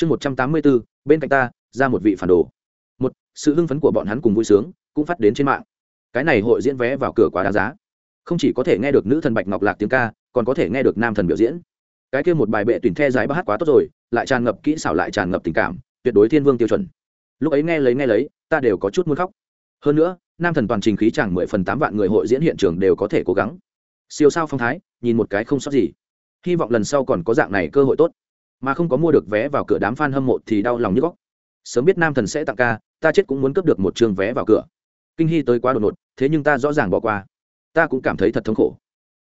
chương một trăm tám mươi bốn bên cạnh ta, ra một vị phản đồ. Một, sự hưng phấn của bọn hắn cùng vui sướng cũng phát đến trên mạng. Cái này hội diễn vé vào cửa quá đáng giá. Không chỉ có thể nghe được nữ thần bạch ngọc lạc tiếng ca, còn có thể nghe được nam thần biểu diễn. Cái kia một bài bệ tuyển the giái ba hát quá tốt rồi, lại tràn ngập kỹ xảo lại tràn ngập tình cảm, tuyệt đối thiên vương tiêu chuẩn. Lúc ấy nghe lấy nghe lấy, ta đều có chút muốn khóc. Hơn nữa, nam thần toàn trình khí chẳng mười phần tám vạn người hội diễn hiện trường đều có thể cố gắng. Siêu sao phong thái, nhìn một cái không sót gì. Hy vọng lần sau còn có dạng này cơ hội tốt mà không có mua được vé vào cửa đám f a n hâm mộ thì đau lòng như góc. Sớm biết nam thần sẽ tặng ca, ta chết cũng muốn cướp được một chương vé vào cửa. Kinh hy tới quá đột ngột, thế nhưng ta rõ ràng bỏ qua. Ta cũng cảm thấy thật thống khổ.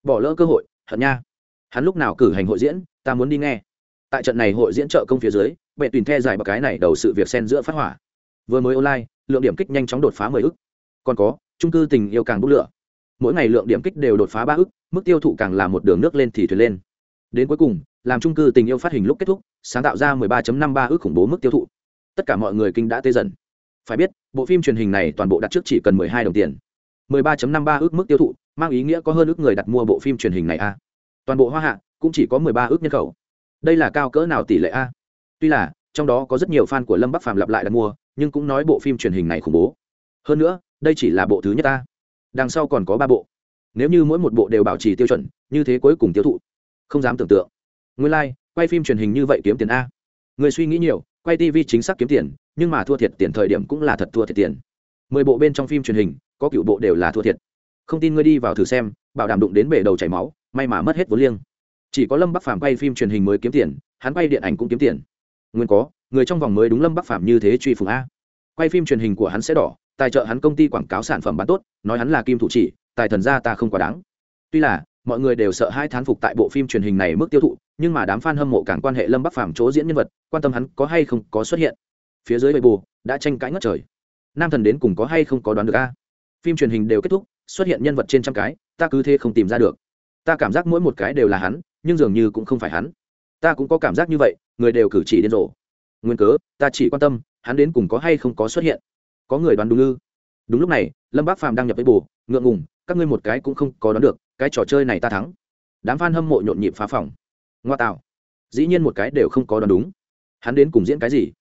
Bỏ lỡ cơ hội, hận nha. Hắn lúc nào cử hành hội diễn, ta muốn đi nghe. Tại trận này hội diễn trợ công phía dưới, bệ tùy the giải bậc cái này đầu sự việc xen giữa phát hỏa. Vừa mới online, lượng điểm kích nhanh chóng đột phá mười ức. Còn có trung cư tình yêu càng bốc lửa. Mỗi ngày lượng điểm kích đều đột phá ba ức, mức tiêu thụ càng là một đường nước lên thì thuyền lên đến cuối cùng, làm trung cư tình yêu phát hình lúc kết thúc, sáng tạo ra 13.53 ước khủng bố mức tiêu thụ. Tất cả mọi người kinh đã tê dần. Phải biết, bộ phim truyền hình này toàn bộ đặt trước chỉ cần 12 đồng tiền. 13.53 ước mức tiêu thụ, mang ý nghĩa có hơn ước người đặt mua bộ phim truyền hình này a. Toàn bộ hoa hạ cũng chỉ có 13 ước nhân khẩu. Đây là cao cỡ nào tỷ lệ a? Tuy là, trong đó có rất nhiều fan của lâm bắc phàm lặp lại đặt mua, nhưng cũng nói bộ phim truyền hình này khủng bố. Hơn nữa, đây chỉ là bộ thứ nhất a. Đằng sau còn có ba bộ. Nếu như mỗi một bộ đều bảo trì tiêu chuẩn, như thế cuối cùng tiêu thụ không dám tưởng tượng. Nguyên lai、like, quay phim truyền hình như vậy kiếm tiền a. Người suy nghĩ nhiều quay tv chính xác kiếm tiền nhưng mà thua thiệt tiền thời điểm cũng là thật thua thiệt tiền. Mười bộ bên trong phim truyền hình có cựu bộ đều là thua thiệt. Không tin ngươi đi vào thử xem bảo đảm đụng đến bể đầu chảy máu may mà mất hết vốn liêng. Chỉ có lâm bắc phàm quay phim truyền hình mới kiếm tiền hắn quay điện ảnh cũng kiếm tiền. Nguyên có người trong vòng mới đúng lâm bắc phàm như thế truy phùng a. Quay phim truyền hình của hắn sẽ đỏ tài trợ hắn công ty quảng cáo sản phẩm bán tốt nói hắn là kim thủ chỉ tài thần gia ta không quá đáng. Tuy là mọi người đều sợ hai thán phục tại bộ phim truyền hình này mức tiêu thụ, nhưng mà đám f a n hâm mộ càng quan hệ lâm bắc phàm chỗ diễn nhân vật, quan tâm hắn có hay không có xuất hiện. Phía dưới bầy bù đã tranh cãi ngất trời. Nam thần đến cùng có hay không có đoán được a? Phim truyền hình đều kết thúc, xuất hiện nhân vật trên trăm cái, ta cứ thế không tìm ra được. Ta cảm giác mỗi một cái đều là hắn, nhưng dường như cũng không phải hắn. Ta cũng có cảm giác như vậy, người đều cử chỉ điên rồ. Nguyên cớ, ta chỉ quan tâm, hắn đến cùng có hay không có xuất hiện. Có người đoán đúng ư? Đúng lúc này, lâm bác phàm đang nhập với bù ngượng ngùng, các ngươi một cái cũng không có đoán được cái trò chơi này ta thắng. Đám f a n hâm mộ nhộn nhịp phá phòng. Ngoa tạo. Dĩ nhiên một cái đều không có đoán đúng. Hắn đến cùng diễn cái gì?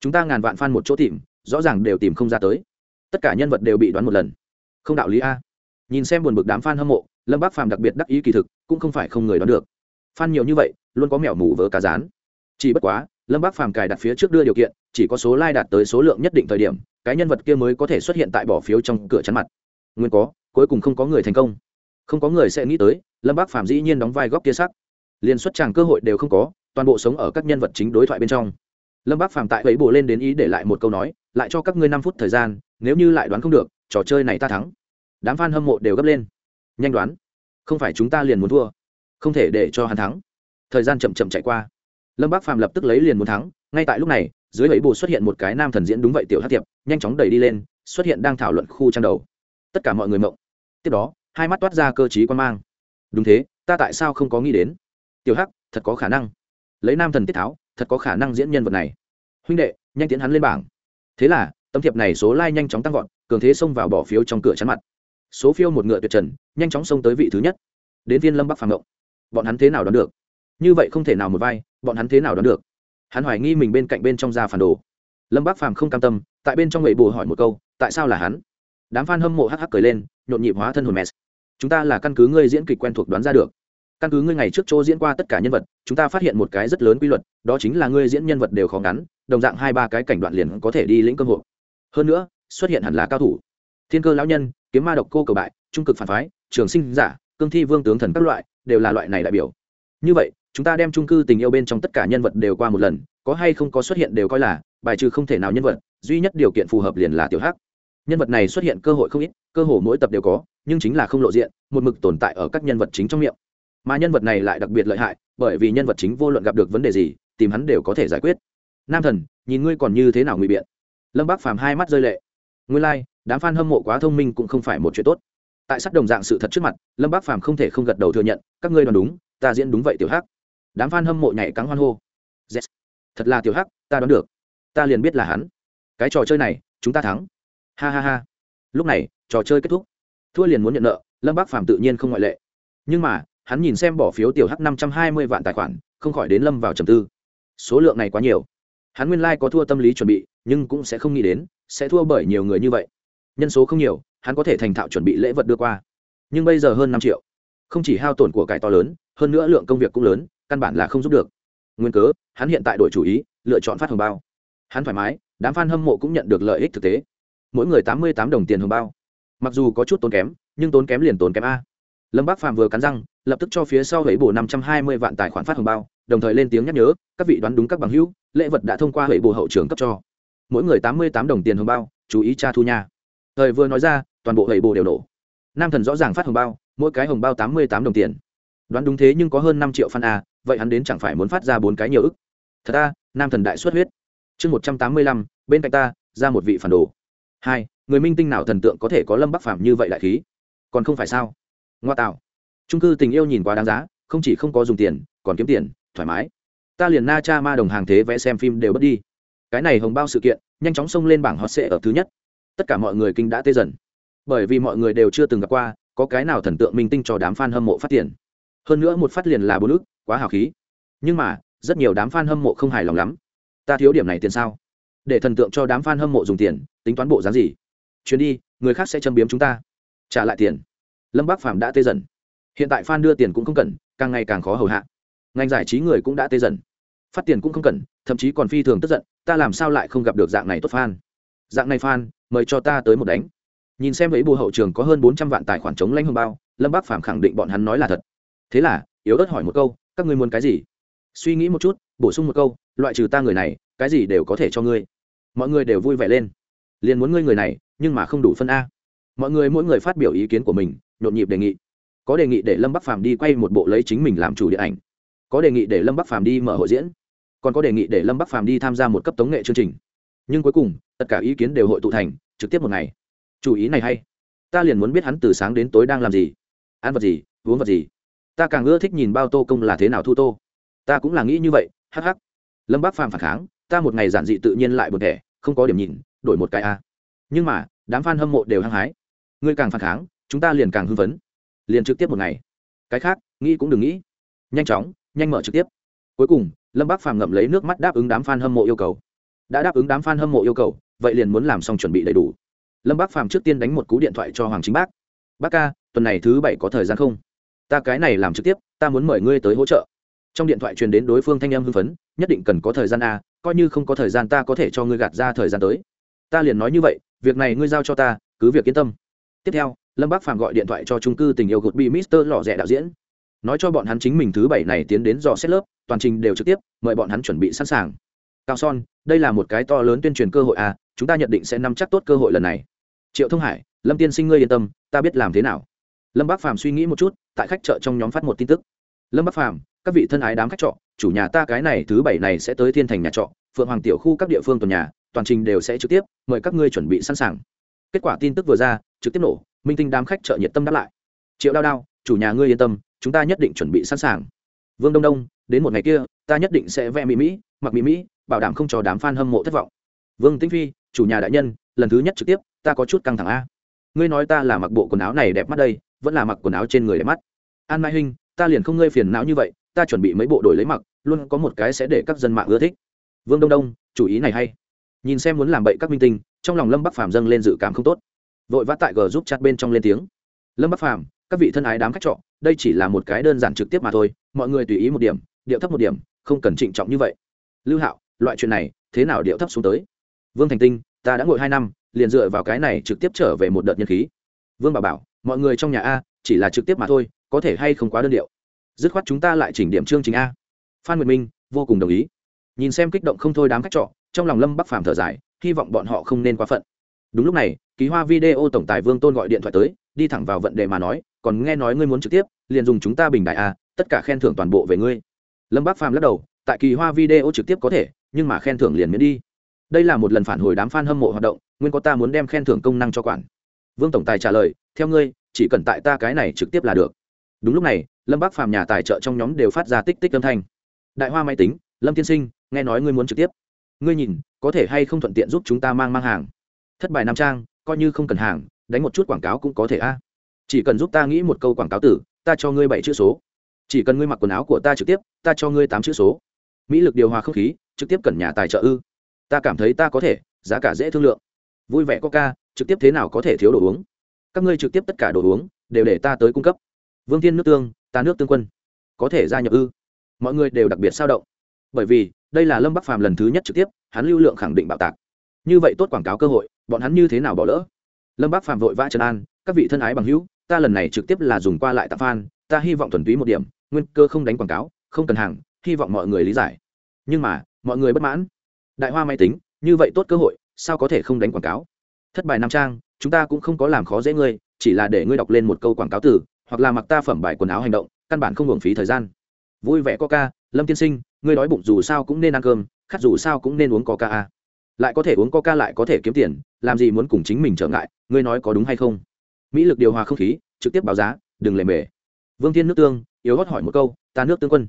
Chúng ta ngàn vạn f a n một chỗ tìm, rõ ràng đều tìm không ra tới. Tất cả nhân vật đều bị đoán một lần. Không đạo lý a. Nhìn xem buồn bực đám f a n hâm mộ, lâm bác phàm đặc biệt đắc ý kỳ thực, cũng không phải không người đoán được. F a n nhiều như vậy, luôn có mẻo mù vớ cá rán. Chỉ bất quá, lâm bác phàm cài đặt phía trước đưa điều kiện, chỉ có số lai、like、đạt tới số lượng nhất định thời điểm, cái nhân vật kia mới có thể xuất hiện tại bỏ phiếu trong cửa chắn mặt. Nguyên có, cuối cùng không có người thành công không có người sẽ nghĩ tới, lâm bác phạm dĩ nhiên đóng vai góc kia sắc. Liền xuất tràng cơ hội đều không có, toàn bộ sống ở các nhân vật chính đối thoại bên trong. Lâm bác phạm tại ấy bồ lên đến ý để lại một câu nói, lại cho các ngươi năm phút thời gian, nếu như lại đoán không được, trò chơi này ta thắng. Đám f a n hâm mộ đều gấp lên. Nhanh đoán, không phải chúng ta liền muốn thua, không thể để cho hắn thắng. Thời gian chậm chậm chạy qua. Lâm bác phạm lập tức lấy liền muốn thắng, ngay tại lúc này, dưới ấy bồ xuất hiện một cái nam thần diễn đúng vậy tiểu hát tiệp, nhanh chóng đẩy đi lên, xuất hiện đang thảo luận khu trang đầu. Tất cả mọi người mộng. Tiếp đó hai mắt toát ra cơ t quan mang. Đúng thế, ta tại sao không có nghĩ đến? Tiểu hắc, thật có khả năng. Lấy nam thần tiết tháo, thật có khả năng diễn nhân vật này. Huynh đệ, nhanh tiến hắn lên bảng. Thế là, tấm thiệp này số like nhanh chóng tăng vọt, cường thế xông vào bỏ phiếu trong cửa chắn mặt. Số phiêu một ngựa tuyệt trần, nhanh chóng xông tới vị thứ nhất. Đến viên lâm bắc phàm động. Bọn hắn thế nào đoán được? Như vậy không thể nào một vai, bọn hắn thế nào đoán được? Hắn hoài nghi mình bên cạnh bên trong ra phản đồ. Lâm bắc phàm không cam tâm, tại bên trong người bù hỏi một câu, tại sao là hắn? Đám f a n hâm mộ hắc hắc cười lên, nhộn nhịp hóa thân hồn mèz chúng ta là căn cứ ngươi diễn kịch quen thuộc đoán ra được. Căn cứ ngươi ngày trước chỗ diễn qua tất cả nhân vật, chúng ta phát hiện một cái rất lớn quy luật, đó chính là ngươi diễn nhân vật đều khó ngắn, đồng dạng hai ba cái cảnh đoạn liền có thể đi lĩnh cơ hội hơn nữa, xuất hiện hẳn là cao thủ. Thiên cơ lão nhân, kiếm ma độc cô cầu bại, trung cực phản phái, trường sinh giả, cương thi vương tướng thần các loại, đều là loại này đại biểu. Như vậy, chúng ta đem trung cư tình yêu bên trong tất cả nhân vật đều qua một lần, có hay không có xuất hiện đều coi là, bài trừ không thể nào nhân vật, duy nhất điều kiện phù hợp liền là tiểu hắc nhân vật này xuất hiện cơ hội không ít cơ hội mỗi tập đều có nhưng chính là không lộ diện một mực tồn tại ở các nhân vật chính trong miệng. Mà nhân vật này lại đặc biệt lợi hại bởi vì nhân vật chính vô luận gặp được vấn đề gì tìm hắn đều có thể giải quyết. Nam thần nhìn ngươi còn như thế nào ngụy biện? Lâm bác phàm hai mắt rơi lệ. Nguyên lai、like, đám f a n hâm mộ quá thông minh cũng không phải một chuyện tốt. Tại sắc đồng dạng sự thật trước mặt lâm bác phàm không thể không gật đầu thừa nhận các ngươi đoán đúng ta diễn đúng vậy tiểu hắc. Đám f a n hâm mộ nhảy cắn hoan hô、yes. thật là tiểu hắc ta đoán được. Ta liền biết là hắn. Cái trò chơi này chúng ta thắng ha ha ha. Lúc này, trò chơi kết thúc. Thua liền muốn nhận nợ, lâm bác phàm tự nhiên không ngoại lệ. Nhưng mà, hắn nhìn xem bỏ phiếu tiểu h năm trăm hai mươi vạn tài khoản, không khỏi đến lâm vào trầm tư. Số lượng này quá nhiều. Hắn nguyên lai có thua tâm lý chuẩn bị, nhưng cũng sẽ không nghĩ đến, sẽ thua bởi nhiều người như vậy. Nhân số không nhiều, hắn có thể thành thạo chuẩn bị lễ vật đưa qua. Nhưng bây giờ hơn năm triệu. Không chỉ hao tổn của cải to lớn, hơn nữa lượng công việc cũng lớn, căn bản là không giúp được. Nguyên cớ, hắn hiện tại đổi chủ ý, lựa chọn phát hồng bao. Hắn thoải mái, đám f a n hâm mộ cũng nhận được lợi ích thực tế mỗi người tám mươi tám đồng tiền hồng bao. Mặc dù có chút tốn kém, nhưng tốn kém liền tốn kém a. Lâm bác phàm vừa cắn răng, lập tức cho phía sau hủy bổ năm trăm hai mươi vạn tài khoản phát hồng bao, đồng thời lên tiếng nhắc nhớ, các vị đoán đúng các bằng hữu, lễ vật đã thông qua hủy bổ hậu trường cấp cho. Mỗi người tám mươi tám đồng tiền hồng bao, chú ý cha thu nha. Thời vừa nói ra, toàn bộ hủy bổ đều nổ. Nam thần rõ ràng phát hồng bao, mỗi cái hồng bao tám mươi tám đồng tiền. Đoán đúng thế nhưng có hơn năm triệu fan a, vậy hắn đến chẳng phải muốn phát ra bốn cái nhiều ức. Thật a, nam thần đại xuất huyết. Chương một trăm tám mươi lăm, bên cạnh ta, ra một vị phản đồ hai, người minh tinh nào thần tượng có thể có lâm bắc phạm như vậy đại khí? Còn không phải sao? Ngoa tạo. Trung cư tình yêu nhìn quá đáng giá, không chỉ không có dùng tiền, còn kiếm tiền, thoải mái. Ta liền na cha ma đồng hàng thế vẽ xem phim đều bất đi. Cái này hồng bao sự kiện, nhanh chóng xông lên bảng hot sệ ở thứ nhất. Tất cả mọi người kinh đã tê dần. Bởi vì mọi người đều chưa từng gặp qua, có cái nào thần tượng minh tinh cho đám f a n hâm mộ phát tiền. Hơn nữa một phát liền là bốn ức quá hào khí. Nhưng mà, rất nhiều đám f a n hâm mộ không hài lòng lắm. Ta thiếu điểm này tiền sao? Để thần tượng cho đám f a n hâm mộ dùng tiền, tính toán bộ giá gì? Chuyến đi, người khác sẽ châm biếm chúng ta. Trả lại tiền. Lâm bác phạm đã tê dần. Hiện tại f a n đưa tiền cũng không cần, càng ngày càng khó hầu hạ. Ngành giải trí người cũng đã tê dần. Phát tiền cũng không cần, thậm chí còn phi thường tức giận, ta làm sao lại không gặp được dạng này tốt f a n dạng này f a n mời cho ta tới một đánh. Nhìn xem ấy bù hậu trường có hơn bốn trăm vạn tài khoản chống lanh hương bao, lâm bác phạm khẳng định bọn hắn nói là thật. Thế là, yếu ớt hỏi một câu, các ngươi muốn cái gì? Suy nghĩ một chút, bổ sung một câu, loại trừ ta người này, cái gì đều có thể cho ngươi mọi người đều vui vẻ lên. Liền muốn ngươi người này, nhưng mà không đủ phân a. Mọi người mỗi người phát biểu ý kiến của mình, nhộn nhịp đề nghị. Có đề nghị để lâm bắc phàm đi quay một bộ lấy chính mình làm chủ điện ảnh. Có đề nghị để lâm bắc phàm đi mở hội diễn. Còn có đề nghị để lâm bắc phàm đi tham gia một cấp tống nghệ chương trình. Nhưng cuối cùng, tất cả ý kiến đều hội tụ thành, trực tiếp một ngày. Chủ ý này hay. Ta liền muốn biết hắn từ sáng đến tối đang làm gì. Ăn vật gì, uống vật gì. Ta càng ưa thích nhìn bao tô công là thế nào thu tô. Ta cũng là nghĩ như vậy hh lâm bác phàm phản kháng ta một ngày giản dị tự nhiên lại buồn thẻ, không có điểm nhìn, đổi một cái a. Nhưng mà, đám f a n hâm mộ đều hăng hái. Ngươi càng phản kháng, chúng ta liền càng hưng phấn. Liền trực tiếp một ngày. Cái khác, nghĩ cũng đừng nghĩ. Nhanh chóng, nhanh mở trực tiếp. Cuối cùng, lâm bác phàm ngậm lấy nước mắt đáp ứng đám f a n hâm mộ yêu cầu. Đã đáp ứng đám f a n hâm mộ yêu cầu, vậy liền muốn làm xong chuẩn bị đầy đủ. Lâm bác phàm trước tiên đánh một cú điện thoại cho hoàng chính bác. Bác ca, tuần này thứ bảy có thời gian không? Ta cái này làm trực tiếp, ta muốn mời ngươi tới hỗ trợ trong điện thoại truyền đến đối phương thanh em hưng phấn, nhất định cần có thời gian a, coi như không có thời gian ta có thể cho ngươi gạt ra thời gian tới. Ta liền nói như vậy, việc này ngươi giao cho ta, cứ việc yên tâm. Tiếp theo, lâm bác phàm gọi điện thoại cho trung cư tình yêu gột bị mister lò rẻ đạo diễn. Nói cho bọn hắn chính mình thứ bảy này tiến đến dò xét lớp, toàn trình đều trực tiếp, mời bọn hắn chuẩn bị sẵn sàng. Cao son, đây là một cái to lớn tuyên truyền cơ hội à chúng ta nhận định sẽ nắm chắc tốt cơ hội lần này. Triệu thông hải, lâm tiên sinh ngươi yên tâm, ta biết làm thế nào. Lâm bác phàm suy nghĩ một chút, tại khách chợ trong nhóm phát một tin tức. Lâm bác phàm các vị thân ái đám khách trọ, chủ nhà ta cái này thứ bảy này sẽ tới thiên thành nhà trọ, phượng hoàng tiểu khu các địa phương tuần nhà, toàn trình đều sẽ trực tiếp, mời các ngươi chuẩn bị sẵn sàng. Kết quả tin tức vừa ra, trực tiếp nổ, minh tinh đám khách chợ nhiệt tâm đáp lại. Triệu đao đao, chủ nhà ngươi yên tâm, chúng ta nhất định chuẩn bị sẵn sàng. Vương đông đông, đến một ngày kia, ta nhất định sẽ vẽ mỹ mỹ, mặc mỹ mỹ, bảo đảm không cho đám f a n hâm mộ thất vọng. Vương tĩnh phi, chủ nhà đại nhân, lần thứ nhất trực tiếp, ta có chút căng thẳng a. Ngươi nói ta là mặc bộ quần áo này đẹp mắt đây, vẫn là mặc quần áo trên người đẹp mắt. An mai hinh ta liền không ngơi phiền não như vậy, ta chuẩn bị mấy bộ đổi lấy mặc, luôn có một cái sẽ để các dân mạng ưa thích. Vương đông đông, chủ ý này hay. Nhìn xem muốn làm bậy các minh tinh, trong lòng lâm bắc phàm dâng lên dự cảm không tốt. Vội vã tại g giúp chặt bên trong lên tiếng. Lâm bắc phàm, các vị thân ái đám khách trọ, đây chỉ là một cái đơn giản trực tiếp mà thôi, mọi người tùy ý một điểm, điệu thấp một điểm, không cần trịnh trọng như vậy. Lưu hạo, loại chuyện này, thế nào điệu thấp xuống tới? Vương thành tinh, ta đã ngồi hai năm, liền dựa vào cái này trực tiếp trở về một đợt nhân khí. Vương bảo bảo, mọi người trong nhà a, chỉ là trực tiếp mà thôi có thể hay không quá đơn điệu. Dứt khoát chúng ta lại chỉnh điểm chương trình a. Phan nguyệt minh, vô cùng đồng ý. Nhìn xem kích động không thôi đám khách trọ, trong lòng lâm bắc phàm thở dài, hy vọng bọn họ không nên quá phận. Đúng lúc này, ký hoa video tổng tài vương tôn gọi điện thoại tới, đi thẳng vào vận đề mà nói, còn nghe nói ngươi muốn trực tiếp, liền dùng chúng ta bình đại a, tất cả khen thưởng toàn bộ về ngươi. Lâm bắc phàm lắc đầu, tại kỳ hoa video trực tiếp có thể, nhưng mà khen thưởng liền miễn đi. Đây là một lần phản hồi đám f a n hâm mộ hoạt động, nguyên có ta muốn đem khen thưởng công năng cho quản. Vương tổng tài trả lời, theo ngươi, chỉ cần tại ta cái này trực tiếp là được đúng lúc này, lâm bác phàm nhà tài trợ trong nhóm đều phát ra tích tích âm thanh. Đại hoa máy tính, lâm tiên sinh, nghe nói ngươi muốn trực tiếp. Ngươi nhìn, có thể hay không thuận tiện giúp chúng ta mang mang hàng? Thất bại nam trang, coi như không cần hàng, đánh một chút quảng cáo cũng có thể a. Chỉ cần giúp ta nghĩ một câu quảng cáo tử, ta cho ngươi bảy chữ số. Chỉ cần ngươi mặc quần áo của ta trực tiếp, ta cho ngươi tám chữ số. Mỹ lực điều hòa không khí, trực tiếp cần nhà tài trợ ư. Ta cảm thấy ta có thể, giá cả dễ thương lượng. Vui vẻ coca, trực tiếp thế nào có thể thiếu đồ uống? Các ngươi trực tiếp tất cả đồ uống, đều để ta tới cung cấp vương thiên nước tương, ta nước tương quân. Có thể gia nhập ư? Mọi người đều đặc biệt sao động. Bởi vì, đây là lâm bắc phàm lần thứ nhất trực tiếp, hắn lưu lượng khẳng định bạo tạc. Như vậy tốt quảng cáo cơ hội, bọn hắn như thế nào bỏ lỡ? Lâm bắc phàm vội vã trần an, các vị thân ái bằng hữu, ta lần này trực tiếp là dùng qua lại tạp phan, ta hy vọng thuần túy một điểm, nguyên cơ không đánh quảng cáo, không cần hàng, hy vọng mọi người lý giải. Nhưng mà, mọi người bất mãn. Đại hoa máy tính, như vậy tốt cơ hội, sao có thể không đánh quảng cáo? Thất bại nam trang, chúng ta cũng không có làm khó dễ ngươi, chỉ là để ngươi đọc lên một câu quảng cáo từ hoặc là mặc ta phẩm bài quần áo hành động, căn bản không hưởng phí thời gian. Vui vẻ coca lâm tiên sinh, ngươi đói bụng dù sao cũng nên ăn cơm, khát dù sao cũng nên uống coca a. Lại có thể uống coca lại có thể kiếm tiền, làm gì muốn cùng chính mình trở ngại, ngươi nói có đúng hay không? Mỹ lực điều hòa không khí, trực tiếp báo giá, đừng lề mề. Vương thiên nước tương, yếu hót hỏi một câu, ta nước tương quân,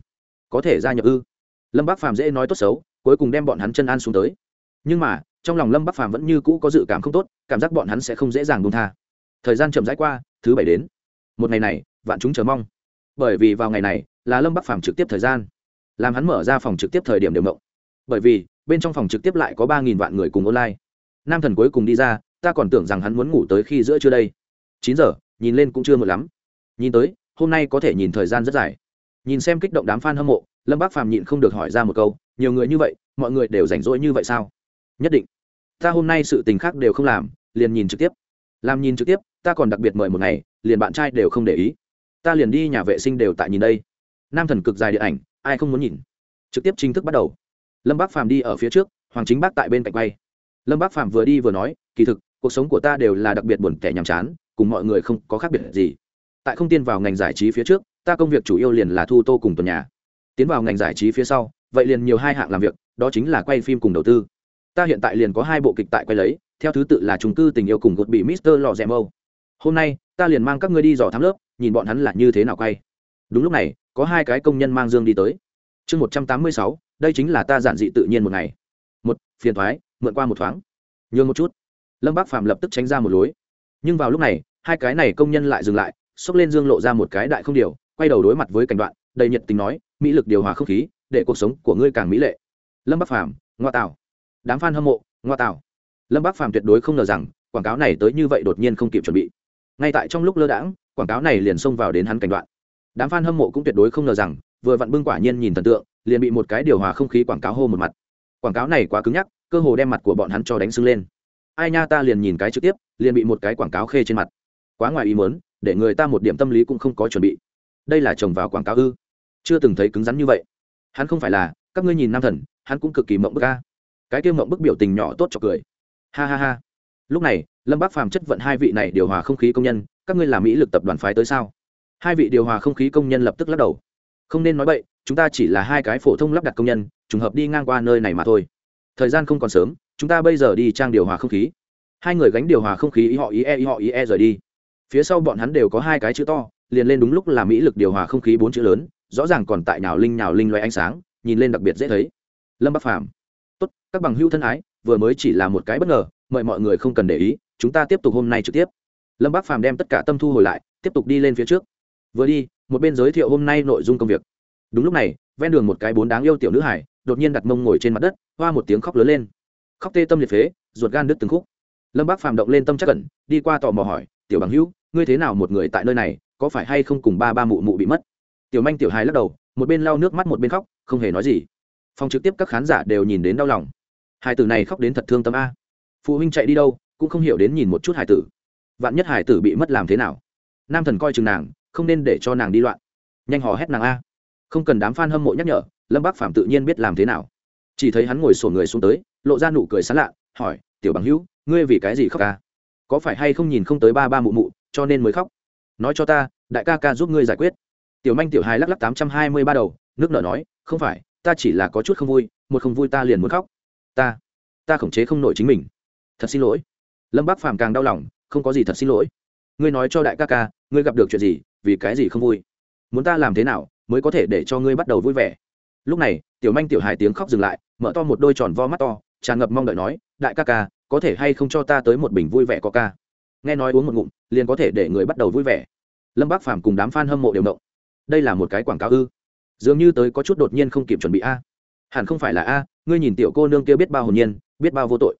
có thể gia nhập ư? Lâm bắc phàm dễ nói tốt xấu, cuối cùng đem bọn hắn chân an xuống tới. Nhưng mà, trong lòng lâm bắc phàm vẫn như cũ có dự cảm không tốt, cảm giác bọn hắn sẽ không dễ dàng buông tha. Thời gian chậm rãi qua, thứ bảy đến một ngày này, vạn chúng chờ mong. Bởi vì vào ngày này, là lâm bắc phàm trực tiếp thời gian. Làm hắn mở ra phòng trực tiếp thời điểm đều mộng. Bởi vì, bên trong phòng trực tiếp lại có ba nghìn vạn người cùng online. Nam thần cuối cùng đi ra, ta còn tưởng rằng hắn muốn ngủ tới khi giữa trưa đây. Chín giờ, nhìn lên cũng chưa một lắm. Nhìn tới, hôm nay có thể nhìn thời gian rất dài. Nhìn xem kích động đám f a n hâm mộ, lâm bác phàm nhịn không được hỏi ra một câu, nhiều người như vậy, mọi người đều rảnh rỗi như vậy sao? Nhất định. Ta hôm nay sự tình khác đều không làm, liền nhìn trực tiếp. Làm nhìn trực tiếp ta còn đặc biệt mời một ngày, liền bạn trai đều không để ý. Ta liền đi nhà vệ sinh đều tại nhìn đây. Nam thần cực dài điện ảnh, ai không muốn nhìn? Trực tiếp chính thức bắt đầu. Lâm bác phàm đi ở phía trước, hoàng chính bác tại bên cạnh bay. lâm bác phàm vừa đi vừa nói, kỳ thực, cuộc sống của ta đều là đặc biệt buồn tẻ nhàm chán, cùng mọi người không có khác biệt gì. Tại không tiên vào ngành giải trí phía trước, ta công việc chủ yếu liền là thu tô cùng tuần nhà. Tiến vào ngành giải trí phía sau, vậy liền nhiều hai hạng làm việc, đó chính là quay phim cùng đầu tư. Ta hiện tại liền có hai bộ kịch tại quay lấy, theo thứ tự là trung cư tình yêu cùng gột bị mister lò rèm âu hôm nay, ta liền mang các ngươi đi dò thám lớp, nhìn bọn hắn là như thế nào quay. Đúng lúc này, có hai cái công nhân mang dương đi tới. Chương một trăm tám mươi sáu, đây chính là ta giản dị tự nhiên một ngày. Một, phiền thoái, mượn qua một thoáng. Nhường một chút. Lâm bác phạm lập tức tránh ra một lối. Nhưng vào lúc này, hai cái này công nhân lại dừng lại, xốc lên dương lộ ra một cái đại không điều, quay đầu đối mặt với cảnh đoạn, đầy nhiệt tình nói, mỹ lực điều hòa không khí, để cuộc sống của ngươi càng mỹ lệ. Lâm bắc phàm, ngoa tạo. Đám f a n hâm mộ, ngoa tạo. Lâm bắc phàm tuyệt đối không ngờ rằng, quảng cáo này tới như vậy đột nhiên không kịp chuẩn bị ngay tại trong lúc lơ đãng, quảng cáo này liền xông vào đến hắn cảnh đoạn. Đám f a n hâm mộ cũng tuyệt đối không ngờ rằng, vừa vặn bưng quả nhiên nhìn thần tượng, liền bị một cái điều hòa không khí quảng cáo hô một mặt. Quảng cáo này quá cứng nhắc, cơ hồ đem mặt của bọn hắn cho đánh sưng lên. Ai nha ta liền nhìn cái trực tiếp, liền bị một cái quảng cáo khê trên mặt. Quá ngoài ý muốn, để người ta một điểm tâm lý cũng không có chuẩn bị. Đây là trồng vào quảng cáo ư? Chưa từng thấy cứng rắn như vậy. Hắn không phải là, các ngươi nhìn nam thần, hắn cũng cực kỳ mộng bức ca cái kia mộng bức biểu tình nhỏ tốt cho cười. Ha ha ha. Lúc này lâm bác phàm chất vận hai vị này điều hòa không khí công nhân, các ngươi làm mỹ lực tập đoàn phái tới sao? Hai vị điều hòa không khí công nhân lập tức lắc đầu. Không nên nói vậy chúng ta chỉ là hai cái phổ thông lắp đặt công nhân, trùng hợp đi ngang qua nơi này mà thôi. Thời gian không còn sớm, chúng ta bây giờ đi trang điều hòa không khí. Hai người gánh điều hòa không khí ý họ ý e ý họ ý e rời đi. Phía sau bọn hắn đều có hai cái chữ to, liền lên đúng lúc là mỹ lực điều hòa không khí bốn chữ lớn, rõ ràng còn tại nhào linh nhào linh loay ánh sáng, nhìn lên đặc biệt dễ thấy. Lâm bắc phàm, tốt, các bằng hữu thân ái, vừa mới chỉ là một cái bất ngờ, mời mọi người không cần để ý chúng ta tiếp tục hôm nay trực tiếp. Lâm bác phàm đem tất cả tâm thu hồi lại, tiếp tục đi lên phía trước. Vừa đi, một bên giới thiệu hôm nay nội dung công việc. Đúng lúc này, ven đường một cái bốn đáng yêu tiểu nữ hải, đột nhiên đặt mông ngồi trên mặt đất, hoa một tiếng khóc lớn lên. Khóc tê tâm liệt phế, ruột gan đứt từng khúc. Lâm bác phàm động lên tâm chắc cẩn đi qua tò mò hỏi, tiểu bằng hữu, ngươi thế nào một người tại nơi này, có phải hay không cùng ba ba mụ mụ bị mất? Tiểu manh tiểu hài lắc đầu, một bên lau nước mắt một bên khóc, không hề nói gì. Phòng trực tiếp các khán giả đều nhìn đến đau lòng. Hai từ này khóc đến thật thương tâm a. Phụ huynh chạy đi đâu cũng không hiểu đến nhìn một chút hải tử. Vạn nhất hải tử bị mất làm thế nào? Nam thần coi chừng nàng, không nên để cho nàng đi loạn. Nhanh hò hét nàng a. Không cần đám f a n hâm mộ nhắc nhở, lâm bác phạm tự nhiên biết làm thế nào. Chỉ thấy hắn ngồi sổ người xuống tới, lộ ra nụ cười sán lạ, hỏi, tiểu bằng hữu, ngươi vì cái gì khóc ca có phải hay không nhìn không tới ba ba mụ mụ, cho nên mới khóc? Nói cho ta, đại ca ca giúp ngươi giải quyết. Tiểu manh, tiểu hài lắc lắc tám trăm hai mươi ba đầu, nước nở nói, không phải, ta chỉ là có chút không vui, một không vui ta liền muốn khóc. Ta ta khống chế không nổi chính mình. Thật xin lỗi lâm bác phàm càng đau lòng, không có gì thật xin lỗi. Ngươi nói cho đại ca ca, ngươi gặp được chuyện gì, vì cái gì không vui? Muốn ta làm thế nào mới có thể để cho ngươi bắt đầu vui vẻ? Lúc này, tiểu manh tiểu hài tiếng khóc dừng lại, mở to một đôi tròn vo mắt to, tràn ngập mong đợi nói, đại ca ca, có thể hay không cho ta tới một bình vui vẻ có ca? Nghe nói uống một ngụm, liền có thể để người bắt đầu vui vẻ. Lâm bác phàm cùng đám f a n hâm mộ đều động. Đây là một cái quảng cáo ư? Dường như tới có chút đột nhiên không kịp chuẩn bị a. Hẳn không phải là a, ngươi nhìn tiểu cô nương kia biết bao hồn nhiên, biết bao vô tội.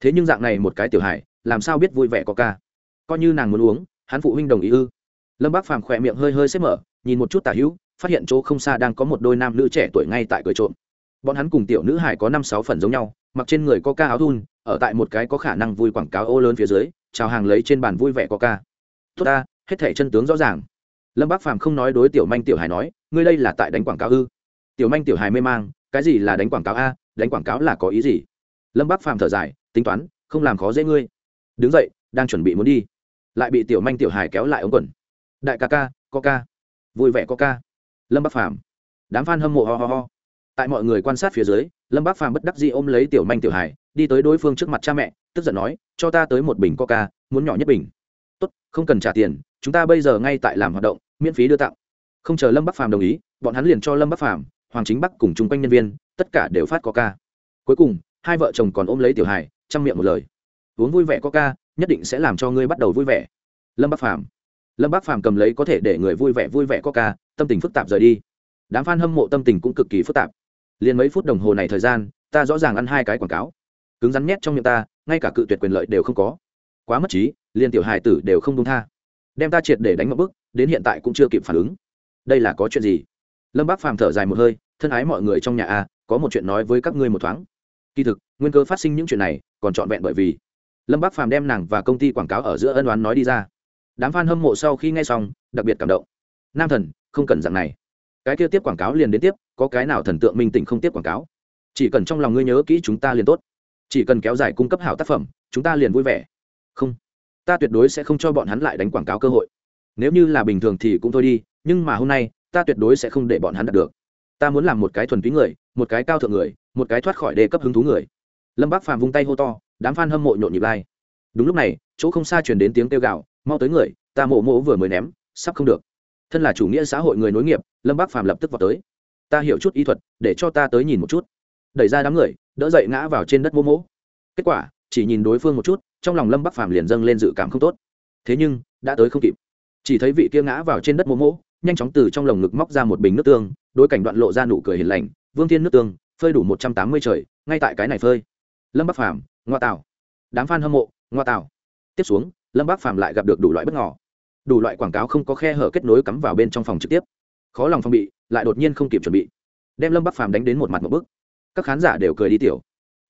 Thế nhưng dạng này một cái tiểu hải làm sao biết vui vẻ có ca? Coi như nàng muốn uống, hắn phụ huynh đồng ý ư? Lâm bác phàm khỏe miệng hơi hơi xếp mở, nhìn một chút tả hữu, phát hiện chỗ không xa đang có một đôi nam nữ trẻ tuổi ngay tại cười trộm. Bọn hắn cùng tiểu nữ hải có năm sáu phần giống nhau, mặc trên người có ca áo thun, ở tại một cái có khả năng vui quảng cáo ô lớn phía dưới, chào hàng lấy trên bàn vui vẻ có ca. Tốt ta, hết thể chân tướng rõ ràng. Lâm bác phàm không nói đối tiểu manh tiểu hải nói, ngươi đây là tại đánh quảng cáo ư? Tiểu manh tiểu hải mê mang, cái gì là đánh quảng cáo a? Đánh quảng cáo là có ý gì? Lâm bác phàm thở dài, tính toán, không làm khó dễ ngươi đứng dậy, đang chuẩn bị muốn đi. Lại bị tiểu manh tiểu hải kéo lại ống quần. Đại ca ca, có ca. Vui vẻ có ca. Lâm bắc phàm. Đám f a n hâm mộ ho ho ho. Tại mọi người quan sát phía dưới, lâm bắc phàm bất đắc dĩ ôm lấy tiểu manh tiểu hải đi tới đối phương trước mặt cha mẹ, tức giận nói, cho ta tới một bình coca, muốn nhỏ nhất bình. Tốt, không cần trả tiền, chúng ta bây giờ ngay tại làm hoạt động, miễn phí đưa tặng. Không chờ lâm bắc phàm đồng ý, bọn hắn liền cho lâm bắc phàm, hoàng chính bắc cùng chung quanh nhân viên, tất cả đều phát coca. Cuối cùng, hai vợ chồng còn ôm lấy tiểu hải chăm miệng một lời uống vui vẻ coca, nhất định sẽ làm cho ngươi bắt đầu vui vẻ. Lâm bắc phàm. Lâm bắc phàm cầm lấy có thể để người vui vẻ vui vẻ coca, tâm tình phức tạp rời đi. Đám f a n hâm mộ tâm tình cũng cực kỳ phức tạp. Liền mấy phút đồng hồ này thời gian, ta rõ ràng ăn hai cái quảng cáo. Cứng rắn nhét trong miệng ta, ngay cả cự tuyệt quyền lợi đều không có. Quá mất trí, liền tiểu hài tử đều không đúng tha. Đem ta triệt để đánh một bức, đến hiện tại cũng chưa kịp phản ứng. Đây là có chuyện gì? Lâm bác phàm thở dài một hơi, thân ái mọi người trong nhà a, có một chuyện nói với các ngươi một thoáng. Kỳ thực, nguyên cơ phát sinh những chuyện này, còn trọn vẹn bởi vì lâm bác phàm đem nàng và công ty quảng cáo ở giữa ân oán nói đi ra. Đám f a n hâm mộ sau khi nghe xong, đặc biệt cảm động. Nam thần, không cần dạng này. Cái kia tiếp quảng cáo liền đến tiếp, có cái nào thần tượng minh tỉnh không tiếp quảng cáo? Chỉ cần trong lòng ngươi nhớ kỹ chúng ta liền tốt. Chỉ cần kéo dài cung cấp hảo tác phẩm, chúng ta liền vui vẻ. Không. Ta tuyệt đối sẽ không cho bọn hắn lại đánh quảng cáo cơ hội. Nếu như là bình thường thì cũng thôi đi, nhưng mà hôm nay, ta tuyệt đối sẽ không để bọn hắn đạt được. Ta muốn làm một cái thuần túy người, một cái cao thượng người, một cái thoát khỏi đề cấp hứng thú người lâm bác phàm vung tay hô to, đám f a n hâm mộ nhộn nhịp lai. Đúng lúc này, chỗ không xa chuyển đến tiếng kêu gạo mau tới người, ta mộ mộ vừa mới ném, sắp không được. Thân là chủ nghĩa xã hội người nối nghiệp, lâm bác phàm lập tức vào tới. Ta hiểu chút y thuật, để cho ta tới nhìn một chút. Đẩy ra đám người, đỡ dậy ngã vào trên đất mô mỗ kết quả, chỉ nhìn đối phương một chút, trong lòng lâm bắc phàm liền dâng lên dự cảm không tốt. Thế nhưng, đã tới không kịp. Chỉ thấy vị kia ngã vào trên đất mô mỗ nhanh chóng từ trong lồng ngực móc ra một bình nước tương, đối cảnh đoạn lộ ra nụ cười hiền lành. Vương thiên nước tương, phơi đủ một trăm tám mươi trời, ngay tại cái này phơi lâm bắc phàm, ngoa tạo đám f a n hâm mộ, ngoa tạo tiếp xuống, lâm bắc phàm lại gặp được đủ loại bất ngỏ đủ loại quảng cáo không có khe hở kết nối cắm vào bên trong phòng trực tiếp. khó lòng phong bị, lại đột nhiên không kịp chuẩn bị. đem lâm bắc phàm đánh đến một mặt một bức. các khán giả đều cười đi tiểu.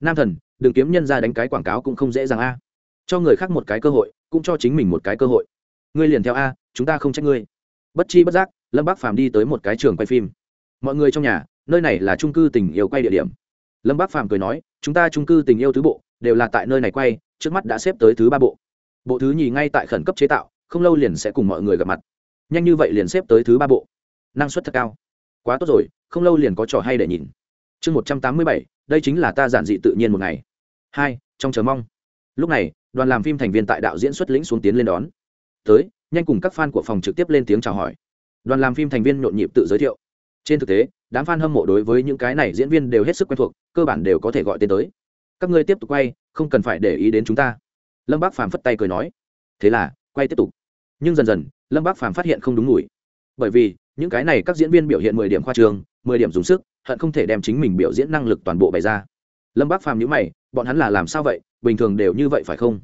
nam thần, đừng kiếm nhân ra đánh cái quảng cáo cũng không dễ dàng a. cho người khác một cái cơ hội, cũng cho chính mình một cái cơ hội. ngươi liền theo a, chúng ta không trách ngươi. bất chi bất giác, lâm bắc phàm đi tới một cái trường quay phim. mọi người trong nhà, nơi này là trung cư tình yêu quay địa điểm lâm bắc phàm cười nói, chúng ta trung cư tình yêu thứ bộ đều là tại nơi này quay, trước mắt đã xếp tới thứ ba bộ. Bộ thứ nhì ngay tại khẩn cấp chế tạo, không lâu liền sẽ cùng mọi người gặp mặt. Nhanh như vậy liền xếp tới thứ ba bộ. Năng suất thật cao. Quá tốt rồi, không lâu liền có trò hay để nhìn. Chương một trăm tám mươi bảy, đây chính là ta giản dị tự nhiên một ngày. Hai, trong chờ mong. Lúc này, đoàn làm phim thành viên tại đạo diễn xuất lĩnh xuống tiến lên đón. Tới, nhanh cùng các fan của phòng trực tiếp lên tiếng chào hỏi. Đoàn làm phim thành viên nhộn nhịp tự giới thiệu. Trên thực tế đám fan hâm mộ đối với những cái này diễn viên đều hết sức quen thuộc, cơ bản đều có thể gọi tên tới. Các ngươi tiếp tục quay, không cần phải để ý đến chúng ta. Lâm bác phàm phất tay cười nói. Thế là, quay tiếp tục. Nhưng dần dần, lâm bác phàm phát hiện không đúng mùi. Bởi vì, những cái này các diễn viên biểu hiện mười điểm khoa trường mười điểm dùng sức, hận không thể đem chính mình biểu diễn năng lực toàn bộ bày ra. Lâm bác phàm nhữ mày, bọn hắn là làm sao vậy? Bình thường đều như vậy phải không?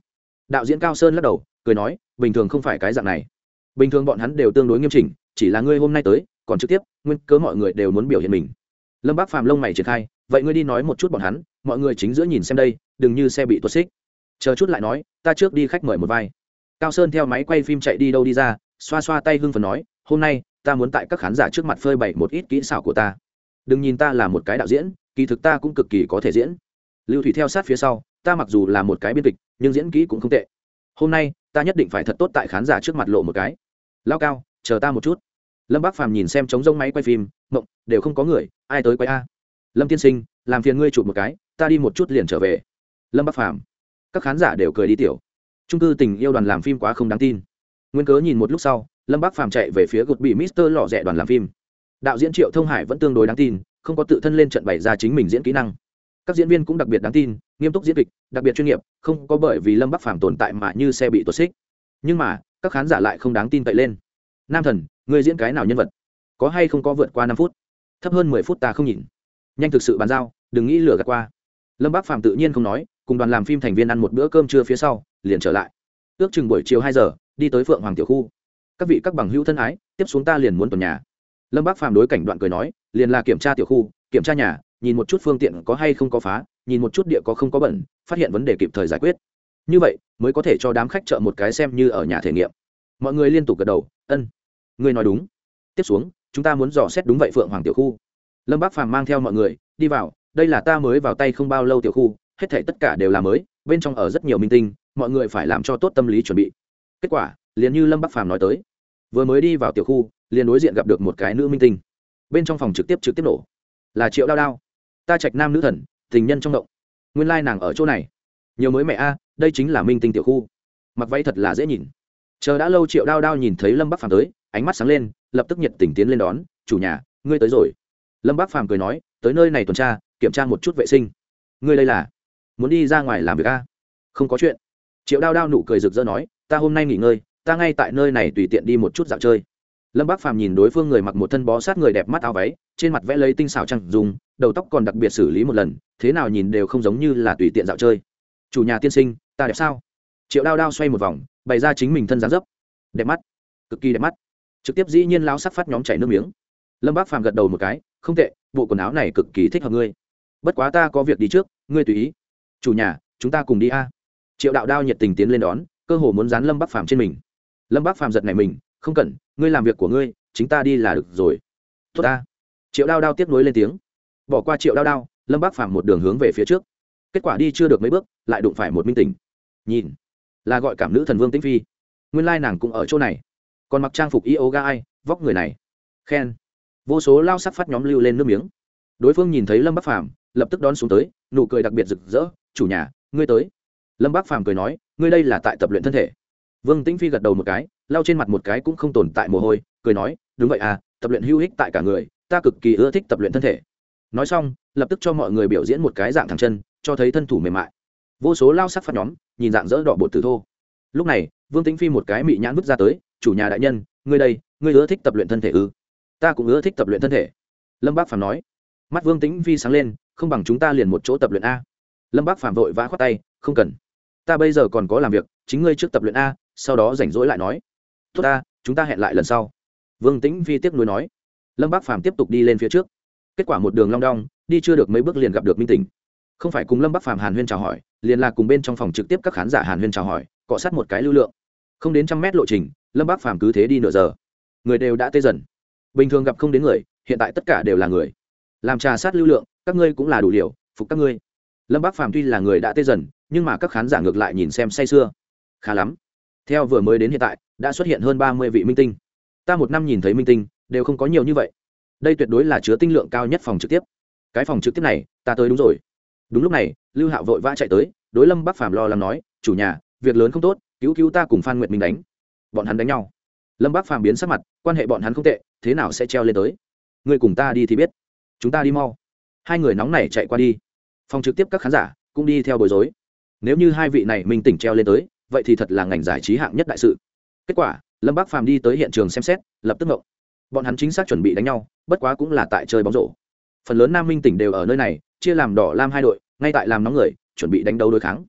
Đạo diễn cao sơn lắc đầu, cười nói, bình thường không phải cái dạng này. Bình thường bọn hắn đều tương đối nghiêm chỉnh, chỉ là ngươi hôm nay tới còn trực tiếp, nguyên cớ mọi người đều muốn biểu hiện mình. Lâm bác phàm lông mày triển khai, vậy ngươi đi nói một chút bọn hắn, mọi người chính giữa nhìn xem đây, đừng như xe bị tuột xích. Chờ chút lại nói, ta trước đi khách mời một vai. Cao sơn theo máy quay phim chạy đi đâu đi ra, xoa xoa tay hưng phần nói, hôm nay, ta muốn tại các khán giả trước mặt phơi bày một ít kỹ xảo của ta. Đừng nhìn ta là một cái đạo diễn, kỳ thực ta cũng cực kỳ có thể diễn. Lưu thủy theo sát phía sau, ta mặc dù là một cái biên kịch, nhưng diễn kỹ cũng không tệ. Hôm nay, ta nhất định phải thật tốt tại khán giả trước mặt lộ một cái. Lao cao, chờ ta một chút lâm bác phàm nhìn xem trống rông máy quay phim, mộng, đều không có người, ai tới quay a? Lâm tiên sinh, làm phiền ngươi chụp một cái, ta đi một chút liền trở về. Lâm bác phàm, các khán giả đều cười đi tiểu. Trung cư tình yêu đoàn làm phim quá không đáng tin. Nguyên cớ nhìn một lúc sau, lâm bác phàm chạy về phía gục bị mister lò rẻ đoàn làm phim. Đạo diễn triệu thông hải vẫn tương đối đáng tin, không có tự thân lên trận bày ra chính mình diễn kỹ năng. Các diễn viên cũng đặc biệt đáng tin, nghiêm túc diễn kịch, đặc biệt chuyên nghiệp, không có bởi vì lâm bắc phàm tồn tại mà như xe bị tuột xích. Nhưng mà, các khán giả lại không đáng tin cậy lên. Nam thần người diễn cái nào nhân vật? Có hay không có vượt qua năm phút? Thấp hơn mười phút ta không nhìn. Nhanh thực sự bàn giao, đừng nghĩ lừa gạt qua. Lâm bác phạm tự nhiên không nói, cùng đoàn làm phim thành viên ăn một bữa cơm trưa phía sau, liền trở lại. Ước chừng buổi chiều hai giờ, đi tới phượng hoàng tiểu khu. Các vị các bằng hữu thân ái, tiếp xuống ta liền muốn tuần nhà. Lâm bác Phạm đối cảnh đoạn cười nói, liền là kiểm tra tiểu khu, kiểm tra nhà, nhìn một chút phương tiện có hay không có phá, nhìn một chút địa có không có bẩn, phát hiện vấn đề kịp thời giải quyết. Như vậy, mới có thể cho đám khách chợ một cái xem như ở nhà thể nghiệm. Mọi người liên tục gật đầu, ân ngươi nói đúng. Tiếp xuống, chúng ta muốn dò xét đúng vậy phượng hoàng tiểu khu. Lâm bác phàm mang theo mọi người, đi vào, đây là ta mới vào tay không bao lâu tiểu khu, hết thể tất cả đều là mới, bên trong ở rất nhiều minh tinh, mọi người phải làm cho tốt tâm lý chuẩn bị. Kết quả, liền như lâm bắc phàm nói tới, vừa mới đi vào tiểu khu, liền đối diện gặp được một cái nữ minh tinh. Bên trong phòng trực tiếp trực tiếp nổ. Là triệu đao đao. Ta trạch nam nữ thần, tình nhân trong động. Nguyên lai nàng ở chỗ này. Nhiều mới mẹ a, đây chính là minh tinh tiểu khu. Mặc váy thật là dễ nhìn. Chờ đã lâu triệu đao đao nhìn thấy lâm bắc phàm tới ánh mắt sáng lên, lập tức nhiệt tình tiến lên đón, chủ nhà, ngươi tới rồi. Lâm Bác phàm cười nói, tới nơi này tuần tra, kiểm tra một chút vệ sinh. Ngươi đây là, muốn đi ra ngoài làm việc a không có chuyện. Triệu đao đao nụ cười rực rỡ nói, ta hôm nay nghỉ ngơi, ta ngay tại nơi này tùy tiện đi một chút dạo chơi. Lâm bác phàm nhìn đối phương người mặc một thân bó sát người đẹp mắt áo váy, trên mặt vẽ lấy tinh xảo trăng dùng đầu tóc còn đặc biệt xử lý một lần, thế nào nhìn đều không giống như là tùy tiện dạo chơi. Chủ nhà tiên sinh, ta đẹp sao? Triệu đao đao xoay một vòng, bày ra chính mình thân dáng dấp. Đẹp mắt, cực kỳ đẹp mắt trực tiếp dĩ nhiên lao sắc phát nhóm chảy nước miếng. Lâm bác phàm gật đầu một cái, không tệ, bộ quần áo này cực kỳ thích hợp ngươi. Bất quá ta có việc đi trước, ngươi tùy ý. Chủ nhà, chúng ta cùng đi a. Triệu đạo đao nhiệt tình tiến lên đón, cơ hồ muốn dán lâm bắc phàm trên mình. Lâm bắc phàm giật này mình, không cần, ngươi làm việc của ngươi, chính ta đi là được rồi. Tốt ta. Triệu đao đao tiếp nối lên tiếng. Bỏ qua triệu đao đao, lâm bắc phàm một đường hướng về phía trước. Kết quả đi chưa được mấy bước, lại đụng phải một minh tình nhìn, là gọi cảm nữ thần vương tĩnh phi. Nguyên lai nàng cũng ở chỗ này còn mặc trang phục yoga ai, vóc người này. Khen. Vô số lao sắc phát nhóm lưu lên nước miếng. Đối phương nhìn thấy lâm bắc phàm, lập tức đón xuống tới, nụ cười đặc biệt rực rỡ, chủ nhà, ngươi tới. Lâm bác phàm cười nói, ngươi đây là tại tập luyện thân thể. Vương tĩnh phi gật đầu một cái lao trên mặt một cái cũng không tồn tại mồ hôi, cười nói, đúng vậy à tập luyện hữu hích tại cả người, ta cực kỳ ưa thích tập luyện thân thể. Nói xong, lập tức cho mọi người biểu diễn một cái dạng thẳng chân, cho thấy thân thủ mềm mại. Vô số lao sắc phát nhóm, nhìn dạng dỡ đỏ bột từ thô. Lúc này, vương tĩnh phi một cái mị nhãn vứt ra tới chủ nhà đại nhân, ngươi đây, ngươi ưa thích tập luyện thân thể ư? Ta cũng ưa thích tập luyện thân thể. Lâm bác phàm nói. Mắt vương tĩnh Vi sáng lên, không bằng chúng ta liền một chỗ tập luyện a. Lâm bác phàm vội vã khoát tay, không cần. Ta bây giờ còn có làm việc, chính ngươi trước tập luyện a, sau đó rảnh rỗi lại nói. Tốt ta, chúng ta hẹn lại lần sau. Vương tĩnh phi tiếp nối nói. Lâm bác phàm tiếp tục đi lên phía trước. Kết quả một đường long đong, đi chưa được mấy bước liền gặp được minh tỉnh. Không phải cùng lâm Bác phàm hàn huyên chào hỏi, liền là cùng bên trong phòng trực tiếp các khán giả hàn huyên chào hỏi, cọ sát một cái lưu lượng không đến trăm mét lộ trình, lâm bác phàm cứ thế đi nửa giờ. Người đều đã tê dần. Bình thường gặp không đến người, hiện tại tất cả đều là người. Làm trà sát lưu lượng, các ngươi cũng là đủ liều, phục các ngươi. Lâm bác phàm tuy là người đã tê dần, nhưng mà các khán giả ngược lại nhìn xem say sưa. Khá lắm. Theo vừa mới đến hiện tại, đã xuất hiện hơn ba mươi vị minh tinh. Ta một năm nhìn thấy minh tinh, đều không có nhiều như vậy. Đây tuyệt đối là chứa tinh lượng cao nhất phòng trực tiếp. Cái phòng trực tiếp này, ta tới đúng rồi. Đúng lúc này, lưu hạo vội vã chạy tới, đối lâm bác phàm lo lắng nói, chủ nhà, việc lớn không tốt cứu cứu ta cùng phan nguyệt minh đánh bọn hắn đánh nhau lâm bác phàm biến sắc mặt quan hệ bọn hắn không tệ thế nào sẽ treo lên tới người cùng ta đi thì biết chúng ta đi mau hai người nóng này chạy qua đi phòng trực tiếp các khán giả cũng đi theo bối rối nếu như hai vị này minh tỉnh treo lên tới vậy thì thật là ngành giải trí hạng nhất đại sự kết quả lâm bác phàm đi tới hiện trường xem xét lập tức ngộng. bọn hắn chính xác chuẩn bị đánh nhau bất quá cũng là tại chơi bóng rổ phần lớn nam minh tỉnh đều ở nơi này chia làm đỏ lam hai đội ngay tại làm nóng người chuẩn bị đánh đấu đối kháng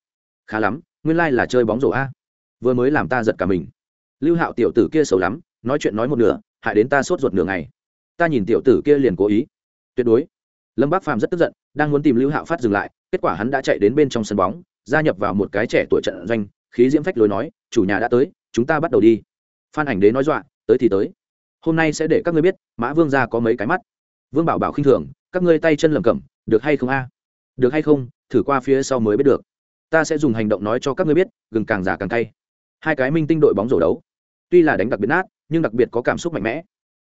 khá lắm nguyên lai、like、là chơi bóng rổ a vừa mới làm ta giật cả mình. Lưu hạo tiểu tử kia xấu lắm, nói chuyện nói một nửa, hại đến ta sốt ruột nửa ngày. Ta nhìn tiểu tử kia liền cố ý. Tuyệt đối. Lâm bác phàm rất tức giận, đang muốn tìm lưu hạo phát dừng lại, kết quả hắn đã chạy đến bên trong sân bóng, gia nhập vào một cái trẻ tuổi trận doanh, khí diễm phách lối nói, chủ nhà đã tới, chúng ta bắt đầu đi. Phan ảnh đế nói dọa, tới thì tới. Hôm nay sẽ để các ngươi biết, mã vương gia có mấy cái mắt. Vương bảo bảo khinh thường, các ngươi tay chân lầm cẩm, được hay không a? Được hay không, thử qua phía sau mới biết được. Ta sẽ dùng hành động nói cho các ngươi biết, gừng càng già càng cay hai cái minh tinh đội bóng rổ đấu. Tuy là đánh đặc biệt nát, nhưng đặc biệt có cảm xúc mạnh mẽ.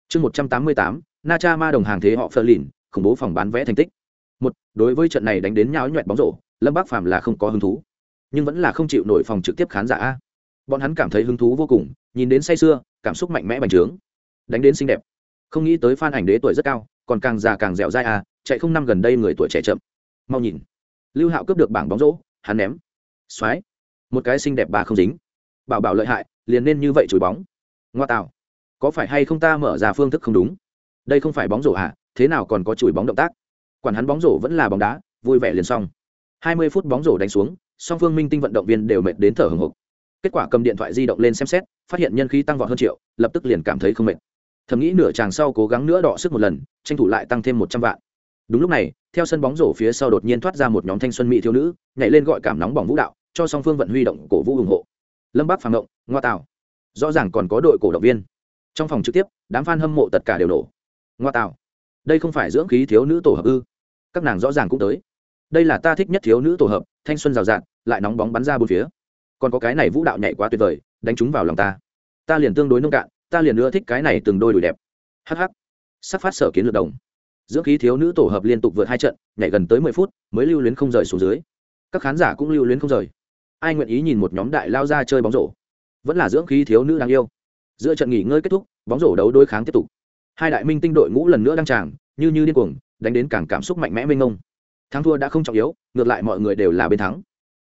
Chương một trăm tám mươi tám na cha ma đồng hàng thế họ phờ lìn khủng bố phòng bán vẽ thành tích. Một, đối với trận này đánh đến nháo nhuẹn bóng rổ, lâm bác phàm là không có hứng thú. Nhưng vẫn là không chịu nổi phòng trực tiếp khán giả bọn hắn cảm thấy hứng thú vô cùng, nhìn đến say sưa, cảm xúc mạnh mẽ bành trướng. Đánh đến xinh đẹp. Không nghĩ tới phan ảnh đế tuổi rất cao, còn càng già càng dẻo dai à chạy không năm gần đây người tuổi trẻ chậm. Mau nhìn. Lưu hạo cướp được bảng bóng rổ, hắn ném. X một cái xinh đẹp bà không dính bảo bảo lợi hại, liền nên như vậy chùi bóng. Ngoa tạo, có phải hay không ta mở ra phương thức không đúng? Đây không phải bóng rổ à thế nào còn có chùi bóng động tác? Quản hắn bóng rổ vẫn là bóng đá, vui vẻ liền xong. Hai mươi phút bóng rổ đánh xuống, song phương minh tinh vận động viên đều mệt đến thở hồng hộc. Kết quả cầm điện thoại di động lên xem xét, phát hiện nhân khí tăng vọt hơn triệu, lập tức liền cảm thấy không mệt. Thầm nghĩ nửa chàng sau cố gắng nữa đọ sức một lần, tranh thủ lại tăng thêm một trăm vạn. Đúng lúc này, theo sân bóng rổ phía sau đột nhiên thoát ra một nhóm thanh xuân mỹ thiếu nữ, nhảy lên gọi cảm nóng bỏng vũ đạo, cho song phương vận huy động cổ vũ ủng hộ lâm bắc phàng động, ngoa tạo rõ ràng còn có đội cổ động viên. Trong phòng trực tiếp, đám f a n hâm mộ tất cả đều nổ. Ngoa tạo đây không phải dưỡng khí thiếu nữ tổ hợp ư? Các nàng rõ ràng cũng tới. Đây là ta thích nhất thiếu nữ tổ hợp, thanh xuân rào rạt, lại nóng bóng bắn ra bốn phía. Còn có cái này vũ đạo nhảy quá tuyệt vời, đánh chúng vào lòng ta. Ta liền tương đối nông cạn, ta liền nữa thích cái này từng đôi đùi đẹp. Hh sắc phát sở kiến lược đồng. Dưỡng khí thiếu nữ tổ hợp liên tục vượt hai trận, nhảy gần tới mười phút, mới lưu luyến không rời xuống dưới. Các khán giả cũng lưu luyến không rời ai nguyện ý nhìn một nhóm đại lao ra chơi bóng rổ? Vẫn là dưỡng khí thiếu nữ đáng yêu. Giữa trận nghỉ ngơi kết thúc, bóng rổ đấu đối kháng tiếp tục. Hai đại minh tinh đội ngũ lần nữa đăng tràng, như như điên cuồng, đánh đến càng cảm xúc mạnh mẽ mênh ngông thắng thua đã không trọng yếu, ngược lại mọi người đều là bên thắng.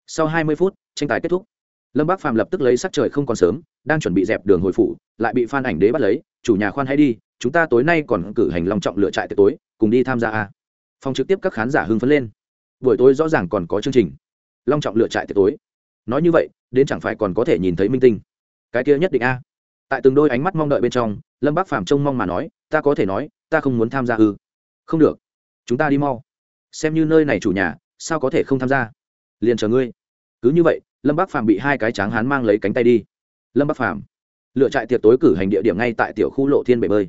Sau hai mươi phút, tranh tài kết thúc. Lâm bác phàm lập tức lấy sắc trời không còn sớm, đang chuẩn bị dẹp đường hồi phủ, lại bị phan ảnh đế bắt lấy, chủ nhà khoan hãy đi, chúng ta tối nay còn cử hành long trọng lựa trại tiệc tối, cùng đi tham gia a. Phòng trực tiếp các khán giả hưng phấn lên. Buổi tối rõ ràng còn có chương trình. Long trọng lựa trại tiệc tối nói như vậy, đến chẳng phải còn có thể nhìn thấy minh tinh. Cái kia nhất định a. Tại từng đôi ánh mắt mong đợi bên trong, lâm bác phàm trông mong mà nói, ta có thể nói, ta không muốn tham gia ư. Không được. Chúng ta đi mau. Xem như nơi này chủ nhà, sao có thể không tham gia? Liền chờ ngươi. Cứ như vậy, lâm bác phàm bị hai cái tráng hán mang lấy cánh tay đi. Lâm bác phàm, lựa trại tiệc tối cử hành địa điểm ngay tại tiểu khu lộ thiên bể bơi.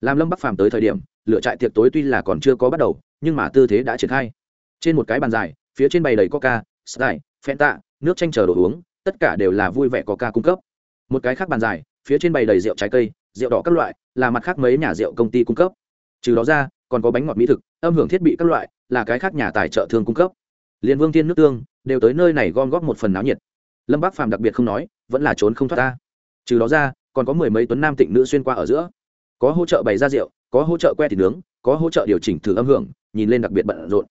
Làm lâm bắc phàm tới thời điểm, lựa trại tiệc tối tuy là còn chưa có bắt đầu, nhưng mà tư thế đã triển khai. Trên một cái bàn dài, phía trên bày đầy coca sky fenta nước chanh chờ đồ uống, tất cả đều là vui vẻ có ca cung cấp. Một cái khác bàn dài, phía trên bày đầy rượu trái cây, rượu đỏ các loại, là mặt khác mấy nhà rượu công ty cung cấp. Trừ đó ra, còn có bánh ngọt mỹ thực, âm hưởng thiết bị các loại, là cái khác nhà tài trợ thương cung cấp. Liên vương thiên nước tương, đều tới nơi này gom góp một phần náo nhiệt. Lâm bác phàm đặc biệt không nói, vẫn là trốn không thoát ta trừ đó ra, còn có mười mấy tuấn nam tịnh nữ xuyên qua ở giữa. Có hỗ trợ bày ra rượu, có hỗ trợ que thịt nướng, có hỗ trợ điều chỉnh thử âm hưởng, nhìn lên đặc biệt bận rộn.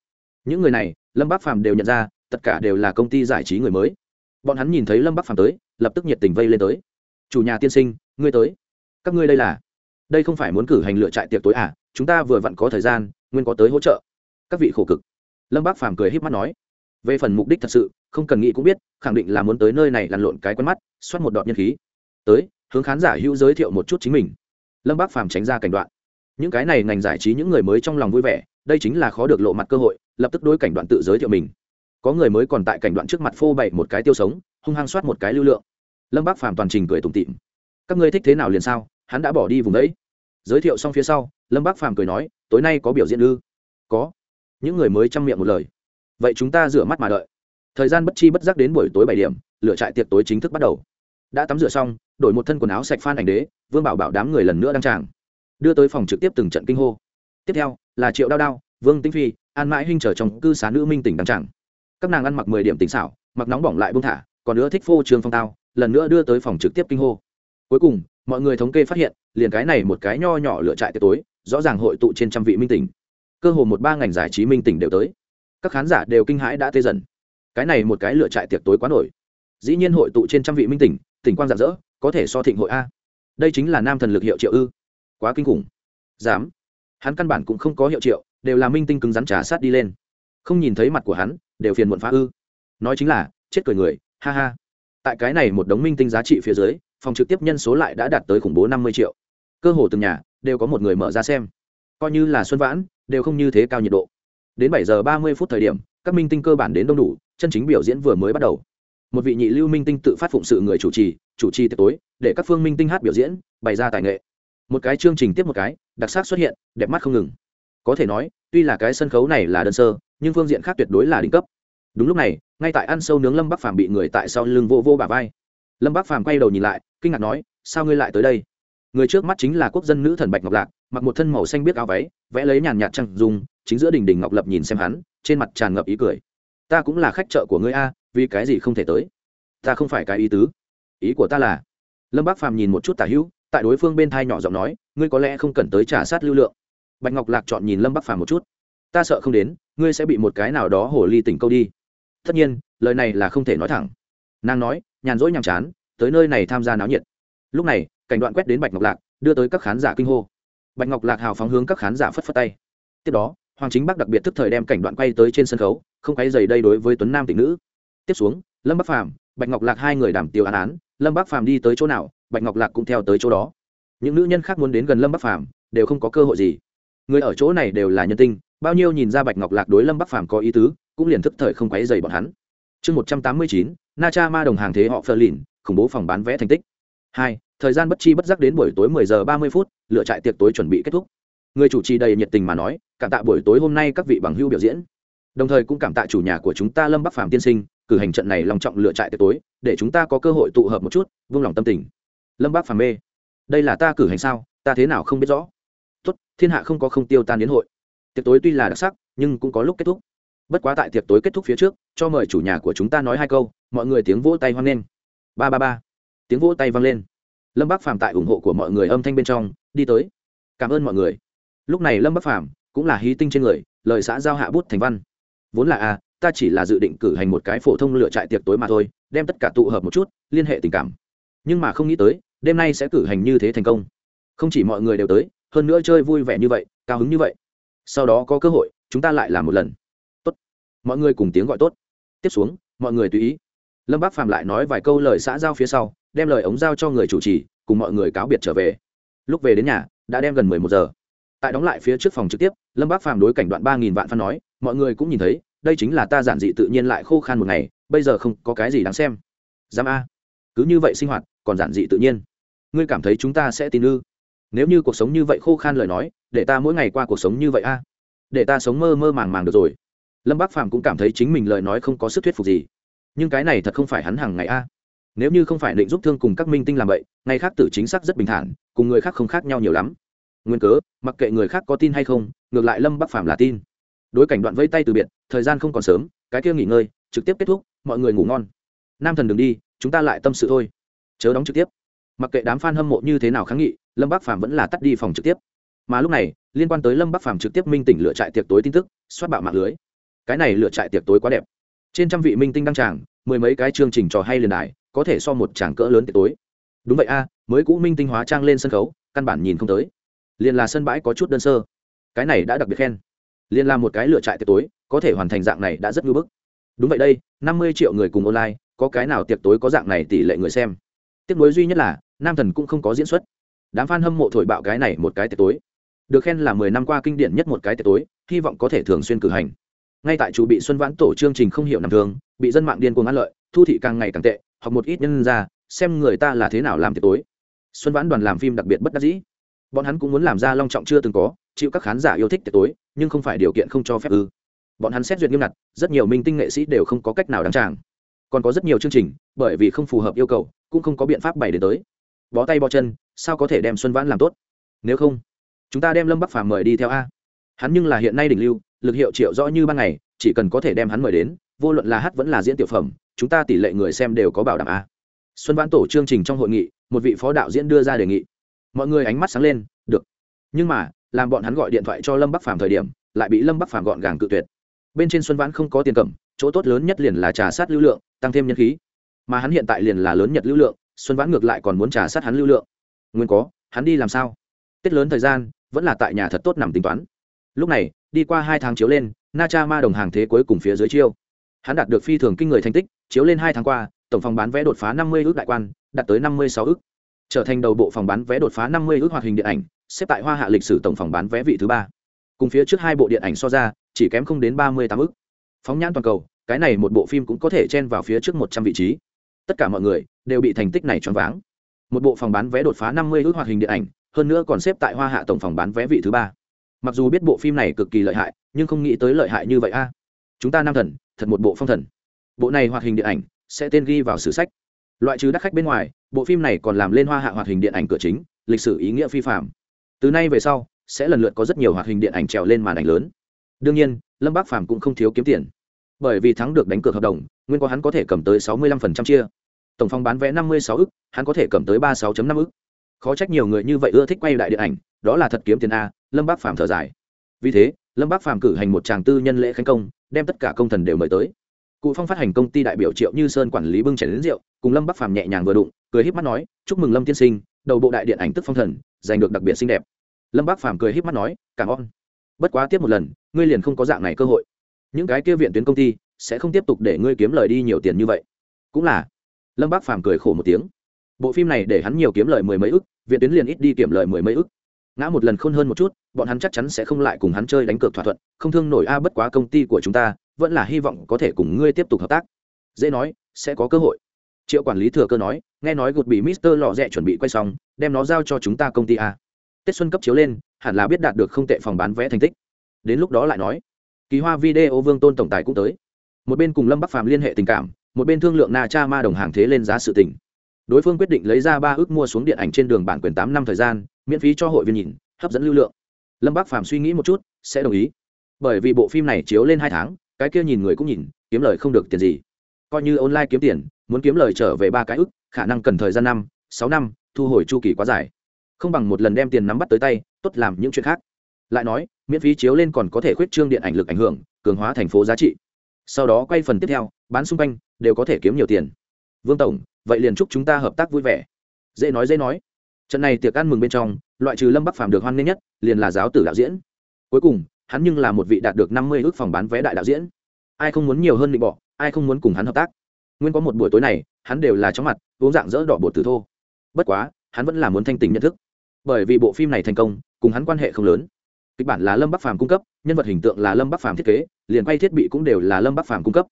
Những người này, lâm Bác phàm đều nhận ra tất cả đều là công ty giải trí người mới. Bọn hắn nhìn thấy lâm bắc phàm tới, lập tức nhiệt tình vây lên tới. Chủ nhà tiên sinh, ngươi tới. Các ngươi đây là? Đây không phải muốn cử hành lựa trại tiệc tối à? Chúng ta vừa vặn có thời gian, nguyên có tới hỗ trợ. Các vị khổ cực. Lâm bắc phàm cười h í p mắt nói. Về phần mục đích thật sự, không cần nghĩ cũng biết, khẳng định là muốn tới nơi này lăn lộn cái quen mắt, xoát một đoạn nhân khí. Tới, hướng khán giả hữu giới thiệu một chút chính mình. Lâm bác phàm tránh ra cảnh đoạn. Những cái này ngành giải trí những người mới trong lòng vui vẻ, đây chính là khó được lộ mặt cơ hội, lập tức đối cảnh đoạn tự giới thiệu mình có người mới còn tại cảnh đoạn trước mặt phô bày một cái tiêu sống, hung hăng soát một cái lưu lượng. Lâm bác phàm toàn trình cười tủm tịm các ngươi thích thế nào liền sao, hắn đã bỏ đi vùng đấy. Giới thiệu xong phía sau, lâm bác phàm cười nói, tối nay có biểu diễn ư? Có. Những người mới chăm miệng một lời. Vậy chúng ta rửa mắt mà đợi. Thời gian bất chi bất giác đến buổi tối bảy điểm lựa trại tiệc tối chính thức bắt đầu. Đã tắm rửa xong, đổi một thân quần áo sạch phan ảnh đế, vương bảo bảo đám người lần nữa đăng tràng. Đưa tới phòng trực tiếp từng trận kinh hô. Tiếp theo là triệu đao đao, vương tĩnh phi, an mãi huynh trở trong cư xá nữ minh tỉnh đăng tràng các nàng ăn mặc mười điểm tỉnh xảo, mặc nóng bỏng lại bông thả, còn nữa thích phô trường phong tao, lần nữa đưa tới phòng trực tiếp kinh hô. Cuối cùng, mọi người thống kê phát hiện, liền cái này một cái nho nhỏ lựa trại tiệc tối, rõ ràng hội tụ trên trăm vị minh tỉnh. Cơ hồ một ba ngành giải trí minh tỉnh đều tới. Các khán giả đều kinh hãi đã tê dần. Cái này một cái lựa trại tiệc tối quá nổi. Dĩ nhiên hội tụ trên trăm vị minh tỉnh tỉnh quang rạng rỡ, có thể so thịnh hội a. Đây chính là nam thần lực hiệu triệu ư. Quá kinh khủng. Dám. Hắn căn bản cũng không có hiệu triệu, đều là minh tinh cứng rắn trà sát đi lên không nhìn thấy mặt của hắn, đều phiền muộn phá ư. Nói chính là, chết cười người, ha ha. Tại cái này một đống minh tinh giá trị phía dưới, phòng trực tiếp nhân số lại đã đạt tới khủng bố năm mươi triệu. Cơ hồ từng nhà, đều có một người mở ra xem. Coi như là xuân vãn, đều không như thế cao nhiệt độ. Đến bảy giờ ba mươi phút thời điểm, các minh tinh cơ bản đến đông đủ, chân chính biểu diễn vừa mới bắt đầu. Một vị nhị lưu minh tinh tự phát phụng sự người chủ trì chủ trì tiệc tối, để các phương minh tinh hát biểu diễn, bày ra tài nghệ. Một cái chương trình tiếp một cái, đặc sắc xuất hiện, đẹp mắt không ngừng. Có thể nói tuy là cái sân khấu này là đơn sơ, nhưng phương diện khác tuyệt đối là đỉnh cấp. Đúng lúc này, ngay tại ăn sâu nướng lâm bắc phàm bị người tại sau lưng vô vô bà vai. Lâm bắc phàm quay đầu nhìn lại, kinh ngạc nói, sao ngươi lại tới đây? Người trước mắt chính là quốc dân nữ thần bạch ngọc lạc, mặc một thân màu xanh biết áo váy, vẽ lấy nhàn nhạt trăng dùng chính giữa đình đình ngọc lập nhìn xem hắn, trên mặt tràn ngập ý cười. Ta cũng là khách chợ của ngươi a, vì cái gì không thể tới? Ta không phải cái ý tứ. Ý của ta là lâm bác phàm nhìn một chút tả hữu, tại đối phương bên thai nhỏ giọng nói, ngươi có lẽ không cần tới trả sát lưu lượng bạch ngọc lạc chọn nhìn lâm bắc phàm một chút. Ta sợ không đến, ngươi sẽ bị một cái nào đó hồ ly tỉnh câu đi. Tất nhiên, lời này là không thể nói thẳng. Nàng nói, nhàn rỗi nhàm chán, tới nơi này tham gia náo nhiệt. Lúc này, cảnh đoạn quét đến bạch ngọc lạc, đưa tới các khán giả kinh hô. Bạch ngọc lạc hào phóng hướng các khán giả phất phất tay. Tiếp đó, hoàng chính bắc đặc biệt thức thời đem cảnh đoạn quay tới trên sân khấu, không quay dày đây đối với tuấn nam tịnh nữ. Tiếp xuống, lâm bắc phàm, bạch ngọc lạc hai người đảm tiêu án án, lâm bắc phàm đi tới chỗ nào, bạch ngọc lạc cũng theo tới chỗ đó. Những nữ nhân khác muốn đến gần lâm bắc phàm, đều không có cơ hội gì người ở chỗ này đều là nhân tinh, bao nhiêu nhìn ra bạch ngọc lạc đối lâm bắc phàm có ý tứ, cũng liền thức thời không quấy dày bọn hắn. Chương một trăm tám mươi chín, na cha ma đồng hàng thế họ phờ lìn, khủng bố phòng bán vé thành tích. Hai, thời gian bất chi bất giác đến buổi tối mười giờ ba mươi phút, lựa trại tiệc tối chuẩn bị kết thúc. Người chủ trì đầy nhiệt tình mà nói, cảm tạ buổi tối hôm nay các vị bằng hưu biểu diễn. Đồng thời cũng cảm tạ chủ nhà của chúng ta lâm bắc phàm tiên sinh, cử hành trận này lòng trọng lựa trại tiệc tối, để chúng ta có cơ hội tụ hợp một chút, vung lòng tâm tình. Lâm bắc phàm mê. Đây là ta cử hành sao? Ta thế nào không biết rõ tốt thiên hạ không có không tiêu tan đến hội. Tiệc tối tuy là đặc sắc nhưng cũng có lúc kết thúc. Bất quá tại tiệc tối kết thúc phía trước cho mời chủ nhà của chúng ta nói hai câu mọi người tiếng vỗ tay hoan nghênh. Ba ba ba. Tiếng vỗ tay vang lên. Lâm bắc phàm tại ủng hộ của mọi người âm thanh bên trong đi tới. Cảm ơn mọi người. Lúc này lâm bắc phàm cũng là hí tinh trên người lời xã giao hạ bút thành văn. Vốn là a à, ta chỉ là dự định cử hành một cái phổ thông lựa trại tiệc tối mà thôi đem tất cả tụ hợp một chút liên hệ tình cảm. Nhưng mà không nghĩ tới đêm nay sẽ cử hành như thế thành công. Không chỉ mọi người đều tới hơn nữa chơi vui vẻ như vậy, cao hứng như vậy. Sau đó có cơ hội, chúng ta lại làm một lần. Tốt. Mọi người cùng tiếng gọi tốt. Tiếp xuống, mọi người tùy ý. Lâm bác Phạm lại nói vài câu lời xã giao phía sau, đem lời ống giao cho người chủ trì, cùng mọi người cáo biệt trở về. Lúc về đến nhà, đã đem gần mười một giờ. Tại đóng lại phía trước phòng trực tiếp, lâm bác Phạm đối cảnh đoạn ba nghìn vạn phân nói, mọi người cũng nhìn thấy, đây chính là ta giản dị tự nhiên lại khô khan một ngày, bây giờ không có cái gì đáng xem. Dám a. Cứ như vậy sinh hoạt, còn giản dị tự nhiên. Ngươi cảm thấy chúng ta sẽ tin ư? Nếu như cuộc sống như vậy khô khan lời nói, để ta mỗi ngày qua cuộc sống như vậy a. Để ta sống mơ mơ màng màng được rồi. Lâm bác phàm cũng cảm thấy chính mình lời nói không có sức thuyết phục gì. Nhưng cái này thật không phải hắn hàng ngày a. Nếu như không phải định giúp thương cùng các minh tinh làm vậy, ngày khác tử chính xác rất bình thản, cùng người khác không khác nhau nhiều lắm. Nguyên cớ, mặc kệ người khác có tin hay không, ngược lại lâm bắc phàm là tin. Đối cảnh đoạn vây tay từ biệt, thời gian không còn sớm, cái kia nghỉ ngơi, trực tiếp kết thúc, mọi người ngủ ngon. Nam thần đừng đi, chúng ta lại tâm sự thôi. Chớ đóng trực tiếp mặc kệ đám f a n hâm mộ như thế nào kháng nghị, lâm bắc phàm vẫn là tắt đi phòng trực tiếp. Mà lúc này, liên quan tới lâm bắc phàm trực tiếp minh tỉnh lựa trại tiệc tối tin tức xoát bạo mạng lưới. Cái này lựa trại tiệc tối quá đẹp. Trên trăm vị minh tinh đăng tràng, mười mấy cái chương trình trò hay liền đài, có thể so một tràng cỡ lớn tiệc tối. Đúng vậy a, mới cũ minh tinh hóa trang lên sân khấu, căn bản nhìn không tới. Liền là sân bãi có chút đơn sơ. Cái này đã đặc biệt khen. Liền là một cái lựa trại tiệc tối, có thể hoàn thành dạng này đã rất ngưỡng bức. Đúng vậy đây, năm mươi triệu người cùng online, có cái nào tiệc tối có dạng này tỷ lệ người xem? Tiếc nối duy nhất là nam thần cũng không có diễn xuất. Đám f a n hâm mộ thổi bạo cái này một cái tiệc tối. Được khen là mười năm qua kinh điển nhất một cái tiệc tối, hy vọng có thể thường xuyên cử hành. Ngay tại chủ bị xuân vãn tổ chương trình không hiểu nằm thường, bị dân mạng điên cuồng ăn lợi, thu thị càng ngày càng tệ hoặc một ít nhân ra, xem người ta là thế nào làm tiệc tối. Xuân vãn đoàn làm phim đặc biệt bất đắc dĩ. Bọn hắn cũng muốn làm ra long trọng chưa từng có, chịu các khán giả yêu thích tiệc tối, nhưng không phải điều kiện không cho phép ư. Bọn hắn xét duyệt nghiêm ngặt, rất nhiều minh tinh nghệ sĩ đều không có cách nào đáng tràng. Còn có rất nhiều chương trình, bởi vì không phù hợp yêu cầu, cũng không có biện pháp bày đến tới bó tay bó chân, sao có thể đem xuân vãn làm tốt? Nếu không, chúng ta đem lâm bắc phàm mời đi theo a. Hắn nhưng là hiện nay đỉnh lưu, lực hiệu triệu rõ như ban ngày, chỉ cần có thể đem hắn mời đến, vô luận là hát vẫn là diễn tiểu phẩm, chúng ta tỷ lệ người xem đều có bảo đảm a. Xuân vãn tổ chương trình trong hội nghị, một vị phó đạo diễn đưa ra đề nghị. Mọi người ánh mắt sáng lên, được. Nhưng mà, làm bọn hắn gọi điện thoại cho lâm bắc phàm thời điểm, lại bị lâm bắc phàm gọn gàng cự tuyệt. Bên trên xuân vãn không có tiền cầm, chỗ tốt lớn nhất liền là trà sát lưu lượng, tăng thêm nhân khí. Mà hắn hiện tại liền là lớn nhật lưu lượng xuân vãn ngược lại còn muốn trà sát hắn lưu lượng. Nguyên có, hắn đi làm sao? Tết lớn thời gian, vẫn là tại nhà thật tốt nằm tính toán. Lúc này, đi qua hai tháng chiếu lên, na cha ma đồng hàng thế cuối cùng phía dưới chiêu. Hắn đạt được phi thường kinh người thành tích, chiếu lên hai tháng qua, tổng phòng bán vé đột phá năm mươi ước đại quan, đạt tới năm mươi sáu ước. Trở thành đầu bộ phòng bán vé đột phá năm mươi ước hoạt hình điện ảnh, xếp tại hoa hạ lịch sử tổng phòng bán vé vị thứ ba. Cùng phía trước hai bộ điện ảnh so ra, chỉ kém không đến ba mươi tám ước. Phóng nhãn toàn cầu, cái này một bộ phim cũng có thể chen vào phía trước một trăm vị trí. Tất cả mọi người đều bị thành tích này choáng váng. Một bộ phòng bán vé đột phá năm mươi ước hoạt hình điện ảnh, hơn nữa còn xếp tại hoa hạ tổng phòng bán vé vị thứ ba. Mặc dù biết bộ phim này cực kỳ lợi hại, nhưng không nghĩ tới lợi hại như vậy a. Chúng ta nam thần, thật một bộ phong thần. Bộ này hoạt hình điện ảnh sẽ tên ghi vào sử sách. Loại trừ đắc khách bên ngoài, bộ phim này còn làm lên hoa hạ hoạt hình điện ảnh cửa chính, lịch sử ý nghĩa phi phạm. Từ nay về sau, sẽ lần lượt có rất nhiều hoạt hình điện ảnh trèo lên màn ảnh lớn. Đương nhiên, lâm bác phàm cũng không thiếu kiếm tiền. Bởi vì thắng được đánh cược hợp đồng, nguyên có hắn có thể cầm tới sáu mươi 65% chia tổng phòng bán vé năm mươi sáu ức, hắn có thể cầm tới ba mươi sáu năm ức. Khó trách nhiều người như vậy ưa thích quay đại điện ảnh, đó là thật kiếm tiền a, lâm bác phàm thở dài. Vì thế, lâm bác phàm cử hành một tràng tư nhân lễ khánh công, đem tất cả công thần đều mời tới. Cụ phong phát hành công ty đại biểu triệu như sơn quản lý bưng chảy đến rượu, cùng lâm bắc phàm nhẹ nhàng vừa đụng, cười híp mắt nói, chúc mừng lâm tiên sinh, đầu bộ đại điện ảnh tức phong thần, giành được đặc biệt xinh đẹp. Lâm bắc phàm cười híp mắt nói, cảm ơn. Bất quá tiếp một lần, ngươi liền không có dạng này cơ hội. Những cái kia viện tuyến công ty sẽ không tiếp tục để ngươi kiếm lời đi nhiều tiền như vậy. Cũng là lâm bác phàm cười khổ một tiếng. Bộ phim này để hắn nhiều kiếm lời mười mấy ức, viện tuyến liền ít đi kiểm lời mười mấy ức. Ngã một lần khôn hơn một chút, bọn hắn chắc chắn sẽ không lại cùng hắn chơi đánh cược thỏa thuận, không thương nổi a à bất quá công ty của chúng ta, vẫn là hy vọng có thể cùng ngươi tiếp tục hợp tác. Dễ nói, sẽ có cơ hội. Triệu quản lý thừa cơ nói, nghe nói gột bị mister lò rẽ chuẩn bị quay xong, đem nó giao cho chúng ta công ty a. Tết xuân cấp chiếu lên, hẳn là biết đạt được không tệ phòng bán vé thành tích. Đến lúc đó lại nói, kỳ hoa video vương tôn tổng tài cũng tới. Một bên cùng lâm bắc phàm liên hệ tình cảm một bên thương lượng na cha ma đồng hàng thế lên giá sự tình. Đối phương quyết định lấy ra ba ước mua xuống điện ảnh trên đường bản quyền tám năm thời gian, miễn phí cho hội viên nhìn, hấp dẫn lưu lượng. Lâm bác phàm suy nghĩ một chút, sẽ đồng ý. Bởi vì bộ phim này chiếu lên hai tháng, cái kia nhìn người cũng nhìn, kiếm lời không được tiền gì. Coi như online kiếm tiền, muốn kiếm lời trở về ba cái ức, khả năng cần thời gian năm, sáu năm, thu hồi chu kỳ quá dài. Không bằng một lần đem tiền nắm bắt tới tay, tốt làm những chuyện khác. Lại nói, miễn phí chiếu lên còn có thể khuyết trương điện ảnh lực ảnh hưởng, cường hóa thành phố giá trị. Sau đó quay phần tiếp theo, bán xung quanh đều có thể kiếm nhiều tiền. Vương tổng, vậy liền chúc chúng ta hợp tác vui vẻ. Dễ nói dễ nói. Trận này tiệc ăn mừng bên trong, loại trừ lâm bắc phàm được hoan nghênh nhất, liền là giáo tử đạo diễn. Cuối cùng, hắn nhưng là một vị đạt được năm mươi ước phòng bán vé đại đạo diễn. Ai không muốn nhiều hơn định bỏ ai không muốn cùng hắn hợp tác. Nguyên có một buổi tối này, hắn đều là chóng mặt, uống dạng dỡ đỏ bột từ thô. Bất quá, hắn vẫn là muốn thanh tình nhận thức. Bởi vì bộ phim này thành công, cùng hắn quan hệ không lớn. Kịch bản là lâm bắc phàm cung cấp, nhân vật hình tượng là lâm bắc phàm thiết kế, liền quay thiết bị cũng đều là lâm bắc phàm cung cấp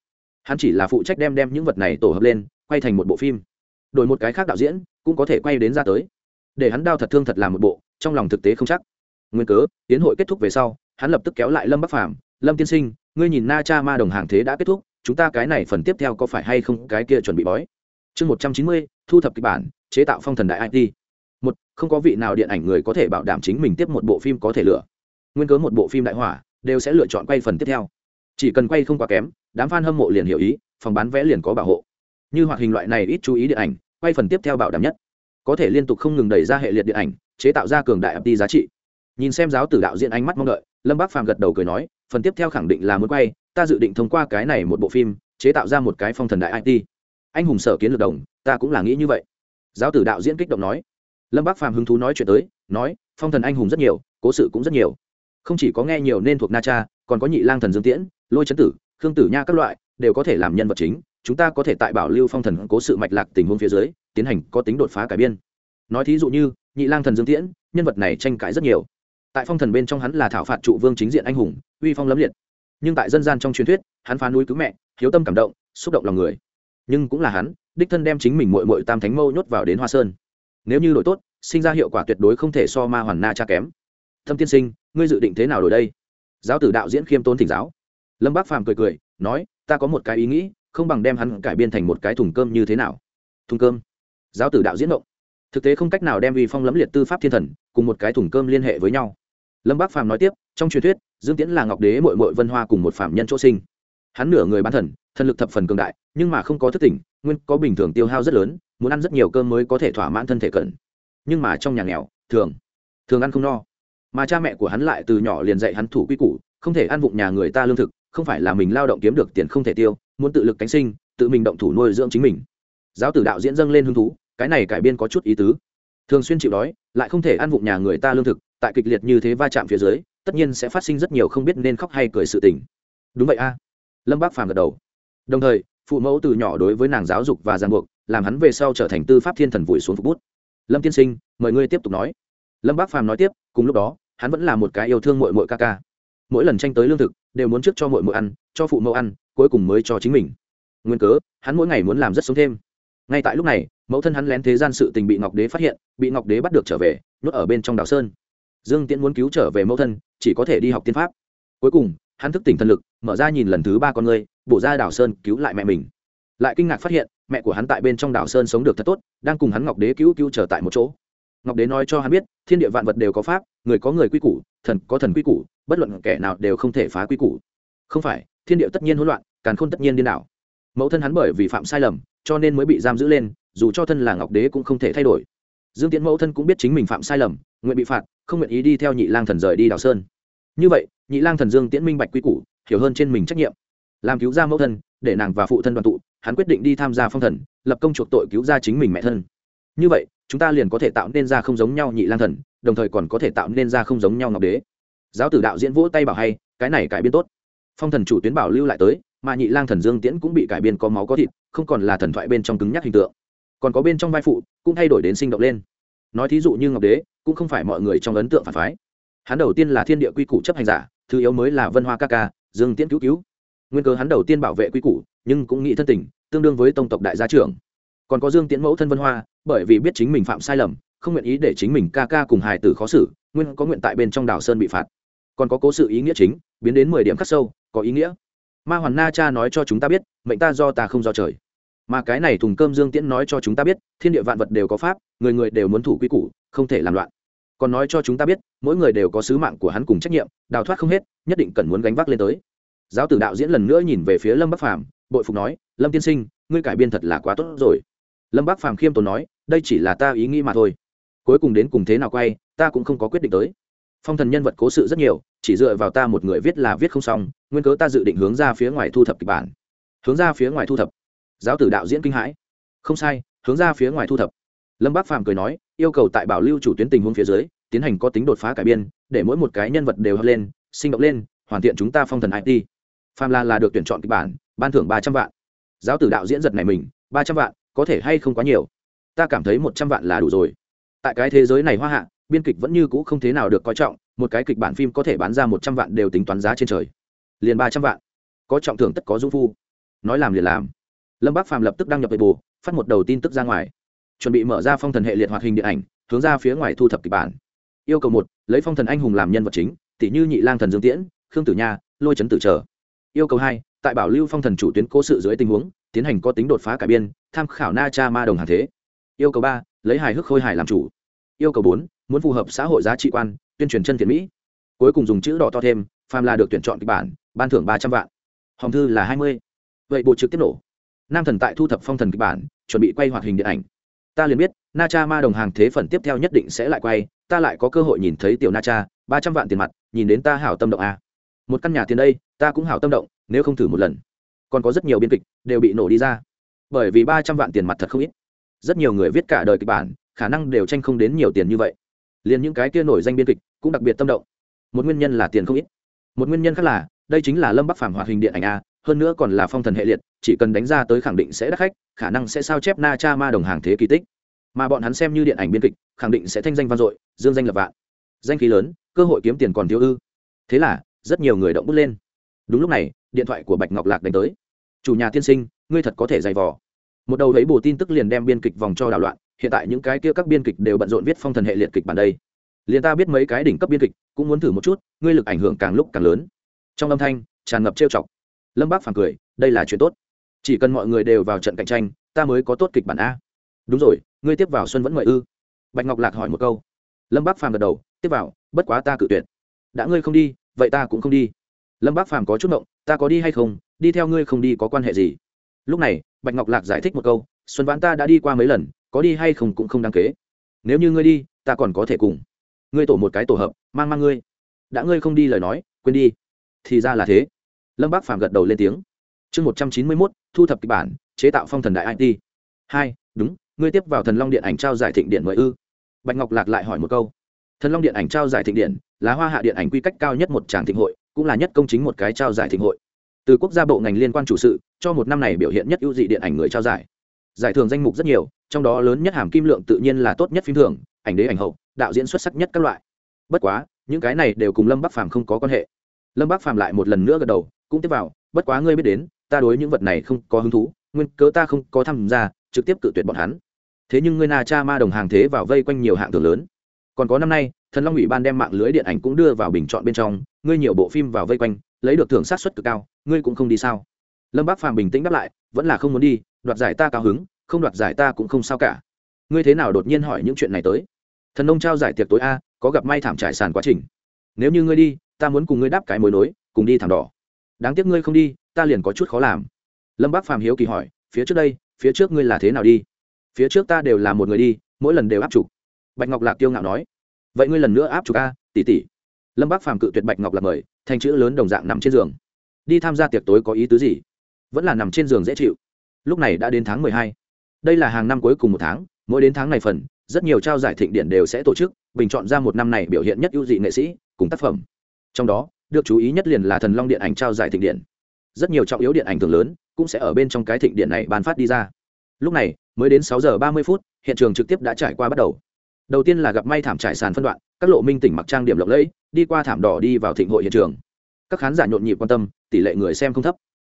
hắn chỉ là phụ trách đem đem những vật này tổ hợp lên, quay thành một bộ phim. Đổi một cái khác đạo diễn, cũng có thể quay đến ra tới. Để hắn đau thật thương thật làm một bộ, trong lòng thực tế không chắc. Nguyên cớ tiến hội kết thúc về sau, hắn lập tức kéo lại lâm bắc phàm. Lâm tiên sinh, ngươi nhìn na cha ma đồng hàng thế đã kết thúc, chúng ta cái này phần tiếp theo có phải hay không cái kia chuẩn bị bói? Chương một trăm chín mươi, thu thập kịch bản, chế tạo phong thần đại it một, không có vị nào điện ảnh người có thể bảo đảm chính mình tiếp một bộ phim có thể lựa. Nguyên cớ một bộ phim đại hỏa, đều sẽ lựa chọn quay phần tiếp theo. Chỉ cần quay không quá kém đám f a n hâm mộ liền hiểu ý, phòng bán vé liền có bảo hộ. Như hoạt hình loại này ít chú ý điện ảnh, quay phần tiếp theo bảo đảm nhất. Có thể liên tục không ngừng đẩy ra hệ liệt điện ảnh, chế tạo ra cường đại ập đi giá trị. Nhìn xem giáo tử đạo diễn ánh mắt mong đợi, lâm bác phàm gật đầu cười nói, phần tiếp theo khẳng định là muốn quay, ta dự định thông qua cái này một bộ phim, chế tạo ra một cái phong thần đại it anh hùng sở kiến lược đồng, ta cũng là nghĩ như vậy. Giáo tử đạo diễn kích động nói. Lâm bác phàm hứng thú nói chuyện tới, nói, phong thần anh hùng rất nhiều, cố sự cũng rất nhiều. Không chỉ có nghe nhiều nên thuộc na cha, còn có nhị lang thần dương tiễn, lôi chấn tử khương tử nha các loại đều có thể làm nhân vật chính, chúng ta có thể tại bảo lưu phong thần cố sự mạch lạc tình huống phía dưới, tiến hành có tính đột phá cải biên. Nói thí dụ như, nhị lang thần dương tiễn, nhân vật này tranh cãi rất nhiều. Tại phong thần bên trong hắn là thảo phạt trụ vương chính diện anh hùng, uy phong lấm liệt. Nhưng tại dân gian trong truyền thuyết, hắn phá núi cứu mẹ, hiếu tâm cảm động, xúc động lòng người. Nhưng cũng là hắn, đích thân đem chính mình mội mội tam thánh mâu nhốt vào đến hoa sơn. Nếu như đổi tốt, sinh ra hiệu quả tuyệt đối không thể so ma hoàn na cha kém. Thâm tiên sinh, ngươi dự định thế nào đổi đây? Giáo tử đạo diễn khiêm tốn thỉnh giáo lâm bác phàm cười cười, nói, ta có một cái ý nghĩ, không bằng đem hắn cải biên thành một cái thùng cơm như thế nào? Thùng cơm? Giáo tử đạo diễn động. Thực tế không cách nào đem uy phong lẫm liệt tư pháp thiên thần cùng một cái thùng cơm liên hệ với nhau. Lâm bác phàm nói tiếp, trong truyền thuyết, dương tiễn là ngọc đế mội mội vân hoa cùng một phạm nhân chỗ sinh. Hắn nửa người bán thần thần lực thập phần cường đại, nhưng mà không có thức tỉnh, nguyên có bình thường tiêu hao rất lớn, muốn ăn rất nhiều cơm mới có thể thỏa mãn thân thể cận. Nhưng mà trong nhà nghèo, thường thường ăn không no. Mà cha mẹ của hắn lại từ nhỏ liền dạy hắn thủ quy củ, không thể ăn vụng nhà người ta lương thực không phải là mình lao động kiếm được tiền không thể tiêu, muốn tự lực cánh sinh, tự mình động thủ nuôi dưỡng chính mình. Giáo tử đạo diễn dâng lên hứng thú, cái này cải biên có chút ý tứ. Thường xuyên chịu đói, lại không thể ăn vụng nhà người ta lương thực, tại kịch liệt như thế va chạm phía dưới, tất nhiên sẽ phát sinh rất nhiều không biết nên khóc hay cười sự tình. Đúng vậy a. Lâm bác phàm gật đầu. Đồng thời, phụ mẫu từ nhỏ đối với nàng giáo dục và giang buộc, làm hắn về sau trở thành tư pháp thiên thần vùi xuống phục bút. Lâm tiên sinh, mời ngươi tiếp tục nói. Lâm bác phàm nói tiếp, cùng lúc đó, hắn vẫn là một cái yêu thương mội mội ca ca mỗi lần tranh tới lương thực, đều muốn trước cho mỗi mỗi ăn, cho phụ mẫu ăn, cuối cùng mới cho chính mình. Nguyên cớ, hắn mỗi ngày muốn làm rất sống thêm. Ngay tại lúc này, mẫu thân hắn lén thế gian sự tình bị ngọc đế phát hiện, bị ngọc đế bắt được trở về nuốt ở bên trong đảo sơn. Dương tiễn muốn cứu trở về mẫu thân, chỉ có thể đi học tiên pháp. Cuối cùng, hắn thức tỉnh thần lực, mở ra nhìn lần thứ ba con người bổ ra đảo sơn cứu lại mẹ mình. Lại kinh ngạc phát hiện, mẹ của hắn tại bên trong đảo sơn sống được thật tốt, đang cùng hắn ngọc đế cứu cứu trở tại một chỗ ngọc đế nói cho hắn biết, thiên địa vạn vật đều có pháp, người có người quy củ, thần có thần quy củ, bất luận kẻ nào đều không thể phá quy củ. Không phải, thiên địa tất nhiên hỗn loạn, càn khôn tất nhiên điên đảo. Mẫu thân hắn bởi vì phạm sai lầm, cho nên mới bị giam giữ lên, dù cho thân là ngọc đế cũng không thể thay đổi. Dương tiễn mẫu thân cũng biết chính mình phạm sai lầm, nguyện bị phạt, không nguyện ý đi theo nhị lang thần rời đi đảo sơn. Như vậy, nhị lang thần dương tiễn minh bạch quy củ, hiểu hơn trên mình trách nhiệm. Làm cứu ra mẫu thân, để nàng và phụ thân đoàn tụ, hắn quyết định đi tham gia phong thần, lập công chuộc tội cứu ra chính mình mẹ thân như vậy, chúng ta liền có thể tạo nên ra không giống nhau nhị lang thần, đồng thời còn có thể tạo nên ra không giống nhau ngọc đế. Giáo tử đạo diễn vỗ tay bảo hay, cái này cải biên tốt. Phong thần chủ tuyến bảo lưu lại tới, mà nhị lang thần dương tiễn cũng bị cải biên có máu có thịt, không còn là thần thoại bên trong cứng nhắc hình tượng. Còn có bên trong vai phụ, cũng thay đổi đến sinh động lên. Nói thí dụ như ngọc đế, cũng không phải mọi người trong ấn tượng phản phái. Hắn đầu tiên là thiên địa quy củ chấp hành giả, thứ yếu mới là vân hoa ca ca, dương tiễn cứu cứu. Nguyên cớ hắn đầu tiên bảo vệ quy củ, nhưng cũng nghĩ thân tình, tương đương với tông tộc đại gia trưởng còn có dương tiễn mẫu thân vân hoa, bởi vì biết chính mình phạm sai lầm, không nguyện ý để chính mình ca ca cùng hài tử khó xử, nguyên có nguyện tại bên trong đảo sơn bị phạt. Còn có cố sự ý nghĩa chính, biến đến mười điểm khắc sâu, có ý nghĩa. Ma hoàn na cha nói cho chúng ta biết, mệnh ta do ta không do trời. Mà cái này thùng cơm dương tiễn nói cho chúng ta biết, thiên địa vạn vật đều có pháp, người người đều muốn thủ quy củ, không thể làm loạn. Còn nói cho chúng ta biết, mỗi người đều có sứ mạng của hắn cùng trách nhiệm, đào thoát không hết, nhất định cần muốn gánh vác lên tới. Giáo tử đạo diễn lần nữa nhìn về phía lâm bắc phàm, bội phục nói, lâm tiên sinh, ngươi cải biên thật là quá tốt rồi lâm Bác phàm khiêm tốn nói, đây chỉ là ta ý nghĩ mà thôi. Cuối cùng đến cùng thế nào quay, ta cũng không có quyết định tới. Phong thần nhân vật cố sự rất nhiều, chỉ dựa vào ta một người viết là viết không xong, nguyên cớ ta dự định hướng ra phía ngoài thu thập kịch bản. Hướng ra phía ngoài thu thập? Giáo tử đạo diễn kinh hãi. Không sai, hướng ra phía ngoài thu thập. Lâm bác phàm cười nói, yêu cầu tại bảo lưu chủ tuyến tình huống phía dưới, tiến hành có tính đột phá cải biên, để mỗi một cái nhân vật đều hấp lên, sinh động lên, hoàn thiện chúng ta phong thần it phàm là là được tuyển chọn kịch bản, ban thưởng ba trăm vạn. Giáo tử đạo diễn giật này mình, ba trăm vạn có thể hay không quá nhiều. Ta cảm thấy một trăm vạn là đủ rồi. Tại cái thế giới này hoa hạ, biên kịch vẫn như cũ không thế nào được coi trọng, một cái kịch bản phim có thể bán ra một trăm vạn đều tính toán giá trên trời. Liền ba trăm vạn. Có trọng thưởng tất có dung phu. Nói làm liền làm. Lâm bác phàm lập tức đăng nhập về bù phát một đầu tin tức ra ngoài. Chuẩn bị mở ra phong thần hệ liệt hoạt hình điện ảnh, hướng ra phía ngoài thu thập kịch bản. Yêu cầu một, lấy phong thần anh hùng làm nhân vật chính, tỷ như nhị lang thần dương tiễn, khương tử nha, lôi trấn tử trở. Yêu cầu hai, tại bảo lưu phong thần chủ tuyến cố sự dưới tình huống tiến hành có tính đột phá cải biên, tham khảo na cha ma đồng hàng thế. Yêu cầu ba, lấy hài hước khôi hài làm chủ. Yêu cầu bốn, muốn phù hợp xã hội giá trị quan, tuyên truyền chân thiện mỹ. Cuối cùng dùng chữ đỏ to thêm, phàm là được tuyển chọn kịch bản, ban thưởng ba trăm vạn. Hồng thư là hai mươi. Vậy bộ trực tiếp nổ. Nam thần tại thu thập phong thần kịch bản, chuẩn bị quay hoạt hình điện ảnh. Ta liền biết, na cha ma đồng hàng thế phần tiếp theo nhất định sẽ lại quay, ta lại có cơ hội nhìn thấy tiểu na cha, ba trăm vạn tiền mặt, nhìn đến ta hảo tâm động a một căn nhà tiền đây, ta cũng hảo tâm động, nếu không thử một lần còn có rất nhiều biên kịch đều bị nổ đi ra. Bởi vì ba trăm vạn tiền mặt thật không ít. Rất nhiều người viết cả đời kịch bản, khả năng đều tranh không đến nhiều tiền như vậy. Liền những cái kia nổi danh biên kịch cũng đặc biệt tâm động. Một nguyên nhân là tiền không ít. Một nguyên nhân khác là, đây chính là lâm bắc phàm hoạt hình điện ảnh a, hơn nữa còn là phong thần hệ liệt, chỉ cần đánh ra tới khẳng định sẽ đắt khách, khả năng sẽ sao chép na cha ma đồng hàng thế kỳ tích. Mà bọn hắn xem như điện ảnh biên kịch, khẳng định sẽ thanh danh vang dội, dương danh lập vạn. Danh khí lớn, cơ hội kiếm tiền còn thiếu ư. Thế là, rất nhiều người động bút lên. Đúng lúc này, điện thoại của bạch ngọc lạc đánh tới chủ nhà tiên sinh, ngươi thật có thể dày vò. Một đầu lấy bù tin tức liền đem biên kịch vòng cho đảo loạn, hiện tại những cái kia các biên kịch đều bận rộn viết phong thần hệ liệt kịch bản đây. Liền ta biết mấy cái đỉnh cấp biên kịch, cũng muốn thử một chút, ngươi lực ảnh hưởng càng lúc càng lớn. Trong âm thanh, tràn ngập trêu chọc. Lâm bác phản cười, đây là chuyện tốt. Chỉ cần mọi người đều vào trận cạnh tranh, ta mới có tốt kịch bản a. Đúng rồi, ngươi tiếp vào xuân vẫn ngoại ư. Bạch ngọc lạc hỏi một câu. Lâm bác phàm gật đầu, tiếp vào, bất quá ta cự tuyệt. Đã ngươi không đi, vậy ta cũng không đi. Lâm bác phàm có chút động ta có đi hay không? Đi theo ngươi không đi có quan hệ gì. Lúc này, bạch ngọc lạc giải thích một câu, xuân vãn ta đã đi qua mấy lần, có đi hay không cũng không đáng kế. Nếu như ngươi đi, ta còn có thể cùng. Ngươi tổ một cái tổ hợp, mang mang ngươi. Đã ngươi không đi lời nói, quên đi. Thì ra là thế. Lâm bác phàm gật đầu lên tiếng. Chương một trăm chín mươi mốt, thu thập kịch bản, chế tạo phong thần đại it hai, đúng, ngươi tiếp vào thần long điện ảnh trao giải thịnh điện mời ư? Bạch ngọc lạc lại hỏi một câu. Thần long điện ảnh trao giải thịnh điện là hoa hạ điện ảnh quy cách cao nhất một tràng thịnh hội, cũng là nhất công chính một cái trao giải thịnh hội từ quốc gia bộ ngành liên quan chủ sự, cho một năm này biểu hiện nhất ưu dị điện ảnh người trao giải. Giải thưởng danh mục rất nhiều, trong đó lớn nhất hàm kim lượng tự nhiên là tốt nhất phim thưởng ảnh đế ảnh hậu, đạo diễn xuất sắc nhất các loại. Bất quá, những cái này đều cùng lâm bắc phàm không có quan hệ. Lâm bắc phàm lại một lần nữa gật đầu, cũng tiếp vào, bất quá ngươi biết đến, ta đối những vật này không có hứng thú, nguyên cớ ta không có tham gia, trực tiếp cự tuyệt bọn hắn. Thế nhưng ngươi na cha ma đồng hàng thế vào vây quanh nhiều hạng thưởng lớn. Còn có năm nay, thần long ủy ban đem mạng lưới điện ảnh cũng đưa vào bình chọn bên trong, ngươi nhiều bộ phim vào vây quanh lấy được thưởng sát xuất cực cao, ngươi cũng không đi sao? Lâm bác phàm bình tĩnh đáp lại, vẫn là không muốn đi, đoạt giải ta cao hứng, không đoạt giải ta cũng không sao cả. Ngươi thế nào đột nhiên hỏi những chuyện này tới? Thần nông trao giải tiệc tối a, có gặp may thảm trải sàn quá trình. Nếu như ngươi đi, ta muốn cùng ngươi đáp cái mối nối, cùng đi thảm đỏ. Đáng tiếc ngươi không đi, ta liền có chút khó làm. Lâm bác phàm hiếu kỳ hỏi, phía trước đây, phía trước ngươi là thế nào đi? Phía trước ta đều là một người đi, mỗi lần đều áp trục. Bạch ngọc lạc tiêu ngạo nói, vậy ngươi lần nữa áp trục a, tỷ tỷ lâm bác phàm cự tuyệt bạch ngọc lạc mời thành chữ lớn đồng dạng nằm trên giường. Đi tham gia tiệc tối có ý tứ gì? Vẫn là nằm trên giường dễ chịu. Lúc này đã đến tháng mười hai. Đây là hàng năm cuối cùng một tháng, mỗi đến tháng này phần, rất nhiều trao giải thịnh điển đều sẽ tổ chức, bình chọn ra một năm này biểu hiện nhất ưu dị nghệ sĩ, cùng tác phẩm. Trong đó, được chú ý nhất liền là thần long điện ảnh trao giải thịnh điển rất nhiều trọng yếu điện ảnh thường lớn cũng sẽ ở bên trong cái thịnh điện này ban phát đi ra. Lúc này, mới đến sáu giờ ba mươi phút, hiện trường trực tiếp đã trải qua bắt đầu đầu tiên là gặp may thảm trải sàn phân đoạn, các lộ minh tỉnh mặc trang điểm lộng lẫy, đi qua thảm đỏ đi vào thịnh hội hiện trường. Các khán giả nhộn nhịp quan tâm, tỷ lệ người xem không thấp.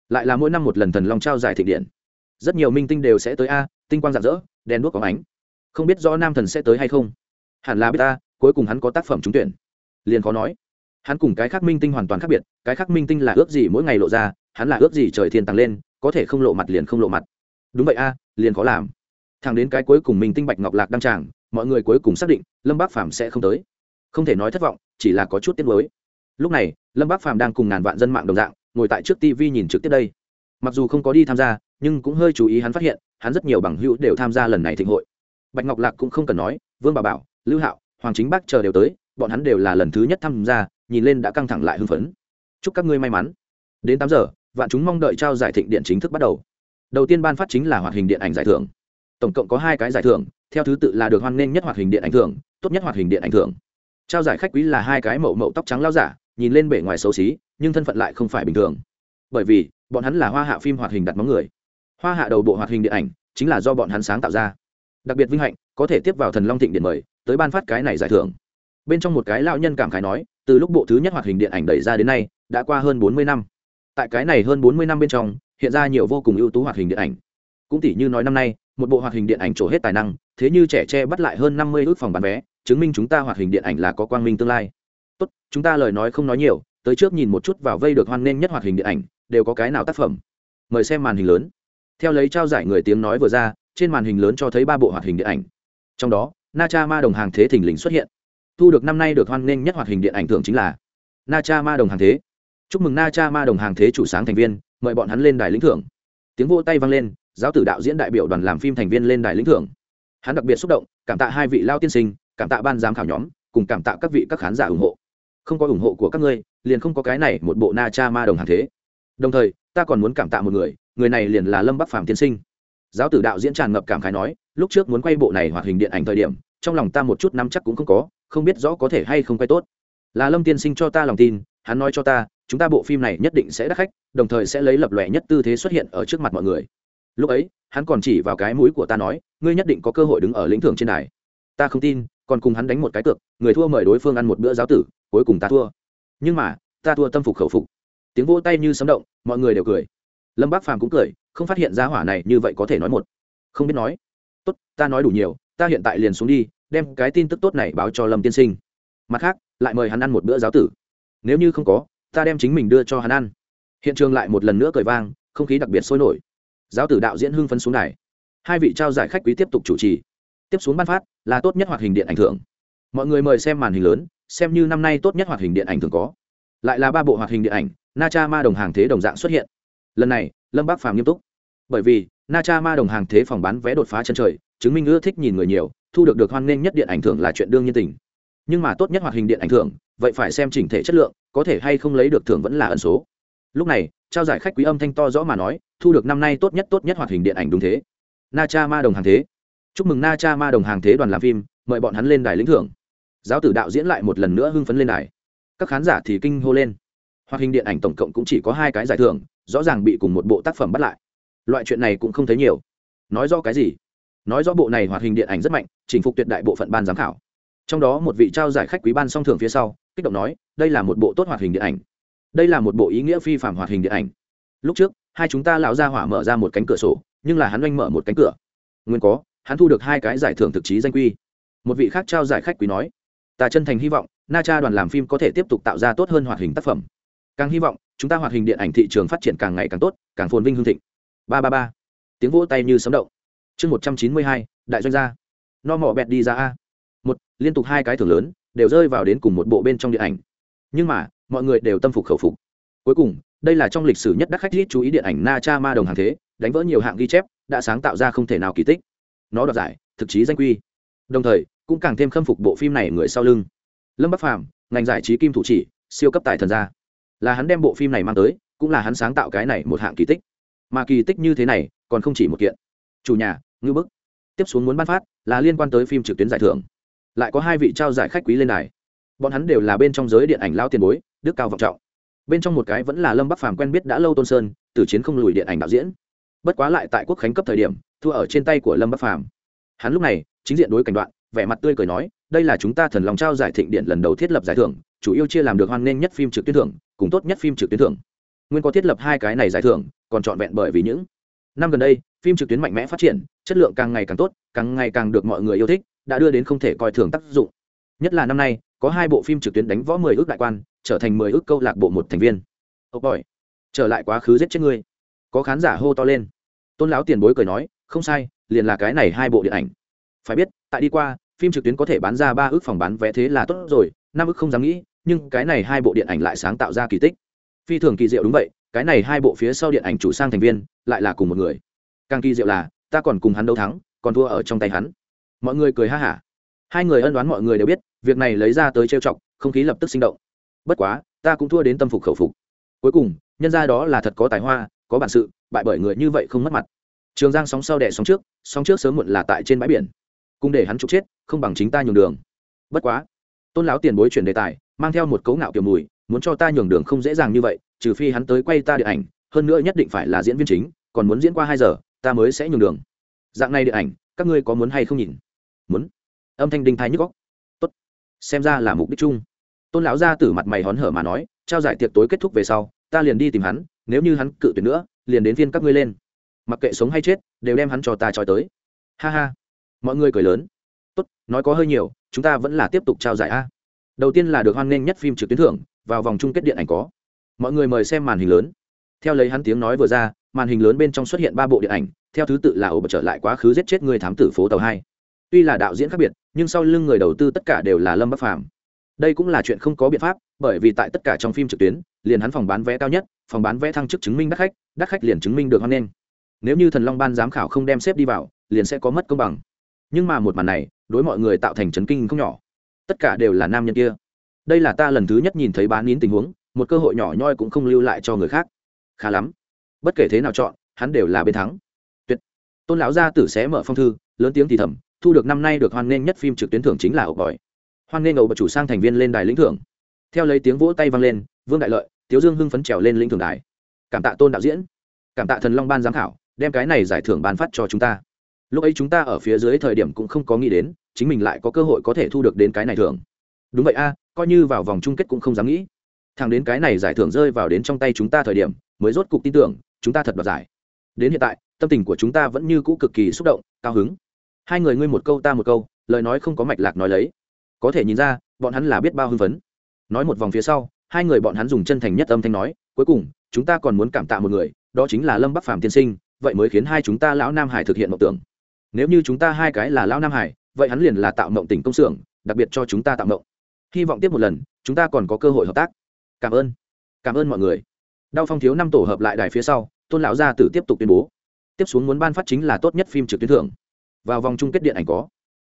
Lại là mỗi năm một lần thần long trao giải thịnh điện. Rất nhiều minh tinh đều sẽ tới a, tinh quang rạng rỡ, đèn đuốc có ánh. Không biết rõ nam thần sẽ tới hay không. Hẳn là biết ta cuối cùng hắn có tác phẩm trúng tuyển. Liền khó nói. Hắn cùng cái khác minh tinh hoàn toàn khác biệt, cái khác minh tinh là ước gì mỗi ngày lộ ra, hắn là ước gì trời thiên tăng lên, có thể không lộ mặt liền không lộ mặt. Đúng vậy a, liền khó làm. Thằng đến cái cuối cùng minh tinh bạch ngọc lạc đăng tràng mọi người cuối cùng xác định lâm bác phàm sẽ không tới. Không thể nói thất vọng, chỉ là có chút tiếc nuối. Lúc này, lâm bác phàm đang cùng ngàn vạn dân mạng đồng dạng, ngồi tại trước tv nhìn trực tiếp đây. Mặc dù không có đi tham gia, nhưng cũng hơi chú ý hắn phát hiện, hắn rất nhiều bằng hữu đều tham gia lần này thịnh hội. Bạch ngọc lạc cũng không cần nói, vương bà bảo, lưu hạo, hoàng chính Bác chờ đều tới, bọn hắn đều là lần thứ nhất tham gia, nhìn lên đã căng thẳng lại hưng phấn. Chúc các ngươi may mắn. Đến tám giờ, vạn chúng mong đợi trao giải thịnh điện chính thức bắt đầu. Đầu tiên ban phát chính là hoạt hình điện ảnh giải thưởng tổng cộng có hai cái giải thưởng, theo thứ tự là được hoan nghênh nhất hoạt hình điện ảnh thưởng, tốt nhất hoạt hình điện ảnh thưởng. Trao giải khách quý là hai cái mậu mậu tóc trắng lao giả, nhìn lên bề ngoài xấu xí, nhưng thân phận lại không phải bình thường. Bởi vì, bọn hắn là hoa hạ phim hoạt hình đặt móng người. Hoa hạ đầu bộ hoạt hình điện ảnh chính là do bọn hắn sáng tạo ra. Đặc biệt vinh hạnh, có thể tiếp vào thần long thịnh điện mời, tới ban phát cái này giải thưởng. Bên trong một cái lao nhân cảm khái nói, từ lúc bộ thứ nhất hoạt hình điện ảnh đẩy ra đến nay, đã qua hơn bốn mươi năm. Tại cái này hơn bốn mươi năm bên trong, hiện ra nhiều vô cùng ưu tú hoạt hình điện ảnh. Cũng tỷ như nói năm nay một bộ hoạt hình điện ảnh trổ hết tài năng, thế như trẻ tre bắt lại hơn năm mươi ước phòng bán vé, chứng minh chúng ta hoạt hình điện ảnh là có quang minh tương lai. Tốt, chúng ta lời nói không nói nhiều, tới trước nhìn một chút vào vây được hoan nghênh nhất hoạt hình điện ảnh, đều có cái nào tác phẩm? Mời xem màn hình lớn. Theo lấy trao giải người tiếng nói vừa ra, trên màn hình lớn cho thấy ba bộ hoạt hình điện ảnh. Trong đó na cha ma đồng hàng thế thình lình xuất hiện. Thu được năm nay được hoan nghênh nhất hoạt hình điện ảnh thưởng chính là na cha ma đồng hàng thế. Chúc mừng na cha ma đồng hàng thế chủ sáng thành viên, mời bọn hắn lên đài lĩnh thưởng. Tiếng vô tay vang lên giáo tử đạo diễn đại biểu đoàn làm phim thành viên lên đài lĩnh thưởng. Hắn đặc biệt xúc động, cảm tạ hai vị lao tiên sinh, cảm tạ ban giám khảo nhóm, cùng cảm tạ các vị các khán giả ủng hộ. Không có ủng hộ của các ngươi, liền không có cái này một bộ na cha ma đồng hàng thế. Đồng thời, ta còn muốn cảm tạ một người người này liền là lâm bắc phàm tiên sinh. Giáo tử đạo diễn tràn ngập cảm khái nói, lúc trước muốn quay bộ này hoạt hình điện ảnh thời điểm, trong lòng ta một chút nắm chắc cũng không có, không biết rõ có thể hay không quay tốt. Là lâm tiên sinh cho ta lòng tin, hắn nói cho ta, chúng ta bộ phim này nhất định sẽ đắt khách, đồng thời sẽ lấy lập lòe nhất tư thế xuất hiện ở trước mặt mọi người lúc ấy, hắn còn chỉ vào cái mũi của ta nói, ngươi nhất định có cơ hội đứng ở lĩnh thưởng trên đài. Ta không tin, còn cùng hắn đánh một cái cược, người thua mời đối phương ăn một bữa giáo tử, cuối cùng ta thua. Nhưng mà, ta thua tâm phục khẩu phục. Tiếng vỗ tay như sấm động, mọi người đều cười. Lâm bác phàm cũng cười, không phát hiện ra hỏa này như vậy có thể nói một. Không biết nói. Tốt, ta nói đủ nhiều, ta hiện tại liền xuống đi, đem cái tin tức tốt này báo cho lâm tiên sinh. Mặt khác, lại mời hắn ăn một bữa giáo tử. Nếu như không có, ta đem chính mình đưa cho hắn ăn. Hiện trường lại một lần nữa cười vang, không khí đặc biệt sôi nổi giáo tử đạo diễn hưng phấn xuống đài. Hai vị trao giải khách quý tiếp tục chủ trì. Tiếp xuống ban phát là tốt nhất hoạt hình điện ảnh thưởng. Mọi người mời xem màn hình lớn, xem như năm nay tốt nhất hoạt hình điện ảnh thường có. Lại là ba bộ hoạt hình điện ảnh, na cha ma đồng hàng thế đồng dạng xuất hiện. Lần này, lâm bác phàm nghiêm túc. Bởi vì, na cha ma đồng hàng thế phòng bán vé đột phá chân trời, chứng minh ưa thích nhìn người nhiều, thu được được hoan nghênh nhất điện ảnh thưởng là chuyện đương nhiên tình. Nhưng mà tốt nhất hoạt hình điện ảnh thưởng, vậy phải xem chỉnh thể chất lượng, có thể hay không lấy được thưởng vẫn là ẩn số lúc này, trao giải khách quý âm thanh to rõ mà nói, thu được năm nay tốt nhất tốt nhất hoạt hình điện ảnh đúng thế. Na cha ma đồng hàng thế. Chúc mừng na cha ma đồng hàng thế đoàn làm phim, mời bọn hắn lên đài lĩnh thưởng. Giáo tử đạo diễn lại một lần nữa hưng phấn lên đài. Các khán giả thì kinh hô lên. Hoạt hình điện ảnh tổng cộng cũng chỉ có hai cái giải thưởng, rõ ràng bị cùng một bộ tác phẩm bắt lại. Loại chuyện này cũng không thấy nhiều. Nói rõ cái gì? Nói rõ bộ này hoạt hình điện ảnh rất mạnh, chỉnh phục tuyệt đại bộ phận ban giám khảo. Trong đó một vị trao giải khách quý ban song thưởng phía sau, kích động nói, đây là một bộ tốt hoạt hình điện ảnh đây là một bộ ý nghĩa phi phạm hoạt hình điện ảnh. Lúc trước, hai chúng ta lão ra hỏa mở ra một cánh cửa sổ, nhưng là hắn oanh mở một cánh cửa. Nguyên có, hắn thu được hai cái giải thưởng thực chí danh quy. Một vị khác trao giải khách quý nói, ta chân thành hy vọng, na cha đoàn làm phim có thể tiếp tục tạo ra tốt hơn hoạt hình tác phẩm. Càng hy vọng, chúng ta hoạt hình điện ảnh thị trường phát triển càng ngày càng tốt, càng phồn vinh hương thịnh. Ba ba ba. Tiếng vỗ tay như sấm động. Chương một trăm chín mươi hai, đại doanh gia. No mỏ bẹt đi ra a. Một, liên tục hai cái thưởng lớn, đều rơi vào đến cùng một bộ bên trong điện ảnh. Nhưng mà mọi người đều tâm phục khẩu phục. Cuối cùng, đây là trong lịch sử nhất đắc khách ít chú ý điện ảnh na cha ma đồng hàng thế, đánh vỡ nhiều hạng ghi chép, đã sáng tạo ra không thể nào kỳ tích. Nó đoạt giải, thực chí danh quy. Đồng thời, cũng càng thêm khâm phục bộ phim này người sau lưng. Lâm bắc phàm, ngành giải trí kim thủ chỉ, siêu cấp tài thần gia. Là hắn đem bộ phim này mang tới, cũng là hắn sáng tạo cái này một hạng kỳ tích. Mà kỳ tích như thế này, còn không chỉ một kiện. Chủ nhà, ngư bức. Tiếp xuống muốn ban phát, là liên quan tới phim trực tuyến giải thưởng. Lại có hai vị trao giải khách quý lên đài. Bọn hắn đều là bên trong giới điện ảnh lao tiền bối đức cao vọng trọng. Bên trong một cái vẫn là lâm bắc phàm quen biết đã lâu tôn sơn từ chiến không lùi điện ảnh đạo diễn. Bất quá lại tại quốc khánh cấp thời điểm, thua ở trên tay của lâm bắc phàm. Hắn lúc này, chính diện đối cảnh đoạn, vẻ mặt tươi cười nói, đây là chúng ta thần lòng trao giải thịnh điện lần đầu thiết lập giải thưởng, chủ yếu chia làm được hoan nghênh nhất phim trực tuyến thưởng, cùng tốt nhất phim trực tuyến thưởng. Nguyên có thiết lập hai cái này giải thưởng, còn trọn vẹn bởi vì những năm gần đây, phim trực tuyến mạnh mẽ phát triển, chất lượng càng ngày càng tốt, càng ngày càng được mọi người yêu thích, đã đưa đến không thể coi thường tác dụng. Nhất là năm nay có hai bộ phim trực tuyến đánh võ mười ước đại quan, trở thành mười ước câu lạc bộ một thành viên. Ốc bòi, trở lại quá khứ giết chết ngươi. Có khán giả hô to lên. Tôn lão tiền bối cười nói, không sai, liền là cái này hai bộ điện ảnh. Phải biết, tại đi qua, phim trực tuyến có thể bán ra ba ước phòng bán vé thế là tốt rồi, năm ước không dám nghĩ, nhưng cái này hai bộ điện ảnh lại sáng tạo ra kỳ tích. Phi thường kỳ diệu đúng vậy, cái này hai bộ phía sau điện ảnh chủ sang thành viên, lại là cùng một người. Càng kỳ diệu là, ta còn cùng hắn đấu thắng, còn thua ở trong tay hắn. Mọi người cười ha hả. Hai người ân đoán mọi người đều biết việc này lấy ra tới trêu chọc, không khí lập tức sinh động. Bất quá, ta cũng thua đến tâm phục khẩu phục. Cuối cùng, nhân ra đó là thật có tài hoa, có bản sự, bại bởi người như vậy không mất mặt. Trường giang sóng sau đẻ sóng trước sóng trước sớm muộn là tại trên bãi biển. Cùng để hắn trục chết, không bằng chính ta nhường đường. Bất quá, tôn lão tiền bối chuyển đề tài, mang theo một cấu ngạo kiểu mùi, muốn cho ta nhường đường không dễ dàng như vậy, trừ phi hắn tới quay ta điện ảnh, hơn nữa nhất định phải là diễn viên chính, còn muốn diễn qua hai giờ, ta mới sẽ nhường đường. Dạng này điện ảnh, các ngươi có muốn hay không nhìn? Muốn. Âm thanh đinh thái nhức góc xem ra là mục đích chung. Tôn lão gia tử mặt mày hón hở mà nói, trao giải tiệc tối kết thúc về sau, ta liền đi tìm hắn, nếu như hắn cự tuyệt nữa, liền đến viên các ngươi lên. Mặc kệ sống hay chết, đều đem hắn cho ta trói tới. Ha ha. Mọi người cười lớn. Tốt, nói có hơi nhiều, chúng ta vẫn là tiếp tục trao giải a. Đầu tiên là được hoan nghênh nhất phim trực tuyến thưởng, vào vòng chung kết điện ảnh có. Mọi người mời xem màn hình lớn. Theo lấy hắn tiếng nói vừa ra, màn hình lớn bên trong xuất hiện ba bộ điện ảnh, theo thứ tự là ổ bật trở lại quá khứ giết chết người thám tử phố tàu hai tuy là đạo diễn khác biệt, nhưng sau lưng người đầu tư tất cả đều là lâm bắc phàm. Đây cũng là chuyện không có biện pháp, bởi vì tại tất cả trong phim trực tuyến, liền hắn phòng bán vé cao nhất, phòng bán vé thăng chức chứng minh đắt khách đắt khách liền chứng minh được hoan nghênh. Nếu như thần long ban giám khảo không đem xếp đi vào, liền sẽ có mất công bằng. Nhưng mà một màn này, đối mọi người tạo thành chấn kinh không nhỏ. Tất cả đều là nam nhân kia. Đây là ta lần thứ nhất nhìn thấy bán nín tình huống, một cơ hội nhỏ nhoi cũng không lưu lại cho người khác. Khá lắm. Bất kể thế nào chọn, hắn đều là bên thắng. Tuyệt. Tôn lão gia tử xé mở phong thư, lớn tiếng thì thầm thu được năm nay được hoan nghênh nhất phim trực tuyến thưởng chính là ẩu bòi. Hoan nghênh ẩu bật chủ sang thành viên lên đài lĩnh thưởng. Theo lấy tiếng vỗ tay vang lên, vương đại lợi, tiếu dương hưng phấn trèo lên lĩnh thưởng đài. Cảm tạ tôn đạo diễn. Cảm tạ thần long ban giám khảo, đem cái này giải thưởng ban phát cho chúng ta. Lúc ấy chúng ta ở phía dưới thời điểm cũng không có nghĩ đến, chính mình lại có cơ hội có thể thu được đến cái này thưởng. Đúng vậy a, coi như vào vòng chung kết cũng không dám nghĩ. Thằng đến cái này giải thưởng rơi vào đến trong tay chúng ta thời điểm, mới rốt cục tin tưởng, chúng ta thật đoạt giải. Đến hiện tại, tâm tình của chúng ta vẫn như cũ cực kỳ xúc động, cao hứng hai người ngươi một câu ta một câu, lời nói không có mạch lạc nói lấy. Có thể nhìn ra, bọn hắn là biết bao hưng phấn. Nói một vòng phía sau, hai người bọn hắn dùng chân thành nhất âm thanh nói, cuối cùng, chúng ta còn muốn cảm tạ một người, đó chính là lâm bắc phàm tiên sinh, vậy mới khiến hai chúng ta lão nam hải thực hiện mộng tưởng. Nếu như chúng ta hai cái là lão nam hải, vậy hắn liền là tạo mộng tỉnh công xưởng, đặc biệt cho chúng ta tạo mộng. Hy vọng tiếp một lần, chúng ta còn có cơ hội hợp tác. Cảm ơn. Cảm ơn mọi người. Đau phong thiếu năm tổ hợp lại đài phía sau, tôn lão gia tử tiếp tục tuyên bố. Tiếp xuống muốn ban phát chính là tốt nhất phim trực tuyến thưởng vào vòng chung kết điện ảnh có.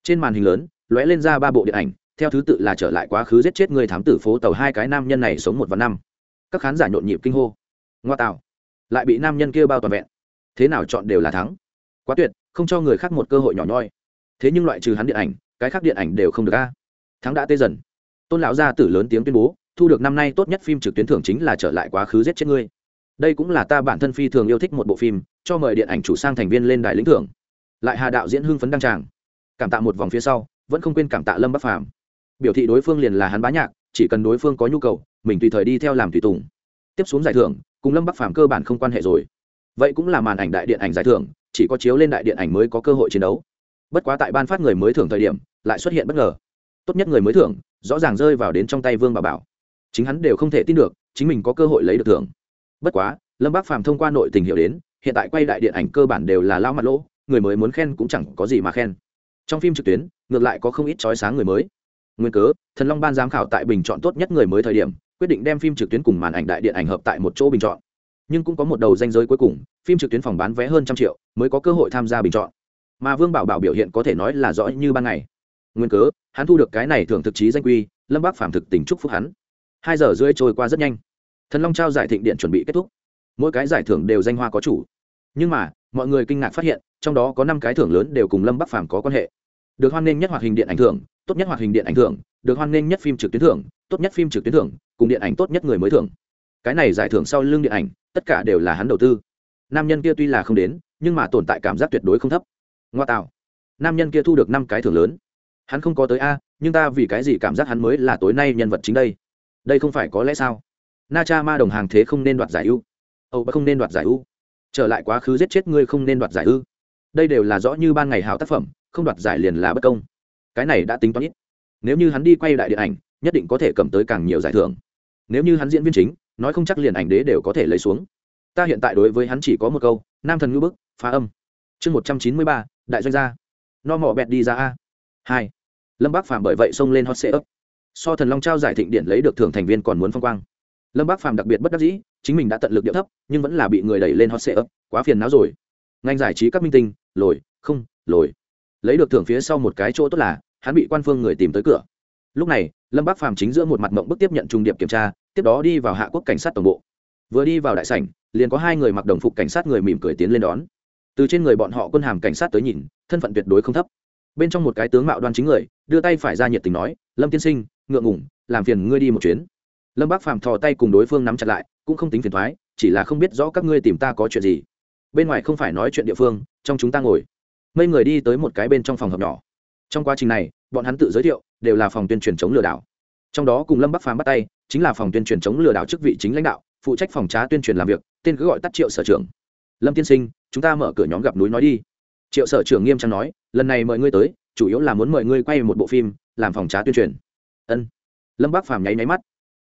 Trên màn hình lớn, lóe lên ra ba bộ điện ảnh, theo thứ tự là trở lại quá khứ giết chết người thám tử phố tàu hai cái nam nhân này sống một và năm. Các khán giả nhộn nhịp kinh hô. Ngoa tạo. Lại bị nam nhân kia bao toàn vẹn. Thế nào chọn đều là thắng. Quá tuyệt, không cho người khác một cơ hội nhỏ nhoi. Thế nhưng loại trừ hắn điện ảnh, cái khác điện ảnh đều không được a. Thắng đã tê dần. Tôn lão gia tử lớn tiếng tuyên bố, thu được năm nay tốt nhất phim trực tuyến thưởng chính là trở lại quá khứ giết chết ngươi. Đây cũng là ta bản thân phi thường yêu thích một bộ phim, cho mời điện ảnh chủ sang thành viên lên đài lĩnh thưởng lại hà đạo diễn hưng phấn đăng tràng. Cảm tạ một vòng phía sau, vẫn không quên cảm tạ lâm bắc phàm. Biểu thị đối phương liền là hắn bá nhạc, chỉ cần đối phương có nhu cầu, mình tùy thời đi theo làm tùy tùng. Tiếp xuống giải thưởng, cùng lâm bắc phàm cơ bản không quan hệ rồi. Vậy cũng là màn ảnh đại điện ảnh giải thưởng, chỉ có chiếu lên đại điện ảnh mới có cơ hội chiến đấu. Bất quá tại ban phát người mới thưởng thời điểm, lại xuất hiện bất ngờ. Tốt nhất người mới thưởng, rõ ràng rơi vào đến trong tay vương bà bảo. Chính hắn đều không thể tin được, chính mình có cơ hội lấy được thưởng. Bất quá, lâm bác phàm thông qua nội tình hiểu đến, hiện tại quay đại điện ảnh cơ bản đều là lao mặt lỗ người mới muốn khen cũng chẳng có gì mà khen. Trong phim trực tuyến, ngược lại có không ít trói sáng người mới. Nguyên cớ, thần long ban giám khảo tại bình chọn tốt nhất người mới thời điểm, quyết định đem phim trực tuyến cùng màn ảnh đại điện ảnh hợp tại một chỗ bình chọn. Nhưng cũng có một đầu danh giới cuối cùng, phim trực tuyến phòng bán vé hơn trăm triệu, mới có cơ hội tham gia bình chọn. Mà vương bảo bảo biểu hiện có thể nói là rõ như ban ngày. Nguyên cớ, hắn thu được cái này thường thực chí danh quy, lâm bác phạm thực tình chúc phúc hắn. Hai giờ rưỡi trôi qua rất nhanh. Thần long trao giải thịnh điện chuẩn bị kết thúc. Mỗi cái giải thưởng đều danh hoa có chủ. Nhưng mà, mọi người kinh ngạc phát hiện trong đó có năm cái thưởng lớn đều cùng lâm bắc phàm có quan hệ. Được hoan nghênh nhất hoạt hình điện ảnh thưởng, tốt nhất hoạt hình điện ảnh thưởng, được hoan nghênh nhất phim trực tuyến thưởng, tốt nhất phim trực tuyến thưởng, cùng điện ảnh tốt nhất người mới thưởng. Cái này giải thưởng sau lưng điện ảnh, tất cả đều là hắn đầu tư. Nam nhân kia tuy là không đến, nhưng mà tồn tại cảm giác tuyệt đối không thấp. Ngoa tạo. Nam nhân kia thu được năm cái thưởng lớn. Hắn không có tới a, nhưng ta vì cái gì cảm giác hắn mới là tối nay nhân vật chính đây? Đây không phải có lẽ sao? Na cha ma đồng hàng thế không nên đoạt giải ưu. Âu không nên đoạt giải ưu. Trở lại quá khứ giết chết ngươi không nên đoạt giải ưu đây đều là rõ như ban ngày hào tác phẩm, không đoạt giải liền là bất công. Cái này đã tính toán ít. Nếu như hắn đi quay đại điện ảnh, nhất định có thể cầm tới càng nhiều giải thưởng. Nếu như hắn diễn viên chính, nói không chắc liền ảnh đế đều có thể lấy xuống. Ta hiện tại đối với hắn chỉ có một câu, nam thần ngữ bức, phá âm. Chương một trăm chín mươi ba, đại doanh gia. No mỏ bẹt đi ra a. Hai. Lâm bác phạm bởi vậy xông lên hot sê ấp so thần long trao giải thịnh điện lấy được thưởng thành viên còn muốn phong quang. Lâm bác phàm đặc biệt bất đắc dĩ, chính mình đã tận lực điệu thấp, nhưng vẫn là bị người đẩy lên hot sê ấp quá phiền não rồi. Ngành giải trí các minh tinh lồi, không, lồi. Lấy được thưởng phía sau một cái chỗ tốt là, hắn bị quan phương người tìm tới cửa. Lúc này, lâm bác phàm chính giữa một mặt mộng bức tiếp nhận trung điệp kiểm tra, tiếp đó đi vào hạ quốc cảnh sát tổng bộ. Vừa đi vào đại sảnh, liền có hai người mặc đồng phục cảnh sát người mỉm cười tiến lên đón. Từ trên người bọn họ quân hàm cảnh sát tới nhìn, thân phận tuyệt đối không thấp. Bên trong một cái tướng mạo đoan chính người, đưa tay phải ra nhiệt tình nói, lâm tiên sinh, ngượng ngủng làm phiền ngươi đi một chuyến. Lâm bác phàm thò tay cùng đối phương nắm chặt lại, cũng không tính phiền thoái chỉ là không biết rõ các ngươi tìm ta có chuyện gì bên ngoài không phải nói chuyện địa phương, trong chúng ta ngồi. Mấy người đi tới một cái bên trong phòng hợp nhỏ. Trong quá trình này, bọn hắn tự giới thiệu, đều là phòng tuyên truyền chống lừa đảo. Trong đó cùng lâm bắc phàm bắt tay, chính là phòng tuyên truyền chống lừa đảo chức vị chính lãnh đạo, phụ trách phòng trá tuyên truyền làm việc, tên cứ gọi tắt triệu sở trưởng. Lâm tiên sinh, chúng ta mở cửa nhóm gặp núi nói đi. Triệu sở trưởng nghiêm trang nói, lần này mời ngươi tới, chủ yếu là muốn mời ngươi quay một bộ phim, làm phòng trá tuyên truyền. Ân. Lâm bắc phàm nháy nháy mắt.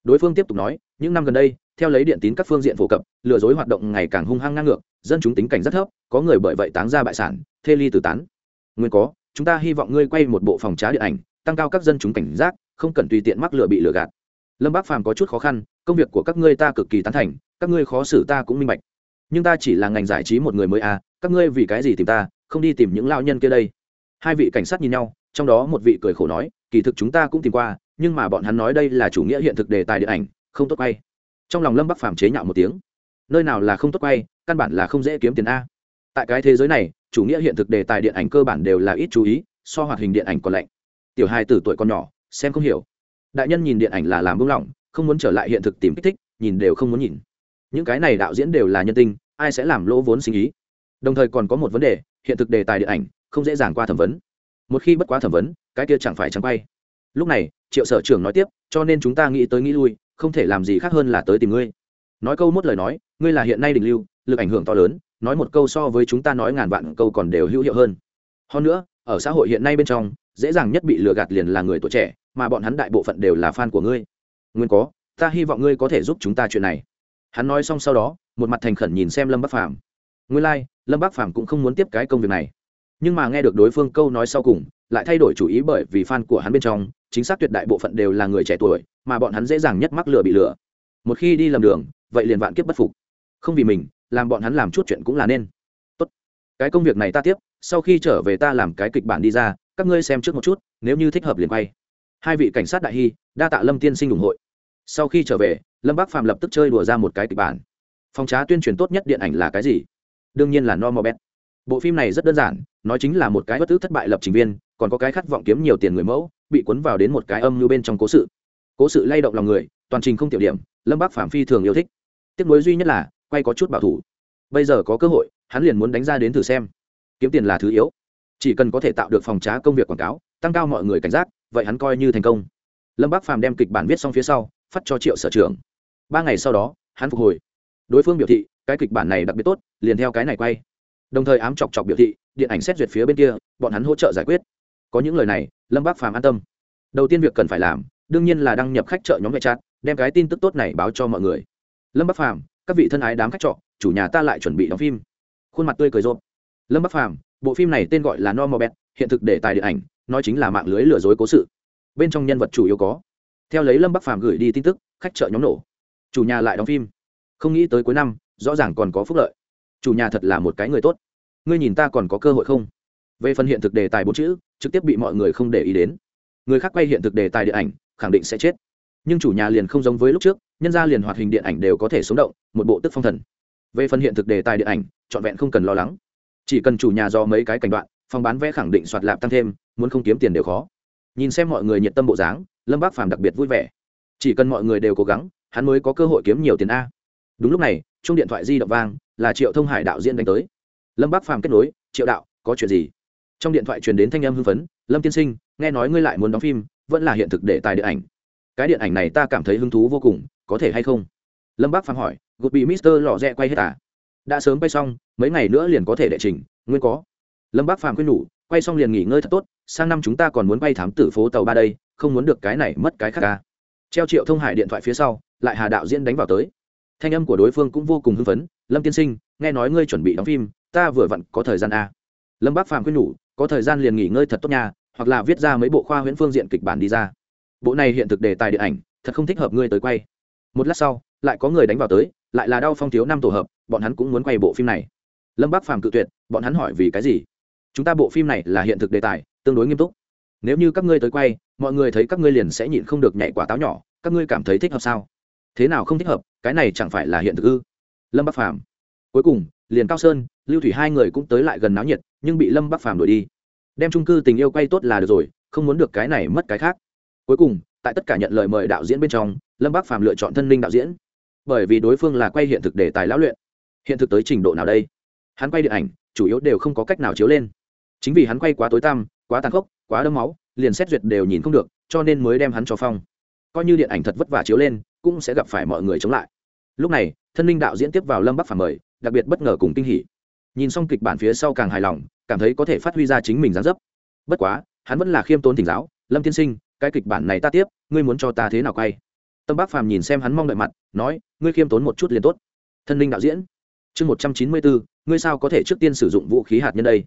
Đối phương tiếp tục nói, những năm gần đây theo lấy điện tín các phương diện phổ cập, lừa dối hoạt động ngày càng hung hăng ngang ngược, dân chúng tính cảnh rất thấp, có người bởi vậy táng ra bại sản, thê ly tử tán. Nguyên có, chúng ta hy vọng ngươi quay một bộ phòng trá điện ảnh, tăng cao các dân chúng cảnh giác, không cần tùy tiện mắc lừa bị lừa gạt. Lâm bác phàm có chút khó khăn, công việc của các ngươi ta cực kỳ tán thành, các ngươi khó xử ta cũng minh bạch. Nhưng ta chỉ là ngành giải trí một người mới à các ngươi vì cái gì tìm ta, không đi tìm những lao nhân kia đây. Hai vị cảnh sát nhìn nhau, trong đó một vị cười khổ nói, kỳ thực chúng ta cũng tìm qua, nhưng mà bọn hắn nói đây là chủ nghĩa hiện thực đề tài điện ảnh, không tốt quay trong lòng lâm bắc phàm chế nhạo một tiếng. Nơi nào là không tốt quay, căn bản là không dễ kiếm tiền a. Tại cái thế giới này, chủ nghĩa hiện thực đề tài điện ảnh cơ bản đều là ít chú ý, so hoạt hình điện ảnh còn lạnh. Tiểu hai từ tuổi còn nhỏ, xem không hiểu. Đại nhân nhìn điện ảnh là làm buông lỏng, không muốn trở lại hiện thực tìm kích thích, nhìn đều không muốn nhìn. Những cái này đạo diễn đều là nhân tinh, ai sẽ làm lỗ vốn sinh ý đồng thời còn có một vấn đề, hiện thực đề tài điện ảnh, không dễ dàng qua thẩm vấn. Một khi bất quá thẩm vấn, cái kia chẳng phải chẳng quay. Lúc này, triệu sở trưởng nói tiếp, cho nên chúng ta nghĩ tới nghĩ lui không thể làm gì khác hơn là tới tìm ngươi. Nói câu mốt lời nói ngươi là hiện nay đình lưu lực ảnh hưởng to lớn nói một câu so với chúng ta nói ngàn vạn câu còn đều hữu hiệu hơn. Hơn nữa ở xã hội hiện nay bên trong dễ dàng nhất bị lừa gạt liền là người tuổi trẻ mà bọn hắn đại bộ phận đều là fan của ngươi. Nguyên có ta hy vọng ngươi có thể giúp chúng ta chuyện này. Hắn nói xong sau đó một mặt thành khẩn nhìn xem lâm bắc phàm. Nguyên lai、like, lâm bắc phàm cũng không muốn tiếp cái công việc này. Nhưng mà nghe được đối phương câu nói sau cùng lại thay đổi chủ ý bởi vì fan của hắn bên trong chính xác tuyệt đại bộ phận đều là người trẻ tuổi, mà bọn hắn dễ dàng nhất mắc lừa bị lừa. Một khi đi lầm đường, vậy liền vạn kiếp bất phục. Không vì mình, làm bọn hắn làm chút chuyện cũng là nên. Tốt. Cái công việc này ta tiếp, sau khi trở về ta làm cái kịch bản đi ra, các ngươi xem trước một chút, nếu như thích hợp liền quay. Hai vị cảnh sát đại hy, đa tạ lâm tiên sinh ủng hộ. Sau khi trở về, lâm bác phạm lập tức chơi đùa ra một cái kịch bản. Phòng trá tuyên truyền tốt nhất điện ảnh là cái gì? Đương nhiên là normal bet bộ phim này rất đơn giản nói chính là một cái bất tức thất bại lập trình viên, còn có cái khát vọng kiếm nhiều tiền người mẫu bị cuốn vào đến một cái âm như bên trong cố sự. Cố sự lay động lòng người, toàn trình không tiểu điểm, lâm bác phạm phi thường yêu thích. Tiếc nuối duy nhất là, quay có chút bảo thủ. Bây giờ có cơ hội, hắn liền muốn đánh ra đến thử xem. Kiếm tiền là thứ yếu. Chỉ cần có thể tạo được phòng trá công việc quảng cáo, tăng cao mọi người cảnh giác, vậy hắn coi như thành công. Lâm bác phàm đem kịch bản viết xong phía sau, phát cho triệu sở trưởng. Ba ngày sau đó, hắn phục hồi. Đối phương biểu thị, cái kịch bản này đặc biệt tốt, liền theo cái này quay. Đồng thời ám chọc chọc biểu thị, điện ảnh xét duyệt phía bên kia, bọn hắn hỗ trợ giải quyết có những lời này, lâm bác phàm an tâm. Đầu tiên việc cần phải làm, đương nhiên là đăng nhập khách chợ nhóm vệ chat đem cái tin tức tốt này báo cho mọi người. Lâm bắc phàm, các vị thân ái đám khách trọ, chủ nhà ta lại chuẩn bị đóng phim. Khuôn mặt tươi cười rộp lâm bắc phàm, bộ phim này tên gọi là no bet hiện thực để tài điện ảnh, nói chính là mạng lưới lừa dối cố sự. Bên trong nhân vật chủ yếu có. Theo lấy lâm bắc phàm gửi đi tin tức, khách chợ nhóm nổ. Chủ nhà lại đóng phim. Không nghĩ tới cuối năm, rõ ràng còn có phúc lợi. Chủ nhà thật là một cái người tốt. Ngươi nhìn ta còn có cơ hội không? Về phần hiện thực đề tài bốn chữ trực tiếp bị mọi người không để ý đến. Người khác quay hiện thực đề tài điện ảnh, khẳng định sẽ chết. Nhưng chủ nhà liền không giống với lúc trước, nhân ra liền hoạt hình điện ảnh đều có thể sống động, một bộ tức phong thần. Về phần hiện thực đề tài điện ảnh, trọn vẹn không cần lo lắng. Chỉ cần chủ nhà do mấy cái cảnh đoạn, phòng bán vé khẳng định soạt lạp tăng thêm, muốn không kiếm tiền đều khó. Nhìn xem mọi người nhiệt tâm bộ dáng, lâm bác phàm đặc biệt vui vẻ. Chỉ cần mọi người đều cố gắng, hắn mới có cơ hội kiếm nhiều tiền a. Đúng lúc này chung điện thoại di động vang, là triệu thông hải đạo diễn đánh tới. Lâm bác phàm kết nối, triệu đạo, có chuyện gì? Trong điện thoại truyền đến thanh âm hưng phấn, lâm tiên sinh, nghe nói ngươi lại muốn đóng phim, vẫn là hiện thực để tài điện ảnh. Cái điện ảnh này ta cảm thấy hứng thú vô cùng, có thể hay không? Lâm bác phàm hỏi gục bị mister lò rẽ quay hết à? Đã sớm quay xong, mấy ngày nữa liền có thể đệ trình, nguyên có. Lâm bác phàm khuyên nhủ, quay xong liền nghỉ ngơi thật tốt, sang năm chúng ta còn muốn quay thám tử phố tàu ba đây, không muốn được cái này mất cái khác ca treo triệu thông hải điện thoại phía sau, lại hà đạo diễn đánh vào tới. Thanh âm của đối phương cũng vô cùng hưng phấn, lâm tiên sinh, nghe nói ngươi chuẩn bị đóng phim, ta vừa vặn có thời gian a lâm bác Phạm khuyên nhủ, có thời gian liền nghỉ ngơi thật tốt nha, hoặc là viết ra mấy bộ khoa huyễn phương diện kịch bản đi ra. Bộ này hiện thực đề tài điện ảnh, thật không thích hợp ngươi tới quay. Một lát sau, lại có người đánh vào tới, lại là đau phong thiếu năm tổ hợp, bọn hắn cũng muốn quay bộ phim này. Lâm bác phàm cự tuyệt, bọn hắn hỏi vì cái gì? Chúng ta bộ phim này là hiện thực đề tài, tương đối nghiêm túc. Nếu như các ngươi tới quay, mọi người thấy các ngươi liền sẽ nhịn không được nhảy quả táo nhỏ, các ngươi cảm thấy thích hợp sao? Thế nào không thích hợp, cái này chẳng phải là hiện thực ư? Lâm bắc phàm. Cuối cùng, liền cao sơn, lưu thủy hai người cũng tới lại gần náo nhiệt nhưng bị lâm bắc phàm đuổi đi. Đem trung cư tình yêu quay tốt là được rồi, không muốn được cái này mất cái khác. Cuối cùng, tại tất cả nhận lời mời đạo diễn bên trong, lâm bắc phàm lựa chọn thân linh đạo diễn. Bởi vì đối phương là quay hiện thực đề tài lão luyện. Hiện thực tới trình độ nào đây? Hắn quay điện ảnh, chủ yếu đều không có cách nào chiếu lên. Chính vì hắn quay quá tối tăm, quá tàn khốc, quá đẫm máu, liền xét duyệt đều nhìn không được, cho nên mới đem hắn cho phong. Coi như điện ảnh thật vất vả chiếu lên, cũng sẽ gặp phải mọi người chống lại. Lúc này, thân linh đạo diễn tiếp vào lâm bắc phàm mời, đặc biệt bất ngờ cùng kinh hỉ nhìn xong kịch bản phía sau càng hài lòng, cảm thấy có thể phát huy ra chính mình dán dấp. Bất quá, hắn vẫn là khiêm tốn thỉnh giáo, lâm tiên sinh, cái kịch bản này ta tiếp, ngươi muốn cho ta thế nào quay? Tâm bác phàm nhìn xem hắn mong đợi mặt, nói, ngươi khiêm tốn một chút liền tốt. Thân linh đạo diễn. Chương một trăm chín mươi bốn ngươi sao có thể trước tiên sử dụng vũ khí hạt nhân đây?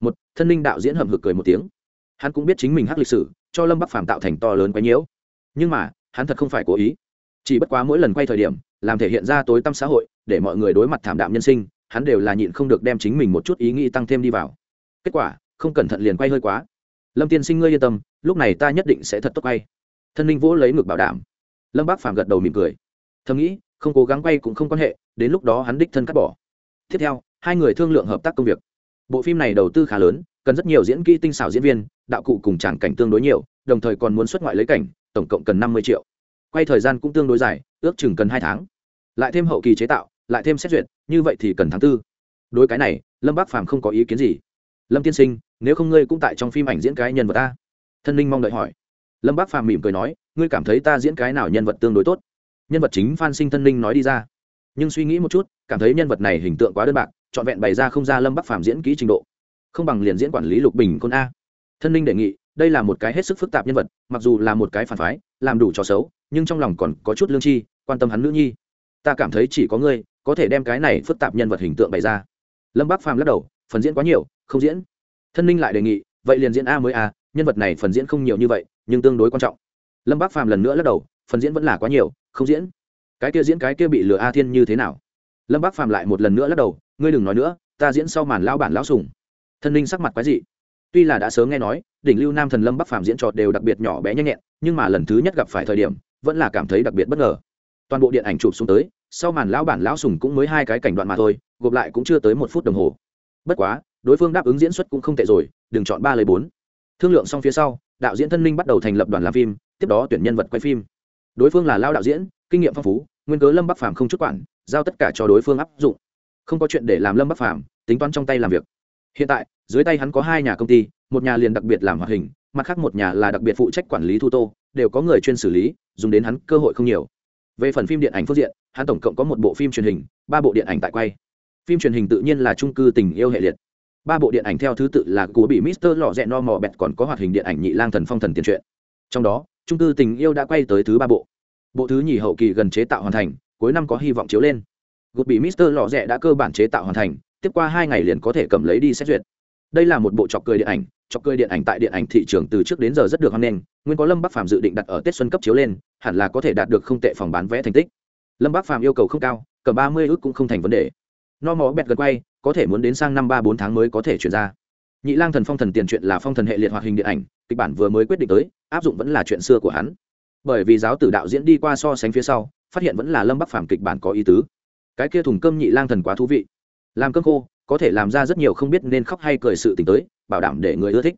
Một, thân linh đạo diễn hầm hực cười một tiếng. Hắn cũng biết chính mình hắc lịch sử, cho lâm bắc phàm tạo thành to lớn quái nhiễu. Nhưng mà, hắn thật không phải cố ý. Chỉ bất quá mỗi lần quay thời điểm, làm thể hiện ra tối tăm xã hội, để mọi người đối mặt thảm đạm nhân sinh hắn đều là nhịn không được đem chính mình một chút ý nghĩ tăng thêm đi vào. Kết quả, không cẩn thận liền quay hơi quá. Lâm tiên sinh ngươi yên tâm, lúc này ta nhất định sẽ thật tốt quay. Thân linh vỗ lấy ngực bảo đảm. Lâm bác phàm gật đầu mỉm cười. Thầm nghĩ, không cố gắng quay cũng không quan hệ, đến lúc đó hắn đích thân cắt bỏ. Tiếp theo, hai người thương lượng hợp tác công việc. Bộ phim này đầu tư khá lớn, cần rất nhiều diễn kỹ tinh xảo diễn viên, đạo cụ cùng tràng cảnh tương đối nhiều, đồng thời còn muốn xuất ngoại lấy cảnh, tổng cộng cần năm mươi triệu. Quay thời gian cũng tương đối dài, ước chừng cần hai tháng. Lại thêm hậu kỳ chế tạo lại thêm xét duyệt, như vậy thì cần tháng tư. Đối cái này, lâm bác phàm không có ý kiến gì. Lâm tiên sinh, nếu không ngươi cũng tại trong phim ảnh diễn cái nhân vật ta. Thân linh mong đợi hỏi. Lâm bác phàm mỉm cười nói, ngươi cảm thấy ta diễn cái nào nhân vật tương đối tốt? Nhân vật chính phan sinh thân linh nói đi ra. Nhưng suy nghĩ một chút, cảm thấy nhân vật này hình tượng quá đơn bạc, trọn vẹn bày ra không ra lâm bắc phàm diễn kỹ trình độ. Không bằng liền diễn quản lý lục bình côn a. Thân linh đề nghị, đây là một cái hết sức phức tạp nhân vật, mặc dù là một cái phản phái, làm đủ trò xấu, nhưng trong lòng còn có chút lương chi quan tâm hắn nữ nhi ta cảm thấy chỉ có ngươi có thể đem cái này phức tạp nhân vật hình tượng bày ra. Lâm Bác phàm lắc đầu, phần diễn quá nhiều, không diễn. Thân ninh lại đề nghị, vậy liền diễn a mới a, nhân vật này phần diễn không nhiều như vậy, nhưng tương đối quan trọng. Lâm Bác phàm lần nữa lắc đầu, phần diễn vẫn là quá nhiều, không diễn. Cái kia diễn cái kia bị lừa a thiên như thế nào? Lâm Bác phàm lại một lần nữa lắc đầu, ngươi đừng nói nữa, ta diễn sau màn lao bản lão sùng. Thân ninh sắc mặt quái dị. Tuy là đã sớm nghe nói, đỉnh lưu nam thần lâm bắc phàm diễn trọt đều đặc biệt nhỏ bé nhanh nhẹn, nhưng mà lần thứ nhất gặp phải thời điểm, vẫn là cảm thấy đặc biệt bất ngờ toàn bộ điện ảnh chụp xuống tới, sau màn lão bản lão sùng cũng mới hai cái cảnh đoạn mà thôi, gộp lại cũng chưa tới một phút đồng hồ. Bất quá, đối phương đáp ứng diễn xuất cũng không tệ rồi, đừng chọn ba lời bốn. Thương lượng xong phía sau, đạo diễn thân minh bắt đầu thành lập đoàn làm phim, tiếp đó tuyển nhân vật quay phim. Đối phương là lao đạo diễn, kinh nghiệm phong phú, nguyên cớ lâm bắc phàm không chút quản, giao tất cả cho đối phương áp dụng. Không có chuyện để làm lâm bắc phàm, tính toán trong tay làm việc. Hiện tại, dưới tay hắn có hai nhà công ty, một nhà liền đặc biệt làm hoạt hình, mặt khác một nhà là đặc biệt phụ trách quản lý thu tô, đều có người chuyên xử lý, dùng đến hắn cơ hội không nhiều về phần phim điện ảnh phương diện, hắn tổng cộng có một bộ phim truyền hình, ba bộ điện ảnh tại quay. Phim truyền hình tự nhiên là trung cư tình yêu hệ liệt. Ba bộ điện ảnh theo thứ tự là của bị mister lọ rẽ no mò bẹt còn có hoạt hình điện ảnh nhị lang thần phong thần tiền truyện. Trong đó trung cư tình yêu đã quay tới thứ ba bộ. Bộ thứ nhì hậu kỳ gần chế tạo hoàn thành, cuối năm có hy vọng chiếu lên. Gục bị mister lọ rẽ đã cơ bản chế tạo hoàn thành, tiếp qua hai ngày liền có thể cầm lấy đi xét duyệt. Đây là một bộ trọc cười điện ảnh chọc cười điện ảnh tại điện ảnh thị trường từ trước đến giờ rất được hoan nghênh, nguyên có lâm bắc phàm dự định đặt ở tết xuân cấp chiếu lên, hẳn là có thể đạt được không tệ phòng bán vé thành tích. Lâm bắc phàm yêu cầu không cao, cầm ba mươi ước cũng không thành vấn đề. No mò bẹt gần quay, có thể muốn đến sang năm ba bốn tháng mới có thể chuyển ra. Nhị lang thần phong thần tiền chuyện là phong thần hệ liệt hoạt hình điện ảnh, kịch bản vừa mới quyết định tới, áp dụng vẫn là chuyện xưa của hắn. Bởi vì giáo tử đạo diễn đi qua so sánh phía sau, phát hiện vẫn là lâm bắc phàm kịch bản có ý tứ. Cái kia thùng cơm nhị lang thần quá thú vị. Làm cơm khô, có thể làm ra rất nhiều không biết nên khóc hay cười sự t tới bảo đảm để người ưa thích.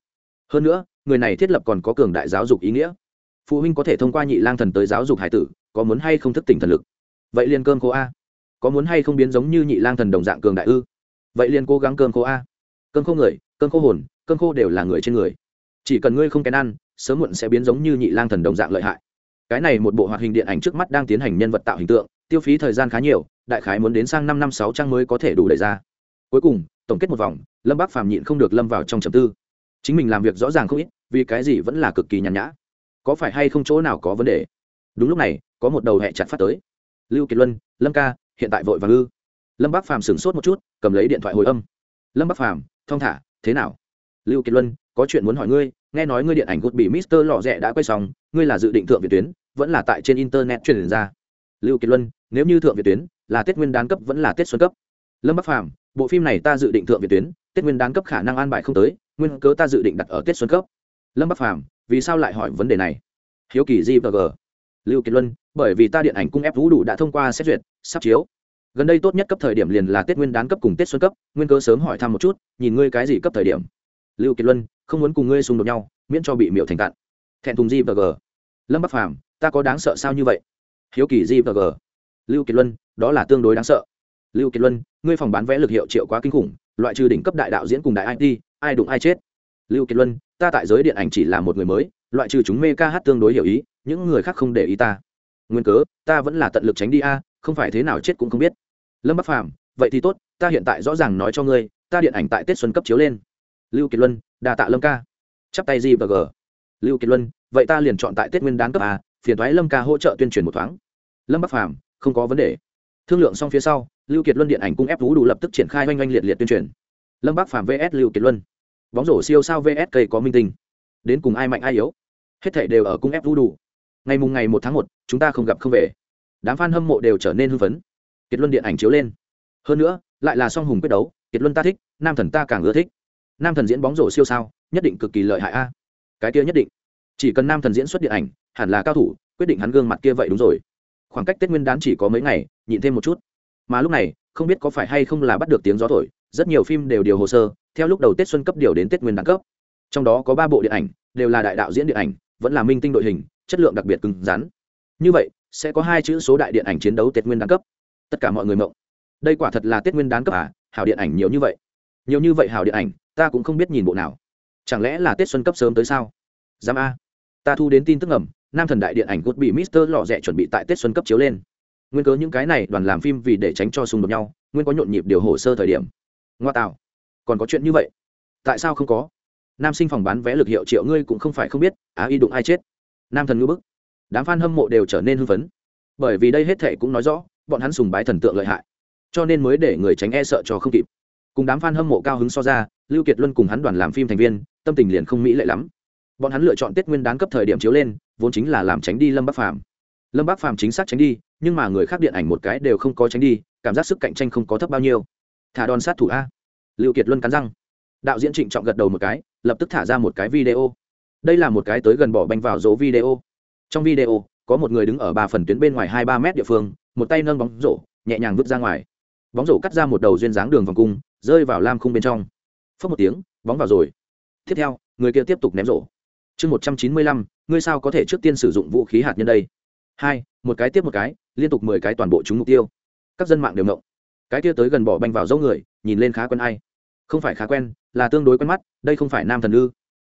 Hơn nữa, người này thiết lập còn có cường đại giáo dục ý nghĩa. Phụ huynh có thể thông qua nhị lang thần tới giáo dục hải tử, có muốn hay không thức tỉnh thần lực? Vậy liền cơm khô a. Có muốn hay không biến giống như nhị lang thần đồng dạng cường đại ư? Vậy liền cố gắng cơm khô a. Cơm khô người, cơm khô hồn, cơm khô đều là người trên người. Chỉ cần ngươi không kén ăn, sớm muộn sẽ biến giống như nhị lang thần đồng dạng lợi hại. Cái này một bộ hoạt hình điện ảnh trước mắt đang tiến hành nhân vật tạo hình tượng, tiêu phí thời gian khá nhiều, đại khái muốn đến sang năm năm sáu trang mới có thể đủ đẩy ra. Cuối cùng, tổng kết một vòng lâm bác phàm nhịn không được lâm vào trong trầm tư. Chính mình làm việc rõ ràng không ít, vì cái gì vẫn là cực kỳ nhàn nhã? Có phải hay không chỗ nào có vấn đề? Đúng lúc này, có một đầu hẹ chặt phát tới. Lưu kiệt luân, lâm ca, hiện tại vội vàng ư? Lâm bác phàm sửng sốt một chút, cầm lấy điện thoại hồi âm. Lâm bác phàm, thong thả, thế nào? Lưu kiệt luân, có chuyện muốn hỏi ngươi, nghe nói ngươi điện ảnh gút bị mister lò rẽ đã quay xong, ngươi là dự định thượng việt tuyến, vẫn là tại trên internet truyền ra. Lưu kiệt luân, nếu như thượng việt tuyến, là tết nguyên đán cấp vẫn là tết xuân cấp? Lâm bắc phàm, bộ phim này ta dự định thượng việt tuyến, tết nguyên đán cấp khả năng an bài không tới, nguyên cớ ta dự định đặt ở tết xuân cấp. Lâm bắc phàm, vì sao lại hỏi vấn đề này? Hiếu kỳ gvg g. Lưu kiệt luân, bởi vì ta điện ảnh cung ép vũ đủ đã thông qua xét duyệt, sắp chiếu. Gần đây tốt nhất cấp thời điểm liền là tết nguyên đán cấp cùng tết xuân cấp, nguyên cơ sớm hỏi thăm một chút, nhìn ngươi cái gì cấp thời điểm. Lưu kiệt luân, không muốn cùng ngươi xung đột nhau, miễn cho bị miệu thành cạn. Thẹn thùng gvg g. Lâm bắc phàm, ta có đáng sợ sao như vậy? Hiếu kỳ gvg g. Lưu kiệt luân, đó là tương đối đáng sợ lưu kiệt luân, ngươi phòng bán vẽ lực hiệu triệu quá kinh khủng, loại trừ đỉnh cấp đại đạo diễn cùng đại it ai đụng ai chết? Lưu kiệt luân, ta tại giới điện ảnh chỉ là một người mới, loại trừ chúng mê ca hát tương đối hiểu ý, những người khác không để ý ta. Nguyên cớ, ta vẫn là tận lực tránh đi a, không phải thế nào chết cũng không biết. Lâm bắc phàm, vậy thì tốt, ta hiện tại rõ ràng nói cho ngươi, ta điện ảnh tại tết xuân cấp chiếu lên. Lưu kiệt luân đà tạ lâm ca. Chắp tay gì và g. Lưu kiệt luân, vậy ta liền chọn tại tết nguyên đán cấp a, phiền thoái lâm ca hỗ trợ tuyên truyền một thoáng. Lâm bắc phàm, không có vấn đề. Thương lượng xong phía sau lưu kiệt luân điện ảnh cung ép vũ đủ lập tức triển khai oanh oanh liệt liệt tuyên truyền. Lâm bắc phàm vs lưu kiệt luân. Bóng rổ siêu sao vs cây có minh tinh. Đến cùng ai mạnh ai yếu? Hết thảy đều ở cung ép vũ đủ. Ngày mùng ngày một tháng một, chúng ta không gặp không về. Đám fan hâm mộ đều trở nên hưng phấn. Kiệt luân điện ảnh chiếu lên. Hơn nữa, lại là song hùng quyết đấu, kiệt luân ta thích, nam thần ta càng ưa thích. Nam thần diễn bóng rổ siêu sao, nhất định cực kỳ lợi hại a. Cái kia nhất định. Chỉ cần nam thần diễn xuất điện ảnh, hẳn là cao thủ, quyết định hắn gương mặt kia vậy đúng rồi. Khoảng cách tết nguyên đán chỉ có mấy ngày, nhịn thêm một chút mà lúc này, không biết có phải hay không là bắt được tiếng gió thổi, rất nhiều phim đều điều hồ sơ, theo lúc đầu tết xuân cấp điều đến tết nguyên đán cấp. Trong đó có ba bộ điện ảnh, đều là đại đạo diễn điện ảnh, vẫn là minh tinh đội hình, chất lượng đặc biệt cứng rắn. Như vậy, sẽ có hai chữ số đại điện ảnh chiến đấu tết nguyên đán cấp. Tất cả mọi người mộng. Đây quả thật là tết nguyên đán cấp à hảo điện ảnh nhiều như vậy. Nhiều như vậy hảo điện ảnh, ta cũng không biết nhìn bộ nào. Chẳng lẽ là tết xuân cấp sớm tới sao? Giám a. Ta thu đến tin tức ngầm, nam thần đại điện ảnh cốt bị mister lọ rẽ chuẩn bị tại tết xuân cấp chiếu lên nguyên cớ những cái này đoàn làm phim vì để tránh cho xung đột nhau, nguyên có nhộn nhịp điều hồ sơ thời điểm. Ngoa tạo. Còn có chuyện như vậy? Tại sao không có? Nam sinh phòng bán vé lực hiệu triệu ngươi cũng không phải không biết, á y đụng ai chết? Nam thần ngữ bức. Đám f a n hâm mộ đều trở nên hưng phấn. Bởi vì đây hết thệ cũng nói rõ, bọn hắn sùng bái thần tượng lợi hại. Cho nên mới để người tránh e sợ cho không kịp. Cùng đám f a n hâm mộ cao hứng so ra, lưu kiệt luân cùng hắn đoàn làm phim thành viên, tâm tình liền không mỹ lệ lắm. Bọn hắn lựa chọn tết nguyên đán cấp thời điểm chiếu lên, vốn chính là làm tránh đi lâm bắc phàm. Lâm bắc phàm chính xác tránh đi nhưng mà người khác điện ảnh một cái đều không có tránh đi, cảm giác sức cạnh tranh không có thấp bao nhiêu. Thả đòn sát thủ a. Liệu kiệt luân cắn răng. Đạo diễn trịnh trọng gật đầu một cái, lập tức thả ra một cái video. Đây là một cái tới gần bỏ banh vào rỗ video. Trong video, có một người đứng ở ba phần tuyến bên ngoài hai ba mét địa phương, một tay nâng bóng rổ, nhẹ nhàng vứt ra ngoài. Bóng rổ cắt ra một đầu duyên dáng đường vòng cung, rơi vào lam khung bên trong. Phớt một tiếng, bóng vào rồi. Tiếp theo, người kia tiếp tục ném rổ. Chương một trăm chín mươi lăm, ngươi sao có thể trước tiên sử dụng vũ khí hạt nhân đây? Hai, một cái tiếp một cái liên tục mười cái toàn bộ trúng mục tiêu. Các dân mạng đều ngộng. Cái kia tới gần bỏ banh vào dấu người, nhìn lên khá quen ai. Không phải khá quen, là tương đối quen mắt, đây không phải nam thần ư.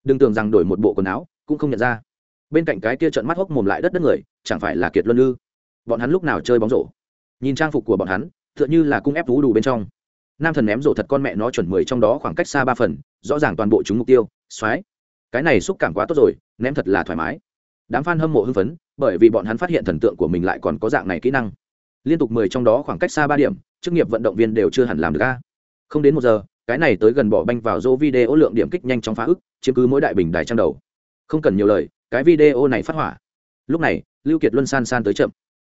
Đừng tưởng rằng đổi một bộ quần áo, cũng không nhận ra. Bên cạnh cái kia trận mắt hốc mồm lại đất đất người, chẳng phải là kiệt luân ư? Bọn hắn lúc nào chơi bóng rổ? Nhìn trang phục của bọn hắn, tựa như là cung ép thú đủ bên trong. Nam thần ném rổ thật con mẹ nó chuẩn mười trong đó khoảng cách xa ba phần, rõ ràng toàn bộ chúng mục tiêu xoáy cái này xúc cảm quá tốt rồi, ném thật là thoải mái đám f a n hâm mộ hưng phấn, bởi vì bọn hắn phát hiện thần tượng của mình lại còn có dạng này kỹ năng. Liên tục mười trong đó khoảng cách xa ba điểm, chức nghiệp vận động viên đều chưa hẳn làm được ca không đến một giờ, cái này tới gần bỏ banh vào dỗ video lượng điểm kích nhanh chóng phá ức, chiếm cứ mỗi đại bình đài trang đầu. Không cần nhiều lời, cái video này phát hỏa. Lúc này, lưu kiệt luân san san tới chậm.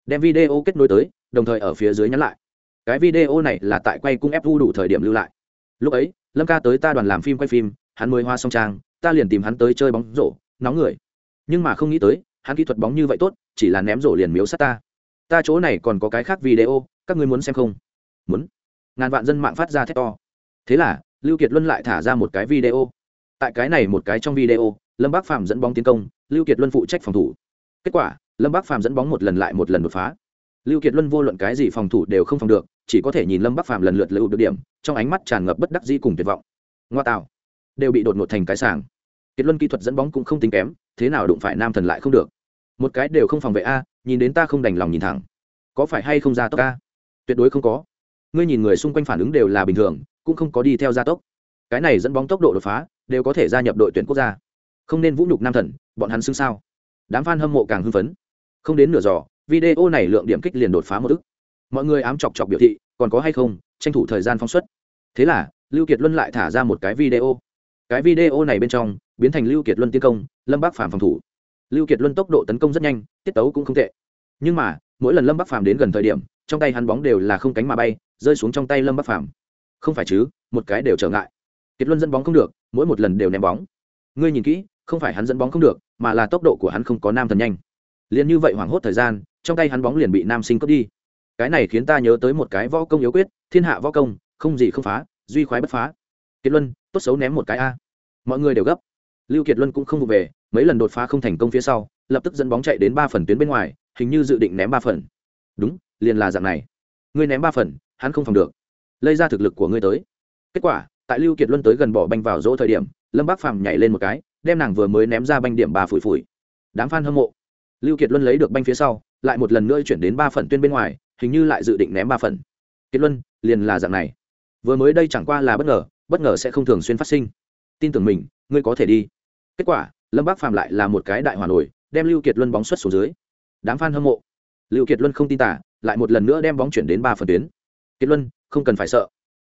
Đem video kết nối tới, đồng thời ở phía dưới nhắn lại. Cái video này là tại quay cung ép vu đủ thời điểm lưu lại. Lúc ấy, lâm ca tới ta đoàn làm phim quay phim, hắn mới hoa song trang, ta liền tìm hắn tới chơi bóng rổ, nóng người nhưng mà không nghĩ tới, hắn kỹ thuật bóng như vậy tốt, chỉ là ném rổ liền miếu sát ta. Ta chỗ này còn có cái khác video, các ngươi muốn xem không? Muốn. Ngàn vạn dân mạng phát ra thét to. Thế là, lưu kiệt luân lại thả ra một cái video. Tại cái này một cái trong video, lâm bác phạm dẫn bóng tiến công, lưu kiệt luân phụ trách phòng thủ. Kết quả, lâm bác phạm dẫn bóng một lần lại một lần đột phá. Lưu kiệt luân vô luận cái gì phòng thủ đều không phòng được, chỉ có thể nhìn lâm Bác Phạm lần lượt lưu được điểm, trong ánh mắt tràn ngập bất đắc dĩ cùng tuyệt vọng. Ngoa tạo. Đều bị đột ngột thành cái sàng kiệt luân kỹ thuật dẫn bóng cũng không tính kém, thế nào đụng phải nam thần lại không được. Một cái đều không phòng vệ a, nhìn đến ta không đành lòng nhìn thẳng. Có phải hay không ra tốc a? Tuyệt đối không có. Ngươi nhìn người xung quanh phản ứng đều là bình thường, cũng không có đi theo gia tốc. Cái này dẫn bóng tốc độ đột phá, đều có thể gia nhập đội tuyển quốc gia. Không nên vũ nhục nam thần, bọn hắn xưng sao? Đám f a n hâm mộ càng hưng phấn. Không đến nửa giò video này lượng điểm kích liền đột phá một ức. Mọi người ám chọc chọc biểu thị, còn có hay không, tranh thủ thời gian phóng xuất. Thế là, lưu kiệt luân lại thả ra một cái video cái video này bên trong, biến thành lưu kiệt luân tiến công, lâm bắc phàm phòng thủ. Lưu kiệt luân tốc độ tấn công rất nhanh, tiết tấu cũng không tệ. Nhưng mà, mỗi lần lâm bắc phàm đến gần thời điểm, trong tay hắn bóng đều là không cánh mà bay, rơi xuống trong tay lâm bắc phàm. Không phải chứ, một cái đều trở ngại. Kiệt luân dẫn bóng không được, mỗi một lần đều ném bóng. Ngươi nhìn kỹ, không phải hắn dẫn bóng không được, mà là tốc độ của hắn không có nam thần nhanh. Liền như vậy hoảng hốt thời gian, trong tay hắn bóng liền bị nam sinh cướp đi. Cái này khiến ta nhớ tới một cái võ công yếu quyết, thiên hạ võ công, không gì không phá, duy khoái bất phá. Kiệt luân, tốt xấu ném một cái a mọi người đều gấp. Lưu kiệt luân cũng không vụ về, mấy lần đột phá không thành công phía sau, lập tức dẫn bóng chạy đến ba phần tuyến bên ngoài, hình như dự định ném ba phần. Đúng, liền là dạng này. Ngươi ném ba phần, hắn không phòng được. Lây ra thực lực của ngươi tới. Kết quả, tại lưu kiệt luân tới gần bỏ banh vào dỗ thời điểm, lâm bác phàm nhảy lên một cái, đem nàng vừa mới ném ra banh điểm ba phủi phủi. Đám f hâm mộ. Lưu kiệt luân lấy được banh phía sau, lại một lần nữa chuyển đến ba phần tuyên bên ngoài, hình như lại dự định ném ba phần. Kiệt luân, liền là dạng này. Vừa mới đây chẳng qua là bất ngờ bất ngờ sẽ không thường xuyên phát sinh tin tưởng mình, ngươi có thể đi. Kết quả, lâm bác phạm lại là một cái đại hoàn nổi, đem lưu kiệt luân bóng xuất xuống dưới. Đám f a n hâm mộ. Lưu kiệt luân không tin tả, lại một lần nữa đem bóng chuyển đến ba phần tuyến. Kiệt luân, không cần phải sợ.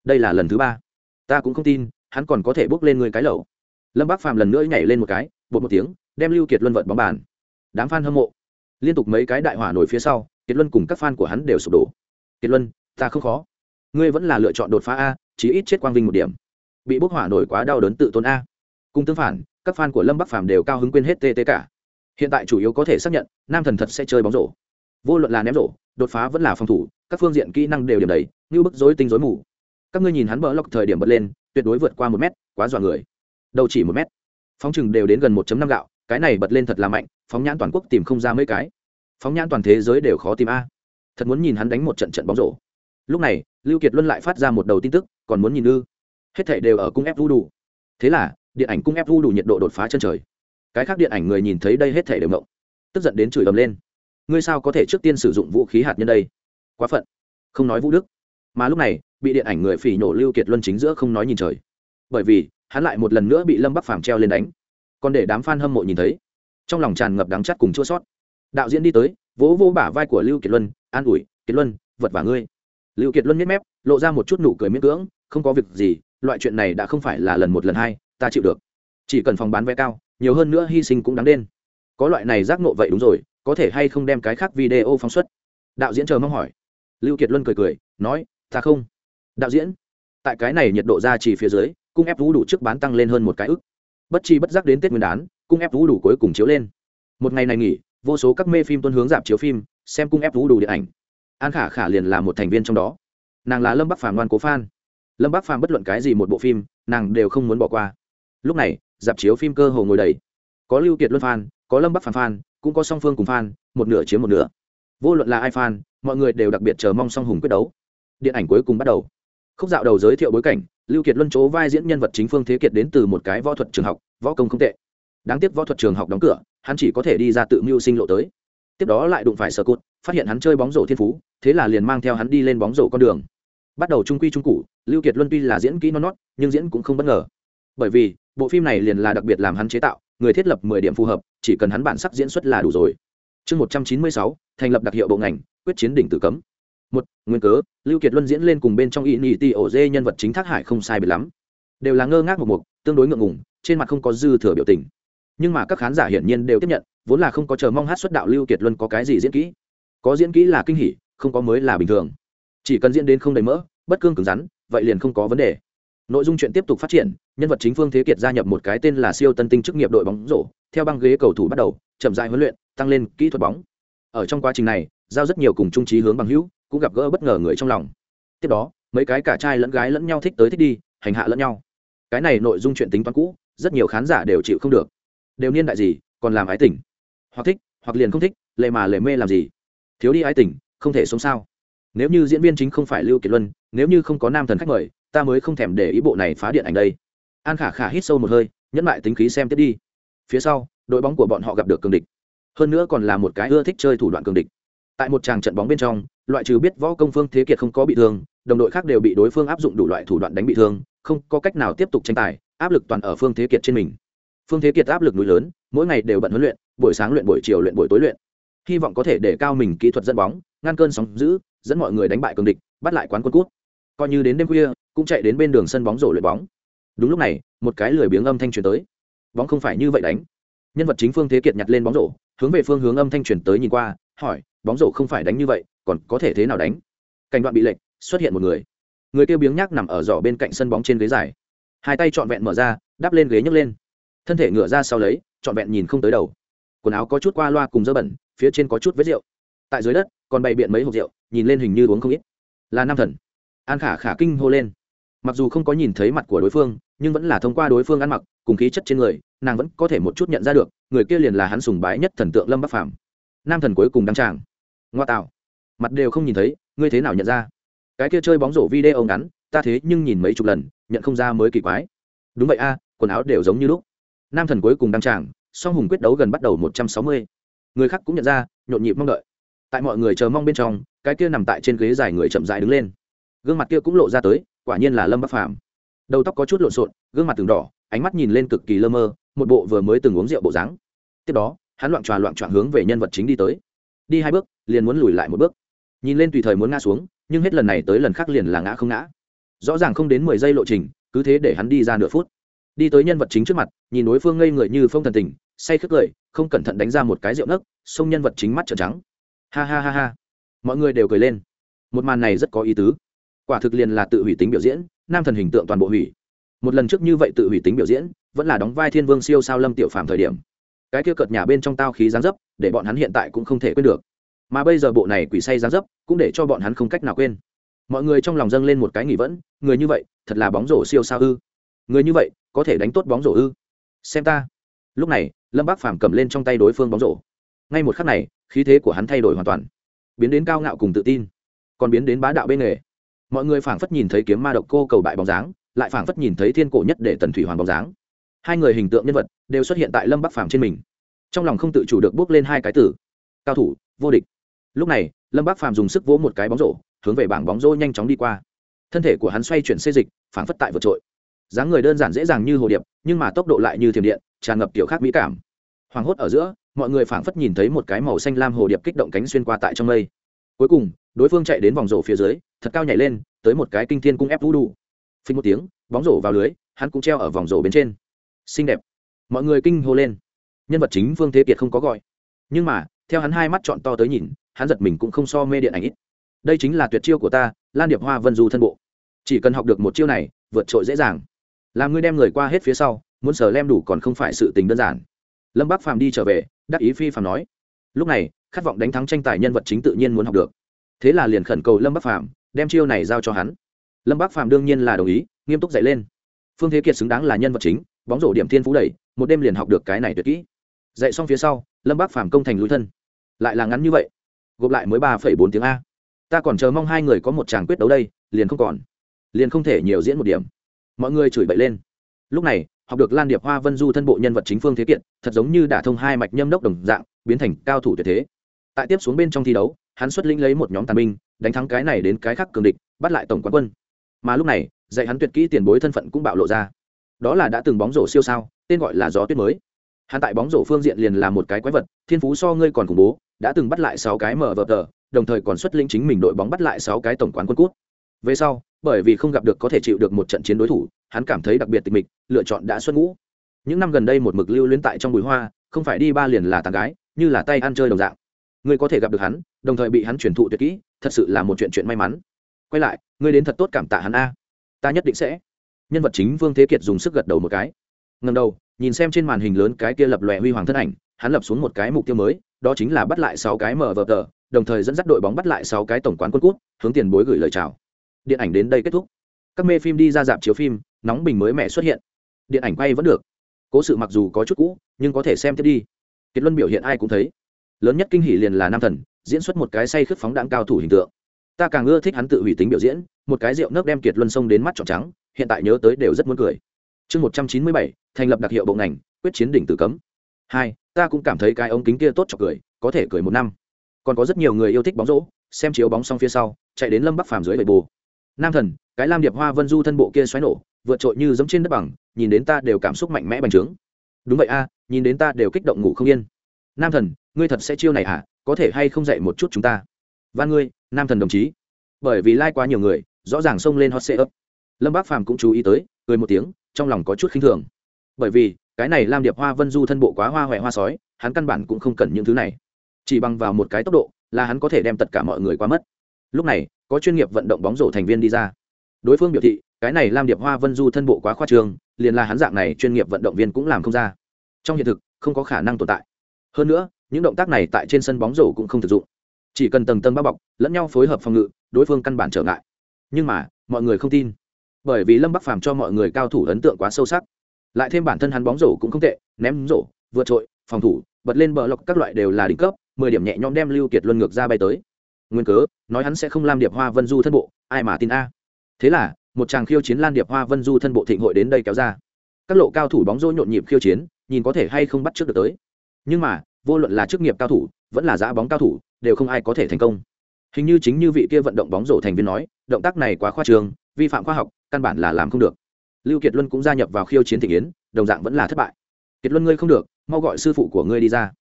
Đây là lần thứ ba. Ta cũng không tin, hắn còn có thể bước lên người cái lẩu lâm bác phạm lần nữa nhảy lên một cái, bột một tiếng, đem lưu kiệt luân vận bóng bàn. Đám f a n hâm mộ. Liên tục mấy cái đại hỏa nổi phía sau, kiệt luân cùng các fan của hắn đều sụp đổ. Kiệt luân, ta không khó. Ngươi vẫn là lựa chọn đột phá a, chí ít chết quang vinh một điểm bị bốc hỏa nổi quá đau đớn tự tôn a. Cùng tương phản, các fan của lâm bắc phàm đều cao hứng quên hết tt cả. Hiện tại chủ yếu có thể xác nhận, nam thần thật sẽ chơi bóng rổ. Vô luận là ném rổ, đột phá vẫn là phòng thủ, các phương diện kỹ năng đều điểm đầy, như bức dối tinh dối mù. Các ngươi nhìn hắn bỡ lọc thời điểm bật lên, tuyệt đối vượt qua một mét, quá dọa người. Đầu chỉ một mét. Phóng chừng đều đến gần một năm gạo, cái này bật lên thật là mạnh, phóng nhãn toàn quốc tìm không ra mấy cái. Phóng nhãn toàn thế giới đều khó tìm a. Thật muốn nhìn hắn đánh một trận trận bóng rổ. Lúc này, lưu kiệt luân lại phát ra một đầu tin tức, còn muốn nhìn ư? Hết thảy đều ở cung ép vu đủ thế là, điện ảnh cung ép vu đủ nhiệt độ đột phá chân trời. Cái khác điện ảnh người nhìn thấy đây hết thảy đều ngộng tức giận đến chửi ầm lên. Ngươi sao có thể trước tiên sử dụng vũ khí hạt nhân đây? Quá phận. Không nói vũ đức. Mà lúc này, bị điện ảnh người phỉ nổ lưu kiệt luân chính giữa không nói nhìn trời. Bởi vì, hắn lại một lần nữa bị lâm bắc phàm treo lên đánh. Còn để đám fan hâm mộ nhìn thấy. Trong lòng tràn ngập đắng chắt cùng chua sót. Đạo diễn đi tới, vỗ vỗ bả vai của lưu kiệt luân, an ủi, kiệt luân, vật vả ngươi. Lưu kiệt luân miết mép, lộ ra một chút nụ cười miễn cưỡng, không có việc gì loại chuyện này đã không phải là lần một lần hai, ta chịu được. Chỉ cần phòng bán vé cao, nhiều hơn nữa hy sinh cũng đáng đen có loại này giác nộ vậy đúng rồi, có thể hay không đem cái khác video phóng xuất? Đạo diễn chờ mong hỏi. Lưu kiệt luân cười cười, nói, ta không. Đạo diễn, tại cái này nhiệt độ ra chỉ phía dưới, cung ép vũ đủ trước bán tăng lên hơn một cái ức. Bất chi bất giác đến tết nguyên đán, cung ép vũ đủ cuối cùng chiếu lên. Một ngày này nghỉ, vô số các mê phim tuân hướng dạp chiếu phim, xem cung ép vũ đủ điện ảnh. An khả khả liền là một thành viên trong đó. Nàng là lâm bắc phàm ngoan cố phan lâm Bác phàm bất luận cái gì một bộ phim, nàng đều không muốn bỏ qua. Lúc này, dạp chiếu phim cơ hồ ngồi đầy. Có lưu kiệt luân phan có lâm bắc phàm phan cũng có song phương cùng phan một nửa chiếm một nửa. Vô luận là ai phan mọi người đều đặc biệt chờ mong song hùng quyết đấu. Điện ảnh cuối cùng bắt đầu. Khúc dạo đầu giới thiệu bối cảnh, lưu kiệt luân chỗ vai diễn nhân vật chính phương thế kiệt đến từ một cái võ thuật trường học, võ công không tệ. Đáng tiếc võ thuật trường học đóng cửa, hắn chỉ có thể đi ra tự mưu sinh lộ tới. Tiếp đó lại đụng phải sơ cụt, phát hiện hắn chơi bóng rổ thiên phú, thế là liền mang theo hắn đi lên bóng rổ con đường. Bắt đầu trung quy trung cụ lưu kiệt luân tuy là diễn kỹ non nót, nhưng diễn cũng không bất ngờ. Bởi vì, bộ phim này liền là đặc biệt làm hắn chế tạo, người thiết lập mười điểm phù hợp, chỉ cần hắn bản sắc diễn xuất là đủ rồi. Chương một trăm chín mươi sáu, thành lập đặc hiệu bộ ngành, quyết chiến đỉnh tử cấm. Một, nguyên cớ, lưu kiệt luân diễn lên cùng bên trong y nhị ti ổ dê nhân vật chính thác hải không sai biệt lắm. Đều là ngơ ngác một mục, tương đối ngượng ngùng, trên mặt không có dư thừa biểu tình. Nhưng mà các khán giả hiển nhiên đều tiếp nhận, vốn là không có chờ mong hát xuất đạo lưu kiệt luân có cái gì diễn kỹ. Có diễn kỹ là kinh hỉ, không có mới là bình thường. Chỉ cần diễn đến không đầy mỡ, bất cương cứng rắn vậy liền không có vấn đề. Nội dung chuyện tiếp tục phát triển, nhân vật chính phương thế kiệt gia nhập một cái tên là siêu tân tinh chức nghiệp đội bóng rổ, theo băng ghế cầu thủ bắt đầu, chậm dại huấn luyện, tăng lên kỹ thuật bóng. Ở trong quá trình này, giao rất nhiều cùng trung trí hướng bằng hữu, cũng gặp gỡ bất ngờ người trong lòng. Tiếp đó, mấy cái cả trai lẫn gái lẫn nhau thích tới thích đi, hành hạ lẫn nhau. Cái này nội dung chuyện tính toán cũ, rất nhiều khán giả đều chịu không được. Đều niên đại gì, còn làm ái tình. Hoặc thích, hoặc liền không thích, lệ mà lệ mê làm gì. Thiếu đi ái tình, không thể sống sao nếu như diễn viên chính không phải lưu kiệt luân, nếu như không có nam thần khách mời, ta mới không thèm để ý bộ này phá điện ảnh đây. An khả khả hít sâu một hơi, nhẫn lại tính khí xem tiếp đi. Phía sau, đội bóng của bọn họ gặp được cường địch. Hơn nữa còn là một cái ưa thích chơi thủ đoạn cường địch. Tại một tràng trận bóng bên trong, loại trừ biết võ công phương thế kiệt không có bị thương, đồng đội khác đều bị đối phương áp dụng đủ loại thủ đoạn đánh bị thương, không có cách nào tiếp tục tranh tài, áp lực toàn ở phương thế kiệt trên mình. Phương thế kiệt áp lực núi lớn, mỗi ngày đều bận huấn luyện, buổi sáng luyện, buổi chiều luyện, buổi tối luyện hy vọng có thể để cao mình kỹ thuật dẫn bóng, ngăn cơn sóng giữ dẫn mọi người đánh bại cường địch, bắt lại quán quân cút. Coi như đến đêm khuya, cũng chạy đến bên đường sân bóng rổ luyện bóng. Đúng lúc này, một cái lười biếng âm thanh truyền tới. Bóng không phải như vậy đánh. Nhân vật chính phương thế kiệt nhặt lên bóng rổ, hướng về phương hướng âm thanh truyền tới nhìn qua, hỏi, bóng rổ không phải đánh như vậy, còn có thể thế nào đánh? Cảnh đoạn bị lệch, xuất hiện một người. Người kêu biếng nhác nằm ở giỏ bên cạnh sân bóng trên ghế dài. Hai tay trọn vẹn mở ra, đắp lên ghế nhấc lên. Thân thể ngửa ra sau lấy, trọn vẹn nhìn không tới đầu. Quần áo có chút qua loa cùng dơ bẩn phía trên có chút vết rượu. Tại dưới đất, còn bày biện mấy hộp rượu, nhìn lên hình như uống không ít. Là nam thần. An khả khả kinh hô lên. Mặc dù không có nhìn thấy mặt của đối phương, nhưng vẫn là thông qua đối phương ăn mặc, cùng khí chất trên người, nàng vẫn có thể một chút nhận ra được, người kia liền là hắn sùng bái nhất thần tượng lâm bắc phàm. Nam thần cuối cùng đăng tràng. Ngoa tạo. Mặt đều không nhìn thấy, ngươi thế nào nhận ra? Cái kia chơi bóng rổ video ngắn, ta thế nhưng nhìn mấy chục lần, nhận không ra mới kỳ quái. Đúng vậy a, quần áo đều giống như lúc. Nam thần cuối cùng đăng tràng, song hùng quyết đấu gần bắt đầu một trăm sáu mươi người khác cũng nhận ra, nhộn nhịp mong đợi. Tại mọi người chờ mong bên trong, cái kia nằm tại trên ghế dài người chậm dại đứng lên. Gương mặt kia cũng lộ ra tới, quả nhiên là lâm bắc phàm. Đầu tóc có chút lộn xộn, gương mặt từng đỏ, ánh mắt nhìn lên cực kỳ lơ mơ, một bộ vừa mới từng uống rượu bộ dáng. Tiếp đó, hắn loạn tròa loạn trọn hướng về nhân vật chính đi tới. Đi hai bước, liền muốn lùi lại một bước. Nhìn lên tùy thời muốn ngã xuống, nhưng hết lần này tới lần khác liền là ngã không ngã. Rõ ràng không đến mười giây lộ trình, cứ thế để hắn đi ra nửa phút. Đi tới nhân vật chính trước mặt, nhìn đối phương ngây người như phong thần tình say khước cười, không cẩn thận đánh ra một cái rượu nấc xông nhân vật chính mắt trợn trắng. Ha ha ha ha. Mọi người đều cười lên. Một màn này rất có ý tứ. Quả thực liền là tự hủy tính biểu diễn, nam thần hình tượng toàn bộ hủy. Một lần trước như vậy tự hủy tính biểu diễn, vẫn là đóng vai thiên vương siêu sao lâm tiểu phàm thời điểm. Cái kia cợt nhà bên trong tao khí gián dấp, để bọn hắn hiện tại cũng không thể quên được. Mà bây giờ bộ này quỷ say gián dấp, cũng để cho bọn hắn không cách nào quên. Mọi người trong lòng dâng lên một cái nghỉ vẫn người như vậy, thật là bóng rổ siêu sao ư? Người như vậy, có thể đánh tốt bóng rổ ư? Xem ta lúc này, lâm bác phàm cầm lên trong tay đối phương bóng rổ. Ngay một khắc này, khí thế của hắn thay đổi hoàn toàn, biến đến cao ngạo cùng tự tin, còn biến đến bá đạo bên nghề. Mọi người phảng phất nhìn thấy kiếm ma độc cô cầu bại bóng dáng, lại phảng phất nhìn thấy thiên cổ nhất để tần thủy hoàn bóng dáng. Hai người hình tượng nhân vật đều xuất hiện tại lâm bắc phàm trên mình. Trong lòng không tự chủ được bước lên hai cái tử. Cao thủ, vô địch. Lúc này, lâm bắc phàm dùng sức vỗ một cái bóng rổ, hướng về bảng bóng rổ nhanh chóng đi qua. Thân thể của hắn xoay chuyển xê dịch, phảng phất tại vượt trội dáng người đơn giản dễ dàng như hồ điệp, nhưng mà tốc độ lại như thiểm điện, tràn ngập kiểu khác mỹ cảm. Hoàng hốt ở giữa, mọi người phảng phất nhìn thấy một cái màu xanh lam hồ điệp kích động cánh xuyên qua tại trong mây. Cuối cùng, đối phương chạy đến vòng rổ phía dưới, thật cao nhảy lên, tới một cái kinh thiên cung ép vũ đủ phình một tiếng, bóng rổ vào lưới, hắn cũng treo ở vòng rổ bên trên. Xinh đẹp. Mọi người kinh hô lên. Nhân vật chính vương thế kiệt không có gọi. Nhưng mà, theo hắn hai mắt chọn to tới nhìn, hắn giật mình cũng không so mê điện ảnh ít. Đây chính là tuyệt chiêu của ta, lan điệp hoa vân du thân bộ. Chỉ cần học được một chiêu này, vượt trội dễ dàng làm ngươi đem người qua hết phía sau, muốn sờ lem đủ còn không phải sự tình đơn giản. Lâm bác phàm đi trở về, đắc ý phi phàm nói. Lúc này, khát vọng đánh thắng tranh tài nhân vật chính tự nhiên muốn học được. Thế là liền khẩn cầu lâm Bác phàm, đem chiêu này giao cho hắn. Lâm Bác phàm đương nhiên là đồng ý, nghiêm túc dạy lên. Phương thế kiệt xứng đáng là nhân vật chính, bóng rổ điểm thiên phú đầy, một đêm liền học được cái này tuyệt kỹ. Dạy xong phía sau, lâm Bác phàm công thành lũi thân. Lại là ngắn như vậy, gộp lại mới ba phẩy bốn tiếng a. Ta còn chờ mong hai người có một tràng quyết đấu đây, liền không còn. Liền không thể nhiều diễn một điểm mọi người chửi bậy lên. Lúc này, học được lan điệp hoa vân du thân bộ nhân vật chính phương thế kiện thật giống như đả thông hai mạch nhâm đốc đồng dạng, biến thành cao thủ tuyệt thế. Tại tiếp xuống bên trong thi đấu, hắn xuất lĩnh lấy một nhóm tàn binh, đánh thắng cái này đến cái khác cường địch, bắt lại tổng quán quân. Mà lúc này, dạy hắn tuyệt kỹ tiền bối thân phận cũng bạo lộ ra. Đó là đã từng bóng rổ siêu sao, tên gọi là gió tuyết mới. Hắn tại bóng rổ phương diện liền là một cái quái vật, thiên phú so ngươi còn khủng bố, đã từng bắt lại sáu cái mở vợt tờ, đồng thời còn xuất lĩnh chính mình đội bóng bắt lại sáu cái tổng quán quân cút về sau, bởi vì không gặp được có thể chịu được một trận chiến đối thủ, hắn cảm thấy đặc biệt tịch mịch, lựa chọn đã xuất ngũ. Những năm gần đây một mực lưu luyến tại trong bụi hoa, không phải đi ba liền là tàn gái, như là tay ăn chơi đồng dạng. Ngươi có thể gặp được hắn, đồng thời bị hắn truyền thụ tuyệt kỹ, thật sự là một chuyện chuyện may mắn. Quay lại, ngươi đến thật tốt cảm tạ hắn a. Ta nhất định sẽ. Nhân vật chính vương thế kiệt dùng sức gật đầu một cái. Ngầm đầu, nhìn xem trên màn hình lớn cái kia lập lòe huy hoàng thân ảnh, hắn lập xuống một cái mục tiêu mới, đó chính là bắt lại sáu cái mở vờ tờ, đồng thời dẫn dắt đội bóng bắt lại sáu cái tổng quán quân cút, hướng tiền bối gửi lời chào điện ảnh đến đây kết thúc. Các mê phim đi ra dạp chiếu phim, nóng bình mới mẻ xuất hiện. Điện ảnh quay vẫn được. Cố sự mặc dù có chút cũ, nhưng có thể xem tiếp đi. Kiệt luân biểu hiện ai cũng thấy. Lớn nhất kinh hỷ liền là nam thần, diễn xuất một cái say khướt phóng đạn cao thủ hình tượng. Ta càng ưa thích hắn tự hủy tính biểu diễn, một cái rượu nước đem kiệt luân sông đến mắt trọn trắng, hiện tại nhớ tới đều rất muốn cười. Chương một trăm chín mươi bảy, thành lập đặc hiệu bộ ngành, quyết chiến đỉnh tử cấm. Hai, ta cũng cảm thấy cái ống kính kia tốt cho cười, có thể cười một năm. Còn có rất nhiều người yêu thích bóng rổ, xem chiếu bóng xong phía sau, chạy đến lâm bắc phàm dưới bệ bù nam thần, cái lam điệp hoa vân du thân bộ kia xoáy nổ, vượt trội như giống trên đất bằng, nhìn đến ta đều cảm xúc mạnh mẽ bành trướng. Đúng vậy a, nhìn đến ta đều kích động ngủ không yên. Nam thần, ngươi thật sẽ chiêu này à có thể hay không dạy một chút chúng ta? Van ngươi, nam thần đồng chí. Bởi vì lai、like、quá nhiều người, rõ ràng xông lên hot sê ấp lâm bác phàm cũng chú ý tới, cười một tiếng, trong lòng có chút khinh thường. Bởi vì, cái này lam điệp hoa vân du thân bộ quá hoa huệ hoa sói, hắn căn bản cũng không cần những thứ này. Chỉ bằng vào một cái tốc độ, là hắn có thể đem tất cả mọi người qua mất lúc này, có chuyên nghiệp vận động bóng rổ thành viên đi ra. Đối phương biểu thị, cái này lam điệp hoa vân du thân bộ quá khoa trường liền là hắn dạng này chuyên nghiệp vận động viên cũng làm không ra. Trong hiện thực, không có khả năng tồn tại. Hơn nữa, những động tác này tại trên sân bóng rổ cũng không thực dụng. Chỉ cần tầng tầng bao bọc, lẫn nhau phối hợp phòng ngự, đối phương căn bản trở ngại. Nhưng mà, mọi người không tin. Bởi vì lâm bắc phàm cho mọi người cao thủ ấn tượng quá sâu sắc. Lại thêm bản thân hắn bóng rổ cũng không tệ, ném rổ, vượt trội, phòng thủ, bật lên bờ lọc các loại đều là đỉnh cấp, mười điểm nhẹ nhõm đem lưu kiệt luân ngược ra bay tới nguyên cớ, nói hắn sẽ không làm điệp hoa vân du thân bộ, ai mà tin a. Thế là, một chàng khiêu chiến lan điệp hoa vân du thân bộ thịnh hội đến đây kéo ra. Các lộ cao thủ bóng rổ nhộn nhịp khiêu chiến, nhìn có thể hay không bắt trước được tới. Nhưng mà, vô luận là chức nghiệp cao thủ, vẫn là giã bóng cao thủ, đều không ai có thể thành công. Hình như chính như vị kia vận động bóng rổ thành viên nói, động tác này quá khoa trường, vi phạm khoa học, căn bản là làm không được. Lưu kiệt luân cũng gia nhập vào khiêu chiến thị yến, đồng dạng vẫn là thất bại. Kiệt luân ngươi không được, mau gọi sư phụ của ngươi đi ra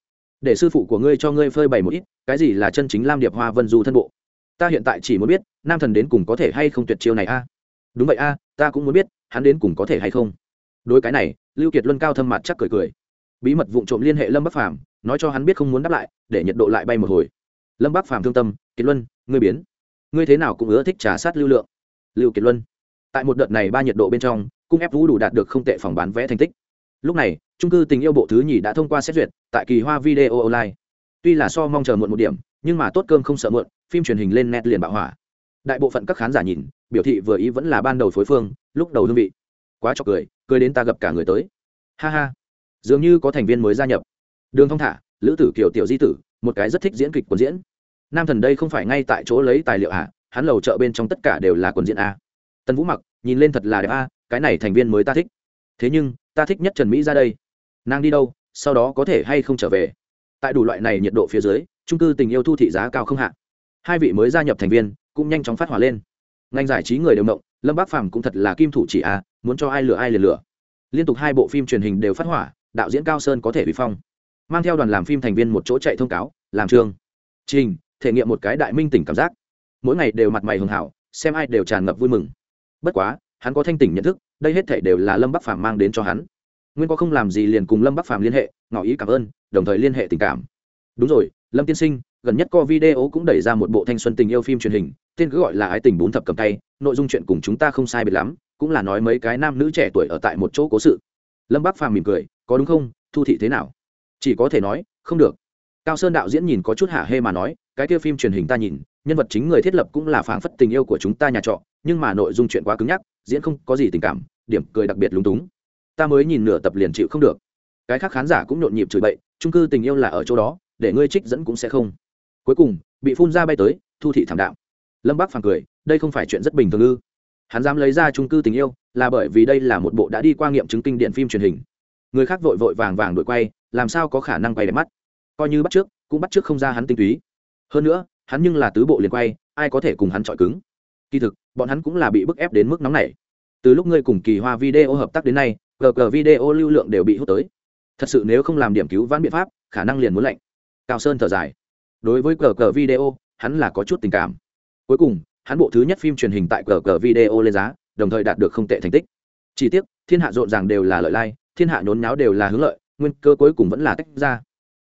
để sư phụ của ngươi cho ngươi phơi bày một ít, cái gì là chân chính lam điệp hoa vân du thân bộ? Ta hiện tại chỉ muốn biết, nam thần đến cùng có thể hay không tuyệt chiêu này a? Đúng vậy a, ta cũng muốn biết, hắn đến cùng có thể hay không? Đối cái này, lưu kiệt luân cao thâm mặt chắc cười cười. Bí mật vụng trộm liên hệ lâm bắc phàm, nói cho hắn biết không muốn đáp lại, để nhiệt độ lại bay một hồi. Lâm bắc phàm thương tâm, kiệt luân, ngươi biến. Ngươi thế nào cũng ưa thích trả sát lưu lượng. Lưu kiệt luân. Tại một đợt này ba nhiệt độ bên trong, cung ép vũ đủ đạt được không tệ phòng bán vé thành tích lúc này trung cư tình yêu bộ thứ nhì đã thông qua xét duyệt tại kỳ hoa video online. Tuy là so mong chờ muộn một điểm, nhưng mà tốt cơm không sợ muộn, phim truyền hình lên net liền bạo hỏa. Đại bộ phận các khán giả nhìn, biểu thị vừa ý vẫn là ban đầu phối phương, lúc đầu hương vị. Quá cho cười cười đến ta gặp cả người tới. Ha ha. Dường như có thành viên mới gia nhập. Đường thong thả, lữ tử kiều tiểu di tử, một cái rất thích diễn kịch quần diễn. Nam thần đây không phải ngay tại chỗ lấy tài liệu à hắn lầu chợ bên trong tất cả đều là quần diễn a. Tần vũ mặc, nhìn lên thật là đẹp a, cái này thành viên mới ta thích. Thế nhưng ta thích nhất trần mỹ ra đây. Nàng đi đâu sau đó có thể hay không trở về? Tại đủ loại này nhiệt độ phía dưới trung cư tình yêu thu thị giá cao không hạ. Hai vị mới gia nhập thành viên cũng nhanh chóng phát hỏa lên. Ngành giải trí người đều động lâm bác phàm cũng thật là kim thủ chỉ à, muốn cho ai lừa ai liền lừa. Liên tục hai bộ phim truyền hình đều phát hỏa đạo diễn cao sơn có thể bị phong. Mang theo đoàn làm phim thành viên một chỗ chạy thông cáo làm trường trình thể nghiệm một cái đại minh tỉnh cảm giác. Mỗi ngày đều mặt mày hường hảo xem ai đều tràn ngập vui mừng. Bất quá hắn có thanh tỉnh nhận thức, đây hết thể đều là lâm bắc phàm mang đến cho hắn. Nguyên có không làm gì liền cùng lâm bắc phàm liên hệ, ngỏ ý cảm ơn, đồng thời liên hệ tình cảm. Đúng rồi, lâm tiên sinh, gần nhất co video cũng đẩy ra một bộ thanh xuân tình yêu phim truyền hình, tên cứ gọi là ái tình bốn thập cầm tay, nội dung chuyện cùng chúng ta không sai biệt lắm, cũng là nói mấy cái nam nữ trẻ tuổi ở tại một chỗ cố sự. Lâm bắc phàm mỉm cười, có đúng không, thu thị thế nào? Chỉ có thể nói, không được. Cao sơn đạo diễn nhìn có chút hả hê mà nói, cái kia phim truyền hình ta nhìn, nhân vật chính người thiết lập cũng là phảng phất tình yêu của chúng ta nhà trọ nhưng mà nội dung chuyện quá cứng nhắc, diễn không có gì tình cảm, điểm cười đặc biệt lúng túng. Ta mới nhìn nửa tập liền chịu không được. Cái khác khán giả cũng nhộn nhịp chửi bậy trung cư tình yêu là ở chỗ đó, để ngươi trích dẫn cũng sẽ không. Cuối cùng, bị phun ra bay tới, thu thị thảm đạo lâm bác phàng cười, đây không phải chuyện rất bình thường ư? Hắn dám lấy ra trung cư tình yêu, là bởi vì đây là một bộ đã đi qua nghiệm chứng kinh điện phim truyền hình. Người khác vội vội vàng vàng đội quay, làm sao có khả năng quay đẹp mắt? Coi như bắt trước, cũng bắt trước không ra hắn tinh túy. Hơn nữa, hắn nhưng là tứ bộ liền quay, ai có thể cùng hắn chọi cứng? Kỳ thực, bọn hắn cũng là bị bức ép đến mức nóng này từ lúc ngươi cùng kỳ hoa video hợp tác đến nay gg video lưu lượng đều bị hút tới. Thật sự nếu không làm điểm cứu vãn biện pháp, khả năng liền muốn lạnh. Cao sơn thở dài. Đối với gg video, hắn là có chút tình cảm. Cuối cùng, hắn bộ thứ nhất phim truyền hình tại gg video lên giá, đồng thời đạt được không tệ thành tích. Chỉ tiếc, thiên hạ rộn ràng đều là lợi lai, thiên hạ nhốn nháo đều là hướng lợi, nguyên cơ cuối cùng vẫn là tách ra.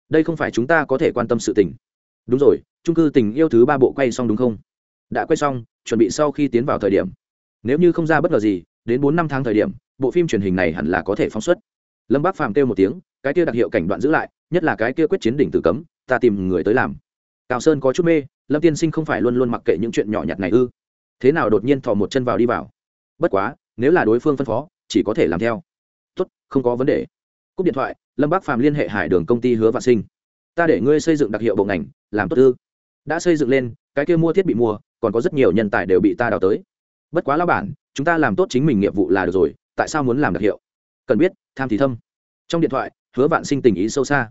Đây không phải chúng ta có thể quan tâm sự tình. Đúng rồi trung cư tình yêu thứ ba bộ quay xong đúng không? Đã quay xong, chuẩn bị sau khi tiến vào thời điểm. Nếu như không ra bất ngờ gì, đến bốn năm tháng thời điểm, bộ phim truyền hình này hẳn là có thể phóng xuất. Lâm bác phàm kêu một tiếng, cái kia đặc hiệu cảnh đoạn giữ lại, nhất là cái kia quyết chiến đỉnh tử cấm, ta tìm người tới làm. Cao sơn có chút mê, lâm tiên sinh không phải luôn luôn mặc kệ những chuyện nhỏ nhặt này ư. Thế nào đột nhiên thò một chân vào đi vào. Bất quá, nếu là đối phương phân phó, chỉ có thể làm theo. Tốt, không có vấn đề. Cúp điện thoại, lâm bác phàm liên hệ hải đường công ty hứa vạn sinh. Ta để ngươi xây dựng đặc hiệu bộ ngành, làm tốt tư đã xây dựng lên, cái kia mua thiết bị mua còn có rất nhiều nhân tài đều bị ta đào tới. Bất quá lão bản, chúng ta làm tốt chính mình nghiệp vụ là được rồi, tại sao muốn làm đặc hiệu? Cần biết, tham thì thâm. Trong điện thoại, hứa vạn sinh tình ý sâu xa.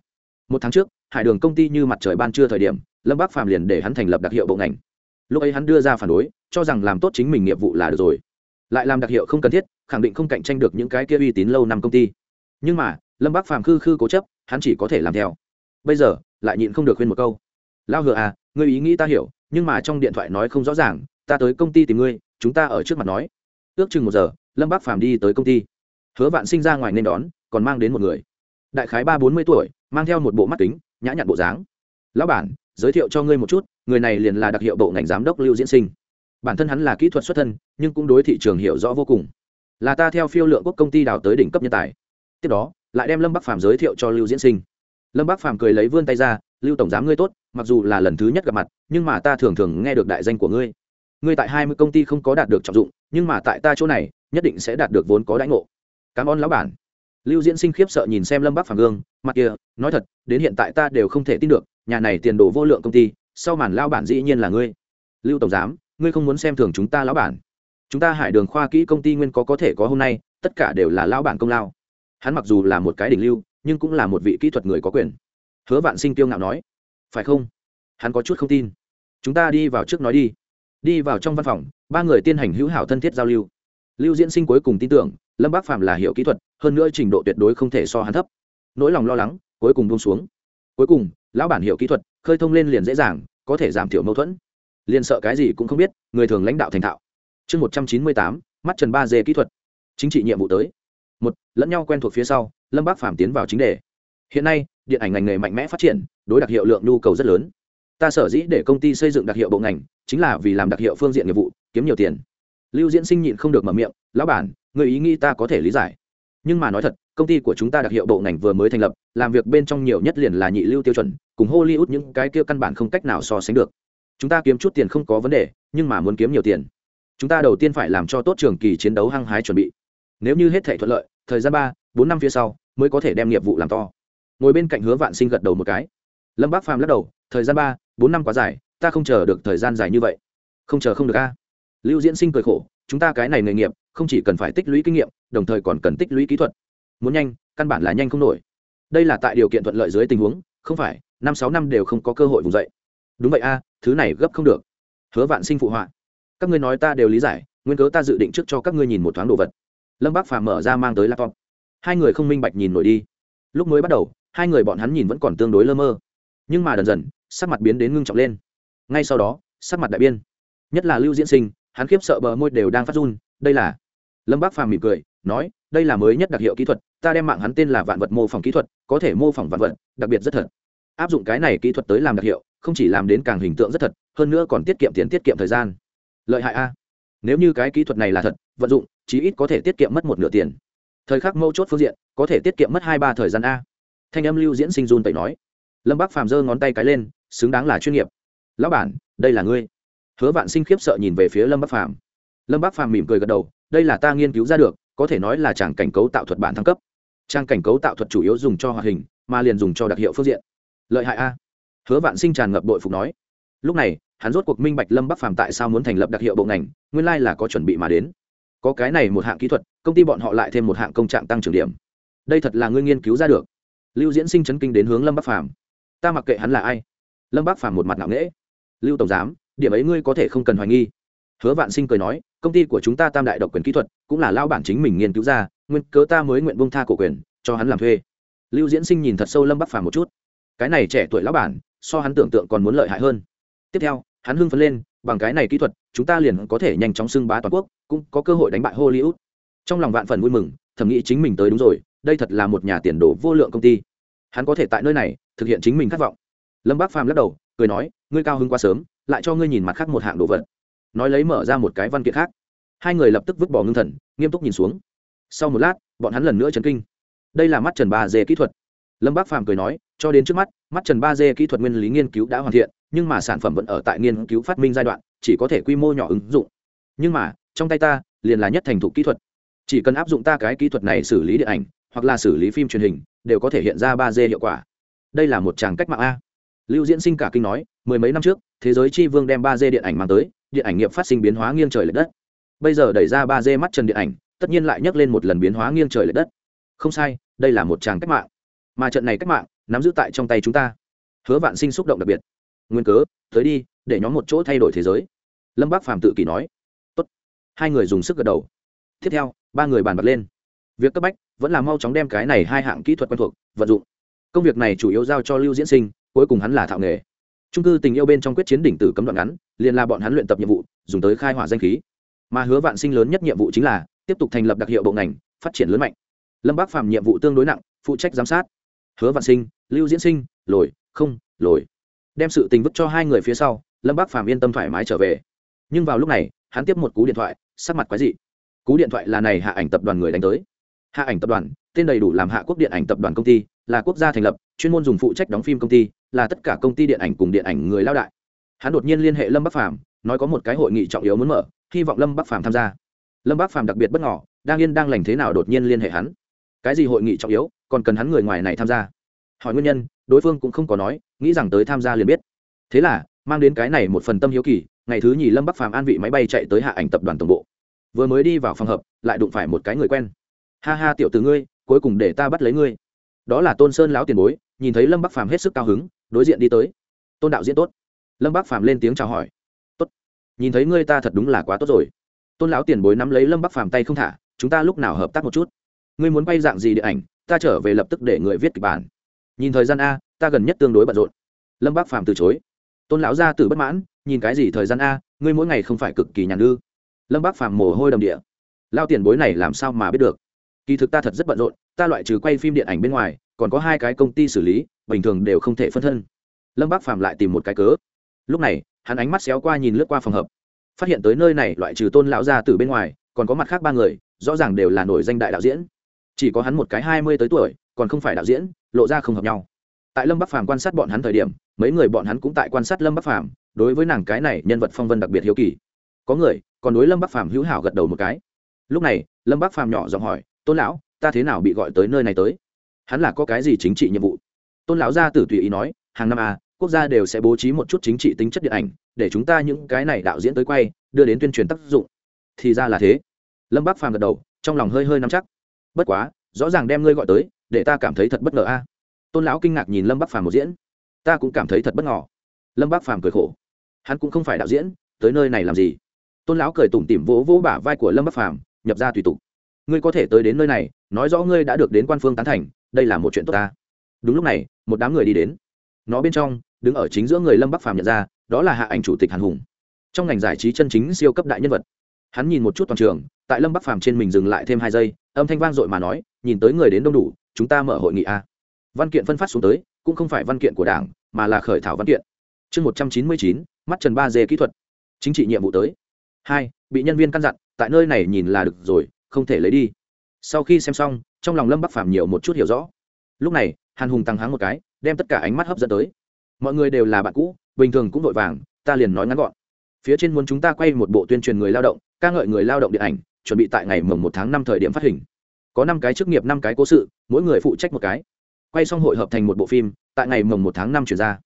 Một tháng trước, hải đường công ty như mặt trời ban trưa thời điểm, lâm bắc phàm liền để hắn thành lập đặc hiệu bộ ngành. Lúc ấy hắn đưa ra phản đối, cho rằng làm tốt chính mình nghiệp vụ là được rồi. Lại làm đặc hiệu không cần thiết, khẳng định không cạnh tranh được những cái kia uy tín lâu năm công ty. Nhưng mà, lâm bắc phàm khư khư cố chấp, hắn chỉ có thể làm theo. Bây giờ, lại nhịn không được khuyên một câu. Lao hựa à ngươi ý nghĩ ta hiểu nhưng mà trong điện thoại nói không rõ ràng, ta tới công ty tìm ngươi, chúng ta ở trước mặt nói. Ước chừng một giờ, lâm bác phàm đi tới công ty. Hứa vạn sinh ra ngoài nên đón, còn mang đến một người. Đại khái ba bốn mươi tuổi, mang theo một bộ mắt kính, nhã nhặn bộ dáng. Lão bản, giới thiệu cho ngươi một chút, người này liền là đặc hiệu bộ ngành giám đốc lưu diễn sinh. Bản thân hắn là kỹ thuật xuất thân, nhưng cũng đối thị trường hiểu rõ vô cùng. Là ta theo phiêu lượng quốc công ty đào tới đỉnh cấp nhân tài. Tiếp đó, lại đem lâm bắc phàm giới thiệu cho lưu diễn sinh. Lâm bắc phàm cười lấy vươn tay ra, lưu tổng giám ngươi tốt mặc dù là lần thứ nhất gặp mặt, nhưng mà ta thường thường nghe được đại danh của ngươi. Ngươi tại hai mươi công ty không có đạt được trọng dụng, nhưng mà tại ta chỗ này, nhất định sẽ đạt được vốn có đãi ngộ. Cảm ơn lão bản. Lưu diễn sinh khiếp sợ nhìn xem lâm bắc phàm gương, mặt kia, nói thật, đến hiện tại ta đều không thể tin được, nhà này tiền đồ vô lượng công ty, sau màn lao bản dĩ nhiên là ngươi. Lưu tổng giám, ngươi không muốn xem thường chúng ta lão bản. Chúng ta hải đường khoa kỹ công ty nguyên có có thể có hôm nay, tất cả đều là lão bản công lao. Hắn mặc dù là một cái đỉnh lưu, nhưng cũng là một vị kỹ thuật người có quyền. Hứa vạn sinh tiêu ngạo nói phải không? Hắn có chút không tin. Chúng ta đi vào trước nói đi. Đi vào trong văn phòng, ba người tiên hành hữu hảo thân thiết giao lưu. Lưu diễn sinh cuối cùng tin tưởng, lâm bác phạm là hiểu kỹ thuật, hơn nữa trình độ tuyệt đối không thể so hắn thấp. Nỗi lòng lo lắng, cuối cùng buông xuống. Cuối cùng, lão bản hiểu kỹ thuật, khơi thông lên liền dễ dàng, có thể giảm thiểu mâu thuẫn. Liền sợ cái gì cũng không biết, người thường lãnh đạo thành thạo. Chương một trăm chín mươi tám, mắt trần ba dê kỹ thuật. Chính trị nhiệm vụ tới. Một, lẫn nhau quen thuộc phía sau, lâm bác phạm tiến vào chính đề hiện nay, điện ảnh ngành nghề mạnh mẽ phát triển, đối đặc hiệu lượng nhu cầu rất lớn. Ta sở dĩ để công ty xây dựng đặc hiệu bộ ngành, chính là vì làm đặc hiệu phương diện nghiệp vụ, kiếm nhiều tiền. Lưu diễn sinh nhịn không được mở miệng, lão bản, người ý nghĩ ta có thể lý giải. Nhưng mà nói thật, công ty của chúng ta đặc hiệu bộ ngành vừa mới thành lập, làm việc bên trong nhiều nhất liền là nhị lưu tiêu chuẩn, cùng hollywood những cái kia căn bản không cách nào so sánh được. Chúng ta kiếm chút tiền không có vấn đề, nhưng mà muốn kiếm nhiều tiền. Chúng ta đầu tiên phải làm cho tốt trường kỳ chiến đấu hăng hái chuẩn bị. Nếu như hết thể thuận lợi, thời gian ba, bốn năm phía sau, mới có thể đem nghiệp vụ làm to ngồi bên cạnh hứa vạn sinh gật đầu một cái. Lâm bác phàm lắc đầu, thời gian ba, bốn năm quá dài, ta không chờ được thời gian dài như vậy. Không chờ không được a. Lưu diễn sinh cười khổ, chúng ta cái này nghề nghiệp, không chỉ cần phải tích lũy kinh nghiệm, đồng thời còn cần tích lũy kỹ thuật. Muốn nhanh, căn bản là nhanh không nổi. Đây là tại điều kiện thuận lợi dưới tình huống, không phải, năm sáu năm đều không có cơ hội vùng dậy. Đúng vậy a, thứ này gấp không được. Hứa vạn sinh phụ họa. Các ngươi nói ta đều lý giải, nguyên cớ ta dự định trước cho các ngươi nhìn một thoáng đồ vật. Lâm bác phàm mở ra mang tới laptop. Hai người không minh bạch nhìn nổi đi. Lúc mới bắt đầu hai người bọn hắn nhìn vẫn còn tương đối lơ mơ. Nhưng mà dần dần, sắc mặt biến đến ngưng trọng lên. Ngay sau đó, sắc mặt đại biên nhất là lưu diễn sinh, hắn khiếp sợ bờ môi đều đang phát run, đây là lâm bác phàm mỉm cười, nói, đây là mới nhất đặc hiệu kỹ thuật, ta đem mạng hắn tên là vạn vật mô phỏng kỹ thuật, có thể mô phỏng vạn vật, đặc biệt rất thật. Áp dụng cái này kỹ thuật tới làm đặc hiệu, không chỉ làm đến càng hình tượng rất thật, hơn nữa còn tiết kiệm tiền tiết kiệm thời gian. Lợi hại a. Nếu như cái kỹ thuật này là thật, vận dụng, chí ít có thể tiết kiệm mất một nửa tiền. Thời khắc mâu chốt phương diện, có thể tiết kiệm mất hai ba thời gian a thanh âm lưu diễn sinh run tẩy nói. Lâm bác phàm giơ ngón tay cái lên, xứng đáng là chuyên nghiệp. Lão bản, đây là ngươi. Hứa vạn sinh khiếp sợ nhìn về phía lâm bác phàm. Lâm bác phàm mỉm cười gật đầu, đây là ta nghiên cứu ra được, có thể nói là tràng cảnh cấu tạo thuật bản thăng cấp. Trang cảnh cấu tạo thuật chủ yếu dùng cho hoạt hình, mà liền dùng cho đặc hiệu phương diện. Lợi hại a. Hứa vạn sinh tràn ngập đội phục nói. Lúc này, hắn rốt cuộc minh bạch lâm bắc phàm tại sao muốn thành lập đặc hiệu bộ ngành, nguyên lai là có chuẩn bị mà đến. Có cái này một hạng kỹ thuật, công ty bọn họ lại thêm một hạng công trạng tăng trưởng điểm. Đây thật là ngươi nghiên cứu ra được lưu diễn sinh chấn kinh đến hướng lâm bắc phàm. Ta mặc kệ hắn là ai. Lâm bắc phàm một mặt ngạo nghễ. Lưu tổng giám, điểm ấy ngươi có thể không cần hoài nghi. Hứa vạn sinh cười nói, công ty của chúng ta tam đại độc quyền kỹ thuật, cũng là lao bản chính mình nghiên cứu ra, nguyên cớ ta mới nguyện bông tha cổ quyền, cho hắn làm thuê. Lưu diễn sinh nhìn thật sâu lâm bắc phàm một chút. Cái này trẻ tuổi lão bản, so hắn tưởng tượng còn muốn lợi hại hơn. Tiếp theo, hắn hưng phấn lên, bằng cái này kỹ thuật, chúng ta liền có thể nhanh chóng xưng bá toàn quốc, cũng có cơ hội đánh bại hollywood. Trong lòng vạn phần vui mừng, thầm nghĩ chính mình tới đúng rồi đây thật là một nhà tiền đồ vô lượng công ty. Hắn có thể tại nơi này thực hiện chính mình khát vọng. Lâm bác phàm lắc đầu, cười nói, ngươi cao hứng quá sớm, lại cho ngươi nhìn mặt khác một hạng đồ vật. Nói lấy mở ra một cái văn kiện khác. Hai người lập tức vứt bỏ ngưng thần, nghiêm túc nhìn xuống. Sau một lát, bọn hắn lần nữa chấn kinh. Đây là mắt trần ba dê kỹ thuật. Lâm bác phàm cười nói, cho đến trước mắt mắt trần ba d kỹ thuật nguyên lý nghiên cứu đã hoàn thiện, nhưng mà sản phẩm vẫn ở tại nghiên cứu phát minh giai đoạn, chỉ có thể quy mô nhỏ ứng dụng. Nhưng mà, trong tay ta, liền là nhất thành thục kỹ thuật. Chỉ cần áp dụng ta cái kỹ thuật này xử lý điện ảnh hoặc là xử lý phim truyền hình, đều có thể hiện ra ba d hiệu quả. Đây là một tràng cách mạng a. Lưu diễn sinh cả kinh nói, mười mấy năm trước, thế giới tri vương đem ba d điện ảnh mang tới, điện ảnh nghiệp phát sinh biến hóa nghiêng trời l ệ đất. Bây giờ đẩy ra ba d mắt trần điện ảnh, tất nhiên lại nhắc lên một lần biến hóa nghiêng trời l ệ đất. Không sai, đây là một tràng cách mạng. Mà trận này cách mạng, nắm giữ tại trong tay chúng ta. Hứa vạn sinh xúc động đặc biệt. Nguyên cớ, tới đi, để nhóm một chỗ thay đổi thế giới. Lâm bác phàm tự kỷ nói. Tốt. hai người dùng sức gật đầu. Tiếp theo, ba người bàn bật lên việc cấp bách vẫn là mau chóng đem cái này hai hạng kỹ thuật quen thuộc, vận dụng. Công việc này chủ yếu giao cho lưu diễn sinh, cuối cùng hắn là thạo nghề. Trung cư tình yêu bên trong quyết chiến đỉnh tử cấm đoạn ngắn, liền là bọn hắn luyện tập nhiệm vụ, dùng tới khai hỏa danh khí. Mà hứa vạn sinh lớn nhất nhiệm vụ chính là tiếp tục thành lập đặc hiệu bộ ngành, phát triển lớn mạnh. Lâm bác phạm nhiệm vụ tương đối nặng, phụ trách giám sát. Hứa vạn sinh, lưu diễn sinh, lồi, không, lồi. Đem sự tình vứt cho hai người phía sau, lâm bác phạm yên tâm thoải mái trở về. Nhưng vào lúc này, hắn tiếp một cú điện thoại, sắc mặt quái dị. Cú điện thoại là này hạ ảnh tập đoàn người đánh tới hạ ảnh tập đoàn, tên đầy đủ làm hạ quốc điện ảnh tập đoàn công ty, là quốc gia thành lập, chuyên môn dùng phụ trách đóng phim công ty, là tất cả công ty điện ảnh cùng điện ảnh người lao đại. Hắn đột nhiên liên hệ lâm bắc phàm, nói có một cái hội nghị trọng yếu muốn mở, hy vọng lâm bắc phàm tham gia. Lâm bắc phàm đặc biệt bất ngỏ đang yên đang lành thế nào đột nhiên liên hệ hắn. Cái gì hội nghị trọng yếu, còn cần hắn người ngoài này tham gia? Hỏi nguyên nhân, đối phương cũng không có nói, nghĩ rằng tới tham gia liền biết. Thế là, mang đến cái này một phần tâm hiếu kỳ, ngày thứ nhì lâm bắc phàm an vị máy bay chạy tới hạ ảnh tập đoàn tổng bộ. Vừa mới đi vào phòng hợp lại đụng phải một cái người quen ha ha tiểu từ ngươi, cuối cùng để ta bắt lấy ngươi. Đó là tôn sơn lão tiền bối, nhìn thấy lâm bắc phàm hết sức cao hứng, đối diện đi tới. Tôn đạo diễn tốt. Lâm bắc phàm lên tiếng chào hỏi. Tốt. Nhìn thấy ngươi ta thật đúng là quá tốt rồi. Tôn lão tiền bối nắm lấy lâm bắc phàm tay không thả, chúng ta lúc nào hợp tác một chút? Ngươi muốn bay dạng gì điện ảnh, ta trở về lập tức để người viết kịch bản. Nhìn thời gian a, ta gần nhất tương đối bận rộn. Lâm bắc phàm từ chối. Tôn lão gia tử bất mãn, nhìn cái gì thời gian a, ngươi mỗi ngày không phải cực kỳ nhàn ư? Lâm bắc phàm mồ hôi đầm địa. Lao tiền bối này làm sao mà biết được? Kỳ thực ta thật rất bận rộn, ta loại trừ quay phim điện ảnh bên ngoài, còn có hai cái công ty xử lý, bình thường đều không thể phân thân. Lâm bác phàm lại tìm một cái cớ. Lúc này, hắn ánh mắt xéo qua nhìn lướt qua phòng hợp phát hiện tới nơi này loại trừ tôn lão gia từ bên ngoài, còn có mặt khác ba người, rõ ràng đều là nổi danh đại đạo diễn. Chỉ có hắn một cái hai mươi tới tuổi, còn không phải đạo diễn, lộ ra không hợp nhau. Tại lâm bắc phàm quan sát bọn hắn thời điểm, mấy người bọn hắn cũng tại quan sát lâm bắc phàm, đối với nàng cái này nhân vật phong vân đặc biệt hiếu kỳ. Có người, còn đối lâm bắc phàm hữu hảo gật đầu một cái. Lúc này, lâm bắc phàm nhỏ giọng hỏi tôn lão, ta thế nào bị gọi tới nơi này tới? Hắn là có cái gì chính trị nhiệm vụ? Tôn lão gia tử tùy ý nói, hàng năm à quốc gia đều sẽ bố trí một chút chính trị tính chất điện ảnh, để chúng ta những cái này đạo diễn tới quay, đưa đến tuyên truyền tác dụng. Thì ra là thế. Lâm bác phàm gật đầu, trong lòng hơi hơi nắm chắc. Bất quá, rõ ràng đem ngươi gọi tới, để ta cảm thấy thật bất ngờ a. Tôn lão kinh ngạc nhìn lâm bác phàm một diễn. Ta cũng cảm thấy thật bất ngờ. Lâm bác phàm cười khổ. Hắn cũng không phải đạo diễn, tới nơi này làm gì? Tôn lão cười tủm tỉm vỗ vỗ bả vai của lâm bác phàm, nhập ra tùy tục ngươi có thể tới đến nơi này, nói rõ ngươi đã được đến quan phương tán thành, đây là một chuyện tốt ta. Đúng lúc này, một đám người đi đến. Nó bên trong, đứng ở chính giữa người lâm bắc phàm nhận ra, đó là hạ ảnh chủ tịch hàn hùng. Trong ngành giải trí chân chính siêu cấp đại nhân vật. Hắn nhìn một chút toàn trường, tại lâm bắc phàm trên mình dừng lại thêm hai giây, âm thanh vang dội mà nói, nhìn tới người đến đông đủ, chúng ta mở hội nghị a. Văn kiện phân phát xuống tới, cũng không phải văn kiện của đảng, mà là khởi thảo văn kiện. Chương một trăm chín mươi chín, mắt trần ba dê kỹ thuật. Chính trị nhiệm vụ tới. Hai, bị nhân viên căn dặn, tại nơi này nhìn là được rồi không thể lấy đi. Sau khi xem xong, trong lòng lâm bắc phàm nhiều một chút hiểu rõ. Lúc này, hàn hùng tăng háng một cái, đem tất cả ánh mắt hấp dẫn tới. Mọi người đều là bạn cũ, bình thường cũng vội vàng, ta liền nói ngắn gọn. Phía trên muốn chúng ta quay một bộ tuyên truyền người lao động, ca ngợi người lao động điện ảnh, chuẩn bị tại ngày mồng một tháng năm thời điểm phát hình. Có năm cái chức nghiệp, năm cái cố sự, mỗi người phụ trách một cái. Quay xong hội hợp thành một bộ phim, tại ngày mồng một tháng năm chuyển ra.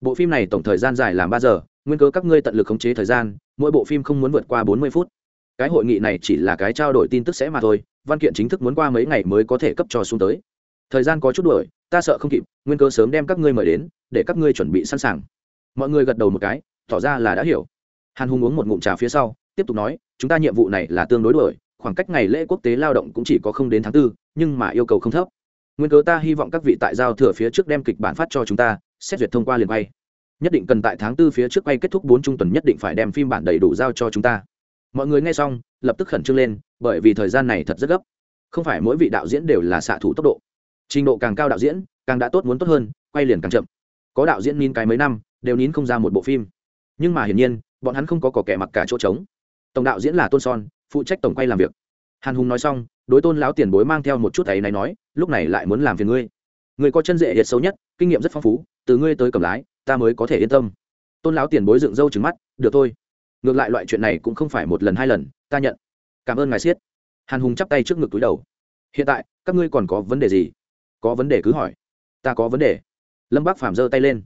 Bộ phim này tổng thời gian dài làm ba giờ, nguyên cớ các ngươi tận lực khống chế thời gian, mỗi bộ phim không muốn vượt qua bốn mươi phút cái hội nghị này chỉ là cái trao đổi tin tức sẽ mà thôi, văn kiện chính thức muốn qua mấy ngày mới có thể cấp cho xuống tới. Thời gian có chút đuổi, ta sợ không kịp, nguyên cơ sớm đem các ngươi mời đến, để các ngươi chuẩn bị sẵn sàng. Mọi người gật đầu một cái, tỏ ra là đã hiểu. Hàn hùng uống một ngụm trà phía sau, tiếp tục nói, chúng ta nhiệm vụ này là tương đối đuổi, khoảng cách ngày lễ quốc tế lao động cũng chỉ có không đến tháng tư, nhưng mà yêu cầu không thấp. Nguyên cớ ta hy vọng các vị tại giao thừa phía trước đem kịch bản phát cho chúng ta, xét duyệt thông qua liền quay nhất định cần tại tháng tư phía trước quay kết thúc bốn trung tuần nhất định phải đem phim bản đầy đủ giao cho chúng ta mọi người nghe xong, lập tức khẩn trương lên, bởi vì thời gian này thật rất gấp. Không phải mỗi vị đạo diễn đều là xạ thủ tốc độ. Trình độ càng cao đạo diễn, càng đã tốt muốn tốt hơn, quay liền càng chậm. Có đạo diễn nín cái mấy năm, đều nín không ra một bộ phim. Nhưng mà hiển nhiên, bọn hắn không có cỏ kẻ mặc cả chỗ trống. Tổng đạo diễn là tôn son, phụ trách tổng quay làm việc. Hàn hùng nói xong, đối tôn lão tiền bối mang theo một chút ấy này nói, lúc này lại muốn làm phiền ngươi. Người có chân dễ hiệt xấu nhất, kinh nghiệm rất phong phú, từ ngươi tới cầm lái, ta mới có thể yên tâm. Tôn lão tiền bối dựng râu trứng mắt, được thôi ngược lại loại chuyện này cũng không phải một lần hai lần, ta nhận. Cảm ơn ngài siết hàn hùng chắp tay trước ngực túi đầu. Hiện tại, các ngươi còn có vấn đề gì? Có vấn đề cứ hỏi. Ta có vấn đề. Lâm bác phàm giơ tay lên.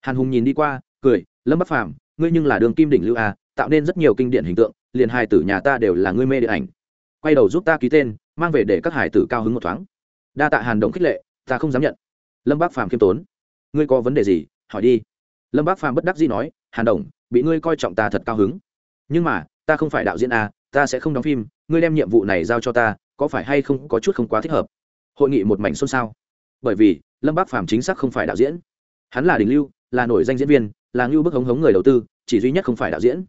Hàn hùng nhìn đi qua, cười, lâm bác phàm, ngươi nhưng là đường kim đỉnh lưu a tạo nên rất nhiều kinh điển hình tượng, liền hai tử nhà ta đều là ngươi mê điện ảnh. Quay đầu giúp ta ký tên, mang về để các hải tử cao hứng một thoáng. Đa tạ hàn động khích lệ, ta không dám nhận. Lâm bác phàm khiêm tốn. Ngươi có vấn đề gì? Hỏi đi. Lâm bác phàm bất đắc dĩ nói, hàn đồng bị ngươi coi trọng ta thật cao hứng. Nhưng mà, ta không phải đạo diễn a ta sẽ không đóng phim, ngươi đem nhiệm vụ này giao cho ta, có phải hay không có chút không quá thích hợp? Hội nghị một mảnh xôn xao. Bởi vì, lâm bác phàm chính xác không phải đạo diễn. Hắn là đình lưu, là nổi danh diễn viên, là ngưu bức hống hống người đầu tư, chỉ duy nhất không phải đạo diễn.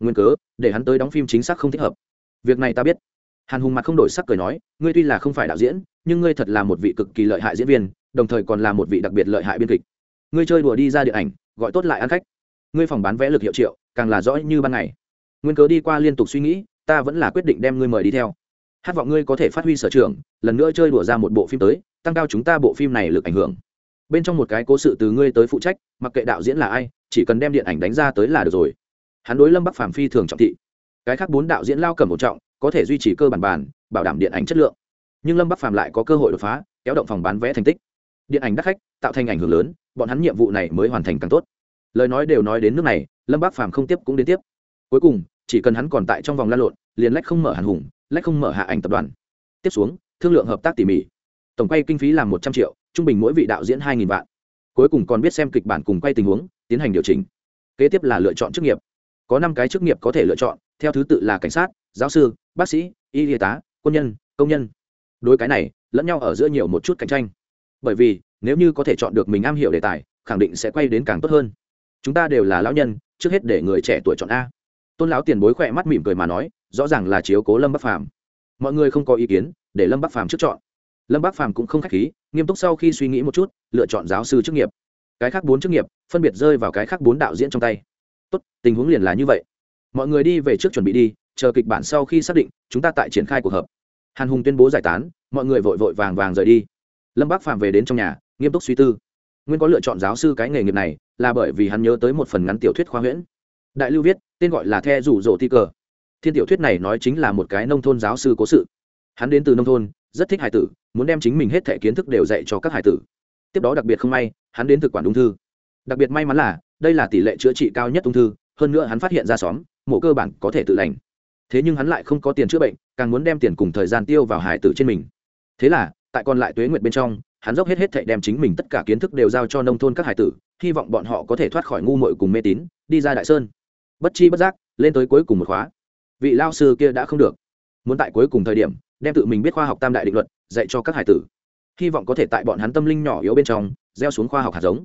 Nguyên cớ, để hắn tới đóng phim chính xác không thích hợp. Việc này ta biết. Hàn hùng mặt không đổi sắc cười nói, ngươi tuy là không phải đạo diễn, nhưng ngươi thật là một vị cực kỳ lợi hại diễn viên, đồng thời còn là một vị đặc biệt lợi hại biên kịch. Ngươi chơi đùa đi ra điện ảnh, gọi tốt lại ăn khách ngươi phòng bán vé lực hiệu triệu, càng là rõ như ban ngày. Nguyên cớ đi qua liên tục suy nghĩ, ta vẫn là quyết định đem ngươi mời đi theo. Hát vọng ngươi có thể phát huy sở trường, lần nữa chơi đùa ra một bộ phim tới, tăng cao chúng ta bộ phim này lực ảnh hưởng. Bên trong một cái cố sự từ ngươi tới phụ trách, mặc kệ đạo diễn là ai, chỉ cần đem điện ảnh đánh ra tới là được rồi. Hắn đối lâm bắc phàm phi thường trọng thị. Cái khác bốn đạo diễn lao cầm một trọng, có thể duy trì cơ bản bản bảo đảm điện ảnh chất lượng. Nhưng lâm bắc phàm lại có cơ hội đột phá, kéo động phòng bán vé thành tích. Điện ảnh đắt khách, tạo thành ảnh hưởng lớn, bọn hắn nhiệm vụ này mới hoàn thành càng tốt lời nói đều nói đến nước này, lâm bác phàm không tiếp cũng đến tiếp. Cuối cùng, chỉ cần hắn còn tại trong vòng la lộn, liền lách không mở hàn hùng, lách không mở hạ ảnh tập đoàn. Tiếp xuống, thương lượng hợp tác tỉ mỉ. Tổng quay kinh phí là một trăm triệu, trung bình mỗi vị đạo diễn hai nghìn vạn. Cuối cùng còn biết xem kịch bản cùng quay tình huống, tiến hành điều chỉnh. Kế tiếp là lựa chọn chức nghiệp. Có năm cái chức nghiệp có thể lựa chọn, theo thứ tự là cảnh sát, giáo sư, bác sĩ, y y tá, quân nhân, công nhân. Đối cái này, lẫn nhau ở giữa nhiều một chút cạnh tranh. Bởi vì, nếu như có thể chọn được mình am hiểu đề tài, khẳng định sẽ quay đến càng tốt hơn chúng ta đều là lão nhân, trước hết để người trẻ tuổi chọn a. Tôn lão tiền bối khỏe mắt mỉm cười mà nói, rõ ràng là chiếu cố lâm bắc phàm. Mọi người không có ý kiến, để lâm bắc phàm trước chọn. Lâm bắc phàm cũng không k h á c h khí, nghiêm túc sau khi suy nghĩ một chút, lựa chọn giáo sư chức nghiệp. Cái khác bốn chức nghiệp, phân biệt rơi vào cái khác bốn đạo diễn trong tay. Tốt, tình huống liền là như vậy. Mọi người đi về trước chuẩn bị đi, chờ kịch bản sau khi xác định, chúng ta tại triển khai cuộc họp. Hàn hùng tuyên bố giải tán, mọi người vội vội vàng vàng rời đi. Lâm bác phàm về đến trong nhà, nghiêm túc suy tư nguyên có lựa chọn giáo sư cái nghề nghiệp này là bởi vì hắn nhớ tới một phần ngắn tiểu thuyết khoa huyễn. Đại lưu viết, tên gọi là the rủ rỗ ti cờ. Thiên tiểu thuyết này nói chính là một cái nông thôn giáo sư cố sự. Hắn đến từ nông thôn, rất thích hải tử, muốn đem chính mình hết thẻ kiến thức đều dạy cho các hải tử. Tiếp đó đặc biệt không may, hắn đến thực quản ung thư. Đặc biệt may mắn là, đây là tỷ lệ chữa trị cao nhất ung thư, hơn nữa hắn phát hiện ra xóm mộ cơ bản có thể tự lành. Thế nhưng hắn lại không có tiền chữa bệnh, càng muốn đem tiền cùng thời gian tiêu vào hải tử trên mình. Thế là, tại còn lại tuế nguyệt bên trong hắn dốc hết hết thệ đem chính mình tất cả kiến thức đều giao cho nông thôn các hải tử, hy vọng bọn họ có thể thoát khỏi ngu muội cùng mê tín, đi ra đại sơn. Bất chi bất giác, lên tới cuối cùng một khóa. Vị lao sư kia đã không được. Muốn tại cuối cùng thời điểm, đem tự mình biết khoa học tam đại định luật dạy cho các hải tử. Hy vọng có thể tại bọn hắn tâm linh nhỏ yếu bên trong, gieo xuống khoa học hạt giống.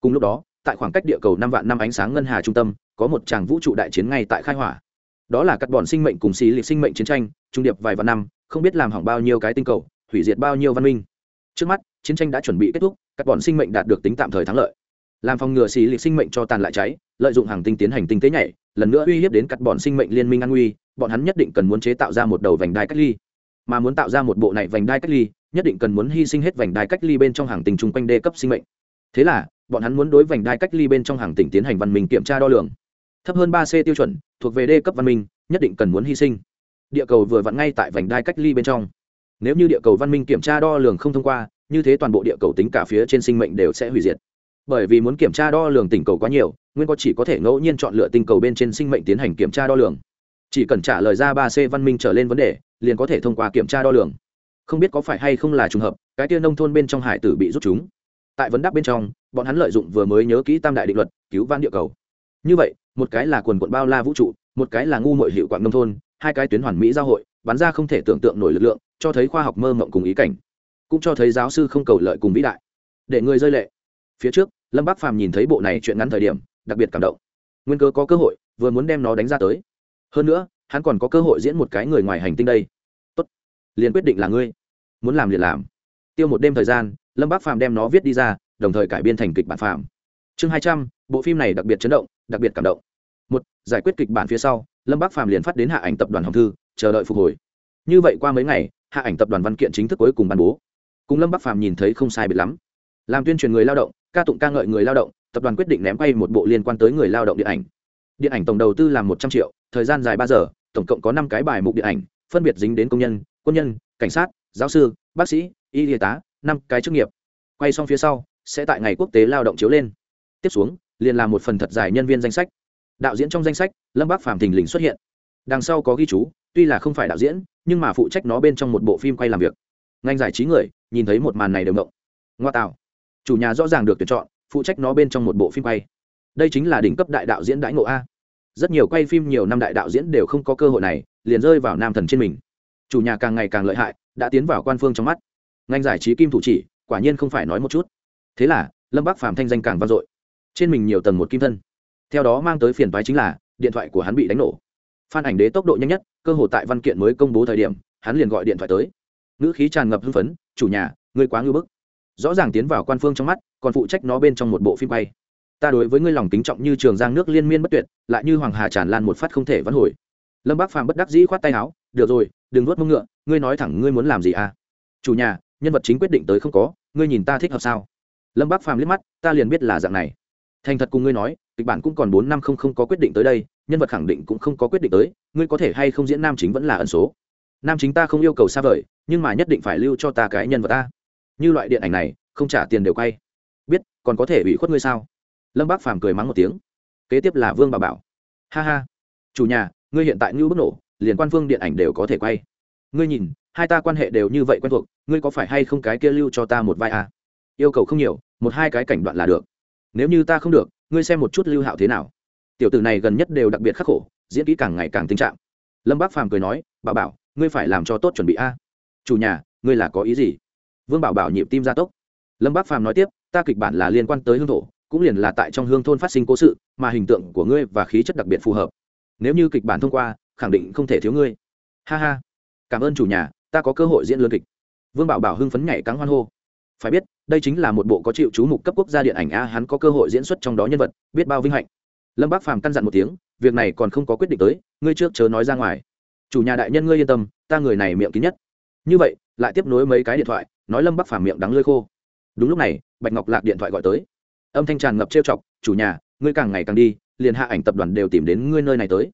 Cùng lúc đó, tại khoảng cách địa cầu năm vạn năm ánh sáng ngân hà trung tâm, có một tràng vũ trụ đại chiến ngay tại khai hỏa. Đó là cắt bọn sinh mệnh cùng xì liệt sinh mệnh chiến tranh, trung điệp vài vạn năm, không biết làm hỏng bao nhiêu cái tinh cầu, hủy diệt bao nhiêu văn minh trước mắt, chiến tranh đã chuẩn bị kết thúc, các bọn sinh mệnh đạt được tính tạm thời thắng lợi. Làm phòng ngừa xì lịch sinh mệnh cho tàn lại cháy, lợi dụng hàng tinh tiến hành tinh tế nhảy, lần nữa uy hiếp đến các bọn sinh mệnh liên minh an nguy, bọn hắn nhất định cần muốn chế tạo ra một đầu vành đai cách ly. Mà muốn tạo ra một bộ này vành đai cách ly, nhất định cần muốn hy sinh hết vành đai cách ly bên trong hàng tinh chung quanh đê cấp sinh mệnh. Thế là, bọn hắn muốn đối vành đai cách ly bên trong hàng tỉnh tiến hành văn minh kiểm tra đo lường. Thấp hơn ba c tiêu chuẩn, thuộc về đê cấp văn minh, nhất định cần muốn hy sinh. Địa cầu vừa vặn ngay tại vành đai cách ly bên trong nếu như địa cầu văn minh kiểm tra đo lường không thông qua, như thế toàn bộ địa cầu tính cả phía trên sinh mệnh đều sẽ hủy diệt. Bởi vì muốn kiểm tra đo lường tình cầu quá nhiều, nguyên có chỉ có thể ngẫu nhiên chọn lựa tinh cầu bên trên sinh mệnh tiến hành kiểm tra đo lường. Chỉ cần trả lời ra ba c văn minh trở lên vấn đề, liền có thể thông qua kiểm tra đo lường. Không biết có phải hay không là trùng hợp, cái tia nông thôn bên trong hải tử bị rút chúng. Tại vấn đáp bên trong, bọn hắn lợi dụng vừa mới nhớ kỹ tam đại định luật, cứu vãn địa cầu. Như vậy, một cái là quần quận bao la vũ trụ, một cái là ngu mội hiệu quạng nông thôn, hai cái tuyến hoàn mỹ giao hội bắn ra không thể tưởng tượng nổi lực lượng, cho thấy khoa học mơ mộng cùng ý cảnh, cũng cho thấy giáo sư không cầu lợi cùng vĩ đại. Để người rơi lệ. Phía trước, lâm bác phàm nhìn thấy bộ này chuyện ngắn thời điểm, đặc biệt cảm động. Nguyên cơ có cơ hội, vừa muốn đem nó đánh ra tới. Hơn nữa, hắn còn có cơ hội diễn một cái người ngoài hành tinh đây. Tốt. Liền quyết định là ngươi. Muốn làm liền làm. Tiêu một đêm thời gian, lâm bác phàm đem nó viết đi ra, đồng thời cải biên thành kịch bản phàm. Chương hai trăm, bộ phim này đặc biệt chấn động, đặc biệt cảm động. Một, giải quyết kịch bản phía sau, lâm bác phàm liền phát đến hạ ảnh tập đoàn hồng thư chờ đợi phục hồi. Như vậy qua mấy ngày, hạ ảnh tập đoàn văn kiện chính thức cuối cùng ban bố. Cùng lâm bắc phàm nhìn thấy không sai biệt lắm. Làm tuyên truyền người lao động, ca tụng ca ngợi người lao động, tập đoàn quyết định ném quay một bộ liên quan tới người lao động điện ảnh. Điện ảnh tổng đầu tư là một trăm triệu, thời gian dài ba giờ, tổng cộng có năm cái bài mục điện ảnh, phân biệt dính đến công nhân, quân nhân, cảnh sát, giáo sư, bác sĩ, y y tá, năm cái chức nghiệp. Quay xong phía sau, sẽ tại ngày quốc tế lao động chiếu lên. Tiếp xuống, liền là một phần thật dài nhân viên danh sách. Đạo diễn trong danh sách, lâm bác phàm thình lình xuất hiện. Đằng sau có ghi chú tuy là không phải đạo diễn, nhưng mà phụ trách nó bên trong một bộ phim quay làm việc. Ngành giải trí người, nhìn thấy một màn này đều ngộng. Ngoa tạo. Chủ nhà rõ ràng được tuyển chọn, phụ trách nó bên trong một bộ phim quay. Đây chính là đỉnh cấp đại đạo diễn đãi ngộ a. Rất nhiều quay phim nhiều năm đại đạo diễn đều không có cơ hội này, liền rơi vào nam thần trên mình. Chủ nhà càng ngày càng lợi hại, đã tiến vào quan phương trong mắt. Ngành giải trí kim thủ chỉ, quả nhiên không phải nói một chút. Thế là, lâm bắc phàm thanh danh càng vang dội. Trên mình nhiều tầng một kim thân. Theo đó mang tới phiền toái chính là, điện thoại của hắn bị đánh nổ phan ảnh đế tốc độ nhanh nhất, cơ hội tại văn kiện mới công bố thời điểm, hắn liền gọi điện thoại tới. Ngữ khí tràn ngập hưng phấn, chủ nhà, ngươi quá ngư bức. Rõ ràng tiến vào quan phương trong mắt, còn phụ trách nó bên trong một bộ phim bay. Ta đối với ngươi lòng kính trọng như trường giang nước liên miên bất tuyệt, lại như hoàng hà tràn lan một phát không thể vãn hồi. Lâm bác phàm bất đắc dĩ khoát tay áo, được rồi, đừng nuốt mông ngựa, ngươi nói thẳng ngươi muốn làm gì à? Chủ nhà, nhân vật chính quyết định tới không có, ngươi nhìn ta thích hợp sao? Lâm bác phàm liếc mắt, ta liền biết là dạng này. Thành thật cùng ngươi nói, kịch bản cũng còn bốn năm không không có quyết định tới đây nhân vật khẳng định cũng không có quyết định tới, ngươi có thể hay không diễn nam chính vẫn là ẩn số. Nam chính ta không yêu cầu xa vời, nhưng mà nhất định phải lưu cho ta cái nhân vật ta. Như loại điện ảnh này, không trả tiền đều quay. Biết, còn có thể bị khuất ngươi sao? Lâm bác phàm cười mắng một tiếng. Kế tiếp là vương bà bảo. Ha ha. Chủ nhà, ngươi hiện tại như bức nổ, liền quan phương điện ảnh đều có thể quay. Ngươi nhìn, hai ta quan hệ đều như vậy quen thuộc, ngươi có phải hay không cái kia lưu cho ta một vai à? yêu cầu không nhiều, một hai cái cảnh đoạn là được. Nếu như ta không được, ngươi xem một chút lưu hạo thế nào tiểu tử này gần nhất đều đặc biệt khắc khổ, diễn kỹ càng ngày càng tình trạng. Lâm bác phàm cười nói bà bảo, ngươi phải làm cho tốt chuẩn bị a. Chủ nhà, ngươi là có ý gì? Vương bảo bảo nhịp tim gia tốc. Lâm bác phàm nói tiếp, ta kịch bản là liên quan tới hương thổ, cũng liền là tại trong hương thôn phát sinh cố sự, mà hình tượng của ngươi và khí chất đặc biệt phù hợp. Nếu như kịch bản thông qua, khẳng định không thể thiếu ngươi. Ha ha, cảm ơn chủ nhà, ta có cơ hội diễn lớn kịch. Vương bảo bảo hưng phấn nhảy cắn hoan hô. Phải biết, đây chính là một bộ có chịu chú mục cấp quốc gia điện ảnh a, hắn có cơ hội diễn xuất trong đó nhân vật, biết bao vinh hạnh lâm bác phàm căn dặn một tiếng, việc này còn không có quyết định tới, ngươi trước chớ nói ra ngoài. Chủ nhà đại nhân ngươi yên tâm, ta người này miệng kín nhất. Như vậy, lại tiếp nối mấy cái điện thoại, nói lâm bắc phàm miệng đắng lơi khô. Đúng lúc này, bạch ngọc lạc điện thoại gọi tới. Âm thanh tràn ngập trêu chọc, chủ nhà, ngươi càng ngày càng đi, liền hạ ảnh tập đoàn đều tìm đến ngươi nơi này tới.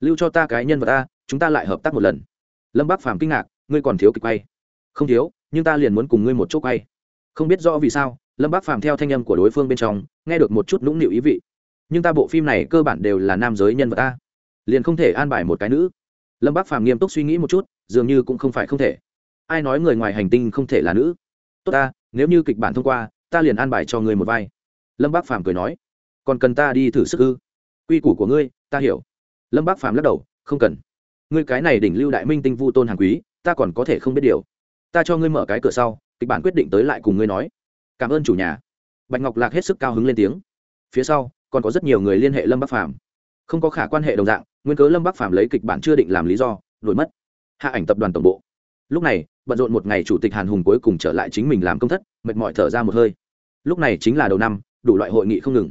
Lưu cho ta cái nhân vật ta chúng ta lại hợp tác một lần. Lâm bắc phàm kinh ngạc, ngươi còn thiếu kịch quay. Không thiếu, nhưng ta liền muốn cùng ngươi một chỗ quay. Không biết rõ vì sao, lâm bắc phàm theo thanh âm của đối phương bên trong, nghe được một chút nũng nịu ý vị nhưng ta bộ phim này cơ bản đều là nam giới nhân vật ta. Liền không thể an bài một cái nữ. Lâm bác phàm nghiêm túc suy nghĩ một chút, dường như cũng không phải không thể. Ai nói người ngoài hành tinh không thể là nữ? Tốt ta, nếu như kịch bản thông qua, ta liền an bài cho người một vai. Lâm bác phàm cười nói. Còn cần ta đi thử sức ư? Quy củ của ngươi, ta hiểu. Lâm bác phàm lắc đầu, không cần. Ngươi cái này đỉnh lưu đại minh tinh vu tôn hàng quý, ta còn có thể không biết điều. Ta cho ngươi mở cái cửa sau, kịch bản quyết định tới lại cùng ngươi nói. Cảm ơn chủ nhà. Bạch ngọc lạc hết sức cao hứng lên tiếng. Phía sau còn có rất nhiều người liên hệ lâm bắc phàm. Không có khả quan hệ đồng dạng, nguyên cớ lâm bắc phàm lấy kịch bản chưa định làm lý do đổi mất. Hạ ảnh tập đoàn tổng bộ. Lúc này, bận rộn một ngày chủ tịch hàn hùng cuối cùng trở lại chính mình làm công thất, mệt mỏi thở ra một hơi. Lúc này chính là đầu năm, đủ loại hội nghị không ngừng.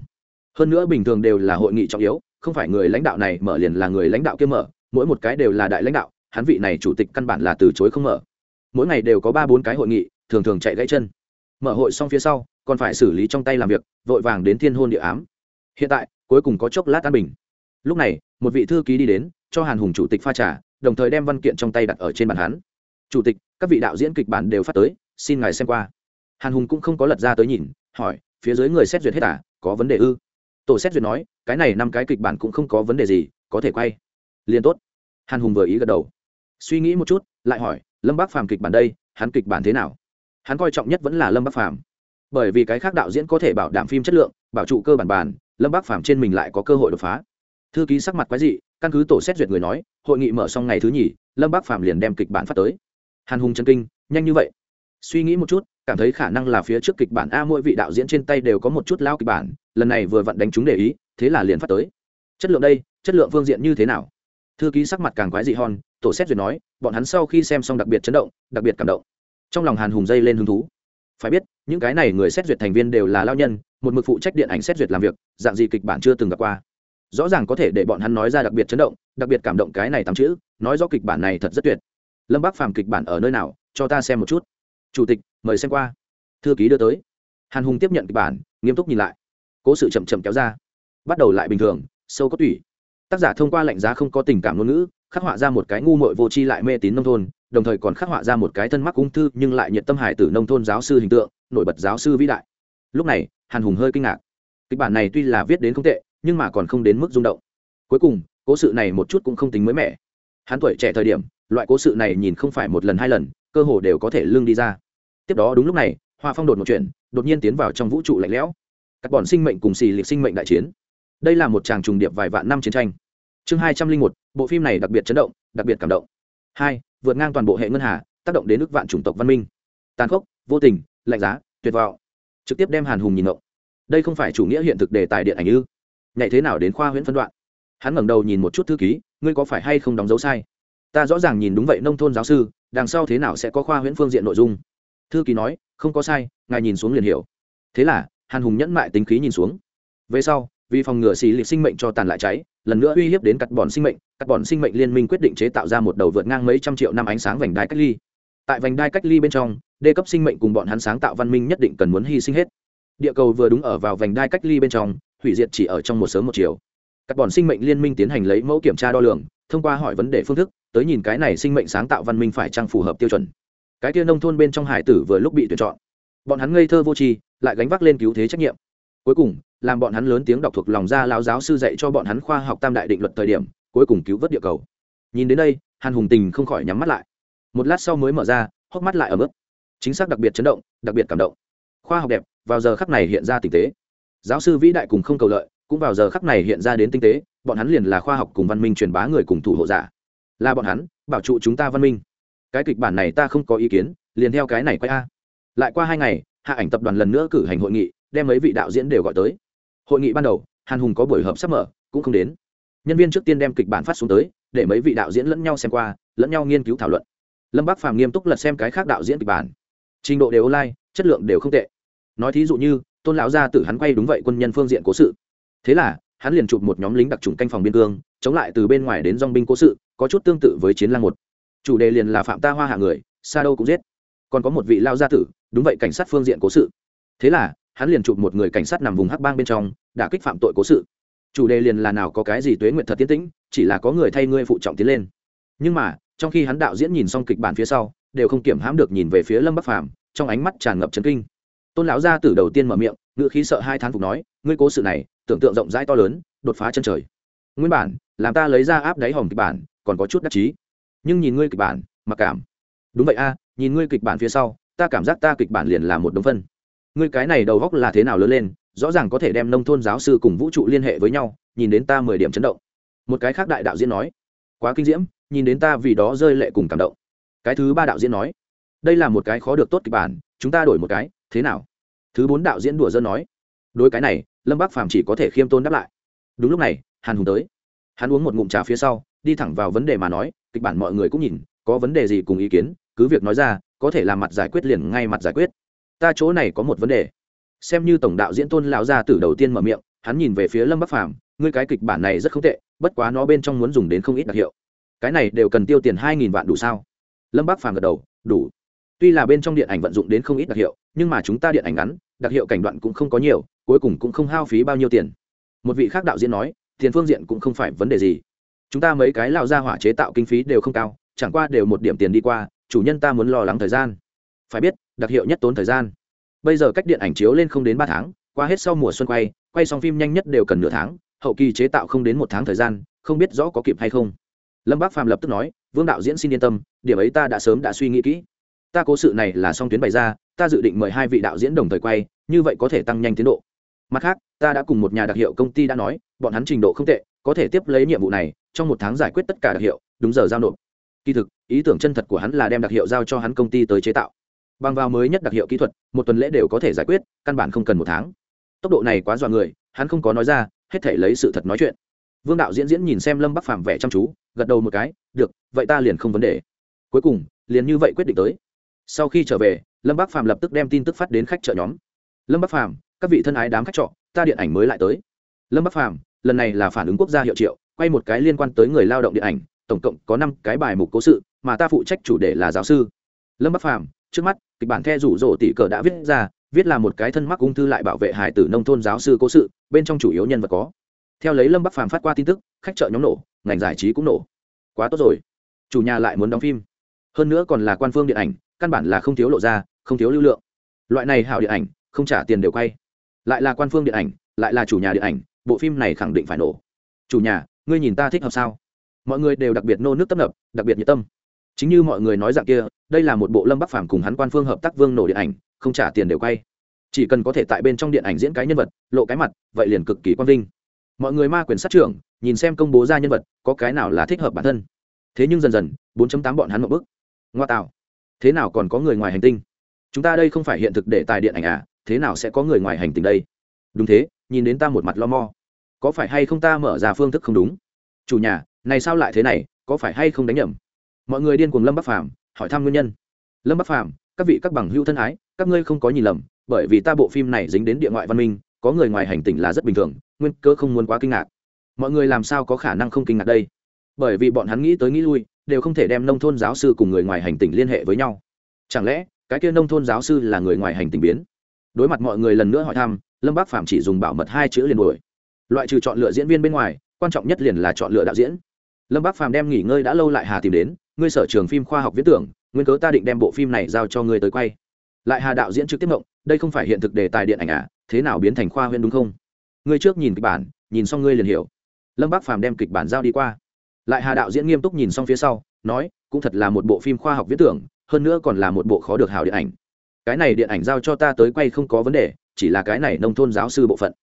Hơn nữa bình thường đều là hội nghị trọng yếu, không phải người lãnh đạo này mở liền là người lãnh đạo kia mở, mỗi một cái đều là đại lãnh đạo, hắn vị này chủ tịch căn bản là từ chối không mở. Mỗi ngày đều có ba bốn cái hội nghị, thường thường chạy gãy chân. Mở hội xong phía sau, còn phải xử lý trong tay làm việc, vội vàng đến thiên hôn địa ám hiện tại, cuối cùng có chốc lát tan bình. Lúc này, một vị thư ký đi đến, cho hàn hùng chủ tịch pha trà, đồng thời đem văn kiện trong tay đặt ở trên bàn hắn. Chủ tịch, các vị đạo diễn kịch bản đều phát tới, xin ngài xem qua. Hàn hùng cũng không có lật ra tới nhìn, hỏi, phía dưới người xét duyệt hết à có vấn đề ư? Tổ xét duyệt nói, cái này năm cái kịch bản cũng không có vấn đề gì, có thể quay. Liền tốt. Hàn hùng vừa ý gật đầu. Suy nghĩ một chút, lại hỏi, lâm bác phàm kịch bản đây, hắn kịch bản thế nào? Hắn coi trọng nhất vẫn là lâm bác phàm. Bởi vì cái khác đạo diễn có thể bảo đảm phim chất lượng, bảo trụ cơ bản bản lâm bác phàm trên mình lại có cơ hội đột phá. Thư ký sắc mặt quái dị, căn cứ tổ xét duyệt người nói, hội nghị mở xong ngày thứ nhì, lâm bác phàm liền đem kịch bản phát tới. Hàn hùng chân kinh, nhanh như vậy. Suy nghĩ một chút, cảm thấy khả năng là phía trước kịch bản a mỗi vị đạo diễn trên tay đều có một chút lao kịch bản, lần này vừa vặn đánh chúng để ý, thế là liền phát tới. Chất lượng đây, chất lượng phương diện như thế nào? Thư ký sắc mặt càng quái dị hòn tổ xét duyệt nói, bọn hắn sau khi xem xong đặc biệt chấn động, đặc biệt cảm động. Trong lòng hàn hùng dây lên hứng thú phải biết, những cái này người xét duyệt thành viên đều là lao nhân, một mực phụ trách điện ảnh xét duyệt làm việc, dạng gì kịch bản chưa từng gặp qua. Rõ ràng có thể để bọn hắn nói ra đặc biệt chấn động, đặc biệt cảm động cái này tám chữ, nói rõ kịch bản này thật rất tuyệt. Lâm bác phàm kịch bản ở nơi nào, cho ta xem một chút. Chủ tịch, mời xem qua. Thư ký đưa tới. Hàn hùng tiếp nhận kịch bản, nghiêm túc nhìn lại. Cố sự chậm chậm kéo ra. Bắt đầu lại bình thường, sâu có tủy. Tác giả thông qua lạnh giá không có tình cảm ngôn ngữ, khắc họa ra một cái ngu mội vô tri lại mê tín nông thôn đồng thời còn khắc họa ra một cái thân mắc ung thư nhưng lại nhiệt tâm hải tử nông thôn giáo sư hình tượng, nổi bật giáo sư vĩ đại. Lúc này, hàn hùng hơi kinh ngạc. Kịch bản này tuy là viết đến không tệ, nhưng mà còn không đến mức rung động. Cuối cùng, cố sự này một chút cũng không tính mới mẻ. Hắn tuổi trẻ thời điểm, loại cố sự này nhìn không phải một lần hai lần, cơ hồ đều có thể lương đi ra. Tiếp đó đúng lúc này, hoa phong đột một chuyện, đột nhiên tiến vào trong vũ trụ lạnh lẽo. Các bọn sinh mệnh cùng xì liệt sinh mệnh đại chiến. Đây là một tràng trùng điệp vài vạn năm chiến tranh. Chương hai trăm linh một, bộ phim này đặc biệt chấn động, đặc biệt cảm động. Hai vượt ngang toàn bộ hệ ngân hà, tác động đến nước vạn chủng tộc văn minh. Tàn khốc, vô tình, lạnh giá, tuyệt vọng. Trực tiếp đem hàn hùng nhìn ngộ đây không phải chủ nghĩa hiện thực đề tài điện ảnh ư? Nhảy thế nào đến khoa huyễn phân đoạn? Hắn ngẩng đầu nhìn một chút thư ký, ngươi có phải hay không đóng dấu sai? Ta rõ ràng nhìn đúng vậy nông thôn giáo sư, đằng sau thế nào sẽ có khoa huyễn phương diện nội dung? Thư ký nói, không có sai, ngài nhìn xuống liền hiểu. Thế là, hàn hùng nhẫn mại tính khí nhìn xuống. Về sau, vì phòng ngừa xì liệt sinh mệnh cho tàn lại cháy lần nữa uy hiếp đến cắt bọn sinh mệnh, cắt bọn sinh mệnh liên minh quyết định chế tạo ra một đầu vượt ngang mấy trăm triệu năm ánh sáng vành đai cách ly. Tại vành đai cách ly bên trong, đê cấp sinh mệnh cùng bọn hắn sáng tạo văn minh nhất định cần muốn hy sinh hết. Địa cầu vừa đúng ở vào vành đai cách ly bên trong, hủy diệt chỉ ở trong một sớm một chiều. Các bọn sinh mệnh liên minh tiến hành lấy mẫu kiểm tra đo lường, thông qua hỏi vấn đề phương thức, tới nhìn cái này sinh mệnh sáng tạo văn minh phải trang phù hợp tiêu chuẩn. Cái kia nông thôn bên trong hải tử vừa lúc bị tuyển chọn. Bọn hắn ngây thơ vô tri, lại gánh vác lên cứu thế trách nhiệm. Cuối cùng làm bọn hắn lớn tiếng đọc thuộc lòng ra lão giáo sư dạy cho bọn hắn khoa học tam đại định luật thời điểm, cuối cùng cứu vớt địa cầu. Nhìn đến đây, hàn hùng tình không khỏi nhắm mắt lại. Một lát sau mới mở ra, hốc mắt lại ở mức chính xác đặc biệt chấn động, đặc biệt cảm động. Khoa học đẹp, vào giờ khắc này hiện ra tình tế. Giáo sư vĩ đại cùng không cầu lợi, cũng vào giờ khắc này hiện ra đến tinh tế, bọn hắn liền là khoa học cùng văn minh truyền bá người cùng thủ hộ giả. Là bọn hắn, bảo trụ chúng ta văn minh. Cái kịch bản này ta không có ý kiến, liền theo cái này quay a. Lại qua hai ngày, hạ ảnh tập đoàn lần nữa cử hành hội nghị, đem mấy vị đạo diễn đều gọi tới hội nghị ban đầu, hàn hùng có buổi họp sắp mở, cũng không đến. Nhân viên trước tiên đem kịch bản phát xuống tới, để mấy vị đạo diễn lẫn nhau xem qua, lẫn nhau nghiên cứu thảo luận. Lâm Bác phàm nghiêm túc lật xem cái khác đạo diễn kịch bản. Trình độ đều online, chất lượng đều không tệ. Nói thí dụ như, tôn lão gia tử hắn quay đúng vậy quân nhân phương diện cố sự. Thế là, hắn liền chụp một nhóm lính đặc trùng canh phòng biên cương, chống lại từ bên ngoài đến dong binh cố sự, có chút tương tự với chiến lang một. Chủ đề liền là phạm ta hoa hạ người xa đâu cũng giết. Còn có một vị lao gia tử, đúng vậy cảnh sát phương diện cố sự. Thế là hắn liền chụp một người cảnh sát nằm vùng hắc bang bên trong, đã kích phạm tội cố sự. Chủ đề liền là nào có cái gì tuế nguyện thật tiến tĩnh, chỉ là có người thay ngươi phụ trọng tiến lên. Nhưng mà, trong khi hắn đạo diễn nhìn xong kịch bản phía sau, đều không kiểm hãm được nhìn về phía lâm bắc phàm, trong ánh mắt tràn ngập trấn kinh. Tôn lão gia tử đầu tiên mở miệng ngựa khí sợ hai thán phục nói, ngươi cố sự này, tưởng tượng rộng rãi to lớn, đột phá chân trời. Nguyên bản, làm ta lấy ra áp đáy hòm kịch bản, còn có chút đắc chí. Nhưng nhìn ngươi kịch bản, mặc cảm. Đúng vậy a, nhìn ngươi kịch bản phía sau, ta cảm giác ta kịch bản liền là một đống phân ngươi cái này đầu góc là thế nào lớn lên, rõ ràng có thể đem nông thôn giáo sư cùng vũ trụ liên hệ với nhau, nhìn đến ta mười điểm chấn động. Một cái khác đại đạo diễn nói, quá kinh diễm, nhìn đến ta vì đó rơi lệ cùng cảm động. Cái thứ ba đạo diễn nói, đây là một cái khó được tốt kịch bản, chúng ta đổi một cái, thế nào? Thứ bốn đạo diễn đùa dân nói, đối cái này, lâm bác phàm chỉ có thể khiêm tôn đáp lại. Đúng lúc này, hàn hùng tới. Hắn uống một ngụm trà phía sau, đi thẳng vào vấn đề mà nói, kịch bản mọi người cũng nhìn, có vấn đề gì cùng ý kiến, cứ việc nói ra, có thể làm mặt giải quyết liền ngay mặt giải quyết ta chỗ này có một vấn đề. Xem như tổng đạo diễn tôn lão gia tử đầu tiên mở miệng, hắn nhìn về phía lâm bắc phàm, ngươi cái kịch bản này rất không tệ, bất quá nó bên trong muốn dùng đến không ít đặc hiệu. Cái này đều cần tiêu tiền hai nghìn vạn đủ sao? Lâm bắc phàm gật đầu, đủ. Tuy là bên trong điện ảnh vận dụng đến không ít đặc hiệu, nhưng mà chúng ta điện ảnh ngắn, đặc hiệu cảnh đoạn cũng không có nhiều, cuối cùng cũng không hao phí bao nhiêu tiền. Một vị khác đạo diễn nói, tiền phương diện cũng không phải vấn đề gì. Chúng ta mấy cái lao ra hỏa chế tạo kinh phí đều không cao, chẳng qua đều một điểm tiền đi qua, chủ nhân ta muốn lo lắng thời gian phải biết, đặc hiệu nhất tốn thời gian. Bây giờ cách điện ảnh chiếu lên không đến ba tháng, qua hết sau mùa xuân quay quay xong phim nhanh nhất đều cần nửa tháng, hậu kỳ chế tạo không đến một tháng thời gian, không biết rõ có kịp hay không. Lâm bác phàm lập tức nói, vương đạo diễn xin yên tâm, điểm ấy ta đã sớm đã suy nghĩ kỹ. Ta cố sự này là song tuyến bày ra, ta dự định mời hai vị đạo diễn đồng thời quay, như vậy có thể tăng nhanh tiến độ. Mặt khác, ta đã cùng một nhà đặc hiệu công ty đã nói, bọn hắn trình độ không tệ, có thể tiếp lấy nhiệm vụ này, trong một tháng giải quyết tất cả đặc hiệu, đúng giờ giao nộp. Kỳ thực, ý tưởng chân thật của hắn là đem đặc hiệu giao cho hắn công ty tới chế tạo bằng vào mới nhất đặc hiệu kỹ thuật, một tuần lễ đều có thể giải quyết, căn bản không cần một tháng. Tốc độ này quá dọa người, hắn không có nói ra, hết thể lấy sự thật nói chuyện. Vương đạo diễn diễn nhìn xem lâm bắc phàm vẻ chăm chú, gật đầu một cái, được, vậy ta liền không vấn đề. Cuối cùng, liền như vậy quyết định tới. Sau khi trở về, lâm bắc phàm lập tức đem tin tức phát đến khách chợ nhóm. Lâm bắc phàm, các vị thân ái đám khách trọ, ta điện ảnh mới lại tới. Lâm bắc phàm, lần này là phản ứng quốc gia hiệu triệu, quay một cái liên quan tới người lao động điện ảnh, tổng cộng có năm cái bài mục cố sự, mà ta phụ trách chủ đề là giáo sư. Lâm bắc phàm trước mắt, kịch bản the rủ rỗ tỷ cờ đã viết ra, viết là một cái thân mắc ung thư lại bảo vệ hải tử nông thôn giáo sư cố sự, bên trong chủ yếu nhân vật có. Theo lấy lâm bắc phàm phát qua tin tức, khách chợ nhóm nổ, ngành giải trí cũng nổ. Quá tốt rồi. Chủ nhà lại muốn đóng phim. Hơn nữa còn là quan phương điện ảnh, căn bản là không thiếu lộ ra, không thiếu lưu lượng. Loại này hảo điện ảnh, không trả tiền đều quay. Lại là quan phương điện ảnh, lại là chủ nhà điện ảnh, bộ phim này khẳng định phải nổ. Chủ nhà, ngươi nhìn ta thích hợp sao? Mọi người đều đặc biệt nô nước tấp nập, đặc biệt nhiệt tâm chính như mọi người nói dạng kia, đây là một bộ lâm bắc phàm cùng hắn quan phương hợp tác vương nổ điện ảnh, không trả tiền đều quay. Chỉ cần có thể tại bên trong điện ảnh diễn cái nhân vật, lộ cái mặt, vậy liền cực kỳ quang vinh. Mọi người ma quyền sát trưởng, nhìn xem công bố ra nhân vật, có cái nào là thích hợp bản thân. Thế nhưng dần dần 4.8 bọn hắn một bước ngoa tạo. Thế nào còn có người ngoài hành tinh? Chúng ta đây không phải hiện thực để tài điện ảnh à thế nào sẽ có người ngoài hành tinh đây? Đúng thế, nhìn đến ta một mặt lo mo. Có phải hay không ta mở ra phương thức không đúng? Chủ nhà, này sao lại thế này, có phải hay không đánh nhầm? Mọi người điên cuồng lâm bắc phàm, hỏi thăm nguyên nhân. Lâm bắc phàm, các vị các bằng hữu thân ái, các ngươi không có nhìn lầm, bởi vì ta bộ phim này dính đến địa ngoại văn minh, có người ngoài hành tinh là rất bình thường, nguyên cơ không muốn quá kinh ngạc. Mọi người làm sao có khả năng không kinh ngạc đây? Bởi vì bọn hắn nghĩ tới nghĩ lui, đều không thể đem nông thôn giáo sư cùng người ngoài hành tinh liên hệ với nhau. Chẳng lẽ, cái kia nông thôn giáo sư là người ngoài hành tinh biến? Đối mặt mọi người lần nữa hỏi thăm, lâm bác phạm chỉ dùng bảo mật hai chữ liền đuổi. Loại trừ chọn lựa diễn viên bên ngoài, quan trọng nhất liền là chọn lựa đạo diễn. Lâm bác phàm đem nghỉ ngơi đã lâu lại hà tìm đến ngươi sở trường phim khoa học viễn tưởng, nguyên cớ ta định đem bộ phim này giao cho ngươi tới quay. Lại hà đạo diễn trực tiếp mộng, đây không phải hiện thực đề tài điện ảnh à thế nào biến thành khoa huyễn đúng không? Ngươi trước nhìn kịch bản, nhìn xong ngươi liền hiểu. Lâm bác phàm đem kịch bản giao đi qua. Lại hà đạo diễn nghiêm túc nhìn xong phía sau, nói, cũng thật là một bộ phim khoa học viễn tưởng, hơn nữa còn là một bộ khó được hào điện ảnh. Cái này điện ảnh giao cho ta tới quay không có vấn đề, chỉ là cái này nông thôn giáo sư bộ phận.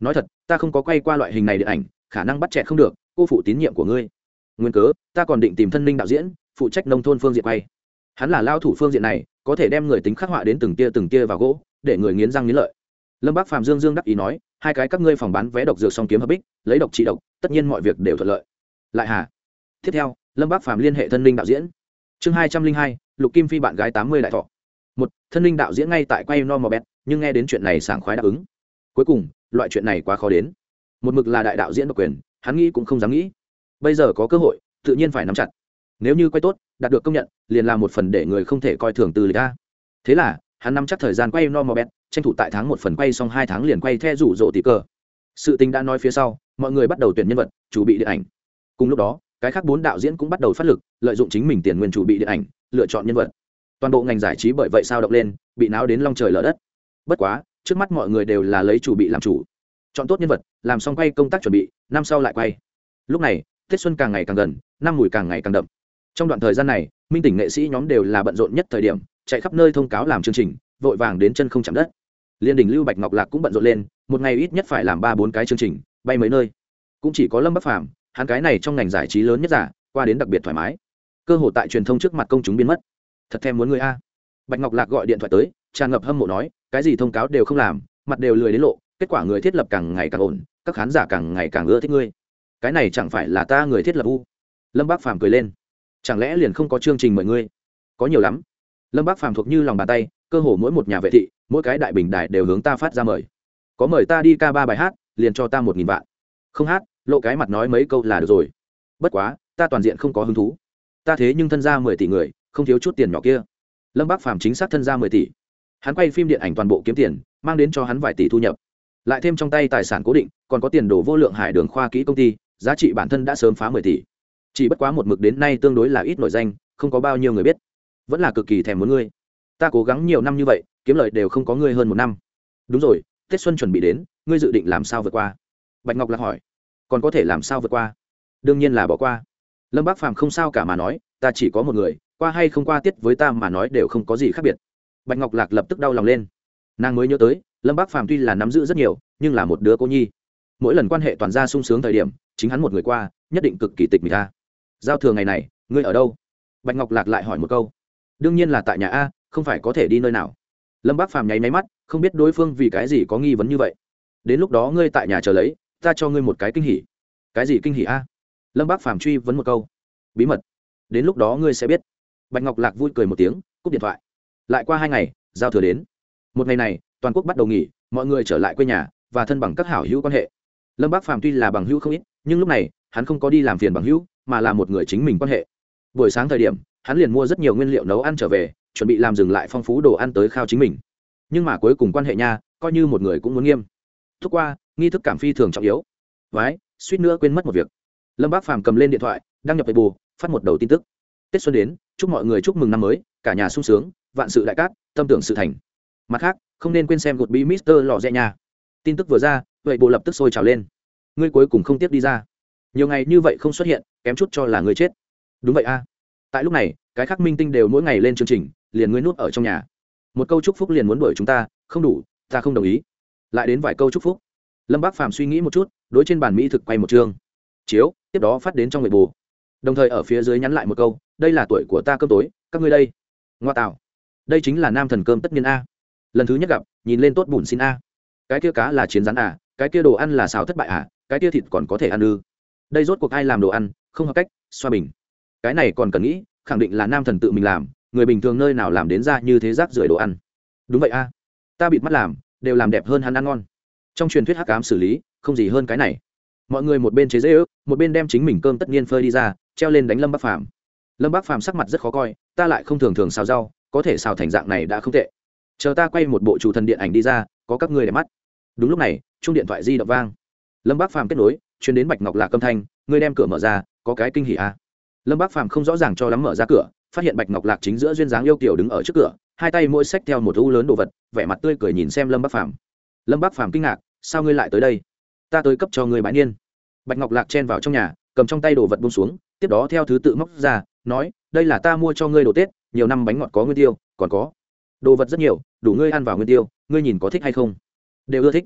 Nói thật, ta không có quay qua loại hình này điện ảnh, khả năng bắt chẹt không được, cô phụ tín nhiệm của ngươi. Nguyên cớ, ta còn định tìm thân ninh đạo diễn phụ trách nông thôn phương diện quay. Hắn là lao thủ phương diện này, có thể đem người tính khắc họa đến từng tia từng tia vào gỗ, để người nghiến răng nghiến lợi. Lâm bác phạm dương dương đắc ý nói, hai cái các ngươi phòng bán vé độc dược song kiếm hợp bích, lấy độc trị độc, tất nhiên mọi việc đều thuận lợi. Lại hà. Tiếp theo, lâm bác phạm liên hệ thân linh đạo diễn. Chương hai trăm linh hai, lục kim phi bạn gái tám mươi đại thọ. Một, thân linh đạo diễn ngay tại quay no mò bẹt, nhưng nghe đến chuyện này sảng khoái đáp ứng. Cuối cùng, loại chuyện này quá khó đến. Một mực là đại đạo diễn độc quyền, hắn nghĩ cũng không dám nghĩ. Bây giờ có cơ hội, tự nhiên phải nắm chặt nếu như quay tốt, đạt được công nhận, liền là một phần để người không thể coi thường từ lịch ra thế là, hắn nắm chắc thời gian quay no mò bẹt tranh thủ tại tháng một phần quay xong hai tháng liền quay theo rủ rộ tỷ cờ. Sự tình đã nói phía sau, mọi người bắt đầu tuyển nhân vật, chủ bị điện ảnh. Cùng lúc đó, cái khác bốn đạo diễn cũng bắt đầu phát lực, lợi dụng chính mình tiền nguyên chủ bị điện ảnh, lựa chọn nhân vật. Toàn bộ ngành giải trí bởi vậy sao động lên, bị náo đến long trời lở đất. Bất quá, trước mắt mọi người đều là lấy chủ bị làm chủ. Chọn tốt nhân vật, làm xong quay công tác chuẩn bị, năm sau lại quay. Lúc này, tết xuân càng ngày càng gần, năm mùi càng ngày càng đậm trong đoạn thời gian này, minh tỉnh nghệ sĩ nhóm đều là bận rộn nhất thời điểm, chạy khắp nơi thông cáo làm chương trình, vội vàng đến chân không chạm đất. Liên đình lưu bạch ngọc lạc cũng bận rộn lên, một ngày ít nhất phải làm ba bốn cái chương trình, bay mấy nơi. Cũng chỉ có lâm bắc phàm, hắn cái này trong ngành giải trí lớn nhất giả, qua đến đặc biệt thoải mái. Cơ hội tại truyền thông trước mặt công chúng biến mất. Thật thèm muốn người a. Bạch ngọc lạc gọi điện thoại tới, tràn ngập hâm mộ nói, cái gì thông cáo đều không làm, mặt đều lười đến lộ, kết quả người thiết lập càng ngày càng ổn, các khán giả càng ngày càng ưa thích ngươi. Cái này chẳng phải là ta người thiết lập u. Lâm bác phàm cười lên chẳng lẽ liền không có chương trình mời ngươi? Có nhiều lắm. Lâm bác phàm thuộc như lòng bàn tay, cơ hồ mỗi một nhà vệ thị, mỗi cái đại bình đại đều hướng ta phát ra mời. Có mời ta đi ca ba bài hát, liền cho ta một nghìn vạn. Không hát, lộ cái mặt nói mấy câu là được rồi. Bất quá, ta toàn diện không có hứng thú. Ta thế nhưng thân ra mười tỷ người, không thiếu chút tiền nhỏ kia. Lâm bác phàm chính xác thân ra mười tỷ. Hắn quay phim điện ảnh toàn bộ kiếm tiền, mang đến cho hắn vài tỷ thu nhập. Lại thêm trong tay tài sản cố định, còn có tiền đồ vô lượng hải đường khoa kỹ công ty, giá trị bản thân đã sớm phá mười tỷ chỉ bất quá một mực đến nay tương đối là ít nổi danh, không có bao nhiêu người biết. Vẫn là cực kỳ thèm muốn ngươi. Ta cố gắng nhiều năm như vậy, kiếm lợi đều không có ngươi hơn một năm. Đúng rồi, tết xuân chuẩn bị đến, ngươi dự định làm sao vượt qua? Bạch ngọc lạc hỏi. Còn có thể làm sao vượt qua? Đương nhiên là bỏ qua. Lâm bác phàm không sao cả mà nói, ta chỉ có một người, qua hay không qua tiết với ta mà nói đều không có gì khác biệt. Bạch ngọc lạc lập tức đau lòng lên. Nàng mới nhớ tới, lâm bác phàm tuy là nắm giữ rất nhiều, nhưng là một đứa cô nhi. Mỗi lần quan hệ toàn gia sung sướng thời điểm, chính hắn một người qua, nhất định cực kỳ tịch mịch ta giao thừa ngày này, ngươi ở đâu? Bạch ngọc lạc lại hỏi một câu. Đương nhiên là tại nhà a, không phải có thể đi nơi nào. Lâm bác phàm nháy máy mắt, không biết đối phương vì cái gì có nghi vấn như vậy. Đến lúc đó ngươi tại nhà chờ lấy, ta cho ngươi một cái kinh hỉ. Cái gì kinh hỉ a? Lâm bác phàm truy vấn một câu. Bí mật. Đến lúc đó ngươi sẽ biết. Bạch ngọc lạc vui cười một tiếng, cúp điện thoại. Lại qua hai ngày, giao thừa đến. Một ngày này, toàn quốc bắt đầu nghỉ, mọi người trở lại quê nhà và thân bằng các hảo hữu quan hệ. Lâm bác phàm tuy là bằng hữu không ít, nhưng lúc này, hắn không có đi làm phiền bằng hữu mà là một người chính mình quan hệ. Buổi sáng thời điểm, hắn liền mua rất nhiều nguyên liệu nấu ăn trở về, chuẩn bị làm dừng lại phong phú đồ ăn tới khao chính mình. Nhưng mà cuối cùng quan hệ nha, coi như một người cũng muốn nghiêm. Thúc qua, nghi thức cảm phi thường trọng yếu. Vái, suýt nữa quên mất một việc. Lâm bác phàm cầm lên điện thoại, đăng nhập về bù phát một đầu tin tức. Tết xuân đến, chúc mọi người chúc mừng năm mới, cả nhà sung sướng, vạn sự đại cát, tâm tưởng sự thành. Mặt khác, không nên quên xem gột bí mister lò rẽ nhà tin tức vừa ra vậy bộ lập tức sôi trào lên. Ngươi cuối cùng không tiếp đi ra nhiều ngày như vậy không xuất hiện, kém chút cho là người chết. Đúng vậy a. Tại lúc này, cái khác minh tinh đều mỗi ngày lên chương trình, liền ngươi nuốt ở trong nhà. Một câu chúc phúc liền muốn đuổi chúng ta, không đủ, ta không đồng ý. Lại đến vài câu chúc phúc. Lâm bác phàm suy nghĩ một chút, đối trên bàn mỹ thực quay một chương. Chiếu, tiếp đó phát đến trong người bù đồng thời ở phía dưới nhắn lại một câu, đây là tuổi của ta cơm tối, các ngươi đây. Ngoa tạo. Đây chính là nam thần cơm tất nhiên a. Lần thứ nhất gặp, nhìn lên tốt bùn xin a. Cái kia cá là chiến rắn à cái kia đồ ăn là xào thất bại à cái kia thịt còn có thể ăn ư đây rốt cuộc ai làm đồ ăn, không hợp cách, xoa bình. Cái này còn cần nghĩ, khẳng định là nam thần tự mình làm, người bình thường nơi nào làm đến ra như thế rác rưởi đồ ăn. Đúng vậy a. Ta bịt mắt làm, đều làm đẹp hơn hắn ăn ngon. Trong truyền thuyết hắc ám xử lý, không gì hơn cái này. Mọi người một bên chế dễ ước, một bên đem chính mình cơm tất nhiên phơi đi ra, treo lên đánh lâm bắc phàm. Lâm bắc phàm sắc mặt rất khó coi, ta lại không thường thường xào rau, có thể xào thành dạng này đã không tệ. Chờ ta quay một bộ chủ thần điện ảnh đi ra, có các ngươi để mắt. Đúng lúc này chung điện thoại di động vang. Lâm bác phàm kết nối chuyến đến bạch ngọc lạc âm thanh, ngươi đem cửa mở ra, có cái kinh hỉ à. lâm bác phàm không rõ ràng cho lắm mở ra cửa, phát hiện bạch ngọc lạc chính giữa duyên dáng yêu kiểu đứng ở trước cửa, hai tay mỗi xách theo một u lớn đồ vật, vẻ mặt tươi cười nhìn xem lâm bác phàm. Lâm bác phàm kinh ngạc, sao ngươi lại tới đây? Ta tới cấp cho ngươi bãi niên. Bạch ngọc lạc chen vào trong nhà, cầm trong tay đồ vật bông xuống, tiếp đó theo thứ tự móc ra, nói, đây là ta mua cho ngươi đồ tết, nhiều năm bánh ngọt có nguyên tiêu, còn có đồ vật rất nhiều, đủ ngươi ăn vào nguyên tiêu, ngươi nhìn có thích hay không? Đều ưa thích.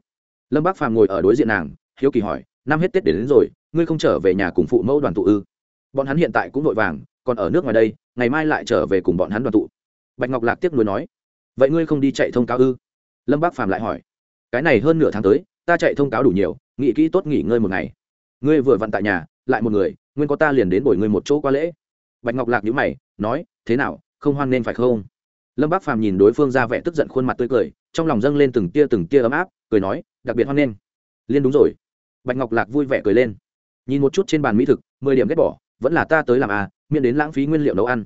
Lâm bác phàm ngồi ở đối diện nàng, hiếu kỳ hỏi năm hết tết đến, đến rồi ngươi không trở về nhà cùng phụ mẫu đoàn tụ ư? Bọn hắn hiện tại cũng vội vàng còn ở nước ngoài đây ngày mai lại trở về cùng bọn hắn đoàn tụ. Bạch ngọc lạc tiếp nối nói vậy ngươi không đi chạy thông cáo ư? Lâm bác phàm lại hỏi cái này hơn nửa tháng tới ta chạy thông cáo đủ nhiều nghỉ kỹ tốt nghỉ ngơi một ngày. Ngươi vừa vặn tại nhà lại một người nguyên có ta liền đến bồi ngươi một chỗ qua lễ. Bạch ngọc lạc nhíu mày nói thế nào không hoan nên phải không? Lâm bác phàm nhìn đối phương ra vẻ tức giận khuôn mặt tươi cười trong lòng dâng lên từng tia từng tia ấm áp cười nói đặc biệt hoan nghênh liên đúng rồi bạch ngọc lạc vui vẻ cười lên. Nhìn một chút trên bàn mỹ thực, mười điểm ghét bỏ, vẫn là ta tới làm à miễn đến lãng phí nguyên liệu nấu ăn.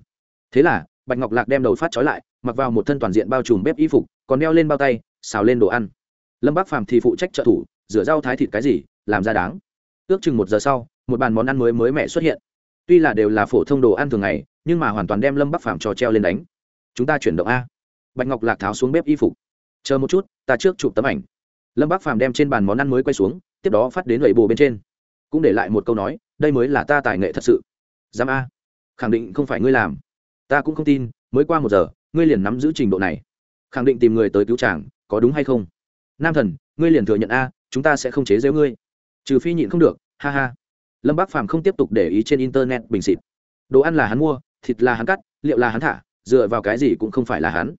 Thế là, bạch ngọc lạc đem đầu phát trói lại, mặc vào một thân toàn diện bao trùm bếp y phục, còn đeo lên bao tay, xào lên đồ ăn. Lâm bác phàm thì phụ trách trợ thủ, rửa rau thái thịt cái gì, làm ra đáng. Ước chừng một giờ sau, một bàn món ăn mới mới mẻ xuất hiện. Tuy là đều là phổ thông đồ ăn thường ngày, nhưng mà hoàn toàn đem lâm bắc phàm cho treo lên đánh. Chúng ta chuyển động a. Bạch ngọc lạc tháo xuống bếp y phục. Chờ một chút, ta trước chụp tấm ảnh. Lâm bắc phàm đem trên bàn món ăn mới quay xuống tiếp đó phát đến lầy bồ bên trên. Cũng để lại một câu nói, đây mới là ta tài nghệ thật sự. Dám a, khẳng định không phải ngươi làm. Ta cũng không tin, mới qua một giờ, ngươi liền nắm giữ trình độ này. Khẳng định tìm người tới cứu chàng, có đúng hay không? Nam thần, ngươi liền thừa nhận a, chúng ta sẽ không chế giễu ngươi. Trừ phi nhịn không được, ha ha. Lâm bác phàm không tiếp tục để ý trên internet bình xịt. Đồ ăn là hắn mua, thịt là hắn cắt, liệu là hắn thả, dựa vào cái gì cũng không phải là hắn.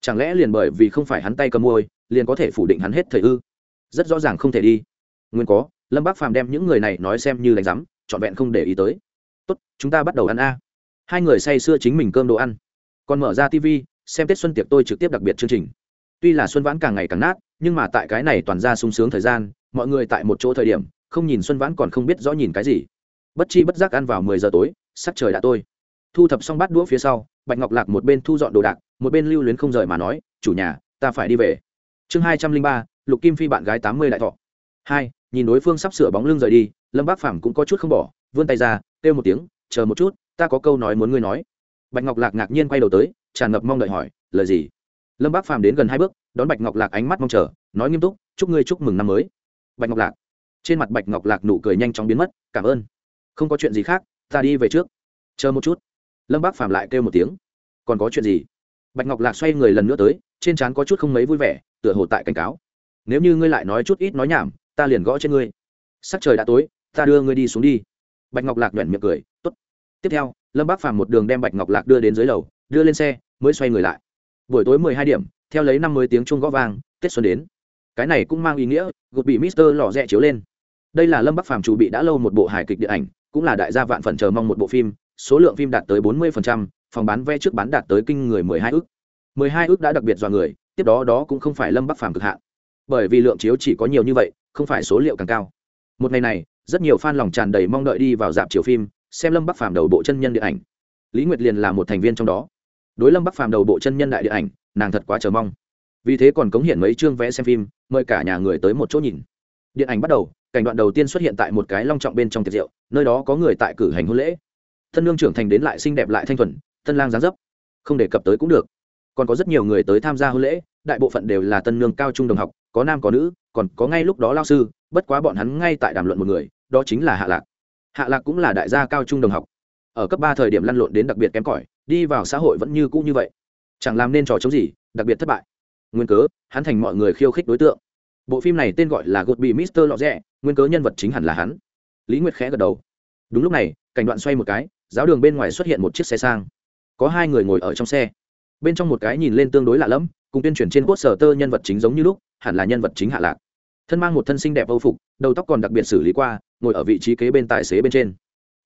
Chẳng lẽ liền bởi vì không phải hắn tay cầm môi, liền có thể phủ định hắn hết thời ư? Rất rõ ràng không thể đi nguyên có, lâm bác phàm đem những người này nói xem như đánh rắm trọn vẹn không để ý tới. Tốt, chúng ta bắt đầu ăn a. Hai người say sưa chính mình cơm đồ ăn. Còn mở ra tv xem tết xuân tiệc tôi trực tiếp đặc biệt chương trình. Tuy là xuân vãn càng ngày càng nát, nhưng mà tại cái này toàn ra sung sướng thời gian, mọi người tại một chỗ thời điểm, không nhìn xuân vãn còn không biết rõ nhìn cái gì. Bất chi bất giác ăn vào mười giờ tối, sắc trời đã tôi. Thu thập xong bát đũa phía sau, bạch ngọc lạc một bên thu dọn đồ đạc, một bên lưu luyến không rời mà nói, chủ nhà, ta phải đi về. Chương hai trăm linh ba, lục kim phi bạn gái tám mươi đại thọ. Hai nhìn đối phương sắp sửa bóng lưng rời đi, lâm bác phàm cũng có chút không bỏ, vươn tay ra, kêu một tiếng, chờ một chút, ta có câu nói muốn ngươi nói. Bạch ngọc lạc ngạc nhiên quay đầu tới, tràn ngập mong đợi hỏi, lời gì? Lâm bác phàm đến gần hai bước, đón bạch ngọc lạc ánh mắt mong chờ, nói nghiêm túc, chúc ngươi chúc mừng năm mới. Bạch ngọc lạc, trên mặt bạch ngọc lạc nụ cười nhanh chóng biến mất, cảm ơn. Không có chuyện gì khác, ta đi về trước. Chờ một chút. Lâm bác phàm lại kêu một tiếng, còn có chuyện gì? Bạch ngọc lạc xoay người lần nữa tới, trên trán có chút không mấy vui vẻ, tựa hồ tại cảnh cáo, nếu như ngươi lại nói chút ít nói nhảm ta liền gõ trên ngươi. Sắc trời đã tối, ta đưa ngươi đi xuống đi. Bạch ngọc lạc nhoẻn miệng cười t ố t tiếp theo, lâm bác phàm một đường đem bạch ngọc lạc đưa đến dưới lầu, đưa lên xe, mới xoay người lại. Buổi tối mười hai điểm, theo lấy năm mươi tiếng chuông gõ vang, tết xuân đến. Cái này cũng mang ý nghĩa, gột bị mister lò rẽ chiếu lên. Đây là lâm bắc phàm chủ bị đã lâu một bộ hài kịch điện ảnh, cũng là đại gia vạn phần chờ mong một bộ phim, số lượng phim đạt tới bốn mươi phòng bán vé trước bán đạt tới kinh người mười hai ước. mười hai ước đã đặc biệt dọa người, tiếp đó đó cũng không phải lâm bắc phàm cực hạn. Bởi vì lượng chiếu chỉ có nhiều như vậy không phải số liệu càng cao. Một ngày này, rất nhiều fan lòng tràn đầy mong đợi đi vào dạp chiếu phim, xem lâm bắc phàm đầu bộ chân nhân điện ảnh. Lý nguyệt liền là một thành viên trong đó. Đối lâm bắc phàm đầu bộ chân nhân đại điện ảnh, nàng thật quá chờ mong. Vì thế còn cống hiện mấy chương vé xem phim, mời cả nhà người tới một chỗ nhìn. Điện ảnh bắt đầu, cảnh đoạn đầu tiên xuất hiện tại một cái long trọng bên trong tiệc rượu, nơi đó có người tại cử hành hôn lễ. Thân lương trưởng thành đến lại xinh đẹp lại thanh thuần, thân lang dáng dấp, không đề cập tới cũng được. Còn có rất nhiều người tới tham gia hôn lễ, đại bộ phận đều là tân nương cao trung đồng học có nam có nữ, còn có ngay lúc đó lao sư, bất quá bọn hắn ngay tại đàm luận một người, đó chính là hạ lạc. Hạ lạc cũng là đại gia cao trung đồng học. Ở cấp ba thời điểm lăn lộn đến đặc biệt kém cỏi, đi vào xã hội vẫn như cũ như vậy. Chẳng làm nên trò chống gì, đặc biệt thất bại. Nguyên cớ, hắn thành mọi người khiêu khích đối tượng. Bộ phim này tên gọi là gột bị mister lọ rẽ nguyên cớ nhân vật chính hẳn là hắn. Lý nguyệt khẽ gật đầu. Đúng lúc này, cảnh đoạn xoay một cái, giáo đường bên ngoài xuất hiện một chiếc xe sang. Có hai người ngồi ở trong xe. Bên trong một cái nhìn lên tương đối lạ lẫm cùng tuyên truyền trên quốc sở tơ nhân vật chính giống như lúc, hẳn là nhân vật chính hạ lạc. Thân mang một thân sinh đẹp âu phục, đầu tóc còn đặc biệt xử lý qua, ngồi ở vị trí kế bên tài xế bên trên.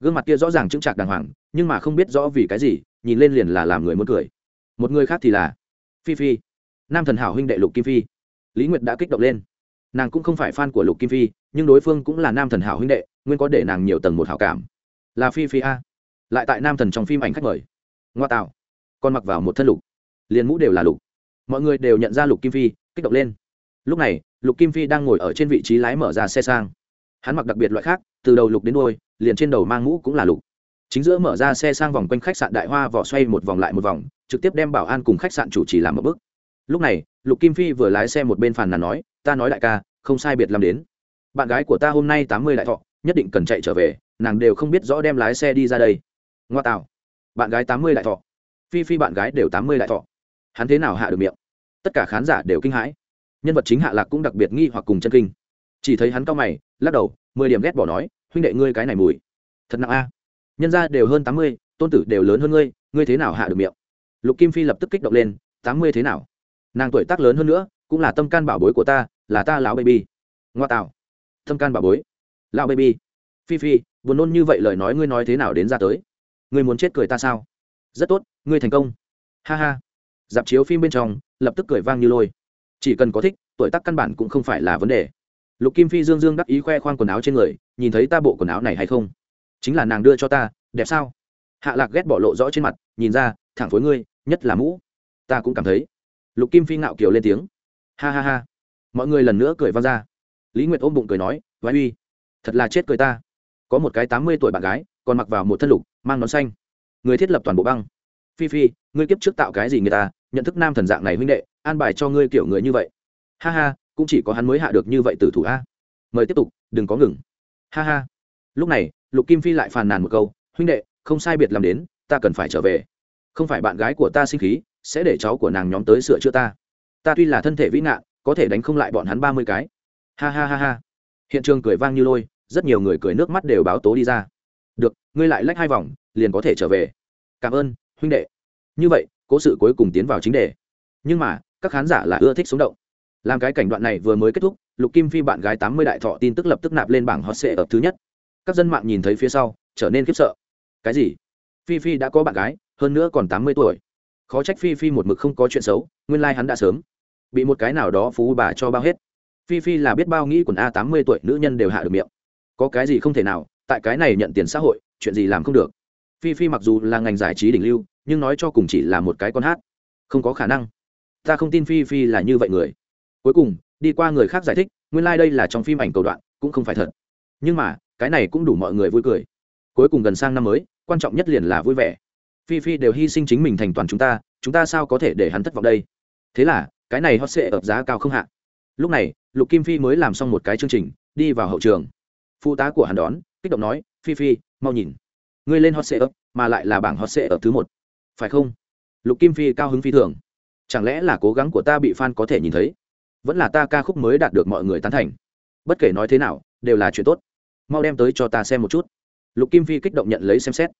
Gương mặt kia rõ ràng chững chạc đàng hoàng, nhưng mà không biết rõ vì cái gì, nhìn lên liền là làm người muốn cười. Một người khác thì là phi phi, nam thần hảo huynh đệ lục kim phi. Lý nguyệt đã kích động lên. Nàng cũng không phải fan của lục kim phi, nhưng đối phương cũng là nam thần hảo huynh đệ, nguyên có để nàng nhiều tầng một hảo cảm. Là phi phi a. Lại tại nam thần trong phim ảnh khách mời. Ngoa tạo. Còn mặc vào một thân lục. Liền mũ đều là lục mọi người đều nhận ra lục kim phi, kích động lên. Lúc này, lục kim phi đang ngồi ở trên vị trí lái mở ra xe sang. Hắn mặc đặc biệt loại khác, từ đầu lục đến đôi liền trên đầu mang mũ cũng là lục. Chính giữa mở ra xe sang vòng quanh khách sạn đại hoa vỏ xoay một vòng lại một vòng, trực tiếp đem bảo an cùng khách sạn chủ trì làm một bước. Lúc này, lục kim phi vừa lái xe một bên phàn nàn nói, ta nói đại ca, không sai biệt làm đến. Bạn gái của ta hôm nay tám mươi đại thọ, nhất định cần chạy trở về, nàng đều không biết rõ đem lái xe đi ra đây. Ngoa tạo bạn gái tám mươi đại thọ. Phi phi bạn gái đều tám mươi đại thọ hắn thế nào hạ được miệng? Tất cả khán giả đều kinh hãi. Nhân vật chính hạ lạc cũng đặc biệt nghi hoặc cùng chân kinh. Chỉ thấy hắn cao mày, lắc đầu, mười điểm ghét bỏ nói, huynh đệ ngươi cái này mùi, thật nặng a. Nhân ra đều hơn tám mươi, tôn tử đều lớn hơn ngươi ngươi thế nào hạ được miệng? Lục kim phi lập tức kích động lên, tám mươi thế nào? Nàng tuổi tác lớn hơn nữa, cũng là tâm can bảo bối của ta, là ta lão baby. Ngoa tạo. Tâm can bảo bối. Lão baby. Phi phi, buồn nôn như vậy lời nói ngươi nói thế nào đến ra tới? Ngươi muốn chết cười ta sao? Rất tốt, ngươi thành công. Ha ha dạp chiếu phim bên trong, lập tức cười vang như lôi. Chỉ cần có thích, tuổi tác căn bản cũng không phải là vấn đề. Lục kim phi dương dương đắc ý khoe khoang quần áo trên người, nhìn thấy ta bộ quần áo này hay không? Chính là nàng đưa cho ta, đẹp sao? Hạ lạc ghét bỏ lộ rõ trên mặt, nhìn ra, thẳng phối ngươi, nhất là mũ. Ta cũng cảm thấy. Lục kim phi ngạo kiều lên tiếng. Ha ha ha. Mọi người lần nữa cười vang ra. Lý nguyệt ôm bụng cười nói, vai uy, thật là chết cười ta. Có một cái tám mươi tuổi bạn gái, còn mặc vào một thân lục, mang nón xanh. Người thiết lập toàn bộ băng. Phi phi, ngươi kiếp trước tạo cái gì người ta nhận thức nam thần dạng này huynh đệ, an bài cho ngươi kiểu người như vậy. Ha ha, cũng chỉ có hắn mới hạ được như vậy tử thủ a. Mời tiếp tục, đừng có ngừng. Ha ha. Lúc này, lục kim phi lại phàn nàn một câu, huynh đệ, không sai biệt làm đến, ta cần phải trở về. Không phải bạn gái của ta sinh khí, sẽ để cháu của nàng nhóm tới sửa chữa ta. Ta tuy là thân thể vĩ nạn có thể đánh không lại bọn hắn ba mươi cái. Ha ha ha ha. Hiện trường cười vang như lôi, rất nhiều người cười nước mắt đều báo tố đi ra. Được, ngươi lại lách hai vòng, liền có thể trở về. Cảm ơn, huynh đệ. Như vậy cố sự cuối cùng tiến vào chính đề. Nhưng mà, các khán giả là ưa thích sống động. Làm cái cảnh đoạn này vừa mới kết thúc, lục kim phi bạn gái tám mươi đại thọ tin tức lập tức nạp lên bảng hot sệ ở thứ nhất. Các dân mạng nhìn thấy phía sau, trở nên khiếp sợ. Cái gì? Phi phi đã có bạn gái, hơn nữa còn tám mươi tuổi. Khó trách phi phi một mực không có chuyện xấu, nguyên lai、like、hắn đã sớm bị một cái nào đó phú bà cho bao hết. Phi phi là biết bao nghĩ quần a tám mươi tuổi nữ nhân đều hạ được miệng. Có cái gì không thể nào, tại cái này nhận tiền xã hội, chuyện gì làm không được phi phi mặc dù là ngành giải trí đỉnh lưu, nhưng nói cho cùng chỉ là một cái con hát. Không có khả năng. Ta không tin phi phi là như vậy người. Cuối cùng, đi qua người khác giải thích, nguyên lai、like、đây là trong phim ảnh cầu đoạn, cũng không phải thật. Nhưng mà, cái này cũng đủ mọi người vui cười. Cuối cùng gần sang năm mới, quan trọng nhất liền là vui vẻ. Phi phi đều hy sinh chính mình thành toàn chúng ta chúng ta sao có thể để hắn thất vọng đây? Thế là, cái này hot sệ ập giá cao không hạ. Lúc này, lục kim phi mới làm xong một cái chương trình, đi vào hậu trường. Phụ tá của hắn đón, kích động nói, phi phi, mau nhìn ngươi lên hot sệ ấp, mà lại là bảng hot sệ ở thứ một. Phải không? Lục kim phi cao hứng phi thường. Chẳng lẽ là cố gắng của ta bị f a n có thể nhìn thấy? Vẫn là ta ca khúc mới đạt được mọi người tán thành. Bất kể nói thế nào đều là chuyện tốt. Mau đem tới cho ta xem một chút. Lục kim phi kích động nhận lấy xem xét.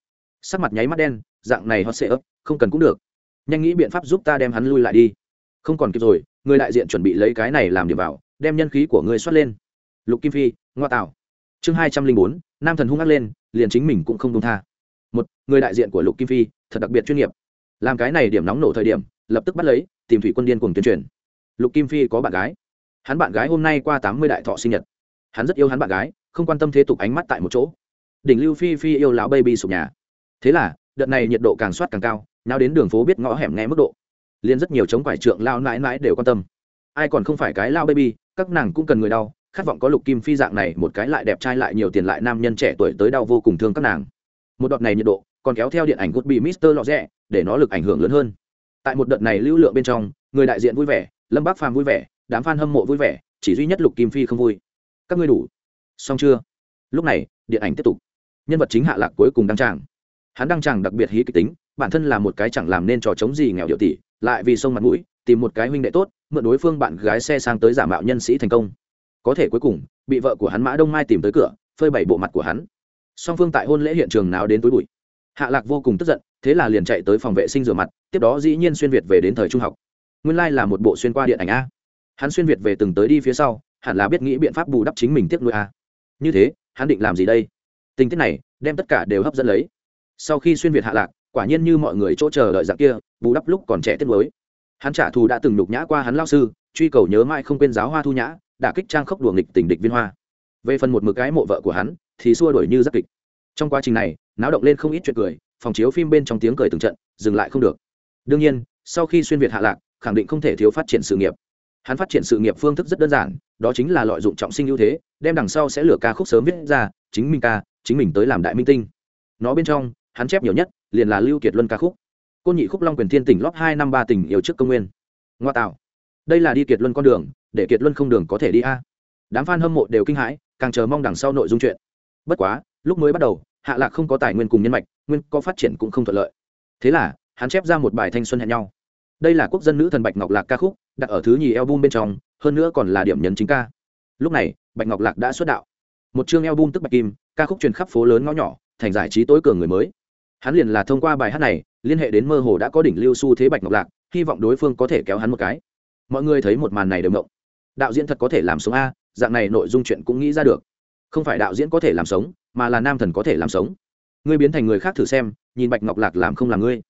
Sắc mặt nháy mắt đen dạng này hot sệ ấp không cần cũng được. Nhanh nghĩ biện pháp giúp ta đem hắn lui lại đi. Không còn kịp rồi người đại diện chuẩn bị lấy cái này làm điểm vào đem nhân khí của ngươi xuất lên. Lục kim phi ngoa tạo. Chương hai trăm linh bốn nam thần hung ác lên liền chính mình cũng không đông tha. Một, người đại diện của lục kim phi, thật đặc biệt chuyên nghiệp. Làm cái này điểm nóng nổ thời điểm, lập tức bắt lấy, tìm thủy quân điên cùng tuyên truyền. Lục kim phi có bạn gái. Hắn bạn gái hôm nay qua tám mươi đại thọ sinh nhật. Hắn rất yêu hắn bạn gái, không quan tâm thế tục ánh mắt tại một chỗ. Đỉnh lưu phi phi yêu lão baby sụp nhà. Thế là, đợt này nhiệt độ càng soát càng cao, nào đến đường phố biết ngõ hẻm nghe mức độ. Liền rất nhiều chống quải trượng lao mãi mãi đều quan tâm. Ai còn không phải cái lao baby, các nàng cũng cần người đau khát vọng có lục kim phi dạng này một cái lại đẹp trai lại nhiều tiền lại nam nhân trẻ tuổi tới đau vô cùng thương các nàng. Một đợt này nhiệt độ còn kéo theo điện ảnh gút bị mister lọ rẽ để nó lực ảnh hưởng lớn hơn. Tại một đợt này lưu lượng bên trong, người đại diện vui vẻ, lâm bác phàm vui vẻ, đám f a n hâm mộ vui vẻ, chỉ duy nhất lục kim phi không vui. Các ngươi đủ. Xong chưa? Lúc này, điện ảnh tiếp tục. Nhân vật chính hạ lạc cuối cùng đăng tràng. Hắn đăng tràng đặc biệt hí kịch tính, bản thân là một cái chẳng làm nên trò chống gì nghèo điệu tỷ, lại vì sông mặt mũi, tìm một cái huynh đệ tốt, mượn đối phương bạn gái xe sang tới giả mạo nhân sĩ thành công có thể cuối cùng, bị vợ của hắn mã đông mai tìm tới cửa, phơi bày bộ mặt của hắn. Song phương tại hôn lễ hiện trường nào đến túi bụi. Hạ lạc vô cùng tức giận, thế là liền chạy tới phòng vệ sinh rửa mặt, tiếp đó dĩ nhiên xuyên việt về đến thời trung học. Nguyên lai là một bộ xuyên qua điện ảnh a. Hắn xuyên việt về từng tới đi phía sau, hẳn là biết nghĩ biện pháp bù đắp chính mình tiếp nuôi a. Như thế, hắn định làm gì đây? Tình tiết này, đem tất cả đều hấp dẫn lấy. Sau khi xuyên việt hạ lạc, quả nhiên như mọi người chỗ chờ đợi dạng kia, bù đắp lúc còn trẻ tiết mới hắn trả thù đã từng nhục nhã qua hắn lao sư, truy cầu nhớ mãi không quên giáo hoa thu nhã đả kích trang khốc đùa nghịch tình địch viên hoa. Về phần một mực cái mộ vợ của hắn, thì xua đuổi như giáp kịch. Trong quá trình này, náo động lên không ít chuyện cười, phòng chiếu phim bên trong tiếng cười từng trận, dừng lại không được. Đương nhiên, sau khi xuyên việt hạ lạc, khẳng định không thể thiếu phát triển sự nghiệp. Hắn phát triển sự nghiệp phương thức rất đơn giản, đó chính là lợi dụng trọng sinh ưu thế, đem đằng sau sẽ lửa ca khúc sớm viết ra, chính mình ca, chính mình tới làm đại minh tinh. Nó bên trong, hắn chép nhiều nhất, liền là lưu kiệt luân ca khúc. Cô nhị khúc long quyền thiên tỉnh lót hai năm ba tỉnh yêu trước công nguyên. Ngoa tạo. Đây là đi kiệt luân con đường để kiệt luân không đường có thể đi a. Đám f a n hâm mộ đều kinh hãi, càng chờ mong đằng sau nội dung chuyện. Bất quá, lúc mới bắt đầu, hạ lạc không có tài nguyên cùng nhân mạch, nguyên có phát triển cũng không thuận lợi. Thế là, hắn chép ra một bài thanh xuân hẹn nhau. Đây là quốc dân nữ thần bạch ngọc lạc ca khúc, đặt ở thứ nhì eo bum bên trong, hơn nữa còn là điểm nhấn chính ca. Lúc này, bạch ngọc lạc đã xuất đạo. Một chương eo bum tức bạch kim, ca khúc truyền khắp phố lớn ngõ nhỏ, thành giải trí tối cường người mới. Hắn liền là thông qua bài hát này, liên hệ đến mơ hồ đã có đỉnh lưu s u thế bạch ngọc lạc, hy vọng đối phương có thể kéo hắn một cái. Mọi người thấy một màn này đều mộng đạo diễn thật có thể làm sống a, dạng này nội dung chuyện cũng nghĩ ra được. Không phải đạo diễn có thể làm sống, mà là nam thần có thể làm sống. Ngươi biến thành người khác thử xem, nhìn bạch ngọc lạc làm không là ngươi.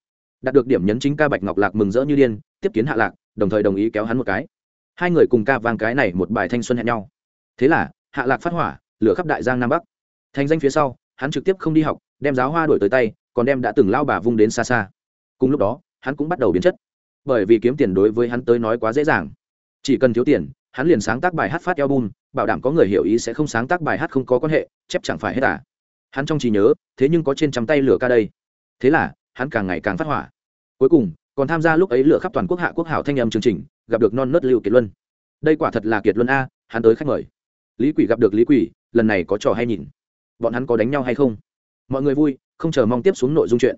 Đạt được điểm nhấn chính ca bạch ngọc lạc mừng rỡ như điên, tiếp kiến hạ lạc, đồng thời đồng ý kéo hắn một cái. Hai người cùng ca vang cái này một bài thanh xuân hẹn nhau. Thế là, hạ lạc phát hỏa, lửa khắp đại giang nam bắc. Thành danh phía sau, hắn trực tiếp không đi học, đem giáo hoa đổi tới tay, còn đem đã từng lao bà vung đến xa xa. Cùng lúc đó, hắn cũng bắt đầu biến chất. Bởi vì kiếm tiền đối với hắn tới nói quá dễ dàng. Chỉ cần thiếu tiền hắn liền sáng tác bài hát phát album, bảo đảm có người hiểu ý sẽ không sáng tác bài hát không có quan hệ, chép chẳng phải hết à. Hắn trong trí nhớ, thế nhưng có trên trăm tay lửa ca đây. Thế là, hắn càng ngày càng phát hỏa. Cuối cùng, còn tham gia lúc ấy lửa khắp toàn quốc hạ quốc hảo thanh âm chương trình, gặp được non nớt lưu kiệt luân. Đây quả thật là kiệt luân a, hắn tới khách mời. Lý quỷ gặp được lý quỷ, lần này có trò hay nhìn. Bọn hắn có đánh nhau hay không? Mọi người vui, không chờ mong tiếp xuống nội dung chuyện.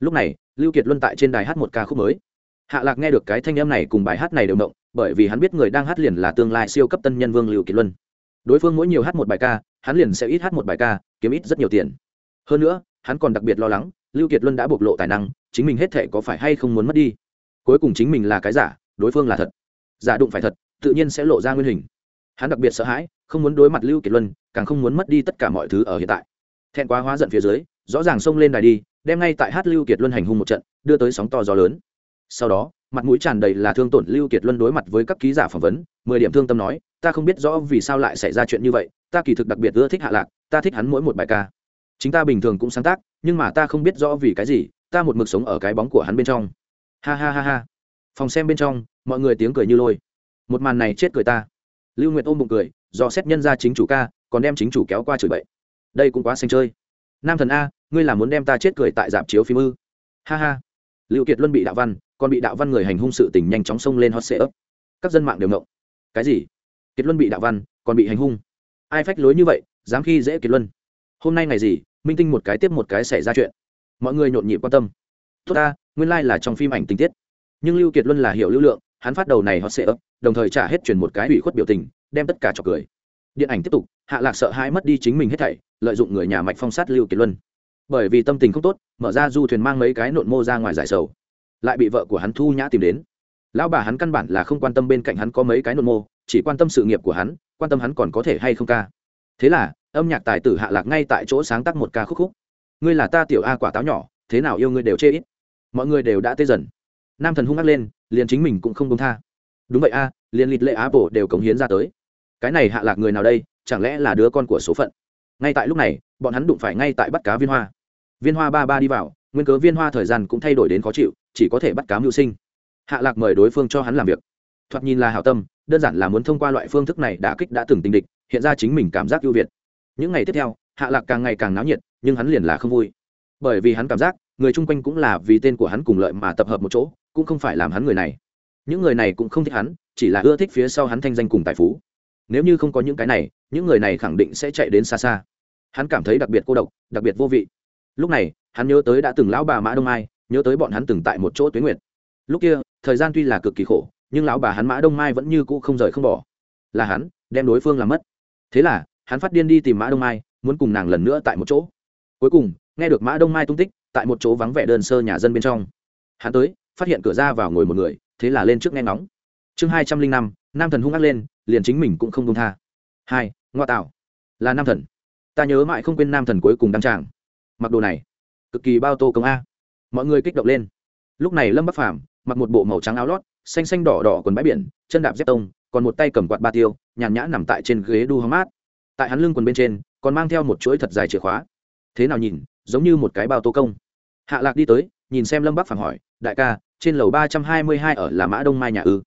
Lúc này, lưu kiệt luân tại trên đài hát một ca khúc mới. Hạ lạc nghe được cái thanh âm này cùng bài hát này đều động bởi vì hắn biết người đang hát liền là tương lai siêu cấp tân nhân vương lưu kiệt luân. Đối phương mỗi nhiều hát một bài ca, hắn liền sẽ ít hát một bài ca, kiếm ít rất nhiều tiền. Hơn nữa, hắn còn đặc biệt lo lắng, lưu kiệt luân đã bộc lộ tài năng, chính mình hết thể có phải hay không muốn mất đi. Cuối cùng chính mình là cái giả, đối phương là thật. Giả đụng phải thật, tự nhiên sẽ lộ ra nguyên hình. Hắn đặc biệt sợ hãi, không muốn đối mặt lưu kiệt luân, càng không muốn mất đi tất cả mọi thứ ở hiện tại. Thẹn quá hóa giận phía dưới, rõ ràng xông lên đài đi, đem ngay tại hát lưu kiệt luân hành hung một trận, đưa tới sóng to gió lớn. Sau đó mặt mũi tràn đầy là thương tổn lưu kiệt luân đối mặt với các ký giả phỏng vấn, mười điểm thương tâm nói, ta không biết rõ vì sao lại xảy ra chuyện như vậy, ta kỳ thực đặc biệt ưa thích hạ lạc, ta thích hắn mỗi một bài ca. Chính ta bình thường cũng sáng tác, nhưng mà ta không biết rõ vì cái gì, ta một mực sống ở cái bóng của hắn bên trong. Ha ha ha ha. Phòng xem bên trong, mọi người tiếng cười như lôi. Một màn này chết cười ta. Lưu nguyệt ôm bụng cười, do xét nhân ra chính chủ ca, còn đem chính chủ kéo qua chửi bậy. Đây cũng quá xanh chơi. Nam thần a, ngươi là muốn đem ta chết cười tại dạp chiếu phim ư? Ha ha. Lưu kiệt luân bị đạo văn còn bị đạo văn người hành hung sự tình nhanh chóng xông lên hot sệ ấp các dân mạng đều ngộng. Cái gì? Kiệt luân bị đạo văn, còn bị hành hung? Ai phách lối như vậy, dám khi dễ kiệt luân? Hôm nay ngày gì, minh tinh một cái tiếp một cái xảy ra chuyện. Mọi người nhộn nhịp quan tâm. Tốt ta, nguyên lai、like、là trong phim ảnh tình tiết. Nhưng lưu kiệt luân là hiệu lưu lượng, hắn phát đầu này hot sệ ấp đồng thời trả hết chuyển một cái ủy khuất biểu tình, đem tất cả trọc cười. Điện ảnh tiếp tục, hạ lạc sợ hãi mất đi chính mình hết thảy, lợi dụng người nhà mạch phong sát lưu kiệt luân. Bởi vì tâm tình không tốt, mở ra du thuyền mang mấy cái nộn mô ra ngoài giải sầu lại bị vợ của hắn thu nhã tìm đến. Lão bà hắn căn bản là không quan tâm bên cạnh hắn có mấy cái nôn mô, chỉ quan tâm sự nghiệp của hắn, quan tâm hắn còn có thể hay không ca. Thế là, âm nhạc tài tử hạ lạc ngay tại chỗ sáng tác một ca khúc khúc. Ngươi là ta tiểu a quả táo nhỏ, thế nào yêu ngươi đều chê ít. Mọi người đều đã tê dần. Nam thần hung ác lên, liền chính mình cũng không công tha. Đúng vậy a, liền lịt lệ apple đều cống hiến ra tới. Cái này hạ lạc người nào đây, chẳng lẽ là đứa con của số phận? Ngay tại lúc này, bọn hắn đụng phải ngay tại bắt cá viên hoa. Viên hoa ba ba đi vào, nguyên cớ viên hoa thời gian cũng thay đổi đến khó chịu chỉ có thể bắt cá mưu sinh. Hạ lạc mời đối phương cho hắn làm việc. Thoạt nhìn là hảo tâm, đơn giản là muốn thông qua loại phương thức này đã kích đã từng tình địch, hiện ra chính mình cảm giác ưu việt. Những ngày tiếp theo, hạ lạc càng ngày càng náo nhiệt, nhưng hắn liền là không vui. Bởi vì hắn cảm giác, người chung quanh cũng là vì tên của hắn cùng lợi mà tập hợp một chỗ, cũng không phải làm hắn người này. Những người này cũng không thích hắn, chỉ là ưa thích phía sau hắn thanh danh cùng tài phú. Nếu như không có những cái này, những người này khẳng định sẽ chạy đến xa xa. Hắn cảm thấy đặc biệt cô độc, đặc biệt vô vị. Lúc này, hắn nhớ tới đã từng lão bà mã đông mai nhớ tới bọn hắn từng tại một chỗ tuyến nguyệt. Lúc kia, thời gian tuy là cực kỳ khổ, nhưng lão bà hắn mã đông mai vẫn như cũ không rời không bỏ. Là hắn, đem đối phương làm mất. Thế là, hắn phát điên đi tìm mã đông mai, muốn cùng nàng lần nữa tại một chỗ. Cuối cùng, nghe được mã đông mai tung tích, tại một chỗ vắng vẻ đơn sơ nhà dân bên trong. Hắn tới, phát hiện cửa ra vào ngồi một người, thế là lên trước nghe ngóng. Chương hai trăm linh năm, nam thần hung ác lên, liền chính mình cũng không công tha. Hai, ngoa tạo. Là nam thần. Ta nhớ mãi không quên nam thần cuối cùng đăng tràng. Mặc đồ này, cực kỳ bao tô công a mọi người kích động lên. Lúc này lâm bắc phàm mặc một bộ màu trắng áo lót, xanh xanh đỏ đỏ quần bãi biển, chân đạp dép tông, còn một tay cầm quạt ba tiêu, nhàn nhã nằm tại trên ghế đu hóng mát. Tại hắn lưng quần bên trên, còn mang theo một chuỗi thật dài chìa khóa. Thế nào nhìn, giống như một cái bao tô công. Hạ lạc đi tới, nhìn xem lâm bắc phàm hỏi, đại ca, trên lầu ba trăm hai mươi hai ở là mã đông mai nhà ư?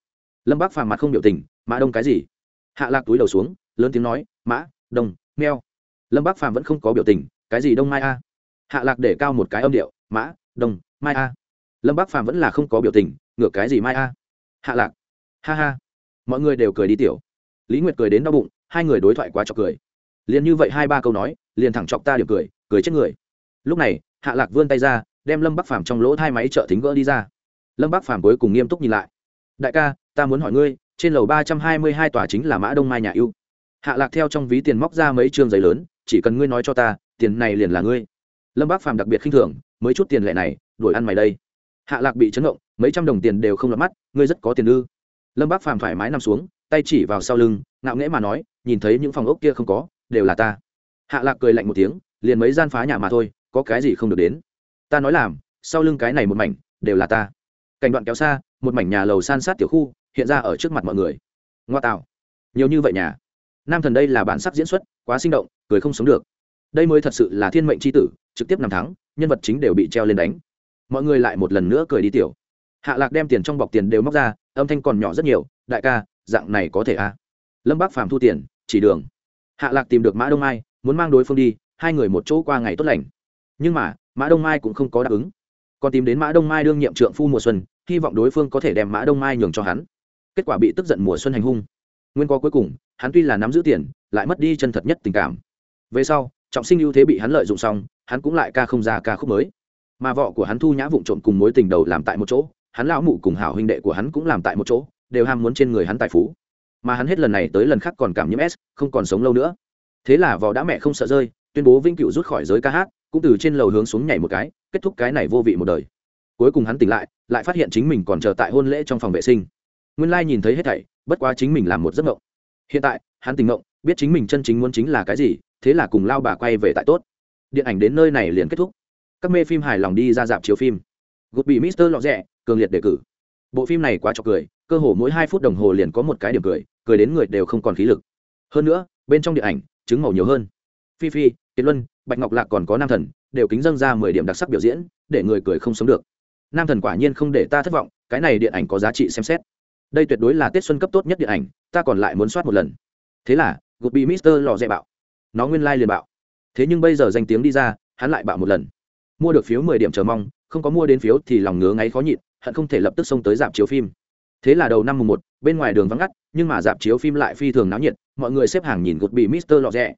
Lâm bắc phàm mặt không biểu tình, mã đông cái gì? Hạ lạc túi đầu xuống, lớn tiếng nói, mã, đông meo lâm bắc phàm vẫn không có biểu tình, cái gì đông mai a? Hạ lạc để cao một cái âm điệu, mã đông, mai a. Lâm bắc phàm vẫn là không có biểu tình ngược cái gì mai a? Hạ lạc. Ha ha. Mọi người đều cười đi tiểu. Lý nguyệt cười đến đau bụng, hai người đối thoại quá chọc cười. Liền như vậy hai ba câu nói, liền thẳng chọc ta điểm cười cười chết người. Lúc này, hạ lạc vươn tay ra, đem lâm bắc phàm trong lỗ hai máy trợ thính gỡ đi ra. Lâm bắc phàm cuối cùng nghiêm túc nhìn lại. Đại ca, ta muốn hỏi ngươi, trên lầu ba trăm hai mươi hai tòa chính là mã đông mai nhà yêu hạ lạc theo trong ví tiền móc ra mấy chương giấy lớn, chỉ cần ngươi nói cho ta, tiền này liền là ngươi. Lâm bác phàm đặc biệt khinh thường mới chút tiền lệ này, đuổi ăn mày đây. Hạ lạc bị chấn động, mấy trăm đồng tiền đều không lọt mắt, ngươi rất có tiền ư? Lâm bác phàm thoải mái nằm xuống, tay chỉ vào sau lưng, ngạo nghễ mà nói, nhìn thấy những phòng ốc kia không có, đều là ta. Hạ lạc cười lạnh một tiếng, liền mấy gian phá nhà mà thôi, có cái gì không được đến. Ta nói làm, sau lưng cái này một mảnh, đều là ta. Cảnh đoạn kéo xa, một mảnh nhà lầu san sát tiểu khu, hiện ra ở trước mặt mọi người. Ngoa tạo. Nhiều như vậy nhà. Nam thần đây là bản sắc diễn xuất, quá sinh động, cười không sống được. Đây mới thật sự là thiên mệnh c h i tử, trực tiếp nằm thắng nhân vật chính đều bị treo lên đánh. Mọi người lại một lần nữa cười đi tiểu. Hạ lạc đem tiền trong bọc tiền đều móc ra, âm thanh còn nhỏ rất nhiều, đại ca, dạng này có thể a à? lâm bác phàm thu tiền, chỉ đường. Hạ lạc tìm được mã đông mai, muốn mang đối phương đi, hai người một chỗ qua ngày tốt lành. Nhưng mà, mã đông mai cũng không có đáp ứng. Còn tìm đến mã đông mai đương nhiệm trượng phu mùa xuân, hy vọng đối phương có thể đem mã đông mai nhường cho hắn. Kết quả bị tức giận mùa xuân hành hung. Nguyên có cuối cùng, hắn tuy là nắm giữ tiền, lại mất đi chân thật nhất tình cảm. Về sau, trọng sinh ưu thế bị hắn lợi dụng xong hắn cũng lại ca không ra ca khúc mới. Mà vợ của hắn thu nhã vụng trộm cùng mối tình đầu làm tại một chỗ, hắn lão mụ cùng hảo huynh đệ của hắn cũng làm tại một chỗ, đều ham muốn trên người hắn tài phú. Mà hắn hết lần này tới lần khác còn cảm nhiễm s, không còn sống lâu nữa. Thế là vợ đã mẹ không sợ rơi, tuyên bố vinh cựu rút khỏi giới ca hát, cũng từ trên lầu hướng xuống nhảy một cái, kết thúc cái này vô vị một đời. Cuối cùng hắn tỉnh lại lại phát hiện chính mình còn chờ tại hôn lễ trong phòng vệ sinh. Nguyên lai nhìn thấy hết thảy, bất quá chính mình làm một giấc mộng. Hiện tại, hắn tỉnh mộng, biết chính mình chân chính muốn chính là cái gì, thế là cùng lao bà quay về tại tốt điện ảnh đến nơi này liền kết thúc. Các mê phim hài lòng đi ra dạp chiếu phim. Gục bị mister lọ rẽ cường liệt đề cử. Bộ phim này quá trọc cười, cơ hồ mỗi hai phút đồng hồ liền có một cái điểm cười cười đến người đều không còn khí lực. Hơn nữa, bên trong điện ảnh, chứng màu nhiều hơn. Phi phi, kiệt luân, bạch ngọc lạc còn có nam thần, đều kính dâng ra mười điểm đặc sắc biểu diễn, để người cười không sống được. Nam thần quả nhiên không để ta thất vọng, cái này điện ảnh có giá trị xem xét. Đây tuyệt đối là tết xuân cấp tốt nhất điện ảnh, ta còn lại muốn soát một lần. Thế là gục bị mister lò dẹ bạo nó nguyên lai、like、liền bạo thế nhưng bây giờ danh tiếng đi ra, hắn lại bạo một lần. Mua được phiếu mười điểm chờ mong, không có mua đến phiếu thì lòng ngứa ngáy khó nhịn, hận không thể lập tức xông tới dạp chiếu phim. Thế là đầu năm mùng một, bên ngoài đường vắng ngắt, nhưng mà dạp chiếu phim lại phi thường náo nhiệt, mọi người xếp hàng nhìn gục bị mister lọt rẽ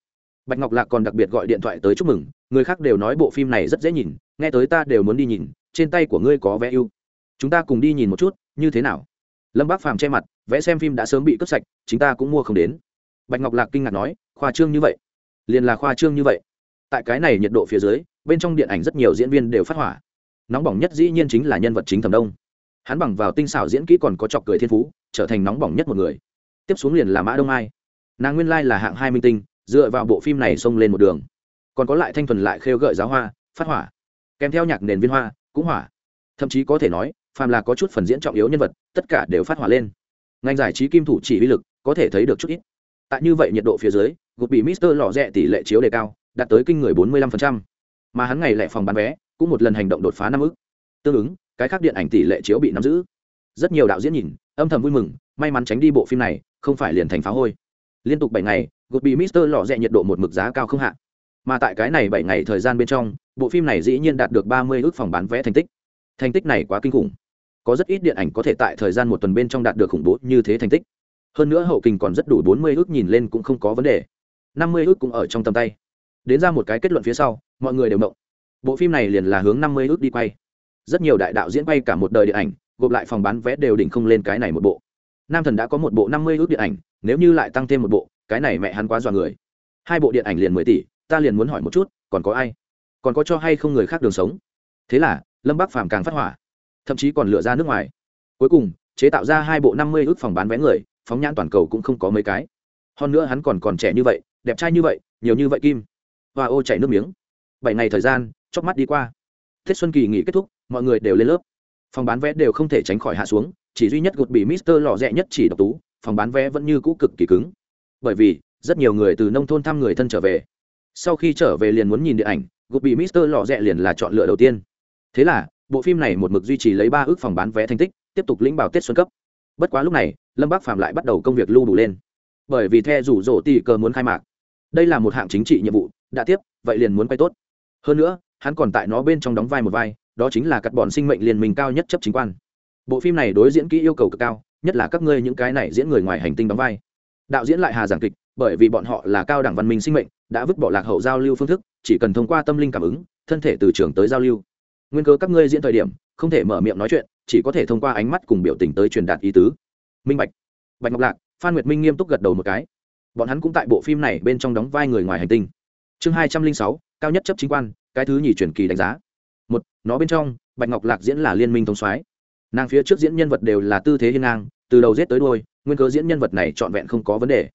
bạch ngọc lạc còn đặc biệt gọi điện thoại tới chúc mừng, người khác đều nói bộ phim này rất dễ nhìn, nghe tới ta đều muốn đi nhìn, trên tay của ngươi có vé ưu. Chúng ta cùng đi nhìn một chút, như thế nào? Lâm bác phàm che mặt vẽ xem phim đã sớm bị cướp sạch chúng ta cũng mua không đến. Bạch ngọc lạc kinh ngạc nói, khoa trương như vậy. Liền là khoa trương như vậy tại cái này nhiệt độ phía dưới, bên trong điện ảnh rất nhiều diễn viên đều phát hỏa. Nóng bỏng nhất dĩ nhiên chính là nhân vật chính thẩm đông. Hắn bằng vào tinh xảo diễn kỹ còn có chọc cười thiên phú, trở thành nóng bỏng nhất một người. Tiếp xuống liền là mã đông ai. Nàng nguyên lai là hạng hai minh tinh, dựa vào bộ phim này xông lên một đường. Còn có lại thanh thuần lại khêu gợi giáo hoa, phát hỏa. Kèm theo nhạc nền viên hoa, cũng hỏa. Thậm chí có thể nói, phàm là có chút phần diễn trọng yếu nhân vật, tất cả đều phát hỏa lên. Ngành giải trí kim thủ chỉ uy lực, có thể thấy được chút ít. Tại như vậy nhiệt độ phía dưới, gục bị mister lò rẽ tỷ lệ chiếu đề cao đạt tới kinh người 45%. mà hắn ngày lẻ phòng bán vé, cũng một lần hành động đột phá năm ức. Tương ứng, cái khác điện ảnh tỷ lệ chiếu bị nắm giữ. Rất nhiều đạo diễn nhìn, âm thầm vui mừng, may mắn tránh đi bộ phim này, không phải liền thành phá hôi. Liên tục bảy ngày gục bị mister lọ rẽ nhiệt độ một mực giá cao không hạn mà tại cái này bảy ngày thời gian bên trong, bộ phim này dĩ nhiên đạt được ba mươi ước phòng bán vé thành tích. Thành tích này quá kinh khủng. Có rất ít điện ảnh có thể tại thời gian một tuần bên trong đạt được khủng bố như thế thành tích. Hơn nữa hậu kình còn rất đủ bốn mươi ước nhìn lên cũng không có vấn đề. năm mươi ước cũng ở trong tầm tay đến ra một cái kết luận phía sau, mọi người đều mộng bộ phim này liền là hướng năm mươi ước đi quay. Rất nhiều đại đạo diễn quay cả một đời điện ảnh, gộp lại phòng bán vé đều đỉnh không lên cái này một bộ. Nam thần đã có một bộ năm mươi ước điện ảnh, nếu như lại tăng thêm một bộ, cái này mẹ hắn quá dọa người. Hai bộ điện ảnh liền mười tỷ, ta liền muốn hỏi một chút, còn có ai? Còn có cho hay không người khác đường sống? Thế là, lâm bắc phàm càng phát hỏa, thậm chí còn lựa ra nước ngoài. Cuối cùng, chế tạo ra hai bộ năm mươi ước phòng bán vé người, phóng nhãn toàn cầu cũng không có mấy cái. Hơn nữa hắn còn còn trẻ như vậy, đẹp trai như vậy, nhiều như vậy kim hoa ô chảy nước miếng. Bảy ngày thời gian chóc mắt đi qua. Tết xuân kỳ nghỉ kết thúc, mọi người đều lên lớp. Phòng bán vé đều không thể tránh khỏi hạ xuống, chỉ duy nhất gột bị mister lò rẽ nhất chỉ độc tú, phòng bán vé vẫn như cũ cực kỳ cứng. Bởi vì, rất nhiều người từ nông thôn thăm người thân trở về. Sau khi trở về liền muốn nhìn điện ảnh, gột bị mister lò rẽ liền là chọn lựa đầu tiên. Thế là, bộ phim này một mực duy trì lấy ba ước phòng bán vé thành tích, tiếp tục lĩnh bảo tết xuân cấp. Bất quá lúc này, lâm bác phạm lại bắt đầu công việc lưu đủ lên. Bởi vì the rủ rỗ tì cờ muốn khai mạc. Đây là một hạng chính trị nhiệm vụ đã tiếp, vậy liền muốn quay tốt. Hơn nữa, hắn còn tại nó bên trong đóng vai một vai, đó chính là cắt bọn sinh mệnh liên minh cao nhất chấp chính quan. Bộ phim này đối diễn kỹ yêu cầu cực cao, nhất là các ngươi những cái này diễn người ngoài hành tinh đóng vai. Đạo diễn lại hà giảng kịch, bởi vì bọn họ là cao đẳng văn minh sinh mệnh, đã vứt bỏ lạc hậu giao lưu phương thức, chỉ cần thông qua tâm linh cảm ứng, thân thể từ trường tới giao lưu. Nguyên cơ các ngươi diễn thời điểm, không thể mở miệng nói chuyện, chỉ có thể thông qua ánh mắt cùng biểu tình tới truyền đạt ý tứ. Minh bạch bạch ngọc lạc, phan nguyệt minh nghiêm túc gật đầu một cái. Bọn hắn cũng tại bộ phim này bên trong đóng vai người ngoài hành tinh chương hai trăm linh sáu, cao nhất chấp chính quan, cái thứ nhì truyền kỳ đánh giá. Một, nó bên trong, bạch ngọc lạc diễn là liên minh thông soái. Nàng phía trước diễn nhân vật đều là tư thế hiên ngang, từ đầu rết tới đôi nguyên cớ diễn nhân vật này trọn vẹn không có vấn đề.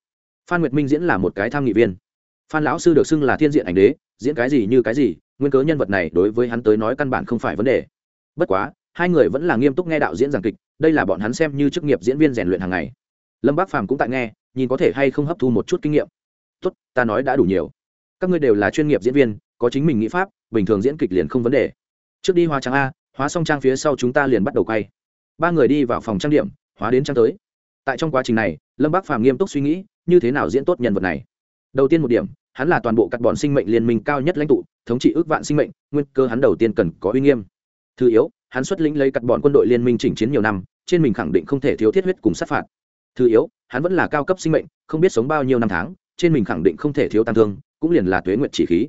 Phan nguyệt minh diễn là một cái tham nghị viên. Phan lão sư được xưng là thiên diện ảnh đế, diễn cái gì như cái gì, nguyên cớ nhân vật này đối với hắn tới nói căn bản không phải vấn đề. Bất quá, hai người vẫn là nghiêm túc nghe đạo diễn giảng kịch, đây là bọn hắn xem như chức nghiệp diễn viên rèn luyện hàng ngày. Lâm bác phàm cũng tại nghe, nhìn có thể hay không hấp thu một chút kinh nghiệm. Tốt, ta nói đã đủ nhiều các ngươi đều là chuyên nghiệp diễn viên, có chính mình nghĩ pháp, bình thường diễn kịch liền không vấn đề. Trước đi hóa trang a, hóa xong trang phía sau chúng ta liền bắt đầu quay. Ba người đi vào phòng trang điểm, hóa đến trang tới. Tại trong quá trình này, lâm bác phàm nghiêm túc suy nghĩ, như thế nào diễn tốt nhân vật này. Đầu tiên một điểm, hắn là toàn bộ các bọn sinh mệnh liên minh cao nhất lãnh tụ, thống trị ước vạn sinh mệnh, nguyên cơ hắn đầu tiên cần có uy nghiêm. Thứ yếu, hắn xuất lĩnh lấy các bọn quân đội liên minh chỉnh chiến nhiều năm, trên mình khẳng định không thể thiếu thiết huyết cùng sát phạt. Thứ yếu, hắn vẫn là cao cấp sinh mệnh, không biết sống bao nhiêu năm tháng, trên mình khẳng định không thể thiếu tăng thương cũng liền là tuế nguyện chỉ khí.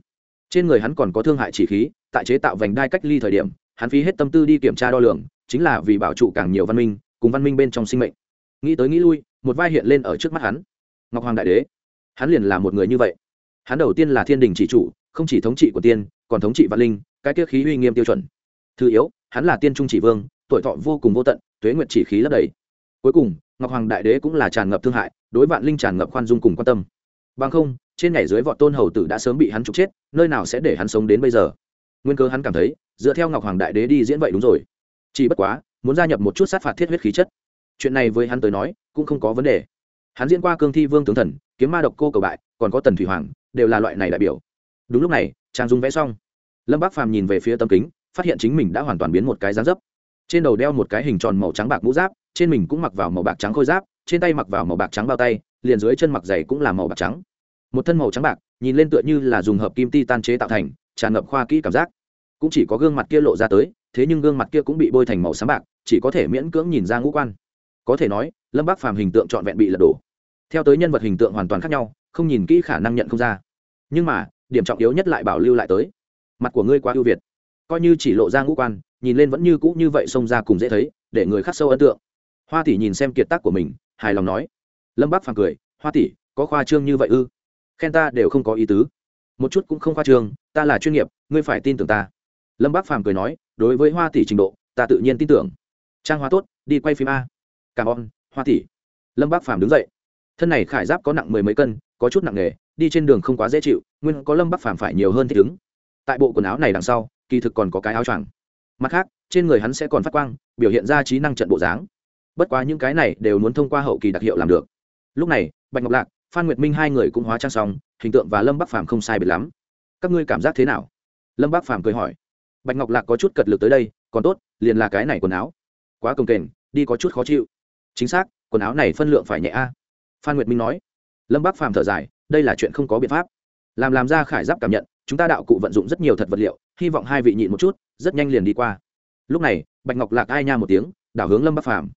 Trên người hắn còn có thương hại chỉ khí, tại chế tạo vành đai cách ly thời điểm, hắn phí hết tâm tư đi kiểm tra đo lường, chính là vì bảo trụ càng nhiều văn minh, cùng văn minh bên trong sinh mệnh. Nghĩ tới nghĩ lui, một vai hiện lên ở trước mắt hắn. Ngọc hoàng đại đế, hắn liền là một người như vậy. Hắn đầu tiên là thiên đình chỉ chủ, không chỉ thống trị của tiên, còn thống trị văn linh, cái kia khí uy nghiêm tiêu chuẩn. Thứ yếu, hắn là tiên trung chỉ vương, tuổi thọ vô cùng vô tận, tuế nguyện chỉ khí lấp đầy. Cuối cùng, ngọc hoàng đại đế cũng là tràn ngập thương hại, đối vạn linh tràn ngập khoan dung cùng quan tâm. Bằng không trên nhảy dưới vọt tôn hầu tử đã sớm bị hắn trục chết, nơi nào sẽ để hắn sống đến bây giờ? Nguyên cơ hắn cảm thấy, dựa theo ngọc hoàng đại đế đi diễn vậy đúng rồi. Chỉ bất quá, muốn gia nhập một chút sát phạt thiết huyết khí chất. Chuyện này với hắn tới nói, cũng không có vấn đề. Hắn diễn qua cương thi vương tướng thần, kiếm ma độc cô cầu bại, còn có tần thủy hoàng, đều là loại này đại biểu. Đúng lúc này, trang dung vẽ xong. Lâm bác phàm nhìn về phía tâm kính, phát hiện chính mình đã hoàn toàn biến một cái dáng dấp. Trên đầu đeo một cái hình tròn màu trắng bạc mũ giáp, trên mình cũng mặc vào màu bạc trắng khôi giáp, trên tay mặc vào màu bạc trắng bao tay, liền dưới chân mặc giày cũng là màu bạc trắng một thân màu trắng bạc, nhìn lên tựa như là dùng hợp kim ti tan chế tạo thành, tràn ngập khoa kỹ cảm giác. Cũng chỉ có gương mặt kia lộ ra tới, thế nhưng gương mặt kia cũng bị bôi thành màu sáng bạc, chỉ có thể miễn cưỡng nhìn ra ngũ quan. Có thể nói, lâm bác phàm hình tượng trọn vẹn bị lật đổ. Theo tới nhân vật hình tượng hoàn toàn khác nhau, không nhìn kỹ khả năng nhận không ra. Nhưng mà, điểm trọng yếu nhất lại bảo lưu lại tới. Mặt của ngươi quá ưu việt. Coi như chỉ lộ ra ngũ quan, nhìn lên vẫn như cũ như vậy xông ra cùng dễ thấy, để người khắc sâu ấn tượng. Hoa tỷ nhìn xem kiệt tác của mình, hài lòng nói. Lâm bác phàm cười, hoa tỷ, có khoa trương như vậy ư? Khen ta đều không có ý tứ. Một chút cũng không khoa trương, ta là chuyên nghiệp, ngươi phải tin tưởng ta. Lâm bác phàm cười nói, đối với hoa tỷ trình độ, ta tự nhiên tin tưởng. Trang hoa tốt, đi quay phim a. Cảm ơn, hoa tỷ. Lâm bác phàm đứng dậy. Thân này khải giáp có nặng mười mấy cân, có chút nặng nề, đi trên đường không quá dễ chịu, nguyên có lâm Bác phàm phải nhiều hơn thích ứng. Tại bộ quần áo này đằng sau, kỳ thực còn có cái áo choàng. Mặt khác, trên người hắn sẽ còn phát quang, biểu hiện ra trí năng trận bộ dáng. Bất quá những cái này đều muốn thông qua hậu kỳ đặc hiệu làm được. Lúc này, bạch ngọc lạc phan nguyệt minh hai người cũng hóa trang xong, hình tượng và lâm bắc phàm không sai biệt lắm. Các ngươi cảm giác thế nào? Lâm bắc phàm cười hỏi. Bạch ngọc lạc có chút cật lực tới đây, còn tốt, liền là cái này quần áo. Quá công kềnh, đi có chút khó chịu. Chính xác, quần áo này phân lượng phải nhẹ a. Phan nguyệt minh nói. Lâm bắc phàm thở dài, đây là chuyện không có biện pháp. Làm làm ra khải giáp cảm nhận, chúng ta đạo cụ vận dụng rất nhiều thật vật liệu, hy vọng hai vị nhịn một chút, rất nhanh liền đi qua. Lúc này, bạch ngọc lạc ai nha một tiếng, đảo hướng lâm bắc phàm.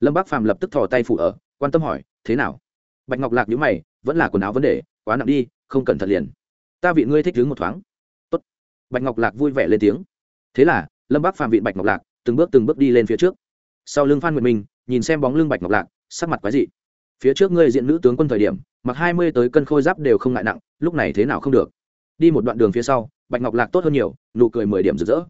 Lâm bắc phàm lập tức thò tay phủ ở, quan tâm hỏi, thế nào? Bạch ngọc lạc nhữ mày, vẫn là quần áo vấn đề, quá nặng đi, không cẩn thận liền. Ta vị ngươi thích đứng một thoáng. Tốt. bạch ngọc lạc vui vẻ lên tiếng. Thế là, lâm bác phạm vị bạch ngọc lạc, từng bước từng bước đi lên phía trước. Sau lưng phan nguyệt minh, nhìn xem bóng lưng bạch ngọc lạc, sắc mặt quái dị. Phía trước ngươi diện nữ tướng quân thời điểm, mặc hai mươi tới cân khôi giáp đều không ngại nặng, lúc này thế nào không được. Đi một đoạn đường phía sau, bạch ngọc lạc tốt hơn nhiều, nụ cười mười điểm rực rỡ.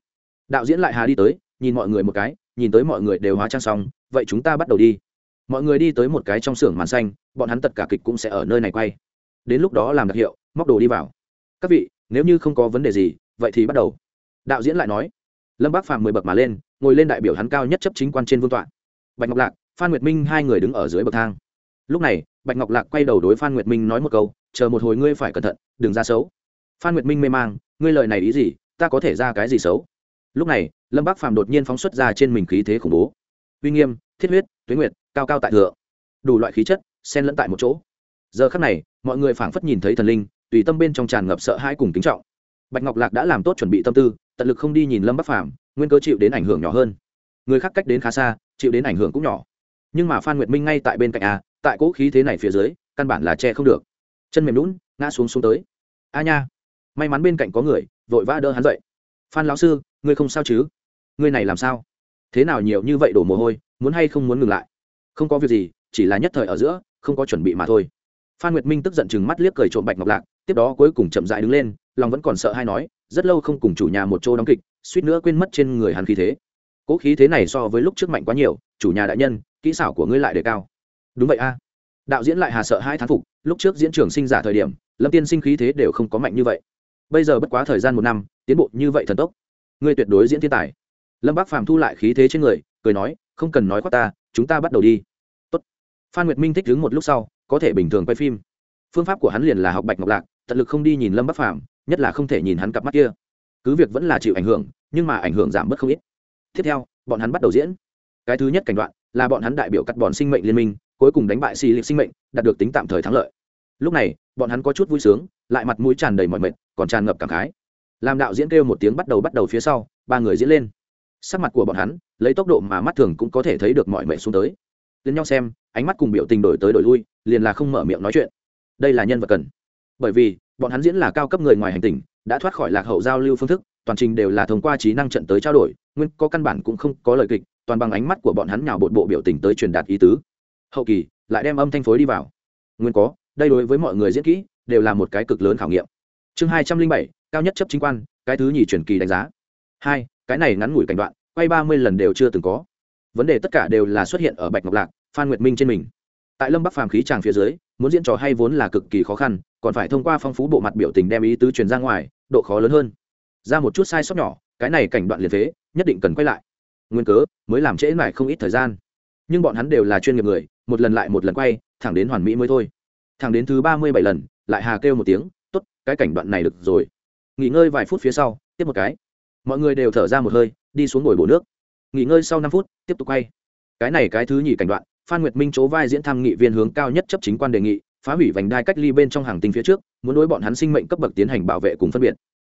Đạo diễn lại hà đi tới, nhìn mọi người một cái, nhìn tới mọi người đều hóa trang xong, vậy chúng ta bắt đầu đi mọi người đi tới một cái trong xưởng màn xanh, bọn hắn tất cả kịch cũng sẽ ở nơi này quay. Đến lúc đó làm đặc hiệu, móc đồ đi vào. Các vị, nếu như không có vấn đề gì, vậy thì bắt đầu. Đạo diễn lại nói. Lâm bác phạm mười bậc mà lên, ngồi lên đại biểu hắn cao nhất chấp chính quan trên vương tọa. Bạch ngọc lạc, phan nguyệt minh hai người đứng ở dưới bậc thang. Lúc này, bạch ngọc lạc quay đầu đối phan nguyệt minh nói một câu, chờ một hồi ngươi phải cẩn thận, đừng ra xấu. Phan nguyệt minh mê mang, ngươi lời này ý gì? Ta có thể ra cái gì xấu? Lúc này, lâm bác phàm đột nhiên phóng xuất ra trên mình khí thế khủng bố. Uy nghiêm, thiết huyết, tuế nguyệt cao cao tại thượng. Đủ loại khí chất, xen lẫn tại một chỗ. Giờ khắc này, mọi người phảng phất nhìn thấy thần linh, tùy tâm bên trong tràn ngập sợ hãi cùng kính trọng. Bạch ngọc lạc đã làm tốt chuẩn bị tâm tư, tận lực không đi nhìn lâm bắc phàm, nguyên cơ chịu đến ảnh hưởng nhỏ hơn. Người khác cách đến khá xa, chịu đến ảnh hưởng cũng nhỏ. Nhưng mà phan nguyệt minh ngay tại bên cạnh a, tại cỗ khí thế này phía dưới, căn bản là che không được. Chân mềm lún ngã xuống xuống tới. A nha. May mắn bên cạnh có người, vội vã đỡ hắn dậy. Phan lão sư, ngươi không sao chứ? Ngươi này làm sao? Thế nào nhiều như vậy đổ mồ hôi, muốn hay không muốn ngừng lại? Không có việc gì, chỉ là nhất thời ở giữa, không có chuẩn bị mà thôi. Phan nguyệt minh tức giận chừng mắt liếc cười trộm bạch ngọc lạc, tiếp đó cuối cùng chậm dại đứng lên, lòng vẫn còn sợ hay nói, rất lâu không cùng chủ nhà một chỗ đóng kịch, suýt nữa quên mất trên người hắn khí thế. Cố khí thế này so với lúc trước mạnh quá nhiều, chủ nhà đại nhân, kỹ xảo của ngươi lại đề cao. Đúng vậy a. Đạo diễn lại hà sợ hai thán phục, lúc trước diễn trường sinh giả thời điểm, lâm tiên sinh khí thế đều không có mạnh như vậy. Bây giờ bất quá thời gian một năm, tiến bộ như vậy thần tốc. Ngươi tuyệt đối diễn thiên tài. Lâm bác phàm thu lại khí thế trên người, cười nói, không cần nói khoác ta chúng ta bắt đầu đi. Tốt. phan nguyệt minh thích đứng một lúc sau, có thể bình thường quay phim. Phương pháp của hắn liền là học bạch ngọc lạc, tận lực không đi nhìn lâm bắc phàm, nhất là không thể nhìn hắn cặp mắt kia. Cứ việc vẫn là chịu ảnh hưởng, nhưng mà ảnh hưởng giảm bớt không ít. Tiếp theo, bọn hắn bắt đầu diễn. Cái thứ nhất cảnh đoạn, là bọn hắn đại biểu cắt bọn sinh mệnh liên minh, cuối cùng đánh bại xì lịch sinh mệnh, đạt được tính tạm thời thắng lợi. Lúc này, bọn hắn có chút vui sướng, lại mặt mũi tràn đầy mọi mệt, còn tràn ngập cảm khái. Làm đạo diễn kêu một tiếng bắt đầu bắt đầu phía sau, ba người diễn lên sắc mặt của bọn hắn, lấy tốc độ mà mắt thường cũng có thể thấy được mọi mệnh xuống tới. Lên nhau xem, ánh mắt cùng biểu tình đổi tới đổi lui, liền là không mở miệng nói chuyện. Đây là nhân vật cần. Bởi vì, bọn hắn diễn là cao cấp người ngoài hành tinh, đã thoát khỏi lạc hậu giao lưu phương thức, toàn trình đều là thông qua trí năng trận tới trao đổi, nguyên có căn bản cũng không có lời kịch, toàn bằng ánh mắt của bọn hắn nhào bột bộ biểu tình tới truyền đạt ý tứ. Hậu kỳ, lại đem âm thanh phối đi vào. Nguyên có, đây đối với mọi người diễn kỹ, đều là một cái cực lớn khảo nghiệm. Chương hai trăm linh bảy, cao nhất chấp chính quan, cái thứ nhì truyền kỳ đánh giá. Hai cái này ngắn ngủi cảnh đoạn, quay ba mươi lần đều chưa từng có. Vấn đề tất cả đều là xuất hiện ở bạch ngọc lạc, phan nguyệt minh trên mình. Tại lâm bắc phàm khí tràng phía dưới, muốn diễn trò hay vốn là cực kỳ khó khăn, còn phải thông qua phong phú bộ mặt biểu tình đem ý tứ truyền ra ngoài, độ khó lớn hơn. Ra một chút sai sót nhỏ, cái này cảnh đoạn liệt thế nhất định cần quay lại. Nguyên cớ, mới làm trễ mải không ít thời gian. Nhưng bọn hắn đều là chuyên nghiệp người, một lần lại một lần quay, thẳng đến hoàn mỹ mới thôi. Thẳng đến thứ ba mươi bảy lần, lại hà kêu một tiếng t ố t cái cảnh đoạn này được rồi. Nghỉ ngơi vài phút phía sau, tiếp một cái mọi người đều thở ra một hơi, đi xuống ngồi bổ nước. Nghỉ ngơi sau năm phút, tiếp tục quay. Cái này cái thứ nhì cảnh đoạn, phan nguyệt minh chố vai diễn tham nghị viên hướng cao nhất chấp chính quan đề nghị, phá hủy vành đai cách ly bên trong hàng tinh phía trước, muốn đối bọn hắn sinh mệnh cấp bậc tiến hành bảo vệ cùng phân biệt.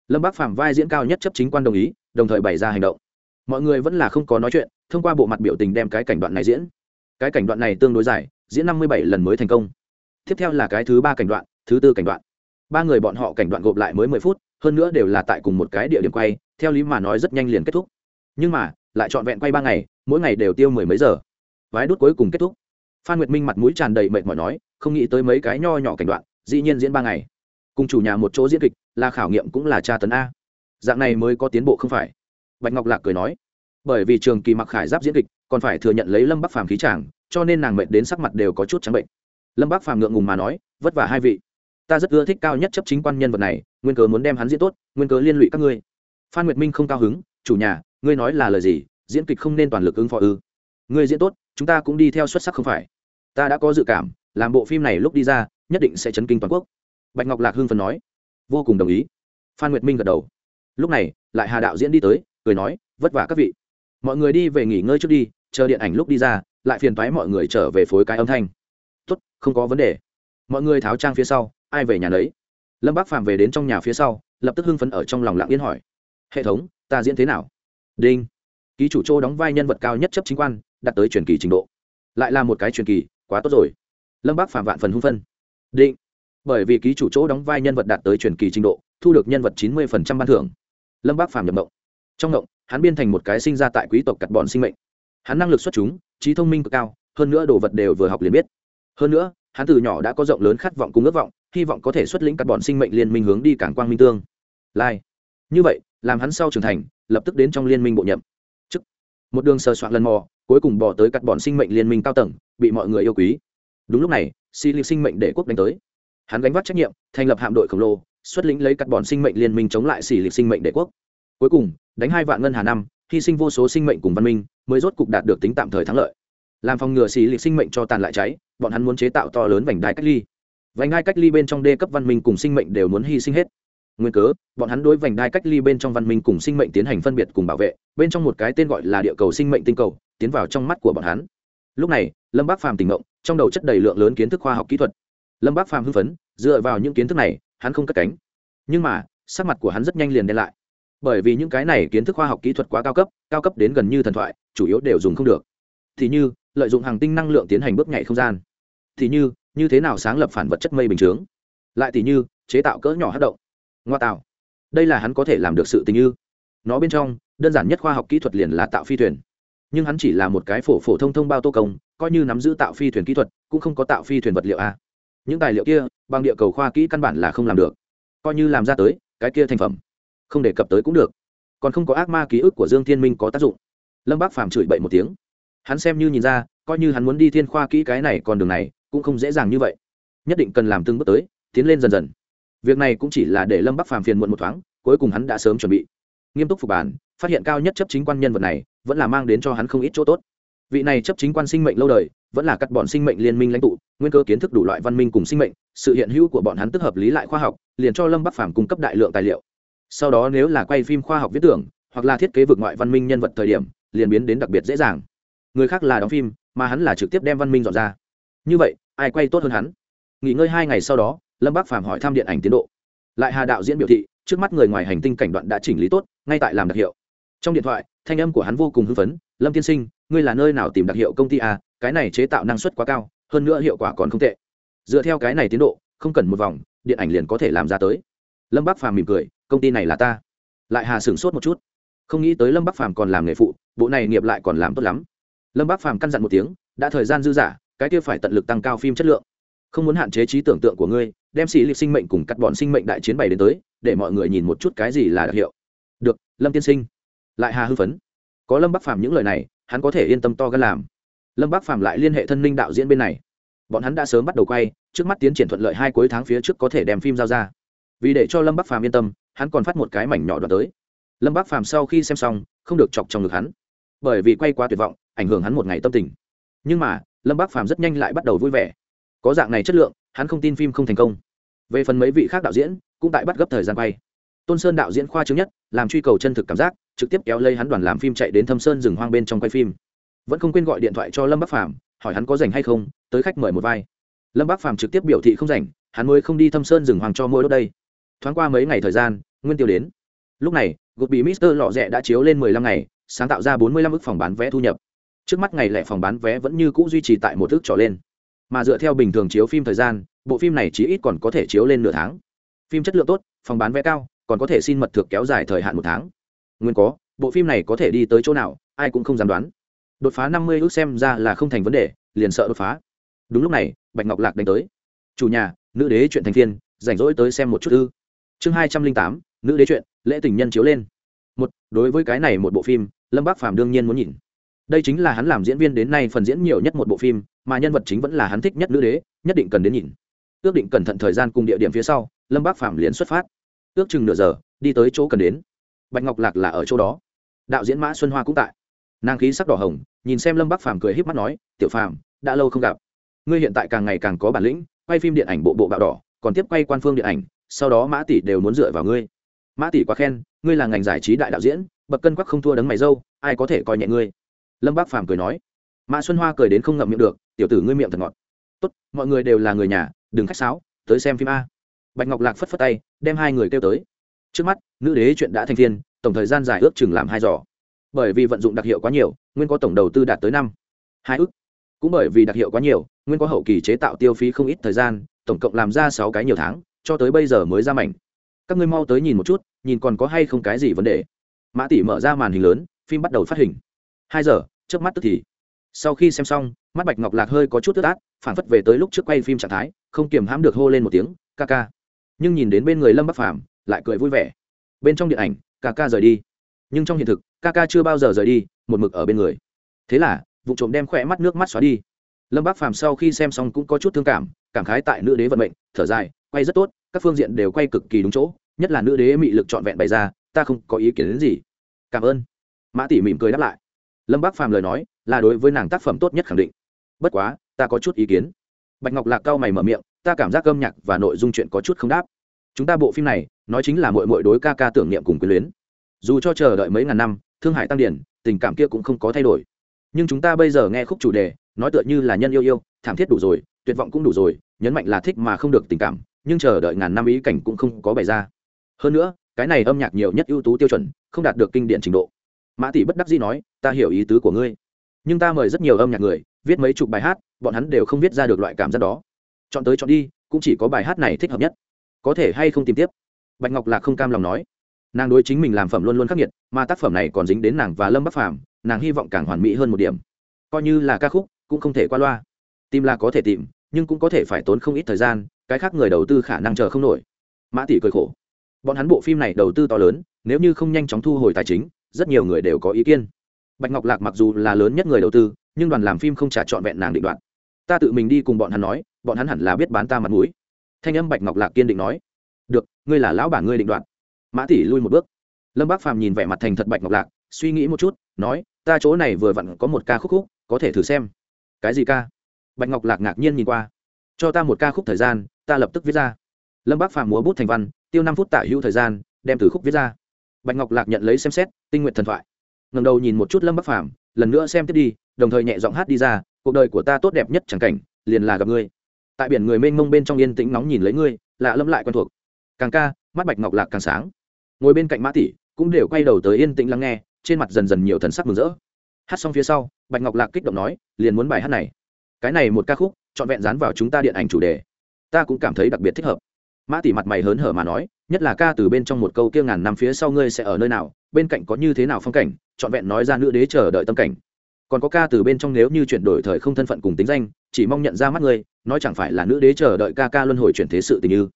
Lâm bác phạm vai diễn cao nhất chấp chính quan đồng ý, đồng thời bày ra hành động. Mọi người vẫn là không có nói chuyện, thông qua bộ mặt biểu tình đem cái cảnh đoạn này diễn. Cái cảnh đoạn này tương đối dài, diễn năm mươi bảy lần mới thành công. Tiếp theo là cái thứ ba cảnh đoạn, thứ tư cảnh đoạn. Ba người bọn họ cảnh đoạn gộp lại mới mười phút, hơn nữa đều là tại cùng một cái địa điểm quay theo lý mà nói rất nhanh liền kết thúc. Nhưng mà, lại trọn vẹn quay ba ngày, mỗi ngày đều tiêu mười mấy giờ. Vái đốt cuối cùng kết thúc. Phan nguyệt minh mặt mũi tràn đầy mệt mỏi nói, không nghĩ tới mấy cái nho nhỏ cảnh đoạn, dĩ nhiên diễn ba ngày. Cùng chủ nhà một chỗ diễn kịch, là khảo nghiệm cũng là tra tấn a. Dạng này mới có tiến bộ không phải. Bạch ngọc lạc cười nói, bởi vì trường kỳ mặc khải giáp diễn kịch, còn phải thừa nhận lấy lâm bắc phàm khí tràng cho nên nàng mệt đến sắc mặt đều có chút trắng bệnh. Lâm bắc phàm ngượng ngùng mà nói, vất vả hai vị. Ta rất ưa thích cao nhất chấp chính quan nhân vật này, nguyên cớ muốn đem hắn diễn tốt, nguyên cớ liên lụy các ngươi phan nguyệt minh không cao hứng, chủ nhà, ngươi nói là lời gì? Diễn kịch không nên toàn lực ứng phó ư? Ngươi diễn tốt, chúng ta cũng đi theo xuất sắc không phải? Ta đã có dự cảm, làm bộ phim này lúc đi ra, nhất định sẽ chấn kinh toàn quốc. Bạch ngọc lạc hưng phần nói. Vô cùng đồng ý. Phan nguyệt minh gật đầu. Lúc này, lại hà đạo diễn đi tới, cười nói, vất vả các vị. Mọi người đi về nghỉ ngơi trước đi, chờ điện ảnh lúc đi ra, lại phiền thoái mọi người trở về phối cái âm thanh. Tốt, không có vấn đề. Mọi người tháo trang phía sau, ai về nhà lấy lâm bác phạm về đến trong nhà phía sau, lập tức hưng phấn ở trong lòng lặng yên hỏi hệ thống, ta diễn thế nào? Đinh. Ký chủ châu đóng vai nhân vật cao nhất chấp chính quan, đạt tới truyền kỳ trình độ. Lại là một cái truyền kỳ, quá tốt rồi. Lâm bác phạm vạn phần hung phân định bởi vì ký chủ chỗ đóng vai nhân vật đạt tới truyền kỳ trình độ, thu được nhân vật chín mươi ban thưởng. Lâm bác phạm nhập mộng trong mộng hắn biên thành một cái sinh ra tại quý tộc cặt bọn sinh mệnh. Hắn năng lực xuất chúng, trí thông minh cực cao, hơn nữa đồ vật đều vừa học liền biết. Hơn nữa, hắn từ nhỏ đã có rộng lớn khát vọng cùng ước vọng, hy vọng có thể xuất lĩnh cắt bọn sinh mệnh liên minh hướng đi cảng quang minh tương. Lai. Như vậy làm hắn sau trưởng thành, lập tức đến trong liên minh bộ nhậm. Chức. Một đường sờ soạn lần mò, cuối cùng bỏ tới cắt bọn sinh mệnh liên minh cao tầng, bị mọi người yêu quý. Đúng lúc này si liệt sinh mệnh đệ quốc đánh tới. Hắn gánh vác trách nhiệm, thành lập hạm đội khổng lồ, xuất lĩnh lấy cắt bọn sinh mệnh liên minh chống lại xỉ lịch sinh mệnh đệ quốc. Cuối cùng, đánh hai vạn ngân hà năm, hy sinh vô số sinh mệnh cùng văn minh, mới rốt cục đạt được tính tạm thời thắng lợi. Làm phòng ngừa xỉ lịch sinh mệnh cho tàn lại cháy, bọn hắn muốn chế tạo to lớn vành đai cách ly. Vành đai cách ly bên trong đê cấp văn minh cùng sinh mệnh đều muốn hy sinh hết nguyên cớ, bọn hắn đối vành đai cách ly bên trong văn minh cùng sinh mệnh tiến hành phân biệt cùng bảo vệ, bên trong một cái tên gọi là địa cầu sinh mệnh tinh cầu, tiến vào trong mắt của bọn hắn. Lúc này, lâm bác phàm tỉnh ngộng trong đầu chất đầy lượng lớn kiến thức khoa học kỹ thuật. Lâm bác phàm hưng phấn, dựa vào những kiến thức này, hắn không cất cánh. Nhưng mà, sắc mặt của hắn rất nhanh liền đen lại. Bởi vì những cái này kiến thức khoa học kỹ thuật quá cao cấp cao cấp đến gần như thần thoại, chủ yếu đều dùng không được. Thì như, lợi dụng hàng tinh năng lượng tiến hành bước nhảy không gian. Thì như như thế nào sáng lập phản vật chất mây bình chướng. Lại thì như, chế tạo cỡ nhỏ hát động ngoa tạo. Đây là hắn có thể làm được sự tình như nó bên trong, đơn giản nhất khoa học kỹ thuật liền là tạo phi thuyền. Nhưng hắn chỉ là một cái phổ phổ thông thông bao tô công, coi như nắm giữ tạo phi thuyền kỹ thuật, cũng không có tạo phi thuyền vật liệu a những tài liệu kia, bằng địa cầu khoa kỹ căn bản là không làm được. Coi như làm ra tới, cái kia thành phẩm, không đề cập tới cũng được. Còn không có ác ma ký ức của dương thiên minh có tác dụng. Lâm bác phàm chửi bậy một tiếng. Hắn xem như nhìn ra, coi như hắn muốn đi thiên khoa kỹ cái này con đường này, cũng không dễ dàng như vậy. Nhất định cần làm từng bước tới, tiến lên dần dần việc này cũng chỉ là để lâm bắc phàm phiền muộn một thoáng, cuối cùng hắn đã sớm chuẩn bị. Nghiêm túc phục bản, phát hiện cao nhất chấp chính quan nhân vật này, vẫn là mang đến cho hắn không ít chỗ tốt. Vị này chấp chính quan sinh mệnh lâu đời, vẫn là cắt bọn sinh mệnh liên minh lãnh tụ, nguyên cơ kiến thức đủ loại văn minh cùng sinh mệnh, sự hiện hữu của bọn hắn tức hợp lý lại khoa học, liền cho lâm bắc phàm cung cấp đại lượng tài liệu. Sau đó nếu là quay phim khoa học viết tưởng, hoặc là thiết kế vượt ngoại văn minh nhân vật thời điểm, liền biến đến đặc biệt dễ dàng. Người khác là đóng phim, mà hắn là trực tiếp đem văn minh dọn ra. Như vậy, ai quay tốt hơn hắn? Nghỉ ngơi hai ngày sau đó lâm bác phàm hỏi thăm điện ảnh tiến độ lại hà đạo diễn biểu thị trước mắt người ngoài hành tinh cảnh đoạn đã chỉnh lý tốt ngay tại làm đặc hiệu trong điện thoại thanh âm của hắn vô cùng hưng phấn lâm tiên sinh ngươi là nơi nào tìm đặc hiệu công ty a cái này chế tạo năng suất quá cao hơn nữa hiệu quả còn không tệ dựa theo cái này tiến độ không cần một vòng điện ảnh liền có thể làm ra tới lâm Bác phàm mỉm cười công ty này là ta lại hà sửng sốt một chút không nghĩ tới lâm Bác phàm còn làm nghề phụ bộ này nghiệp lại còn làm tốt lắm lâm Bác phàm căn dặn một tiếng đã thời gian dư giả, cái kia phải tận lực tăng cao phim chất lượng không muốn hạn chế trí tưởng tượng của ngươi đem xì liệt sinh mệnh cùng cắt bọn sinh mệnh đại chiến bày đến tới, để mọi người nhìn một chút cái gì là đặc hiệu. Được, lâm tiên sinh. Lại hà hư phấn. Có lâm bắc phàm những lời này, hắn có thể yên tâm to gan làm. Lâm bắc phàm lại liên hệ thân linh đạo diễn bên này. Bọn hắn đã sớm bắt đầu quay, trước mắt tiến triển thuận lợi hai cuối tháng phía trước có thể đem phim giao ra. Vì để cho lâm bắc phàm yên tâm, hắn còn phát một cái mảnh nhỏ đoạn tới. Lâm bắc phàm sau khi xem xong, không được chọc trong ngực hắn. Bởi vì quay quá tuyệt vọng, ảnh hưởng hắn một ngày tâm tình. Nhưng mà, lâm bắc phàm rất nhanh lại bắt đầu vui vẻ. Có dạng này chất lượng, hắn không tin phim không thành công về phần mấy vị khác đạo diễn, cũng tại bắt gấp thời gian quay. Tôn sơn đạo diễn khoa chứng nhất, làm truy cầu chân thực cảm giác, trực tiếp kéo lây hắn đoàn làm phim chạy đến thâm sơn rừng hoang bên trong quay phim. Vẫn không quên gọi điện thoại cho lâm bắc phàm, hỏi hắn có rảnh hay không, tới khách mời một vai. Lâm bắc phàm trực tiếp biểu thị không rảnh, hắn mới không đi thâm sơn rừng hoang cho mỗi đốt đây. Thoáng qua mấy ngày thời gian, nguyên tiêu đến. Lúc này, gục bị mister lọ rẽ đã chiếu lên mười lăm ngày, sáng tạo ra bốn mươi lăm ức phòng bán vé thu nhập. Trước mắt ngày lẻ phòng bán vé vẫn như cũ duy trì tại một ước trở lên. Mà dựa theo bình thường chiếu phim thời gian bộ phim này chỉ ít còn có thể chiếu lên nửa tháng. Phim chất lượng tốt, phòng bán vé cao, còn có thể xin mật thực kéo dài thời hạn một tháng. Nguyên có, bộ phim này có thể đi tới chỗ nào, ai cũng không dám đoán. Đột phá năm mươi ước xem ra là không thành vấn đề, liền sợ đột phá. Đúng lúc này, bạch ngọc lạc đánh tới. Chủ nhà, nữ đế chuyện thành thiên rảnh rỗi tới xem một chút ư? Chương hai trăm linh tám, nữ đế chuyện, lễ tình nhân chiếu lên. Một, đối với cái này một bộ phim, lâm bác phàm đương nhiên muốn nhìn. Đây chính là hắn làm diễn viên đến nay phần diễn nhiều nhất một bộ phim, mà nhân vật chính vẫn là hắn thích nhất nữ đế, nhất định cần đến nhìn ước định cẩn thận thời gian cùng địa điểm phía sau, lâm bác phạm liền xuất phát. Ước chừng nửa giờ, đi tới chỗ cần đến. Bạch ngọc lạc là ở chỗ đó. Đạo diễn mã xuân hoa cũng tại. Nàng khí sắc đỏ hồng, nhìn xem lâm bác phàm cười h í p mắt nói, tiểu phàm, đã lâu không gặp. Ngươi hiện tại càng ngày càng có bản lĩnh, quay phim điện ảnh bộ bộ bạo đỏ, còn tiếp quay quan phương điện ảnh, sau đó mã tỷ đều muốn dựa vào ngươi. Mã tỷ quá khen, ngươi là ngành giải trí đại đạo diễn, bậc cân quắc không thua đấng mày dâu, ai có thể coi nhẹ ngươi? Lâm bác phàm cười nói. Mã xuân hoa cười đến không ngậm miệng được, tiểu tử ngươi miệng thật ngọt. Tốt, mọi người đều là người nhà đừng khách sáo, tới xem phim a. Bạch ngọc lạc phất phất tay, đem hai người kêu tới. Trước mắt, nữ đế chuyện đã thành thiên tổng thời gian dài ước chừng làm hai giỏ bởi vì vận dụng đặc hiệu quá nhiều, nguyên có tổng đầu tư đạt tới năm. Hai ước. Cũng bởi vì đặc hiệu quá nhiều, nguyên có hậu kỳ chế tạo tiêu phí không ít thời gian, tổng cộng làm ra sáu cái nhiều tháng, cho tới bây giờ mới ra mảnh. Các ngươi mau tới nhìn một chút, nhìn còn có hay không cái gì vấn đề. Mã tỷ mở ra màn hình lớn, phim bắt đầu phát hình. Hai giờ, trước mắt tức thì. Sau khi xem xong mắt bạch ngọc lạc hơi có chút tức át phản phất về tới lúc trước quay phim trạng thái, không kiềm hãm được hô lên một tiếng, ca ca. Nhưng nhìn đến bên người lâm bắc phàm, lại cười vui vẻ. Bên trong điện ảnh, ca ca rời đi. Nhưng trong hiện thực, ca ca chưa bao giờ rời đi, một mực ở bên người. Thế là, vụ trộm đem khỏe mắt nước mắt xóa đi. Lâm bắc phàm sau khi xem xong cũng có chút thương cảm cảm khái tại nữ đế vận mệnh, thở dài, quay rất tốt, các phương diện đều quay cực kỳ đúng chỗ, nhất là nữ đế mị lực trọn vẹn bày ra, ta không có ý kiến đến gì. Cảm ơn. Mã tỷ mỉm cười đáp lại. Lâm bắc phàm lời nói, là đối với nàng tác phẩm tốt nhất khẳng định bất quá, ta có chút ý kiến. Bạch ngọc lạc cao mày mở miệng, ta cảm giác âm nhạc và nội dung chuyện có chút không đáp. Chúng ta bộ phim này, nói chính là mọi mọi đối ca ca tưởng niệm cùng quyền luyến. Dù cho chờ đợi mấy ngàn năm, thương hải tăng điển, tình cảm kia cũng không có thay đổi. Nhưng chúng ta bây giờ nghe khúc chủ đề, nói tựa như là nhân yêu yêu, thảm thiết đủ rồi, tuyệt vọng cũng đủ rồi, nhấn mạnh là thích mà không được tình cảm, nhưng chờ đợi ngàn năm ý cảnh cũng không có bày ra. Hơn nữa, cái này âm nhạc nhiều nhất ưu tú tiêu chuẩn, không đạt được kinh điển trình độ. Mã tỷ bất đắc dĩ nói, ta hiểu ý tứ của ngươi nhưng ta mời rất nhiều âm nhạc người, viết mấy chục bài hát, bọn hắn đều không viết ra được loại cảm giác đó. Chọn tới chọn đi, cũng chỉ có bài hát này thích hợp nhất. Có thể hay không tìm tiếp? Bạch ngọc lạc không cam lòng nói. Nàng đối chính mình làm phẩm luôn luôn khắc nghiệt, mà tác phẩm này còn dính đến nàng và lâm bắc phàm, nàng hy vọng càng hoàn mỹ hơn một điểm. Coi như là ca khúc, cũng không thể qua loa. Tìm là có thể tìm, nhưng cũng có thể phải tốn không ít thời gian, cái khác người đầu tư khả năng chờ không nổi. Mã tỷ cười khổ. Bọn hắn bộ phim này đầu tư to lớn, nếu như không nhanh chóng thu hồi tài chính, rất nhiều người đều có ý kiến bạch ngọc lạc mặc dù là lớn nhất người đầu tư, nhưng đoàn làm phim không trả trọn vẹn nàng định đoạt. Ta tự mình đi cùng bọn hắn nói, bọn hắn hẳn là biết bán ta mặt mũi. Thanh âm bạch ngọc lạc kiên định nói. Được, ngươi là lão bà ngươi định đoạt. Mã tỷ lui một bước. Lâm bác phàm nhìn vẻ mặt thành thật bạch ngọc lạc, suy nghĩ một chút, nói, ta chỗ này vừa vặn có một ca khúc khúc, có thể thử xem. Cái gì ca? Bạch ngọc lạc ngạc nhiên nhìn qua. Cho ta một ca khúc thời gian, ta lập tức viết ra. Lâm bác phàm múa bút thành văn, tiêu năm phút tả hữu thời gian, đem từ khúc viết ra. Bạch ngọc lạc nhận lấy xem xét, tinh nguyện thần thoại ngầm đầu nhìn một chút lâm bắc phàm, lần nữa xem tiếp đi, đồng thời nhẹ giọng hát đi ra, cuộc đời của ta tốt đẹp nhất chẳng cảnh, liền là gặp ngươi. Tại biển người mênh mông bên trong yên tĩnh nóng nhìn lấy ngươi, lạ lâm lại quen thuộc. Càng ca, mắt bạch ngọc lạc càng sáng. Ngồi bên cạnh mã tỷ, cũng đều quay đầu tới yên tĩnh lắng nghe, trên mặt dần dần nhiều thần sắc mừng rỡ. Hát xong phía sau, bạch ngọc lạc kích động nói, liền muốn bài hát này. Cái này một ca khúc, trọn vẹn dán vào chúng ta điện ảnh chủ đề. Ta cũng cảm thấy đặc biệt thích hợp. Mã tỷ mặt mày hớn hở mà nói, nhất là ca từ bên trong một câu kia ngàn năm phía sau ngươi sẽ ở nơi nào bên cạnh có như thế nào phong cảnh, trọn vẹn nói ra nữ đế chờ đợi tâm cảnh. Còn có ca từ bên trong nếu như chuyển đổi thời không thân phận cùng tính danh, chỉ mong nhận ra mắt ngươi nói chẳng phải là nữ đế chờ đợi ca ca luân hồi chuyển thế sự tình như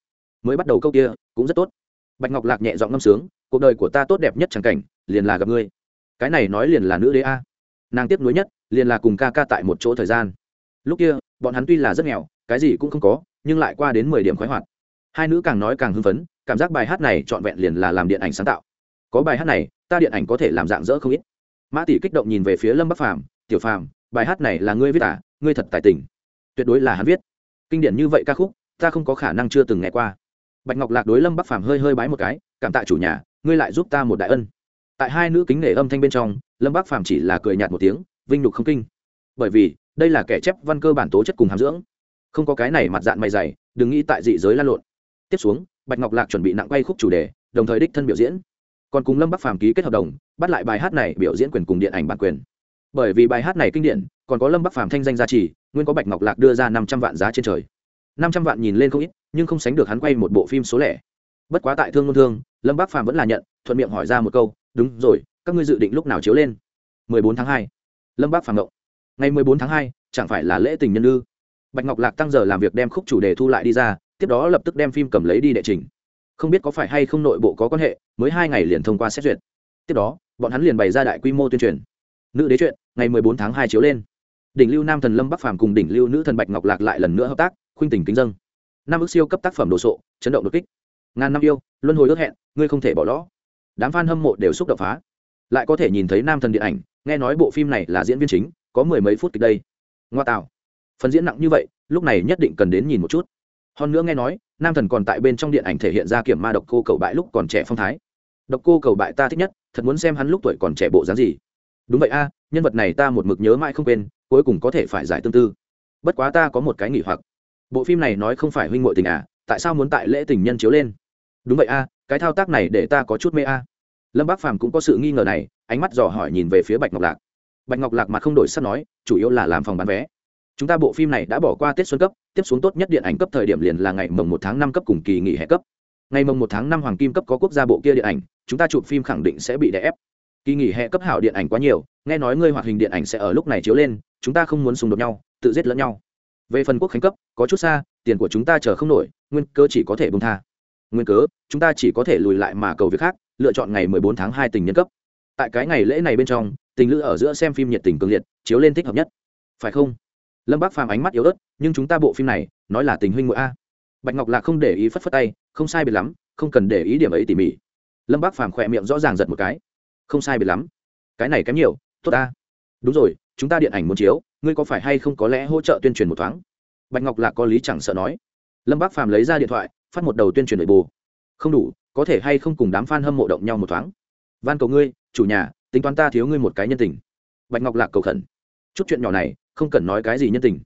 mới bắt đầu câu kia, cũng rất tốt. Bạch ngọc lạc nhẹ giọng ngâm sướng, cuộc đời của ta tốt đẹp nhất chẳng cảnh, liền là gặp ngươi. Cái này nói liền là nữ đế a. Nàng tiếp nối nhất, liền là cùng ca ca tại một chỗ thời gian. Lúc kia, bọn hắn tuy là rất nghèo, cái gì cũng không có, nhưng lại qua đến mười điểm khoái hoạt. Hai nữ càng nói càng hưng phấn, cảm giác bài hát này trọn vẹn liền là làm điện ảnh sáng tạo có bài hát này, ta điện ảnh có thể làm dạng dỡ không ít. Mã tỷ kích động nhìn về phía lâm bắc phàm, tiểu phàm, bài hát này là ngươi viết à? Ngươi thật tài tình. Tuyệt đối là hắn viết. Kinh điển như vậy ca khúc, ta không có khả năng chưa từng nghe qua. Bạch ngọc lạc đối lâm bắc phàm hơi hơi bái một cái, cảm tạ chủ nhà, ngươi lại giúp ta một đại ân. Tại hai nữ kính nể âm thanh bên trong, lâm bắc phàm chỉ là cười nhạt một tiếng, vinh nhục không kinh. Bởi vì, đây là kẻ chép văn cơ bản tố chất cùng hàm dưỡng. Không có cái này mặt dạng mày dày, đừng nghĩ tại dị giới lan lộn. Tiếp xuống, bạch ngọc lạc chuẩn bị nặng quay khúc chủ đề, đồng thời đích thân biểu diễn còn cùng lâm bắc phàm ký kết hợp đồng, bắt lại bài hát này biểu diễn quyền cùng điện ảnh bản quyền. Bởi vì bài hát này kinh điển, còn có lâm bắc phàm thanh danh gia trì, nguyên có bạch ngọc lạc đưa ra năm trăm vạn giá trên trời. năm trăm vạn nhìn lên không ít, nhưng không sánh được hắn quay một bộ phim số lẻ. Bất quá tại thương ngôn thương, lâm bắc phàm vẫn là nhận, thuận miệng hỏi ra một câu, đúng rồi, các ngươi dự định lúc nào chiếu lên? mười bốn tháng hai, lâm bắc phàm ngộng ngày mười bốn tháng hai, chẳng phải là lễ tình nhân ư? Bạch ngọc lạc tăng giờ làm việc đem khúc chủ đề thu lại đi ra, tiếp đó lập tức đem phim cầm lấy đi đệ trình không biết có phải hay không nội bộ có quan hệ, mới hai ngày liền thông qua xét duyệt. Tiếp đó, bọn hắn liền bày ra đại quy mô tuyên truyền. Nữ đế chuyện ngày mười bốn tháng hai chiếu lên. Đỉnh lưu nam thần lâm bắc phàm cùng đỉnh lưu nữ thần bạch ngọc lạc lại lần nữa hợp tác, khuynh tình kính dân. Năm ước siêu cấp tác phẩm đồ sộ, chấn động đột kích. Ngàn năm yêu, luân hồi ước hẹn, ngươi không thể bỏ lõ đám f a n hâm mộ đều xúc động phá. Lại có thể nhìn thấy nam thần điện ảnh, nghe nói bộ phim này là diễn viên chính, có mười mấy phút kịch đây. Ngoa tạo. Phần diễn nặng như vậy, lúc này nhất định cần đến nhìn một chút. Hơn nữa nghe nói nam thần còn tại bên trong điện ảnh thể hiện ra kiểm ma độc cô cầu bại lúc còn trẻ phong thái. Độc cô cầu bại ta thích nhất, thật muốn xem hắn lúc tuổi còn trẻ bộ dáng gì. Đúng vậy a, nhân vật này ta một mực nhớ mãi không quên, cuối cùng có thể phải giải tương tư. Bất quá ta có một cái nghỉ hoặc. Bộ phim này nói không phải huynh ngội tình à tại sao muốn tại lễ tình nhân chiếu lên? Đúng vậy a, cái thao tác này để ta có chút mê a. Lâm bác phàm cũng có sự nghi ngờ này, ánh mắt dò hỏi nhìn về phía bạch ngọc lạc. Bạch ngọc lạc mặt không đổi sắp nói, chủ yếu là làm phòng bán vé chúng ta bộ phim này đã bỏ qua tết xuân cấp, tiếp xuống tốt nhất điện ảnh cấp thời điểm liền là ngày mồng một tháng năm cấp cùng kỳ nghỉ hè cấp. Ngày mồng một tháng năm hoàng kim cấp có quốc gia bộ kia điện ảnh, chúng ta chụp phim khẳng định sẽ bị đè ép. Kỳ nghỉ hè cấp hảo điện ảnh quá nhiều, nghe nói ngươi hoạt hình điện ảnh sẽ ở lúc này chiếu lên, chúng ta không muốn xung đột nhau, tự giết lẫn nhau. Về phần quốc khánh cấp, có chút xa, tiền của chúng ta chờ không nổi, nguyên cơ chỉ có thể bông tha. Nguyên cớ, chúng ta chỉ có thể lùi lại mà cầu việc khác, lựa chọn ngày 14 tháng 2 tình nhân cấp. Tại cái ngày lễ này bên trong, tình lữ ở giữa xem phim nhiệt tình cường liệt, chiếu lên thích hợp nhất. Phải không? Lâm bác phàm ánh mắt yếu ớt, nhưng chúng ta bộ phim này, nói là tình huynh ngội a. Bạch ngọc lạc không để ý phất phất tay, không sai biệt lắm, không cần để ý điểm ấy tỉ mỉ. Lâm bác phàm khỏe miệng rõ ràng giật một cái. Không sai biệt lắm. Cái này kém nhiều, tốt ta. Đúng rồi, chúng ta điện ảnh muốn chiếu, ngươi có phải hay không có lẽ hỗ trợ tuyên truyền một thoáng? Bạch ngọc lạc có lý chẳng sợ nói. Lâm bác phàm lấy ra điện thoại, phát một đầu tuyên truyền nội bù không đủ, có thể hay không cùng đám f a n hâm mộ động nhau một thoáng? Van cầu ngươi, chủ nhà, tính toán ta thiếu ngươi một cái nhân tình. Bạch ngọc lạc cầu khẩn. Chút chuyện nhỏ này không cần nói cái gì nhân tình.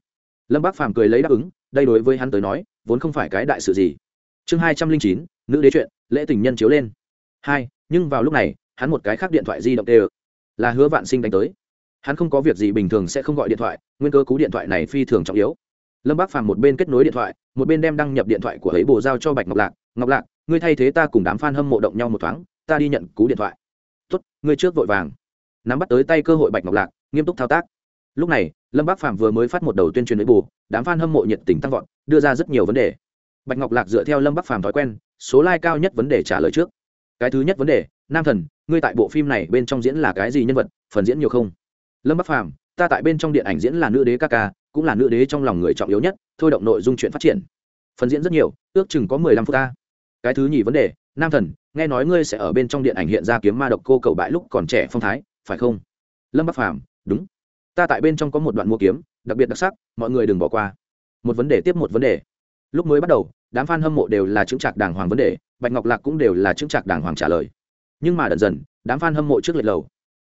Lâm bác phàm cười lấy đáp ứng, đây đối với hắn tới nói, vốn không phải cái đại sự gì. Chương hai trăm linh chín, nữ đế chuyện, lễ tình nhân chiếu lên. Hai, nhưng vào lúc này, hắn một cái khác điện thoại di động tê là hứa vạn sinh đánh tới. Hắn không có việc gì bình thường sẽ không gọi điện thoại, nguyên cơ cú điện thoại này phi thường trọng yếu. Lâm bác phàm một bên kết nối điện thoại, một bên đem đăng nhập điện thoại của ấy bồ giao cho bạch ngọc lạc. Ngọc lạc, ngươi thay thế ta cùng đám f a n hâm mộ động nhau một thoáng, ta đi nhận cú điện thoại. Tốt, ngươi trước vội vàng. Nắm bắt tới tay cơ hội bạch ngọc lạc, nghiêm túc thao tác. Lúc này lâm bác phạm vừa mới phát một đầu tuyên truyền với bù đám f a n hâm mộ nhiệt tình tăng vọt, đưa ra rất nhiều vấn đề. Bạch ngọc lạc dựa theo lâm bác phạm thói quen, số lai、like、cao nhất vấn đề trả lời trước. Cái thứ nhất vấn đề, nam thần, ngươi tại bộ phim này bên trong diễn là cái gì nhân vật, phần diễn nhiều không? Lâm bác phạm ta tại bên trong điện ảnh diễn là nữ đế ca ca, cũng là nữ đế trong lòng người trọng yếu nhất, thôi động nội dung chuyện phát triển. Phần diễn rất nhiều, ước chừng có mười lăm phút ta cái thứ nhì vấn đề, nam thần, nghe nói ngươi sẽ ở bên trong điện ảnh hiện ra kiếm ma độc cô cầu bại lúc còn trẻ phong thái, phải không? Lâm bắc phàm, đúng ta tại bên trong có một đoạn mua kiếm, đặc biệt đặc sắc, mọi người đừng bỏ qua. Một vấn đề tiếp một vấn đề. Lúc mới bắt đầu, đám f a n hâm mộ đều là chứng trạc đàng hoàng vấn đề, bạch ngọc lạc cũng đều là chứng trạc đàng hoàng trả lời. Nhưng mà dần dần, đám f a n hâm mộ trước lệch lầu.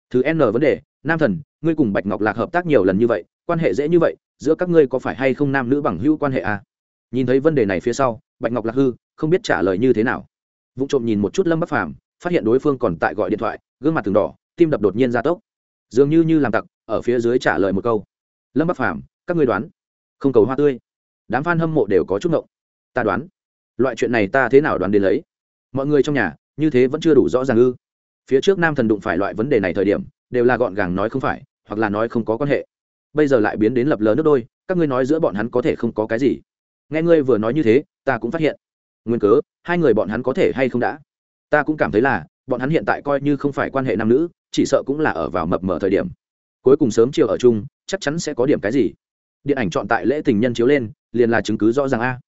Thứ n vấn đề, nam thần, ngươi cùng bạch ngọc lạc hợp tác nhiều lần như vậy, quan hệ dễ như vậy, giữa các ngươi có phải hay không nam nữ bằng hữu quan hệ à? nhìn thấy vấn đề này phía sau, bạch ngọc lạc hư, không biết trả lời như thế nào. Vụ trộm nhìn một chút lâm bắc phàm, phát hiện đối phương còn tại gọi điện thoại, gương mặt từng đỏ, tim đập đột nhiên ra tốc. Dường như như làm tặc ở phía dưới trả lời một câu. Lâm bắc phàm, các ngươi đoán. Không cầu hoa tươi. Đám f a n hâm mộ đều có chút ngộng. Ta đoán. Loại chuyện này ta thế nào đoán đến lấy? Mọi người trong nhà, như thế vẫn chưa đủ rõ ràng ư. Phía trước nam thần đụng phải loại vấn đề này thời điểm, đều là gọn gàng nói không phải, hoặc là nói không có quan hệ. Bây giờ lại biến đến lập lờ nước đôi, các ngươi nói giữa bọn hắn có thể không có cái gì. Nghe ngươi vừa nói như thế, ta cũng phát hiện. Nguyên cớ, hai người bọn hắn có thể hay không đã? Ta cũng cảm thấy là, bọn hắn hiện tại coi như không phải quan hệ nam nữ, chỉ sợ cũng là ở vào mập mờ thời điểm cuối cùng sớm chiều ở chung, chắc chắn sẽ có điểm cái gì. Điện ảnh chọn tại lễ tình nhân chiếu lên, liền là chứng cứ rõ ràng a.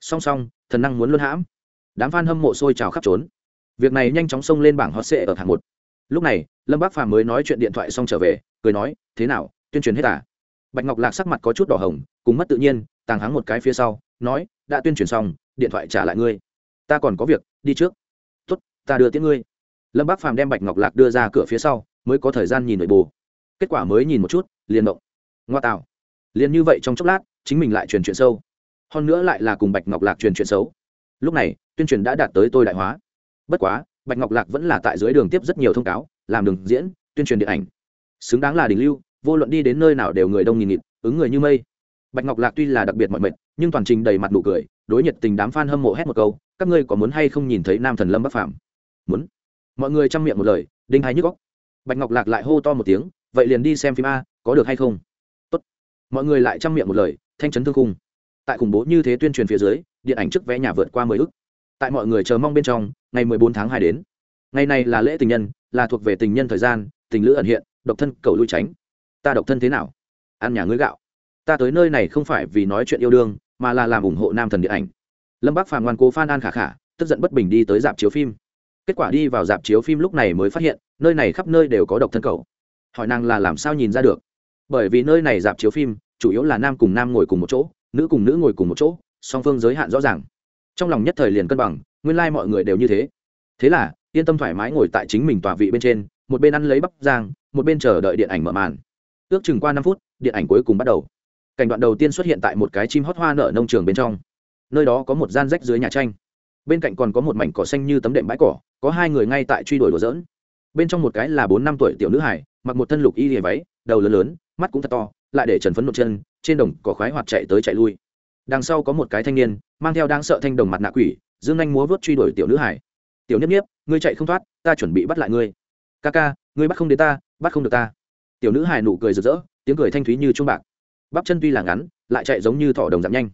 Song song, thần năng muốn luân hãm. Đám f a n hâm mộ sôi trào khắp trốn. Việc này nhanh chóng xông lên bảng hot sệ ở hạng một. Lúc này, lâm bác phàm mới nói chuyện điện thoại xong trở về, cười nói, thế nào, tuyên truyền hết à? Bạch ngọc lạc sắc mặt có chút đỏ hồng, cùng mất tự nhiên, tàng hắng một cái phía sau, nói, đã tuyên truyền xong, điện thoại trả lại ngươi. Ta còn có việc, đi trước. Tuất ta đưa tiễn ngươi. Lâm bác phàm đem bạch ngọc lạc đưa ra cửa phía sau, mới có thời gian nhìn nội bồ kết quả mới nhìn một chút, liền động. Ngoa tạo liền như vậy trong chốc lát, chính mình lại truyền chuyện sâu. Hơn nữa lại là cùng bạch ngọc lạc truyền chuyện xấu. Lúc này, tuyên truyền đã đạt tới tôi đại hóa. Bất quá, bạch ngọc lạc vẫn là tại dưới đường tiếp rất nhiều thông cáo, làm đường diễn, tuyên truyền điện ảnh. Xứng đáng là đỉnh lưu, vô luận đi đến nơi nào đều người đông nghìn nghịt, ứng người như mây. Bạch ngọc lạc tuy là đặc biệt mọi mệt, nhưng toàn trình đầy mặt nụ cười, đối nhiệt tình đám f a n hâm mộ hét một câu, các ngươi có muốn hay không nhìn thấy nam thần lâm bắc phạm muốn. Mọi người chăm miệng một lời, đinh hay nhức góc bạch ngọc lạc lại hô to một tiếng vậy liền đi xem phim a, có được hay không? Tốt. mọi người lại chăm miệng một lời, thanh chấn thương khung. Tại khủng bố như thế tuyên truyền phía dưới, điện ảnh trước vé nhà vượt qua mười ức. Tại mọi người chờ mong bên trong, ngày mười bốn tháng hai đến. Ngày này là lễ tình nhân, là thuộc về tình nhân thời gian, tình lữ ẩn hiện, độc thân cầu lui tránh. Ta độc thân thế nào? Ăn nhà ngươi gạo. Ta tới nơi này không phải vì nói chuyện yêu đương, mà là làm ủng hộ nam thần điện ảnh. Lâm bác phàm ngoan cố phan an khả khả, tức giận bất bình đi tới dạp chiếu phim. Kết quả đi vào dạp chiếu phim lúc này mới phát hiện, nơi này khắp nơi đều có độc thân cầu hỏi nàng là làm sao nhìn ra được. Bởi vì nơi này dạp chiếu phim, chủ yếu là nam cùng nam ngồi cùng một chỗ, nữ cùng nữ ngồi cùng một chỗ, song phương giới hạn rõ ràng. Trong lòng nhất thời liền cân bằng, nguyên lai、like、mọi người đều như thế. Thế là, yên tâm thoải mái ngồi tại chính mình tòa vị bên trên, một bên ăn lấy bắp giang một bên chờ đợi điện ảnh mở màn. Ước chừng qua năm phút, điện ảnh cuối cùng bắt đầu. Cảnh đoạn đầu tiên xuất hiện tại một cái chim hót hoa nở nông trường bên trong. Nơi đó có một gian rách dưới nhà tranh. Bên cạnh còn có một mảnh cỏ xanh như tấm đệm bãi cỏ, có hai người ngay tại truy đuổi đồ dỡn bên trong một cái là bốn năm tuổi tiểu nữ hải mặc một thân lục y lìa váy, đầu lớn lớn, mắt cũng thật to, lại để trần phấn một chân, trên đồng cỏ khoái hoạt chạy tới chạy lui. Đằng sau có một cái thanh niên, mang theo đang sợ thanh đồng mặt nạ quỷ, dương anh múa vớt truy đuổi tiểu nữ hải. Tiểu niếp niếp, ngươi chạy không thoát, ta chuẩn bị bắt lại ngươi. Ca ca, ngươi bắt không đến ta, bắt không được ta. Tiểu nữ hải nụ cười rực rỡ, tiếng cười thanh thúy như trung bạc. Bắp chân tuy là ngắn, lại chạy giống như thỏ đồng giảm nhanh.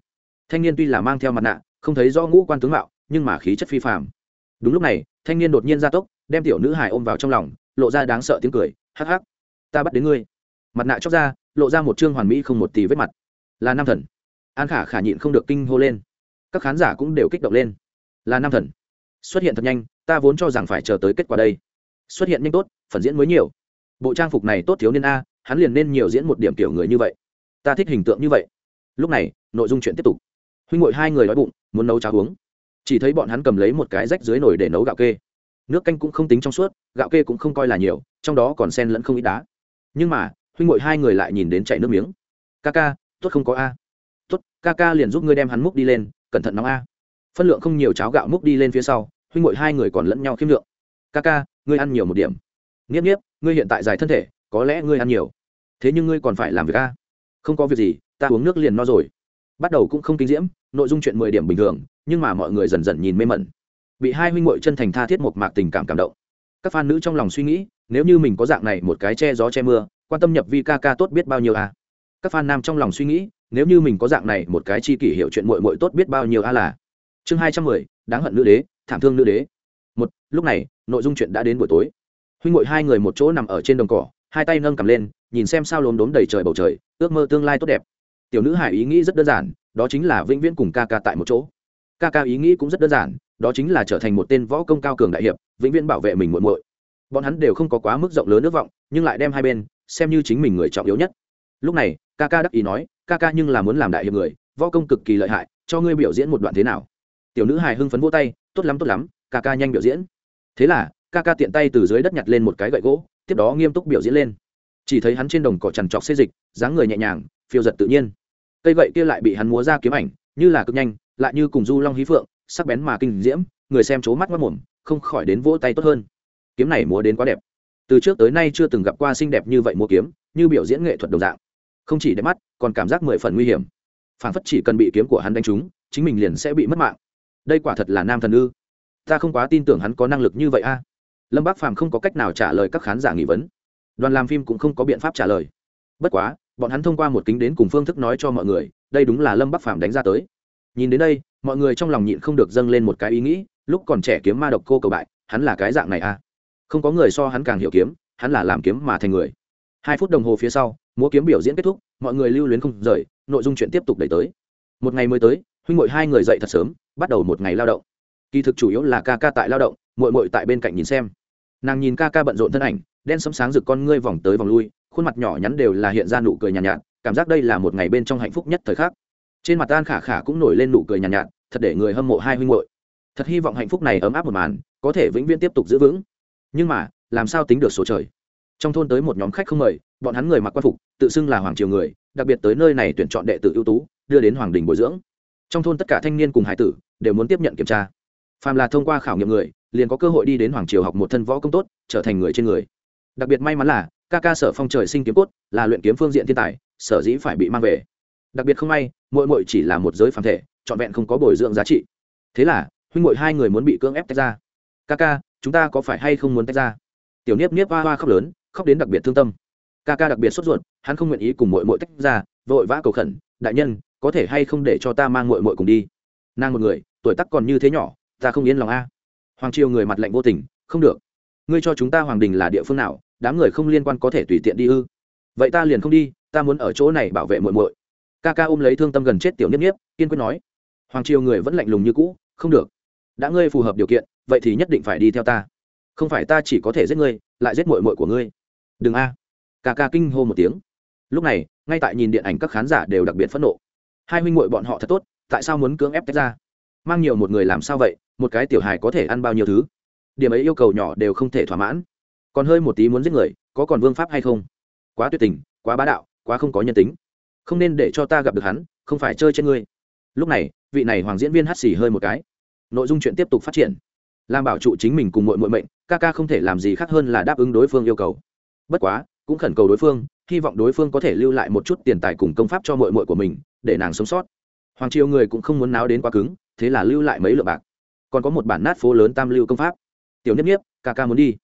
Thanh niên tuy là mang theo mặt nạ, không thấy do ngũ quan tướng mạo, nhưng mà khí chất phi phạm đúng lúc này, thanh niên đột nhiên ra tốc, đem tiểu nữ hải ôm vào trong lòng, lộ ra đáng sợ tiếng cười hắc hắc, ta bắt đến ngươi. Mặt nạ chóc ra, lộ ra một chương hoàn mỹ không một tì vết mặt. Là nam thần. An khả khả nhịn không được kinh hô lên. Các khán giả cũng đều kích động lên. Là nam thần. Xuất hiện thật nhanh, ta vốn cho rằng phải chờ tới kết quả đây. Xuất hiện nhanh tốt, phần diễn mới nhiều. Bộ trang phục này tốt thiếu niên a, hắn liền nên nhiều diễn một điểm kiểu người như vậy. Ta thích hình tượng như vậy. Lúc này, nội dung chuyện tiếp tục. Huynh ngội hai người đói bụng, muốn nấu cháo uống. Chỉ thấy bọn hắn cầm lấy một cái rách dưới nồi để nấu gạo kê nước canh cũng không tính trong suốt, gạo kê cũng không coi là nhiều, trong đó còn sen lẫn không ít đá. Nhưng mà, huynh ngội hai người lại nhìn đến chảy nước miếng. Ca ca tốt không có a? Tốt ca ca liền giúp ngươi đem hắn múc đi lên, cẩn thận nóng a. Phân lượng không nhiều cháo gạo múc đi lên phía sau, huynh ngội hai người còn lẫn nhau khiêm lượng. Ca ca ngươi ăn nhiều một điểm. Nghiếp nghiếp, ngươi hiện tại dài thân thể, có lẽ ngươi ăn nhiều. Thế nhưng ngươi còn phải làm việc a. Không có việc gì, ta uống nước liền no rồi. Bắt đầu cũng không kinh diễm, nội dung chuyện mười điểm bình thường, nhưng mà mọi người dần dần nhìn mê mẩn bị hai huynh muội chân thành tha thiết một mạc tình cảm cảm động. Các fan nữ trong lòng suy nghĩ, nếu như mình có dạng này một cái che gió che mưa, quan tâm nhập vi ca ca tốt biết bao nhiêu a các fan nam trong lòng suy nghĩ, nếu như mình có dạng này một cái chi kỷ hiểu chuyện muội muội tốt biết bao nhiêu a là? Chương hai trăm mười, đáng hận nữ đế, thảm thương nữ đế. Một, lúc này, nội dung chuyện đã đến buổi tối. Huynh muội hai người một chỗ nằm ở trên đồng cỏ, hai tay nâng cầm lên, nhìn xem sao lốm đốm đầy trời bầu trời, ước mơ tương lai tốt đẹp. Tiểu nữ hải ý nghĩ rất đơn giản, đó chính là vĩnh viễn cùng ca ca tại một chỗ ca ca ý nghĩ cũng rất đơn giản, đó chính là trở thành một tên võ công cao cường đại hiệp, vĩnh viễn bảo vệ mình muộn muội. Bọn hắn đều không có quá mức rộng lớn nước vọng, nhưng lại đem hai bên xem như chính mình người trọng yếu nhất. Lúc này, ca ca đắc ý nói, ca ca nhưng là muốn làm đại hiệp người, võ công cực kỳ lợi hại, cho ngươi biểu diễn một đoạn thế nào? Tiểu nữ hài hưng phấn vỗ tay, tốt lắm tốt lắm, ca ca nhanh biểu diễn. Thế là, ca ca tiện tay từ dưới đất nhặt lên một cái gậy gỗ, tiếp đó nghiêm túc biểu diễn lên. Chỉ thấy hắn trên đồng cỏ trằn trọc xê dịch, dáng người nhẹ nhàng, phiêu giật tự nhiên. Cây gậy kia lại bị hắn múa ra kiếm ảnh, như là cực nhanh lại như cùng du long hí phượng, sắc bén mà kinh diễm, người xem c mắt mất mồm, không khỏi đến vỗ tay tốt hơn. Kiếm này múa đến quá đẹp. Từ trước tới nay chưa từng gặp qua xinh đẹp như vậy múa kiếm, như biểu diễn nghệ thuật đồng dạng. Không chỉ đẹp mắt, còn cảm giác mười phần nguy hiểm. Phản phất chỉ cần bị kiếm của hắn đánh trúng, chính mình liền sẽ bị mất mạng. Đây quả thật là nam thần ư. Ta không quá tin tưởng hắn có năng lực như vậy a. Lâm bác phàm không có cách nào trả lời các khán giả nghi vấn. Đoàn làm phim cũng không có biện pháp trả lời. Bất quá, bọn hắn thông qua một kính đến cùng phương thức nói cho mọi người, đây đúng là lâm bắc phàm đánh ra tới nhìn đến đây mọi người trong lòng nhịn không được dâng lên một cái ý nghĩ lúc còn trẻ kiếm ma độc cô cầu bại hắn là cái dạng này à? Không có người so hắn càng hiểu kiếm hắn là làm kiếm mà thành người. Hai phút đồng hồ phía sau múa kiếm biểu diễn kết thúc mọi người lưu luyến không rời nội dung chuyện tiếp tục đẩy tới. Một ngày mới tới huynh ngội hai người dậy thật sớm bắt đầu một ngày lao động. Kỳ thực chủ yếu là ca ca tại lao động mội mội tại bên cạnh nhìn xem. Nàng nhìn ca ca bận rộn thân ảnh đen sấm sáng rực con ngươi vòng tới vòng lui khuôn mặt nhỏ nhắn đều là hiện ra nụ cười nhàn nhạt, nhạt cảm giác đây là một ngày bên trong hạnh phúc nhất thời khắc trên mặt an khả khả cũng nổi lên nụ cười nhàn nhạt, nhạt thật để người hâm mộ hai huynh hội thật hy vọng hạnh phúc này ấm áp một màn có thể vĩnh viễn tiếp tục giữ vững. Nhưng mà làm sao tính được số trời? Trong thôn tới một nhóm khách không mời bọn hắn người mặc quan phục tự xưng là hoàng triều người đặc biệt tới nơi này tuyển chọn đệ tử ưu tú đưa đến hoàng đình bồi dưỡng. Trong thôn tất cả thanh niên cùng hải tử đều muốn tiếp nhận kiểm tra. Phàm là thông qua khảo nghiệm người liền có cơ hội đi đến hoàng triều học một thân võ công tốt trở thành người trên người. Đặc biệt may mắn là ca ca sở phong trời sinh kiếm cốt là luyện kiếm phương diện thiên tài sở dĩ phải bị mang về đặc biệt không may mỗi mỗi chỉ là một giới phàm thể, trọn vẹn không có bồi dưỡng giá trị. Thế là, huynh muội hai người muốn bị cưỡng ép tách ra. Ca ca, chúng ta có phải hay không muốn tách ra? Tiểu niếp niếp hoa hoa khóc lớn, khóc đến đặc biệt thương tâm. Ca ca đặc biệt sốt ruột, hắn không nguyện ý cùng muội muội tách ra, vội vã cầu khẩn, đại nhân, có thể hay không để cho ta mang muội muội cùng đi? Nàng một người, tuổi tác còn như thế nhỏ, ta không yên lòng a. Hoàng triều người mặt lạnh vô tình, không được. Ngươi cho chúng ta hoàng đình là địa phương nào, đám người không liên quan có thể tùy tiện đi ư? Vậy ta liền không đi, ta muốn ở chỗ này bảo vệ muội muội ca ca ôm lấy thương tâm gần chết tiểu niếp niếp kiên quyết nói, hoàng triều người vẫn lạnh lùng như cũ, không được. Đã ngươi phù hợp điều kiện, vậy thì nhất định phải đi theo ta. Không phải ta chỉ có thể giết ngươi, lại giết muội muội của ngươi. Đừng a. Ca ca kinh hô một tiếng. Lúc này, ngay tại nhìn điện ảnh các khán giả đều đặc biệt phẫn nộ. Hai huynh muội bọn họ thật tốt, tại sao muốn cưỡng ép tách ra? Mang nhiều một người làm sao vậy, một cái tiểu hài có thể ăn bao nhiêu thứ? Điểm ấy yêu cầu nhỏ đều không thể thỏa mãn. Còn hơi một tí muốn giết người, có còn vương pháp hay không? Quá tuyệt tình, quá bá đạo, quá không có nhân tính không nên để cho ta gặp được hắn, không phải chơi trên ngươi. Lúc này, vị này hoàng diễn viên hắt xì hơi một cái. Nội dung chuyện tiếp tục phát triển. Làm bảo trụ chính mình cùng mội mội mệnh, ca ca không thể làm gì khác hơn là đáp ứng đối phương yêu cầu. Bất quá, cũng khẩn cầu đối phương, hy vọng đối phương có thể lưu lại một chút tiền tài cùng công pháp cho mội mội của mình, để nàng sống sót. Hoàng triều người cũng không muốn náo đến quá cứng, thế là lưu lại mấy lượng bạc. Còn có một bản nát phố lớn tam lưu công pháp. Tiểu nhất nhiếp ca ca muốn đi.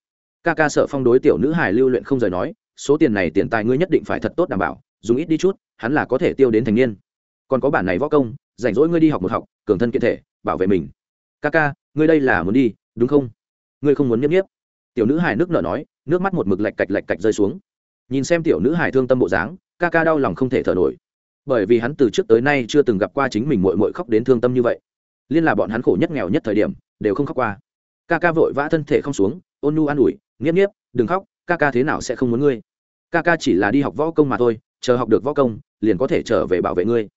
Ca ca sợ phong đối tiểu nữ hải lưu luyện không rời nói, số tiền này tiền tài ngươi nhất định phải thật tốt đảm bảo, dùng ít đi chút hắn là có thể tiêu đến thành niên. Còn có bản này võ công, rảnh rỗi ngươi đi học một học, cường thân kiện thể, bảo vệ mình. Ca ca ngươi đây là muốn đi, đúng không? Ngươi không muốn nhấp nhiếp tiểu nữ hải nước nở nói, nước mắt một mực lạch cạch lạch cạch rơi xuống. Nhìn xem tiểu nữ hải thương tâm bộ dáng ca ca đau lòng không thể thở nổi. Bởi vì hắn từ trước tới nay chưa từng gặp qua chính mình mội mội khóc đến thương tâm như vậy. Liên là bọn hắn khổ nhất nghèo nhất thời điểm, đều không khóc qua. Ca ca vội vã thân thể không xuống, ôn nu an ủi nghiếp nghiếp đừng khóc ca ca thế nào sẽ không muốn ngươi? Ca ca chỉ là đi học võ công mà thôi chờ học được võ công, liền có thể trở về bảo vệ ngươi.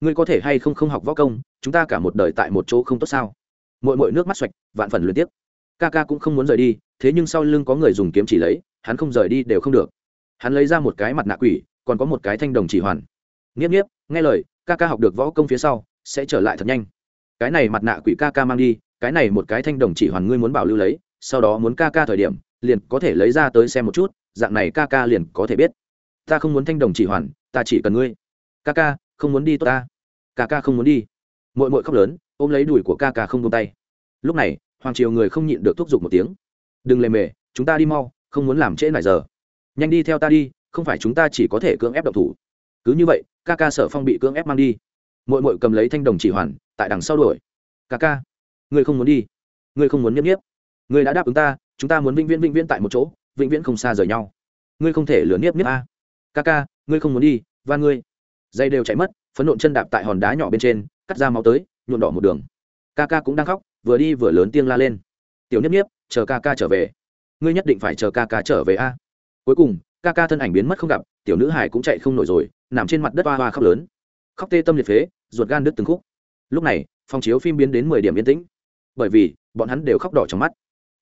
Ngươi có thể hay không không học võ công, chúng ta cả một đời tại một chỗ không tốt sao? Mỗi mỗi nước mắt xoạch, vạn phần luyện tiếp ca ca cũng không muốn rời đi, thế nhưng sau lưng có người dùng kiếm chỉ lấy, hắn không rời đi đều không được. Hắn lấy ra một cái mặt nạ quỷ, còn có một cái thanh đồng chỉ hoàn. Nghiếp nghiếp, nghe lời, ca ca học được võ công phía sau, sẽ trở lại thật nhanh. Cái này mặt nạ quỷ ca ca mang đi, cái này một cái thanh đồng chỉ hoàn ngươi muốn bảo lưu lấy, sau đó muốn ca ca thời điểm, liền có thể lấy ra tới xem một chút, dạng này ca ca liền có thể biết ta không muốn thanh đồng chỉ hoàn, ta chỉ cần ngươi. Ca ca không muốn đi tốt ta. Ca ca không muốn đi. Mội mội khóc lớn, ôm lấy đùi của ca ca không tung tay. Lúc này, hoàng triều người không nhịn được thúc giục một tiếng. Đừng lề mề, chúng ta đi mau, không muốn làm trễ nải giờ. Nhanh đi theo ta đi, không phải chúng ta chỉ có thể cưỡng ép động thủ. Cứ như vậy ca ca sở phong bị cưỡng ép mang đi. Mội mội cầm lấy thanh đồng chỉ hoàn, tại đằng sau đuổi. Ca ca ngươi không muốn đi. Ngươi không muốn nhiếp nhiếp ngươi đã đáp ứng ta, chúng ta muốn vĩnh viễn vĩnh viễn tại một chỗ, vĩnh viễn không xa rời nhau. Ngươi không thể lừa nhiếp nhiếp a ca ca, ngươi không muốn đi, và ngươi. Dây đều chạy mất, phấn nộn chân đạp tại hòn đá nhỏ bên trên, cắt ra máu tới, nhuộn đỏ một đường. Ca ca cũng đang khóc, vừa đi vừa lớn tiếng la lên. Tiểu Nhất nhiếp chờ ca ca trở về. Ngươi nhất định phải chờ ca ca trở về a. Cuối cùng, ca ca thân ảnh biến mất không gặp, tiểu nữ hải cũng chạy không nổi rồi, nằm trên mặt đất hoa hoa khóc lớn. Khóc tê tâm liệt phế, ruột gan đứt từng khúc. Lúc này, phòng chiếu phim biến đến mười điểm yên tĩnh. Bởi vì, bọn hắn đều khóc đỏ trong mắt.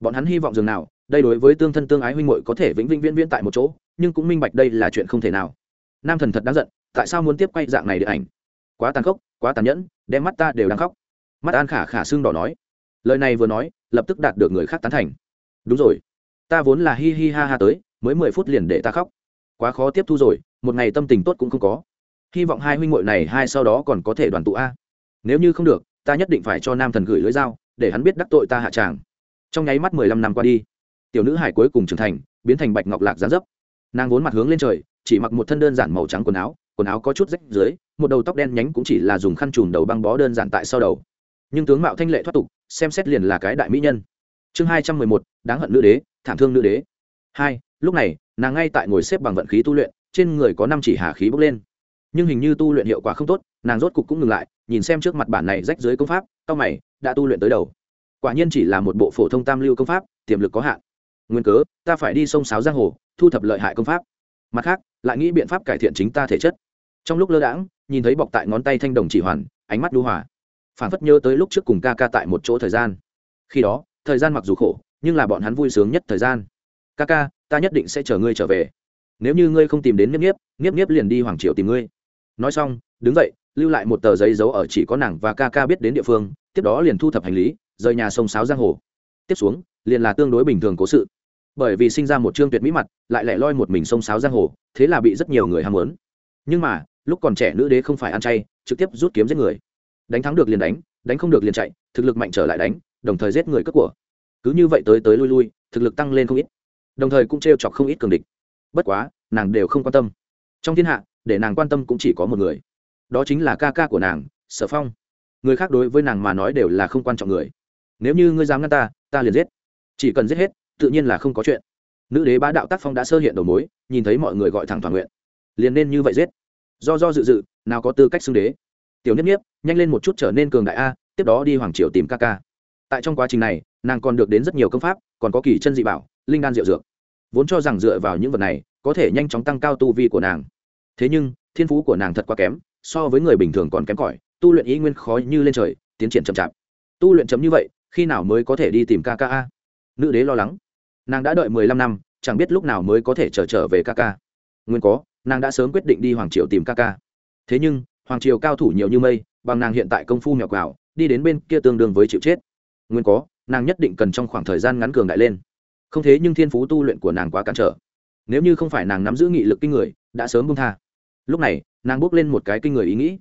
Bọn hắn hy vọng dường nào đây đối với tương thân tương ái huynh muội có thể vĩnh vĩnh viễn viễn tại một chỗ, nhưng cũng minh bạch đây là chuyện không thể nào. Nam thần thật đáng giận, tại sao muốn tiếp quay dạng này điện ảnh? Quá tàn khốc, quá tàn nhẫn, đem mắt ta đều đang khóc. Mắt an khả khả xương đỏ nói. Lời này vừa nói, lập tức đạt được người khác tán thành. Đúng rồi, ta vốn là hi hi ha ha tới, mới mười phút liền để ta khóc. Quá khó tiếp thu rồi, một ngày tâm tình tốt cũng không có. Hy vọng hai huynh muội này hai sau đó còn có thể đoàn tụ a. Nếu như không được, ta nhất định phải cho nam thần gửi lưới dao, để hắn biết đắc tội ta hạ tràng. Trong nháy mắt mười lăm năm qua đi tiểu nữ hải cuối cùng trưởng thành, biến thành bạch ngọc lạc gián dấp. Nàng vốn mặt hướng lên trời, chỉ mặc một thân đơn giản màu trắng quần áo quần áo có chút rách dưới, một đầu tóc đen nhánh cũng chỉ là dùng khăn trùm đầu băng bó đơn giản tại sau đầu. Nhưng tướng mạo thanh lệ thoát tục, xem xét liền là cái đại mỹ nhân. Chương hai trăm mười một, đáng hận nữ đế, thảm thương nữ đế. Hai, lúc này, nàng ngay tại ngồi xếp bằng vận khí tu luyện, trên người có năm chỉ hà khí bốc lên. Nhưng hình như tu luyện hiệu quả không tốt, nàng rốt cục cũng ngừng lại, nhìn xem trước mặt bản này rách dưới công pháp tao mày, đã tu luyện tới đầu. Quả nhiên chỉ là một bộ phổ thông tam lưu công pháp, tiềm lực có hạn nguyên cớ, ta phải đi sông sáo giang hồ, thu thập lợi hại công pháp. Mặt khác, lại nghĩ biện pháp cải thiện chính ta thể chất. Trong lúc lơ đãng, nhìn thấy bọc tại ngón tay thanh đồng chỉ hoàn, ánh mắt đu hòa. Phản phất nhớ tới lúc trước cùng ca ca tại một chỗ thời gian. Khi đó, thời gian mặc dù khổ, nhưng là bọn hắn vui sướng nhất thời gian. Ca ca, ta nhất định sẽ chờ ngươi trở về. Nếu như ngươi không tìm đến nếp nếp nếp nếp liền đi hoàng triều tìm ngươi. Nói xong, đứng dậy, lưu lại một tờ giấy giấu ở chỉ có nàng và ca ca biết đến địa phương, tiếp đó liền thu thập hành lý, rời nhà sông sáo giang hồ tiếp xuống, liền là tương đối bình thường cố sự. Bởi vì sinh ra một chương tuyệt mỹ mặt, lại lẻ loi một mình sông sáo giang hồ, thế là bị rất nhiều người ham muốn. Nhưng mà, lúc còn trẻ nữ đế không phải ăn chay, trực tiếp rút kiếm giết người. Đánh thắng được liền đánh đánh không được liền chạy, thực lực mạnh trở lại đánh, đồng thời giết người cướp của. Cứ như vậy tới tới lui lui, thực lực tăng lên không ít. Đồng thời cũng t chọc không ít cường địch. Bất quá, nàng đều không quan tâm. Trong thiên hạ, để nàng quan tâm cũng chỉ có một người. Đó chính là ca ca của nàng, sở phong. Người khác đối với nàng mà nói đều là không quan trọng người nếu như ngươi dám ngăn ta ta liền giết. Chỉ cần giết hết tự nhiên là không có chuyện. Nữ đế bá đạo tác phong đã sơ hiện đầu mối nhìn thấy mọi người gọi thẳng toàn nguyện. Liền nên như vậy giết. Do do dự dự nào có tư cách xưng đế. Tiểu nhất nhiếp, nhanh lên một chút trở nên cường đại a tiếp đó đi hoàng triều tìm ca ca. Tại trong quá trình này nàng còn được đến rất nhiều công pháp còn có kỳ chân dị bảo linh đan diệu dược. Vốn cho rằng dựa vào những vật này có thể nhanh chóng tăng cao tu vi của nàng. Thế nhưng thiên phú của nàng thật quá kém so với người bình thường còn kém cỏi tu luyện ý nguyên khó như lên trời tiến triển chậm chạp. Tu luyện chấm như vậy khi nào mới có thể đi tìm ca ca a? Nữ đế lo lắng. Nàng đã đợi mười lăm năm, chẳng biết lúc nào mới có thể trở trở về ca ca. Nguyên có, nàng đã sớm quyết định đi hoàng triều tìm ca ca. Thế nhưng, hoàng triều cao thủ nhiều như mây, bằng nàng hiện tại công phu mèo quào đi đến bên kia tương đương với chịu chết. Nguyên có, nàng nhất định cần trong khoảng thời gian ngắn cường đại lên. Không thế nhưng thiên phú tu luyện của nàng quá cản trở. Nếu như không phải nàng nắm giữ nghị lực kinh người, đã sớm bung tha. Lúc này, nàng bước lên một cái kinh người ý nghĩ.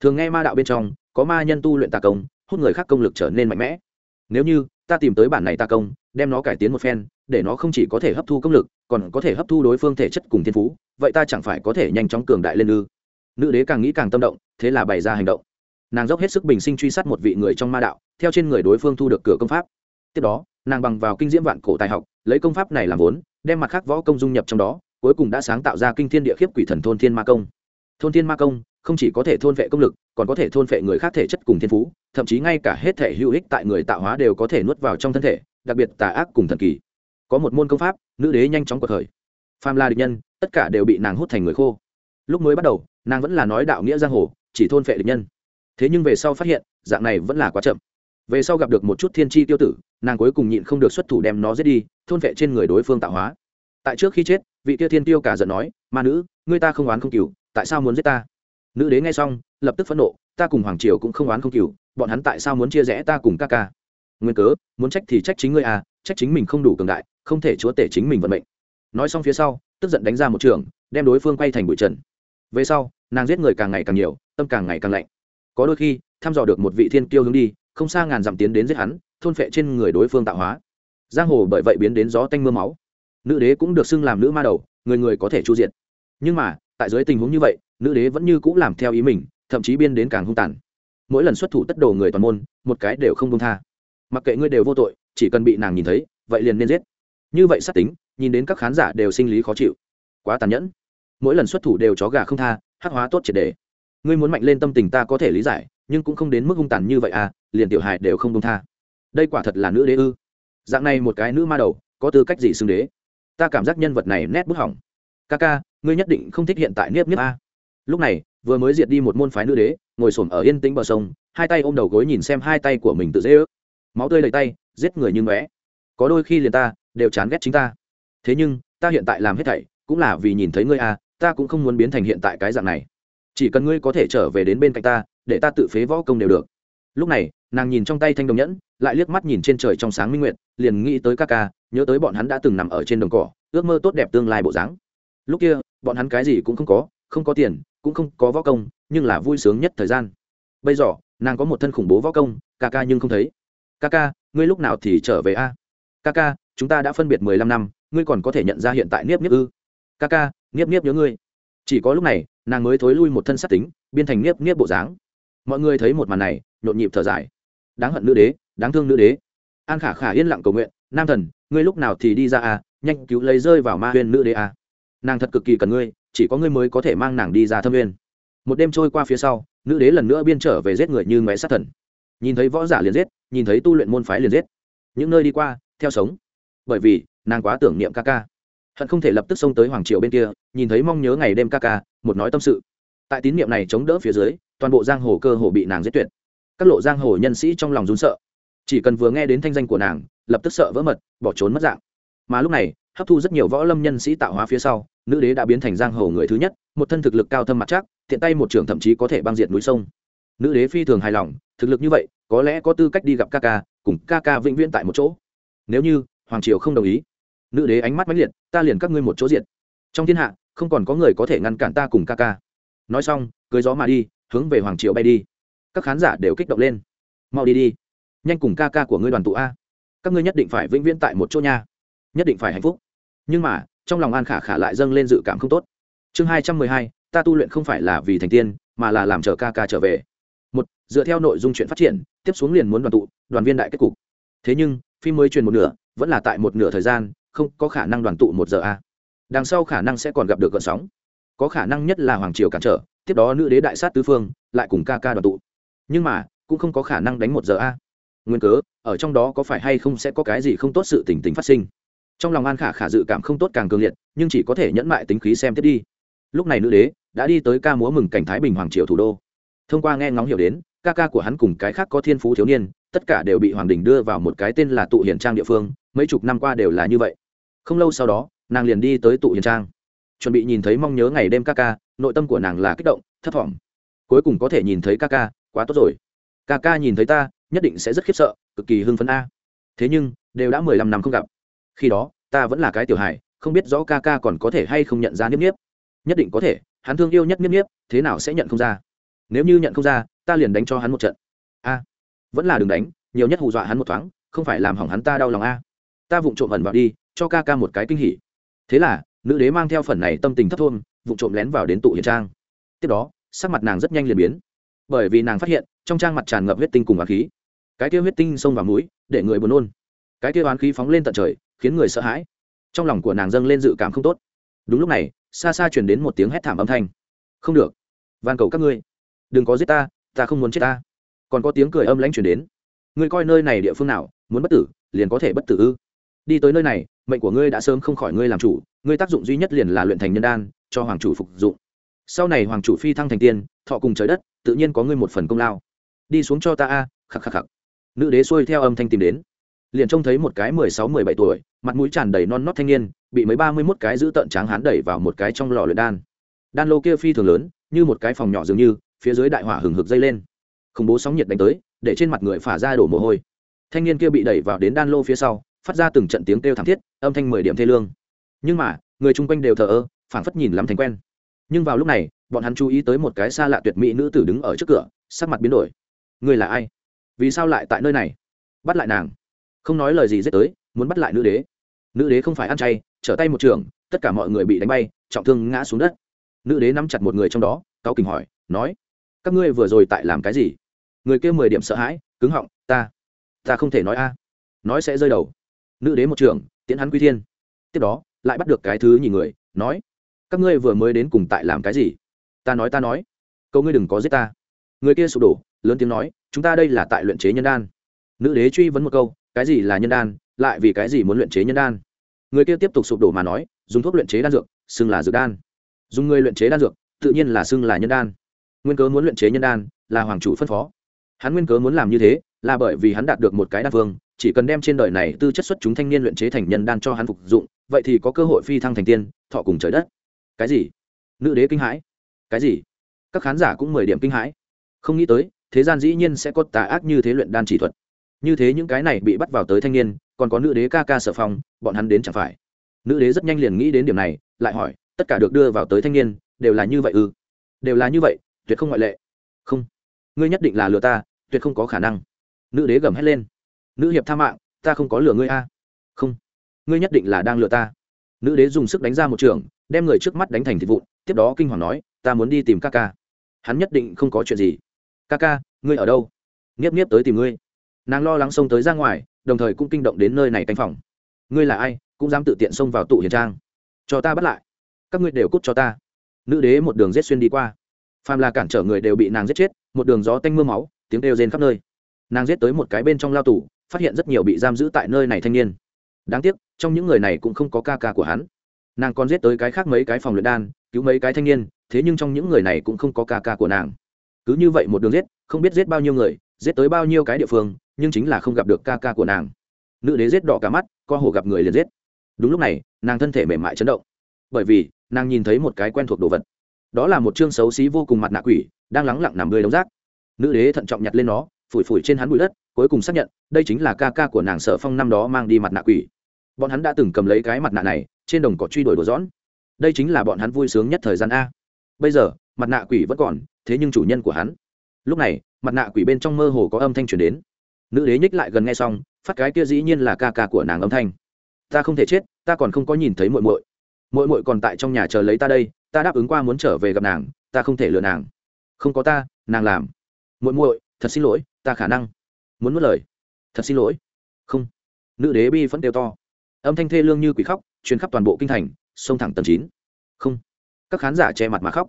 Thường nghe ma đạo bên trong, có ma nhân tu luyện tà công, hút người khác công lực trở nên mạnh mẽ nếu như, ta tìm tới bản này ta công, đem nó cải tiến một phen, để nó không chỉ có thể hấp thu công lực, còn có thể hấp thu đối phương thể chất cùng thiên phú, vậy ta chẳng phải có thể nhanh chóng cường đại lên ư? Nữ đế càng nghĩ càng tâm động, thế là bày ra hành động. Nàng dốc hết sức bình sinh truy sát một vị người trong ma đạo, theo trên người đối phương thu được cửa công pháp. Tiếp đó, nàng bằng vào kinh diễm vạn cổ tài học, lấy công pháp này làm vốn, đem mặt khác võ công dung nhập trong đó, cuối cùng đã sáng tạo ra kinh thiên địa khiếp quỷ thần thôn thiên ma công. Thôn thiên ma công không chỉ có thể thôn vệ công lực còn có thể thôn phệ người khác thể chất cùng thiên phú, thậm chí ngay cả hết thể hữu ích tại người tạo hóa đều có thể nuốt vào trong thân thể, đặc biệt tà ác cùng thần kỳ. Có một môn công pháp, nữ đế nhanh chóng cuộc khởi. Pham la địch nhân, tất cả đều bị nàng hút thành người khô. Lúc mới bắt đầu, nàng vẫn là nói đạo nghĩa giang hồ, chỉ thôn phệ địch nhân. Thế nhưng về sau phát hiện, dạng này vẫn là quá chậm. Về sau gặp được một chút thiên tri tiêu tử, nàng cuối cùng nhịn không được xuất thủ đem nó giết đi, thôn phệ trên người đối phương tạo hóa. Tại trước khi chết, vị kia thiên tiêu cả giận nói, ma nữ, ngươi ta không oán không cừu, tại sao muốn giết ta? Nữ đế nghe xong, lập tức phẫn nộ, ta cùng hoàng triều cũng không oán không cừu bọn hắn tại sao muốn chia rẽ ta cùng ca ca? Nguyên cớ, muốn trách thì trách chính ngươi à trách chính mình không đủ cường đại, không thể chúa tể chính mình vận mệnh. Nói xong phía sau, tức giận đánh ra một trường, đem đối phương quay thành bụi trần. Về sau, nàng giết người càng ngày càng nhiều, tâm càng ngày càng lạnh. Có đôi khi, thăm dò được một vị thiên kiêu hướng đi, không xa ngàn dặm tiến đến giết hắn, thôn phệ trên người đối phương tạo hóa. Giang hồ bởi vậy biến đến gió tanh m ư a máu. Nữ đế cũng được xưng làm nữ ma đầu, người người có thể chu diện nhưng mà, tại dưới tình huống như vậy nữ đế vẫn như c ũ làm theo ý mình, thậm chí biên đến càng hung tàn. Mỗi lần xuất thủ tất đồ người toàn môn, một cái đều không công tha. Mặc kệ ngươi đều vô tội, chỉ cần bị nàng nhìn thấy, vậy liền nên giết. Như vậy sát tính, nhìn đến các khán giả đều sinh lý khó chịu. Quá tàn nhẫn. Mỗi lần xuất thủ đều chó gà không tha, hắc hóa tốt triệt đề. Ngươi muốn mạnh lên tâm tình ta có thể lý giải, nhưng cũng không đến mức hung tàn như vậy à liền tiểu hài đều không công tha. Đây quả thật là nữ đế ư. Dạng này một cái nữ ma đầu, có tư cách gì xưng đế? Ta cảm giác nhân vật này nét bức hỏng. Ca ca ngươi nhất định không thích hiện tại nếp nếp a lúc này, vừa mới diệt đi một môn phái nữ đế, ngồi s ổ m ở yên tĩnh bờ sông, hai tay ôm đầu gối nhìn xem hai tay của mình tự dễ ước. Máu tươi đầy tay, giết người như ngóe. Có đôi khi liền ta, đều chán ghét chính ta. Thế nhưng, ta hiện tại làm hết thảy, cũng là vì nhìn thấy ngươi a ta cũng không muốn biến thành hiện tại cái dạng này. Chỉ cần ngươi có thể trở về đến bên cạnh ta, để ta tự phế võ công đều được. Lúc này, nàng nhìn trong tay thanh đồng nhẫn, lại liếc mắt nhìn trên trời trong sáng minh nguyện liền nghĩ tới các ca, nhớ tới bọn hắn đã từng nằm ở trên đồng cỏ, ước mơ tốt đẹp tương lai bộ dáng. Lúc kia, bọn hắn cái gì cũng không có không có tiền cũng không có võ công, nhưng là vui sướng nhất thời gian. Bây giờ, nàng có một thân khủng bố võ công, ca ca nhưng không thấy. Ca ca, ngươi lúc nào thì trở về a? Ca ca, chúng ta đã phân biệt mười lăm năm, ngươi còn có thể nhận ra hiện tại niếp niếp ư? Ca ca, niếp niếp nhớ ngươi. Chỉ có lúc này, nàng mới thối lui một thân sát tính biên thành niếp niếp bộ dáng. Mọi người thấy một màn này, nhộn nhịp thở dài. Đáng hận nữ đế, đáng thương nữ đế. An khả khả yên lặng cầu nguyện, nam thần, ngươi lúc nào thì đi ra à nhanh cứu lấy rơi vào ma huyền nữ đế à nàng thật cực kỳ cần ngươi chỉ có ngươi mới có thể mang nàng đi ra thâm viên một đêm trôi qua phía sau, nữ đế lần nữa biên trở về giết người như ngoé sát thần. Nhìn thấy võ giả liền giết, nhìn thấy tu luyện môn phái liền giết. Những nơi đi qua, theo sống. Bởi vì, nàng quá tưởng niệm ca ca. Hận không thể lập tức xông tới hoàng triều bên kia, nhìn thấy mong nhớ ngày đêm ca ca, một nói tâm sự. Tại tín niệm này chống đỡ phía dưới, toàn bộ giang hồ cơ hồ bị nàng giết tuyệt. Các lộ giang hồ nhân sĩ trong lòng rún sợ. Chỉ cần vừa nghe đến thanh danh của nàng, lập tức sợ vỡ mật, bỏ trốn mất dạng. Mà lúc này hấp thu rất nhiều võ lâm nhân sĩ tạo hóa phía sau, nữ đế đã biến thành giang hồ người thứ nhất, một thân thực lực cao thâm mặt chắc, tiện tay một trưởng thậm chí có thể băng diệt núi sông. Nữ đế phi thường hài lòng, thực lực như vậy, có lẽ có tư cách đi gặp ca ca, cùng ca ca vĩnh viễn tại một chỗ. Nếu như, hoàng triều không đồng ý, nữ đế ánh mắt mãnh liệt, ta liền các ngươi một chỗ diện trong thiên hạ, không còn có người có thể ngăn cản ta cùng ca ca. Nói xong, cưới gió mà đi, hướng về hoàng triều bay đi. Các khán giả đều kích động lên. Mau đi đi, nhanh cùng ca ca của ngươi đoàn tụ a. Các ngươi nhất định phải vĩnh viễn tại một chỗ nha. Nhất định phải hạnh phúc nhưng mà, trong lòng an khả khả lại dâng lên dự cảm không tốt. Chương hai trăm mười hai, ta tu luyện không phải là vì thành tiên, mà là làm chờ ca ca trở về. Một, dựa theo nội dung chuyện phát triển, tiếp xuống liền muốn đoàn tụ, đoàn viên đại kết cục. Thế nhưng, phim mới truyền một nửa, vẫn là tại một nửa thời gian, không có khả năng đoàn tụ một giờ a. Đằng sau khả năng sẽ còn gặp được gợn sóng. Có khả năng nhất là hoàng triều cản trở, tiếp đó nữ đế đại sát tứ phương, lại cùng ca ca đoàn tụ. Nhưng mà, cũng không có khả năng đánh một giờ a. Nguyên cớ, ở trong đó có phải hay không sẽ có cái gì không tốt sự tình tình phát sinh trong lòng an khả khả dự cảm không tốt càng cường liệt, nhưng chỉ có thể nhẫn mại tính khí xem tiếp đi. Lúc này nữ đế đã đi tới ca múa mừng cảnh thái bình hoàng triều thủ đô. Thông qua nghe ngóng hiểu đến, ca ca của hắn cùng cái khác có thiên phú thiếu niên, tất cả đều bị hoàng đình đưa vào một cái tên là tụ hiền trang địa phương, mấy chục năm qua đều là như vậy. Không lâu sau đó, nàng liền đi tới tụ hiền trang. Chuẩn bị nhìn thấy mong nhớ ngày đêm ca ca, nội tâm của nàng là kích động, thấp thỏm. Cuối cùng có thể nhìn thấy ca ca, quá tốt rồi. Ca ca nhìn thấy ta, nhất định sẽ rất khiếp sợ, cực kỳ hưng phấn a. Thế nhưng, đều đã mười lăm năm không gặp khi đó, ta vẫn là cái tiểu hài, không biết rõ ca ca còn có thể hay không nhận ra niếp niếp. Nhất định có thể, hắn thương yêu nhất niếp niếp, thế nào sẽ nhận không ra? Nếu như nhận không ra, ta liền đánh cho hắn một trận. A, vẫn là đừng đánh, nhiều nhất hù dọa hắn một thoáng, không phải làm hỏng hắn ta đau lòng a. Ta vụng trộm ẩn vào đi, cho ca ca một cái kinh hỉ. Thế là, nữ đế mang theo phần này tâm tình thất thôn, vụng trộm lén vào đến tụ hiền trang. Tiếp đó, sắc mặt nàng rất nhanh liền biến. Bởi vì nàng phát hiện, trong trang mặt tràn ngập huyết tinh cùng oán khí. Cái kia huyết tinh xông vào mũi, để người buồn nôn. Cái kia oán khí phóng lên tận trời khiến người sợ hãi. Trong lòng của nàng dâng lên dự cảm không tốt. Đúng lúc này, xa xa chuyển đến một tiếng hét thảm âm thanh. Không được. Van cầu các ngươi. Đừng có giết ta ta không muốn chết ta. Còn có tiếng cười âm lãnh chuyển đến. Ngươi coi nơi này địa phương nào, muốn bất tử, liền có thể bất tử ư. Đi tới nơi này, mệnh của ngươi đã sớm không khỏi ngươi làm chủ, ngươi tác dụng duy nhất liền là luyện thành nhân đan, cho hoàng chủ phục dụng. Sau này hoàng chủ phi thăng thành tiên, thọ cùng trời đất, tự nhiên có ngươi một phần công lao. Đi xuống cho ta a, khắc khắc khắc. Nữ đế xuôi theo âm thanh tìm đến liền trông thấy một cái mười sáu, mười bảy tuổi, mặt mũi tràn đầy non nót thanh niên, bị mấy ba mươi mốt cái giữ tợn tráng hán đẩy vào một cái trong lò luyện đan. Đan lô kia phi thường lớn, như một cái phòng nhỏ dường như, phía dưới đại hỏa hừng hực dây lên. Khủng bố sóng nhiệt đánh tới, để trên mặt người phả ra đổ mồ hôi. Thanh niên kia bị đẩy vào đến đan lô phía sau, phát ra từng trận tiếng kêu thảm thiết, âm thanh mười điểm thê lương. Nhưng mà, người chung quanh đều thờ ơ, phảng phất nhìn lắm thành quen. Nhưng vào lúc này, bọn hắn chú ý tới một cái xa lạ tuyệt mỹ nữ tử đứng ở trước cửa, sắc mặt biến đổi. Người là ai? Vì sao lại tại nơi này? Bắt lại nàng không nói lời gì dết tới, muốn bắt lại nữ đế. Nữ đế không phải ăn chay, trở tay một trường, tất cả mọi người bị đánh bay, trọng thương ngã xuống đất. Nữ đế nắm chặt một người trong đó cao kình hỏi, nói, các ngươi vừa rồi tại làm cái gì? Người kia mười điểm sợ hãi, cứng họng, ta ta không thể nói a. Nói sẽ rơi đầu. Nữ đế một trường, tiễn hắn quy thiên. Tiếp đó, lại bắt được cái thứ nhìn người, nói, các ngươi vừa mới đến cùng tại làm cái gì? Ta nói ta nói câu ngươi đừng có giết ta. Người kia sụp đổ, lớn tiếng nói, chúng ta đây là tại luyện chế nhân đan. Nữ đế truy vấn một câu cái gì là nhân đan, lại vì cái gì muốn luyện chế nhân đan? Người kia tiếp tục sụp đổ mà nói, dùng thuốc luyện chế đan dược, xưng là dược đan. Dùng người luyện chế đan dược, tự nhiên là xưng là nhân đan. Nguyên cớ muốn luyện chế nhân đan là hoàng chủ phân phó. Hắn nguyên cớ muốn làm như thế là bởi vì hắn đạt được một cái đan phương chỉ cần đem trên đời này tư chất xuất chúng thanh niên luyện chế thành nhân đan cho hắn phục dụng, vậy thì có cơ hội phi thăng thành tiên, thọ cùng trời đất. Cái gì? Nữ đế kinh hãi. Cái gì? Các khán giả cũng mười điểm kinh hãi. Không nghĩ tới, thế gian dĩ nhiên sẽ có tà ác như thế luyện đan chỉ thuật như thế những cái này bị bắt vào tới thanh niên, còn có nữ đế ca ca sở phong, bọn hắn đến chẳng phải. Nữ đế rất nhanh liền nghĩ đến điểm này, lại hỏi, tất cả được đưa vào tới thanh niên, đều là như vậy ư? Đều là như vậy, tuyệt không ngoại lệ. Không, ngươi nhất định là lừa ta, tuyệt không có khả năng. Nữ đế gầm hét lên. Nữ hiệp tha mạng, ta không có lừa ngươi a. Không, ngươi nhất định là đang lừa ta. Nữ đế dùng sức đánh ra một trường, đem người trước mắt đánh thành thịt vụn, tiếp đó kinh hoàng nói, ta muốn đi tìm ca ca. Hắn nhất định không có chuyện gì. Ca ca, ngươi ở đâu? Nghiếp nghiếp tới tìm ngươi nàng lo lắng xông tới ra ngoài, đồng thời cũng kinh động đến nơi này canh phòng. Ngươi là ai, cũng dám tự tiện xông vào tụ hiền trang. Cho ta bắt lại. Các ngươi đều cút cho ta. Nữ đế một đường rết xuyên đi qua. Phàm là cản trở người đều bị nàng giết chết, một đường gió tanh m ư a máu, tiếng kêu rên khắp nơi. Nàng giết tới một cái bên trong lao tù, phát hiện rất nhiều bị giam giữ tại nơi này thanh niên. Đáng tiếc, trong những người này cũng không có ca ca của hắn. Nàng còn giết tới cái khác mấy cái phòng luyện đan, cứu mấy cái thanh niên, thế nhưng trong những người này cũng không có ca ca của nàng. Cứ như vậy một đường giết, không biết giết bao nhiêu người, giết tới bao nhiêu cái địa phương nhưng chính là không gặp được ca ca của nàng. Nữ đế giết đỏ cả mắt, co hổ gặp người liền giết. Đúng lúc này, nàng thân thể mềm mại chấn động. Bởi vì, nàng nhìn thấy một cái quen thuộc đồ vật. Đó là một chương xấu xí vô cùng mặt nạ quỷ, đang lắng lặng nằm bươi đống rác. Nữ đế thận trọng nhặt lên nó, phủi phủi trên hắn bụi đất, cuối cùng xác nhận, đây chính là ca ca của nàng sở phong năm đó mang đi mặt nạ quỷ. Bọn hắn đã từng cầm lấy cái mặt nạ này, trên đồng cỏ truy đuổi đồ dõn đây chính là bọn hắn vui sướng nhất thời gian a. Bây giờ, mặt nạ quỷ vẫn còn, thế nhưng chủ nhân của hắn. Lúc này, mặt nạ quỷ bên trong mơ hồ có âm thanh truyền đến nữ đế nhích lại gần nghe xong, phát cái kia dĩ nhiên là ca ca của nàng âm thanh. Ta không thể chết, ta còn không có nhìn thấy muội muội. Muội muội còn tại trong nhà chờ lấy ta đây, ta đáp ứng qua muốn trở về gặp nàng, ta không thể lừa nàng. Không có ta, nàng làm. Muội muội, thật xin lỗi, ta khả năng muốn mất lời. Thật xin lỗi. Không. Nữ đế bi vẫn đều to. Âm thanh thê lương như quỷ khóc, truyền khắp toàn bộ kinh thành sông thẳng tầng chín. Không. Các khán giả che mặt mà khóc.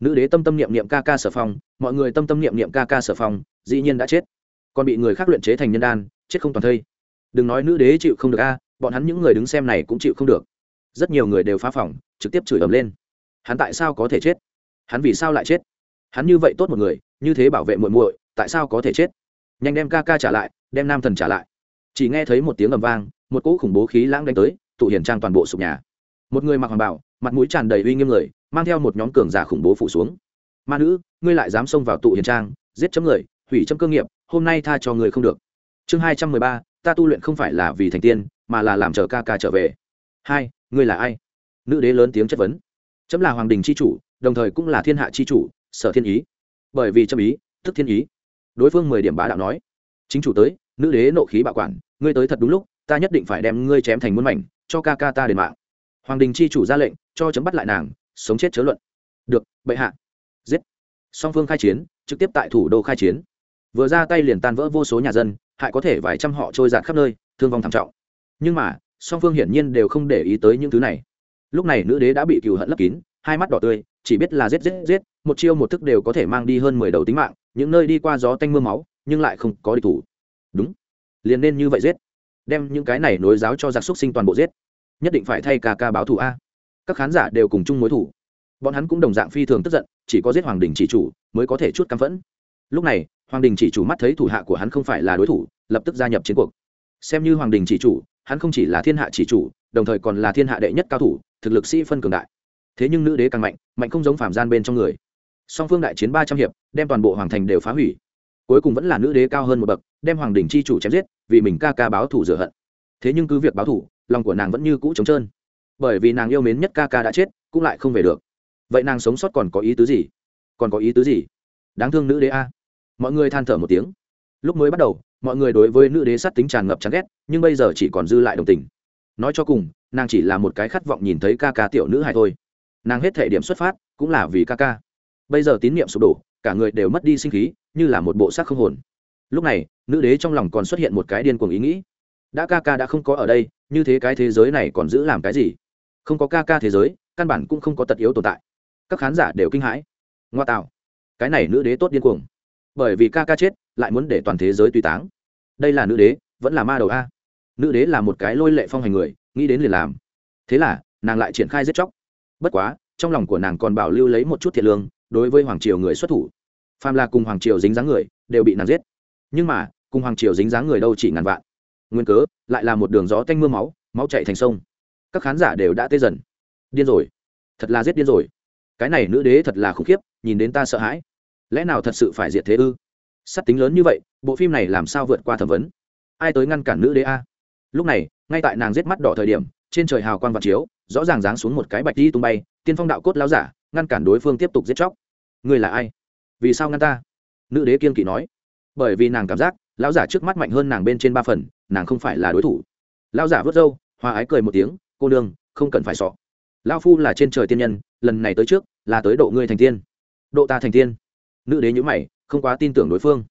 Nữ đế tâm tâm niệm niệm ca ca sở phong, mọi người tâm tâm niệm niệm ca ca sở phong, dĩ nhiên đã chết còn bị người khác luyện chế thành nhân đan, chết không toàn thây. Đừng nói nữ đế chịu không được a à, bọn hắn những người đứng xem này cũng chịu không được. Rất nhiều người đều phá phỏng trực tiếp chửi ầm lên. Hắn tại sao có thể chết? Hắn vì sao lại chết? Hắn như vậy tốt một người, như thế bảo vệ muội muội, tại sao có thể chết? Nhanh đem ca ca trả lại, đem nam thần trả lại. Chỉ nghe thấy một tiếng ầm vang, một cỗ khủng bố khí lãng đánh tới, tụ hiển trang toàn bộ sụp nhà. Một người mặc hoàng bảo mặt mũi tràn đầy uy nghiêm người, mang theo một nhóm cường giả khủng bố phủ xuống. Ma nữ, ngươi lại dám xông vào tụ hiền trang, giết chấm người hủy châm cơ nghiệp, hôm nay tha cho người không được. Chương hai trăm mười ba, ta tu luyện không phải là vì thành tiên, mà là làm chờ ca ca trở về. Hai, ngươi là ai? Nữ đế lớn tiếng chất vấn. Chấm là hoàng đình c h i chủ, đồng thời cũng là thiên hạ c h i chủ, sở thiên ý. Bởi vì chấm ý thức thiên ý. Đối phương mười điểm bá đạo nói. Chính chủ tới, nữ đế nộ khí bạo quản, ngươi tới thật đúng lúc, ta nhất định phải đem ngươi chém thành muôn mảnh, cho ca ca ta đền mạng. Hoàng đình c h i chủ ra lệnh, cho chấm bắt lại nàng, sống chết chớ luận. Được, bệ hạ. Giết. Song phương khai chiến, trực tiếp tại thủ đô khai chiến vừa ra tay liền tan vỡ vô số nhà dân, hại có thể vài trăm họ trôi giạt khắp nơi, thương vong thảm trọng. Nhưng mà, song phương hiển nhiên đều không để ý tới những thứ này. Lúc này nữ đế đã bị cừu hận lấp kín, hai mắt đỏ tươi, chỉ biết là giết giết giết, một chiêu một thức đều có thể mang đi hơn mười đầu tính mạng, những nơi đi qua gió tanh mưa máu, nhưng lại không có địch thủ. Đúng, liền nên như vậy giết. Đem những cái này nối giáo cho giặc xúc sinh toàn bộ giết. Nhất định phải thay ca ca báo thù a. Các khán giả đều cùng chung mối thủ. Bọn hắn cũng đồng dạng phi thường tức giận, chỉ có giết hoàng đình chỉ chủ, mới có thể chút căm phẫn lúc này, hoàng đình chỉ chủ mắt thấy thủ hạ của hắn không phải là đối thủ, lập tức gia nhập chiến cuộc. Xem như hoàng đình chỉ chủ, hắn không chỉ là thiên hạ chỉ chủ, đồng thời còn là thiên hạ đệ nhất cao thủ, thực lực sĩ phân cường đại. Thế nhưng nữ đế càng mạnh mạnh không giống phàm gian bên trong người. Song phương đại chiến ba trăm hiệp, đem toàn bộ hoàng thành đều phá hủy. Cuối cùng vẫn là nữ đế cao hơn một bậc, đem hoàng đình chi chủ chém giết, vì mình ca ca báo thủ rửa hận. Thế nhưng cứ việc báo thủ lòng của nàng vẫn như cũ trống trơn. Bởi vì nàng yêu mến nhất ca ca đã chết, cũng lại không về được. Vậy nàng sống sót còn có ý tứ gì? Còn có ý tứ gì? Đáng thương nữ đế a mọi người than thở một tiếng. Lúc mới bắt đầu, mọi người đối với nữ đế sát tính tràn ngập chán ghét, nhưng bây giờ chỉ còn dư lại đồng tình. Nói cho cùng, nàng chỉ là một cái khát vọng nhìn thấy ca ca tiểu nữ hài thôi. Nàng hết thể điểm xuất phát, cũng là vì ca ca. Bây giờ tín nhiệm sụp đổ, cả người đều mất đi sinh khí, như là một bộ xác không hồn. Lúc này, nữ đế trong lòng còn xuất hiện một cái điên cuồng ý nghĩ. Đã ca ca đã không có ở đây, như thế cái thế giới này còn giữ làm cái gì? Không có ca ca thế giới, căn bản cũng không có tật yếu tồn tại. Các khán giả đều kinh hãi. Ngoa tạo. Cái này nữ đế tốt điên cuồng bởi vì ca ca chết, lại muốn để toàn thế giới tùy táng. Đây là nữ đế, vẫn là ma đầu a. Nữ đế là một cái lôi lệ phong hành người, nghĩ đến liền làm. Thế là, nàng lại triển khai giết chóc. Bất quá, trong lòng của nàng còn bảo lưu lấy một chút thiệt lương, đối với hoàng triều người xuất thủ. Phàm là cùng hoàng triều dính dáng người, đều bị nàng giết. Nhưng mà, cùng hoàng triều dính dáng người đâu chỉ ngàn vạn. Nguyên cớ, lại là một đường gió tanh m ư a máu máu chạy thành sông. Các khán giả đều đã tê dần. Điên rồi. Thật là giết điên rồi. Cái này nữ đế thật là khủng khiếp, nhìn đến ta sợ hãi lẽ nào thật sự phải diệt thế ư? Sắt tính lớn như vậy, bộ phim này làm sao vượt qua thẩm vấn? Ai tới ngăn cản nữ đế a? Lúc này, ngay tại nàng giết mắt đỏ thời điểm, trên trời hào quang vạn chiếu, rõ ràng giáng xuống một cái bạch đi tung bay, tiên phong đạo cốt láo giả, ngăn cản đối phương tiếp tục giết chóc. Người là ai? Vì sao ngăn ta? Nữ đế kiên kỵ nói. Bởi vì nàng cảm giác, lão giả trước mắt mạnh hơn nàng bên trên ba phần, nàng không phải là đối thủ. Lão giả vớt râu hoa ái cười một tiếng, cô nương, không cần phải sọ lão phu là trên trời tiên nhân, lần này tới trước là tới độ ngươi thành tiên. Độ ta thành tiên nữ đế nhữ mày, không quá tin tưởng đối phương.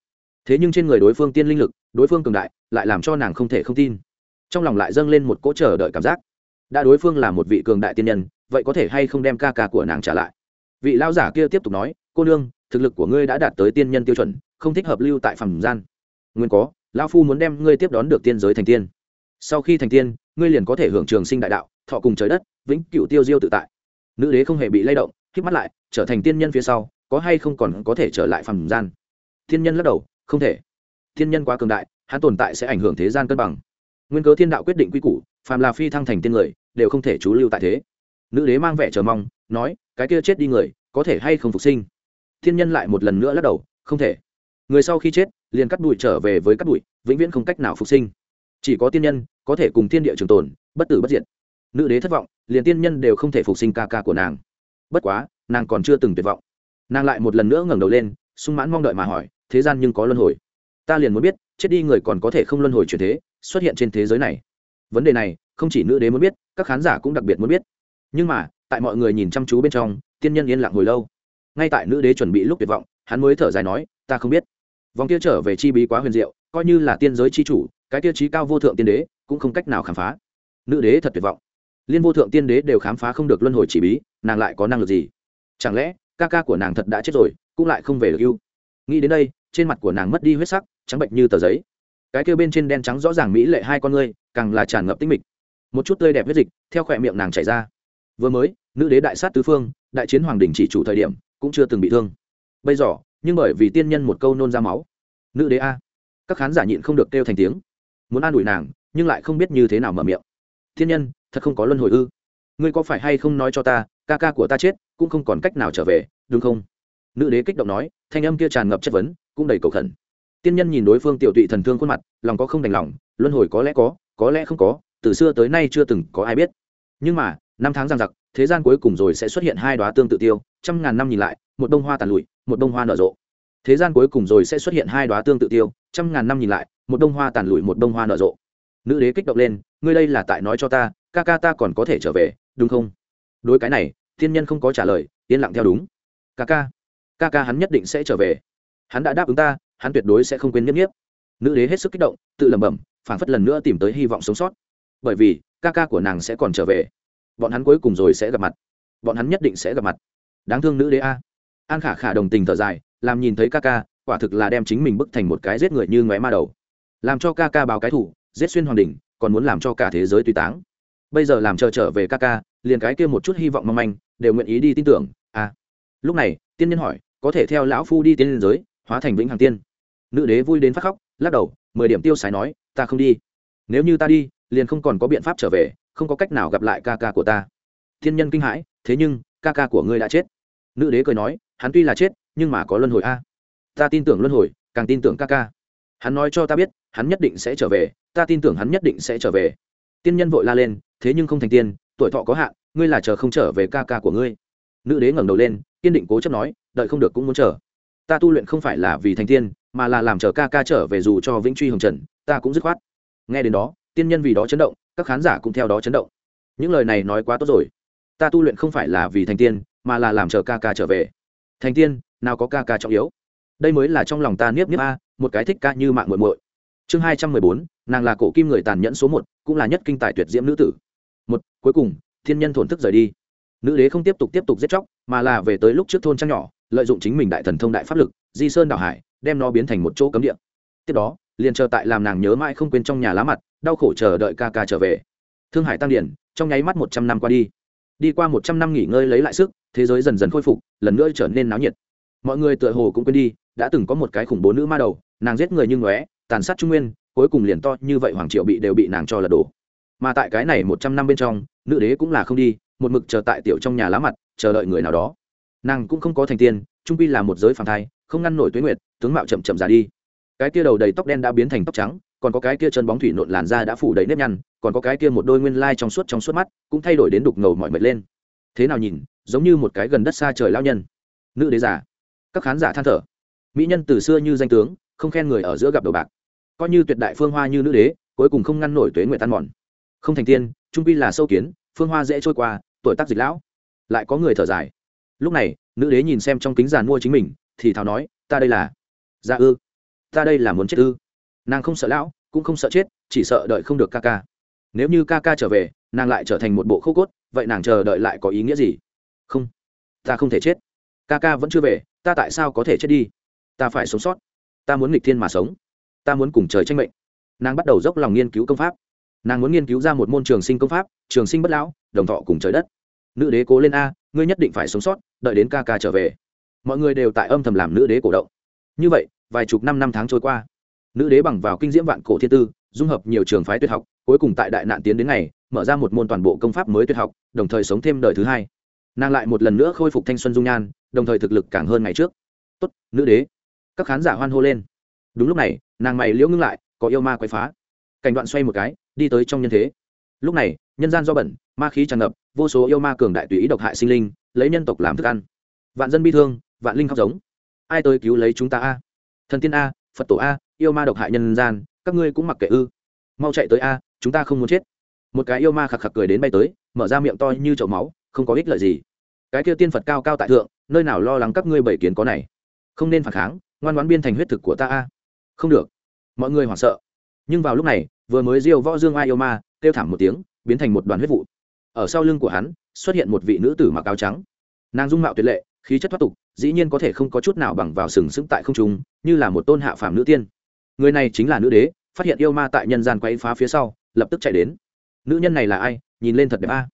Thế nhưng trên người đối phương tiên linh lực, đối phương cường đại, lại làm cho nàng không thể không tin. Trong lòng lại dâng lên một cỗ chờ đợi cảm giác. Đã đối phương là một vị cường đại tiên nhân, vậy có thể hay không đem ca ca của nàng trả lại? Vị lão giả kia tiếp tục nói, cô nương, thực lực của ngươi đã đạt tới tiên nhân tiêu chuẩn, không thích hợp lưu tại phòng gian. Nguyên có, lão phu muốn đem ngươi tiếp đón được tiên giới thành tiên. Sau khi thành tiên, ngươi liền có thể hưởng trường sinh đại đạo, thọ cùng trời đất, vĩnh cựu tiêu diêu tự tại. Nữ đế không hề bị lay động k mắt lại, trở thành tiên nhân phía sau có hay không còn có thể trở lại phàm gian? Thiên nhân lắc đầu, không thể. Thiên nhân quá cường đại, hắn tồn tại sẽ ảnh hưởng thế gian cân bằng. Nguyên cớ thiên đạo quyết định quy củ, phàm là phi thăng thành tiên người, đều không thể trú lưu tại thế. Nữ đế mang vẻ chờ mong, nói, cái kia chết đi người, có thể hay không phục sinh? Thiên nhân lại một lần nữa lắc đầu, không thể. Người sau khi chết, liền cắt đùi trở về với cắt đùi, vĩnh viễn không cách nào phục sinh. Chỉ có tiên nhân, có thể cùng thiên địa trường tồn, bất tử bất diệt. Nữ đế thất vọng, liền tiên nhân đều không thể phục sinh ca ca của nàng. Bất quá, nàng còn chưa từng tuyệt vọng nàng lại một lần nữa ngẩng đầu lên, sung mãn mong đợi mà hỏi, thế gian nhưng có luân hồi? Ta liền muốn biết, chết đi người còn có thể không luân hồi chuyển thế, xuất hiện trên thế giới này. Vấn đề này, không chỉ nữ đế muốn biết, các khán giả cũng đặc biệt muốn biết. Nhưng mà, tại mọi người nhìn chăm chú bên trong, tiên nhân yên lặng hồi lâu. Ngay tại nữ đế chuẩn bị lúc tuyệt vọng, hắn mới thở dài nói, ta không biết. Vòng kia trở về chi bí quá huyền diệu, coi như là tiên giới chi chủ, cái tiêu chí cao vô thượng tiên đế cũng không cách nào khám phá. Nữ đế thật tuyệt vọng. Liên vô thượng tiên đế đều khám phá không được luân hồi chỉ bí, nàng lại có năng lực gì? Chẳng lẽ ca ca của nàng thật đã chết rồi, cũng lại không về được yêu. Nghĩ đến đây, trên mặt của nàng mất đi huyết sắc, trắng bệnh như tờ giấy. Cái kêu bên trên đen trắng rõ ràng mỹ lệ hai con ngươi, càng là tràn ngập tinh mịch. Một chút tươi đẹp huyết dịch, theo khỏe miệng nàng chảy ra. Vừa mới, nữ đế đại sát tứ phương, đại chiến hoàng đình chỉ chủ thời điểm, cũng chưa từng bị thương. Bây giờ, nhưng bởi vì tiên nhân một câu nôn ra máu. Nữ đế a. Các khán giả nhịn không được kêu thành tiếng. Muốn an ủi nàng, nhưng lại không biết như thế nào mở miệng. Thiên nhân, thật không có luân hồi ư. Ngươi có phải hay không nói cho ta ca ca của ta chết, cũng không còn cách nào trở về, đúng không? Nữ đế kích động nói, thanh âm kia tràn ngập chất vấn, cũng đầy cầu khẩn. Tiên nhân nhìn đối phương tiểu tụy thần thương khuôn mặt, lòng có không đành lòng, luân hồi có lẽ có có lẽ không có, từ xưa tới nay chưa từng có ai biết. Nhưng mà, năm tháng giang giặc, thế gian cuối cùng rồi sẽ xuất hiện hai đoá tương tự tiêu, trăm ngàn năm nhìn lại, một bông hoa tàn lụi, một bông hoa nở rộ. Thế gian cuối cùng rồi sẽ xuất hiện hai đoá tương tự tiêu, trăm ngàn năm nhìn lại, một bông hoa tàn lụi, một bông hoa nở rộ. Nữ đế kích động lên, ngươi đây là tại nói cho ta, ca ca ta còn có thể trở về, đúng không? Đối cái này thiên nhân không có trả lời, yên lặng theo đúng. Ca ca ca ca hắn nhất định sẽ trở về. Hắn đã đáp ứng ta, hắn tuyệt đối sẽ không quên nhất nhiếp nữ đế hết sức kích động, tự lẩm bẩm, phảng phất lần nữa tìm tới hy vọng sống sót. Bởi vì, ca ca của nàng sẽ còn trở về. Bọn hắn cuối cùng rồi sẽ gặp mặt. Bọn hắn nhất định sẽ gặp mặt. Đáng thương nữ đế a. An khả khả đồng tình thở dài, làm nhìn thấy ca ca, quả thực là đem chính mình bức thành một cái giết người như ngoé ma đầu. Làm cho ca ca báo cái thủ, giết xuyên hoàng đình còn muốn làm cho cả thế giới tùy táng. Bây giờ làm chờ trở về ca ca liền cái kia một chút hy vọng mong manh, đều nguyện ý đi tin tưởng à. Lúc này, tiên nhân hỏi, có thể theo lão phu đi tiên liên giới, hóa thành vĩnh hằng tiên. Nữ đế vui đến phát khóc, lắc đầu, mười điểm tiêu sái nói, ta không đi. Nếu như ta đi, liền không còn có biện pháp trở về, không có cách nào gặp lại ca ca của ta. Thiên nhân kinh hãi, thế nhưng, ca ca của ngươi đã chết. Nữ đế cười nói, hắn tuy là chết, nhưng mà có luân hồi a. Ta tin tưởng luân hồi, càng tin tưởng ca ca. Hắn nói cho ta biết, hắn nhất định sẽ trở về, ta tin tưởng hắn nhất định sẽ trở về. Tiên nhân vội la lên, thế nhưng không thành tiên tuổi thọ có hạn, ngươi là chờ không trở về ca ca của ngươi. Nữ đế ngẩng đầu lên, kiên định cố chấp nói, đợi không được cũng muốn chờ. Ta tu luyện không phải là vì thành tiên, mà là làm chờ ca ca trở về dù cho vĩnh truy hồng trần, ta cũng dứt khoát. Nghe đến đó, tiên nhân vì đó chấn động, các khán giả cũng theo đó chấn động. Những lời này nói quá tốt rồi. Ta tu luyện không phải là vì thành tiên, mà là làm chờ ca ca trở về. Thành tiên, nào có ca ca trọng yếu. Đây mới là trong lòng ta niếp niếp a, một cái thích ca như mạng muội muội. Chương hai trăm mười bốn, nàng là cổ kim người tàn nhẫn số một, cũng là nhất kinh tài tuyệt diễm nữ tử một, cuối cùng, thiên nhân thổn thức rời đi. Nữ đế không tiếp tục tiếp tục giết chóc, mà là về tới lúc trước thôn trang nhỏ, lợi dụng chính mình đại thần thông đại pháp lực, di sơn đảo hải, đem nó biến thành một chỗ cấm địa. Tiếp đó, liền chờ tại làm nàng nhớ mãi không quên trong nhà lá mặt, đau khổ chờ đợi ca ca trở về. Thương hải tăng điển, trong nháy mắt một trăm năm qua đi. Đi qua một trăm năm nghỉ ngơi lấy lại sức, thế giới dần dần khôi phục, lần nữa trở nên náo nhiệt. Mọi người tựa hồ cũng quên đi, đã từng có một cái khủng bố nữ ma đầu, nàng giết người như ngóe, tàn sát trung nguyên, cuối cùng liền to như vậy hoàng triệu bị đều bị nàng cho lật đổ mà tại cái này một trăm năm bên trong, nữ đế cũng là không đi, một mực chờ tại tiểu trong nhà lá mặt, chờ đợi người nào đó. Nàng cũng không có thành tiên, trung pi là một giới phản thai, không ngăn nổi tuế nguyệt, tướng mạo chậm chậm già đi. Cái kia đầu đầy tóc đen đã biến thành tóc trắng, còn có cái kia chân bóng thủy nộn làn da đã phủ đầy nếp nhăn, còn có cái kia một đôi nguyên lai trong suốt trong suốt mắt, cũng thay đổi đến đục ngầu mọi mệt lên. Thế nào nhìn, giống như một cái gần đất xa trời lao nhân. Nữ đế giả các khán giả than thở. Mỹ nhân từ xưa như danh tướng, không khen người ở giữa gặp đầu bạc. Coi như tuyệt đại phương hoa như nữ đế, cuối cùng không ngăn nổi tuế nguyệt tan mòn không thành tiên, trung pi là sâu kiến, phương hoa dễ trôi qua, tuổi tác dịch lão. Lại có người thở dài. Lúc này, nữ đế nhìn xem trong kính giàn mua chính mình, thì thào nói, ta đây là dạ ư. Ta đây là muốn chết ư. Nàng không sợ lão, cũng không sợ chết, chỉ sợ đợi không được ca ca. Nếu như ca ca trở về, nàng lại trở thành một bộ khô cốt, vậy nàng chờ đợi lại có ý nghĩa gì? Không. Ta không thể chết. Ca ca vẫn chưa về, ta tại sao có thể chết đi? Ta phải sống sót. Ta muốn nghịch thiên mà sống. Ta muốn cùng trời tranh mệnh. Nàng bắt đầu dốc lòng nghiên cứu công pháp nàng muốn nghiên cứu ra một môn trường sinh công pháp, trường sinh bất lão, đồng thọ cùng trời đất. Nữ đế cố lên a, ngươi nhất định phải sống sót, đợi đến ca ca trở về. Mọi người đều tại âm thầm làm nữ đế cổ động. Như vậy, vài chục năm năm tháng trôi qua, nữ đế bằng vào kinh diễm vạn cổ thiên tư, dung hợp nhiều trường phái tuyệt học, cuối cùng tại đại nạn tiến đến ngày, mở ra một môn toàn bộ công pháp mới tuyệt học, đồng thời sống thêm đời thứ hai. Nàng lại một lần nữa khôi phục thanh xuân dung nhan, đồng thời thực lực càng hơn ngày trước. Tốt, nữ đế. Các khán giả hoan hô lên. Đúng lúc này, nàng mày liễu ngưng lại, có yêu ma quay phá. Cảnh đoạn xoay một cái đi tới trong nhân thế. Lúc này, nhân gian do bẩn, ma khí tràn ngập, vô số yêu ma cường đại tùy ý độc hại sinh linh, lấy nhân tộc làm thức ăn. Vạn dân bi thương, vạn linh khóc giống. Ai tới cứu lấy chúng ta a? Thần tiên a, phật tổ a, yêu ma độc hại nhân gian, các ngươi cũng mặc kệ ư. Mau chạy tới a, chúng ta không muốn chết. Một cái yêu ma khạc khạc cười đến bay tới, mở ra miệng to như chậu máu, không có ích lợi gì. Cái kia tiên phật cao cao tại thượng, nơi nào lo lắng các ngươi bảy kiến có này? Không nên phản kháng, ngoan ngoãn biên thành huyết thực của ta a. Không được. Mọi người hoảng sợ. Nhưng vào lúc này vừa mới diêu võ dương ai yêu ma, kêu thảm một tiếng, biến thành một đoàn huyết vụ. Ở sau lưng của hắn, xuất hiện một vị nữ tử mặc áo trắng. Nàng dung mạo tuyệt lệ, khí chất thoát tục, dĩ nhiên có thể không có chút nào bằng vào sừng sững tại không trung, như là một tôn hạ phàm nữ tiên. Người này chính là nữ đế, phát hiện yêu ma tại nhân gian quấy phá phía sau, lập tức chạy đến. Nữ nhân này là ai? Nhìn lên thật đẹp a.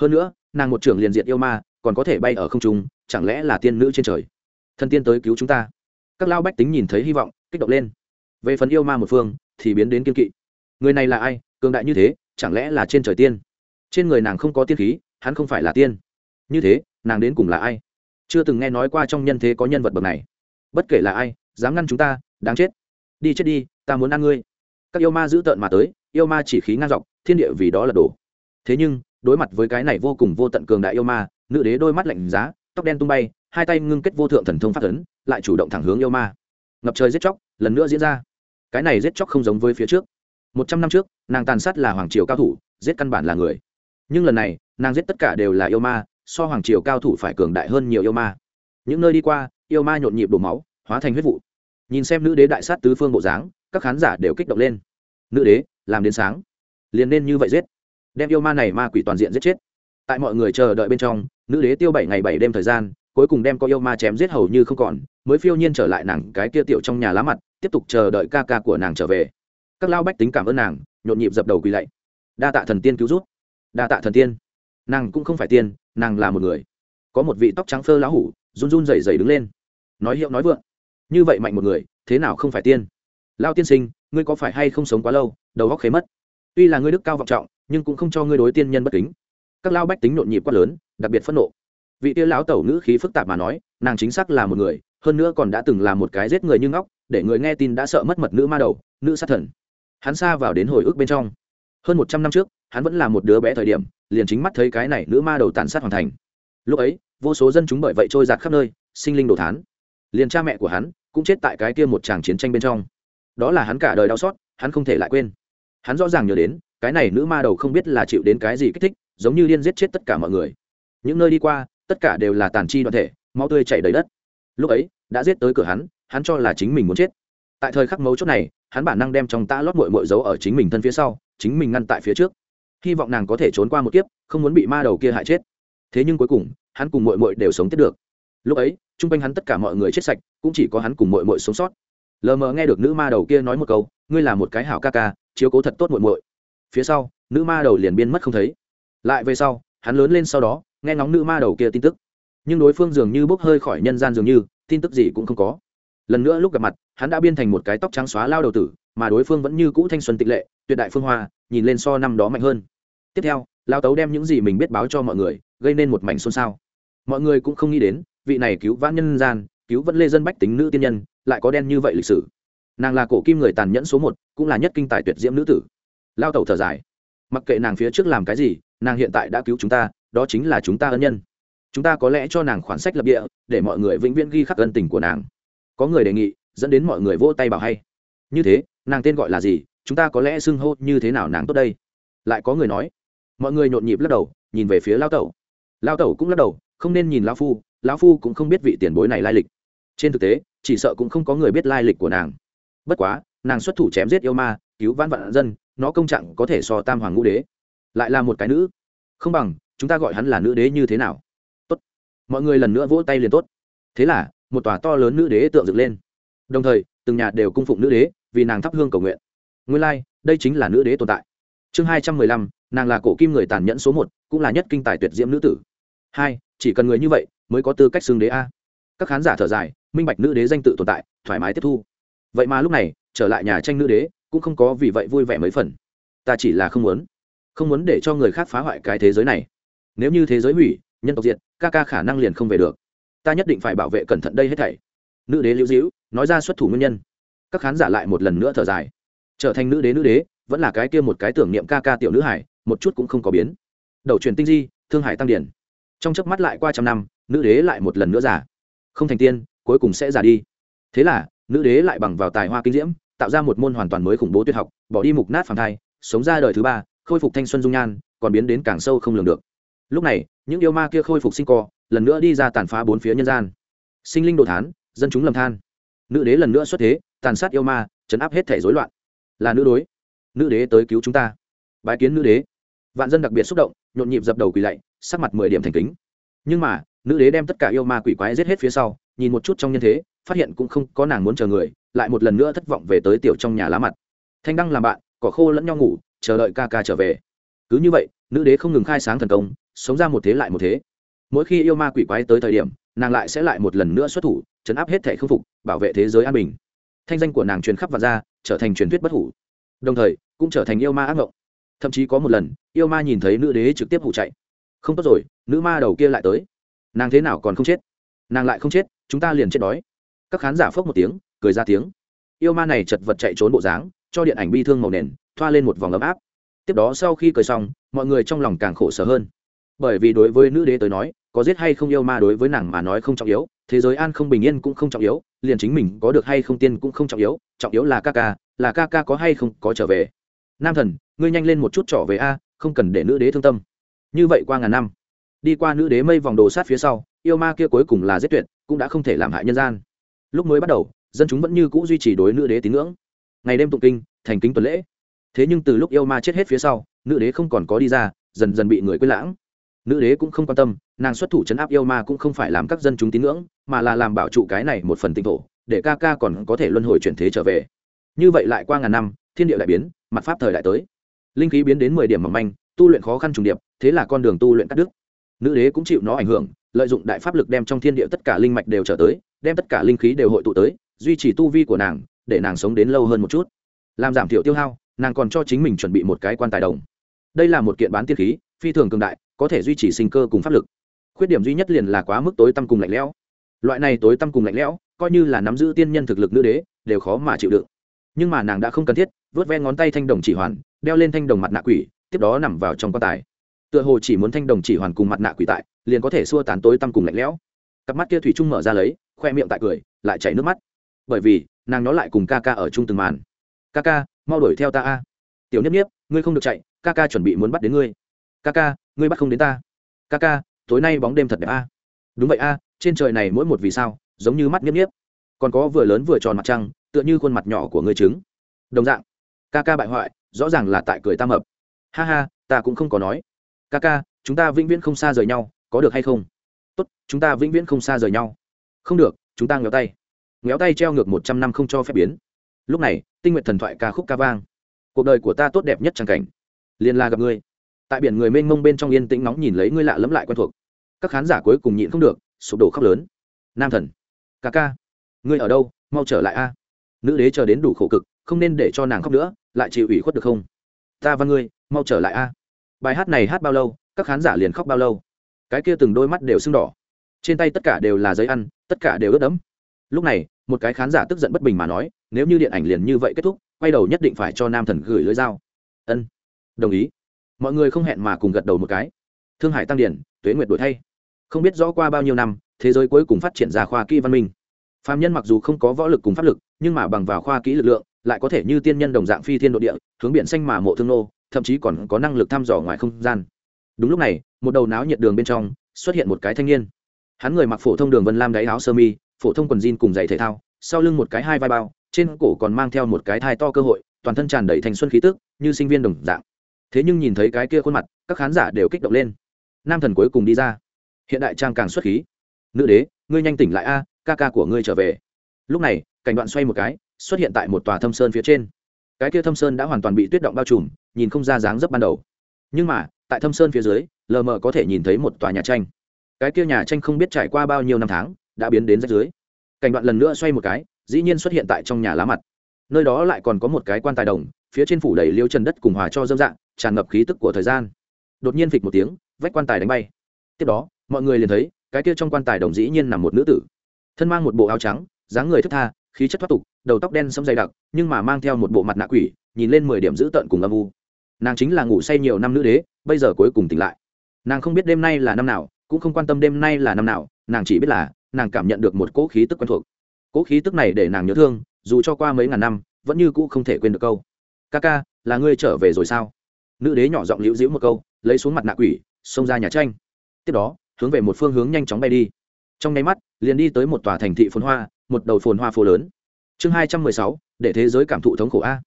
Hơn nữa, nàng một trưởng liền diện yêu ma, còn có thể bay ở không trung, chẳng lẽ là tiên nữ trên trời? Thần tiên tới cứu chúng ta. Các lao bách tính nhìn thấy hy vọng, kích động lên. Về phần yêu ma một phương, thì biến đến kiên kỵ người này là ai? Cường đại như thế, chẳng lẽ là trên trời tiên? Trên người nàng không có tiên khí, hắn không phải là tiên. Như thế, nàng đến cùng là ai? Chưa từng nghe nói qua trong nhân thế có nhân vật bậc này. Bất kể là ai, dám ngăn chúng ta, đáng chết. Đi chết đi, ta muốn ăn ngươi. Các yêu ma giữ tợn mà tới, yêu ma chỉ khí ngang dọc, thiên địa vì đó là đổ. Thế nhưng, đối mặt với cái này vô cùng vô tận cường đại yêu ma, nữ đế đôi mắt lạnh giá, tóc đen tung bay, hai tay ngưng kết vô thượng thần thông phát ấn, lại chủ động thẳng hướng yêu ma. Ngập trời giết chóc, lần nữa diễn ra. Cái này giết chóc không giống với phía trước một trăm năm trước, nàng tàn sát là hoàng triều cao thủ, giết căn bản là người. Nhưng lần này, nàng giết tất cả đều là yêu ma, so hoàng triều cao thủ phải cường đại hơn nhiều yêu ma. Những nơi đi qua, yêu ma nhộn nhịp đổ máu, hóa thành huyết vụ. Nhìn xem nữ đế đại sát tứ phương bộ dáng, các khán giả đều kích động lên. Nữ đế, làm đến sáng. Liền nên như vậy giết. Đem yêu ma này ma quỷ toàn diện giết chết. Tại mọi người chờ đợi bên trong, nữ đế tiêu bảy ngày bảy đêm thời gian, cuối cùng đem có yêu ma chém giết hầu như không còn, mới phiêu nhiên trở lại nàng cái kia tiểu trong nhà lá mặt, tiếp tục chờ đợi ca ca của nàng trở về các lao bách tính cảm ơn nàng, nhộn nhịp dập đầu quỳ lạy. Đa tạ thần tiên cứu rút đa tạ thần tiên. Nàng cũng không phải tiên, nàng là một người. Có một vị tóc trắng phơ lá hủ, run run rẩy rẩy đứng lên. Nói hiệu nói vượng. Như vậy mạnh một người, thế nào không phải tiên? Lao tiên sinh, ngươi có phải hay không sống quá lâu, đầu góc khế mất? Tuy là ngươi đức cao vọng trọng, nhưng cũng không cho ngươi đối tiên nhân bất kính. Các lao bách tính nhộn nhịp quá lớn, đặc biệt phẫn nộ. Vị tia lão tẩu ngữ khí phức tạp mà nói, nàng chính xác là một người, hơn nữa còn đã từng là một cái giết người như ngóc để người nghe tin đã sợ mất mật nữ ma đầu, nữ sát thần hắn xa vào đến hồi ức bên trong. Hơn một trăm năm trước, hắn vẫn là một đứa bé thời điểm, liền chính mắt thấy cái này nữ ma đầu tàn sát hoàn thành. Lúc ấy, vô số dân chúng bởi vậy trôi giạt khắp nơi, sinh linh đồ thán. Liền cha mẹ của hắn cũng chết tại cái kia một tràng chiến tranh bên trong. Đó là hắn cả đời đau xót, hắn không thể lại quên. Hắn rõ ràng nhớ đến, cái này nữ ma đầu không biết là chịu đến cái gì kích thích, giống như điên giết chết tất cả mọi người. Những nơi đi qua, tất cả đều là tàn chi đoàn thể, máu tươi chảy đầy đất. Lúc ấy, đã giết tới cửa hắn hắn cho là chính mình muốn chết. Tại thời khắc mấu chốt này hắn bản năng đem trong tã lót mội mội giấu ở chính mình thân phía sau, chính mình ngăn tại phía trước. Hy vọng nàng có thể trốn qua một kiếp, không muốn bị ma đầu kia hại chết. Thế nhưng cuối cùng, hắn cùng mội mội đều sống tiếp được. Lúc ấy t r u n g quanh hắn tất cả mọi người chết sạch, cũng chỉ có hắn cùng mội mội sống sót. Lờ mờ nghe được nữ ma đầu kia nói một câu, ngươi là một cái hảo ca ca, chiếu cố thật tốt mội mội phía sau, nữ ma đầu liền biên mất không thấy. Lại về sau, hắn lớn lên sau đó, nghe ngóng nữ ma đầu kia tin tức. Nhưng đối phương dường như bốc hơi khỏi nhân gian dường như, tin tức gì cũng không có lần nữa lúc gặp mặt, hắn đã biên thành một cái tóc trắng xóa lao đầu tử, mà đối phương vẫn như cũ thanh xuân tịch lệ, tuyệt đại phương hoa, nhìn lên so năm đó mạnh hơn. Tiếp theo, lao tấu đem những gì mình biết báo cho mọi người, gây nên một mảnh xôn xao. Mọi người cũng không nghĩ đến, vị này cứu vãn nhân gian, cứu vẫn lê dân bách tính nữ tiên nhân, lại có đen như vậy lịch sử. Nàng là cổ kim người tàn nhẫn số một, cũng là nhất kinh tài tuyệt diễm nữ tử. Lao tẩu thở dài. Mặc kệ nàng phía trước làm cái gì, nàng hiện tại đã cứu chúng ta, đó chính là chúng ta ân nhân. Chúng ta có lẽ cho nàng khoản sách lập địa, để mọi người vĩnh viễn ghi khắc ân tình của nàng có người đề nghị, dẫn đến mọi người vỗ tay bảo hay. Như thế, nàng tên gọi là gì, chúng ta có lẽ xưng hô như thế nào nàng tốt đây? Lại có người nói. Mọi người nhộn nhịp lắc đầu, nhìn về phía lao tẩu. Lao tẩu cũng lắc đầu, không nên nhìn lao phu lao phu cũng không biết vị tiền bối này lai lịch. Trên thực tế, chỉ sợ cũng không có người biết lai lịch của nàng. Bất quá, nàng xuất thủ chém giết yêu ma, cứu vãn vạn dân, nó công trạng có thể so tam hoàng ngũ đế. Lại là một cái nữ. Không bằng, chúng ta gọi hắn là nữ đế như thế nào? Tốt. Mọi người lần nữa vỗ tay liền tốt. Thế là một tòa to lớn nữ đế tượng dựng lên. Đồng thời từng nhà đều cung phụng nữ đế vì nàng thắp hương cầu nguyện. Nguyên lai、like, đây chính là nữ đế tồn tại. Chương hai trăm mười lăm nàng là cổ kim người tàn nhẫn số một cũng là nhất kinh tài tuyệt diễm nữ tử. Hai chỉ cần người như vậy mới có tư cách xưng đế a. Các khán giả thở dài minh bạch nữ đế danh tự tồn tại thoải mái tiếp thu. Vậy mà lúc này trở lại nhà tranh nữ đế cũng không có vì vậy vui vẻ mấy phần. Ta chỉ là không muốn không muốn để cho người khác phá hoại cái thế giới này. Nếu như thế giới hủy nhân tộc diệt ca ca khả năng liền không về được ta nhất định phải bảo vệ cẩn thận đây hết thảy. Nữ đế lưu dĩu nói ra xuất thủ nguyên nhân. Các khán giả lại một lần nữa thở dài. Trở thành nữ đế nữ đế, vẫn là cái kia một cái tưởng niệm ca ca tiểu nữ hải, một chút cũng không có biến. Đầu truyền tinh di, thương hải tăng điển. Trong chớp mắt lại qua trăm năm, nữ đế lại một lần nữa già. Không thành tiên, cuối cùng sẽ già đi. Thế là, nữ đế lại bằng vào tài hoa kinh diễm, tạo ra một môn hoàn toàn mới khủng bố tuyệt học, bỏ đi mục nát phản thai, sống ra đời thứ ba, khôi phục thanh xuân dung nhan, còn biến đến càng sâu không lường được. Lúc này những yêu ma kia khôi phục sinh co, lần nữa đi ra tàn phá bốn phía nhân gian. Sinh linh đồ thán, dân chúng lầm than. Nữ đế lần nữa xuất thế, tàn sát yêu ma, chấn áp hết thể rối loạn. Là nữ đối. Nữ đế tới cứu chúng ta. Bái kiến nữ đế. Vạn dân đặc biệt xúc động, nhộn nhịp dập đầu quỳ lạy, sắc mặt mười điểm thành kính. Nhưng mà, nữ đế đem tất cả yêu ma quỷ quái giết hết phía sau, nhìn một chút trong nhân thế, phát hiện cũng không có nàng muốn chờ người, lại một lần nữa thất vọng về tới tiểu trong nhà lá mặt. Thanh đăng làm bạn, cỏ khô lẫn nhau ngủ, chờ đợi ca ca trở về. Cứ như vậy, nữ đế không ngừng khai sáng thần công sống ra một thế lại một thế. Mỗi khi yêu ma quỷ quái tới thời điểm, nàng lại sẽ lại một lần nữa xuất thủ, chấn áp hết thể khâm phục, bảo vệ thế giới an bình. Thanh danh của nàng truyền khắp và ra trở thành truyền thuyết bất hủ. Đồng thời, cũng trở thành yêu ma ác mộng. Thậm chí có một lần, yêu ma nhìn thấy nữ đế trực tiếp hủ chạy. Không tốt rồi, nữ ma đầu kia lại tới. Nàng thế nào còn không chết? Nàng lại không chết, chúng ta liền chết đói. Các khán giả phốc một tiếng, cười ra tiếng. Yêu ma này chật vật chạy trốn bộ dáng, cho điện ảnh bi thương màu nền, thoa lên một vòng ấm áp. Tiếp đó sau khi cười xong, mọi người trong lòng càng khổ sở hơn bởi vì đối với nữ đế tới nói, có giết hay không yêu ma đối với nàng mà nói không trọng yếu, thế giới an không bình yên cũng không trọng yếu, liền chính mình có được hay không tiên cũng không trọng yếu trọng yếu là ca ca, là ca ca có hay không có trở về. Nam thần, ngươi nhanh lên một chút trở về a, không cần để nữ đế thương tâm. Như vậy qua ngàn năm, đi qua nữ đế mây vòng đồ sát phía sau, yêu ma kia cuối cùng là giết tuyệt, cũng đã không thể làm hại nhân gian. Lúc mới bắt đầu, dân chúng vẫn như cũ duy trì đối nữ đế tín ngưỡng. Ngày đêm tụng kinh, thành kính tuần lễ. Thế nhưng từ lúc yêu ma chết hết phía sau, nữ đế không còn có đi ra, dần dần bị người quên lãng nữ đế cũng không quan tâm, nàng xuất thủ chấn áp yêu ma cũng không phải làm các dân chúng tín ngưỡng, mà là làm bảo trụ cái này một phần tinh thổ, để ca ca còn có thể luân hồi chuyển thế trở về. Như vậy lại qua ngàn năm, thiên địa đại biến, mặt pháp thời đại tới. Linh khí biến đến mười điểm mỏng manh, tu luyện khó khăn trùng điệp, thế là con đường tu luyện cắt đứt. Nữ đế cũng chịu nó ảnh hưởng, lợi dụng đại pháp lực đem trong thiên địa tất cả linh mạch đều trở tới, đem tất cả linh khí đều hội tụ tới, duy trì tu vi của nàng, để nàng sống đến lâu hơn một chút. Làm giảm thiểu tiêu hao, nàng còn cho chính mình chuẩn bị một cái quan tài đồng. Đây là một kiện bán tiên khí, phi thường cường đại có thể duy trì sinh cơ cùng pháp lực. Khuyết điểm duy nhất liền là quá mức tối tăm cùng lạnh lẽo. Loại này tối tăm cùng lạnh lẽo, coi như là nắm giữ tiên nhân thực lực nữ đế, đều khó mà chịu đựng. Nhưng mà nàng đã không cần thiết, vớt ve ngón tay thanh đồng chỉ hoàn, đeo lên thanh đồng mặt nạ quỷ, tiếp đó nằm vào trong quan tài. Tựa hồ chỉ muốn thanh đồng chỉ hoàn cùng mặt nạ quỷ tại, liền có thể xua tán tối tăm cùng lạnh lẽo. Cặp mắt kia thủy trung mở ra lấy, khoe miệng tại cười, lại chảy nước mắt. Bởi vì, nàng nó lại cùng ca ca ở chung từng màn. Ca ca, mau đuổi theo ta a. Tiểu nhất nhiếp ngươi không được chạy, ca ca chuẩn bị muốn bắt đến ngươi ca ca, ngươi bắt không đến ta. Ca ca, tối nay bóng đêm thật đẹp a. Đúng vậy a, trên trời này mỗi một vì sao, giống như mắt nhiếp nhiếp còn có vừa lớn vừa tròn mặt trăng, tựa như khuôn mặt nhỏ của ngươi trứng. Đồng dạng, ca ca bại hoại, rõ ràng là tại cười tam hợp. Ha ha, ta cũng không có nói. Ca ca, chúng ta vĩnh viễn không xa rời nhau, có được hay không? Tốt, chúng ta vĩnh viễn không xa rời nhau. Không được, chúng ta ngéo tay. Ngéo tay treo ngược một trăm năm không cho phép biến. Lúc này, tinh nguyện thần thoại ca khúc ca vang. Cuộc đời của ta tốt đẹp nhất chẳng cảnh. Liên la gặp ngươi tại biển người mênh mông bên trong yên tĩnh nóng nhìn lấy ngươi lạ lẫm lại quen thuộc. Các khán giả cuối cùng nhịn không được, sụp đổ khóc lớn. Nam thần, ca ca, ngươi ở đâu? Mau trở lại a. Nữ đế chờ đến đủ khổ cực, không nên để cho nàng khóc nữa, lại chịu ủy khuất được không? Ta và ngươi, mau trở lại a. Bài hát này hát bao lâu, các khán giả liền khóc bao lâu? Cái kia từng đôi mắt đều sưng đỏ. Trên tay tất cả đều là giấy ăn, tất cả đều ướt đẫm. Lúc này, một cái khán giả tức giận bất bình mà nói, nếu như điện ảnh liền như vậy kết thúc, quay đầu nhất định phải cho nam thần gửi lưới dao. Ân, đồng ý mọi người không hẹn mà cùng gật đầu một cái. Thương hải tăng điển, tuế nguyệt đổi thay. Không biết rõ qua bao nhiêu năm, thế giới cuối cùng phát triển ra khoa kỹ văn minh. Phạm nhân mặc dù không có võ lực cùng pháp lực, nhưng mà bằng vào khoa kỹ lực lượng, lại có thể như tiên nhân đồng dạng phi thiên nội địa, hướng biển xanh mà mộ thương nô, thậm chí còn có năng lực thăm dò ngoài không gian. Đúng lúc này, một đầu náo nhiệt đường bên trong, xuất hiện một cái thanh niên. Hắn người mặc phổ thông đường vân lam đáy áo sơ mi, phổ thông quần jean cùng giày thể thao, sau lưng một cái hai vai bao, trên cổ còn mang theo một cái thai to cơ hội, toàn thân tràn đầy thành xuân khí tức, như sinh viên đồng dạng thế nhưng nhìn thấy cái kia khuôn mặt, các khán giả đều kích động lên. Nam thần cuối cùng đi ra. Hiện đại trang càng xuất khí. Nữ đế, ngươi nhanh tỉnh lại a, ca ca của ngươi trở về. Lúc này, cảnh đoạn xoay một cái, xuất hiện tại một tòa thâm sơn phía trên. Cái kia thâm sơn đã hoàn toàn bị tuyết động bao trùm, nhìn không ra dáng dấp ban đầu. Nhưng mà, tại thâm sơn phía dưới, lờ mờ có thể nhìn thấy một tòa nhà tranh. Cái kia nhà tranh không biết trải qua bao nhiêu năm tháng, đã biến đến rách dưới cảnh đoạn lần nữa xoay một cái, dĩ nhiên xuất hiện tại trong nhà lá mặt. Nơi đó lại còn có một cái quan tài đồng, phía trên phủ đầy liêu trần đất cùng hòa cho dâm dạng tràn ngập khí tức của thời gian. Đột nhiên phịch một tiếng, vách quan tài đánh bay. Tiếp đó, mọi người liền thấy, cái kia trong quan tài đồng dĩ nhiên nằm một nữ tử. Thân mang một bộ áo trắng, dáng người thất tha, khí chất thoát tục, đầu tóc đen sẫm dày đặc, nhưng mà mang theo một bộ mặt nạ quỷ, nhìn lên mười điểm dữ tợn cùng âm u. Nàng chính là ngủ say nhiều năm nữ đế, bây giờ cuối cùng tỉnh lại. Nàng không biết đêm nay là năm nào, cũng không quan tâm đêm nay là năm nào, nàng chỉ biết là, nàng cảm nhận được một cỗ khí tức quen thuộc. Cỗ khí tức này để nàng nhớ thương, dù cho qua mấy ngàn năm, vẫn như cũ không thể quên được câu. Ca ca, là ngươi trở về rồi sao? Nữ đế nhỏ giọng liễu diễu một câu, lấy xuống mặt nạ quỷ, xông ra nhà tranh. Tiếp đó, hướng về một phương hướng nhanh chóng bay đi. Trong nháy mắt, liền đi tới một tòa thành thị phồn hoa, một đầu phồn hoa phố lớn. Chương hai trăm mười sáu, để thế giới cảm thụ thống khổ a.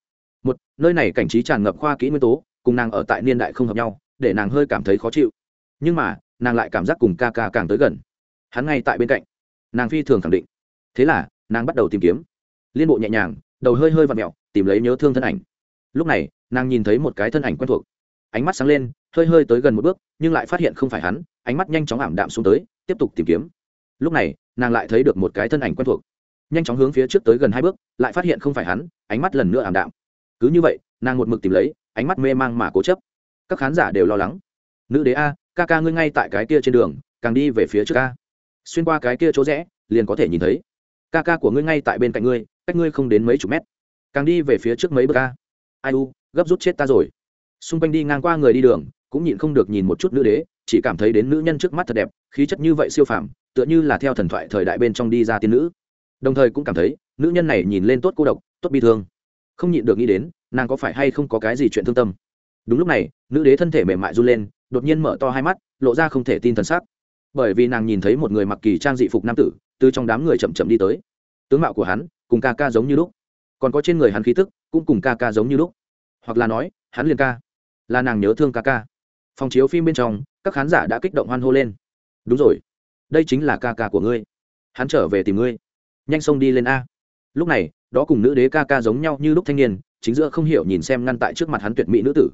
Một, nơi này cảnh trí tràn ngập khoa kỹ nguyên tố, cùng nàng ở tại niên đại không hợp nhau, để nàng hơi cảm thấy khó chịu. Nhưng mà, nàng lại cảm giác cùng ca ca càng tới gần. Hắn ngay tại bên cạnh. Nàng phi thường khẳng định. Thế là, nàng bắt đầu tìm kiếm. Liên bộ nhẹ nhàng, đầu hơi hơi v ặ mẹo, tìm lấy nhớ thương thân ảnh. Lúc này nàng nhìn thấy một cái thân ảnh quen thuộc. Ánh mắt sáng lên, hơi hơi tới gần một bước, nhưng lại phát hiện không phải hắn, ánh mắt nhanh chóng ảm đạm xuống tới, tiếp tục tìm kiếm. Lúc này, nàng lại thấy được một cái thân ảnh quen thuộc. Nhanh chóng hướng phía trước tới gần hai bước, lại phát hiện không phải hắn, ánh mắt lần nữa ảm đạm. Cứ như vậy, nàng một mực tìm lấy, ánh mắt mê mang mà cố chấp. Các khán giả đều lo lắng. Nữ đế a, ca ca ngươi ngay tại cái kia trên đường, càng đi về phía trước ca xuyên qua cái kia chỗ rẽ, liền có thể nhìn thấy. Ca ca của ngươi ngay tại bên cạnh ngươi, cách ngươi không đến mấy chục mét. Càng đi về phía trước mấy bước ca ai u gấp rút chết ta rồi. Xung quanh đi ngang qua người đi đường, cũng nhịn không được nhìn một chút nữ đế, chỉ cảm thấy đến nữ nhân trước mắt thật đẹp, khí chất như vậy siêu phàm, tựa như là theo thần thoại thời đại bên trong đi ra tiên nữ. Đồng thời cũng cảm thấy, nữ nhân này nhìn lên tốt cô độc, tốt bi thương. Không nhịn được nghĩ đến, nàng có phải hay không có cái gì chuyện thương tâm. Đúng lúc này, nữ đế thân thể mềm mại run lên, đột nhiên mở to hai mắt, lộ ra không thể tin thần sắc. Bởi vì nàng nhìn thấy một người mặc kỳ trang dị phục nam tử, từ trong đám người chậm chậm đi tới. Tướng mạo của hắn, cùng ca ca giống như lúc. Còn có trên người hắn khí tức, cũng cùng ca ca giống như lúc hoặc là nói, hắn liền ca. Là nàng nhớ thương ca ca. Phòng chiếu phim bên trong, các khán giả đã kích động hoan hô lên. Đúng rồi. Đây chính là ca ca của ngươi. Hắn trở về tìm ngươi. Nhanh xông đi lên a. Lúc này, đó cùng nữ đế ca ca giống nhau như lúc thanh niên, chính giữa không hiểu nhìn xem ngăn tại trước mặt hắn tuyệt mỹ nữ tử.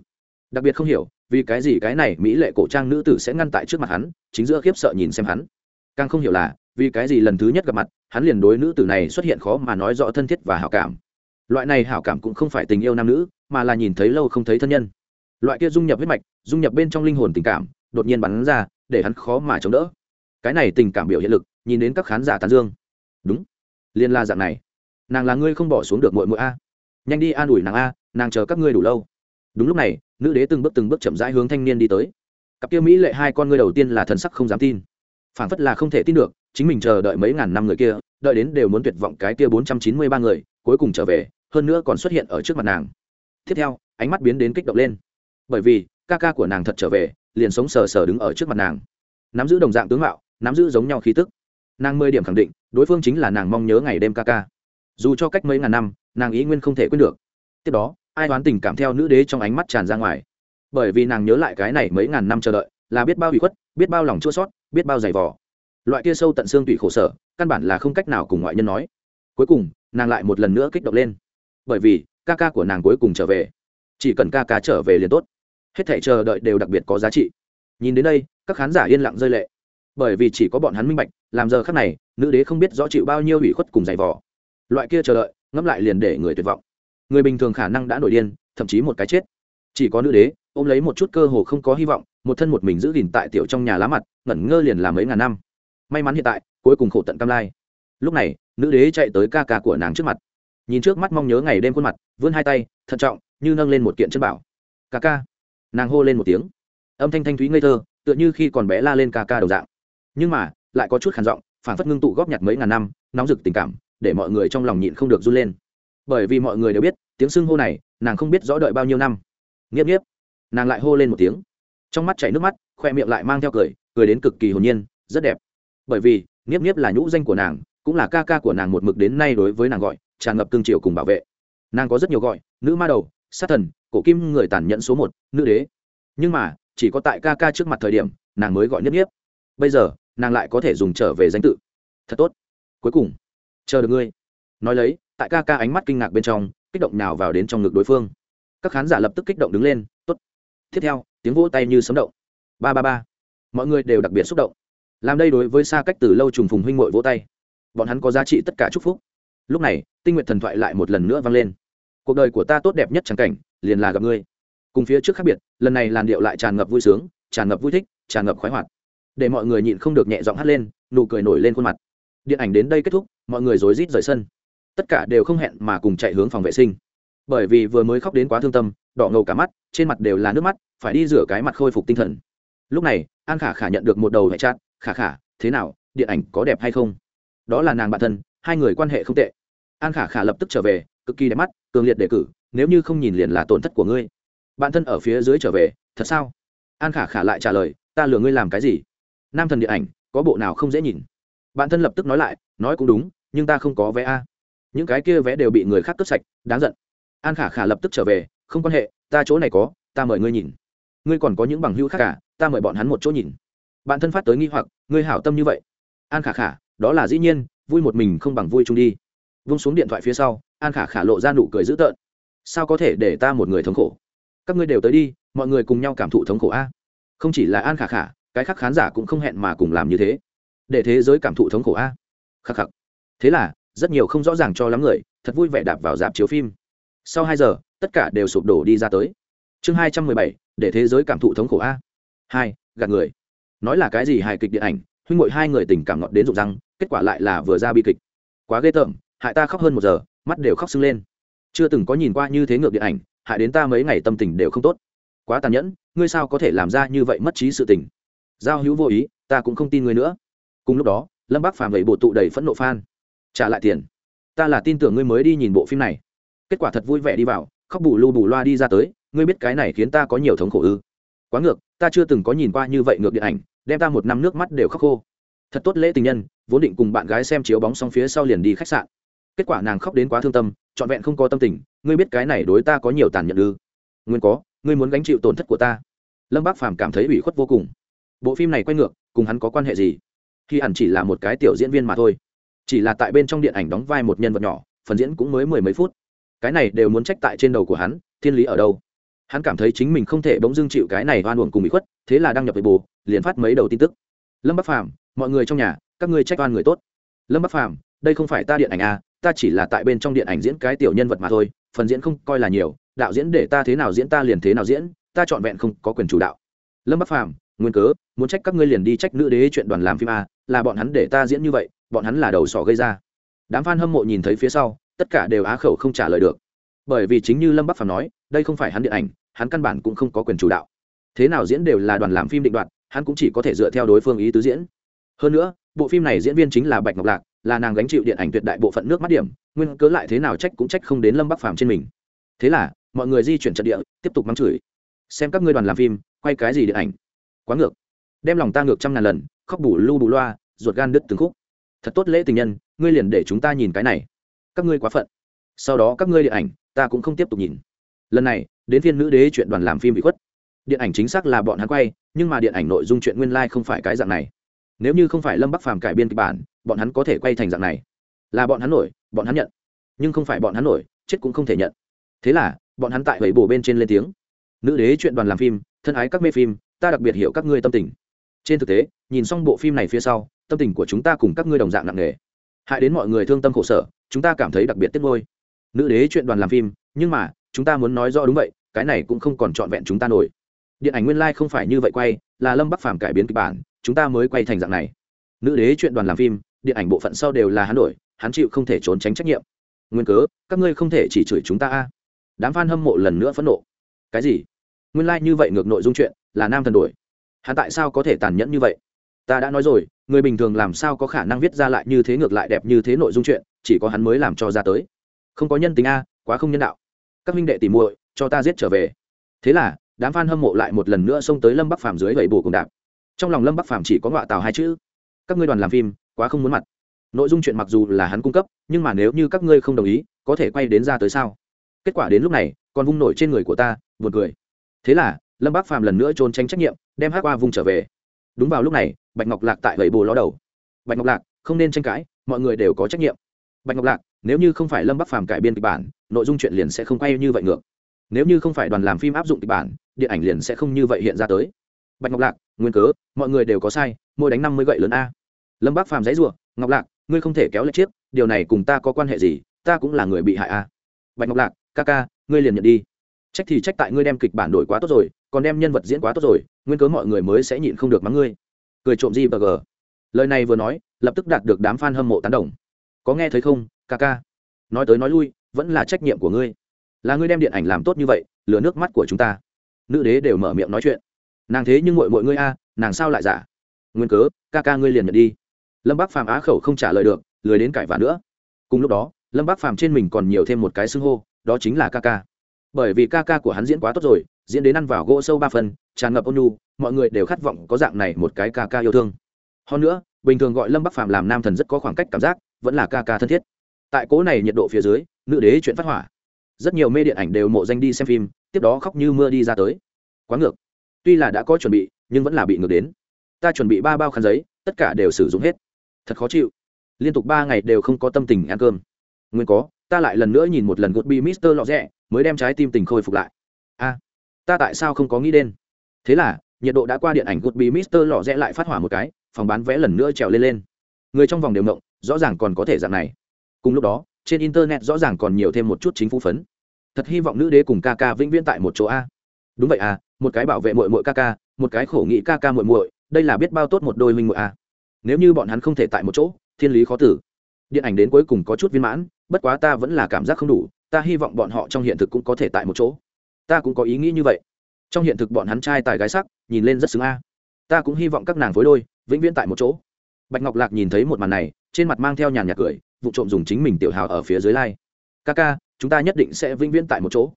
Đặc biệt không hiểu, vì cái gì cái này mỹ lệ cổ trang nữ tử sẽ ngăn tại trước mặt hắn, chính giữa khiếp sợ nhìn xem hắn. Càng không hiểu là, vì cái gì lần thứ nhất gặp mặt, hắn liền đối nữ tử này xuất hiện khó mà nói rõ thân thiết và hảo cảm. Loại này hảo cảm cũng không phải tình yêu nam nữ mà là nhìn thấy lâu không thấy thân nhân. Loại kia dung nhập huyết mạch, dung nhập bên trong linh hồn tình cảm, đột nhiên bắn ra, để hắn khó mà chống đỡ. Cái này tình cảm biểu hiện lực, nhìn đến các khán giả tán dương. Đúng liên la dạng này. Nàng là ngươi không bỏ xuống được mội mội a. Nhanh đi an ủi nàng a, nàng chờ các ngươi đủ lâu. Đúng lúc này, nữ đế từng bước từng bước chậm rãi hướng thanh niên đi tới. Cặp kia mỹ lệ hai con ngươi đầu tiên là thần sắc không dám tin. Phản phất là không thể tin được, chính mình chờ đợi mấy ngàn năm người kia, đợi đến đều muốn tuyệt vọng cái kia bốn trăm chín mươi ba người, cuối cùng trở về, hơn nữa còn xuất hiện ở trước mặt nàng tiếp theo, ánh mắt biến đến kích động lên. Bởi vì, ca ca của nàng thật trở về, liền sống sờ sờ đứng ở trước mặt nàng. Nắm giữ đồng dạng tướng mạo, nắm giữ giống nhau khí tức. Nàng mười điểm khẳng định, đối phương chính là nàng mong nhớ ngày đêm ca ca. Dù cho cách mấy ngàn năm, nàng ý nguyên không thể quên được. Tiếp đó, ai đoán tình cảm theo nữ đế trong ánh mắt tràn ra ngoài. Bởi vì nàng nhớ lại cái này mấy ngàn năm chờ đợi, là biết bao hủy khuất, biết bao lòng chua sót, biết bao dày vò. Loại kia sâu tận xương tủy khổ sở, căn bản là không cách nào cùng ngoại nhân nói. Cuối cùng, nàng lại một lần nữa kích động lên. Bởi vì ca ca của nàng cuối cùng trở về. Chỉ cần ca ca trở về liền tốt. Hết thể chờ đợi đều đặc biệt có giá trị. Nhìn đến đây, các khán giả yên lặng rơi lệ. Bởi vì chỉ có bọn hắn minh bạch, làm giờ khác này, nữ đế không biết rõ chịu bao nhiêu ủy khuất cùng giày vò. Loại kia chờ đợi, ngẫm lại liền để người tuyệt vọng. Người bình thường khả năng đã nổi điên, thậm chí một cái chết. Chỉ có nữ đế, ôm lấy một chút cơ hồ không có hy vọng, một thân một mình giữ gìn tại tiểu trong nhà lá mặt, ngẩn ngơ liền làm mấy ngàn năm. May mắn hiện tại, cuối cùng khổ tận cam lai. Lúc này, nữ đế chạy tới ca ca của nàng trước mặt nhìn trước mắt mong nhớ ngày đêm khuôn mặt, vươn hai tay, thận trọng, như nâng lên một kiện chân bảo. Ca ca. Nàng hô lên một tiếng. Âm thanh thanh thúy ngây thơ, tựa như khi còn bé la lên ca ca đầu dạng. Nhưng mà, lại có chút khản giọng phản phất ngưng tụ góp nhặt mấy ngàn năm, nóng rực tình cảm, để mọi người trong lòng nhịn không được run lên. Bởi vì mọi người đều biết, tiếng sưng hô này, nàng không biết rõ đợi bao nhiêu năm. Nghiếp nghiếp. Nàng lại hô lên một tiếng. Trong mắt chảy nước mắt, khoe miệng lại mang theo cười cười đến cực kỳ hồn nhiên, rất đẹp. Bởi vì, nghiếp nghiếp là nhũ danh của nàng cũng là ca ca của nàng một mực đến nay đối với nàng gọi, tràn ngập cương triều cùng bảo vệ. Nàng có rất nhiều gọi, nữ ma đầu, sát thần, cổ kim người tàn nhẫn số một, nữ đế. Nhưng mà, chỉ có tại ca ca trước mặt thời điểm, nàng mới gọi nhất nhiếp. Bây giờ, nàng lại có thể dùng trở về danh tự. Thật tốt. Cuối cùng, chờ được ngươi. Nói lấy, tại ca ca ánh mắt kinh ngạc bên trong, kích động nào vào đến trong ngực đối phương. Các khán giả lập tức kích động đứng lên, tốt. Tiếp theo, tiếng vỗ tay như sấm động. Ba ba ba. Mọi người đều đặc biệt xúc động. Làm đây đối với xa cách từ lâu trùng phùng huynh mội vỗ tay bọn hắn có giá trị tất cả chúc phúc. Lúc này, tinh nguyện thần thoại lại một lần nữa vang lên. Cuộc đời của ta tốt đẹp nhất chẳng cảnh, liền là gặp ngươi. Cùng phía trước khác biệt, lần này làn điệu lại tràn ngập vui sướng, tràn ngập vui thích, tràn ngập khoái hoạt. Để mọi người nhịn không được nhẹ giọng hát lên, nụ cười nổi lên khuôn mặt. Điện ảnh đến đây kết thúc, mọi người rối rít rời sân. Tất cả đều không hẹn mà cùng chạy hướng phòng vệ sinh. Bởi vì vừa mới khóc đến quá thương tâm, đỏ ngầu cả mắt, trên mặt đều là nước mắt, phải đi rửa cái mặt khôi phục tinh thần. Lúc này, an khả khả nhận được một đầu hệ chát khả khả, thế nào, điện ảnh có đẹp hay không? Đó là nàng bạn thân, hai người quan hệ không tệ. An khả khả lập tức trở về, cực kỳ đẹp mắt, cường liệt đề cử, nếu như không nhìn liền là tổn thất của ngươi. Bạn thân ở phía dưới trở về, thật sao? An khả khả lại trả lời, ta lừa ngươi làm cái gì? Nam thần điện ảnh, có bộ nào không dễ nhìn? Bạn thân lập tức nói lại, nói cũng đúng, nhưng ta không có vé a. Những cái kia vé đều bị người khác cướp sạch, đáng giận. An khả khả lập tức trở về, không quan hệ, ta chỗ này có, ta mời ngươi nhìn. Ngươi còn có những bằng hữu khác cả, ta mời bọn hắn một chỗ nhìn. Bạn thân phát tới nghi hoặc, ngươi hảo tâm như vậy. An khả khả đó là dĩ nhiên, vui một mình không bằng vui chung đi. Vung xuống điện thoại phía sau, an khả khả lộ ra nụ cười dữ tợn. Sao có thể để ta một người thống khổ? Các ngươi đều tới đi, mọi người cùng nhau cảm thụ thống khổ a. Không chỉ là an khả khả, cái khác khán giả cũng không hẹn mà cùng làm như thế. Để thế giới cảm thụ thống khổ a. Khắc khắc. Thế là, rất nhiều không rõ ràng cho lắm người, thật vui vẻ đạp vào dạp chiếu phim. Sau hai giờ, tất cả đều sụp đổ đi ra tới. Chương hai trăm mười bảy, để thế giới cảm thụ thống khổ a. Hai, gạt người. Nói là cái gì hài kịch điện ảnh, huynh ngội hai người tình cảm ngọt đến rụng răng kết quả lại là vừa ra bi kịch. Quá ghê tởm, hại ta khóc hơn một giờ, mắt đều khóc sưng lên. Chưa từng có nhìn qua như thế ngược điện ảnh, hại đến ta mấy ngày tâm tình đều không tốt. Quá tàn nhẫn, ngươi sao có thể làm ra như vậy mất trí sự tình? Giao hữu vô ý, ta cũng không tin ngươi nữa. Cùng lúc đó, lâm bác phàm gậy bộ tụ đầy phẫn nộ phan trả lại tiền. Ta là tin tưởng ngươi mới đi nhìn bộ phim này. Kết quả thật vui vẻ đi vào, khóc bù lu bù loa đi ra tới, ngươi biết cái này khiến ta có nhiều thống khổ ư? Quá ngược, ta chưa từng có nhìn qua như vậy ngược điện ảnh, đem ta một năm nước mắt đều khóc khô. Thật tốt lễ tình nhân vốn định cùng bạn gái xem chiếu bóng xong phía sau liền đi khách sạn. Kết quả nàng khóc đến quá thương tâm, trọn vẹn không có tâm tình, ngươi biết cái này đối ta có nhiều tàn nhẫn ư? Nguyên có, ngươi muốn gánh chịu tổn thất của ta. Lâm bác phàm cảm thấy ủy khuất vô cùng. Bộ phim này quay ngược, cùng hắn có quan hệ gì? Khi hẳn chỉ là một cái tiểu diễn viên mà thôi. Chỉ là tại bên trong điện ảnh đóng vai một nhân vật nhỏ, phần diễn cũng mới mười mấy phút. Cái này đều muốn trách tại trên đầu của hắn, thiên lý ở đâu? Hắn cảm thấy chính mình không thể bỗng dưng chịu cái này oan uổng cùng bị khuất, thế là đăng nhập về bù liền phát mấy đầu tin tức. Lâm bắc phàm, mọi người trong nhà các ngươi trách oan người tốt. Lâm bắc phàm, đây không phải ta điện ảnh à ta chỉ là tại bên trong điện ảnh diễn cái tiểu nhân vật mà thôi, phần diễn không coi là nhiều, đạo diễn để ta thế nào diễn ta liền thế nào diễn, ta trọn vẹn không có quyền chủ đạo. Lâm bắc phàm, nguyên cớ, muốn trách các ngươi liền đi trách nữ đế chuyện đoàn làm phim a là bọn hắn để ta diễn như vậy, bọn hắn là đầu sỏ gây ra. Đám f a n hâm mộ nhìn thấy phía sau, tất cả đều á khẩu không trả lời được. Bởi vì chính như lâm bắc phàm nói, đây không phải hắn điện ảnh, hắn căn bản cũng không có quyền chủ đạo. Thế nào diễn đều là đoàn làm phim định đoạt, hắn cũng chỉ có thể dựa theo đối phương ý tứ diễn. Hơn nữa bộ phim này diễn viên chính là bạch ngọc lạc, là nàng gánh chịu điện ảnh tuyệt đại bộ phận nước mắt điểm, nguyên cớ lại thế nào trách cũng trách không đến lâm bắc phàm trên mình. Thế là, mọi người di chuyển trận địa, tiếp tục mắng chửi. Xem các ngươi đoàn làm phim, quay cái gì điện ảnh? Quá ngược. Đem lòng ta ngược trăm ngàn lần, khóc bù lu bù loa, ruột gan đứt từng khúc. Thật tốt lễ tình nhân, ngươi liền để chúng ta nhìn cái này. Các ngươi quá phận. Sau đó các ngươi điện ảnh, ta cũng không tiếp tục nhìn. Lần này, đến phiên nữ đế chuyện đoàn làm phim bị khuất. Điện ảnh chính xác là bọn hắn quay, nhưng mà điện ảnh nội dung chuyện nguyên lai、like、không phải cái dạng này nếu như không phải lâm bắc phàm cải biên kịch bản, bọn hắn có thể quay thành dạng này. Là bọn hắn nổi, bọn hắn nhận. Nhưng không phải bọn hắn nổi, chết cũng không thể nhận. Thế là, bọn hắn tại bảy bổ bên trên lên tiếng. Nữ đế chuyện đoàn làm phim, thân ái các mê phim, ta đặc biệt hiểu các ngươi tâm tình. Trên thực tế, nhìn xong bộ phim này phía sau, tâm tình của chúng ta cùng các ngươi đồng dạng nặng nề. Hại đến mọi người thương tâm khổ sở, chúng ta cảm thấy đặc biệt tiếc nuôi. Nữ đế chuyện đoàn làm phim, nhưng mà, chúng ta muốn nói rõ đúng vậy, cái này cũng không còn trọn vẹn chúng ta nổi. Điện ảnh nguyên lai không phải như vậy quay, là lâm bắc phàm cải biến kịch bản chúng ta mới quay thành dạng này. Nữ đế chuyện đoàn làm phim, điện ảnh bộ phận sau đều là hắn đổi, hắn chịu không thể trốn tránh trách nhiệm. Nguyên cớ, các ngươi không thể chỉ chửi chúng ta a. Đám f a n hâm mộ lần nữa phẫn nộ. Cái gì? Nguyên lai、like、như vậy ngược nội dung chuyện, là nam thần đổi. Hắn tại sao có thể tàn nhẫn như vậy? Ta đã nói rồi, người bình thường làm sao có khả năng viết ra lại như thế ngược lại đẹp như thế nội dung chuyện, chỉ có hắn mới làm cho ra tới. Không có nhân tính a, quá không nhân đạo. Các minh đệ tìm muội, cho ta giết trở về. Thế là, đám f a n hâm mộ lại một lần nữa xông tới lâm bắc phàm dưới gậy bù cùng đạp trong lòng lâm bắc phàm chỉ có ngọa tào hai chữ. Các ngươi đoàn làm phim, quá không muốn mặt. Nội dung chuyện mặc dù là hắn cung cấp, nhưng mà nếu như các ngươi không đồng ý, có thể quay đến ra tới sao? Kết quả đến lúc này, còn vung nổi trên người của ta, buồn cười. Thế là, lâm bác phàm lần nữa trốn tránh trách nhiệm, đem hát qua vùng trở về. Đúng vào lúc này, bạch ngọc lạc tại gậy bồ ló đầu. Bạch ngọc lạc, không nên tranh cãi, mọi người đều có trách nhiệm. Bạch ngọc lạc, nếu như không phải lâm bắc phàm cải biên kịch bản, nội dung chuyện liền sẽ không quay như vậy ngược. Nếu như không phải đoàn làm phim áp dụng kịch bản, điện ảnh liền sẽ không như vậy hiện ra tới. Bạch ngọc lạc nguyên cớ, mọi người đều có sai, mỗi đánh năm mươi gậy lớn a. Lâm bắc phàm giấy r ngọc lạc, ngươi không thể kéo lại chiếc, điều này cùng ta có quan hệ gì, ta cũng là người bị hại a. Bạch ngọc lạc, ca ca, ngươi liền nhận đi. Trách thì trách tại ngươi đem kịch bản đổi quá tốt rồi, còn đem nhân vật diễn quá tốt rồi, nguyên cớ mọi người mới sẽ nhịn không được mắng ngươi. Cười trộm gì bờ gờ lời này vừa nói, lập tức đạt được đám f a n hâm mộ tán đồng. Có nghe thấy không, ca ca? Nói tới nói lui, vẫn là trách nhiệm của ngươi. Là ngươi đem điện ảnh làm tốt như vậy, lừa nước mắt của chúng ta. Nữ đế đều mở miệng nói chuyện nàng thế nhưng mội mội ngươi a, nàng sao lại giả? Nguyên cớ, ca ca ngươi liền nhận đi. Lâm bác phàm á khẩu không trả lời được, lười đến cãi vã nữa. Cùng lúc đó, lâm bác phàm trên mình còn nhiều thêm một cái xưng hô, đó chính là ca ca. Bởi vì ca ca của hắn diễn quá tốt rồi, diễn đến ăn vào gỗ sâu ba phần, tràn ngập ôn nhu, mọi người đều khát vọng có dạng này một cái ca ca yêu thương. Hơn nữa, bình thường gọi lâm bắc phàm làm nam thần rất có khoảng cách cảm giác, vẫn là ca ca thân thiết. Tại cố này nhiệt độ phía dưới, nữ đế chuyện phát hỏa. Rất nhiều mê điện ảnh đều mộ danh đi xem phim, tiếp đó khóc như mưa đi ra tới. Quá ngược tuy là đã có chuẩn bị, nhưng vẫn là bị ngược đến. Ta chuẩn bị ba bao khăn giấy, tất cả đều sử dụng hết. Thật khó chịu. Liên tục ba ngày đều không có tâm tình ăn cơm. Nguyên có, ta lại lần nữa nhìn một lần gột bi mister lọ rẽ mới đem trái tim tình khôi phục lại. A, ta tại sao không có nghĩ đến? Thế là, nhiệt độ đã qua điện ảnh gột bi mister lọ rẽ lại phát hỏa một cái, phòng bán vé lần nữa trèo lên lên. Người trong vòng đều ngộng, rõ ràng còn có thể dạng này. Cùng lúc đó, trên internet rõ ràng còn nhiều thêm một chút chính phủ phấn. Thật hy vọng nữ đế cùng ca ca vĩnh viễn tại một chỗ a. Đúng vậy à một cái bảo vệ mội mội ca ca, một cái khổ nghị ca ca mội mội đây là biết bao tốt một đôi minh mội a. Nếu như bọn hắn không thể tại một chỗ, thiên lý khó tử. Điện ảnh đến cuối cùng có chút viên mãn, bất quá ta vẫn là cảm giác không đủ, ta hy vọng bọn họ trong hiện thực cũng có thể tại một chỗ. Ta cũng có ý nghĩ như vậy. Trong hiện thực bọn hắn trai tài gái sắc, nhìn lên rất xứng a. Ta cũng hy vọng các nàng phối đôi, vĩnh viễn tại một chỗ. Bạch ngọc lạc nhìn thấy một màn này, trên mặt mang theo nhàn nhạc cười, vụ trộm dùng chính mình tiểu hào ở phía dưới lai. Ca ca, chúng ta nhất định sẽ vĩnh viễn tại một chỗ.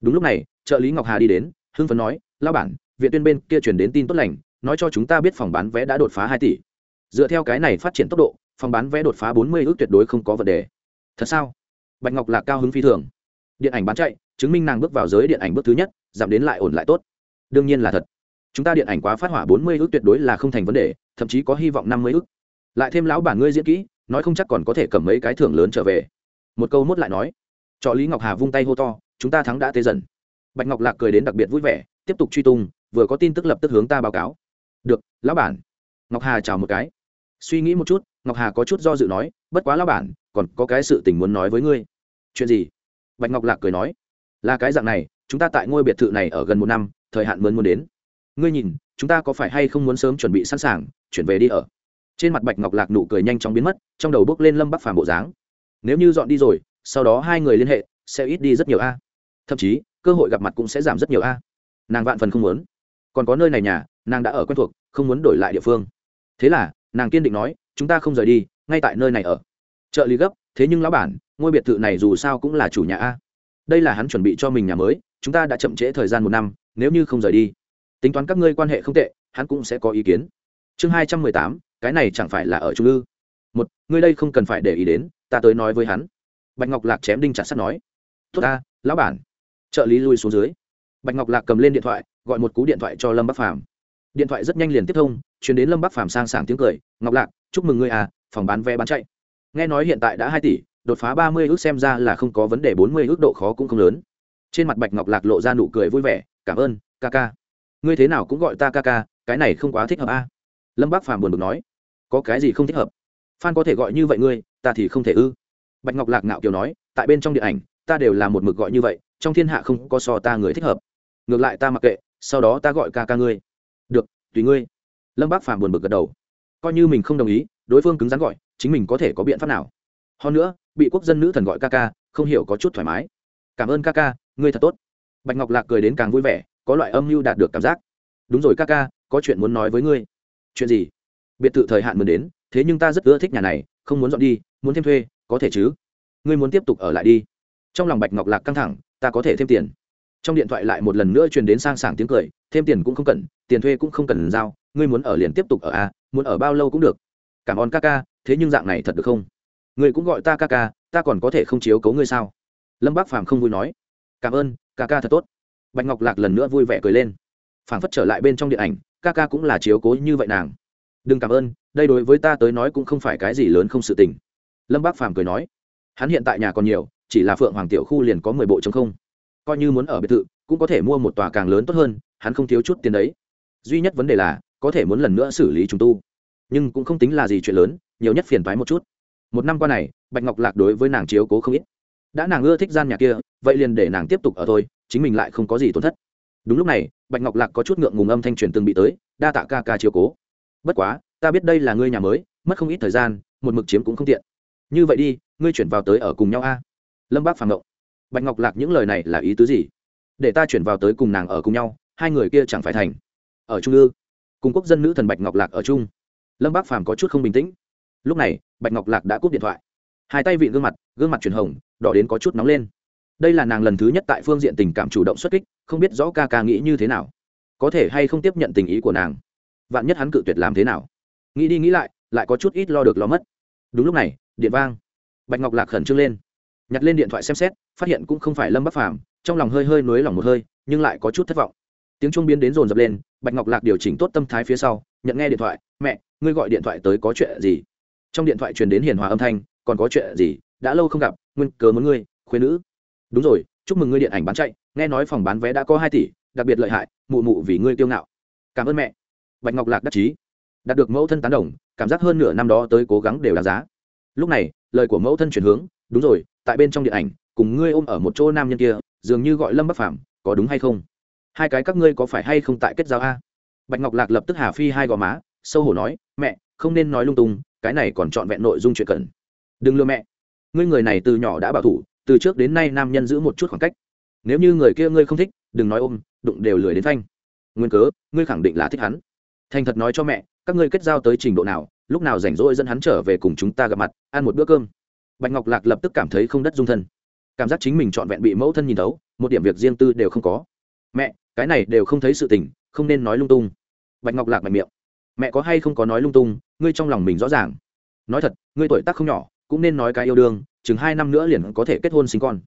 Đúng lúc này, trợ lý ngọc hà đi đến hưng phấn nói lao bản, viện tuyên bên kia truyền đến tin tốt lành, nói cho chúng ta biết phòng bán vé đã đột phá hai tỷ. Dựa theo cái này phát triển tốc độ, phòng bán vé đột phá bốn mươi ước tuyệt đối không có vấn đề. Thật sao? Bạch ngọc lạc cao hứng phi thường. Điện ảnh bán chạy, chứng minh nàng bước vào giới điện ảnh bước thứ nhất, giảm đến lại ổn lại tốt. Đương nhiên là thật. Chúng ta điện ảnh quá phát hỏa bốn mươi ước tuyệt đối là không thành vấn đề, thậm chí có hy vọng năm mươi ước. Lại thêm lão bản ngươi diễn kỹ, nói không chắc còn có thể cầm mấy cái thưởng lớn trở về. Một câu mốt lại nói. Cho lý ngọc hà vung tay hô to, chúng ta thắng đã tê dần bạch ngọc lạc cười đến đặc biệt vui vẻ, tiếp tục truy tung, vừa có tin tức lập tức hướng ta báo cáo. Được, lão bản. Ngọc hà chào một cái. Suy nghĩ một chút, ngọc hà có chút do dự nói, bất quá lão bản, còn có cái sự tình muốn nói với ngươi. Chuyện gì? Bạch ngọc lạc cười nói. Là cái dạng này, chúng ta tại ngôi biệt thự này ở gần một năm, thời hạn mướn muốn đến. Ngươi nhìn, chúng ta có phải hay không muốn sớm chuẩn bị sẵn sàng, chuyển về đi ở. Trên mặt bạch ngọc lạc nụ cười nhanh chóng biến mất, trong đầu bước lên lâm bắc phàm bộ dáng. Nếu như dọn đi rồi, sau đó hai người liên hệ, sẽ ít đi rất nhiều a. Thậm chí cơ hội gặp mặt cũng sẽ giảm rất nhiều a. Nàng vạn phần không muốn. Còn có nơi này nhà, nàng đã ở quen thuộc, không muốn đổi lại địa phương. Thế là, nàng kiên định nói, chúng ta không rời đi, ngay tại nơi này ở. Trợ lý gấp, thế nhưng lão bản, ngôi biệt thự này dù sao cũng là chủ nhà a. Đây là hắn chuẩn bị cho mình nhà mới, chúng ta đã chậm trễ thời gian một năm, nếu như không rời đi, tính toán các ngươi quan hệ không tệ, hắn cũng sẽ có ý kiến. Chương hai trăm mười tám, cái này chẳng phải là ở trung ư? Một, ngươi đây không cần phải để ý đến, ta tới nói với hắn. Bạch ngọc lạc chém đinh chặt sắt nói, tốt ta, lão bản trợ lý lui xuống dưới. Bạch ngọc lạc cầm lên điện thoại, gọi một cú điện thoại cho lâm bắc phàm. Điện thoại rất nhanh liền tiếp thông chuyển đến lâm bắc phàm sang sảng tiếng cười, ngọc lạc, chúc mừng ngươi à phòng bán vé bán chạy. Nghe nói hiện tại đã hai tỷ, đột phá ba mươi ước xem ra là không có vấn đề, bốn mươi ước độ khó cũng không lớn. Trên mặt bạch ngọc lạc lộ ra nụ cười vui vẻ, cảm ơn, ca ca. Ngươi thế nào cũng gọi ta ca ca, cái này không quá thích hợp a. À? lâm bác phàm buồn bực nói, có cái gì không thích hợp? Phan có thể gọi như vậy ngươi, ta thì không thể ư. Bạch ngọc lạc ngạo kiều nói, tại bên trong điện ảnh, ta đều là một mực gọi như vậy trong thiên hạ không có so ta người thích hợp. Ngược lại ta mặc kệ, sau đó ta gọi ca ca ngươi. Được, tùy ngươi. Lâm bác phàm buồn bực gật đầu. Coi như mình không đồng ý, đối phương cứng rắn gọi, chính mình có thể có biện pháp nào? Hơn nữa, bị quốc dân nữ thần gọi ca ca, không hiểu có chút thoải mái. Cảm ơn ca ca, ngươi thật tốt. Bạch ngọc lạc cười đến càng vui vẻ, có loại âm mưu đạt được cảm giác. Đúng rồi ca ca, có chuyện muốn nói với ngươi. Chuyện gì? Biệt thự thời hạn mới đến, thế nhưng ta rất ưa thích nhà này, không muốn dọn đi, muốn thêm thuê, có thể chứ? Ngươi muốn tiếp tục ở lại đi. Trong lòng bạch ngọc lạc căng thẳng ta có thể thêm tiền. Trong điện thoại lại một lần nữa truyền đến sang sảng tiếng cười thêm tiền cũng không cần tiền thuê cũng không cần giao ngươi muốn ở liền tiếp tục ở a à, muốn ở bao lâu cũng được. Cảm ơn ca ca thế nhưng dạng này thật được không? Ngươi cũng gọi ta ca ca ta còn có thể không chiếu cấu ngươi sao? Lâm bác phàm không vui nói. Cảm ơn ca ca thật tốt. Bạch ngọc lạc lần nữa vui vẻ cười lên. Phảng phất trở lại bên trong điện ảnh ca ca cũng là chiếu cố như vậy nàng. Đừng cảm ơn đây đối với ta tới nói cũng không phải cái gì lớn không sự tình. Lâm bác phàm cười nói. Hắn hiện tại nhà còn nhiều chỉ là phượng hoàng tiểu khu liền có mười bộ chống không. Coi như muốn ở biệt thự, cũng có thể mua một tòa càng lớn tốt hơn, hắn không thiếu chút tiền đấy. Duy nhất vấn đề là, có thể muốn lần nữa xử lý trùng tu. Nhưng cũng không tính là gì chuyện lớn, nhiều nhất phiền thoái một chút. Một năm qua này, bạch ngọc lạc đối với nàng chiếu cố không ít. Đã nàng ưa thích gian nhà kia, vậy liền để nàng tiếp tục ở thôi, chính mình lại không có gì tổn thất. Đúng lúc này, bạch ngọc lạc có chút ngượng ngùng âm thanh truyền từng bị tới, đa tạ ca ca chiếu cố. Bất quá, ta biết đây là ngươi nhà mới, mất không ít thời gian, một mực chiếm cũng không tiện. Như vậy đi, ngươi chuyển vào tới ở cùng nhau a lâm bác phàm ngộng. Bạch ngọc lạc những lời này là ý tứ gì? Để ta chuyển vào tới cùng nàng ở cùng nhau, hai người kia chẳng phải thành. Ở trung ư, cùng quốc dân nữ thần bạch ngọc lạc ở chung, lâm bác phàm có chút không bình tĩnh. Lúc này, bạch ngọc lạc đã cúp điện thoại. Hai tay vị gương mặt gương mặt truyền hồng, đỏ đến có chút nóng lên. Đây là nàng lần thứ nhất tại phương diện tình cảm chủ động xuất kích, không biết rõ ca ca nghĩ như thế nào. Có thể hay không tiếp nhận tình ý của nàng. Vạn nhất hắn cự tuyệt làm thế nào? Nghĩ đi nghĩ lại lại có chút ít lo được lo mất. Đúng lúc này, điện vang. Bạch ngọc lạc khẩn trương lên nhặt lên điện thoại xem xét, phát hiện cũng không phải lâm bắc phàm, trong lòng hơi hơi nới lỏng một hơi, nhưng lại có chút thất vọng. Tiếng chuông biến đến rồn rập lên, bạch ngọc lạc điều chỉnh tốt tâm thái phía sau, nhận nghe điện thoại, mẹ, ngươi gọi điện thoại tới có chuyện gì? Trong điện thoại truyền đến hiền hòa âm thanh, còn có chuyện gì? Đã lâu không gặp, nguyên cớ muốn ngươi khuyên nữ. Đúng rồi, chúc mừng ngươi điện ảnh bán chạy, nghe nói phòng bán vé đã có hai tỷ, đặc biệt lợi hại, mụ mụ vì ngươi kiêu ngạo. Cảm ơn mẹ. Bạch ngọc lạc đắc chí. Đạt được mẫu thân tán đồng, cảm giác hơn nửa năm đó tới cố gắng đều đáng giá. Lúc này, lời của mẫu thân chuyển hướng đúng rồi, tại bên trong điện ảnh, cùng ngươi ôm ở một chỗ nam nhân kia, dường như gọi lâm bắc phàm, có đúng hay không? Hai cái các ngươi có phải hay không tại kết giao a? Bạch ngọc lạc lập tức hà phi hai gò má, sâu hổ nói, mẹ, không nên nói lung tung, cái này còn trọn vẹn nội dung chuyện cần. Đừng lừa mẹ. Ngươi người này từ nhỏ đã bảo thủ, từ trước đến nay nam nhân giữ một chút khoảng cách. Nếu như người kia ngươi không thích, đừng nói ôm, đụng đều lười đến thanh nguyên cớ, ngươi khẳng định là thích hắn. Thành thật nói cho mẹ, các ngươi kết giao tới trình độ nào, lúc nào rảnh rỗi dẫn hắn trở về cùng chúng ta gặp mặt, ăn một bữa cơm bạch ngọc lạc lập tức cảm thấy không đất dung thân. Cảm giác chính mình trọn vẹn bị mẫu thân nhìn thấu, một điểm việc riêng tư đều không có. Mẹ, cái này đều không thấy sự tình, không nên nói lung tung. Bạch ngọc lạc mạnh miệng. Mẹ có hay không có nói lung tung, ngươi trong lòng mình rõ ràng. Nói thật, ngươi tuổi tác không nhỏ, cũng nên nói cái yêu đương, chừng hai năm nữa liền có thể kết hôn sinh con.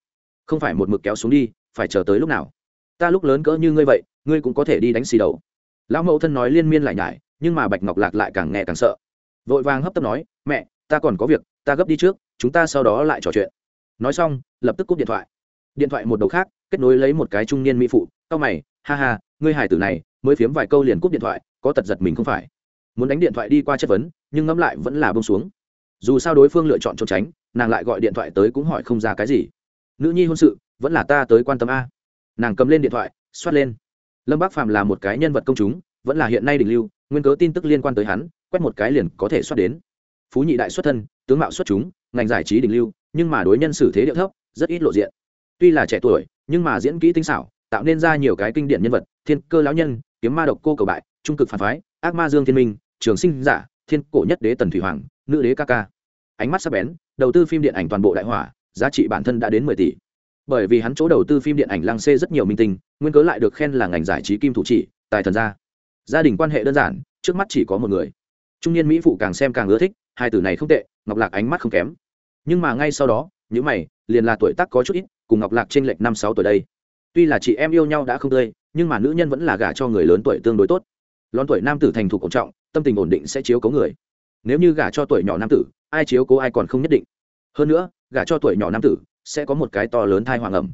Không phải một mực kéo xuống đi, phải chờ tới lúc nào. Ta lúc lớn cỡ như ngươi vậy, ngươi cũng có thể đi đánh xì đầu. Lão mẫu thân nói liên miên lại nhải, nhưng mà bạch ngọc lạc lại càng nghe càng sợ. Vội vàng hấp tấp nói, mẹ, ta còn có việc, ta gấp đi trước chúng ta sau đó lại trò chuyện. Nói xong, lập tức cúp điện thoại. Điện thoại một đầu khác, kết nối lấy một cái trung niên mỹ phụ tao mày, ha ha, ngươi hải tử này, mới phiếm vài câu liền cúp điện thoại, có tật giật mình không phải? Muốn đánh điện thoại đi qua chất vấn, nhưng ngẫm lại vẫn là bông xuống. Dù sao đối phương lựa chọn trốn tránh, nàng lại gọi điện thoại tới cũng hỏi không ra cái gì. Nữ nhi hôn sự, vẫn là ta tới quan tâm a. Nàng cầm lên điện thoại, xoát lên. Lâm bác phạm là một cái nhân vật công chúng, vẫn là hiện nay đỉnh lưu, nguyên cớ tin tức liên quan tới hắn, quét một cái liền có thể xoát đến phú nhị đại xuất thân, tướng mạo xuất chúng, ngành giải trí đỉnh lưu, nhưng mà đối nhân xử thế điệu thấp, rất ít lộ diện. Tuy là trẻ tuổi, nhưng mà diễn kỹ tinh xảo, tạo nên ra nhiều cái kinh điển nhân vật, thiên cơ lão nhân, kiếm ma độc cô cầu bại, trung cực phản phái, ác ma dương thiên minh, trường sinh giả, thiên cổ nhất đế tần thủy hoàng, nữ đế ca ca. Ánh mắt sắc bén, đầu tư phim điện ảnh toàn bộ đại hỏa, giá trị bản thân đã đến mười tỷ. Bởi vì hắn chỗ đầu tư phim điện ảnh lăng xê rất nhiều minh tinh, nguyên cớ lại được khen là ngành giải trí kim thủ chỉ, tài thần gia. Gia đình quan hệ đơn giản, trước mắt chỉ có một người. Trung niên mỹ phụ càng xem càng ưa thích hai từ này không tệ, ngọc lạc ánh mắt không kém. Nhưng mà ngay sau đó những mày, liền là tuổi tác có chút ít, cùng ngọc lạc t r ê n lệch năm sáu tuổi đây. Tuy là chị em yêu nhau đã không tươi, nhưng mà nữ nhân vẫn là gả cho người lớn tuổi tương đối tốt. Lón tuổi nam tử thành thục cổ trọng, tâm tình ổn định sẽ chiếu cố người. Nếu như gả cho tuổi nhỏ nam tử, ai chiếu cố ai còn không nhất định. Hơn nữa, gả cho tuổi nhỏ nam tử, sẽ có một cái to lớn thai hoàng ẩm.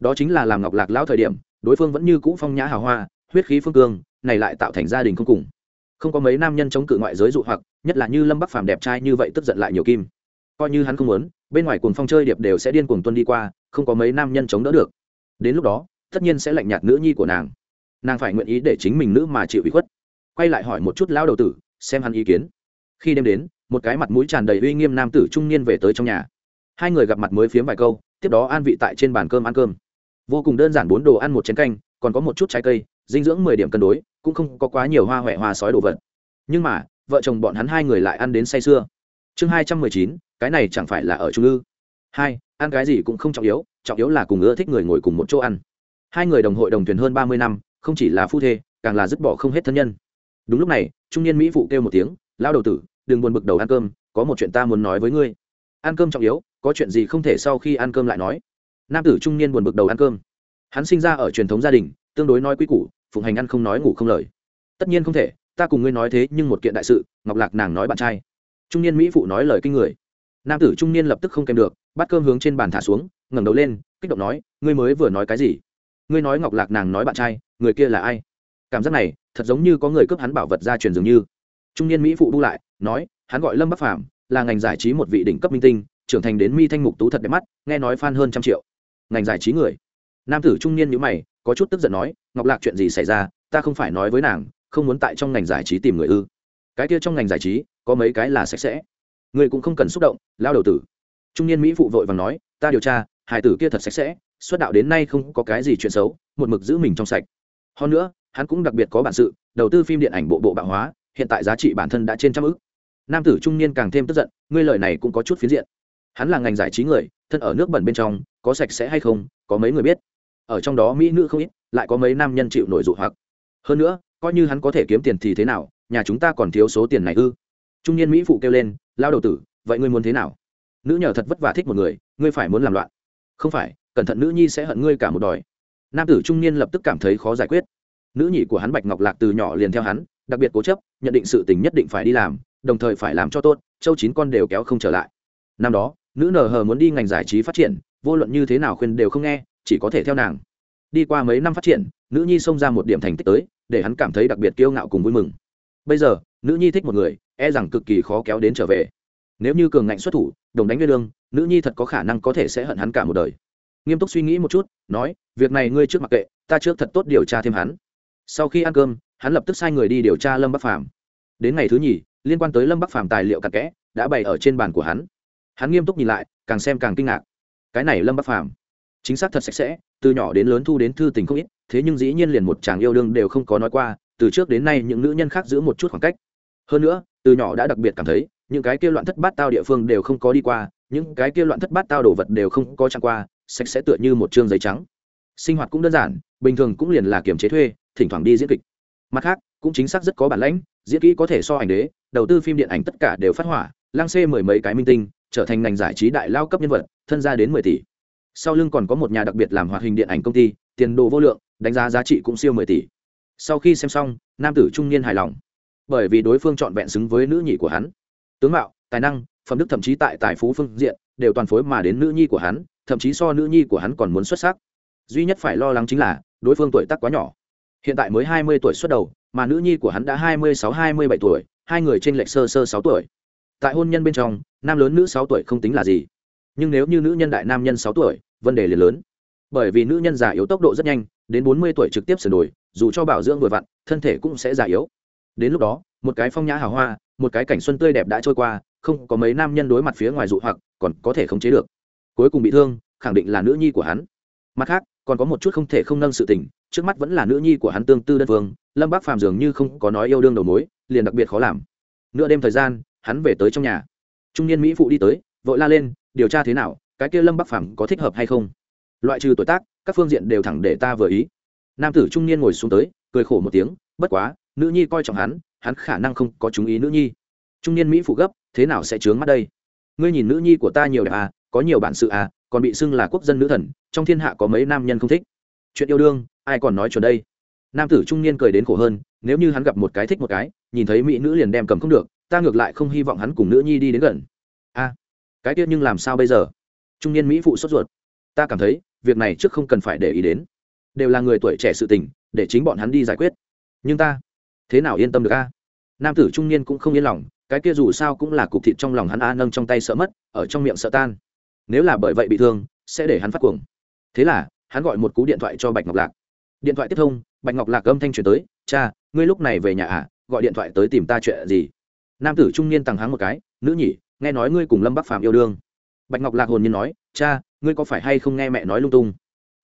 Đó chính là làm ngọc lạc lão thời điểm, đối phương vẫn như cũ phong nhã hào hoa, huyết khí phương cương, này lại tạo thành gia đình không cùng. Không có mấy nam nhân chống cự ngoại giới dụ hoặc nhất là như lâm bắc phàm đẹp trai như vậy tức giận lại nhiều kim coi như hắn không muốn bên ngoài cuồng phong chơi điệp đều sẽ điên cuồng tuân đi qua không có mấy nam nhân chống đỡ được đến lúc đó tất nhiên sẽ lạnh nhạt nữ nhi của nàng nàng phải nguyện ý để chính mình nữ mà chịu ủy khuất quay lại hỏi một chút lão đầu tử xem hắn ý kiến khi đêm đến một cái mặt mũi tràn đầy uy nghiêm nam tử trung niên về tới trong nhà hai người gặp mặt mới phiếm vài câu tiếp đó an vị tại trên bàn cơm ăn cơm vô cùng đơn giản bốn đồ ăn một chén canh còn có một chút trái cây dinh dưỡng mười điểm cân đối cũng không có quá nhiều hoa huệ hoa sói đồ vật nhưng mà vợ chồng bọn hắn hai người lại ăn đến say sưa. Chương hai trăm mười chín, cái này chẳng phải là ở trung ư? Hai, ăn cái gì cũng không trọng yếu trọng yếu là cùng ưa thích người ngồi cùng một chỗ ăn. Hai người đồng hội đồng thuyền hơn ba mươi năm, không chỉ là phu thê, càng là dứt bỏ không hết thân nhân. Đúng lúc này, trung niên mỹ phụ kêu một tiếng lao đầu tử, đừng buồn bực đầu ăn cơm, có một chuyện ta muốn nói với ngươi. Ăn cơm trọng yếu, có chuyện gì không thể sau khi ăn cơm lại nói. Nam tử trung niên buồn bực đầu ăn cơm. Hắn sinh ra ở truyền thống gia đình, tương đối nói quy củ, phụng hành ăn không nói ngủ không lời. Tất nhiên không thể ta cùng ngươi nói thế nhưng một kiện đại sự, ngọc lạc nàng nói bạn trai. Trung niên mỹ phụ nói lời kinh người. Nam tử trung niên lập tức không kèm được, bắt cơm hướng trên bàn thả xuống, ngẩng đầu lên, kích động nói, ngươi mới vừa nói cái gì? Ngươi nói ngọc lạc nàng nói bạn trai, người kia là ai? Cảm giác này, thật giống như có người cướp hắn bảo vật ra truyền dường như. Trung niên mỹ phụ bu lại, nói, hắn gọi lâm bắc phàm, là ngành giải trí một vị đỉnh cấp minh tinh, trưởng thành đến mi thanh mục tú thật đẹp mắt, nghe nói fan hơn trăm triệu. Ngành giải trí người. Nam tử trung niên nhữ mày, có chút tức giận nói, ngọc lạc chuyện gì xảy ra? Ta không phải nói với nàng không muốn tại trong ngành giải trí tìm người ư? Cái kia trong ngành giải trí, có mấy cái là sạch sẽ. Người cũng không cần xúc động, lao đầu tử. Trung niên mỹ phụ vội và nói, ta điều tra hải tử kia thật sạch sẽ, xuất đạo đến nay không có cái gì chuyện xấu, một mực giữ mình trong sạch. Hơn nữa, hắn cũng đặc biệt có bản sự, đầu tư phim điện ảnh bộ bộ bạo hóa, hiện tại giá trị bản thân đã trên trăm ức. Nam tử trung niên càng thêm tức giận, ngươi lời này cũng có chút phiến diện. Hắn là ngành giải trí người, thân ở nước bẩn bên trong, có sạch sẽ hay không, có mấy người biết. Ở trong đó mỹ nữ không ít, lại có mấy nam nhân chịu nổi dụ hoặc. Hơn nữa coi như hắn có thể kiếm tiền thì thế nào, nhà chúng ta còn thiếu số tiền này ư? Trung niên mỹ phụ kêu lên lao đầu tử, vậy ngươi muốn thế nào? Nữ nhờ thật vất vả thích một người, ngươi phải muốn làm loạn. Không phải, cẩn thận nữ nhi sẽ hận ngươi cả một đòi nam tử trung niên lập tức cảm thấy khó giải quyết. Nữ nhị của hắn bạch ngọc lạc từ nhỏ liền theo hắn, đặc biệt cố chấp, nhận định sự tình nhất định phải đi làm, đồng thời phải làm cho tốt, châu chín con đều kéo không trở lại. Năm đó, nữ nờ hờ muốn đi ngành giải trí phát triển, vô luận như thế nào khuyên đều không nghe, chỉ có thể theo nàng. Đi qua mấy năm phát triển, nữ nhi xông ra một điểm thành tích tới để hắn cảm thấy đặc biệt kiêu ngạo cùng vui mừng. Bây giờ, nữ nhi thích một người e rằng cực kỳ khó kéo đến trở về. Nếu như cường ngạnh xuất thủ, đồng đánh nguyên lương, nữ nhi thật có khả năng có thể sẽ hận hắn cả một đời. Nghiêm túc suy nghĩ một chút, nói, việc này ngươi trước mặc kệ, ta trước thật tốt điều tra thêm hắn. Sau khi ăn cơm, hắn lập tức sai người đi điều tra lâm bắc phàm. Đến ngày thứ nhì, liên quan tới lâm bắc phàm tài liệu cặn kẽ, đã bày ở trên bàn của hắn. Hắn nghiêm túc nhìn lại, càng xem càng kinh ngạc. Cái này lâm bắc phàm, chính xác thật sạch sẽ, từ nhỏ đến lớn thu đến thư tình không ít thế nhưng dĩ nhiên liền một chàng yêu đương đều không có nói qua, từ trước đến nay những nữ nhân khác giữ một chút khoảng cách. Hơn nữa, từ nhỏ đã đặc biệt cảm thấy, những cái kia loạn thất bát tao địa phương đều không có đi qua, những cái kia loạn thất bát tao đồ vật đều không có trang qua, sạch sẽ tựa như một chương giấy trắng. Sinh hoạt cũng đơn giản, bình thường cũng liền là kiềm chế thuê, thỉnh thoảng đi diễn kịch. Mặt khác, cũng chính xác rất có bản lãnh, diễn kỹ có thể so ảnh đế, đầu tư phim điện ảnh tất cả đều phát hỏa, lang xê mười mấy cái minh tinh, trở thành ngành giải trí đại lao cấp nhân vật, thân gia đến mười tỷ. Sau lưng còn có một nhà đặc biệt làm hoạt hình điện ảnh công ty tiền đồ vô lượng, đánh giá giá trị cũng siêu mười tỷ. Sau khi xem xong, nam tử trung niên hài lòng, bởi vì đối phương trọn vẹn xứng với nữ nhị của hắn. Tướng mạo, tài năng, phẩm đức thậm chí tại tài phú phương diện, đều toàn phối mà đến nữ nhi của hắn, thậm chí so nữ nhi của hắn còn muốn xuất sắc. Duy nhất phải lo lắng chính là, đối phương tuổi tác quá nhỏ. Hiện tại mới hai mươi tuổi xuất đầu, mà nữ nhi của hắn đã hai mươi sáu, hai mươi bảy tuổi, hai người t r ê n lệch sơ sơ sáu tuổi. Tại hôn nhân bên trong, nam lớn nữ sáu tuổi không tính là gì. Nhưng nếu như nữ nhân đại nam nhân sáu tuổi, vấn đề liền lớn bởi vì nữ nhân già yếu tốc độ rất nhanh, đến bốn mươi tuổi trực tiếp sửa đổi, dù cho bảo dưỡng vừa vặn, thân thể cũng sẽ già yếu. Đến lúc đó, một cái phong nhã hào hoa, một cái cảnh xuân tươi đẹp đã trôi qua, không có mấy nam nhân đối mặt phía ngoài dụ hoặc, còn có thể khống chế được. Cuối cùng bị thương, khẳng định là nữ nhi của hắn. Mặt khác, còn có một chút không thể không nâng sự tình, trước mắt vẫn là nữ nhi của hắn tương tư đơn phương, lâm bác phàm dường như không có nói yêu đương đầu mối, liền đặc biệt khó làm. Nửa đêm thời gian, hắn về tới trong nhà. Trung niên mỹ phụ đi tới, vội la lên, điều tra thế nào? Cái kia lâm bắc phàm có thích hợp hay không? Loại trừ tuổi tác, các phương diện đều thẳng để ta vừa ý. Nam tử trung niên ngồi xuống tới, cười khổ một tiếng, bất quá, nữ nhi coi trọng hắn hắn khả năng không có chú ý nữ nhi. Trung niên mỹ phụ gấp, thế nào sẽ trướng mắt đây? Ngươi nhìn nữ nhi của ta nhiều đẹp à có nhiều bản sự à còn bị xưng là quốc dân nữ thần, trong thiên hạ có mấy nam nhân không thích. Chuyện yêu đương, ai còn nói chuẩn đây? Nam tử trung niên cười đến khổ hơn, nếu như hắn gặp một cái thích một cái, nhìn thấy mỹ nữ liền đem cầm không được, ta ngược lại không hy vọng hắn cùng nữ nhi đi đến gần. A, cái tiết nhưng làm sao bây giờ? Trung niên mỹ phụ sốt ruột. Ta cảm thấy việc này trước không cần phải để ý đến. Đều là người tuổi trẻ sự tình, để chính bọn hắn đi giải quyết. Nhưng ta, thế nào yên tâm được a? Nam tử trung niên cũng không yên lòng, cái kia dù sao cũng là cục thịt trong lòng hắn a, nâng trong tay sợ mất, ở trong miệng sợ tan. Nếu là bởi vậy bị thương, sẽ để hắn phát cuồng. Thế là, hắn gọi một cú điện thoại cho bạch ngọc lạc. Điện thoại tiếp thông, bạch ngọc lạc âm thanh truyền tới, cha, ngươi lúc này về nhà à? Gọi điện thoại tới tìm ta chuyện gì? Nam tử trung niên tằng hắng một cái, nữ nhỉ, nghe nói ngươi cùng lâm bắc phàm yêu đương. Bạch ngọc lạc hồn nhiên nói, cha ngươi có phải hay không nghe mẹ nói lung tung?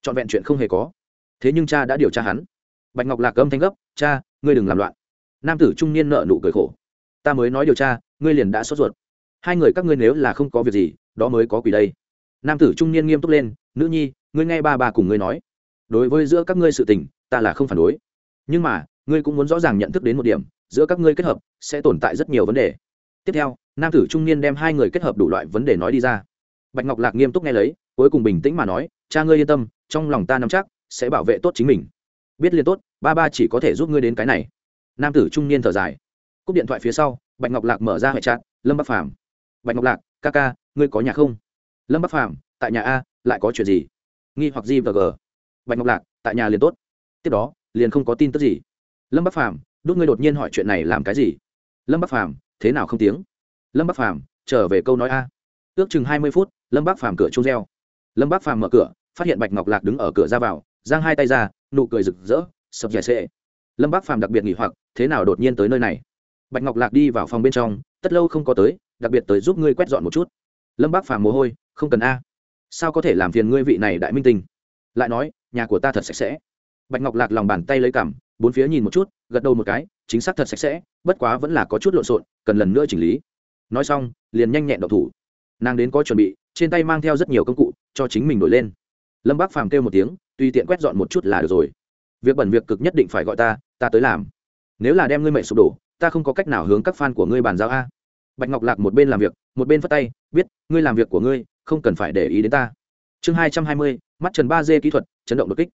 Trọn vẹn chuyện không hề có. Thế nhưng cha đã điều tra hắn. Bạch ngọc lạc âm thanh gấp, cha, ngươi đừng làm loạn. Nam tử trung niên nợ nụ cười khổ. Ta mới nói điều tra, ngươi liền đã sốt ruột. Hai người các ngươi nếu là không có việc gì, đó mới có quỷ đây. Nam tử trung niên nghiêm túc lên, nữ nhi, ngươi nghe ba bà cùng ngươi nói. Đối với giữa các ngươi sự tình, ta là không phản đối. Nhưng mà, ngươi cũng muốn rõ ràng nhận thức đến một điểm, giữa các ngươi kết hợp, sẽ tồn tại rất nhiều vấn đề. Tiếp theo, nam tử trung niên đem hai người kết hợp đủ loại vấn đề nói đi ra. Bạch ngọc lạc nghiêm túc nghe lấy cuối cùng bình tĩnh mà nói, cha ngươi yên tâm, trong lòng ta nắm chắc, sẽ bảo vệ tốt chính mình. Biết liên tốt, ba ba chỉ có thể giúp ngươi đến cái này. Nam tử trung niên thở dài. Cúp điện thoại phía sau, bạch ngọc lạc mở ra hệ trạng lâm bắc phàm. Bạch ngọc lạc, ca ca, ngươi có nhà không? Lâm bắc phàm, tại nhà a, lại có chuyện gì? Nghi hoặc gì và g. Bạch ngọc lạc, tại nhà liền tốt. Tiếp đó, liền không có tin tức gì. Lâm bắc phàm, đốt ngươi đột nhiên hỏi chuyện này làm cái gì? Lâm bắc phàm, thế nào không tiếng? Lâm bắc phàm, trở về câu nói a. Ước chừng hai mươi phút, lâm bắc phàm cửa chung reo lâm bác phàm mở cửa, phát hiện bạch ngọc lạc đứng ở cửa ra vào, giang hai tay ra, nụ cười rực rỡ, sập dẻ sệ. Lâm bác phàm đặc biệt nghỉ hoặc, thế nào đột nhiên tới nơi này? Bạch ngọc lạc đi vào phòng bên trong, tất lâu không có tới, đặc biệt tới giúp ngươi quét dọn một chút. Lâm bác phàm mồ hôi, không cần a. Sao có thể làm phiền ngươi vị này đại minh tinh? Lại nói, nhà của ta thật sạch sẽ. Bạch ngọc lạc lòng bàn tay lấy cảm bốn phía nhìn một chút, gật đầu một cái, chính xác thật sạch sẽ, bất quá vẫn là có chút lộn xộn, cần lần nữa chỉnh lý. Nói xong, liền nhanh nhẹn độc thủ. Nàng đến có chuẩn bị, trên tay mang theo rất nhiều công cụ cho chính mình đổi lên. Lâm bác phàm kêu một tiếng, tùy tiện quét dọn một chút là được rồi. Việc bẩn việc cực nhất định phải gọi ta ta tới làm. Nếu là đem ngươi mệnh sụp đổ, ta không có cách nào hướng các fan của ngươi bàn giao a. Bạch ngọc lạc một bên làm việc, một bên phất tay, biết, ngươi làm việc của ngươi, không cần phải để ý đến ta. Chương hai trăm hai mươi, mắt trần ba d kỹ thuật, chấn động đột kích.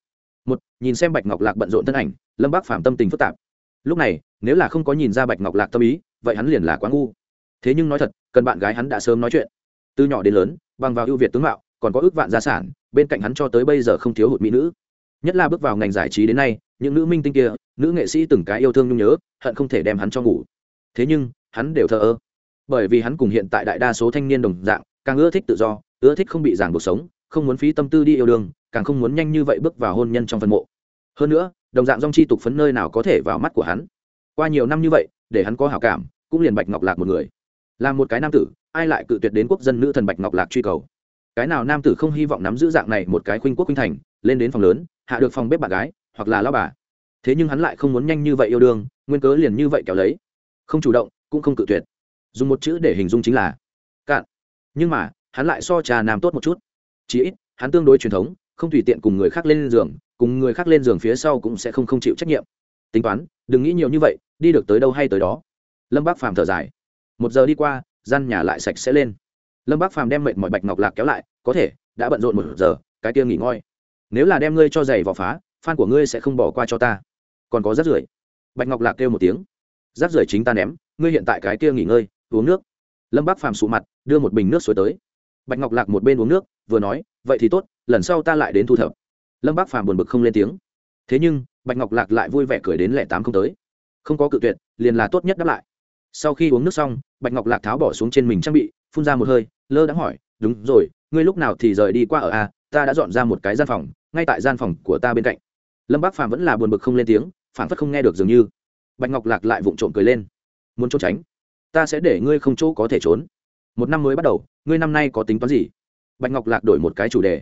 Một, nhìn xem bạch ngọc lạc bận rộn thân ảnh, lâm bác phàm tâm tình phức tạp. Lúc này, nếu là không có nhìn ra bạch ngọc lạc tâm ý, vậy hắn liền là quá ngu. Thế nhưng nói thật, cần bạn gái hắn đã sớm nói chuyện. Từ nhỏ đến lớn, bằng vào ưu việt tướng mạo còn có ước vạn gia sản, bên cạnh hắn cho tới bây giờ không thiếu hụt mỹ nữ. Nhất là bước vào ngành giải trí đến nay, những nữ minh tinh kia, nữ nghệ sĩ từng cái yêu thương nhung nhớ, hận không thể đem hắn cho ngủ. Thế nhưng, hắn đều thờ ơ. Bởi vì hắn cùng hiện tại đại đa số thanh niên đồng dạng, càng ưa thích tự do, ưa thích không bị ràng buộc sống, không muốn phí tâm tư đi yêu đương, càng không muốn nhanh như vậy bước vào hôn nhân trong phân mộ. Hơn nữa, đồng dạng dòng chi tục phấn nơi nào có thể vào mắt của hắn. Qua nhiều năm như vậy, để hắn có hảo cảm, cũng liền bạch ngọc lạc một người. Là một cái nam tử, ai lại cự tuyệt đến quốc dân nữ thần bạch ngọc lạc truy cầu? Cái nào nam tử không hy vọng nắm giữ dạng này một cái khuynh quốc khuynh thành, lên đến phòng lớn, hạ được phòng bếp bạn gái, hoặc là lao bà. Thế nhưng hắn lại không muốn nhanh như vậy yêu đương, nguyên cớ liền như vậy kéo lấy. Không chủ động, cũng không cự tuyệt. Dùng một chữ để hình dung chính là cạn. Nhưng mà, hắn lại so trà nam tốt một chút. Chí ít, hắn tương đối truyền thống, không tùy tiện cùng người khác lên giường, cùng người khác lên giường phía sau cũng sẽ không không chịu trách nhiệm. Tính toán, đừng nghĩ nhiều như vậy, đi được tới đâu hay tới đó. Lâm bác phàm thở dài. Một giờ đi qua, gian nhà lại sạch sẽ lên lâm bác phàm đem mệt mọi bạch ngọc lạc kéo lại, có thể, đã bận rộn một giờ, cái kia nghỉ ngơi. Nếu là đem ngươi cho giày vào phá phan của ngươi sẽ không bỏ qua cho ta. Còn có rác rưởi. Bạch ngọc lạc kêu một tiếng. Rác rưởi chính ta ném, ngươi hiện tại cái kia nghỉ ngơi, uống nước. Lâm bác phàm sụ mặt, đưa một bình nước suối tới. Bạch ngọc lạc một bên uống nước, vừa nói, vậy thì tốt, lần sau ta lại đến thu thập. Lâm bác phàm buồn bực không lên tiếng. Thế nhưng, bạch ngọc lạc lại vui vẻ cười đến lẻ tám không tới. Không có cự tuyệt, liền là tốt nhất đáp lại. Sau khi uống nước xong, bạch ngọc lạc tháo bỏ xuống trên mình trang bị, phun ra một hơi lơ đã hỏi, đúng rồi, ngươi lúc nào thì rời đi qua ở a, ta đã dọn ra một cái gian phòng, ngay tại gian phòng của ta bên cạnh. Lâm bác phàm vẫn là buồn bực không lên tiếng phản phất không nghe được dường như. Bạch ngọc lạc lại vụng trộm cười lên. Muốn trốn tránh, ta sẽ để ngươi không chỗ có thể trốn. Một năm mới bắt đầu, ngươi năm nay có tính toán gì? Bạch ngọc lạc đổi một cái chủ đề.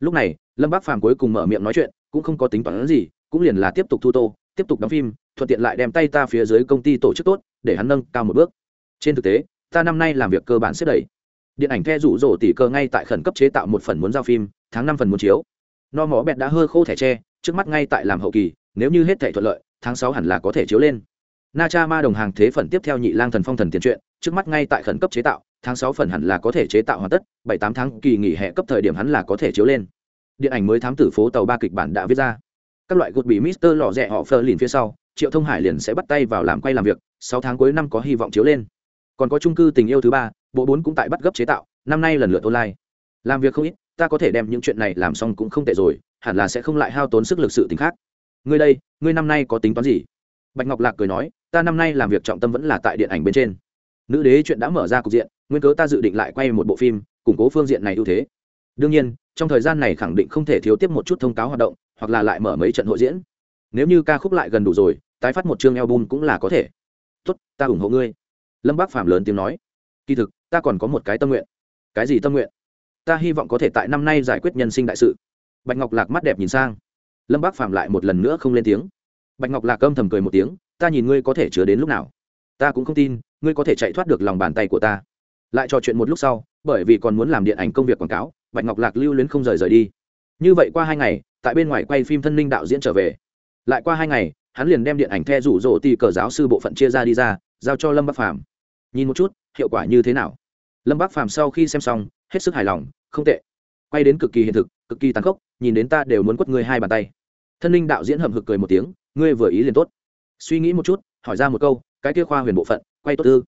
Lúc này, lâm bác phàm cuối cùng mở miệng nói chuyện, cũng không có tính toán gì, cũng liền là tiếp tục thu tô, tiếp tục đóng phim, thuận tiện lại đem tay ta phía dưới công ty tổ chức tốt, để hắn nâng cao một bước. Trên thực tế, ta năm nay làm việc cơ bản xếp đẩy điện ảnh the rủ rỗ tỷ cơ ngay tại khẩn cấp chế tạo một phần muốn giao phim, tháng năm phần muốn chiếu. No mỏ bẹt đã hơ khô thẻ tre, trước mắt ngay tại làm hậu kỳ, nếu như hết thẻ thuận lợi, tháng sáu hẳn là có thể chiếu lên. Na cha ma đồng hàng thế phần tiếp theo nhị lang thần phong thần tiền truyện, trước mắt ngay tại khẩn cấp chế tạo, tháng sáu phần hẳn là có thể chế tạo hoàn tất, bảy tám tháng kỳ nghỉ hè cấp thời điểm hắn là có thể chiếu lên. Điện ảnh mới thám tử phố tàu ba kịch bản đã viết ra. Các loại gột bị mister lò rẽ họ phơ lìn phía sau, triệu thông hải liền sẽ bắt tay vào làm quay làm việc, sáu tháng cuối năm có hy vọng chiếu lên. Còn có trung cư tình yêu thứ ba bộ bốn cũng tại bắt gấp chế tạo, năm nay lần lượt online. Làm việc không ít, ta có thể đem những chuyện này làm xong cũng không tệ rồi, hẳn là sẽ không lại hao tốn sức lực sự t khác. Ngươi đây, ngươi năm nay có tính toán gì? Bạch ngọc lạc cười nói, ta năm nay làm việc trọng tâm vẫn là tại điện ảnh bên trên. Nữ đế chuyện đã mở ra cục diện, nguyên cớ ta dự định lại quay một bộ phim, củng cố phương diện này ưu thế. Đương nhiên, trong thời gian này khẳng định không thể thiếu tiếp một chút thông cáo hoạt động, hoặc là lại mở mấy trận hội diễn. Nếu như ca khúc lại gần đủ rồi, tái phát một chương album cũng là có thể. Tốt, ta ủng hộ ngươi. Lâm bác phạm lớn tiếng nói. Kỳ thực ta còn có một cái tâm nguyện. Cái gì tâm nguyện? Ta hy vọng có thể tại năm nay giải quyết nhân sinh đại sự. Bạch ngọc lạc mắt đẹp nhìn sang. Lâm bác phạm lại một lần nữa không lên tiếng. Bạch ngọc lạc âm thầm cười một tiếng, ta nhìn ngươi có thể chứa đến lúc nào. Ta cũng không tin, ngươi có thể chạy thoát được lòng bàn tay của ta. Lại trò chuyện một lúc sau, bởi vì còn muốn làm điện ảnh công việc quảng cáo, bạch ngọc lạc lưu luyến không rời rời đi. Như vậy qua hai ngày, tại bên ngoài quay phim thân linh đạo diễn trở về. Lại qua hai ngày, hắn liền đem điện ảnh the rủ rỗ tì cờ giáo sư bộ phận chia ra đi ra, giao cho lâm bắc phàm. Nhìn một chút, hiệu quả như thế nào? Lâm bác phàm sau khi xem xong, hết sức hài lòng, không tệ. Quay đến cực kỳ hiện thực, cực kỳ tàn khốc, nhìn đến ta đều muốn quất ngươi hai bàn tay. Thân linh đạo diễn hầm hực cười một tiếng, ngươi vừa ý liền tốt. Suy nghĩ một chút, hỏi ra một câu, cái kia khoa huyền bộ phận, quay tốt ư?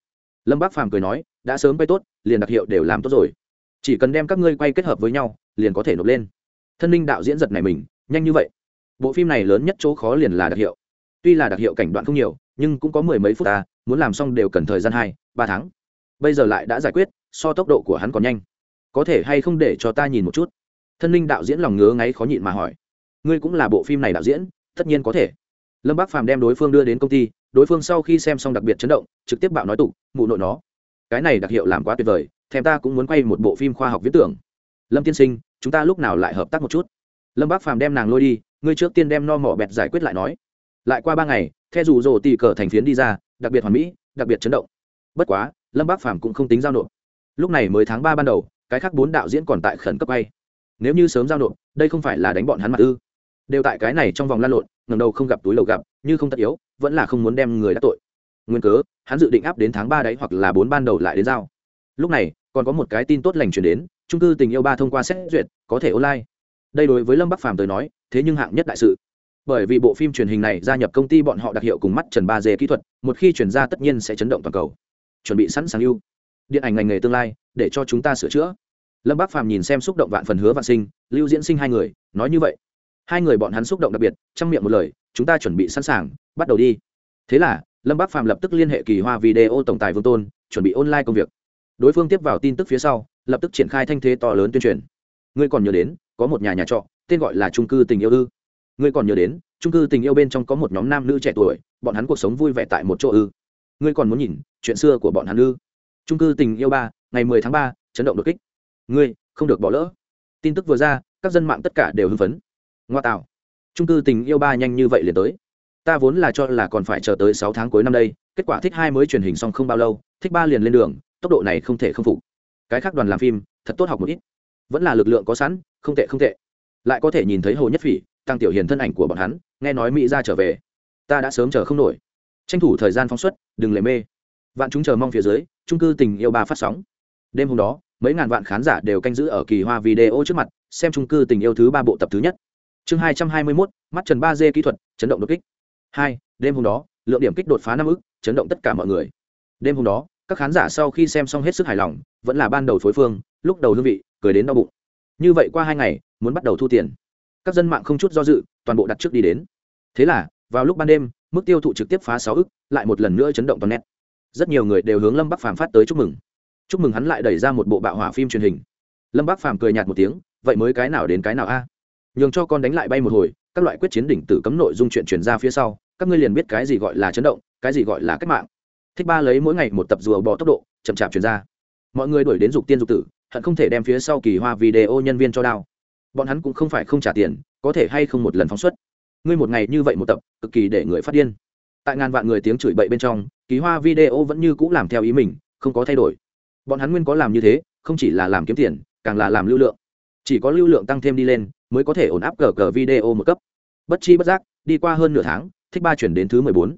Lâm bác phàm cười nói, đã sớm quay tốt, liền đặc hiệu đều làm tốt rồi. Chỉ cần đem các ngươi quay kết hợp với nhau, liền có thể nộp lên. Thân linh đạo diễn giật này mình, nhanh như vậy. Bộ phim này lớn nhất chỗ khó liền là đặc hiệu. Tuy là đặc hiệu cảnh đoạn không nhiều, nhưng cũng có mười mấy phút ta muốn làm xong đều cần thời gian hai, ba tháng bây giờ lại đã giải quyết, so tốc độ của hắn còn nhanh. Có thể hay không để cho ta nhìn một chút? Thân linh đạo diễn lòng ngứa ngáy khó nhịn mà hỏi. Ngươi cũng là bộ phim này đạo diễn, tất nhiên có thể. Lâm bác phàm đem đối phương đưa đến công ty, đối phương sau khi xem xong đặc biệt chấn động, trực tiếp bạo nói tục mụ nội nó, cái này đặc hiệu làm quá tuyệt vời, thèm ta cũng muốn quay một bộ phim khoa học viễn tưởng. Lâm tiên sinh, chúng ta lúc nào lại hợp tác một chút? Lâm bác phàm đem nàng lôi đi, ngươi trước tiên đem no mỏ bẹt giải quyết lại nói. Lại qua ba ngày, the rủ rồ tì cờ thành phiến đi ra, đặc biệt hoàn mỹ, đặc biệt chấn động. Bất quá lâm bác phàm cũng không tính giao nộp. Lúc này mới tháng ba ban đầu, cái khác bốn đạo diễn còn tại khẩn cấp bay. Nếu như sớm giao nộp, đây không phải là đánh bọn hắn mặt ư? Đều tại cái này trong vòng lan lộn ngầm đầu không gặp túi lầu gặp, như không tất yếu, vẫn là không muốn đem người đã tội. Nguyên cớ, hắn dự định áp đến tháng ba đấy hoặc là bốn ban đầu lại đến giao. Lúc này, còn có một cái tin tốt lành chuyển đến trung cư tình yêu ba thông qua xét duyệt, có thể online. Đây đối với lâm bắc phàm tới nói, thế nhưng hạng nhất đại sự. Bởi vì bộ phim truyền hình này gia nhập công ty bọn họ đặc hiệu cùng mắt trần ba dê kỹ thuật, một khi chuyển ra tất nhiên sẽ chấn động toàn cầu chuẩn bị sẵn sàng ưu. Điện ảnh ngành nghề tương lai, để cho chúng ta sửa chữa. Lâm bác phàm nhìn xem xúc động vạn phần hứa vạn sinh, lưu diễn sinh hai người, nói như vậy. Hai người bọn hắn xúc động đặc biệt, trong miệng một lời, chúng ta chuẩn bị sẵn sàng, bắt đầu đi. Thế là, lâm bác phàm lập tức liên hệ kỳ hoa video tổng tài vương tôn, chuẩn bị online công việc. Đối phương tiếp vào tin tức phía sau, lập tức triển khai thanh thế to lớn tuyên truyền. Ngươi còn nhớ đến, có một nhà nhà trọ, tên gọi là trung cư tình yêu ư. Ngươi còn nhớ đến, trung cư tình yêu bên trong có một nhóm nam nữ trẻ tuổi, bọn hắn cuộc sống vui vẻ tại một chỗ ư ngươi còn muốn nhìn chuyện xưa của bọn hắn ư? Trung cư tình yêu ba, ngày mười tháng ba, chấn động đột kích. Ngươi, không được bỏ lỡ. Tin tức vừa ra, các dân mạng tất cả đều hưng phấn. Ngoa tạo. Trung cư tình yêu ba nhanh như vậy liền tới. Ta vốn là cho là còn phải chờ tới sáu tháng cuối năm đây, kết quả thích hai mới truyền hình xong không bao lâu, thích ba liền lên đường, tốc độ này không thể không phục. Cái khác đoàn làm phim, thật tốt học một ít. Vẫn là lực lượng có sẵn, không tệ không tệ. Lại có thể nhìn thấy hồ nhất phỉ, tăng tiểu hiền thân ảnh của bọn hắn, nghe nói mỹ ra trở về. Ta đã sớm chờ không nổi tranh thủ thời gian phóng xuất, đừng lệ mê. Vạn chúng chờ mong phía dưới trung cư tình yêu ba phát sóng. Đêm hôm đó, mấy ngàn vạn khán giả đều canh giữ ở kỳ hoa video trước mặt, xem trung cư tình yêu thứ ba bộ tập thứ nhất. Chương hai trăm hai mươi mốt, mắt trần ba d kỹ thuật, chấn động đột kích. Hai, đêm hôm đó, lượng điểm kích đột phá năm ức, chấn động tất cả mọi người. Đêm hôm đó, các khán giả sau khi xem xong hết sức hài lòng, vẫn là ban đầu phối phương, lúc đầu hương vị, cười đến đau bụng. Như vậy qua hai ngày, muốn bắt đầu thu tiền. Các dân mạng không chút do dự, toàn bộ đặt trước đi đến. Thế là, vào lúc ban đêm mức tiêu thụ trực tiếp phá sáu ức, lại một lần nữa chấn động toàn net rất nhiều người đều hướng lâm bắc phàm phát tới chúc mừng. Chúc mừng hắn lại đẩy ra một bộ bạo hỏa phim truyền hình. Lâm bắc phàm cười nhạt một tiếng, vậy mới cái nào đến cái nào a? Nhường cho con đánh lại bay một hồi, các loại quyết chiến đỉnh tử cấm nội dung chuyện truyền ra phía sau, các ngươi liền biết cái gì gọi là chấn động, cái gì gọi là cách mạng. Thích ba lấy mỗi ngày một tập rùa bỏ tốc độ, chậm chạp truyền ra. Mọi người đuổi đến dục tiên dục tử, hận không thể đem phía sau kỳ hoa video nhân viên cho đao. Bọn hắn cũng không phải không trả tiền, có thể hay không một lần phóng xuất ngươi một ngày như vậy một tập, cực kỳ để người phát điên. Tại ngàn vạn người tiếng chửi bậy bên trong, ký hoa video vẫn như c ũ làm theo ý mình, không có thay đổi. Bọn hắn nguyên có làm như thế, không chỉ là làm kiếm tiền, càng là làm lưu lượng. Chỉ có lưu lượng tăng thêm đi lên, mới có thể ổn áp cờ cờ video một cấp. Bất chi bất giác, đi qua hơn nửa tháng, thích ba chuyển đến thứ mười bốn.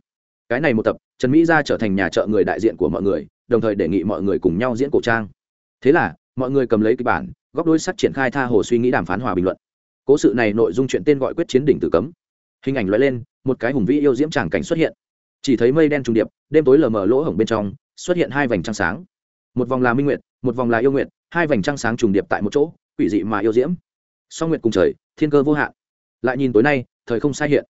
Cái này một tập, trần mỹ ra trở thành nhà trợ người đại diện của mọi người, đồng thời đề nghị mọi người cùng nhau diễn cổ trang. Thế là, mọi người cầm lấy kịch bản góp đôi sắc triển khai tha hồ suy nghĩ đàm phán hòa bình luận. Cố sự này nội dung chuyện tên gọi quyết chiến đỉnh tử cấm hình ảnh loại lên, một cái hùng vĩ yêu diễm tràng cảnh xuất hiện. Chỉ thấy mây đen trùng điệp, đêm tối lờ mờ lỗ hổng bên trong, xuất hiện hai vành trăng sáng. Một vòng là minh nguyệt, một vòng là yêu nguyệt, hai vành trăng sáng trùng điệp tại một chỗ, quỷ dị mà yêu diễm. Song nguyệt cùng trời, thiên cơ vô hạn. Lại nhìn tối nay, thời không sai hiện.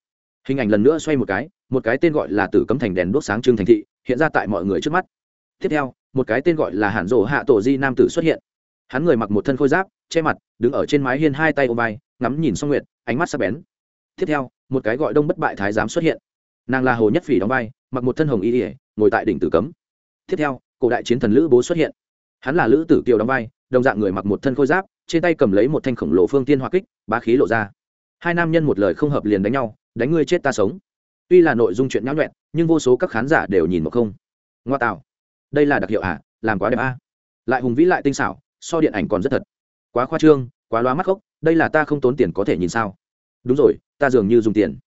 Hình ảnh lần nữa xoay một cái một cái tên gọi là tử cấm thành đèn đốt sáng trưng thành thị, hiện ra tại mọi người trước mắt. Tiếp theo, một cái tên gọi là hạn rổ hạ tổ di nam tử xuất hiện. Hắn người mặc một thân khôi giáp, che mặt, đứng ở trên mái hiên hai tay ôm vai, ngắm nhìn song nguyệt, ánh mắt sắc bén. Tiếp theo một cái gọi đông bất bại thái giám xuất hiện. Nàng là hồ nhất phỉ đóng vai, mặc một thân hồng y ỉa ngồi tại đỉnh tử cấm. Tiếp theo, cổ đại chiến thần lữ bố xuất hiện. Hắn là lữ tử kiều đóng vai, đồng dạng người mặc một thân khôi giáp, trên tay cầm lấy một thanh khổng lồ phương tiên hoa kích, bá khí lộ ra. Hai nam nhân một lời không hợp liền đánh nhau, đánh ngươi chết ta sống. Tuy là nội dung chuyện nhão nhuẹn nhưng vô số các khán giả đều nhìn một không. Ngoa tạo. Đây là đặc hiệu à làm quá đẹp a à. lại hùng vĩ lại tinh xảo, so điện ảnh còn rất thật. Quá khoa trương, quá loa mắt gốc đây là ta không tốn tiền có thể nhìn sao? Đúng rồi, ta dường như dùng tiền.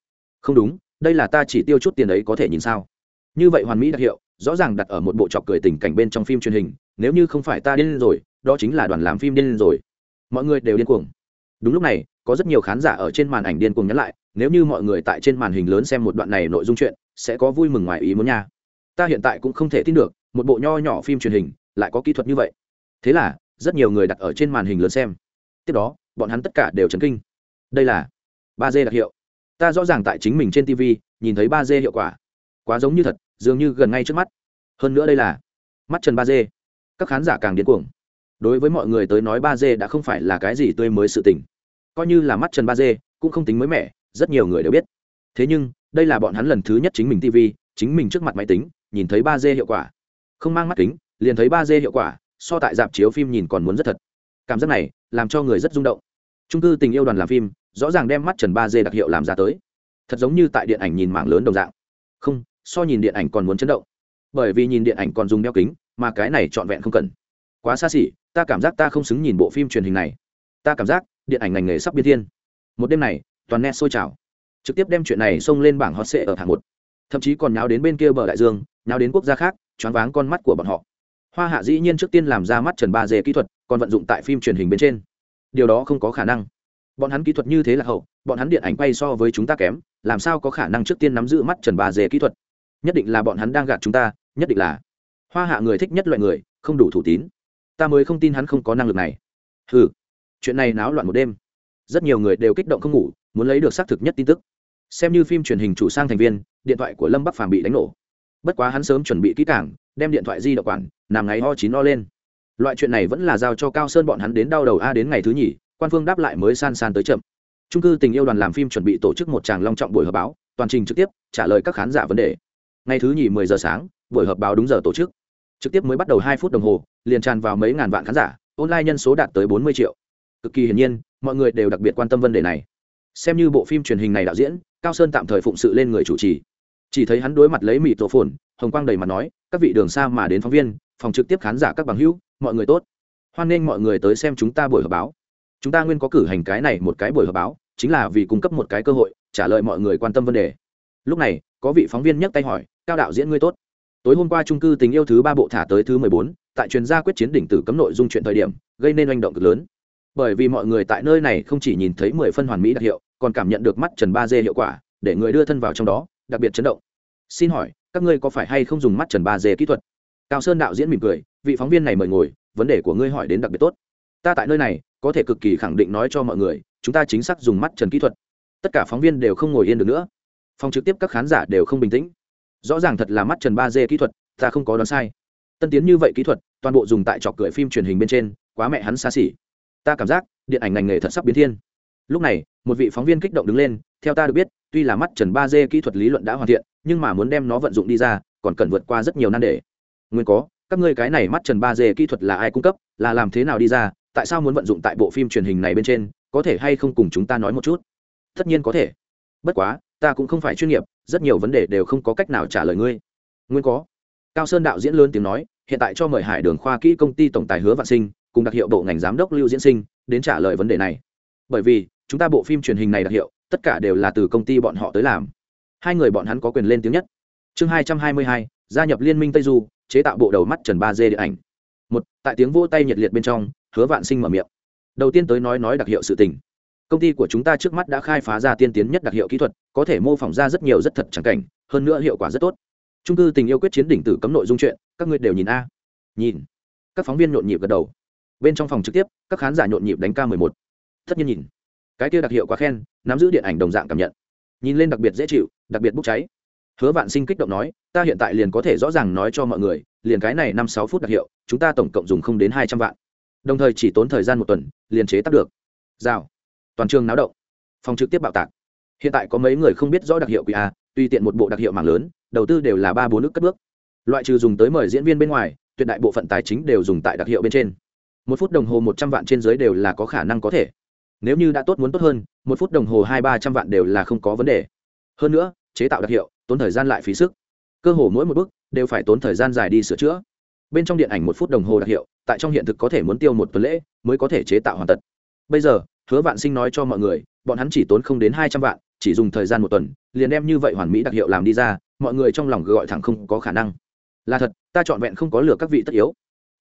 Không đúng, đây là ta chỉ tiêu chút tiền ấy có thể nhìn sao. Như vậy hoàn mỹ đặc hiệu, rõ ràng đặt ở một bộ trọc cười tình cảnh bên trong phim truyền hình, nếu như không phải ta điên rồi, đó chính là đoàn làm phim điên rồi. Mọi người đều điên cuồng. Đúng lúc này, có rất nhiều khán giả ở trên màn ảnh điên cuồng nhắn lại, nếu như mọi người tại trên màn hình lớn xem một đoạn này nội dung chuyện, sẽ có vui mừng ngoài ý muốn nha. Ta hiện tại cũng không thể tin được, một bộ nho nhỏ phim truyền hình, lại có kỹ thuật như vậy. Thế là, rất nhiều người đặt ở trên màn hình lớn xem. Tiếp đó, bọn hắn tất cả đều chấn kinh. Đây là ba d đặc hiệu. Ta rõ ràng tại chính mình trên tv nhìn thấy ba d hiệu quả. Quá giống như thật, dường như gần ngay trước mắt. Hơn nữa đây là mắt trần ba d các khán giả càng điên cuồng. Đối với mọi người tới nói ba d đã không phải là cái gì tươi mới sự tình. Coi như là mắt trần ba d cũng không tính mới mẻ, rất nhiều người đều biết. Thế nhưng, đây là bọn hắn lần thứ nhất chính mình tv chính mình trước mặt máy tính, nhìn thấy ba d hiệu quả. Không mang mắt kính, liền thấy ba d hiệu quả, so tại dạp chiếu phim nhìn còn muốn rất thật. Cảm giác này, làm cho người rất rung động. Trung cư tình yêu đoàn làm phim rõ ràng đem mắt trần ba d đặc hiệu làm ra tới. Thật giống như tại điện ảnh nhìn mảng lớn đồng dạng. Không, so nhìn điện ảnh còn muốn chấn động. Bởi vì nhìn điện ảnh còn dùng đeo kính, mà cái này trọn vẹn không cần. Quá xa xỉ, ta cảm giác ta không xứng nhìn bộ phim truyền hình này. Ta cảm giác, điện ảnh ngành nghề sắp biên thiên. Một đêm này, toàn net sôi trào. Trực tiếp đem chuyện này xông lên bảng hot sệ ở hạng một. Thậm chí còn nháo đến bên kia bờ đại dương, nháo đến quốc gia khác, choáng váng con mắt của bọn họ. Hoa hạ dĩ nhiên trước tiên làm ra mắt trần ba dê kỹ thuật, còn vận dụng tại phim truyền hình bên trên. Điều đó không có khả năng bọn hắn kỹ thuật như thế là hậu, bọn hắn điện ảnh quay so với chúng ta kém, làm sao có khả năng trước tiên nắm giữ mắt trần bà dề kỹ thuật? Nhất định là bọn hắn đang gạt chúng ta, nhất định là. Hoa hạ người thích nhất loại người, không đủ thủ tín. Ta mới không tin hắn không có năng lực này. Ừ chuyện này náo loạn một đêm. Rất nhiều người đều kích động không ngủ, muốn lấy được xác thực nhất tin tức. Xem như phim truyền hình chủ sang thành viên, điện thoại của lâm bắc phàm bị đánh nổ. Bất quá hắn sớm chuẩn bị kỹ cảng đem điện thoại di động quản, nằm ngày ho chín o lên. Loại chuyện này vẫn là giao cho cao sơn bọn hắn đến đau đầu a đến ngày thứ nhì quan phương đáp lại mới san san tới chậm. Trung cư tình yêu đoàn làm phim chuẩn bị tổ chức một tràng long trọng buổi họp báo, toàn trình trực tiếp, trả lời các khán giả vấn đề. Ngày thứ nhì mười giờ sáng, buổi họp báo đúng giờ tổ chức. Trực tiếp mới bắt đầu hai phút đồng hồ, liền tràn vào mấy ngàn vạn khán giả, online nhân số đạt tới bốn mươi triệu. Cực kỳ hiển nhiên, mọi người đều đặc biệt quan tâm vấn đề này. Xem như bộ phim truyền hình này đạo diễn, cao sơn tạm thời phụng sự lên người chủ trì. Chỉ thấy hắn đối mặt lấy mịt tổ phồn, hồng quang đầy mặt nói, các vị đường xa mà đến phóng viên, phòng trực tiếp khán giả các bằng hữu, mọi người tốt. Hoan nghênh mọi người tới xem chúng ta buổi họp báo chúng ta nguyên có cử hành cái này một cái buổi họp báo, chính là vì cung cấp một cái cơ hội, trả lời mọi người quan tâm vấn đề. Lúc này, có vị phóng viên nhấc tay hỏi, cao đạo diễn ngươi tốt. Tối hôm qua trung cư tình yêu thứ ba bộ thả tới thứ mười bốn, tại truyền gia quyết chiến đỉnh tử cấm nội dung chuyện thời điểm, gây nên oanh động cực lớn. Bởi vì mọi người tại nơi này không chỉ nhìn thấy mười phân hoàn mỹ đặc hiệu, còn cảm nhận được mắt trần ba d hiệu quả, để người đưa thân vào trong đó, đặc biệt chấn động. Xin hỏi, các ngươi có phải hay không dùng mắt trần ba d kỹ thuật? Cao sơn đạo diễn mỉm cười, vị phóng viên này mời ngồi, vấn đề của ngươi hỏi đến đặc biệt tốt. Ta tại nơi này có thể cực kỳ khẳng định nói cho mọi người, chúng ta chính xác dùng mắt trần kỹ thuật. Tất cả phóng viên đều không ngồi yên được nữa. Phòng trực tiếp các khán giả đều không bình tĩnh. Rõ ràng thật là mắt trần ba d kỹ thuật, ta không có đoán sai. Tân tiến như vậy kỹ thuật, toàn bộ dùng tại trọc cười phim truyền hình bên trên, quá mẹ hắn xa xỉ. Ta cảm giác, điện ảnh ngành nghề thật sắp biến thiên. Lúc này, một vị phóng viên kích động đứng lên, theo ta được biết, tuy là mắt trần ba d kỹ thuật lý luận đã hoàn thiện, nhưng mà muốn đem nó vận dụng đi ra, còn cần vượt qua rất nhiều nan đề. Nguyên có, các ngươi cái này mắt trần ba d kỹ thuật là ai cung cấp, là làm thế nào đi ra tại sao muốn vận dụng tại bộ phim truyền hình này bên trên, có thể hay không cùng chúng ta nói một chút? Tất nhiên có thể. Bất quá, ta cũng không phải chuyên nghiệp, rất nhiều vấn đề đều không có cách nào trả lời ngươi. Nguyên có. Cao sơn đạo diễn lớn tiếng nói, hiện tại cho mời hải đường khoa kỹ công ty tổng tài hứa vạn sinh, cùng đặc hiệu bộ ngành giám đốc lưu diễn sinh, đến trả lời vấn đề này. Bởi vì, chúng ta bộ phim truyền hình này đặc hiệu, tất cả đều là từ công ty bọn họ tới làm. Hai người bọn hắn có quyền lên tiếng nhất. Chương hai trăm hai mươi hai, gia nhập liên minh tây du, chế tạo bộ đầu mắt trần ba d điện ảnh. Một, tại tiếng vỗ tay nhiệt liệt bên trong hứa vạn sinh mở miệng. Đầu tiên tới nói nói đặc hiệu sự tình. Công ty của chúng ta trước mắt đã khai phá ra tiên tiến nhất đặc hiệu kỹ thuật, có thể mô phỏng ra rất nhiều rất thật chẳng cảnh, hơn nữa hiệu quả rất tốt. Trung cư tình yêu quyết chiến đỉnh tử cấm nội dung chuyện, các ngươi đều nhìn a. Nhìn. Các phóng viên nhộn nhịp gật đầu. Bên trong phòng trực tiếp, các khán giả nhộn nhịp đánh ca mười một. Tất nhiên nhìn. Cái kia đặc hiệu quá khen, nắm giữ điện ảnh đồng dạng cảm nhận. Nhìn lên đặc biệt dễ chịu, đặc biệt bốc cháy. Hứa vạn sinh kích động nói, ta hiện tại liền có thể rõ ràng nói cho mọi người, liền cái này năm sáu phút đặc hiệu, chúng ta tổng cộng dùng không đến hai trăm vạn đồng thời chỉ tốn thời gian một tuần, liền chế tác được. Rào. Toàn trường náo động. Phòng trực tiếp bạo tạc. Hiện tại có mấy người không biết rõ đặc hiệu a tùy tiện một bộ đặc hiệu mạng lớn, đầu tư đều là ba bốn nước cất bước. Loại trừ dùng tới mời diễn viên bên ngoài, tuyệt đại bộ phận tài chính đều dùng tại đặc hiệu bên trên. Một phút đồng hồ một trăm vạn trên giới đều là có khả năng có thể. Nếu như đã tốt muốn tốt hơn, một phút đồng hồ hai ba trăm vạn đều là không có vấn đề. Hơn nữa, chế tạo đặc hiệu, tốn thời gian lại phí sức. Cơ hồ mỗi một bước đều phải tốn thời gian dài đi sửa chữa bên trong điện ảnh một phút đồng hồ đặc hiệu, tại trong hiện thực có thể muốn tiêu một tuần lễ mới có thể chế tạo hoàn tật bây giờ, hứa vạn sinh nói cho mọi người, bọn hắn chỉ tốn không đến hai trăm vạn, chỉ dùng thời gian một tuần, liền đem như vậy hoàn mỹ đặc hiệu làm đi ra, mọi người trong lòng gọi thẳng không có khả năng. Là thật, ta chọn vẹn không có lừa các vị tất yếu.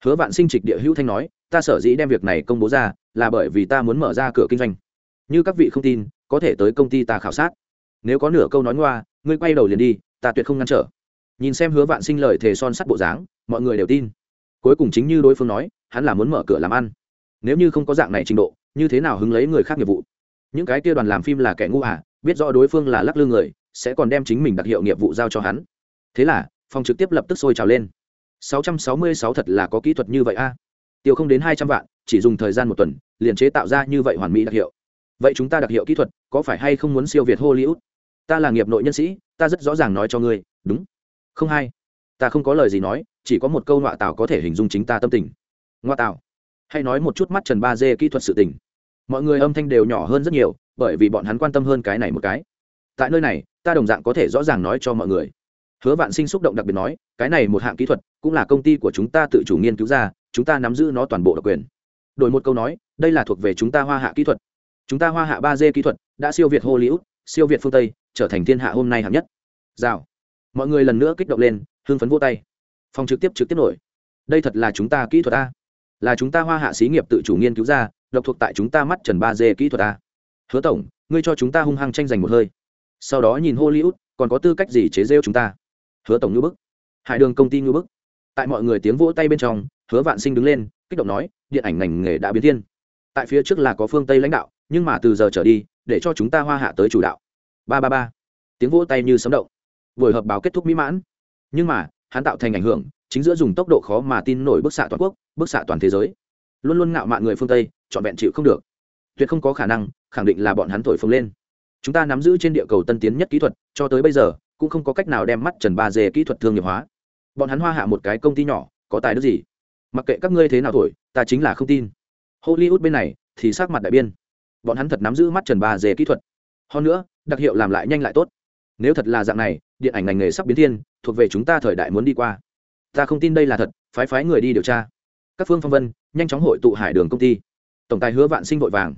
Hứa vạn sinh trịch địa hữu thanh nói, ta sở dĩ đem việc này công bố ra, là bởi vì ta muốn mở ra cửa kinh doanh. Như các vị không tin, có thể tới công ty ta khảo sát. Nếu có nửa câu nói ngoa, ngươi quay đầu liền đi, ta tuyệt không ngăn trở nhìn xem hứa vạn sinh lời thề son sắt bộ dáng, mọi người đều tin. Cuối cùng chính như đối phương nói, hắn là muốn mở cửa làm ăn. Nếu như không có dạng này trình độ, như thế nào hứng lấy người khác nghiệp vụ? Những cái kia đoàn làm phim là kẻ ngu à biết rõ đối phương là lắc lư người, sẽ còn đem chính mình đặc hiệu nghiệp vụ giao cho hắn. Thế là, phòng trực tiếp lập tức sôi trào lên. 666 thật là có kỹ thuật như vậy a. Tiêu không đến hai trăm vạn, chỉ dùng thời gian một tuần, liền chế tạo ra như vậy hoàn mỹ đặc hiệu. Vậy chúng ta đặc hiệu kỹ thuật, có phải hay không muốn siêu việt hollywood? Ta là nghiệp nội nhân sĩ, ta rất rõ ràng nói cho ngươi, đúng không hay. Ta không có lời gì nói, chỉ có một câu ngoại tạo có thể hình dung chính ta tâm tình. Ngoại tạo hay nói một chút mắt trần ba dê kỹ thuật sự tình. Mọi người âm thanh đều nhỏ hơn rất nhiều, bởi vì bọn hắn quan tâm hơn cái này một cái. Tại nơi này, ta đồng dạng có thể rõ ràng nói cho mọi người. Hứa vạn sinh xúc động đặc biệt nói, cái này một hạng kỹ thuật, cũng là công ty của chúng ta tự chủ nghiên cứu ra, chúng ta nắm giữ nó toàn bộ độc quyền. Đổi một câu nói, đây là thuộc về chúng ta hoa hạ kỹ thuật. Chúng ta hoa hạ ba d kỹ thuật đã siêu việt hollywood, siêu việt phương tây, trở thành thiên hạ hôm nay hạng nhất. Rào mọi người lần nữa kích động lên, hưng phấn vô tay. Phòng trực tiếp trực tiếp nổi. Đây thật là chúng ta kỹ thuật a. Là chúng ta hoa hạ xí nghiệp tự chủ nghiên cứu ra, độc thuộc tại chúng ta mắt trần ba d kỹ thuật a. Hứa tổng, ngươi cho chúng ta hung hăng tranh giành một hơi. Sau đó nhìn hollywood, còn có tư cách gì chế rêu chúng ta? Hứa tổng ngữ bức. Hải đường công ty ngữ bức. Tại mọi người tiếng vỗ tay bên trong, hứa vạn sinh đứng lên, kích động nói, điện ảnh ngành nghề đã biến thiên. Tại phía trước là có phương tây lãnh đạo, nhưng mà từ giờ trở đi, để cho chúng ta hoa hạ tới chủ đạo. Ba ba ba. Tiếng vỗ tay như sấm động buổi họp báo kết thúc mỹ mãn. Nhưng mà, hắn tạo thành ảnh hưởng, chính giữa dùng tốc độ khó mà tin nổi bức xạ toàn quốc, bức xạ toàn thế giới. Luôn luôn ngạo mạn người phương tây, trọn vẹn chịu không được. Tuyệt không có khả năng, khẳng định là bọn hắn thổi phồng lên. Chúng ta nắm giữ trên địa cầu tân tiến nhất kỹ thuật, cho tới bây giờ, cũng không có cách nào đem mắt trần ba dê kỹ thuật thương nghiệp hóa. Bọn hắn hoa hạ một cái công ty nhỏ, có tài đức gì? Mặc kệ các ngươi thế nào thổi, ta chính là không tin. Hollywood bên này, thì sát mặt đại biên bọn hắn thật nắm giữ mắt trần ba dê kỹ thuật. Hơn nữa, đặc hiệu làm lại nhanh lại tốt nếu thật là dạng này, điện ảnh ngành nghề sắp biến thiên, thuộc về chúng ta thời đại muốn đi qua. Ta không tin đây là thật, phái phái người đi điều tra. Các phương phong vân, nhanh chóng hội tụ hải đường công ty. Tổng tài hứa vạn sinh vội vàng.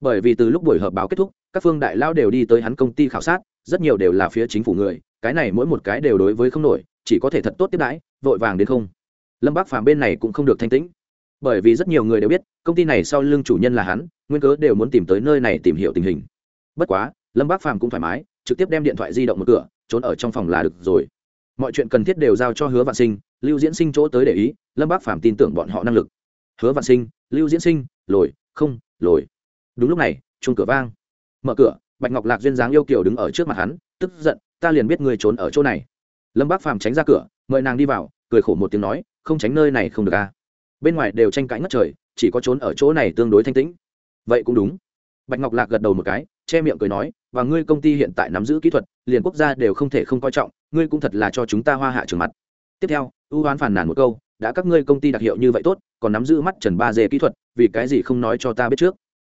Bởi vì từ lúc buổi họp báo kết thúc, các phương đại lao đều đi tới hắn công ty khảo sát, rất nhiều đều là phía chính phủ người, cái này mỗi một cái đều đối với không nổi, chỉ có thể thật tốt tiếp đãi, vội vàng đến không. Lâm bác phàm bên này cũng không được thanh tĩnh. Bởi vì rất nhiều người đều biết, công ty này sau lưng chủ nhân là hắn, nguyên cớ đều muốn tìm tới nơi này tìm hiểu tình hình. Bất quá, lâm bác phàm cũng thoải mái trực tiếp đem điện thoại di động một cửa, trốn ở trong phòng là được rồi. Mọi chuyện cần thiết đều giao cho hứa vạn sinh, lưu diễn sinh chỗ tới để ý, lâm bác phàm tin tưởng bọn họ năng lực. Hứa vạn sinh, lưu diễn sinh, lồi, không, lồi. Đúng lúc này chung cửa vang. Mở cửa, bạch ngọc lạc duyên dáng yêu kiều đứng ở trước mặt hắn, tức giận, ta liền biết người trốn ở chỗ này. Lâm bác phàm tránh ra cửa, mời nàng đi vào, cười khổ một tiếng nói, không tránh nơi này không được à? bên ngoài đều tranh cãi ngất trời, chỉ có trốn ở chỗ này tương đối thanh tĩnh. Vậy cũng đúng. Bạch ngọc lạc gật đầu một cái, che miệng cười nói và ngươi công ty hiện tại nắm giữ kỹ thuật, liền quốc gia đều không thể không coi trọng, ngươi cũng thật là cho chúng ta hoa hạ trường mặt. Tiếp theo, ưu hoán phản nàn một câu, đã các ngươi công ty đặc hiệu như vậy tốt, còn nắm giữ mắt trần ba dê kỹ thuật, vì cái gì không nói cho ta biết trước?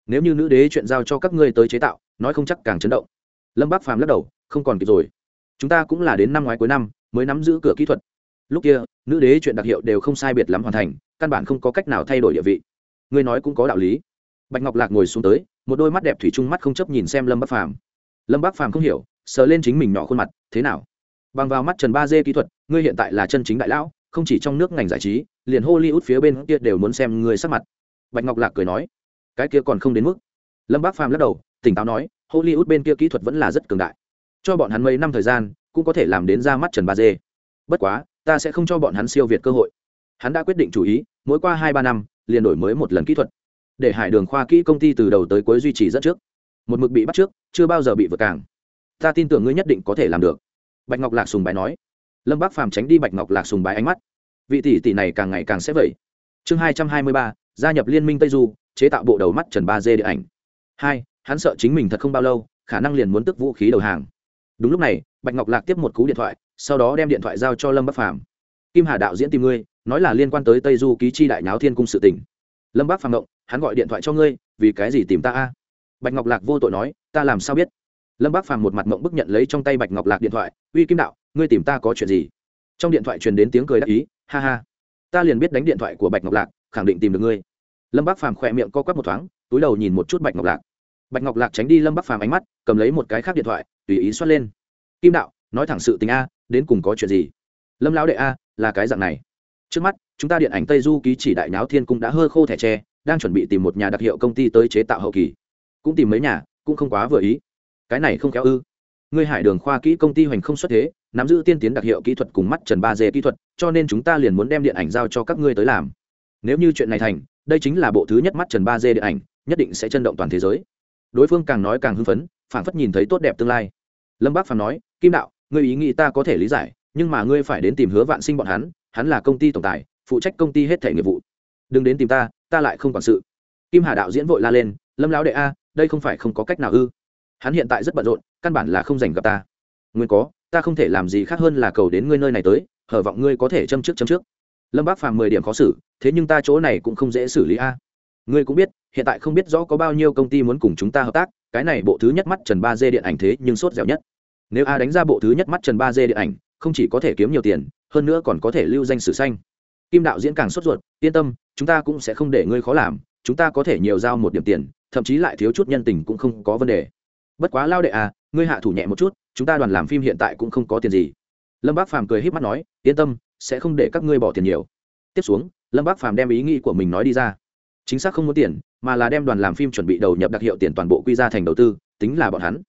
Nếu như nữ đế chuyện giao cho các ngươi tới chế tạo, nói không chắc càng chấn động. Lâm bác phàm lắc đầu, không còn kịp rồi. Chúng ta cũng là đến năm ngoái cuối năm, mới nắm giữ cửa kỹ thuật. Lúc kia, nữ đế chuyện đặc hiệu đều không sai biệt lắm hoàn thành, căn bản không có cách nào thay đổi địa vị. Ngươi nói cũng có đạo lý. Bạch ngọc lạc ngồi xuống tới một đôi mắt đẹp thủy chung mắt không chấp nhìn xem lâm bắc phàm lâm bắc phàm không hiểu sờ lên chính mình nhỏ khuôn mặt thế nào bằng vào mắt trần ba dê kỹ thuật ngươi hiện tại là chân chính đại lão không chỉ trong nước ngành giải trí liền hollywood phía bên kia đều muốn xem ngươi sắc mặt bạch ngọc lạc cười nói cái kia còn không đến mức lâm bắc phàm lắc đầu tỉnh táo nói hollywood bên kia kỹ thuật vẫn là rất cường đại cho bọn hắn mấy năm thời gian cũng có thể làm đến ra mắt trần ba dê. bất quá ta sẽ không cho bọn hắn siêu việt cơ hội hắn đã quyết định chủ ý mỗi qua hai ba năm liền đổi mới một lần kỹ thuật để hải đường khoa kỹ công ty từ đầu tới cuối duy trì dẫn trước. Một mực bị bắt trước, chưa bao giờ bị vượt cảng. ta tin tưởng ngươi nhất định có thể làm được. Bạch ngọc lạc sùng bài nói. Lâm bác phàm tránh đi bạch ngọc lạc sùng bài ánh mắt. Vị tỷ tỷ này càng ngày càng sẽ vậy. chương hai trăm hai mươi ba, gia nhập liên minh tây du, chế tạo bộ đầu mắt trần ba d điện ảnh. Hai, hắn sợ chính mình thật không bao lâu, khả năng liền muốn tức vũ khí đầu hàng. Đúng lúc này, bạch ngọc lạc tiếp một cú điện thoại, sau đó đem điện thoại giao cho lâm bắc phàm. Kim hà đạo diễn tìm ngươi, nói là liên quan tới tây du ký chi đại náo thiên cung sự tỉnh lâm bắc phàm động hắn gọi điện thoại cho ngươi, vì cái gì tìm ta a? Bạch ngọc lạc vô tội nói, ta làm sao biết? Lâm bác phàm một mặt mộng bức nhận lấy trong tay bạch ngọc lạc điện thoại, uy kim đạo, ngươi tìm ta có chuyện gì? Trong điện thoại truyền đến tiếng cười đắc ý, ha ha, ta liền biết đánh điện thoại của bạch ngọc lạc, khẳng định tìm được ngươi. Lâm bác phàm khỏe miệng co quắp một thoáng, túi đầu nhìn một chút bạch ngọc lạc. Bạch ngọc lạc tránh đi lâm bác phàm ánh mắt, cầm lấy một cái khác điện thoại, tùy ý xoát lên. Kim đạo, nói thẳng sự tình a, đến cùng có chuyện gì? Lâm lão đệ a, là cái dạng này. Trước mắt, chúng ta điện ảnh tây du ký chỉ đại náo thiên cung đã hơ khô thẻ tre đang chuẩn bị tìm một nhà đặc hiệu công ty tới chế tạo hậu kỳ. Cũng tìm mấy nhà, cũng không quá vừa ý. Cái này không kéo ư. Ngươi hải đường khoa kỹ công ty hoành không xuất thế, nắm giữ tiên tiến đặc hiệu kỹ thuật cùng mắt trần ba dê kỹ thuật, cho nên chúng ta liền muốn đem điện ảnh giao cho các ngươi tới làm. Nếu như chuyện này thành, đây chính là bộ thứ nhất mắt trần ba dê điện ảnh, nhất định sẽ chân động toàn thế giới. Đối phương càng nói càng hưng phấn, phảng phất nhìn thấy tốt đẹp tương lai. Lâm bác phàm nói, kim đạo, ngươi ý nghĩ ta có thể lý giải, nhưng mà ngươi phải đến tìm hứa vạn sinh bọn hắn hắn là công ty tổng tài, phụ trách công ty hết thể nghiệp vụ đừng đến tìm ta ta lại không quản sự. Kim hà đạo diễn vội la lên, lâm lão đệ a, đây không phải không có cách nào ư? Hắn hiện tại rất bận rộn, căn bản là không dành gặp ta. Nguyên có, ta không thể làm gì khác hơn là cầu đến ngươi nơi này tới, hở vọng ngươi có thể châm trước châm trước. Lâm bác phàm mười điểm khó xử, thế nhưng ta chỗ này cũng không dễ xử lý a. Ngươi cũng biết, hiện tại không biết rõ có bao nhiêu công ty muốn cùng chúng ta hợp tác, cái này bộ thứ nhất mắt trần ba d điện ảnh thế nhưng sốt dẻo nhất. Nếu a đánh ra bộ thứ nhất mắt trần ba d điện ảnh, không chỉ có thể kiếm nhiều tiền, hơn nữa còn có thể lưu danh sử xanh kim đạo diễn càng sốt ruột, yên tâm, chúng ta cũng sẽ không để ngươi khó làm, chúng ta có thể nhiều giao một điểm tiền, thậm chí lại thiếu chút nhân tình cũng không có vấn đề. Bất quá lao đệ à ngươi hạ thủ nhẹ một chút, chúng ta đoàn làm phim hiện tại cũng không có tiền gì. Lâm bác phàm cười h í p mắt nói, yên tâm, sẽ không để các ngươi bỏ tiền nhiều. Tiếp xuống, lâm bác phàm đem ý nghĩ của mình nói đi ra. Chính xác không muốn tiền, mà là đem đoàn làm phim chuẩn bị đầu nhập đặc hiệu tiền toàn bộ quy ra thành đầu tư, tính là bọn hắn.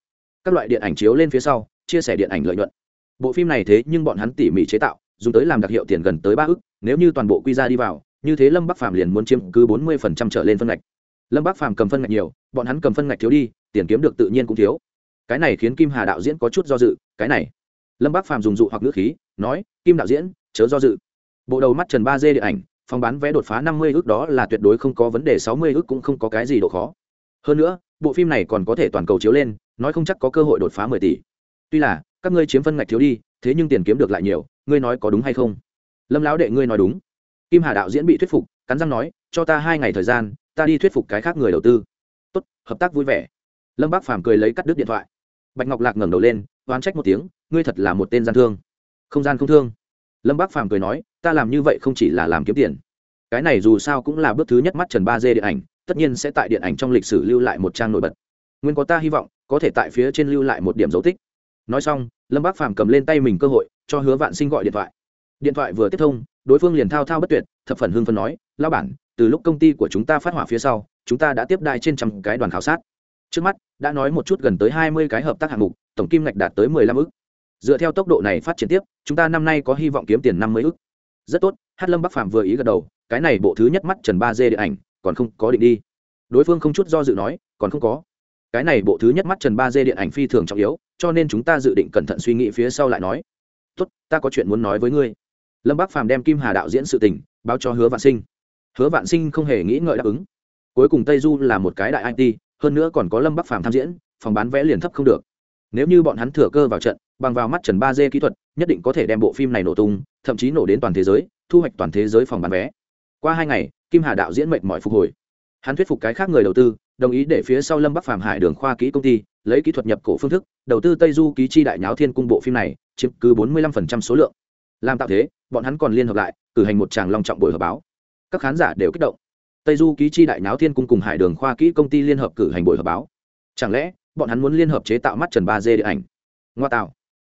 Các loại điện ảnh chiếu lên phía sau, chia sẻ điện ảnh lợi nhuận. Bộ phim này thế nhưng bọn hắn tỉ mỉ chế tạo dùng tới làm đặc hiệu tiền gần tới ba ức, nếu như toàn bộ quy ra đi vào, như thế lâm bắc phàm liền muốn chiếm cứ bốn mươi phần trăm trở lên phân ngạch. Lâm bắc phàm cầm phân ngạch nhiều, bọn hắn cầm phân ngạch thiếu đi, tiền kiếm được tự nhiên cũng thiếu. Cái này khiến kim hà đạo diễn có chút do dự, cái này. Lâm bắc phàm dùng dụ hoặc ngữ khí, nói, kim đạo diễn, chớ do dự. Bộ đầu mắt trần ba d điện ảnh, phòng bán vé đột phá năm mươi ước đó là tuyệt đối không có vấn đề, sáu mươi ước cũng không có cái gì độ khó. Hơn nữa, bộ phim này còn có thể toàn cầu chiếu lên, nói không chắc có cơ hội đột phá mười tỷ. Tuy là, các ngươi chiếm phân ngạch thiếu đi, thế nhưng tiền kiếm được lại nhiều ngươi nói có đúng hay không? Lâm lão đệ ngươi nói đúng. Kim hà đạo diễn bị thuyết phục, cắn răng nói, cho ta hai ngày thời gian, ta đi thuyết phục cái khác người đầu tư. Tốt, hợp tác vui vẻ. Lâm bác phàm cười lấy cắt đứt điện thoại. Bạch ngọc lạc ngẩng đầu lên, oán trách một tiếng, ngươi thật là một tên gian thương. Không gian không thương. Lâm bác phàm cười nói, ta làm như vậy không chỉ là làm kiếm tiền. Cái này dù sao cũng là bước thứ nhất mắt trần ba d điện ảnh, tất nhiên sẽ tại điện ảnh trong lịch sử lưu lại một trang nổi bật. Nguyên có ta hy vọng, có thể tại phía trên lưu lại một điểm dấu tích nói xong, lâm bác phàm cầm lên tay mình cơ hội, cho hứa vạn sinh gọi điện thoại. Điện thoại vừa tiếp thông, đối phương liền thao thao bất tuyệt, thập phần hương phân nói lao bản, từ lúc công ty của chúng ta phát hỏa phía sau, chúng ta đã tiếp đại trên trăm cái đoàn khảo sát. Trước mắt, đã nói một chút gần tới hai mươi cái hợp tác hạng mục, tổng kim ngạch đạt tới mười lăm ức dựa theo tốc độ này phát triển tiếp, chúng ta năm nay có hy vọng kiếm tiền năm mươi ức rất tốt, hát lâm bắc phạm vừa ý gật đầu, cái này bộ thứ nhất mắt trần ba d điện ảnh, còn không có định đi. Đối phương không chút do dự nói, còn không có. Cái này bộ thứ nhất mắt trần ba d điện ảnh phi thường trọng yếu cho nên chúng ta dự định cẩn thận suy nghĩ phía sau lại nói. Tốt, ta có chuyện muốn nói với ngươi. Lâm bắc phàm đem kim hà đạo diễn sự tình báo cho hứa vạn sinh. Hứa vạn sinh không hề nghĩ ngợi đáp ứng. Cuối cùng tây du là một cái đại it hơn nữa còn có lâm bắc phàm tham diễn, phòng bán vé liền thấp không được. Nếu như bọn hắn thừa cơ vào trận, bằng vào mắt trần ba d kỹ thuật, nhất định có thể đem bộ phim này nổ tung, thậm chí nổ đến toàn thế giới, thu hoạch toàn thế giới phòng bán vé. Qua hai ngày, kim hà đạo diễn mệt mỏi phục hồi. Hắn thuyết phục cái khác người đầu tư, đồng ý để phía sau lâm bắc phàm hải đường khoa kỹ công ty lấy kỹ thuật nhập cổ phương thức, đầu tư tây du ký chi đại nháo thiên cung bộ phim này, chiếm cứ bốn mươi lăm số lượng. Làm tạo thế, bọn hắn còn liên hợp lại, cử hành một tràng long trọng buổi họp báo. Các khán giả đều kích động. Tây du ký chi đại nháo thiên cung cùng hải đường khoa kỹ công ty liên hợp cử hành buổi họp báo. Chẳng lẽ, bọn hắn muốn liên hợp chế tạo mắt trần ba d điện ảnh? Ngoa tạo.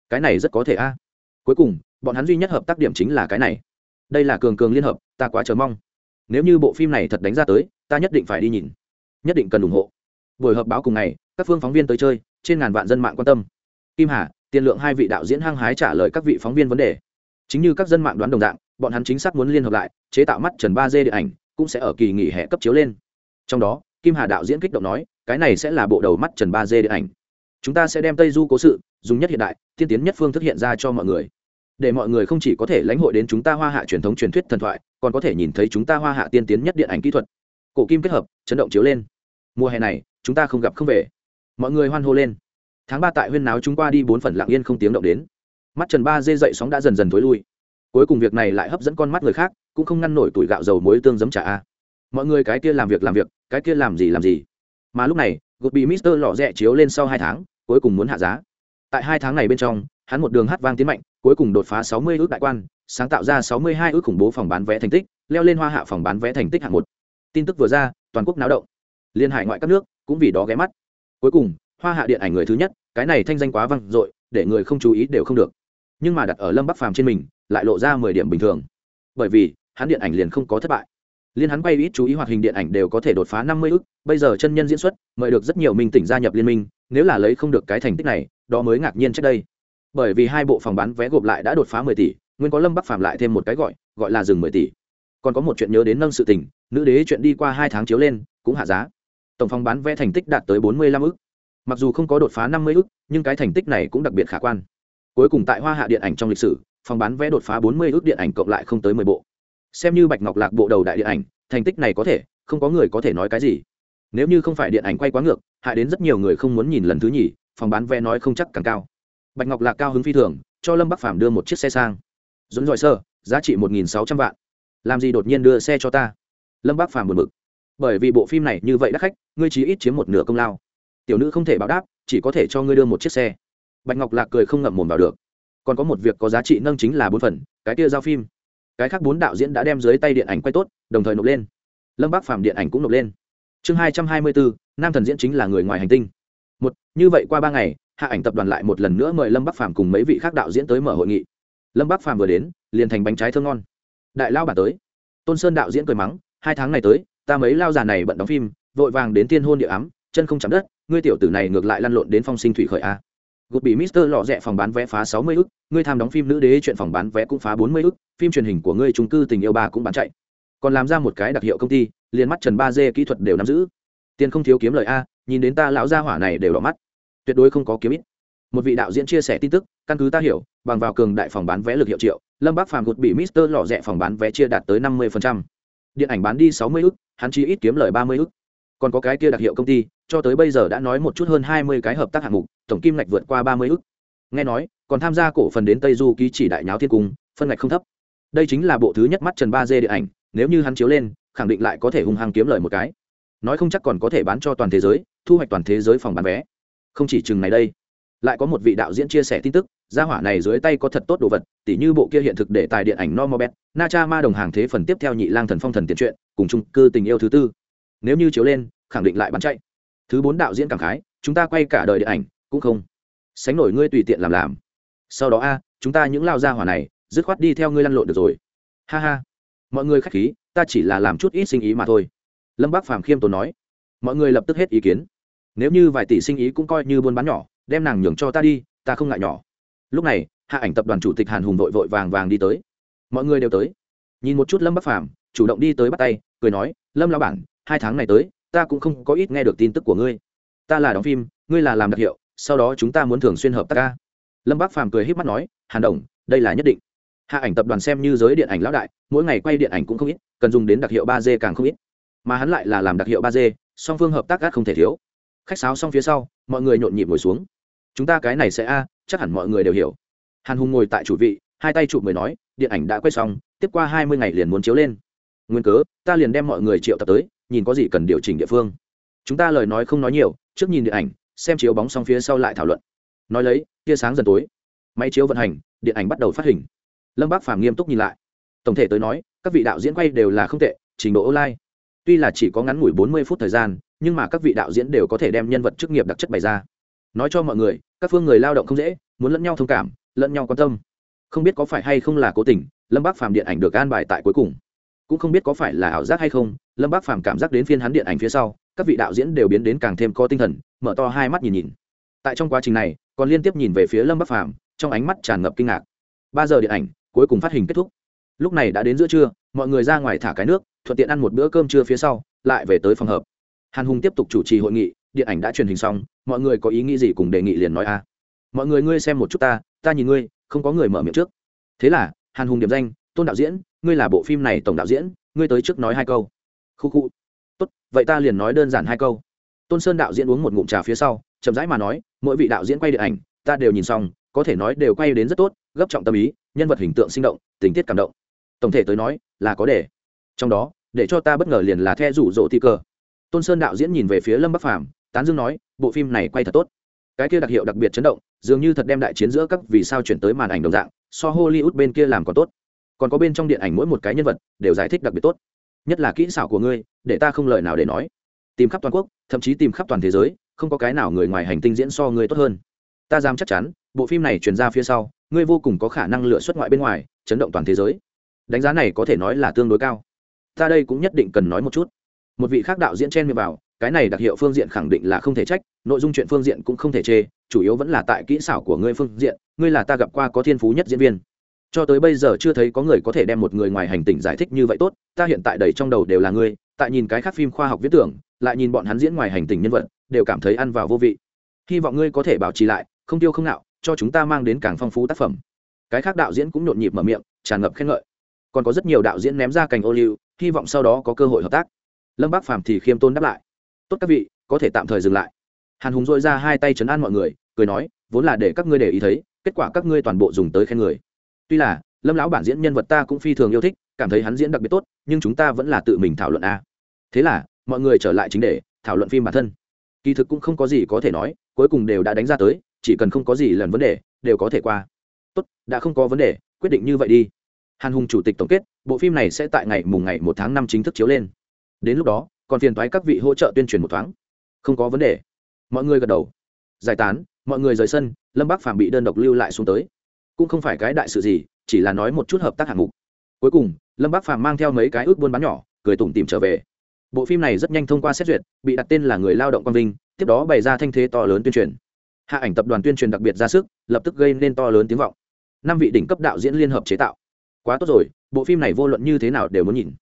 Cái này rất có thể a. Cuối cùng, bọn hắn duy nhất hợp tác điểm chính là cái này. Đây là cường cường liên hợp, ta quá chờ mong. Nếu như bộ phim này thật đánh ra tới, ta nhất định phải đi nhìn. Nhất định cần ủng hộ buổi họp báo cùng ngày, các phương phóng viên tới chơi, trên ngàn vạn dân mạng quan tâm. Kim hà, tiền lượng hai vị đạo diễn hăng hái trả lời các vị phóng viên vấn đề. Chính như các dân mạng đoán đồng dạng, bọn hắn chính xác muốn liên hợp lại, chế tạo mắt trần ba d điện ảnh, cũng sẽ ở kỳ nghỉ hè cấp chiếu lên. Trong đó, kim hà đạo diễn kích động nói, cái này sẽ là bộ đầu mắt trần ba d điện ảnh. Chúng ta sẽ đem tây du cố sự, dùng nhất hiện đại, tiên tiến nhất phương thức hiện ra cho mọi người. Để mọi người không chỉ có thể lãnh hội đến chúng ta hoa hạ truyền thống truyền thuyết thần thoại, còn có thể nhìn thấy chúng ta hoa hạ tiên tiến nhất điện ảnh kỹ thuật. Cổ kim kết hợp, chấn động chiếu lên. Mùa hè này chúng ta không gặp không về. Mọi người hoan hô lên. Tháng ba tại huyên náo chúng qua đi bốn phần lặng yên không tiếng động đến. Mắt trần ba dê dậy sóng đã dần dần thối lui. Cuối cùng việc này lại hấp dẫn con mắt người khác, cũng không ngăn nổi tuổi gạo dầu muối tương giấm trả a. Mọi người cái kia làm việc làm việc, cái kia làm gì làm gì. Mà lúc này, gột bị mister lọ rẽ chiếu lên sau hai tháng, cuối cùng muốn hạ giá. Tại hai tháng này bên trong, hắn một đường hát vang tiến mạnh, cuối cùng đột phá sáu mươi ước đại quan, sáng tạo ra sáu mươi hai ước khủng bố phòng bán vé thành tích, leo lên hoa hạ phòng bán vé thành tích hạng một. Tin tức vừa ra, toàn quốc náo động. Liên hải ngoại các nước cũng vì đó ghé mắt. Cuối cùng, hoa hạ điện ảnh người thứ nhất, cái này thanh danh quá văng dội, để người không chú ý đều không được. Nhưng mà đặt ở lâm bắc phàm trên mình, lại lộ ra mười điểm bình thường. Bởi vì, hắn điện ảnh liền không có thất bại. Liên hắn quay ít chú ý hoạt hình điện ảnh đều có thể đột phá năm mươi ước bây giờ chân nhân diễn xuất, mời được rất nhiều minh tỉnh gia nhập liên minh, nếu là lấy không được cái thành tích này, đó mới ngạc nhiên trước đây. Bởi vì hai bộ phòng bán vé gộp lại đã đột phá mười tỷ, nguyên có lâm bắc phàm lại thêm một cái gọi gọi là dừng mười tỷ. Còn có một chuyện nhớ đến nâng sự tình, nữ đế chuyện đi qua hai tháng chiếu lên, cũng hạ giá tổng phòng bán vé thành tích đạt tới bốn mươi lăm ức. Mặc dù không có đột phá năm mươi ức, nhưng cái thành tích này cũng đặc biệt khả quan. Cuối cùng tại hoa hạ điện ảnh trong lịch sử, phòng bán vé đột phá bốn mươi ức điện ảnh cộng lại không tới mười bộ. Xem như bạch ngọc lạc bộ đầu đại điện ảnh, thành tích này có thể, không có người có thể nói cái gì. Nếu như không phải điện ảnh quay quá ngược, hại đến rất nhiều người không muốn nhìn lần thứ nhì, phòng bán vé nói không chắc càng cao. Bạch ngọc lạc cao hứng phi thường, cho lâm bắc phàm đưa một chiếc xe sang. Dũng dọi sơ, giá trị một nghìn sáu trăm vạn. Làm gì đột nhiên đưa xe cho ta? Lâm bắc phàm buồn bực bởi vì bộ phim này như vậy đắt khách, ngươi chí ít chiếm một nửa công lao. Tiểu nữ không thể báo đáp, chỉ có thể cho ngươi đưa một chiếc xe. Bạch ngọc lạc cười không ngậm mồm vào được. Còn có một việc có giá trị nâng chính là bốn phần, cái kia giao phim. Cái khác bốn đạo diễn đã đem dưới tay điện ảnh quay tốt, đồng thời nộp lên. Lâm bác phàm điện ảnh cũng nộp lên. Chương hai trăm hai mươi bốn nam thần diễn chính là người ngoài hành tinh. Một, như vậy qua ba ngày, hạ ảnh tập đoàn lại một lần nữa mời lâm bắc phàm cùng mấy vị khác đạo diễn tới mở hội nghị. Lâm bắc phàm vừa đến, liền thành bánh trái thơ ngon. Đại lao bà tới. Tôn sơn đạo diễn cười mắng, hai tháng này tới ta mấy lao già này bận đóng phim, vội vàng đến tiên hôn địa ám, chân không chạm đất, ngươi tiểu tử này ngược lại lăn lộn đến phong sinh thủy khởi a. Gục bị mister lọ rẽ phòng bán vé phá sáu mươi ức, ngươi tham đóng phim nữ đế chuyện phòng bán vé cũng phá bốn mươi ức, phim truyền hình của ngươi trung cư tình yêu ba cũng bán chạy. Còn làm ra một cái đặc hiệu công ty, liền mắt trần ba d kỹ thuật đều nắm giữ. Tiền không thiếu kiếm lời a, nhìn đến ta lão gia hỏa này đều đỏ mắt. Tuyệt đối không có kiếm ít. Một vị đạo diễn chia sẻ tin tức, căn cứ ta hiểu, bằng vào cường đại phòng bán vé lực hiệu triệu, lâm bác phàm gục bị mister lọ rẽ phòng bán vé chia đạt tới năm mươi phần trăm điện ảnh bán đi sáu mươi ức, hắn chỉ ít kiếm lời ba mươi ức. Còn có cái kia đặc hiệu công ty, cho tới bây giờ đã nói một chút hơn hai mươi cái hợp tác hạng mục, tổng kim ngạch vượt qua ba mươi ức. Nghe nói, còn tham gia cổ phần đến tây du ký chỉ đại nháo thiên cung, phân ngạch không thấp. Đây chính là bộ thứ nhất mắt trần ba d điện ảnh, nếu như hắn chiếu lên, khẳng định lại có thể hung hăng kiếm lời một cái. Nói không chắc còn có thể bán cho toàn thế giới, thu hoạch toàn thế giới phòng bán vé. Không chỉ chừng này đây lại có một vị đạo diễn chia sẻ tin tức, gia hỏa này dưới tay có thật tốt đồ vật, tỉ như bộ kia hiện thực để tài điện ảnh nomobet na cha ma đồng hàng thế phần tiếp theo nhị lang thần phong thần tiền truyện, cùng chung cư tình yêu thứ tư. Nếu như chiếu lên, khẳng định lại bắn chạy. Thứ bốn đạo diễn cảm khái, chúng ta quay cả đời điện ảnh, cũng không sánh nổi ngươi tùy tiện làm làm. Sau đó a, chúng ta những lao gia hỏa này, dứt khoát đi theo ngươi lăn lộn được rồi. Ha ha. Mọi người khách khí, ta chỉ là làm chút ít sinh ý mà thôi. Lâm bác phàm khiêm tốn nói. Mọi người lập tức hết ý kiến. Nếu như vài tỷ sinh ý cũng coi như buôn bán nhỏ đem nàng nhường cho ta đi, ta không ngại nhỏ. Lúc này, hạ ảnh tập đoàn chủ tịch hàn hùng vội vội vàng vàng đi tới. Mọi người đều tới. Nhìn một chút lâm bắc phàm, chủ động đi tới bắt tay, cười nói, lâm lao bản, hai tháng này tới, ta cũng không có ít nghe được tin tức của ngươi. Ta là đóng phim, ngươi là làm đặc hiệu, sau đó chúng ta muốn thường xuyên hợp tác ca. Lâm bắc phàm cười h í p mắt nói, hàn đồng, đây là nhất định. Hạ ảnh tập đoàn xem như giới điện ảnh lão đại, mỗi ngày quay điện ảnh cũng không ít, cần dùng đến đặc hiệu ba d càng không ít. Mà hắn lại là làm đặc hiệu ba d, song phương hợp tác gác không thể thiếu khách sáo xong phía sau, mọi người nhộn nhịp ngồi xuống. Chúng ta cái này sẽ a, chắc hẳn mọi người đều hiểu. Hàn hùng ngồi tại chủ vị, hai tay chụp mới nói, điện ảnh đã quay xong, tiếp qua hai mươi ngày liền muốn chiếu lên. Nguyên cớ, ta liền đem mọi người triệu tập tới, nhìn có gì cần điều chỉnh địa phương. Chúng ta lời nói không nói nhiều, trước nhìn điện ảnh, xem chiếu bóng xong phía sau lại thảo luận. Nói lấy, tia sáng dần tối. Máy chiếu vận hành, điện ảnh bắt đầu phát hình. Lâm bác phàm nghiêm túc nhìn lại. Tổng thể tới nói, các vị đạo diễn quay đều là không tệ, trình độ online. Tuy là chỉ có ngắn ngủi bốn mươi phút thời gian nhưng mà các vị đạo diễn đều có thể đem nhân vật chức nghiệp đặc chất bày ra. Nói cho mọi người, các phương người lao động không dễ, muốn lẫn nhau thông cảm, lẫn nhau quan tâm. Không biết có phải hay không là cố tình, lâm bác phàm điện ảnh được an bài tại cuối cùng. Cũng không biết có phải là ảo giác hay không, lâm bác phàm cảm giác đến phiên hắn điện ảnh phía sau, các vị đạo diễn đều biến đến càng thêm có tinh thần, mở to hai mắt nhìn nhìn. Tại trong quá trình này, còn liên tiếp nhìn về phía lâm bác phàm, trong ánh mắt tràn ngập kinh ngạc. Ba giờ điện ảnh, cuối cùng phát hình kết thúc. Lúc này đã đến giữa trưa, mọi người ra ngoài thả cái nước, thuận tiện ăn một bữa cơm trưa phía sau, lại về tới phòng hợp hàn hùng tiếp tục chủ trì hội nghị, điện ảnh đã truyền hình xong, mọi người có ý nghĩ gì cùng đề nghị liền nói a. Mọi người ngươi xem một chút ta ta nhìn ngươi, không có người mở miệng trước. Thế là, hàn hùng điểm danh, tôn đạo diễn, ngươi là bộ phim này tổng đạo diễn, ngươi tới trước nói hai câu. Khu khu. Tốt, vậy ta liền nói đơn giản hai câu. Tôn sơn đạo diễn uống một ngụm trà phía sau, chậm rãi mà nói, mỗi vị đạo diễn quay điện ảnh, ta đều nhìn xong, có thể nói đều quay đến rất tốt, gấp trọng tâm ý, nhân vật hình tượng sinh động, tình tiết cảm động. Tổng thể tới nói, là có để trong đó, để cho ta bất ngờ liền là the rủ rỗ thi cờ tôn sơn đạo diễn nhìn về phía lâm bắc phàm, tán dương nói, bộ phim này quay thật tốt. Cái kia đặc hiệu đặc biệt chấn động, dường như thật đem đại chiến giữa các vì sao chuyển tới màn ảnh đồng dạng, so hollywood bên kia làm còn tốt. Còn có bên trong điện ảnh mỗi một cái nhân vật, đều giải thích đặc biệt tốt. Nhất là kỹ xảo của ngươi, để ta không lời nào để nói. Tìm khắp toàn quốc, thậm chí tìm khắp toàn thế giới, không có cái nào người ngoài hành tinh diễn so ngươi tốt hơn. Ta dám chắc chắn, bộ phim này truyền ra phía sau, ngươi vô cùng có khả năng lựa xuất ngoại bên ngoài, chấn động toàn thế giới. Đánh giá này có thể nói là tương đối cao. Ta đây cũng nhất định cần nói một chút một vị khác đạo diễn chen miệng vào, cái này đặc hiệu phương diện khẳng định là không thể trách, nội dung chuyện phương diện cũng không thể chê, chủ yếu vẫn là tại kỹ xảo của ngươi phương diện, ngươi là ta gặp qua có thiên phú nhất diễn viên. Cho tới bây giờ chưa thấy có người có thể đem một người ngoài hành tinh giải thích như vậy tốt, ta hiện tại đầy trong đầu đều là ngươi, tại nhìn cái khác phim khoa học viết tưởng, lại nhìn bọn hắn diễn ngoài hành tinh nhân vật, đều cảm thấy ăn vào vô vị. Hy vọng ngươi có thể bảo trì lại, không tiêu không nạo, cho chúng ta mang đến càng phong phú tác phẩm. Cái khác đạo diễn cũng nhộn nhịp mở miệng, tràn ngập khen ngợi. Còn có rất nhiều đạo diễn ném ra cành ô liu, hy vọng sau đó có cơ hội hợp tác lâm bác phàm thì khiêm tôn đáp lại tốt các vị có thể tạm thời dừng lại hàn hùng dội ra hai tay chấn an mọi người cười nói vốn là để các ngươi để ý thấy kết quả các ngươi toàn bộ dùng tới khen người tuy là lâm lão bản diễn nhân vật ta cũng phi thường yêu thích cảm thấy hắn diễn đặc biệt tốt nhưng chúng ta vẫn là tự mình thảo luận a thế là mọi người trở lại chính để thảo luận phim bản thân kỳ thực cũng không có gì có thể nói cuối cùng đều đã đánh ra tới chỉ cần không có gì lần vấn đề đều có thể qua tốt đã không có vấn đề quyết định như vậy đi hàn hùng chủ tịch tổng kết bộ phim này sẽ tại ngày mùng ngày một tháng năm chính thức chiếu lên đến lúc đó, còn phiền thoái các vị hỗ trợ tuyên truyền một thoáng. Không có vấn đề. Mọi người gật đầu. Giải tán, mọi người rời sân, lâm bác phàm bị đơn độc lưu lại xuống tới. Cũng không phải cái đại sự gì, chỉ là nói một chút hợp tác hạng mục. Cuối cùng, lâm bác phàm mang theo mấy cái ước buôn bán nhỏ, cười tủm tìm trở về. Bộ phim này rất nhanh thông qua xét duyệt, bị đặt tên là người lao động quang vinh, tiếp đó bày ra thanh thế to lớn tuyên truyền. Hạ ảnh tập đoàn tuyên truyền đặc biệt ra sức, lập tức gây nên to lớn tiếng vọng. Năm vị đỉnh cấp đạo diễn liên hợp chế tạo. Quá tốt rồi, bộ phim này vô luận như thế nào đều muốn nhìn.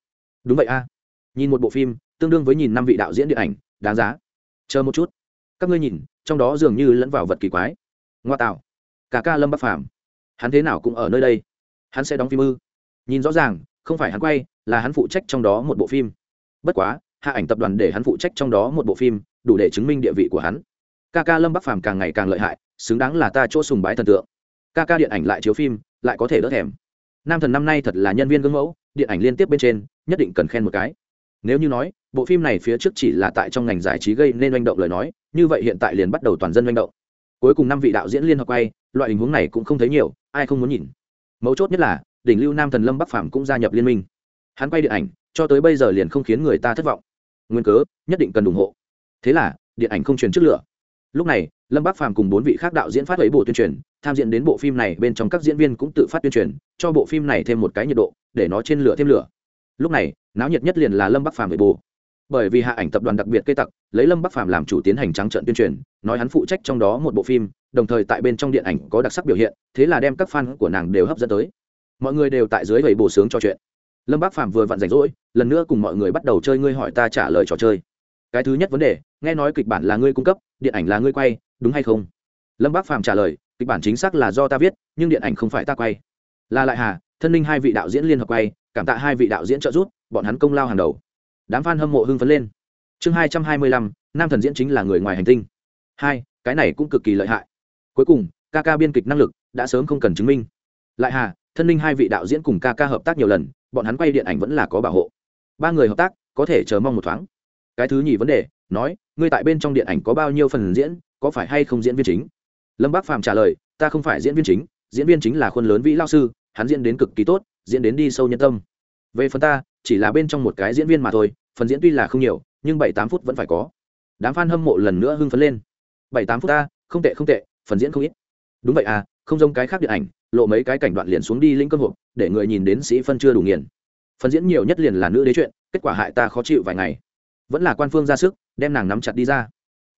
Đúng vậy a nhìn một bộ phim, tương đương với nhìn năm vị đạo diễn điện ảnh, đáng giá. Chờ một chút. Các ngươi nhìn, trong đó dường như lẫn vào vật kỳ quái. Ngoa tạo. Cả ca lâm bắc phàm. Hắn thế nào cũng ở nơi đây. Hắn sẽ đóng phim ư? Nhìn rõ ràng, không phải hắn quay, là hắn phụ trách trong đó một bộ phim. Bất quá, hạ ảnh tập đoàn để hắn phụ trách trong đó một bộ phim, đủ để chứng minh địa vị của hắn. Ca ca lâm bắc phàm càng ngày càng lợi hại, xứng đáng là ta chỗ sùng bái thần tượng. Ca ca điện ảnh lại chiếu phim, lại có thể đỡ thèm. Nam thần năm nay thật là nhân viên gương mẫu, điện ảnh liên tiếp bên trên, nhất định cần khen một cái nếu như nói, bộ phim này phía trước chỉ là tại trong ngành giải trí gây nên manh động lời nói, như vậy hiện tại liền bắt đầu toàn dân manh động. Cuối cùng năm vị đạo diễn liên hợp quay, loại tình huống này cũng không thấy nhiều, ai không muốn nhìn. Mấu chốt nhất là, đỉnh lưu nam thần lâm bắc phàm cũng gia nhập liên minh. Hắn quay điện ảnh, cho tới bây giờ liền không khiến người ta thất vọng. Nguyên cớ, nhất định cần ủng hộ. Thế là, điện ảnh không truyền trước lửa. Lúc này, lâm bắc phàm cùng bốn vị khác đạo diễn phát lấy bộ tuyên truyền, tham diễn đến bộ phim này bên trong các diễn viên cũng tự phát tuyên truyền, cho bộ phim này thêm một cái nhiệt độ, để nó trên lửa thêm lửa. Lúc này náo nhiệt nhất liền là lâm bắc phàm nội bộ bởi vì hạ ảnh tập đoàn đặc biệt cây tặc, lấy lâm bắc phàm làm chủ tiến hành trắng trận tuyên truyền, nói hắn phụ trách trong đó một bộ phim, đồng thời tại bên trong điện ảnh có đặc sắc biểu hiện, thế là đem các fan của nàng đều hấp dẫn tới. Mọi người đều tại dưới vầy bổ sướng cho chuyện. Lâm bắc phàm vừa vặn rảnh rỗi, lần nữa cùng mọi người bắt đầu chơi ngươi hỏi ta trả lời trò chơi. Cái thứ nhất vấn đề, nghe nói kịch bản là ngươi cung cấp, điện ảnh là ngươi quay, đúng hay không? Lâm bắc phàm trả lời, kịch bản chính xác là do ta viết, nhưng điện ảnh không phải ta quay. Là lại hà, thân ninh hai vị đạo diễn liên hợp quay, cảm tạ hai vị đạo diễn trợ giúp bọn hắn công lao hàng đầu. Đám f a n hâm mộ hưng phấn lên. Chương hai trăm hai mươi lăm, nam thần diễn chính là người ngoài hành tinh. Hai, cái này cũng cực kỳ lợi hại. Cuối cùng ca ca biên kịch năng lực đã sớm không cần chứng minh. Lại hà, thân ninh hai vị đạo diễn cùng ca ca hợp tác nhiều lần, bọn hắn quay điện ảnh vẫn là có bảo hộ. Ba người hợp tác, có thể chờ mong một thoáng. Cái thứ nhì vấn đề, nói, ngươi tại bên trong điện ảnh có bao nhiêu phần diễn, có phải hay không diễn viên chính? Lâm bác phàm trả lời, ta không phải diễn viên chính, diễn viên chính là khuôn lớn vĩ lao sư, hắn diễn đến cực kỳ tốt, diễn đến đi sâu nhân tâm. Về phần ta chỉ là bên trong một cái diễn viên mà thôi, phần diễn tuy là không nhiều, nhưng bảy tám phút vẫn phải có. Đám f a n hâm mộ lần nữa hưng phấn lên. Bảy tám phút ta không tệ không tệ, phần diễn không ít. Đúng vậy à không giống cái khác điện ảnh, lộ mấy cái cảnh đoạn liền xuống đi linh cơ hộp, để người nhìn đến sĩ phân chưa đủ nghiền. Phần diễn nhiều nhất liền là nữ đế chuyện, kết quả hại ta khó chịu vài ngày. Vẫn là quan phương ra sức, đem nàng nắm chặt đi ra.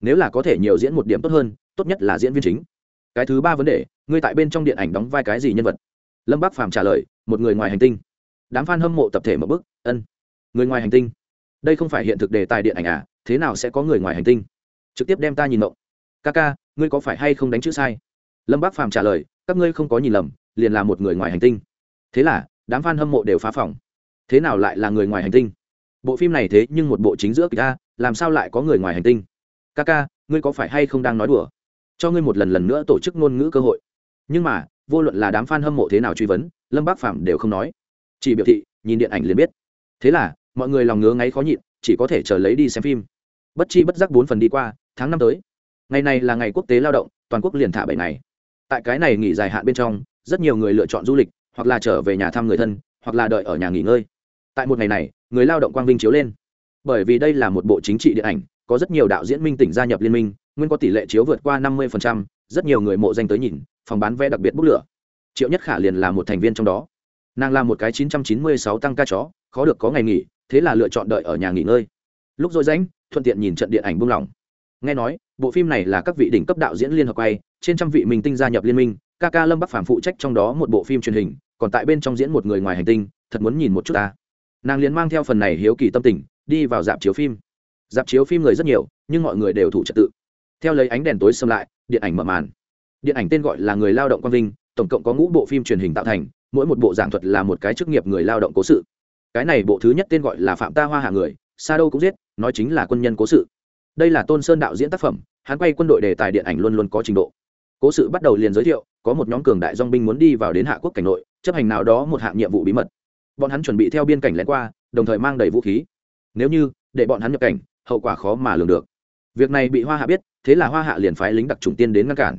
Nếu là có thể nhiều diễn một điểm tốt hơn, tốt nhất là diễn viên chính. Cái thứ ba vấn đề, ngươi tại bên trong điện ảnh đóng vai cái gì nhân vật? Lâm bác phàm trả lời, một người ngoài hành tinh đám f a n hâm mộ tập thể một bức, ân, người ngoài hành tinh. Đây không phải hiện thực đề tài điện ảnh à thế nào sẽ có người ngoài hành tinh? Trực tiếp đem ta nhìn mộng ca ca ngươi có phải hay không đánh chữ sai? Lâm bác phàm trả lời, các ngươi không có nhìn lầm, liền là một người ngoài hành tinh. Thế là, đám f a n hâm mộ đều phá phòng. Thế nào lại là người ngoài hành tinh? Bộ phim này thế nhưng một bộ chính giữa kịch làm sao lại có người ngoài hành tinh? Ca ca ngươi có phải hay không đang nói đùa? Cho ngươi một lần lần nữa tổ chức ngôn ngữ cơ hội. Nhưng mà, vô luận là đám f a n hâm mộ thế nào truy vấn, lâm bác phạm đều không nói chỉ biểu thị, nhìn điện ảnh liền biết. Thế là, mọi người lòng ngứa ngáy khó nhịn, chỉ có thể chờ lấy đi xem phim. Bất chi bất giác bốn phần đi qua, tháng năm tới. Ngày này là ngày quốc tế lao động, toàn quốc liền thả bảy ngày. Tại cái này nghỉ dài hạn bên trong, rất nhiều người lựa chọn du lịch, hoặc là trở về nhà thăm người thân, hoặc là đợi ở nhà nghỉ ngơi. Tại một ngày này, người lao động quang vinh chiếu lên. Bởi vì đây là một bộ chính trị điện ảnh, có rất nhiều đạo diễn minh tỉnh gia nhập liên minh, nguyên có tỷ lệ chiếu vượt qua năm mươi rất nhiều người mộ danh tới nhìn, phòng bán vé đặc biệt bút lửa. Triệu nhất khả liền là một thành viên trong đó nàng là một cái chín trăm chín mươi sáu tăng ca chó, khó được có ngày nghỉ, thế là lựa chọn đợi ở nhà nghỉ ngơi. Lúc dối rãnh, thuận tiện nhìn trận điện ảnh buông lỏng. Nghe nói, bộ phim này là các vị đỉnh cấp đạo diễn liên hợp quay, trên trăm vị mình tinh gia nhập liên minh, ca ca lâm bắc phàm phụ trách trong đó một bộ phim truyền hình, còn tại bên trong diễn một người ngoài hành tinh, thật muốn nhìn một chút ta. Nàng liền mang theo phần này hiếu kỳ tâm tình, đi vào dạp chiếu phim. Dạp chiếu phim người rất nhiều, nhưng mọi người đều thủ trật tự. Theo lấy ánh đèn tối xâm lại, điện ảnh mở màn. Điện ảnh tên gọi là người lao động quang vinh, tổng cộng có ngũ bộ phim truyền hình tạo thành mỗi một bộ giảng thuật là một cái chức nghiệp người lao động cố sự. Cái này bộ thứ nhất tên gọi là phạm ta hoa hạ người, sa đâu cũng giết, nói chính là quân nhân cố sự. Đây là tôn sơn đạo diễn tác phẩm, hắn quay quân đội đề tài điện ảnh luôn luôn có trình độ. Cố sự bắt đầu liền giới thiệu, có một nhóm cường đại dong binh muốn đi vào đến hạ quốc cảnh nội, chấp hành nào đó một hạng nhiệm vụ bí mật. Bọn hắn chuẩn bị theo biên cảnh lén qua, đồng thời mang đầy vũ khí. Nếu như, để bọn hắn nhập cảnh, hậu quả khó mà lường được. Việc này bị hoa hạ biết, thế là hoa hạ liền phái lính đặc trùng tiên đến ngăn cản.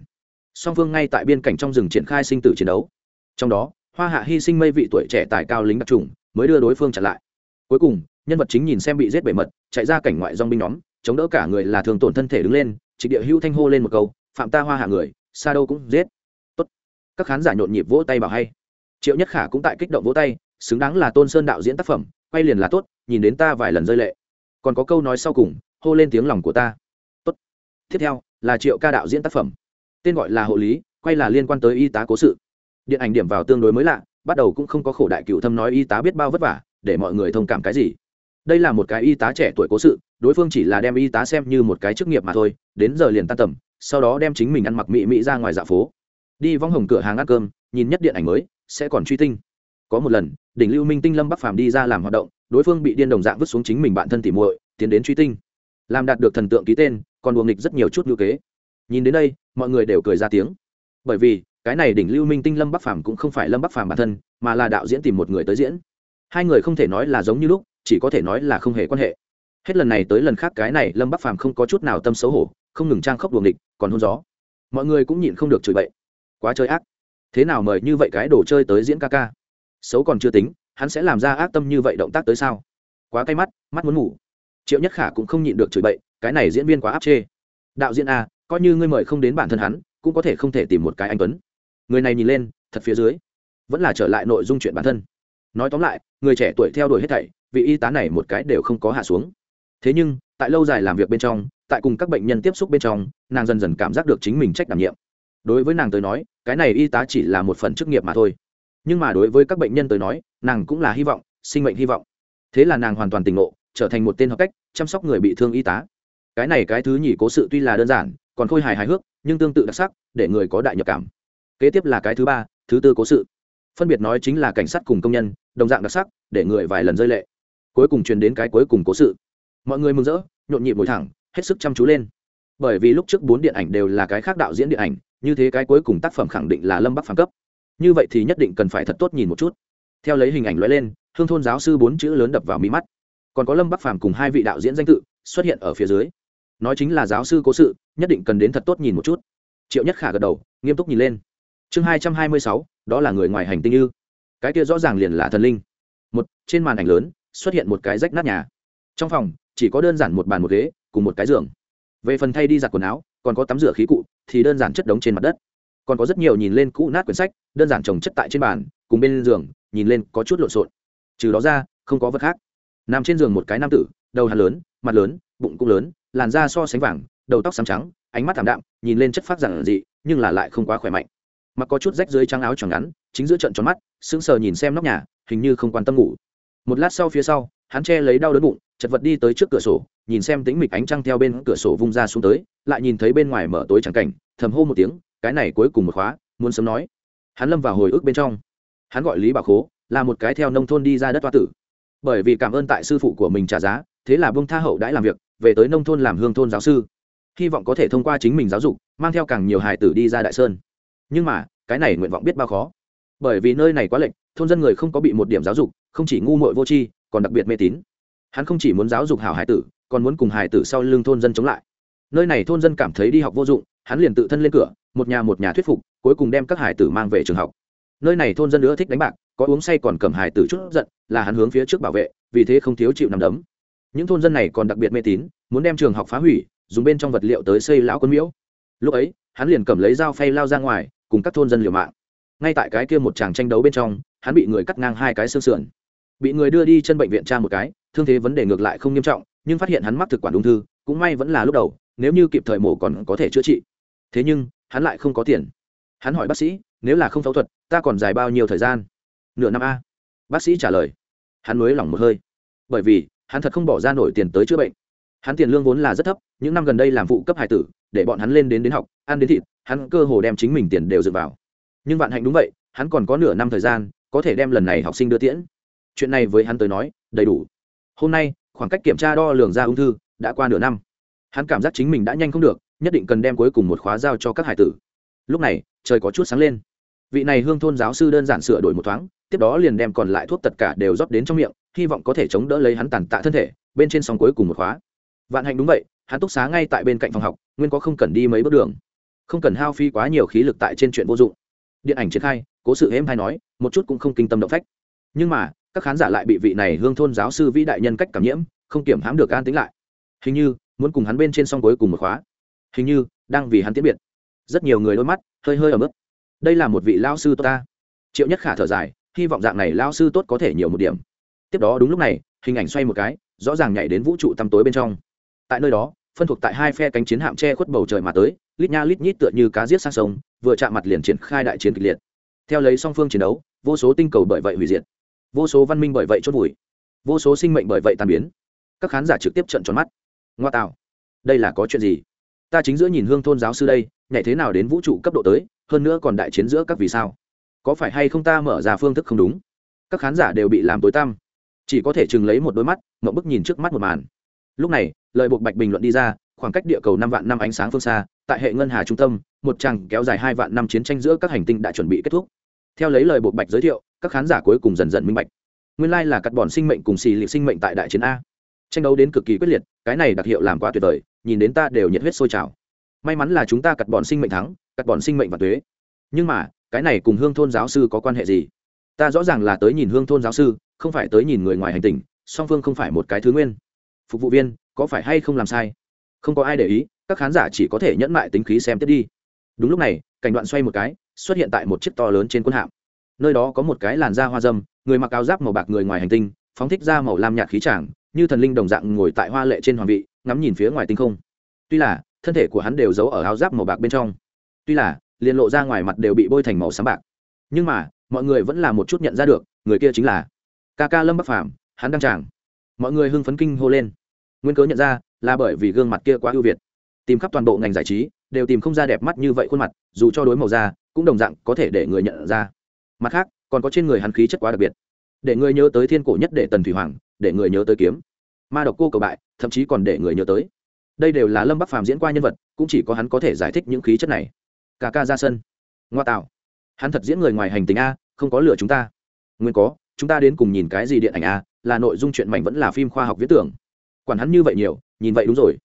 Song phương ngay tại biên cảnh trong rừng triển khai sinh tử chiến đấu. Trong đó hoa hạ hy sinh mây vị tuổi trẻ tài cao lính đặc trùng, mới đưa đối phương chặn lại. Cuối cùng, nhân vật chính nhìn xem bị giết bể mật, chạy ra cảnh ngoại dong binh nhóm, chống đỡ cả người là thường tổn thân thể đứng lên trịch địa hữu thanh hô lên một câu, phạm ta hoa hạ người xa đâu cũng giết. Tốt. các khán giả nhộn nhịp vỗ tay bảo hay. Triệu nhất khả cũng tại kích động vỗ tay, xứng đáng là tôn sơn đạo diễn tác phẩm, quay liền là tốt, nhìn đến ta vài lần rơi lệ. Còn có câu nói sau cùng, hô lên tiếng lòng của ta. Tốt. Tiếp theo, là triệu ca đạo diễn tác phẩm. Tên gọi là hộ lý, quay là liên quan tới y tá cố sự điện ảnh điểm vào tương đối mới lạ, bắt đầu cũng không có khổ đại cựu thâm nói y tá biết bao vất vả, để mọi người thông cảm cái gì. Đây là một cái y tá trẻ tuổi cố sự, đối phương chỉ là đem y tá xem như một cái chức nghiệp mà thôi, đến giờ liền tan tầm, sau đó đem chính mình ăn mặc mỹ mỹ ra ngoài dạ phố. Đi vong hồng cửa hàng ăn cơm, nhìn nhất điện ảnh mới, sẽ còn truy tinh. Có một lần, đỉnh lưu minh tinh lâm bắc phàm đi ra làm hoạt động, đối phương bị điên đồng dạng vứt xuống chính mình bạn thân tỉ muội, tiến đến truy tinh. Làm đạt được thần tượng ký tên, còn buồng nghịch rất nhiều chút ngữ kế. Nhìn đến đây, mọi người đều cười ra tiếng. Bởi vì cái này đỉnh lưu minh tinh lâm bắc phàm cũng không phải lâm bắc phàm bản thân, mà là đạo diễn tìm một người tới diễn. Hai người không thể nói là giống như lúc, chỉ có thể nói là không hề quan hệ. Hết lần này tới lần khác cái này lâm bắc phàm không có chút nào tâm xấu hổ, không ngừng trang khóc đuồng địch còn hôn gió. Mọi người cũng nhịn không được chửi bậy. Quá chơi ác. Thế nào mời như vậy cái đồ chơi tới diễn ca ca? Xấu còn chưa tính, hắn sẽ làm ra ác tâm như vậy động tác tới sao? Quá cay mắt mắt muốn ngủ. Triệu nhất khả cũng không nhịn được chửi bậy, cái này diễn viên quá áp chê. Đạo diễn a coi như ngươi mời không đến bản thân hắn, cũng có thể không thể tìm một cái anh tuấn người này nhìn lên, thật phía dưới. Vẫn là trở lại nội dung chuyện bản thân. Nói tóm lại, người trẻ tuổi theo đuổi hết thảy, vị y tá này một cái đều không có hạ xuống. Thế nhưng, tại lâu dài làm việc bên trong, tại cùng các bệnh nhân tiếp xúc bên trong, nàng dần dần cảm giác được chính mình trách đảm nhiệm. Đối với nàng tới nói, cái này y tá chỉ là một phần chức nghiệp mà thôi. Nhưng mà đối với các bệnh nhân tới nói, nàng cũng là hy vọng, sinh mệnh hy vọng. Thế là nàng hoàn toàn tỉnh ngộ, trở thành một tên hợp cách, chăm sóc người bị thương y tá. Cái này cái thứ nhì cố sự tuy là đơn giản, còn khôi hài hài hước, nhưng tương tự đặc sắc, để người có đại nhập cảm kế tiếp là cái thứ ba, thứ tư cố sự. Phân biệt nói chính là cảnh sát cùng công nhân, đồng dạng đặc sắc, để người vài lần rơi lệ. Cuối cùng truyền đến cái cuối cùng cố sự. Mọi người mừng rỡ, nhộn nhịp ngồi thẳng, hết sức chăm chú lên. Bởi vì lúc trước bốn điện ảnh đều là cái khác đạo diễn điện ảnh, như thế cái cuối cùng tác phẩm khẳng định là lâm bắc phàm cấp. Như vậy thì nhất định cần phải thật tốt nhìn một chút. Theo lấy hình ảnh loại lên, hương thôn giáo sư bốn chữ lớn đập vào mi mắt. Còn có lâm bắc phàm cùng hai vị đạo diễn danh tự xuất hiện ở phía dưới. Nói chính là giáo sư cố sự, nhất định cần đến thật tốt nhìn một chút. Triệu nhất khả gật đầu, nghiêm túc nhìn lên chương hai trăm hai mươi sáu, đó là người ngoài hành tinh ư? Cái kia rõ ràng liền là thần linh. Một, trên màn ảnh lớn, xuất hiện một cái rách nát nhà. Trong phòng, chỉ có đơn giản một bàn một ghế, cùng một cái giường. Về phần thay đi giặt quần áo, còn có tắm rửa khí cụ, thì đơn giản chất đống trên mặt đất. Còn có rất nhiều nhìn lên cũ nát quyển sách, đơn giản trồng chất tại trên bàn, cùng bên giường, nhìn lên có chút lộn xộn. Trừ đó ra, không có vật khác. Nằm trên giường một cái nam tử, đầu hạt lớn, mặt lớn, bụng cũng lớn, làn da so sánh vàng, đầu tóc xám trắng, ánh mắt thảm đạm, nhìn lên chất phát giản dị, nhưng là lại không quá khỏe mạnh mặc có chút rách dưới trắng áo tròn ngắn, chính giữa trận tròn mắt, sững sờ nhìn xem nóc nhà, hình như không quan tâm ngủ. Một lát sau phía sau, hắn che lấy đau đớn bụng, chật vật đi tới trước cửa sổ, nhìn xem tính mịch ánh trăng theo bên cửa sổ vung ra xuống tới, lại nhìn thấy bên ngoài mở tối trắng cảnh, thầm hô một tiếng, cái này cuối cùng một khóa, muốn sớm nói. Hắn lâm vào hồi ức bên trong. Hắn gọi lý bảo khố, là một cái theo nông thôn đi ra đất toa tử. Bởi vì cảm ơn tại sư phụ của mình trả giá, thế là bông tha hậu đãi làm việc, về tới nông thôn làm hương thôn giáo sư. Hy vọng có thể thông qua chính mình giáo dục, mang theo càng nhiều hài tử đi ra đại sơn nhưng mà, cái này nguyện vọng biết bao khó. Bởi vì nơi này quá lệnh thôn dân người không có bị một điểm giáo dục, không chỉ ngu muội vô tri, còn đặc biệt mê tín. Hắn không chỉ muốn giáo dục hảo hải tử, còn muốn cùng hải tử sau lưng thôn dân chống lại. Nơi này thôn dân cảm thấy đi học vô dụng, hắn liền tự thân lên cửa, một nhà một nhà thuyết phục, cuối cùng đem các hải tử mang về trường học. Nơi này thôn dân nữa thích đánh bạc, có uống say còn cầm hải tử chút giận, là hắn hướng phía trước bảo vệ, vì thế không thiếu chịu nằm đấm. Những thôn dân này còn đặc biệt mê tín, muốn đem trường học phá hủy, dùng bên trong vật liệu tới xây lão quân miễu. Lúc ấy, hắn liền cầm lấy dao phay lao ra ngoài cùng các thôn dân liều mạng. Ngay tại cái kia một tràng tranh đấu bên trong, hắn bị người cắt ngang hai cái xương sườn. Bị người đưa đi chân bệnh viện tra một cái, thương thế vấn đề ngược lại không nghiêm trọng, nhưng phát hiện hắn mắc thực quản ung thư, cũng may vẫn là lúc đầu, nếu như kịp thời mổ còn có thể chữa trị. Thế nhưng, hắn lại không có tiền. Hắn hỏi bác sĩ, nếu là không phẫu thuật, ta còn dài bao nhiêu thời gian? Nửa năm a. Bác sĩ trả lời. Hắn mới lỏng một hơi. Bởi vì, hắn thật không bỏ ra nổi tiền tới chữa bệnh hắn tiền lương vốn là rất thấp, những năm gần đây làm vụ cấp hải tử, để bọn hắn lên đến đến học, ăn đến thịt, hắn cơ hồ đem chính mình tiền đều dựa vào. Nhưng vạn hạnh đúng vậy, hắn còn có nửa năm thời gian, có thể đem lần này học sinh đưa tiễn. Chuyện này với hắn tới nói, đầy đủ. Hôm nay, khoảng cách kiểm tra đo lường ra ung thư, đã qua nửa năm. Hắn cảm giác chính mình đã nhanh không được, nhất định cần đem cuối cùng một khóa giao cho các hải tử. Lúc này, trời có chút sáng lên. Vị này hương thôn giáo sư đơn giản sửa đổi một thoáng, tiếp đó liền đem còn lại thuốc tất cả đều rót đến trong miệng, hy vọng có thể chống đỡ lấy hắn tàn tạ thân thể, bên trên sóng cuối cùng một khóa vạn hạnh đúng vậy, hắn túc xá ngay tại bên cạnh phòng học, nguyên có không cần đi mấy bước đường. Không cần hao phi quá nhiều khí lực tại trên chuyện vô dụng. Điện ảnh triển khai, cố sự êm hay nói, một chút cũng không kinh tâm động phách. Nhưng mà, các khán giả lại bị vị này hương thôn giáo sư vĩ đại nhân cách cảm nhiễm, không kiểm hãm được an tính lại. Hình như, muốn cùng hắn bên trên song cuối cùng một khóa. Hình như, đang vì hắn tiễn biệt. Rất nhiều người đôi mắt, hơi hơi ở mức đây là một vị lao sư tốt ta. Triệu nhất khả thở dài, hy vọng dạng này lao sư tốt có thể nhiều một điểm. Tiếp đó đúng lúc này, hình ảnh xoay một cái, rõ ràng nhảy đến vũ trụ tăm tối bên trong tại nơi đó, phân thuộc tại hai phe cánh chiến hạm che khuất bầu trời mà tới, lít nha lít nhít tựa như cá giết sang sông, vừa chạm mặt liền triển khai đại chiến kịch liệt. Theo lấy song phương chiến đấu, vô số tinh cầu bởi vậy hủy diệt, vô số văn minh bởi vậy chốt vùi, vô số sinh mệnh bởi vậy tàn biến. Các khán giả trực tiếp trận tròn mắt. Ngoa tạo, đây là có chuyện gì? Ta chính giữa nhìn hương thôn giáo sư đây, nhảy thế nào đến vũ trụ cấp độ tới, hơn nữa còn đại chiến giữa các vì sao? Có phải hay không ta mở ra phương thức không đúng? Các khán giả đều bị làm tối tăm. Chỉ có thể chừng lấy một đôi mắt mậu bức nhìn trước mắt một màn. Lúc này lời buộc bạch bình luận đi ra, khoảng cách địa cầu năm vạn năm ánh sáng phương xa, tại hệ ngân hà trung tâm, một tràng kéo dài hai vạn năm chiến tranh giữa các hành tinh đã chuẩn bị kết thúc. Theo lấy lời buộc bạch giới thiệu, các khán giả cuối cùng dần dần minh bạch. Nguyên lai là cắt bọn sinh mệnh cùng xì liệt sinh mệnh tại đại chiến a. Tranh đấu đến cực kỳ quyết liệt, cái này đặc hiệu làm quá tuyệt vời, nhìn đến ta đều nhiệt huyết sôi trào. May mắn là chúng ta cắt bọn sinh mệnh thắng, cắt bọn sinh mệnh và thuế nhưng mà, cái này cùng hương thôn giáo sư có quan hệ gì? Ta rõ ràng là tới nhìn hương thôn giáo sư, không phải tới nhìn người ngoài hành tinh, song phương không phải một cái thứ nguyên. Phục vụ viên có phải hay không làm sai? Không có ai để ý, các khán giả chỉ có thể nhẫn mại tính khí xem tiếp đi. Đúng lúc này, cảnh đoạn xoay một cái, xuất hiện tại một chiếc to lớn trên quân hạm. Nơi đó có một cái làn da hoa dâm, người mặc áo giáp màu bạc người ngoài hành tinh, phóng thích ra màu lam nhạt khí tràng, như thần linh đồng dạng ngồi tại hoa lệ trên hoàng vị, ngắm nhìn phía ngoài tinh không. Tuy là, thân thể của hắn đều giấu ở áo giáp màu bạc bên trong. Tuy là, liền lộ ra ngoài mặt đều bị bôi thành màu sáng bạc. Nhưng mà, mọi người vẫn là một chút nhận ra được, người kia chính là ca ca lâm bắc phàm, hắn đang tràng. Mọi người hưng phấn kinh hô lên nguyên cớ nhận ra là bởi vì gương mặt kia quá ưu việt. Tìm khắp toàn bộ ngành giải trí, đều tìm không ra đẹp mắt như vậy khuôn mặt, dù cho đối màu da, cũng đồng dạng có thể để người nhận ra. Mặt khác, còn có trên người hắn khí chất quá đặc biệt. Để người nhớ tới thiên cổ nhất để tần thủy hoàng, để người nhớ tới kiếm. Ma độc cô cầu bại, thậm chí còn để người nhớ tới. Đây đều là lâm bắc phàm diễn qua nhân vật, cũng chỉ có hắn có thể giải thích những khí chất này. Cả ca ra sân. Ngoa tạo. Hắn thật diễn người ngoài hành tình a, không có lừa chúng ta. Nguyên có, chúng ta đến cùng nhìn cái gì điện ảnh a, là nội dung chuyện mảnh vẫn là phim khoa học viễn tưởng quản hắn như vậy nhiều, nhìn vậy đúng rồi.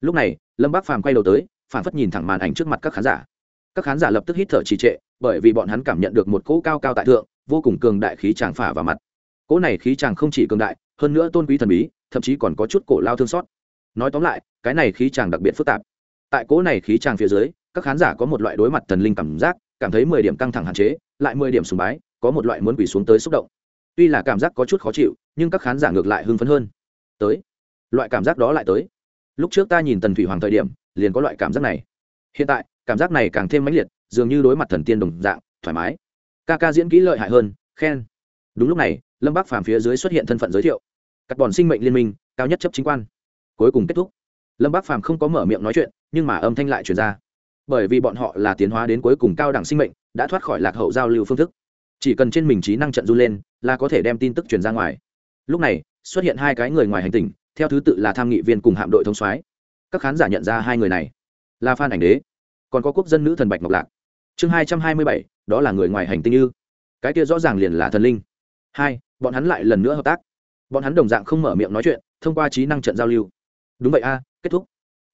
Lúc này, lâm bác phàm quay đầu tới phản phất nhìn thẳng màn ảnh trước mặt các khán giả. Các khán giả lập tức hít thở trì trệ, bởi vì bọn hắn cảm nhận được một cỗ cao cao tại thượng, vô cùng cường đại khí tràng phả vào mặt. Cỗ này khí tràng không chỉ cường đại, hơn nữa tôn quý thần bí, thậm chí còn có chút cổ lao thương xót. Nói tóm lại, cái này khí tràng đặc biệt phức tạp. Tại cỗ này khí tràng phía dưới, các khán giả có một loại đối mặt thần linh cảm giác, cảm thấy mười điểm căng thẳng hạn chế, lại mười điểm sùng bái, có một loại muốn quỷ xuống tới xúc động. Tuy là cảm giác có chút khó chịu, nhưng các khán giả ngược lại hưng phấn hơn. Tới loại cảm giác đó lại tới. Lúc trước ta nhìn tần thủy hoàng thời điểm, liền có loại cảm giác này. Hiện tại, cảm giác này càng thêm mãnh liệt, dường như đối mặt thần tiên đồng dạng, thoải mái. Ca ca diễn kỹ lợi hại hơn, khen. Đúng lúc này, lâm bác phàm phía dưới xuất hiện thân phận giới thiệu. Cắt bòn sinh mệnh liên minh, cao nhất chấp chính quan. Cuối cùng kết thúc. Lâm bác phàm không có mở miệng nói chuyện, nhưng mà âm thanh lại truyền ra. Bởi vì bọn họ là tiến hóa đến cuối cùng cao đẳng sinh mệnh, đã thoát khỏi lạc hậu giao lưu phương thức. Chỉ cần trên mình trí năng trận run lên, là có thể đem tin tức truyền ra ngoài. Lúc này, xuất hiện hai cái người ngoài hành tinh theo thứ tự là tham nghị viên cùng hạm đội thống soái. Các khán giả nhận ra hai người này. Là phan ảnh đế, còn có quốc dân nữ thần bạch ngọc lạc. Chương hai trăm hai mươi bảy, đó là người ngoài hành tinh ư. Cái kia rõ ràng liền là thần linh. Hai, bọn hắn lại lần nữa hợp tác. Bọn hắn đồng dạng không mở miệng nói chuyện, thông qua trí năng trận giao lưu. Đúng vậy a, kết thúc.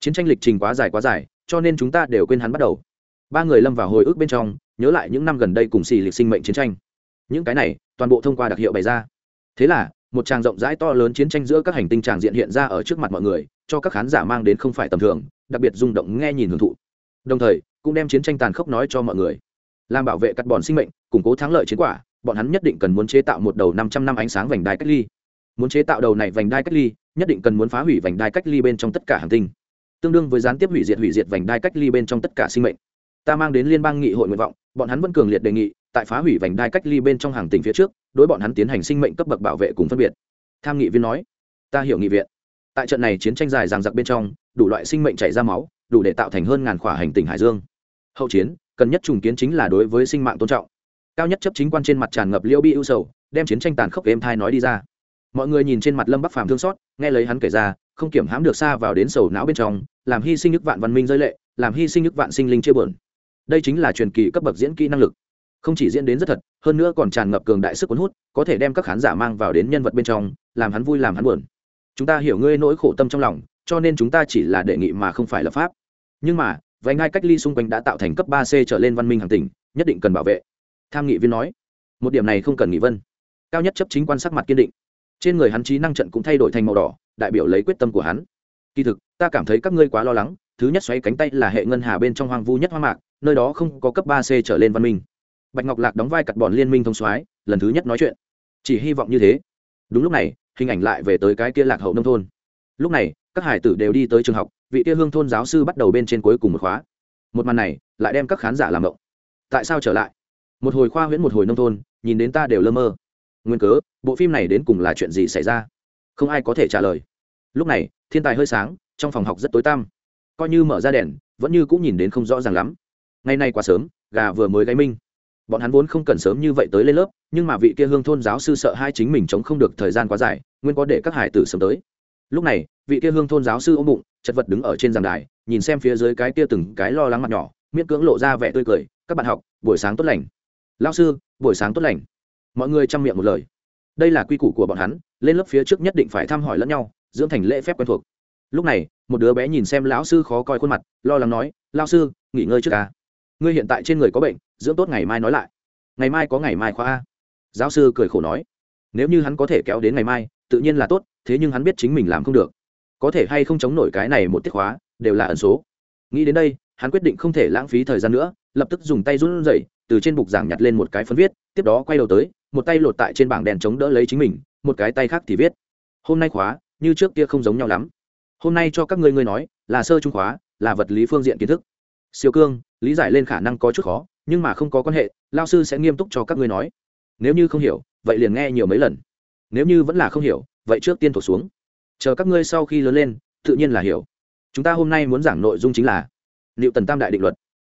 Chiến tranh lịch trình quá dài quá dài, cho nên chúng ta đều quên hắn bắt đầu. Ba người lâm vào hồi ức bên trong, nhớ lại những năm gần đây cùng xì lịch sinh mệnh chiến tranh. Những cái này, toàn bộ thông qua đặc hiệu bày ra. Thế là một tràng rộng rãi to lớn chiến tranh giữa các hành tinh tràng diện hiện ra ở trước mặt mọi người, cho các khán giả mang đến không phải tầm thường, đặc biệt rung động nghe nhìn hưởng thụ. Đồng thời, cũng đem chiến tranh tàn khốc nói cho mọi người. Làm bảo vệ cắt bòn sinh mệnh, củng cố thắng lợi chiến quả, bọn hắn nhất định cần muốn chế tạo một đầu năm trăm năm ánh sáng vành đai cách ly. Muốn chế tạo đầu này vành đai cách ly, nhất định cần muốn phá hủy vành đai cách ly bên trong tất cả hành tinh. Tương đương với gián tiếp hủy diệt hủy diệt vành đai cách ly bên trong tất cả sinh mệnh ta mang đến liên bang nghị hội nguyện vọng, bọn hắn vẫn cường liệt đề nghị, tại phá hủy vành đai cách ly bên trong hàng tỉnh phía trước, đối bọn hắn tiến hành sinh mệnh cấp bậc bảo vệ cùng phân biệt. Tham nghị viên nói, ta hiểu nghị viện. Tại trận này chiến tranh dài ràng giặc bên trong, đủ loại sinh mệnh chảy ra máu, đủ để tạo thành hơn ngàn khỏa hành tỉnh hải dương. Hậu chiến, cần nhất trùng kiến chính là đối với sinh mạng tôn trọng. Cao nhất chấp chính quan trên mặt tràn ngập liêu bi ưu sầu, đem chiến tranh tàn khốc êm thai nói đi ra. Mọi người nhìn trên mặt lâm bắc phàm thương xót, nghe lấy hắn kể ra, không kiểm hãm được xa vào đến sầu não bên trong, làm hy sinh nhức vạn văn minh rơi lệ, làm hy sinh nhức vạn sinh linh chia bờn đây chính là truyền kỳ cấp bậc diễn kỹ năng lực. Không chỉ diễn đến rất thật, hơn nữa còn tràn ngập cường đại sức cuốn hút, có thể đem các khán giả mang vào đến nhân vật bên trong, làm hắn vui, làm hắn buồn. Chúng ta hiểu ngươi nỗi khổ tâm trong lòng, cho nên chúng ta chỉ là đề nghị mà không phải lập pháp. Nhưng mà, vành ngai cách ly xung quanh đã tạo thành cấp ba c trở lên văn minh hàng tỉnh, nhất định cần bảo vệ. Tham nghị viên nói. Một điểm này không cần nghị vân. Cao nhất chấp chính quan sắc mặt kiên định. Trên người hắn trí năng trận cũng thay đổi thành màu đỏ, đại biểu lấy quyết tâm của hắn. Kỳ thực, ta cảm thấy các ngươi quá lo lắng, thứ nhất xoáy cánh tay là hệ ngân hà bên trong hoang vu nhất hoang mạc nơi đó không có cấp ba c trở lên văn minh. Bạch ngọc lạc đóng vai cặt bọn liên minh thông soái, lần thứ nhất nói chuyện. Chỉ hy vọng như thế. Đúng lúc này, hình ảnh lại về tới cái kia lạc hậu nông thôn. Lúc này, các hải tử đều đi tới trường học, vị kia hương thôn giáo sư bắt đầu bên trên cuối cùng một khóa. Một màn này lại đem các khán giả làm động tại sao trở lại? Một hồi khoa huyễn một hồi nông thôn, nhìn đến ta đều lơ mơ. Nguyên cớ, bộ phim này đến cùng là chuyện gì xảy ra? Không ai có thể trả lời. Lúc này, thiên tài hơi sáng, trong phòng học rất tối tăm. Coi như mở ra đèn, vẫn như cũng nhìn đến không rõ ràng lắm ngày nay quá sớm, gà vừa mới gáy minh. Bọn hắn vốn không cần sớm như vậy tới lên lớp, nhưng mà vị kia hương thôn giáo sư sợ hai chính mình chống không được thời gian quá dài, nguyên có để các hải tử sớm tới. Lúc này, vị kia hương thôn giáo sư ôm bụng, chật vật đứng ở trên giàn đài, nhìn xem phía dưới cái kia từng cái lo lắng mặt nhỏ, miễn cưỡng lộ ra vẻ tươi cười, các bạn học, buổi sáng tốt lành. Lao sư, buổi sáng tốt lành. Mọi người chăm miệng một lời. Đây là quy củ của bọn hắn, lên lớp phía trước nhất định phải thăm hỏi lẫn nhau, dưỡng thành lễ phép quen thuộc. Lúc này, một đứa bé nhìn xem lão sư khó coi khuôn mặt, lo lắng nói lao sư, nghỉ ngơi trước ca ngươi hiện tại trên người có bệnh, dưỡng tốt ngày mai nói lại. Ngày mai có ngày mai khoa a. Giáo sư cười khổ nói. Nếu như hắn có thể kéo đến ngày mai, tự nhiên là tốt, thế nhưng hắn biết chính mình làm không được. Có thể hay không chống nổi cái này một tiết khóa, đều là ẩn số. Nghĩ đến đây, hắn quyết định không thể lãng phí thời gian nữa, lập tức dùng tay run rẩy, từ trên bục giảng nhặt lên một cái phấn viết, tiếp đó quay đầu tới, một tay lột tại trên bảng đèn chống đỡ lấy chính mình, một cái tay khác thì viết. Hôm nay khóa, như trước kia không giống nhau lắm. Hôm nay cho các ngươi ngươi nói, là sơ trung khóa, là vật lý phương diện kiến thức siêu cương, lý giải lên khả năng có chút khó, nhưng mà không có quan hệ, lao sư sẽ nghiêm túc cho các ngươi nói. Nếu như không hiểu, vậy liền nghe nhiều mấy lần. Nếu như vẫn là không hiểu, vậy trước tiên thuộc xuống. Chờ các ngươi sau khi lớn lên, tự nhiên là hiểu. Chúng ta hôm nay muốn giảng nội dung chính là liệu tần tam đại định luật.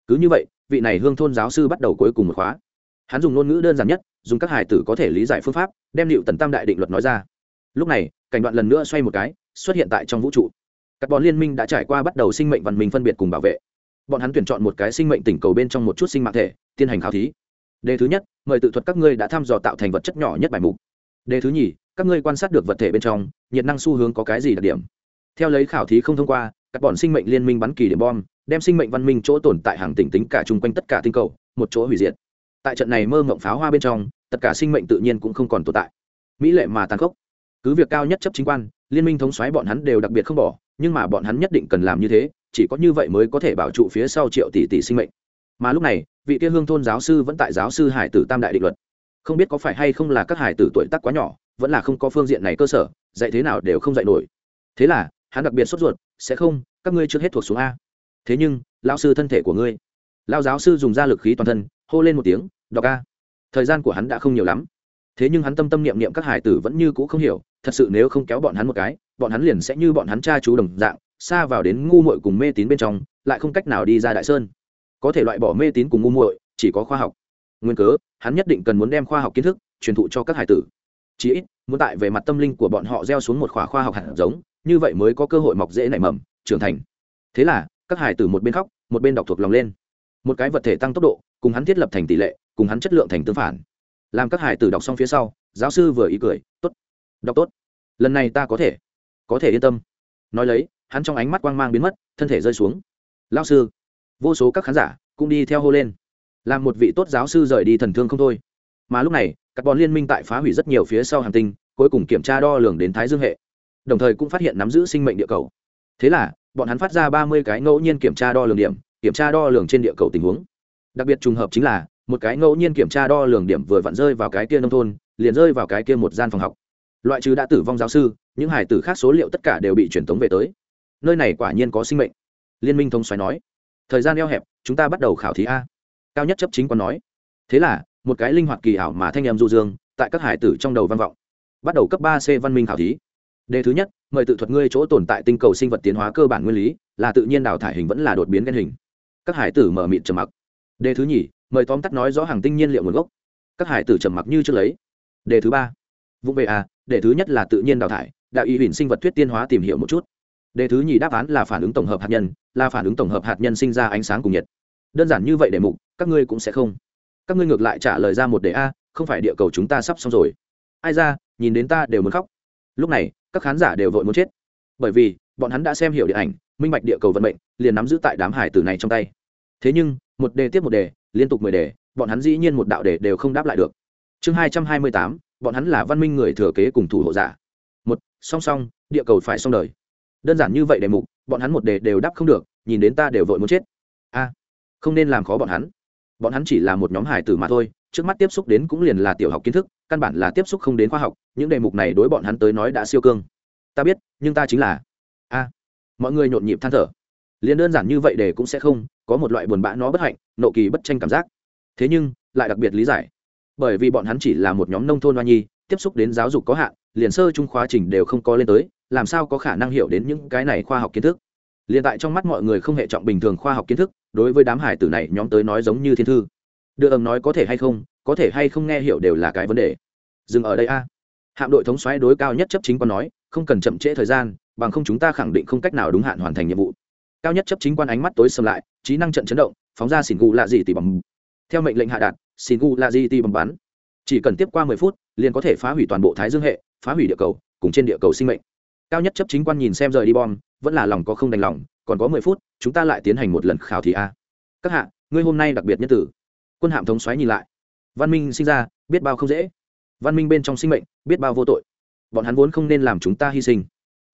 Cứ như vậy, vị này hương thôn giáo sư bắt đầu cuối cùng một khóa. Hắn dùng ngôn ngữ đơn giản nhất, dùng các hài tử có thể lý giải phương pháp, đem liệu tần tam đại định luật nói ra. Lúc này, cảnh đoạn lần nữa xoay một cái, xuất hiện tại trong vũ trụ. Các bọn liên minh đã trải qua bắt đầu sinh mệnh văn minh phân biệt cùng bảo vệ bọn hắn tuyển chọn một cái sinh mệnh tỉnh cầu bên trong một chút sinh mạng thể, tiến hành khảo thí. Đề thứ nhất, mời tự thuật các ngươi đã thăm dò tạo thành vật chất nhỏ nhất bài mục. Đề thứ nhì, các ngươi quan sát được vật thể bên trong, nhiệt năng xu hướng có cái gì đặc điểm. Theo lấy khảo thí không thông qua, các bọn sinh mệnh liên minh bắn kỳ điểm bom, đem sinh mệnh văn minh chỗ tồn tại hàng tỉnh tính cả chung quanh tất cả tinh cầu, một chỗ hủy diệt. Tại trận này mơ mộng pháo hoa bên trong, tất cả sinh mệnh tự nhiên cũng không còn tồn tại. Mỹ lệ mà tàn khốc. Cứ việc cao nhất chấp chính quan, liên minh thống xoáy bọn hắn đều đặc biệt không bỏ, nhưng mà bọn hắn nhất định cần làm như thế chỉ có như vậy mới có thể bảo trụ phía sau triệu tỷ tỷ sinh mệnh. Mà lúc này, vị kia hương thôn giáo sư vẫn tại giáo sư hải tử tam đại định luật. Không biết có phải hay không là các hải tử tuổi tác quá nhỏ, vẫn là không có phương diện này cơ sở, dạy thế nào đều không dạy nổi. Thế là, hắn đặc biệt sốt ruột, sẽ không, các ngươi trước hết thuộc xuống a. Thế nhưng lao sư thân thể của ngươi. Lao giáo sư dùng ra lực khí toàn thân, hô lên một tiếng, đọc a. Thời gian của hắn đã không nhiều lắm. Thế nhưng hắn tâm tâm niệm niệm các hải tử vẫn như cũ không hiểu, thật sự nếu không kéo bọn hắn một cái, bọn hắn liền sẽ như bọn hắn cha chú đồng dạng xa vào đến ngu muội cùng mê tín bên trong, lại không cách nào đi ra đại sơn. Có thể loại bỏ mê tín cùng ngu muội, chỉ có khoa học. Nguyên cớ, hắn nhất định cần muốn đem khoa học kiến thức truyền thụ cho các hải tử. Chí ít, muốn tại về mặt tâm linh của bọn họ gieo xuống một khóa khoa học hạt giống, như vậy mới có cơ hội mọc dễ nảy mầm, trưởng thành. Thế là, các hải tử một bên khóc, một bên đọc thuộc lòng lên. Một cái vật thể tăng tốc độ, cùng hắn thiết lập thành tỷ lệ, cùng hắn chất lượng thành tương phản. Làm các hải tử đọc xong phía sau, giáo sư vừa ý cười, tốt, đọc tốt. Lần này ta có thể có thể yên tâm. Nói lấy hắn trong ánh mắt quang mang biến mất, thân thể rơi xuống. Lao sư, vô số các khán giả cũng đi theo hô lên. Làm một vị tốt giáo sư rời đi thần thương không thôi. Mà lúc này, các bọn liên minh tại phá hủy rất nhiều phía sau hành tinh, cuối cùng kiểm tra đo lường đến thái dương hệ. Đồng thời cũng phát hiện nắm giữ sinh mệnh địa cầu. Thế là, bọn hắn phát ra ba mươi cái ngẫu nhiên kiểm tra đo lường điểm, kiểm tra đo lường trên địa cầu tình huống. Đặc biệt trùng hợp chính là, một cái ngẫu nhiên kiểm tra đo lường điểm vừa vặn rơi vào cái kia nông thôn, liền rơi vào cái kia một gian phòng học. Loại trừ đã tử vong giáo sư, những hải tử khác số liệu tất cả đều bị truyền tống về tới nơi này quả nhiên có sinh mệnh. Liên minh thông xoáy nói, thời gian eo hẹp, chúng ta bắt đầu khảo thí a. Cao nhất chấp chính còn nói, thế là, một cái linh hoạt kỳ ảo mà thanh em du dương, tại các hải tử trong đầu văn vọng. Bắt đầu cấp ba c văn minh khảo thí. Đề thứ nhất, mời tự thuật ngươi chỗ tồn tại tinh cầu sinh vật tiến hóa cơ bản nguyên lý, là tự nhiên đào thải hình vẫn là đột biến gen hình. Các hải tử mở mịt trầm mặc. Đề thứ nhì, mời tóm tắt nói rõ hàng tinh nhiên liệu nguồn gốc. Các hải tử trầm mặc như trước lấy. Đề thứ ba vũng về a đề thứ nhất là tự nhiên đào thải đạo ý huỳnh sinh vật thuyết tiên hóa tìm hiểu một chút đề thứ nhì đáp án là phản ứng tổng hợp hạt nhân, là phản ứng tổng hợp hạt nhân sinh ra ánh sáng cùng nhiệt. Đơn giản như vậy đề mục, các ngươi cũng sẽ không. Các ngươi ngược lại trả lời ra một đề a, không phải địa cầu chúng ta sắp xong rồi. Ai ra, nhìn đến ta đều muốn khóc. Lúc này, các khán giả đều vội muốn chết. Bởi vì, bọn hắn đã xem hiểu điện ảnh, minh bạch địa cầu vận mệnh, liền nắm giữ tại đám hải tử này trong tay. Thế nhưng, một đề tiếp một đề, liên tục mười đề, bọn hắn dĩ nhiên một đạo đề đều không đáp lại được. Chương hai trăm hai mươi tám, bọn hắn là văn minh người thừa kế cùng thủ hộ giả. Một, song song, địa cầu phải xong đời đơn giản như vậy đề mục, bọn hắn một đề đều đáp không được, nhìn đến ta đều vội muốn chết. A, không nên làm khó bọn hắn. Bọn hắn chỉ là một nhóm hải tử mà thôi, trước mắt tiếp xúc đến cũng liền là tiểu học kiến thức, căn bản là tiếp xúc không đến khoa học, những đề mục này đối bọn hắn tới nói đã siêu cương. Ta biết, nhưng ta chính là, a, mọi người nhộn nhịp than thở. Liền đơn giản như vậy để cũng sẽ không có một loại buồn bã nó bất hạnh, nộ kỳ bất tranh cảm giác. Thế nhưng, lại đặc biệt lý giải. Bởi vì bọn hắn chỉ là một nhóm nông thôn hoa nhi tiếp xúc đến giáo dục có hạn, liền sơ trung khóa trình đều không có lên tới, làm sao có khả năng hiểu đến những cái này khoa học kiến thức? Liền tại trong mắt mọi người không hệ trọng bình thường khoa học kiến thức, đối với đám hải tử này nhóm tới nói giống như thiên thư. Đưa ầm nói có thể hay không, có thể hay không nghe hiểu đều là cái vấn đề. Dừng ở đây a. Hạm đội thống xoáy đối cao nhất chấp chính quan nói, không cần chậm trễ thời gian, bằng không chúng ta khẳng định không cách nào đúng hạn hoàn thành nhiệm vụ. Cao nhất chấp chính quan ánh mắt tối xâm lại, trí năng trận chấn động, phóng ra xỉn gù lạ gì tỉ bằng theo mệnh lệnh hạ đạt, xỉn gù lạ gì tỉ bằng bắn chỉ cần tiếp qua mười phút, liền có thể phá hủy toàn bộ thái dương hệ, phá hủy địa cầu, cùng trên địa cầu sinh mệnh. Cao nhất chấp chính quan nhìn xem rời đi bom, vẫn là lòng có không đành lòng, còn có mười phút, chúng ta lại tiến hành một lần khảo thí a. Các hạ, ngươi hôm nay đặc biệt nhân tử. Quân hạm thống xoáy nhìn lại. Văn minh sinh ra, biết bao không dễ. Văn minh bên trong sinh mệnh, biết bao vô tội. Bọn hắn vốn không nên làm chúng ta hy sinh.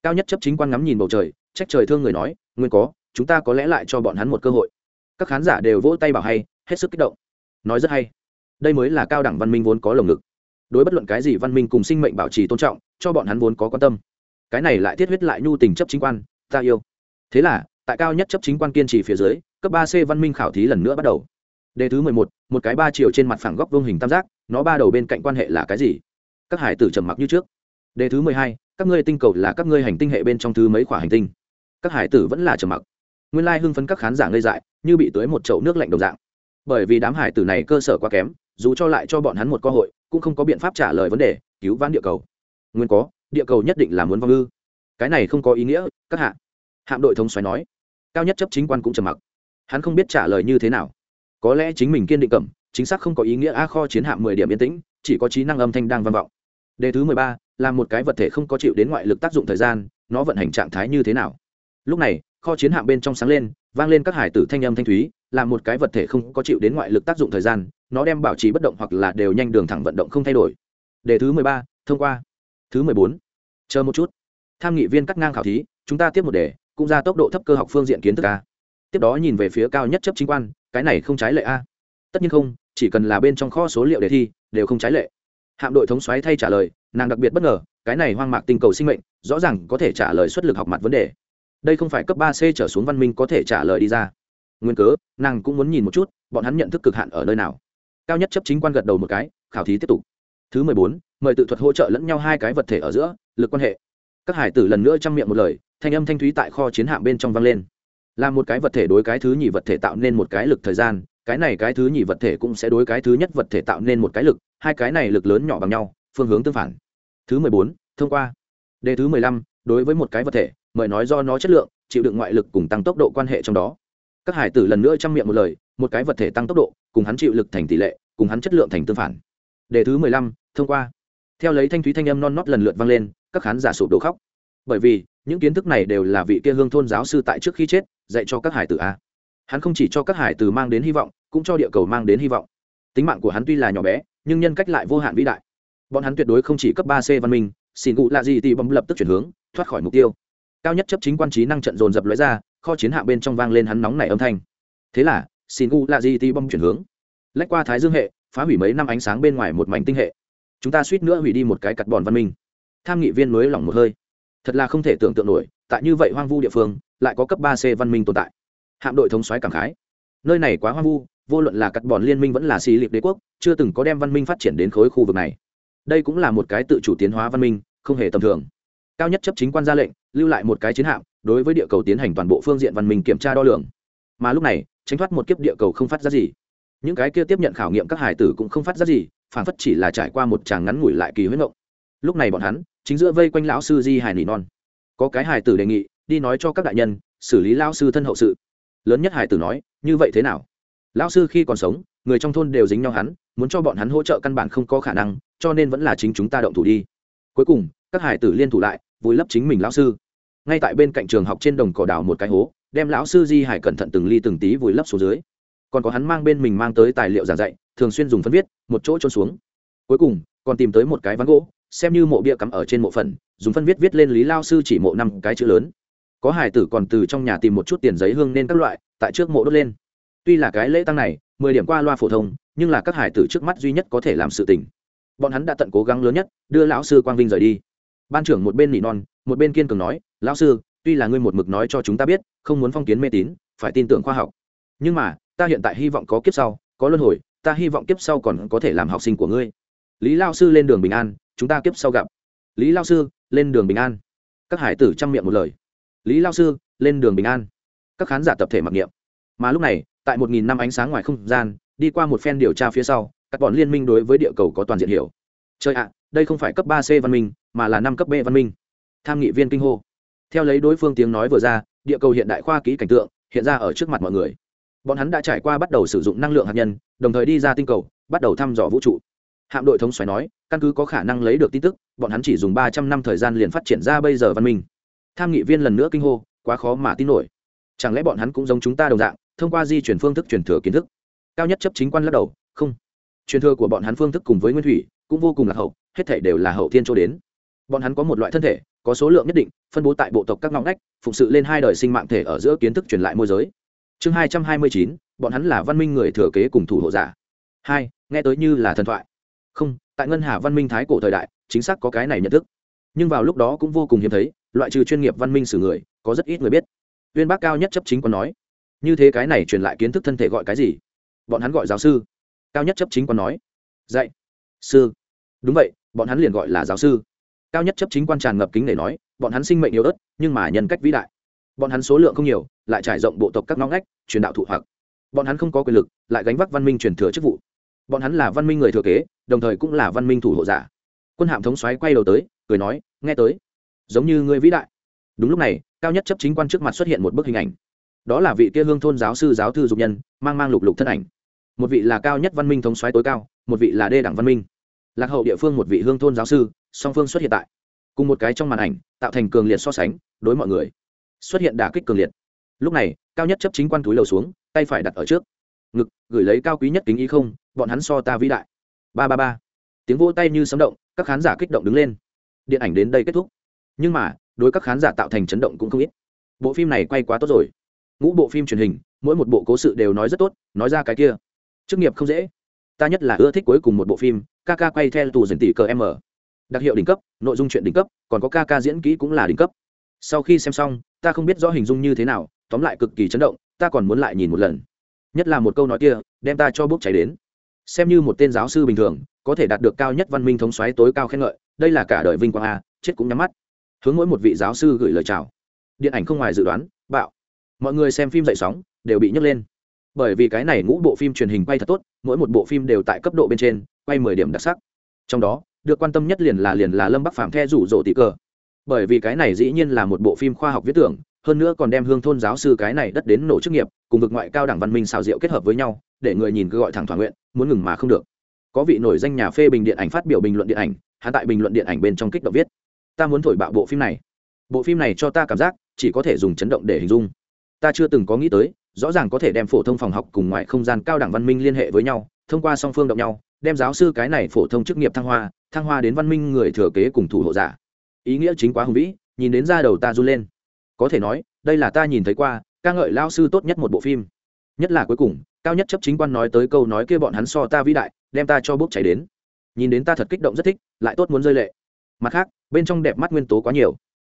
Cao nhất chấp chính quan ngắm nhìn bầu trời, trách trời thương người nói, nguyên có, chúng ta có lẽ lại cho bọn hắn một cơ hội. Các khán giả đều vỗ tay bảo hay, hết sức kích động. Nói rất hay đây mới là cao đẳng văn minh vốn có lồng ngực. Đối bất luận cái gì văn minh cùng sinh mệnh bảo trì tôn trọng, cho bọn hắn vốn có quan tâm. Cái này lại thiết huyết lại nhu tình chấp chính quan, ta yêu. Thế là, tại cao nhất chấp chính quan kiên trì phía dưới, cấp ba c văn minh khảo thí lần nữa bắt đầu. Đề thứ mười một một cái ba chiều trên mặt phẳng góc vương hình tam giác, nó ba đầu bên cạnh quan hệ là cái gì? Các hải tử trầm mặc như trước. Đề thứ mười hai, các ngươi tinh cầu là các ngươi hành tinh hệ bên trong thứ mấy khỏa hành tinh? Các hải tử vẫn là trầm mặc. Nguyên lai hưng phấn các khán giả ngây dại, như bị tưới một chậu nước lạnh đồng dạng. Bởi vì đám hải tử này cơ sở quá kém dù cho lại cho bọn hắn một cơ hội, cũng không có biện pháp trả lời vấn đề, cứu vãn địa cầu. Nguyên có, địa cầu nhất định là muốn vong ư. Cái này không có ý nghĩa, các hạ. Hạm đội thống xoáy nói. Cao nhất chấp chính quan cũng trầm mặc. Hắn không biết trả lời như thế nào. Có lẽ chính mình kiên định cẩm, chính xác không có ý nghĩa a kho chiến hạm mười điểm yên tĩnh, chỉ có trí năng âm thanh đang vang vọng. Đề thứ mười ba, là một cái vật thể không có chịu đến ngoại lực tác dụng thời gian, nó vận hành trạng thái như thế nào? Lúc này, kho chiến hạm bên trong sáng lên vang lên các hải tử thanh âm thanh thúy, là một cái vật thể không có chịu đến ngoại lực tác dụng thời gian, nó đem bảo trì bất động hoặc là đều nhanh đường thẳng vận động không thay đổi. Đề thứ mười ba, thông qua. Thứ mười bốn, chờ một chút. Tham nghị viên cắt ngang khảo thí, chúng ta tiếp một đề, cũng ra tốc độ thấp cơ học phương diện kiến thức a. Tiếp đó nhìn về phía cao nhất chấp chính quan, cái này không trái lệ a. Tất nhiên không, chỉ cần là bên trong kho số liệu đề thi, đều không trái lệ. Hạm đội thống xoáy thay trả lời, nàng đặc biệt bất ngờ, cái này hoang mạc tinh cầu sinh mệnh, rõ ràng có thể trả lời xuất lực học mặt vấn đề đây không phải cấp ba c trở xuống văn minh có thể trả lời đi ra. Nguyên cớ, nàng cũng muốn nhìn một chút, bọn hắn nhận thức cực hạn ở nơi nào. Cao nhất chấp chính quan gật đầu một cái, khảo thí tiếp tục. Thứ mười bốn, mời tự thuật hỗ trợ lẫn nhau hai cái vật thể ở giữa, lực quan hệ. Các hải tử lần nữa chăm miệng một lời, thanh âm thanh thúy tại kho chiến hạm bên trong vang lên. Là một cái vật thể đối cái thứ nhì vật thể tạo nên một cái lực thời gian, cái này cái thứ nhì vật thể cũng sẽ đối cái thứ nhất vật thể tạo nên một cái lực, hai cái này lực lớn nhỏ bằng nhau, phương hướng tương phản. Thứ mười bốn, thông qua. Đề thứ mười lăm, đối với một cái vật thể mời nói do nó chất lượng, chịu đựng ngoại lực cùng tăng tốc độ quan hệ trong đó. Các hải tử lần nữa chăm miệng một lời, một cái vật thể tăng tốc độ, cùng hắn chịu lực thành tỷ lệ, cùng hắn chất lượng thành tương phản. Đề thứ mười lăm, thông qua. Theo lấy thanh thúy thanh âm non nót lần lượt vang lên, các khán giả sụp đổ khóc. Bởi vì, những kiến thức này đều là vị kia hương thôn giáo sư tại trước khi chết, dạy cho các hải tử a. Hắn không chỉ cho các hải tử mang đến hy vọng, cũng cho địa cầu mang đến hy vọng. Tính mạng của hắn tuy là nhỏ bé, nhưng nhân cách lại vô hạn vĩ đại. Bọn hắn tuyệt đối không chỉ cấp ba c văn minh xin cụ lạ gì thì bấm lập tức chuyển hướng, thoát khỏi mục tiêu cao nhất chấp chính quan trí năng trận dồn dập lóe ra, kho chiến hạ bên trong vang lên hắn nóng nảy âm thanh. Thế là, xin u là gì thì bấm chuyển hướng. Lách qua thái dương hệ, phá hủy mấy năm ánh sáng bên ngoài một mảnh tinh hệ. Chúng ta suýt nữa hủy đi một cái cặt bòn văn minh. Tham nghị viên mới lỏng một hơi. Thật là không thể tưởng tượng nổi, tại như vậy hoang vu địa phương, lại có cấp ba c văn minh tồn tại. Hạm đội thống xoáy cảm khái. Nơi này quá hoang vu, vô luận là cắt bòn liên minh vẫn là xì lịp đế quốc, chưa từng có đem văn minh phát triển đến khối khu vực này. Đây cũng là một cái tự chủ tiến hóa văn minh, không hề tầm thường cao nhất chấp chính quan ra lệnh, lưu lại một cái chiến hạm, đối với địa cầu tiến hành toàn bộ phương diện văn minh kiểm tra đo lường. Mà lúc này, tránh thoát một kiếp địa cầu không phát ra gì. Những cái kia tiếp nhận khảo nghiệm các hải tử cũng không phát ra gì, phản phất chỉ là trải qua một tràng ngắn ngủi lại kỳ huyết ngộng. Lúc này bọn hắn, chính giữa vây quanh lão sư di hải nỉ non. Có cái hải tử đề nghị, đi nói cho các đại nhân, xử lý lao sư thân hậu sự. Lớn nhất hải tử nói, như vậy thế nào? Lão sư khi còn sống, người trong thôn đều dính nhau hắn, muốn cho bọn hắn hỗ trợ căn bản không có khả năng, cho nên vẫn là chính chúng ta động thủ đi. Cuối cùng, các hải tử liên thủ lại vùi lấp chính mình lão sư. Ngay tại bên cạnh trường học trên đồng cỏ đào một cái hố, đem lão sư di hải cẩn thận từng ly từng tí vùi lấp xuống dưới. Còn có hắn mang bên mình mang tới tài liệu giảng dạy, thường xuyên dùng phân viết, một chỗ trôn xuống. Cuối cùng, còn tìm tới một cái ván gỗ, xem như mộ bia cắm ở trên mộ phần, dùng phân viết viết lên lý lao sư chỉ mộ năm cái chữ lớn. Có hải tử còn từ trong nhà tìm một chút tiền giấy hương nên các loại, tại trước mộ đốt lên. Tuy là cái lễ tăng này, mười điểm qua loa phổ thông, nhưng là các hải tử trước mắt duy nhất có thể làm sự tình. Bọn hắn đã tận cố gắng lớn nhất, đưa lão sư quang vinh rời đi ban trưởng một bên nỉ non, một bên kiên cường nói, lão sư, tuy là ngươi một mực nói cho chúng ta biết, không muốn phong kiến mê tín, phải tin tưởng khoa học. Nhưng mà, ta hiện tại hy vọng có kiếp sau, có luân hồi, ta hy vọng kiếp sau còn có thể làm học sinh của ngươi. Lý lao sư lên đường bình an, chúng ta kiếp sau gặp. Lý lao sư, lên đường bình an. Các hải tử chăm miệng một lời. Lý lao sư, lên đường bình an. Các khán giả tập thể mặc niệm. Mà lúc này, tại một nghìn năm ánh sáng ngoài không gian, đi qua một phen điều tra phía sau, các bọn liên minh đối với địa cầu có toàn diện hiểu. Chơi ạ, đây không phải cấp ba c văn minh mà là năm cấp b văn minh. Tham nghị viên kinh hô. Theo lấy đối phương tiếng nói vừa ra, địa cầu hiện đại khoa kỹ cảnh tượng hiện ra ở trước mặt mọi người. Bọn hắn đã trải qua bắt đầu sử dụng năng lượng hạt nhân, đồng thời đi ra tinh cầu, bắt đầu thăm dò vũ trụ. Hạm đội thống xoáy nói, căn cứ có khả năng lấy được tin tức, bọn hắn chỉ dùng ba trăm năm thời gian liền phát triển ra bây giờ văn minh. Tham nghị viên lần nữa kinh hô, quá khó mà tin nổi. Chẳng lẽ bọn hắn cũng giống chúng ta đồng dạng, thông qua di chuyển phương thức truyền thừa kiến thức? Cao nhất chấp chính quan lắc đầu, không. Truyền thừa của bọn hắn phương thức cùng với nguyên thủy cũng vô cùng là hậu, hết thể đều là hậu thiên cho đến bọn hắn có một loại thân thể, có số lượng nhất định, phân bố tại bộ tộc các ngõ ngách, phụng sự lên hai đời sinh mạng thể ở giữa kiến thức truyền lại môi giới. Chương hai trăm hai mươi chín, bọn hắn là văn minh người thừa kế cùng thủ hộ giả. Hai, nghe tới như là thần thoại. Không, tại ngân hà văn minh thái cổ thời đại, chính xác có cái này nhận thức. Nhưng vào lúc đó cũng vô cùng hiếm thấy, loại trừ chuyên nghiệp văn minh xử người, có rất ít người biết. Viên bác cao nhất chấp chính còn nói, như thế cái này truyền lại kiến thức thân thể gọi cái gì? Bọn hắn gọi giáo sư. Cao nhất chấp chính còn nói, dạy, sư. Đúng vậy, bọn hắn liền gọi là giáo sư cao nhất chấp chính quan tràn ngập kính để nói, bọn hắn sinh mệnh yếu ớt, nhưng mà nhân cách vĩ đại. Bọn hắn số lượng không nhiều, lại trải rộng bộ tộc các ngõ ngách, truyền đạo thụ hoặc. Bọn hắn không có quyền lực, lại gánh vác văn minh truyền thừa chức vụ. Bọn hắn là văn minh người thừa kế, đồng thời cũng là văn minh thủ hộ giả. Quân hạm thống xoáy quay đầu tới, cười nói, nghe tới. Giống như người vĩ đại. Đúng lúc này, cao nhất chấp chính quan trước mặt xuất hiện một bức hình ảnh. Đó là vị kia hương thôn giáo sư giáo thư dục nhân, mang mang lục lục thân ảnh. Một vị là cao nhất văn minh thống xoáy tối cao, một vị là đê đẳng văn minh. Lạc hậu địa phương một vị hương thôn giáo sư song phương xuất hiện tại. Cùng một cái trong màn ảnh, tạo thành cường liệt so sánh, đối mọi người. Xuất hiện đả kích cường liệt. Lúc này, cao nhất chấp chính quan túi lầu xuống, tay phải đặt ở trước. Ngực, gửi lấy cao quý nhất kính ý không, bọn hắn so ta vĩ đại. Ba ba ba. Tiếng vỗ tay như sấm động, các khán giả kích động đứng lên. Điện ảnh đến đây kết thúc. Nhưng mà, đối các khán giả tạo thành chấn động cũng không ít. Bộ phim này quay quá tốt rồi. Ngũ bộ phim truyền hình, mỗi một bộ cố sự đều nói rất tốt, nói ra cái kia. Chức nghiệp không dễ. Ta nhất là ưa thích cuối cùng một bộ phim, ca ca quay theo tù dần tỷ cờ m đặc hiệu đỉnh cấp, nội dung chuyện đỉnh cấp, còn có ca ca diễn kỹ cũng là đỉnh cấp. Sau khi xem xong, ta không biết rõ hình dung như thế nào, tóm lại cực kỳ chấn động, ta còn muốn lại nhìn một lần. Nhất là một câu nói kia, đem ta cho bốc cháy đến. Xem như một tên giáo sư bình thường, có thể đạt được cao nhất văn minh thống xoáy tối cao khen ngợi, đây là cả đời vinh quang a, chết cũng nhắm mắt. Hướng mỗi một vị giáo sư gửi lời chào. Điện ảnh không ngoài dự đoán, bạo. Mọi người xem phim dậy sóng, đều bị nhấc lên. Bởi vì cái này ngũ bộ phim truyền hình quay thật tốt, mỗi một bộ phim đều tại cấp độ bên trên, quay mười điểm đặc sắc. Trong đó được quan tâm nhất liền là liền là lâm bắc phạm the rủ rộ tỷ cờ. Bởi vì cái này dĩ nhiên là một bộ phim khoa học viết tưởng, hơn nữa còn đem hương thôn giáo sư cái này đất đến nổ chức nghiệp, cùng vực ngoại cao đẳng văn minh xào rượu kết hợp với nhau, để người nhìn cứ gọi thẳng thỏa nguyện, muốn ngừng mà không được. Có vị nổi danh nhà phê bình điện ảnh phát biểu bình luận điện ảnh hạ tại bình luận điện ảnh bên trong kích động viết, ta muốn thổi bạo bộ phim này. Bộ phim này cho ta cảm giác, chỉ có thể dùng chấn động để hình dung. Ta chưa từng có nghĩ tới, rõ ràng có thể đem phổ thông phòng học cùng ngoại không gian cao đẳng văn minh liên hệ với nhau, thông qua song phương động nhau đem giáo sư cái này phổ thông chức nghiệp thăng hoa thăng hoa đến văn minh người thừa kế cùng thủ hộ giả. Ý nghĩa chính quá hùng vĩ, nhìn đến ra đầu ta run lên. Có thể nói, đây là ta nhìn thấy qua, ca ngợi lao sư tốt nhất một bộ phim. Nhất là cuối cùng, cao nhất chấp chính quan nói tới câu nói kia bọn hắn so ta vĩ đại, đem ta cho bốc cháy đến. Nhìn đến ta thật kích động rất thích, lại tốt muốn rơi lệ. Mặt khác, bên trong đẹp mắt nguyên tố quá nhiều.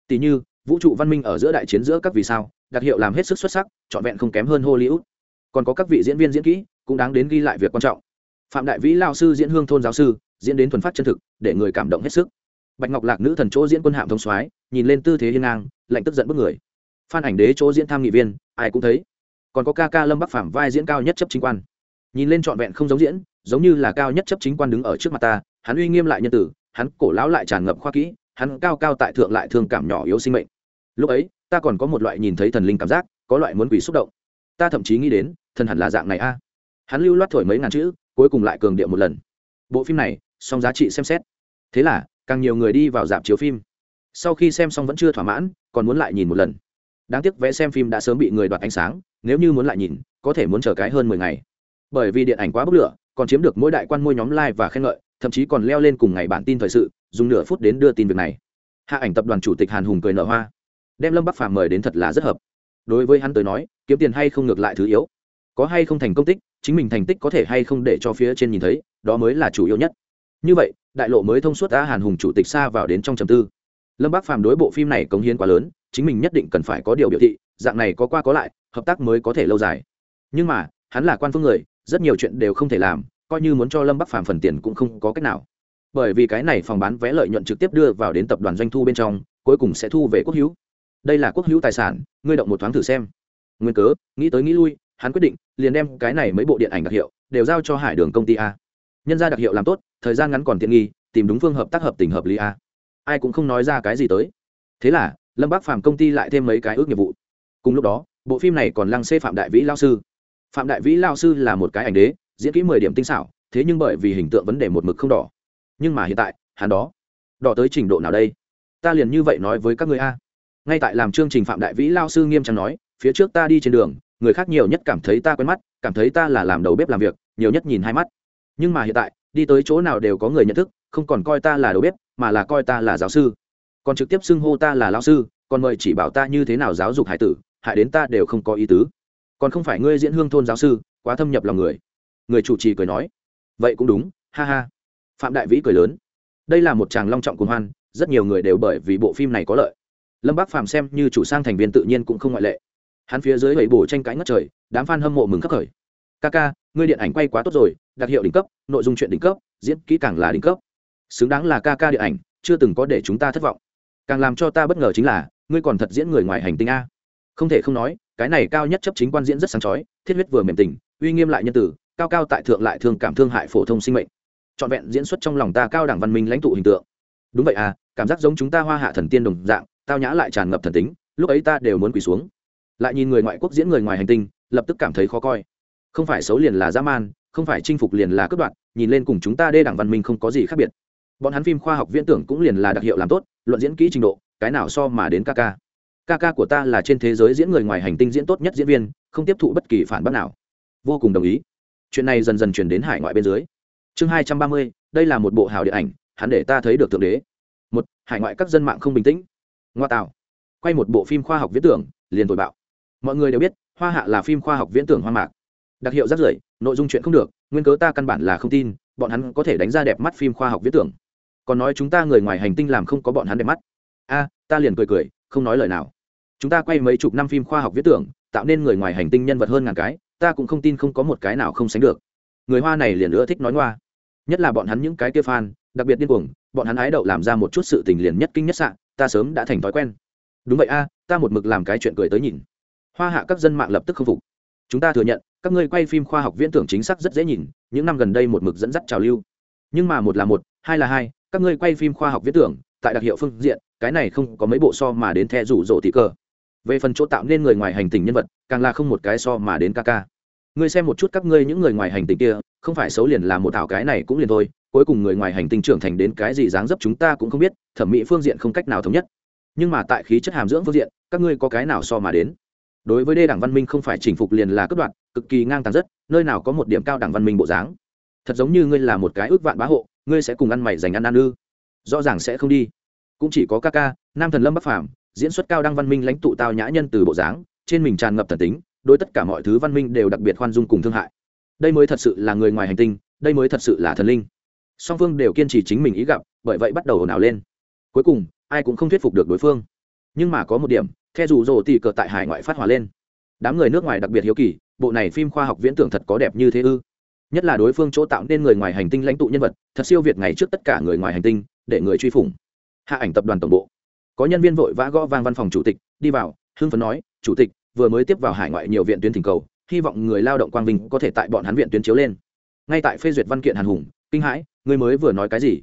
Tỷ như, vũ trụ văn minh ở giữa đại chiến giữa các vì sao, đặc hiệu làm hết sức xuất sắc, trọn vẹn không kém hơn hollywood. Còn có các vị diễn viên diễn kỹ, cũng đáng đến ghi lại việc quan trọng phạm đại vĩ lao sư diễn hương thôn giáo sư, diễn đến thuần phát chân thực, để người cảm động hết sức. Bạch ngọc lạc nữ thần chỗ diễn quân hạm thông soái, nhìn lên tư thế hiên ngang, lạnh tức giận bức người. Phan ảnh đế chỗ diễn tham nghị viên, ai cũng thấy. Còn có ca ca lâm bắc phạm vai diễn cao nhất chấp chính quan. Nhìn lên trọn vẹn không giống diễn, giống như là cao nhất chấp chính quan đứng ở trước mặt ta, hắn uy nghiêm lại nhân tử, hắn cổ lão lại tràn ngập khoa kỹ, hắn cao cao tại thượng lại thương cảm nhỏ yếu sinh mệnh. Lúc ấy, ta còn có một loại nhìn thấy thần linh cảm giác, có loại muốn quỷ xúc động. Ta thậm chí nghĩ đến, thần hẳn là dạng này a. Hắn lưu loát thổi mấy ngàn chữ cuối cùng lại cường điệu một lần. Bộ phim này, song giá trị xem xét. Thế là, càng nhiều người đi vào dạp chiếu phim. Sau khi xem xong vẫn chưa thỏa mãn, còn muốn lại nhìn một lần. Đáng tiếc vé xem phim đã sớm bị người đoạt ánh sáng, nếu như muốn lại nhìn, có thể muốn chờ cái hơn mười ngày. Bởi vì điện ảnh quá bức lửa, còn chiếm được mỗi đại quan môi nhóm like và khen ngợi, thậm chí còn leo lên cùng ngày bản tin thời sự, dùng nửa phút đến đưa tin việc này. Hạ ảnh tập đoàn chủ tịch hàn hùng cười nở hoa. Đem lâm bắc phàm mời đến thật là rất hợp. Đối với hắn tới nói, kiếm tiền hay không ngược lại thứ yếu có hay không thành công tích, chính mình thành tích có thể hay không để cho phía trên nhìn thấy, đó mới là chủ yếu nhất. Như vậy, đại lộ mới thông suốt đã hàn hùng chủ tịch xa vào đến trong trầm tư. Lâm bác phàm đối bộ phim này cống hiến quá lớn, chính mình nhất định cần phải có điều biểu thị, dạng này có qua có lại, hợp tác mới có thể lâu dài. Nhưng mà, hắn là quan phương người, rất nhiều chuyện đều không thể làm, coi như muốn cho lâm bắc phàm phần tiền cũng không có cách nào. Bởi vì cái này phòng bán vé lợi nhuận trực tiếp đưa vào đến tập đoàn doanh thu bên trong, cuối cùng sẽ thu về quốc hữu. Đây là quốc hữu tài sản, ngươi động một thoáng thử xem. Nguyên cớ, nghĩ tới nghĩ lui hắn quyết định, liền đem cái này mấy bộ điện ảnh đặc hiệu đều giao cho hải đường công ty a. Nhân ra đặc hiệu làm tốt, thời gian ngắn còn tiện nghi, tìm đúng phương hợp tác hợp tình hợp lý a. Ai cũng không nói ra cái gì tới. Thế là, lâm bác phàm công ty lại thêm mấy cái ước nghiệp vụ. Cùng lúc đó, bộ phim này còn lăng xê phạm đại vĩ lao sư. Phạm đại vĩ lao sư là một cái ảnh đế, diễn kỹ mười điểm tinh xảo, thế nhưng bởi vì hình tượng vấn đề một mực không đỏ. Nhưng mà hiện tại, hắn đó, đỏ tới trình độ nào đây? Ta liền như vậy nói với các người a. Ngay tại làm chương trình phạm đại vĩ lao sư nghiêm trang nói, phía trước ta đi trên đường người khác nhiều nhất cảm thấy ta quen mắt, cảm thấy ta là làm đầu bếp làm việc, nhiều nhất nhìn hai mắt. Nhưng mà hiện tại, đi tới chỗ nào đều có người nhận thức, không còn coi ta là đầu bếp, mà là coi ta là giáo sư. Còn trực tiếp xưng hô ta là lao sư, còn mời chỉ bảo ta như thế nào giáo dục hải tử, hại đến ta đều không có ý tứ. Còn không phải ngươi diễn hương thôn giáo sư, quá thâm nhập lòng người. Người chủ trì cười nói, vậy cũng đúng, ha ha. Phạm đại vĩ cười lớn, đây là một chàng long trọng cuồng hoan, rất nhiều người đều bởi vì bộ phim này có lợi. Lâm bác Phạm xem như chủ sang thành viên tự nhiên cũng không ngoại lệ hắn phía dưới bảy bổ tranh cãi ngất trời, đám f a n hâm mộ mừng khắc khởi. Ca ca ngươi điện ảnh quay quá tốt rồi, đặc hiệu đỉnh cấp, nội dung chuyện đỉnh cấp, diễn kỹ càng là đỉnh cấp. Xứng đáng là ca ca điện ảnh, chưa từng có để chúng ta thất vọng. Càng làm cho ta bất ngờ chính là, ngươi còn thật diễn người ngoài hành tinh a. Không thể không nói, cái này cao nhất chấp chính quan diễn rất sáng chói, thiết huyết vừa mềm tình, uy nghiêm lại nhân tử, cao cao tại thượng lại thường cảm thương hại phổ thông sinh mệnh. Trọn vẹn diễn xuất trong lòng ta cao đẳng văn minh lãnh tụ hình tượng. Đúng vậy à cảm giác giống chúng ta hoa hạ thần tiên đồng dạng, tao nhã lại tràn ngập thần tính, lúc ấy ta đều muốn quỳ xuống lại nhìn người ngoại quốc diễn người ngoài hành tinh, lập tức cảm thấy khó coi. Không phải xấu liền là dã man, không phải chinh phục liền là cướp đoạt, nhìn lên cùng chúng ta đê đẳng văn minh không có gì khác biệt. Bọn hắn phim khoa học viễn tưởng cũng liền là đặc hiệu làm tốt, luận diễn kỹ trình độ, cái nào so mà đến ca ca. Ca ca của ta là trên thế giới diễn người ngoài hành tinh diễn tốt nhất diễn viên, không tiếp thụ bất kỳ phản bác nào. Vô cùng đồng ý. Chuyện này dần dần chuyển đến hải ngoại bên dưới. Chương hai trăm ba mươi, đây là một bộ hào điện ảnh, hắn để ta thấy được thượng đế. Một, hải ngoại các dân mạng không bình tĩnh. Ngoa tạo. Quay một bộ phim khoa học viễn tưởng, liền tội bạo mọi người đều biết, hoa hạ là phim khoa học viễn tưởng hoa mạc. Đặc hiệu rất rưởi, nội dung chuyện không được, nguyên cớ ta căn bản là không tin, bọn hắn có thể đánh ra đẹp mắt phim khoa học viễn tưởng. Còn nói chúng ta người ngoài hành tinh làm không có bọn hắn đẹp mắt. A, ta liền cười cười, không nói lời nào. Chúng ta quay mấy chục năm phim khoa học viễn tưởng, tạo nên người ngoài hành tinh nhân vật hơn ngàn cái, ta cũng không tin không có một cái nào không sánh được. Người hoa này liền nữa thích nói ngoa. Nhất là bọn hắn những cái kia fan, đặc biệt điên cuồng, bọn hắn ái đậu làm ra một chút sự tình liền nhất kinh nhất sạn ta sớm đã thành thói quen. Đúng vậy a, ta một mực làm cái chuyện cười tới nhìn hoa hạ các dân mạng lập tức khâm phục. Chúng ta thừa nhận, các ngươi quay phim khoa học viễn tưởng chính xác rất dễ nhìn, những năm gần đây một mực dẫn dắt trào lưu. Nhưng mà một là một, hai là hai, các ngươi quay phim khoa học viễn tưởng, tại đặc hiệu phương diện, cái này không có mấy bộ so mà đến the rủ rỗ thị cơ về phần chỗ tạo nên người ngoài hành tinh nhân vật, càng là không một cái so mà đến ca ca. Ngươi xem một chút các ngươi những người ngoài hành tinh kia, không phải xấu liền là một thảo cái này cũng liền thôi, cuối cùng người ngoài hành tinh trưởng thành đến cái gì dáng dấp chúng ta cũng không biết, thẩm mỹ phương diện không cách nào thống nhất. Nhưng mà tại khí chất hàm dưỡng phương diện, các ngươi có cái nào so mà đến? Đối với đê đảng văn minh không phải chỉnh phục liền là cất đoạn cực kỳ ngang tàng rất, nơi nào có một điểm cao đẳng văn minh bộ dáng. Thật giống như ngươi là một cái ước vạn bá hộ, ngươi sẽ cùng ăn mày dành ăn ăn ư. Rõ ràng sẽ không đi. Cũng chỉ có ca ca, nam thần lâm bắc phàm, diễn xuất cao đăng văn minh lãnh tụ tao nhã nhân từ bộ dáng, trên mình tràn ngập thần tính, đối tất cả mọi thứ văn minh đều đặc biệt khoan dung cùng thương hại. Đây mới thật sự là người ngoài hành tinh, đây mới thật sự là thần linh. Song phương đều kiên trì chính mình ý gặp, bởi vậy bắt đầu ồn ào lên. Cuối cùng, ai cũng không thuyết phục được đối phương. Nhưng mà có một điểm theo dù rồ tỉ cờ tại hải ngoại phát hỏa lên. Đám người nước ngoài đặc biệt hiếu kỳ, bộ này phim khoa học viễn tưởng thật có đẹp như thế ư? Nhất là đối phương chỗ tạo nên người ngoài hành tinh lãnh tụ nhân vật, thật siêu việt ngày trước tất cả người ngoài hành tinh, để người truy phủng. Hạ ảnh tập đoàn tổng bộ. Có nhân viên vội vã gõ vang văn phòng chủ tịch, đi vào, hưng phấn nói, chủ tịch, vừa mới tiếp vào hải ngoại nhiều viện tuyến thỉnh cầu, hy vọng người lao động quang vinh có thể tại bọn hắn viện tuyến chiếu lên. Ngay tại phê duyệt văn kiện hàn hùng, kinh hãi người mới vừa nói cái gì?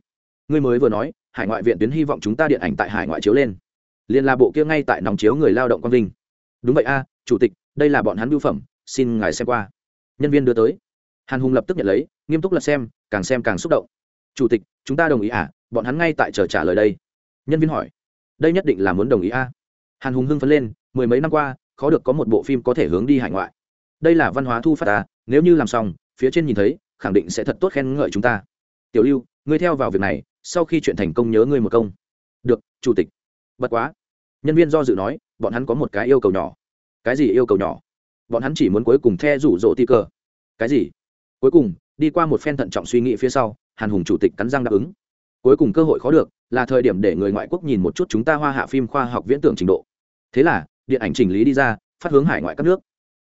Người mới vừa nói, hải ngoại viện tuyến hy vọng chúng ta điện ảnh tại hải ngoại chiếu lên liên là bộ kia ngay tại nòng chiếu người lao động quang vinh. Đúng vậy a, chủ tịch, đây là bọn hắn bưu phẩm, xin ngài xem qua. Nhân viên đưa tới. Hàn hùng lập tức nhận lấy, nghiêm túc lật xem, càng xem càng xúc động. Chủ tịch, chúng ta đồng ý à bọn hắn ngay tại chờ trả lời đây. Nhân viên hỏi. Đây nhất định là muốn đồng ý a. Hàn hùng hưng phấn lên, mười mấy năm qua, khó được có một bộ phim có thể hướng đi hải ngoại. Đây là văn hóa thu phát ta nếu như làm xong, phía trên nhìn thấy, khẳng định sẽ thật tốt khen ngợi chúng ta. Tiểu lưu, ngươi theo vào việc này, sau khi chuyện thành công nhớ ngươi một công. Được, chủ tịch. Bất quá nhân viên do dự nói, bọn hắn có một cái yêu cầu nhỏ. Cái gì yêu cầu nhỏ? Bọn hắn chỉ muốn cuối cùng the rủ rỗ ti cờ cái gì? Cuối cùng, đi qua một phen thận trọng suy nghĩ phía sau, hàn hùng chủ tịch cắn răng đáp ứng. Cuối cùng cơ hội khó được, là thời điểm để người ngoại quốc nhìn một chút chúng ta hoa hạ phim khoa học viễn tưởng trình độ. Thế là, điện ảnh chỉnh lý đi ra, phát hướng hải ngoại các nước.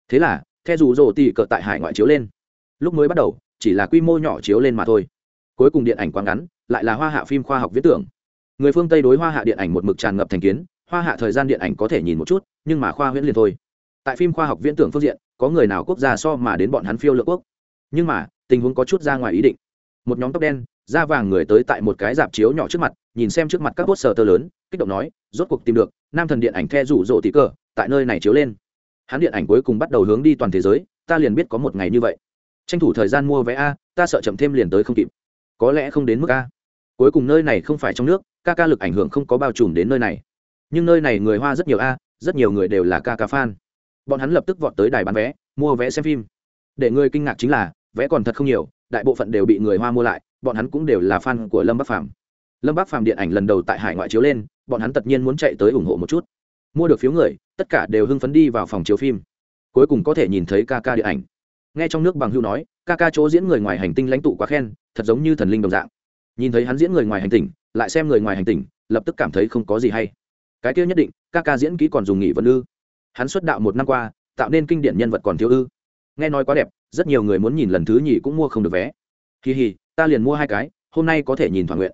Thế là, the rủ rỗ ti cờ tại hải ngoại chiếu lên. Lúc mới bắt đầu, chỉ là quy mô nhỏ chiếu lên mà thôi. Cuối cùng điện ảnh quá ngắn, lại là hoa hạ phim khoa học viễn tưởng. Người phương tây đối hoa hạ điện ảnh một mực tràn ngập thành kiến hoa hạ thời gian điện ảnh có thể nhìn một chút, nhưng mà khoa huyễn liền thôi. Tại phim khoa học viễn tưởng phương diện, có người nào quốc gia so mà đến bọn hắn phiêu lựa quốc? Nhưng mà, tình huống có chút ra ngoài ý định. Một nhóm tóc đen, da vàng người tới tại một cái dạp chiếu nhỏ trước mặt, nhìn xem trước mặt các bốt sờ tơ lớn, kích động nói, rốt cuộc tìm được, nam thần điện ảnh the rủ rỗ tí cờ, tại nơi này chiếu lên. Hắn điện ảnh cuối cùng bắt đầu hướng đi toàn thế giới, ta liền biết có một ngày như vậy. Tranh thủ thời gian mua vé a, ta sợ chậm thêm liền tới không kịp. Có lẽ không đến mức a. Cuối cùng nơi này không phải trong nước, ca ca lực ảnh hưởng không có bao trùm đến nơi này nhưng nơi này người hoa rất nhiều a, rất nhiều người đều là ca ca fan. Bọn hắn lập tức vọt tới đài bán vé, mua vé xem phim. Để người kinh ngạc chính là, vé còn thật không nhiều, đại bộ phận đều bị người hoa mua lại, bọn hắn cũng đều là fan của lâm bắc phàm. Lâm bắc phàm điện ảnh lần đầu tại hải ngoại chiếu lên, bọn hắn tất nhiên muốn chạy tới ủng hộ một chút. Mua được phiếu người, tất cả đều hưng phấn đi vào phòng chiếu phim. Cuối cùng có thể nhìn thấy ca ca điện ảnh. Nghe trong nước bằng hưu nói, ca ca chỗ diễn người ngoài hành tinh lãnh tụ quá khen, thật giống như thần linh đồng dạng. Nhìn thấy hắn diễn người ngoài hành tinh, lại xem người ngoài hành tinh, lập tức cảm thấy không có gì hay cái kia nhất định, ca ca diễn kỹ còn dùng nghỉ vân ư. Hắn xuất đạo một năm qua, tạo nên kinh điển nhân vật còn thiếu ư. Nghe nói quá đẹp, rất nhiều người muốn nhìn lần thứ nhì cũng mua không được vé. Kỳ hì, ta liền mua hai cái, hôm nay có thể nhìn thỏa nguyện.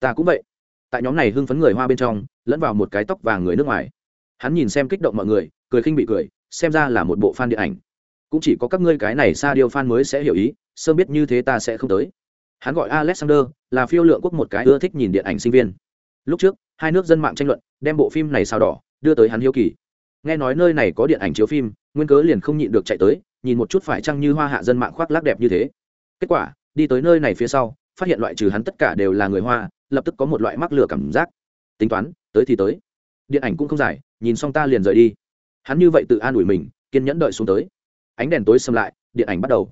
Ta cũng vậy. Tại nhóm này hưng phấn người hoa bên trong, lẫn vào một cái tóc vàng người nước ngoài. Hắn nhìn xem kích động mọi người, cười khinh bị cười, xem ra là một bộ fan điện ảnh. Cũng chỉ có các ngươi cái này xa điêu fan mới sẽ hiểu ý, sớm biết như thế ta sẽ không tới. Hắn gọi alexander, là phiêu lượng quốc một cái ưa thích nhìn điện ảnh sinh viên. Lúc trước hai nước dân mạng tranh luận, đem bộ phim này sao đỏ, đưa tới hắn hiếu kỳ. Nghe nói nơi này có điện ảnh chiếu phim, nguyên cớ liền không nhịn được chạy tới, nhìn một chút phải chăng như hoa hạ dân mạng khoác lác đẹp như thế. Kết quả, đi tới nơi này phía sau, phát hiện loại trừ hắn tất cả đều là người hoa, lập tức có một loại mắc lửa cảm giác. Tính toán, tới thì tới. Điện ảnh cũng không dài, nhìn xong ta liền rời đi. Hắn như vậy tự an ủi mình, kiên nhẫn đợi xuống tới. Ánh đèn tối xâm lại, điện ảnh bắt đầu.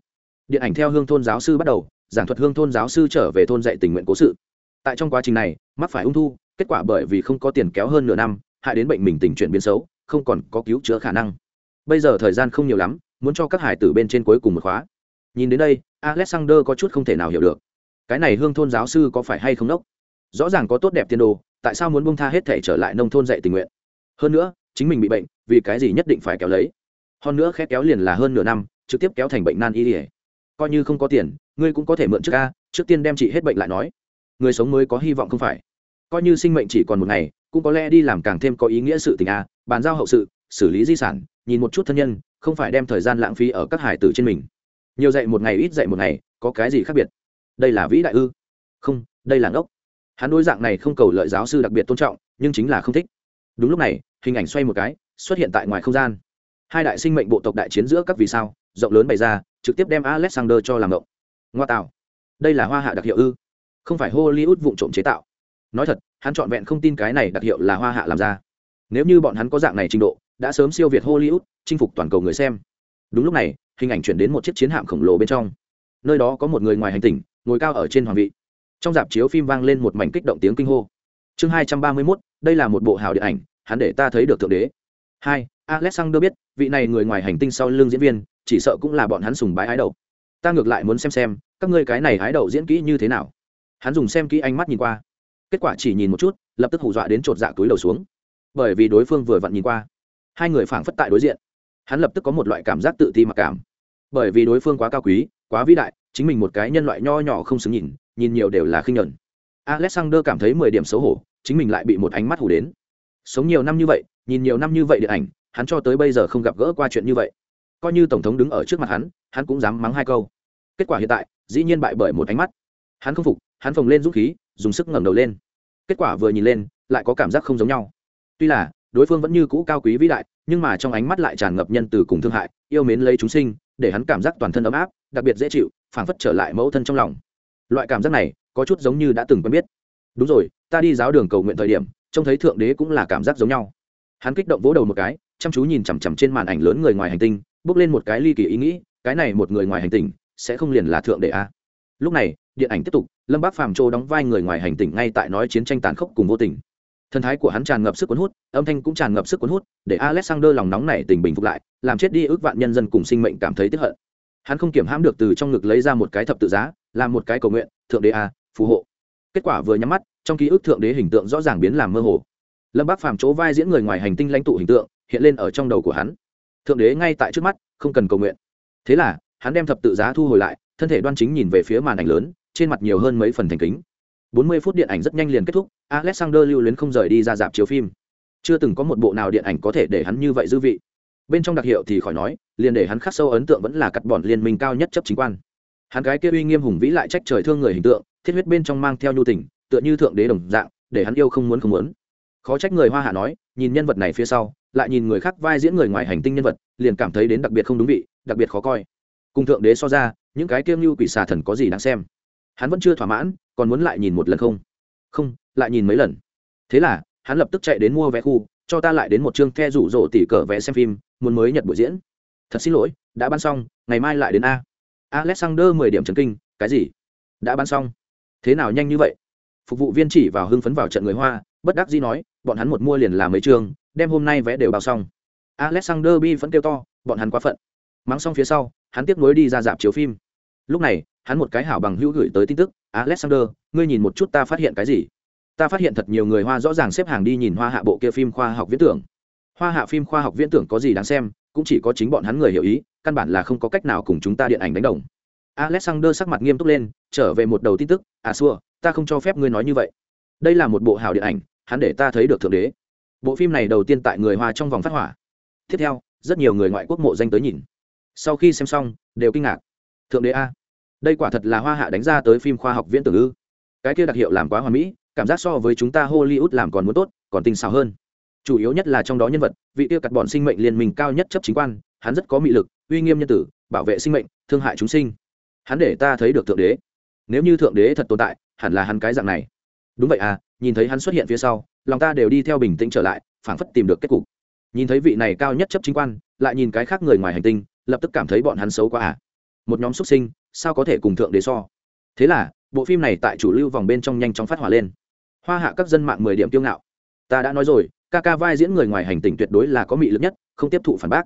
Điện ảnh theo hương thôn giáo sư bắt đầu, giảng thuật hương thôn giáo sư trở về thôn dạy tình nguyện cố sự. Tại trong quá trình này mắc phải ung thư kết quả bởi vì không có tiền kéo hơn nửa năm, hại đến bệnh mình tình chuyển biến xấu, không còn có cứu chữa khả năng. Bây giờ thời gian không nhiều lắm, muốn cho các hải tử bên trên cuối cùng một khóa. Nhìn đến đây, alexander có chút không thể nào hiểu được. Cái này hương thôn giáo sư có phải hay không đốc? Rõ ràng có tốt đẹp tiên đồ, tại sao muốn bông tha hết thể trở lại nông thôn dạy tình nguyện? Hơn nữa, chính mình bị bệnh, vì cái gì nhất định phải kéo lấy? Hơn nữa khét kéo liền là hơn nửa năm, trực tiếp kéo thành bệnh nan y ỉa coi như không có tiền, ngươi cũng có thể mượn trước ca trước tiên đem chị hết bệnh lại nói. Người sống mới có hy vọng không phải coi như sinh mệnh chỉ còn một ngày, cũng có lẽ đi làm càng thêm có ý nghĩa sự tình a, bàn giao hậu sự, xử lý di sản, nhìn một chút thân nhân, không phải đem thời gian lãng phí ở các hải tử trên mình. Nhiều dạy một ngày ít dạy một ngày, có cái gì khác biệt? Đây là vĩ đại ư? Không, đây là ngốc. Hắn đối dạng này không cầu lợi giáo sư đặc biệt tôn trọng, nhưng chính là không thích. Đúng lúc này, hình ảnh xoay một cái, xuất hiện tại ngoài không gian. Hai đại sinh mệnh bộ tộc đại chiến giữa các vì sao, rộng lớn bày ra, trực tiếp đem alexander cho làm ngộng. Ngoa tạo. Đây là hoa hạ đặc hiệu ư? Không phải hollywood vụ trộm chế tạo nói thật, hắn trọn vẹn không tin cái này đặc hiệu là hoa hạ làm ra. Nếu như bọn hắn có dạng này trình độ, đã sớm siêu việt hollywood, chinh phục toàn cầu người xem. Đúng lúc này, hình ảnh chuyển đến một chiếc chiến hạm khổng lồ bên trong. Nơi đó có một người ngoài hành tinh, ngồi cao ở trên hoàng vị. Trong dạp chiếu phim vang lên một mảnh kích động tiếng kinh hô. Chương hai trăm ba mươi mốt, đây là một bộ hào điện ảnh, hắn để ta thấy được thượng đế. Hai, alexander biết, vị này người ngoài hành tinh sau l ư n g diễn viên, chỉ sợ cũng là bọn hắn sùng bái ái đậu. ta ngược lại muốn xem xem, các ngươi cái này ái đậu diễn kỹ như thế nào. Hắn dùng xem kỹ ánh mắt nhìn qua kết quả chỉ nhìn một chút, lập tức hù dọa đến chột dạ túi đầu xuống. Bởi vì đối phương vừa vặn nhìn qua. Hai người phảng phất tại đối diện. Hắn lập tức có một loại cảm giác tự ti mặc cảm. Bởi vì đối phương quá cao quý, quá vĩ đại, chính mình một cái nhân loại nho nhỏ không xứng nhìn nhìn nhiều đều là khinh nhẫn alexander cảm thấy mười điểm xấu hổ, chính mình lại bị một ánh mắt hù đến. Sống nhiều năm như vậy, nhìn nhiều năm như vậy điện ảnh, hắn cho tới bây giờ không gặp gỡ qua chuyện như vậy. Coi như tổng thống đứng ở trước mặt hắn hắn cũng dám mắng hai câu. Kết quả hiện tại, dĩ nhiên bại bởi một ánh mắt. Hắn không phục, hắn phồng lên dũng khí dùng sức ngẩng đầu lên. Kết quả vừa nhìn lên, lại có cảm giác không giống nhau. Tuy là, đối phương vẫn như cũ cao quý vĩ đại, nhưng mà trong ánh mắt lại tràn ngập nhân từ cùng thương hại, yêu mến lấy chúng sinh, để hắn cảm giác toàn thân ấm áp, đặc biệt dễ chịu, phảng phất trở lại mẫu thân trong lòng. Loại cảm giác này, có chút giống như đã từng quen biết. Đúng rồi, ta đi giáo đường cầu nguyện thời điểm, trông thấy thượng đế cũng là cảm giác giống nhau. Hắn kích động vỗ đầu một cái, chăm chú nhìn chằm chằm trên màn ảnh lớn người ngoài hành tinh, bước lên một cái ly kỳ ý nghĩ, cái này một người ngoài hành tinh, sẽ không liền là thượng đế à. lúc này điện ảnh tiếp tục, lâm bác phàm châu đóng vai người ngoài hành tinh ngay tại nói chiến tranh tàn khốc cùng vô tình. Thân thái của hắn tràn ngập sức cuốn hút, âm thanh cũng tràn ngập sức cuốn hút, để alexander lòng nóng này tình bình phục lại, làm chết đi ước vạn nhân dân cùng sinh mệnh cảm thấy tiếp hận. Hắn không kiểm hãm được từ trong ngực lấy ra một cái thập tự giá, làm một cái cầu nguyện, thượng đế a phù hộ. Kết quả vừa nhắm mắt, trong ký ức thượng đế hình tượng rõ ràng biến làm mơ hồ. Lâm bác phàm chỗ vai diễn người ngoài hành tinh lãnh tụ hình tượng, hiện lên ở trong đầu của hắn. Thượng đế ngay tại trước mắt, không cần cầu nguyện. Thế là, hắn đem thập tự giá thu hồi lại, thân thể đoan chính nhìn về phía màn ảnh lớn trên mặt nhiều hơn mấy phần thành kính. 40 phút điện ảnh rất nhanh liền kết thúc, alexander lưu luyến không rời đi ra dạp chiếu phim. Chưa từng có một bộ nào điện ảnh có thể để hắn như vậy dư vị. Bên trong đặc hiệu thì khỏi nói, liền để hắn khắc sâu ấn tượng vẫn là cắt bọn liên minh cao nhất chấp chính quan. Hắn cái kia uy nghiêm hùng vĩ lại trách trời thương người hình tượng, thiết huyết bên trong mang theo nhu tình, tựa như thượng đế đồng dạng, để hắn yêu không muốn không muốn. Khó trách người hoa hạ nói, nhìn nhân vật này phía sau, lại nhìn người khác vai diễn người ngoài hành tinh nhân vật, liền cảm thấy đến đặc biệt không đúng vị, đặc biệt khó coi. Cùng thượng đế so ra, những cái kiêm như quỷ xà thần có gì đáng xem hắn vẫn chưa thỏa mãn, còn muốn lại nhìn một lần không? Không, lại nhìn mấy lần. Thế là, hắn lập tức chạy đến mua vé khu, cho ta lại đến một chương the rủ rỗ tỉ cờ vé xem phim, muốn mới nhận buổi diễn. Thật xin lỗi, đã bán xong, ngày mai lại đến a. Alexander mười điểm trần kinh, cái gì? Đã bán xong. Thế nào nhanh như vậy? Phục vụ viên chỉ vào hưng phấn vào trận người hoa, bất đắc dĩ nói, bọn hắn một mua liền làm mấy chương, đem hôm nay vé đều bao xong. Alexander bi vẫn kêu to, bọn hắn quá phận. Mắng xong phía sau, hắn tiếp nối đi ra dạp chiếu phim lúc này, hắn một cái hảo bằng hữu gửi tới tin tức, alexander, ngươi nhìn một chút ta phát hiện cái gì? Ta phát hiện thật nhiều người hoa rõ ràng xếp hàng đi nhìn hoa hạ bộ kia phim khoa học viễn tưởng. Hoa hạ phim khoa học viễn tưởng có gì đáng xem, cũng chỉ có chính bọn hắn người hiểu ý, căn bản là không có cách nào cùng chúng ta điện ảnh đánh đồng. Alexander sắc mặt nghiêm túc lên, trở về một đầu tin tức à xua, ta không cho phép ngươi nói như vậy. Đây là một bộ hào điện ảnh, hắn để ta thấy được thượng đế. Bộ phim này đầu tiên tại người hoa trong vòng phát hỏa. Tiếp theo, rất nhiều người ngoại quốc mộ danh tới nhìn. Sau khi xem xong, đều kinh ngạc thượng đế a. Đây quả thật là hoa hạ đánh ra tới phim khoa học viễn tưởng ư. Cái kia đặc hiệu làm quá hoa mỹ, cảm giác so với chúng ta hollywood làm còn muốn tốt, còn tinh xảo hơn. Chủ yếu nhất là trong đó nhân vật, vị tiêu cặt bọn sinh mệnh liên minh cao nhất chấp chính quan, hắn rất có mị lực, uy nghiêm nhân tử, bảo vệ sinh mệnh, thương hại chúng sinh. Hắn để ta thấy được thượng đế. Nếu như thượng đế thật tồn tại, hẳn là hắn cái dạng này. Đúng vậy à nhìn thấy hắn xuất hiện phía sau, lòng ta đều đi theo bình tĩnh trở lại, phảng phất tìm được kết cục. Nhìn thấy vị này cao nhất chấp chính quan, lại nhìn cái khác người ngoài hành tinh, lập tức cảm thấy bọn hắn xấu quá à một nhóm xuất sinh, sao có thể cùng thượng đế so? Thế là, bộ phim này tại chủ lưu vòng bên trong nhanh chóng phát hỏa lên. Hoa hạ các dân mạng mười điểm kiêu ngạo. Ta đã nói rồi, ca ca vai diễn người ngoài hành tinh tuyệt đối là có mị lực nhất, không tiếp thụ phản bác.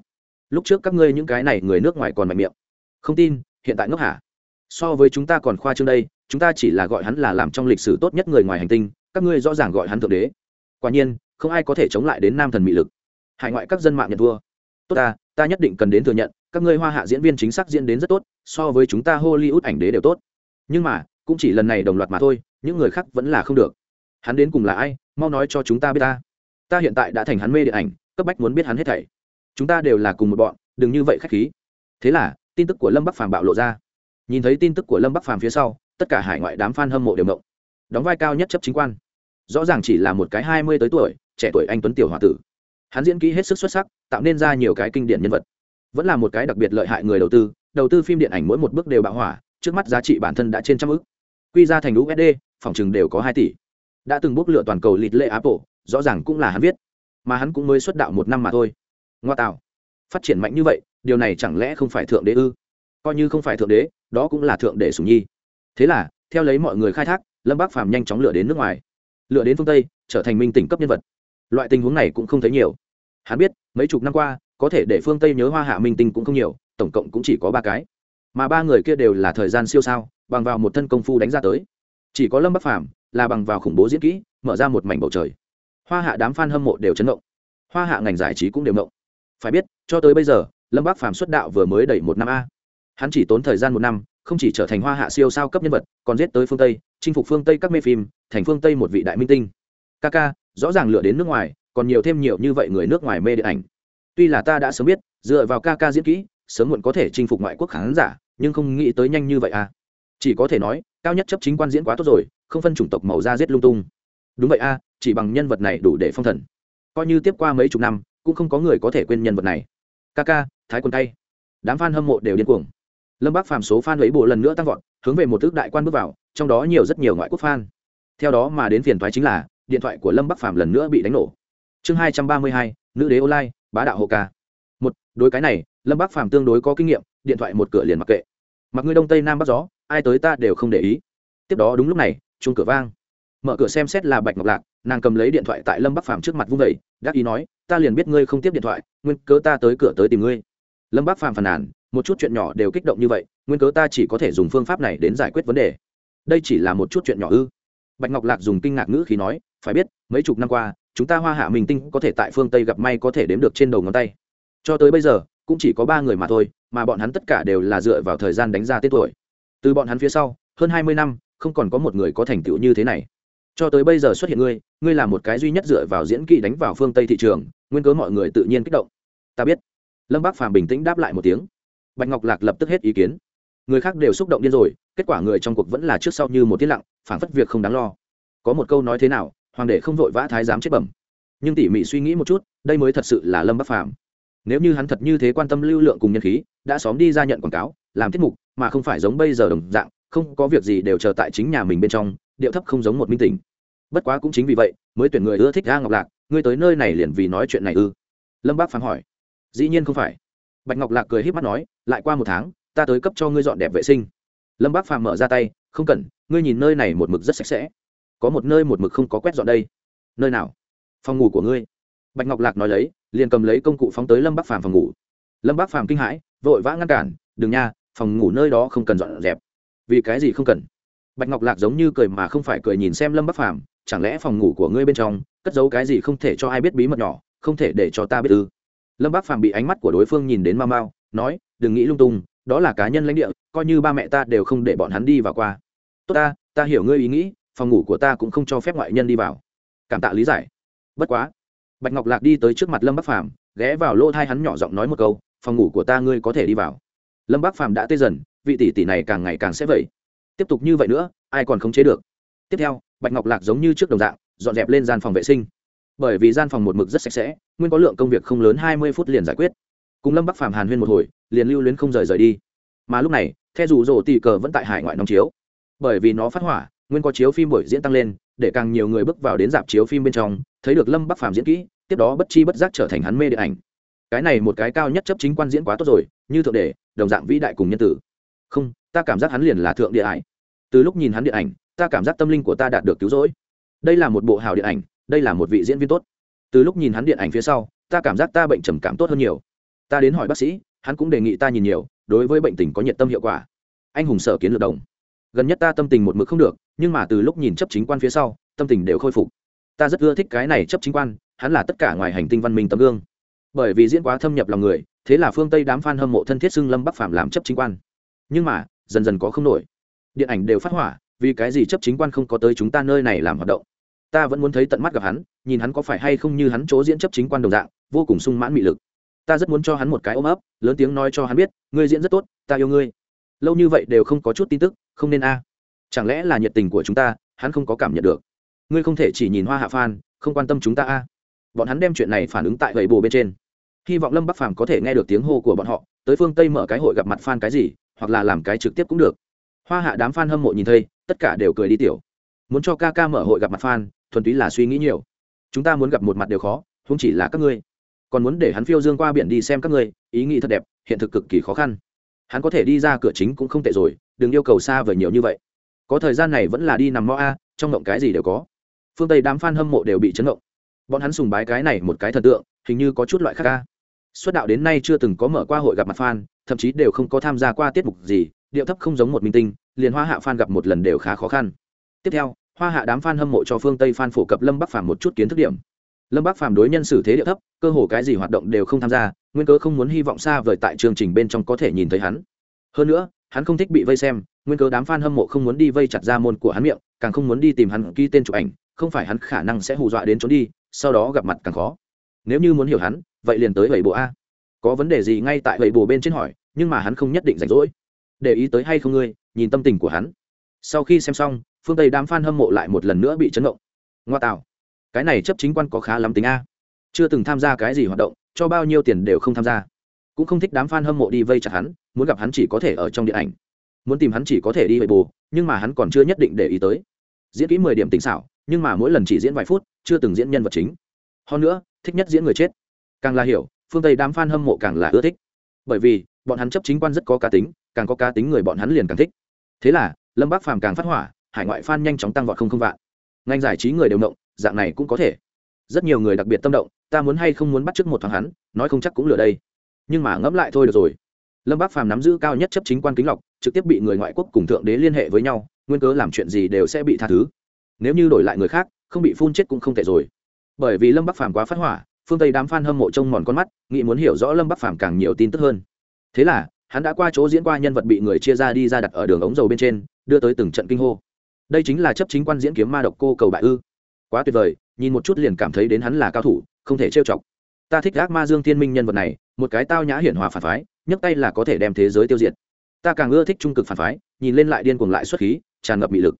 Lúc trước các ngươi những cái này người nước ngoài còn mạnh miệng. Không tin, hiện tại ngốc hả? So với chúng ta còn khoa trương đây, chúng ta chỉ là gọi hắn là làm trong lịch sử tốt nhất người ngoài hành tinh, các ngươi rõ ràng gọi hắn thượng đế. Quả nhiên, không ai có thể chống lại đến nam thần mị lực. Hải ngoại các dân mạng nhận thua tốt ta ta nhất định cần đến thừa nhận, các ngươi hoa hạ diễn viên chính xác diễn đến rất tốt, so với chúng ta hollywood ảnh đế đều tốt. Nhưng mà, cũng chỉ lần này đồng loạt mà thôi, những người khác vẫn là không được. Hắn đến cùng là ai, mau nói cho chúng ta biết ta. Ta hiện tại đã thành hắn mê điện ảnh, cấp bách muốn biết hắn hết thảy. Chúng ta đều là cùng một bọn, đừng như vậy khách khí. Thế là, tin tức của lâm bắc phàm bạo lộ ra. Nhìn thấy tin tức của lâm bắc phàm phía sau, tất cả hải ngoại đám f a n hâm mộ đều mộng đóng vai cao nhất chấp chính quan. Rõ ràng chỉ là một cái hai mươi tới tuổi, trẻ tuổi anh tuấn tiểu h o a tử. Hắn diễn kỹ hết sức xuất sắc tạo nên ra nhiều cái kinh điển nhân vật. Vẫn là một cái đặc biệt lợi hại người đầu tư đầu tư phim điện ảnh mỗi một bước đều bạo hỏa, trước mắt giá trị bản thân đã trên trăm ước. Quy ra thành usd phòng chừng đều có hai tỷ. Đã từng bốc lựa toàn cầu lịt lệ apple, rõ ràng cũng là hắn viết. Mà hắn cũng mới xuất đạo một năm mà thôi. Ngoa tạo. Phát triển mạnh như vậy, điều này chẳng lẽ không phải thượng đế ư? Coi như không phải thượng đế, đó cũng là thượng đế sùng nhi. Thế là, theo lấy mọi người khai thác, lâm bác phàm nhanh chóng lựa đến nước ngoài. Lựa đến phương tây, trở thành minh tỉnh cấp nhân vật. Loại tình huống này cũng không thấy nhiều hắn biết, mấy chục năm qua, có thể để phương tây nhớ hoa hạ minh tinh cũng không nhiều, tổng cộng cũng chỉ có ba cái. Mà ba người kia đều là thời gian siêu sao, bằng vào một thân công phu đánh ra tới. Chỉ có lâm bắc phàm là bằng vào khủng bố diễn kỹ, mở ra một mảnh bầu trời. Hoa hạ đám f a n hâm mộ đều chấn động. Hoa hạ ngành giải trí cũng đều động. Phải biết, cho tới bây giờ, lâm bắc phàm xuất đạo vừa mới đầy một năm a. Hắn chỉ tốn thời gian một năm, không chỉ trở thành hoa hạ siêu sao cấp nhân vật, còn giết tới phương tây, chinh phục phương tây các mê phim, thành phương tây một vị đại minh tinh. Ca ca rõ ràng lựa đến nước ngoài còn nhiều thêm nhiều như vậy người nước ngoài mê điện ảnh. Tuy là ta đã sớm biết, dựa vào ca ca diễn kỹ, sớm muộn có thể chinh phục ngoại quốc khán giả, nhưng không nghĩ tới nhanh như vậy à. Chỉ có thể nói, cao nhất chấp chính quan diễn quá tốt rồi, không phân chủng tộc màu da giết lung tung. Đúng vậy a chỉ bằng nhân vật này đủ để phong thần. Coi như tiếp qua mấy chục năm, cũng không có người có thể quên nhân vật này. Ca ca, thái quần tay. Đám f a n hâm mộ đều điên cuồng. Lâm bác phàm số f a n lấy bộ lần nữa tăng vọt, hướng về một thước đại quan bước vào, trong đó nhiều rất nhiều ngoại quốc f a n theo đó mà đến phiền thoái chính là, điện thoại của lâm bắc phàm lần nữa bị đánh nổ chương hai trăm ba mươi hai, nữ đế online, bá đạo hộ ca. Một, đối cái này, lâm Bác phàm tương đối có kinh nghiệm, điện thoại một cửa liền mặc kệ. Mặc người đông tây nam bắc gió, ai tới ta đều không để ý. Tiếp đó đúng lúc này chung cửa vang. Mở cửa xem xét là bạch ngọc lạc, nàng cầm lấy điện thoại tại lâm bắc phàm trước mặt vung vẩy đắc ý nói, ta liền biết ngươi không tiếp điện thoại, nguyên cớ ta tới cửa tới tìm ngươi. Lâm bắc phàm phàn nàn, một chút chuyện nhỏ đều kích động như vậy, nguyên cớ ta chỉ có thể dùng phương pháp này đến giải quyết vấn đề. Đây chỉ là một chút chuyện nhỏ ư? Bạch ngọc lạc dùng kinh ngạc ngữ khí nói, phải biết, mấy chục năm qua chúng ta hoa hạ mình tinh có thể tại phương tây gặp may có thể đếm được trên đầu ngón tay cho tới bây giờ cũng chỉ có ba người mà thôi mà bọn hắn tất cả đều là dựa vào thời gian đánh ra tên tuổi từ bọn hắn phía sau hơn hai mươi năm không còn có một người có thành tựu như thế này cho tới bây giờ xuất hiện ngươi ngươi là một cái duy nhất dựa vào diễn kỹ đánh vào phương tây thị trường nguyên cớ mọi người tự nhiên kích động ta biết lâm bác phàm bình tĩnh đáp lại một tiếng bạch ngọc lạc lập tức hết ý kiến người khác đều xúc động điên rồi kết quả người trong cuộc vẫn là trước sau như một tiết lặng phản phất việc không đáng lo có một câu nói thế nào hoàng đệ không vội vã thái giám chết bẩm. Nhưng tỉ mỉ suy nghĩ một chút, đây mới thật sự là lâm bắc phàm. Nếu như hắn thật như thế quan tâm lưu lượng cùng nhân khí, đã xóm đi ra nhận quảng cáo, làm tiết mục, mà không phải giống bây giờ đồng dạng, không có việc gì đều chờ tại chính nhà mình bên trong, điệu thấp không giống một minh tình. Bất quá cũng chính vì vậy, mới tuyển người ưa thích ga ngọc lạc, ngươi tới nơi này liền vì nói chuyện này ư? Lâm bác phán hỏi. Dĩ nhiên không phải. Bạch ngọc lạc cười h í p mắt nói, lại qua một tháng, ta tới cấp cho ngươi dọn đẹp vệ sinh. Lâm bác phàm mở ra tay, không cần, ngươi nhìn nơi này một mực rất sạch sẽ có một nơi một mực không có quét dọn đây. Nơi nào? Phòng ngủ của ngươi. Bạch ngọc lạc nói lấy, liền cầm lấy công cụ phóng tới lâm bắc phàm phòng ngủ. Lâm bắc phàm kinh hãi, vội vã ngăn cản, đừng nha, phòng ngủ nơi đó không cần dọn dẹp. Vì cái gì không cần? Bạch ngọc lạc giống như cười mà không phải cười nhìn xem lâm bắc phàm, chẳng lẽ phòng ngủ của ngươi bên trong cất giấu cái gì không thể cho ai biết bí mật nhỏ, không thể để cho ta biết ư? Lâm bắc phàm bị ánh mắt của đối phương nhìn đến mau mau, nói, đừng nghĩ lung tung, đó là cá nhân lãnh địa, coi như ba mẹ ta đều không để bọn hắn đi vào qua. Tốt ta ta hiểu ngươi ý nghĩ phòng ngủ của ta cũng không cho phép ngoại nhân đi vào. Cảm tạ lý giải. Bất quá. Bạch ngọc lạc đi tới trước mặt lâm bắc phàm, ghé vào lỗ thai hắn nhỏ giọng nói một câu, phòng ngủ của ta ngươi có thể đi vào. Lâm bắc phàm đã tê dần, vị tỷ tỷ này càng ngày càng sẽ vậy. Tiếp tục như vậy nữa, ai còn khống chế được. Tiếp theo, bạch ngọc lạc giống như trước đồng dạng, dọn dẹp lên gian phòng vệ sinh. Bởi vì gian phòng một mực rất sạch sẽ, nguyên có lượng công việc không lớn hai mươi phút liền giải quyết. Cùng lâm bắc phàm hàn huyên một hồi, liền lưu luyến không rời rời đi. Mà lúc này theo dù rổ tì cờ vẫn tại hải ngoại nóng chiếu. Bởi vì nó phát hỏa nguyên có chiếu phim buổi diễn tăng lên, để càng nhiều người bước vào đến dạp chiếu phim bên trong, thấy được lâm bắc phàm diễn kỹ, tiếp đó bất chi bất giác trở thành hắn mê điện ảnh. Cái này một cái cao nhất chấp chính quan diễn quá tốt rồi, như thượng đề đồng dạng vĩ đại cùng nhân tử. Không, ta cảm giác hắn liền là thượng địa ảnh từ lúc nhìn hắn điện ảnh, ta cảm giác tâm linh của ta đạt được cứu rỗi. Đây là một bộ hào điện ảnh, đây là một vị diễn viên tốt. Từ lúc nhìn hắn điện ảnh phía sau, ta cảm giác ta bệnh trầm cảm tốt hơn nhiều. Ta đến hỏi bác sĩ, hắn cũng đề nghị ta nhìn nhiều, đối với bệnh tình có nhiệt tâm hiệu quả. Anh hùng sở kiến lược đồng. Gần nhất ta tâm tình một mực không được nhưng mà từ lúc nhìn chấp chính quan phía sau, tâm tình đều khôi phục. Ta rất ưa thích cái này chấp chính quan, hắn là tất cả ngoài hành tinh văn minh tấm gương. Bởi vì diễn quá thâm nhập lòng người, thế là phương tây đám f a n hâm mộ thân thiết xưng lâm bắc phạm làm chấp chính quan. Nhưng mà, dần dần có không nổi. Điện ảnh đều phát hỏa, vì cái gì chấp chính quan không có tới chúng ta nơi này làm hoạt động? Ta vẫn muốn thấy tận mắt gặp hắn, nhìn hắn có phải hay không như hắn chỗ diễn chấp chính quan đồng dạng, vô cùng sung mãn mị lực. Ta rất muốn cho hắn một cái ôm ấp, lớn tiếng nói cho hắn biết, ngươi diễn rất tốt, ta yêu ngươi. Lâu như vậy đều không có chút tin tức, không nên a chẳng lẽ là nhiệt tình của chúng ta, hắn không có cảm nhận được? Ngươi không thể chỉ nhìn hoa hạ phan, không quan tâm chúng ta a. Bọn hắn đem chuyện này phản ứng tại gậy bồ bên trên. Hy vọng lâm bắc phàm có thể nghe được tiếng hô của bọn họ, tới phương tây mở cái hội gặp mặt f a n cái gì, hoặc là làm cái trực tiếp cũng được. Hoa hạ đám f a n hâm mộ nhìn thấy, tất cả đều cười đi tiểu. Muốn cho ca ca mở hội gặp mặt f a n thuần túy là suy nghĩ nhiều. Chúng ta muốn gặp một mặt đều khó không chỉ là các ngươi. Còn muốn để hắn phiêu dương qua biển đi xem các ngươi, ý nghĩ thật đẹp, hiện thực cực kỳ khó khăn. Hắn có thể đi ra cửa chính cũng không tệ rồi, đừng yêu cầu xa vời nhiều như vậy có thời gian này vẫn là đi nằm mõ a, trong ngộng cái gì đều có. Phương tây đám f a n hâm mộ đều bị chấn động bọn hắn sùng bái cái này một cái thần tượng, hình như có chút loại khác ca xuất đạo đến nay chưa từng có mở qua hội gặp mặt fan, thậm chí đều không có tham gia qua tiết mục gì, điệu thấp không giống một minh tinh, liền hoa hạ fan gặp một lần đều khá khó khăn. Tiếp theo, hoa hạ đám fan hâm mộ cho phương tây fan phổ cập lâm bắc phàm một chút kiến thức điểm. Lâm bắc phàm đối nhân xử thế điệu thấp, cơ hồ cái gì hoạt động đều không tham gia, nguyên cớ không muốn hy vọng xa vời tại chương trình bên trong có thể nhìn thấy hắn. Hơn nữa, hắn không thích bị vây xem nguyên cớ đám fan hâm mộ không muốn đi vây chặt ra môn của hắn miệng, càng không muốn đi tìm hắn ký tên chụp ảnh, không phải hắn khả năng sẽ hù dọa đến trốn đi, sau đó gặp mặt càng khó. Nếu như muốn hiểu hắn, vậy liền tới vậy bộ a. Có vấn đề gì ngay tại vậy bộ bên trên hỏi, nhưng mà hắn không nhất định rảnh rỗi. Để ý tới hay không ngươi, nhìn tâm tình của hắn. Sau khi xem xong, phương tây đám f a n hâm mộ lại một lần nữa bị chấn động. Ngoa tạo. Cái này chấp chính quan có khá lắm tính a. Chưa từng tham gia cái gì hoạt động, cho bao nhiêu tiền đều không tham gia. Cũng không thích đám f a n hâm mộ đi vây chặt hắn, muốn gặp hắn chỉ có thể ở trong điện ảnh muốn tìm hắn chỉ có thể đi bậy bù nhưng mà hắn còn chưa nhất định để ý tới. Diễn kỹ mười điểm tình xảo, nhưng mà mỗi lần chỉ diễn vài phút, chưa từng diễn nhân vật chính. Hơn nữa, thích nhất diễn người chết. Càng là hiểu, phương tây đám f a n hâm mộ càng là ưa thích. Bởi vì, bọn hắn chấp chính quan rất có cá tính, càng có cá tính người bọn hắn liền càng thích. Thế là, lâm bác phàm càng phát hỏa, hải ngoại f a n nhanh chóng tăng vọt không không vạn. Ngành giải trí người đều động, dạng này cũng có thể. Rất nhiều người đặc biệt tâm động, ta muốn hay không muốn bắt t r ư ớ c một thằng hắn, nói không chắc cũng lừa đây. Nhưng mà ngẫm lại thôi được rồi lâm bác phàm nắm giữ cao nhất chấp chính quan kính lọc, trực tiếp bị người ngoại quốc cùng thượng đế liên hệ với nhau, nguyên cớ làm chuyện gì đều sẽ bị tha thứ. Nếu như đổi lại người khác, không bị phun chết cũng không tệ rồi. Bởi vì lâm bắc phàm quá phát hỏa, phương tây đám f a n hâm mộ trông mòn con mắt, nghĩ muốn hiểu rõ lâm bắc phàm càng nhiều tin tức hơn. Thế là, hắn đã qua chỗ diễn qua nhân vật bị người chia ra đi ra đặt ở đường ống dầu bên trên, đưa tới từng trận kinh hô. Đây chính là chấp chính quan diễn kiếm ma độc cô cầu bại ư. Quá tuyệt vời, nhìn một chút liền cảm thấy đến hắn là cao thủ, không thể trêu chọc. Ta thích gác ma dương tiên minh nhân vật này, một cái tao nhã hiển hòa phản phái nhấc tay là có thể đem thế giới tiêu diệt. Ta càng ưa thích trung cực phản phái, nhìn lên lại điên cuồng lại xuất khí, tràn ngập bị lực.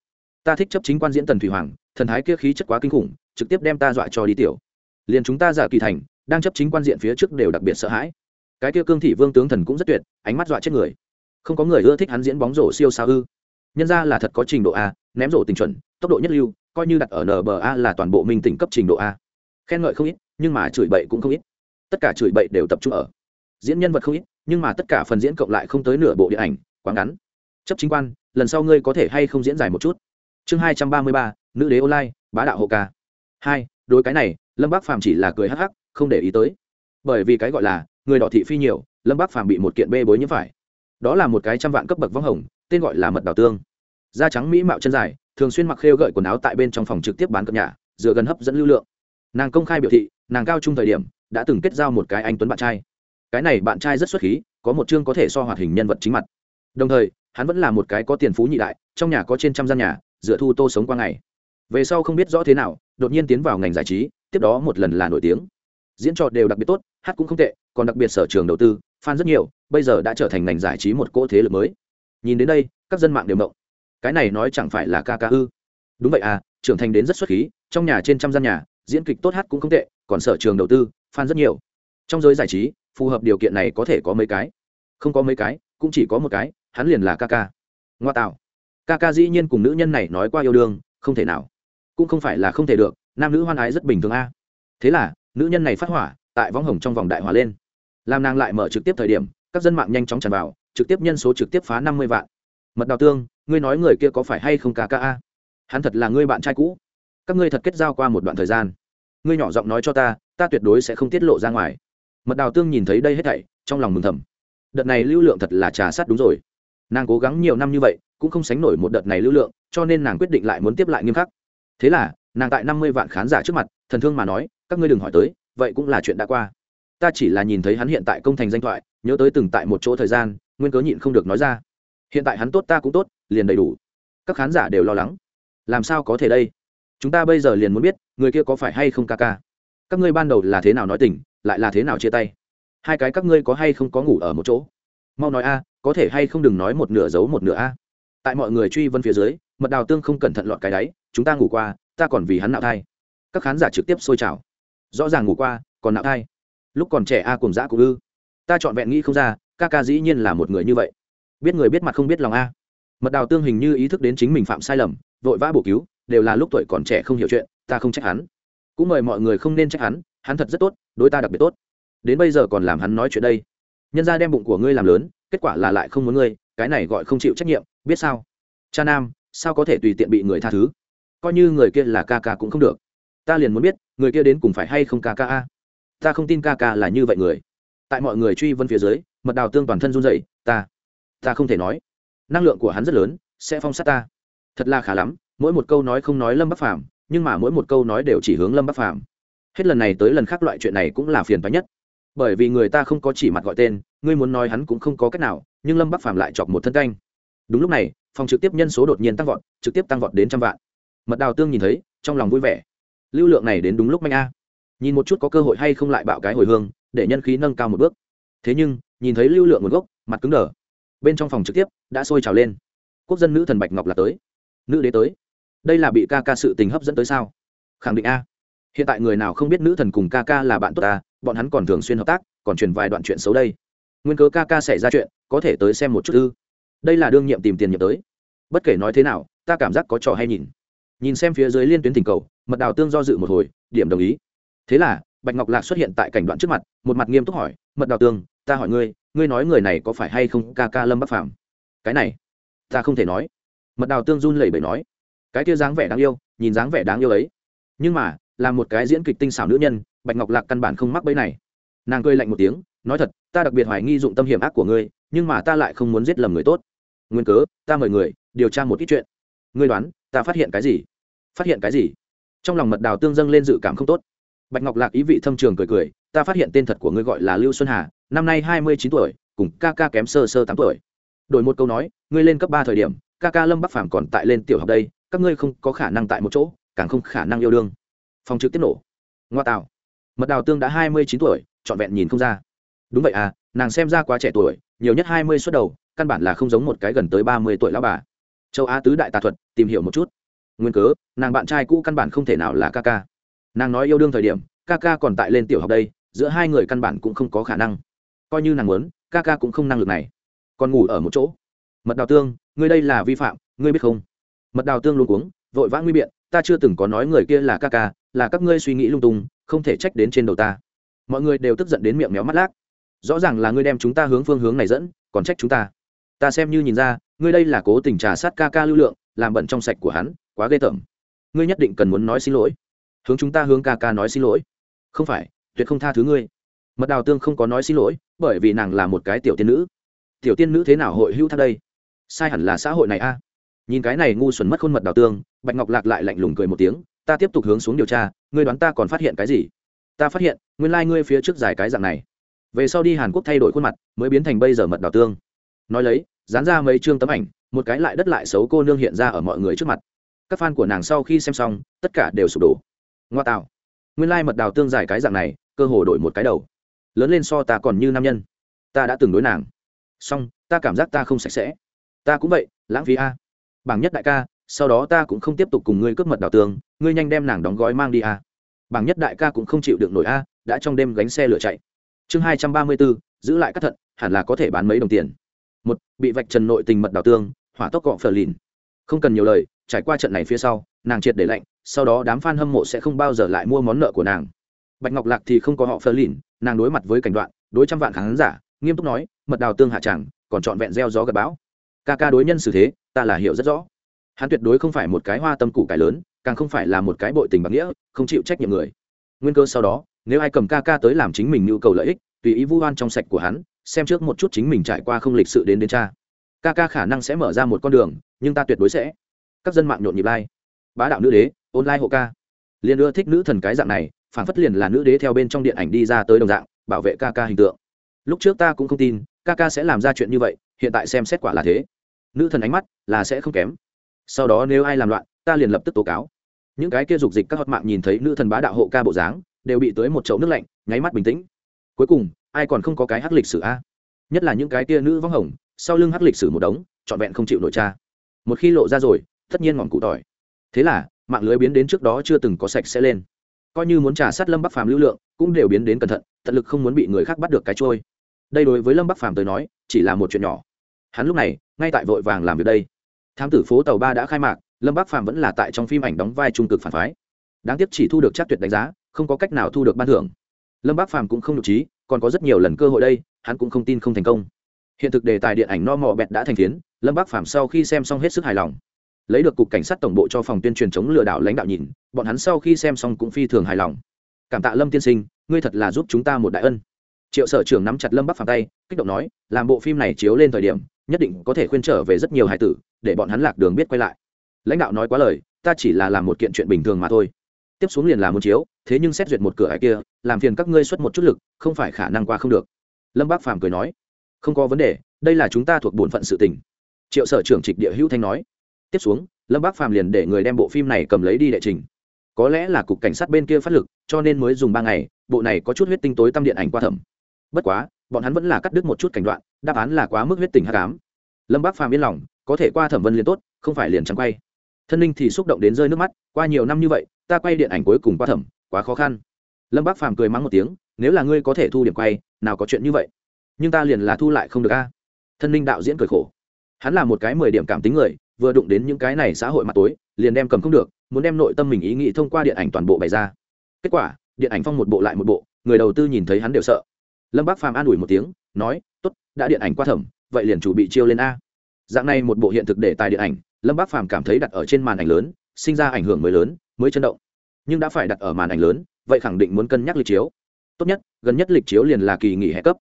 Ta thích chấp chính quan diễn tần thủy hoàng, thần thái kia khí chất quá kinh khủng, trực tiếp đem ta dọa cho đi tiểu. Liền chúng ta giả kỳ thành, đang chấp chính quan diện phía trước đều đặc biệt sợ hãi. Cái kia cương thị vương tướng thần cũng rất tuyệt, ánh mắt dọa chết người. Không có người ưa thích hắn diễn bóng rổ siêu sao ư. Nhân ra là thật có trình độ a, ném rổ tình chuẩn, tốc độ nhất lưu, coi như đặt ở nba là toàn bộ minh tỉnh cấp trình độ a. Khen ngợi không ít, nhưng mà chửi bậy cũng không ít. Tất cả chửi bậy đều tập trung ở. Diễn nhân vật không ít nhưng mà tất cả phần diễn cộng lại không tới nửa bộ điện ảnh, quá ngắn. Chấp chính quan, lần sau ngươi có thể hay không diễn dài một chút? Chương hai trăm ba mươi ba, nữ đế online, bá đạo hộ ca. Hai, đối cái này, lâm bác phàm chỉ là cười hắc hắc, không để ý tới. Bởi vì cái gọi là, người đỏ thị phi nhiều, lâm bác phàm bị một kiện bê bối nhiễm phải. Đó là một cái trăm vạn cấp bậc vong hồng, tên gọi là mật đào tương. Da trắng mỹ mạo chân dài, thường xuyên mặc khêu gợi quần áo tại bên trong phòng trực tiếp bán cập nhà, dựa gần hấp dẫn lưu lượng. Nàng công khai biểu thị, nàng cao trung thời điểm, đã từng kết giao một cái anh tuấn bạn trai cái này bạn trai rất xuất khí, có một chương có thể so hoạt hình nhân vật chính mặt. Đồng thời, hắn vẫn là một cái có tiền phú nhị đại, trong nhà có trên trăm gian nhà, dựa thu tô sống qua ngày. Về sau không biết rõ thế nào, đột nhiên tiến vào ngành giải trí, tiếp đó một lần là nổi tiếng. Diễn trò đều đặc biệt tốt, hát cũng không tệ, còn đặc biệt sở trường đầu tư, fan rất nhiều, bây giờ đã trở thành ngành giải trí một cỗ thế lực mới. Nhìn đến đây, các dân mạng đều mộng cái này nói chẳng phải là ca ca ư? Đúng vậy à trưởng thành đến rất xuất khí, trong nhà trên trăm gian nhà, diễn kịch tốt hát cũng không tệ, còn sở trường đầu tư, fan rất nhiều. Trong giới giải trí phù hợp điều kiện này có thể có mấy cái. Không có mấy cái, cũng chỉ có một cái, hắn liền là ca ca ngoa tạo. Ca ca dĩ nhiên cùng nữ nhân này nói qua yêu đương, không thể nào. Cũng không phải là không thể được, nam nữ hoan ái rất bình thường a. Thế là, nữ nhân này phát hỏa, tại võng hồng trong vòng đại hỏa lên. Làm nàng lại mở trực tiếp thời điểm, các dân mạng nhanh chóng tràn vào, trực tiếp nhân số trực tiếp phá năm mươi vạn. Mật đào tương, ngươi nói người kia có phải hay không ca ca a? Hắn thật là ngươi bạn trai cũ. Các ngươi thật kết giao qua một đoạn thời gian. Ngươi nhỏ giọng nói cho ta ta tuyệt đối sẽ không tiết lộ ra ngoài mật đào tương nhìn thấy đây hết thảy, trong lòng mừng thầm. Đợt này lưu lượng thật là trà sát đúng rồi. Nàng cố gắng nhiều năm như vậy, cũng không sánh nổi một đợt này lưu lượng, cho nên nàng quyết định lại muốn tiếp lại nghiêm khắc. Thế là, nàng tại năm mươi vạn khán giả trước mặt, thần thương mà nói, các ngươi đừng hỏi tới, vậy cũng là chuyện đã qua. Ta chỉ là nhìn thấy hắn hiện tại công thành danh thoại, nhớ tới từng tại một chỗ thời gian, nguyên cớ nhịn không được nói ra. Hiện tại hắn tốt ta cũng tốt, liền đầy đủ. Các khán giả đều lo lắng. Làm sao có thể đây? Chúng ta bây giờ liền muốn biết, người kia có phải hay không ca ca? Các ngươi ban đầu là thế nào nói tình? Lại là thế nào chia tay? Hai cái các ngươi có hay không có ngủ ở một chỗ? Mau nói a, có thể hay không đừng nói một nửa giấu một nửa a. Tại mọi người truy vân phía dưới, mật đào tương không cẩn thận lọt cái đáy, chúng ta ngủ qua, ta còn vì hắn nạo thai. Các khán giả trực tiếp sôi trào. Rõ ràng ngủ qua, còn nạo thai. Lúc còn trẻ a cùng dã cụ ư. Ta trọn vẹn nghĩ không ra, ca ca dĩ nhiên là một người như vậy. Biết người biết mặt không biết lòng a. Mật đào tương hình như ý thức đến chính mình phạm sai lầm, vội vã bổ cứu, đều là lúc tuổi còn trẻ không hiểu chuyện, ta không trách hắn. Cũng mời mọi người không nên trách hắn hắn thật rất tốt, đối ta đặc biệt tốt. Đến bây giờ còn làm hắn nói chuyện đây. Nhân ra đem bụng của ngươi làm lớn, kết quả là lại không muốn ngươi, cái này gọi không chịu trách nhiệm, biết sao? Cha nam, sao có thể tùy tiện bị người tha thứ? Coi như người kia là ca ca cũng không được. Ta liền muốn biết, người kia đến cùng phải hay không ca ca a? Ta không tin ca ca là như vậy người. Tại mọi người truy vân phía dưới, mật đào tương toàn thân run dậy ta ta không thể nói. Năng lượng của hắn rất lớn, sẽ phong sát ta. Thật là khá lắm, mỗi một câu nói không nói lâm bắc phàm, nhưng mà mỗi một câu nói đều chỉ hướng lâm bắc phàm hết lần này tới lần khác loại chuyện này cũng là phiền phái nhất. Bởi vì người ta không có chỉ mặt gọi tên, ngươi muốn nói hắn cũng không có cách nào, nhưng lâm bắc phàm lại chọc một thân canh. Đúng lúc này, phòng trực tiếp nhân số đột nhiên tăng vọt, trực tiếp tăng vọt đến trăm vạn. Mật đào tương nhìn thấy, trong lòng vui vẻ. Lưu lượng này đến đúng lúc manh a. Nhìn một chút có cơ hội hay không lại bạo cái hồi hương, để nhân khí nâng cao một bước. Thế nhưng, nhìn thấy lưu lượng nguồn gốc, mặt cứng đờ. Bên trong phòng trực tiếp đã sôi trào lên. Quốc dân nữ thần bạch ngọc là tới. Nữ đế tới. Đây là bị ca ca sự tình hấp dẫn tới sao? Khẳng định a hiện tại người nào không biết nữ thần cùng ca ca là bạn tốt ta, bọn hắn còn thường xuyên hợp tác, còn truyền vài đoạn chuyện xấu đây. Nguyên cớ ca ca xảy ra chuyện, có thể tới xem một chút ư. Đây là đương nhiệm tìm tiền nhiệm tới. Bất kể nói thế nào, ta cảm giác có trò hay nhìn. Nhìn xem phía dưới liên tuyến tình cầu, mật đào tương do dự một hồi, điểm đồng ý. Thế là, bạch ngọc lạc xuất hiện tại cảnh đoạn trước mặt, một mặt nghiêm túc hỏi, mật đào tương, ta hỏi ngươi ngươi nói người này có phải hay không ca ca lâm bắc phàm? Cái này, ta không thể nói. Mật đào tương run lẩy bẩy nói, cái kia dáng vẻ đáng yêu, nhìn dáng vẻ đáng yêu ấy. Nhưng mà là một cái diễn kịch tinh xảo nữ nhân, bạch ngọc lạc căn bản không mắc bẫy này. Nàng cười lạnh một tiếng, nói thật, ta đặc biệt hoài nghi dụng tâm hiểm ác của ngươi, nhưng mà ta lại không muốn giết lầm người tốt. Nguyên cớ, ta mời người, điều tra một ít chuyện. Ngươi đoán, ta phát hiện cái gì? Phát hiện cái gì? Trong lòng mật đào tương dâng lên dự cảm không tốt. Bạch ngọc lạc ý vị thâm trường cười cười, ta phát hiện tên thật của ngươi gọi là lưu xuân hà, năm nay hai mươi chín tuổi, cùng ca ca kém sơ sơ tám tuổi. Đổi một câu nói, ngươi lên cấp ba thời điểm, ca ca lâm bắc phàm còn tại lên tiểu học đây, các ngươi không có khả năng tại một chỗ, càng không khả năng yêu đương phòng trực tiếp nổ. Ngoa tạo. Mật đào tương đã hai mươi chín tuổi, trọn vẹn nhìn không ra. Đúng vậy à nàng xem ra quá trẻ tuổi, nhiều nhất hai mươi suất đầu, căn bản là không giống một cái gần tới ba mươi tuổi lão bà. Châu á tứ đại tà thuật, tìm hiểu một chút. Nguyên cớ, nàng bạn trai cũ căn bản không thể nào là ca ca. Nàng nói yêu đương thời điểm, ca ca còn tại lên tiểu học đây, giữa hai người căn bản cũng không có khả năng. Coi như nàng muốn, ca ca cũng không năng lực này. Còn ngủ ở một chỗ. Mật đào tương, ngươi đây là vi phạm, ngươi biết không? Mật đào tương luôn cuống, vội vã nguy biện ta chưa từng có nói người kia là ca ca, là các ngươi suy nghĩ lung tung, không thể trách đến trên đầu ta. Mọi người đều tức giận đến miệng méo mắt lác. Rõ ràng là ngươi đem chúng ta hướng phương hướng này dẫn, còn trách chúng ta. Ta xem như nhìn ra, ngươi đây là cố tình trà sát ca ca lưu lượng, làm bẩn trong sạch của hắn, quá ghê tởm. Ngươi nhất định cần muốn nói xin lỗi. Hướng chúng ta hướng ca ca nói xin lỗi. Không phải, tuyệt không tha thứ ngươi. Mật đào tương không có nói xin lỗi, bởi vì nàng là một cái tiểu tiên nữ. Tiểu tiên nữ thế nào hội hữu tha đây? Sai hẳn là xã hội này a nhìn cái này ngu xuẩn mất khuôn mật đào tương, bạch ngọc lạc lại lạnh lùng cười một tiếng, ta tiếp tục hướng xuống điều tra, ngươi đoán ta còn phát hiện cái gì? Ta phát hiện, nguyên lai、like、ngươi phía trước dài cái dạng này. Về sau đi hàn quốc thay đổi khuôn mặt, mới biến thành bây giờ mật đào tương. Nói lấy, dán ra mấy chương tấm ảnh, một cái lại đất lại xấu cô nương hiện ra ở mọi người trước mặt. Các fan của nàng sau khi xem xong, tất cả đều sụp đổ. Ngoa tạo. Nguyên lai mật đào tương dài cái dạng này, cơ hồ đổi một cái đầu. Lớn lên so ta còn như nam nhân. Ta đã từng đối nàng. Song ta cảm giác ta không sạch sẽ. Ta cũng vậy, lãng phí a bảng nhất đại ca, sau đó ta cũng không tiếp tục cùng ngươi cướp mật đào tương ngươi nhanh đem nàng đóng gói mang đi a. Bảng nhất đại ca cũng không chịu được nổi a, đã trong đêm gánh xe lửa chạy. Chương hai trăm ba mươi bốn, giữ lại các thận, hẳn là có thể bán mấy đồng tiền. Một, bị vạch trần nội tình mật đào tương hỏa tốc gọn phờ lìn. Không cần nhiều lời, trải qua trận này phía sau, nàng triệt để lạnh, sau đó đám f a n hâm mộ sẽ không bao giờ lại mua món nợ của nàng. Bạch ngọc lạc thì không có họ phờ lìn, nàng đối mặt với cảnh đoạn, đối trăm vạn khán giả, nghiêm túc nói, mật đào tương hạ tràng còn trọn vẹn gieo gió gặp bão ca ca đối nhân xử thế, ta là hiểu rất rõ. Hắn tuyệt đối không phải một cái hoa tâm củ cải lớn, càng không phải là một cái bội tình bạc nghĩa, không chịu trách nhiệm người. Nguyên cơ sau đó, nếu ai cầm ca ca tới làm chính mình nhu cầu lợi ích, tùy ý vu oan trong sạch của hắn, xem trước một chút chính mình trải qua không lịch sự đến đến cha. Ca ca khả năng sẽ mở ra một con đường, nhưng ta tuyệt đối sẽ. Các dân mạng nhộn nhịp lai、like. bá đạo nữ đế, online hộ ca. Liền ưa thích nữ thần cái dạng này, phản phất liền là nữ đế theo bên trong điện ảnh đi ra tới đồng dạng, bảo vệ ca ca hình tượng. Lúc trước ta cũng không tin, ca ca sẽ làm ra chuyện như vậy hiện tại xem xét quả là thế. Nữ thần ánh mắt là sẽ không kém. Sau đó nếu ai làm loạn, ta liền lập tức tố cáo. Những cái kia dục dịch các hoạt mạng nhìn thấy nữ thần bá đạo hộ ca bộ dáng, đều bị tới một chậu nước lạnh, nháy mắt bình tĩnh. Cuối cùng, ai còn không có cái hắc lịch sử a? Nhất là những cái kia nữ vong hồng, sau lưng hắc lịch sử một đống, trọn vẹn không chịu nổi cha. một khi lộ ra rồi, tất nhiên ngọn cụ tỏi. Thế là, mạng lưới biến đến trước đó chưa từng có sạch sẽ lên. Coi như muốn trả sát lâm bắc phàm lưu lượng, cũng đều biến đến cẩn thận, tận lực không muốn bị người khác bắt được cái trôi. Đây đối với lâm bắc phàm tới nói, chỉ là một chuyện nhỏ hắn lúc này, ngay tại vội vàng làm việc đây. Thám tử phố tàu ba đã khai mạc, lâm bắc phàm vẫn là tại trong phim ảnh đóng vai trung cực phản phái. Đáng tiếc chỉ thu được chắc tuyệt đánh giá, không có cách nào thu được ban thưởng. Lâm bắc phàm cũng không nhục trí, còn có rất nhiều lần cơ hội đây, hắn cũng không tin không thành công. Hiện thực đề tài điện ảnh no mò bẹt đã thành tiến lâm bắc phàm sau khi xem xong hết sức hài lòng. Lấy được cục cảnh sát tổng bộ cho phòng tuyên truyền chống lừa đảo lãnh đạo nhìn, bọn hắn sau khi xem xong cũng phi thường hài lòng. Cảm tạ lâm tiên sinh, ngươi thật là giúp chúng ta một đại ân. Triệu sở trưởng nắm chặt lâm bắc phàm tay, kích động nói, làm bộ phim này chiếu lên thời điểm nhất định có thể khuyên trở về rất nhiều hải tử, để bọn hắn lạc đường biết quay lại. Lãnh đạo nói quá lời, ta chỉ là làm một kiện chuyện bình thường mà thôi. Tiếp xuống liền là muốn chiếu, thế nhưng xét duyệt một cửa hải kia, làm phiền các ngươi xuất một chút lực, không phải khả năng qua không được. Lâm bác phàm cười nói, không có vấn đề, đây là chúng ta thuộc bổn phận sự tình. Triệu sở trưởng trịch địa hữu thanh nói. Tiếp xuống, lâm bác phàm liền để người đem bộ phim này cầm lấy đi đệ trình. Có lẽ là cục cảnh sát bên kia phát lực, cho nên mới dùng ba ngày, bộ này có chút huyết tinh tối tâm điện ảnh qua thẩm. Bất quá bọn hắn vẫn là cắt đứt một chút cảnh đoạn, đáp án là quá mức huyết tình hát cám lâm bác phàm yên lòng, có thể qua thẩm vân liền tốt, không phải liền trắng quay. Thân linh thì xúc động đến rơi nước mắt, qua nhiều năm như vậy, ta quay điện ảnh cuối cùng qua thẩm, quá khó khăn. Lâm bác phàm cười mắng một tiếng, nếu là ngươi có thể thu điểm quay, nào có chuyện như vậy. Nhưng ta liền là thu lại không được a. Thân linh đạo diễn cười khổ. Hắn là một cái mười điểm cảm tính người, vừa đụng đến những cái này xã hội mặt tối, liền đem cầm không được, muốn đem nội tâm mình ý nghĩ thông qua điện ảnh toàn bộ bày ra. Kết quả, điện ảnh phong một bộ lại một bộ, người đầu tư nhìn thấy hắn đều sợ lâm bác phàm an ủi một tiếng, nói t ố t đã điện ảnh qua thẩm, vậy liền chủ bị chiêu lên a. Dạng này một bộ hiện thực để tài điện ảnh, lâm bác phàm cảm thấy đặt ở trên màn ảnh lớn, sinh ra ảnh hưởng mới lớn, mới chấn động. Nhưng đã phải đặt ở màn ảnh lớn, vậy khẳng định muốn cân nhắc lịch chiếu. Tốt nhất, gần nhất lịch chiếu liền là kỳ nghỉ hè cấp.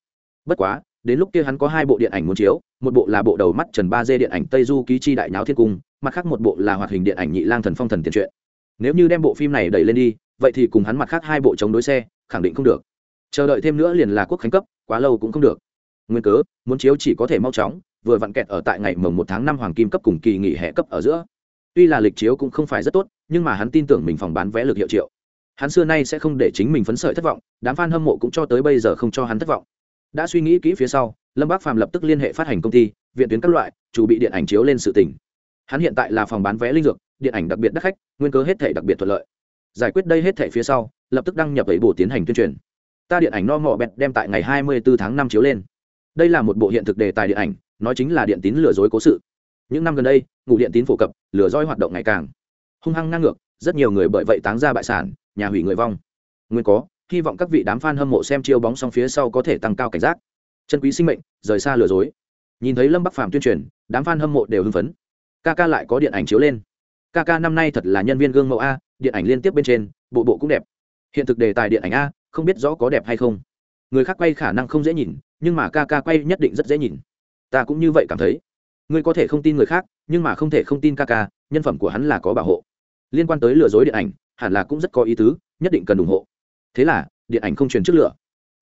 Bất quá, đến lúc kia hắn có hai bộ điện ảnh muốn chiếu, một bộ là bộ đầu mắt trần ba dê điện ảnh tây du ký chi đại nháo thiên cung, mặt khác một bộ là hoạt hình điện ảnh nhị lang thần phong thần tiền truyện. Nếu như đem bộ phim này đẩy lên đi, vậy thì cùng hắn mặt khác hai bộ chống đối xe, khẳng định không được chờ đợi thêm nữa liền là quốc khánh cấp, quá lâu cũng không được. Nguyên cớ, muốn chiếu chỉ có thể mau chóng, vừa vặn kẹt ở tại ngày mồng một tháng năm hoàng kim cấp cùng kỳ nghỉ hè cấp ở giữa. Tuy là lịch chiếu cũng không phải rất tốt, nhưng mà hắn tin tưởng mình phòng bán vé lực hiệu triệu. Hắn xưa nay sẽ không để chính mình phấn sợi thất vọng, đám f a n hâm mộ cũng cho tới bây giờ không cho hắn thất vọng. Đã suy nghĩ kỹ phía sau, lâm bác phàm lập tức liên hệ phát hành công ty, viện tuyến các loại, chủ bị điện ảnh chiếu lên sự tỉnh hắn hiện tại là phòng bán vé linh dược, điện ảnh đặc biệt đắt khách, nguyên cớ hết thể đặc biệt thuận lợi. Giải quyết đây hết thể phía sau, lập tức đăng nhập ấy bổ tiến hành tuyên truyền ta điện ảnh no mò bẹt đem tại ngày 24 tháng 5 chiếu lên. Đây là một bộ hiện thực đề tài điện ảnh, nói chính là điện tín lừa dối cố sự. Những năm gần đây ngụ điện tín phổ cập, lừa dối hoạt động ngày càng. Hung hăng ngang ngược, rất nhiều người bởi vậy táng ra bại sản, nhà hủy người vong. Nguyên có, hy vọng các vị đám fan hâm mộ xem chiêu bóng xong phía sau có thể tăng cao cảnh giác. Chân quý sinh mệnh, rời xa lừa dối. Nhìn thấy lâm bắc phàm tuyên truyền, đám fan hâm mộ đều hưng phấn. Ca ca lại có điện ảnh chiếu lên. Ca ca năm nay thật là nhân viên gương mẫu a, điện ảnh liên tiếp bên trên, bộ bộ cũng đẹp. Hiện thực đề tài điện ảnh a không biết rõ có đẹp hay không. Người khác quay khả năng không dễ nhìn, nhưng mà ca ca quay nhất định rất dễ nhìn. Ta cũng như vậy cảm thấy. Ngươi có thể không tin người khác, nhưng mà không thể không tin ca ca, nhân phẩm của hắn là có bảo hộ. Liên quan tới lừa dối điện ảnh, hẳn là cũng rất có ý tứ, nhất định cần ủng hộ. Thế là, điện ảnh không truyền trước lửa.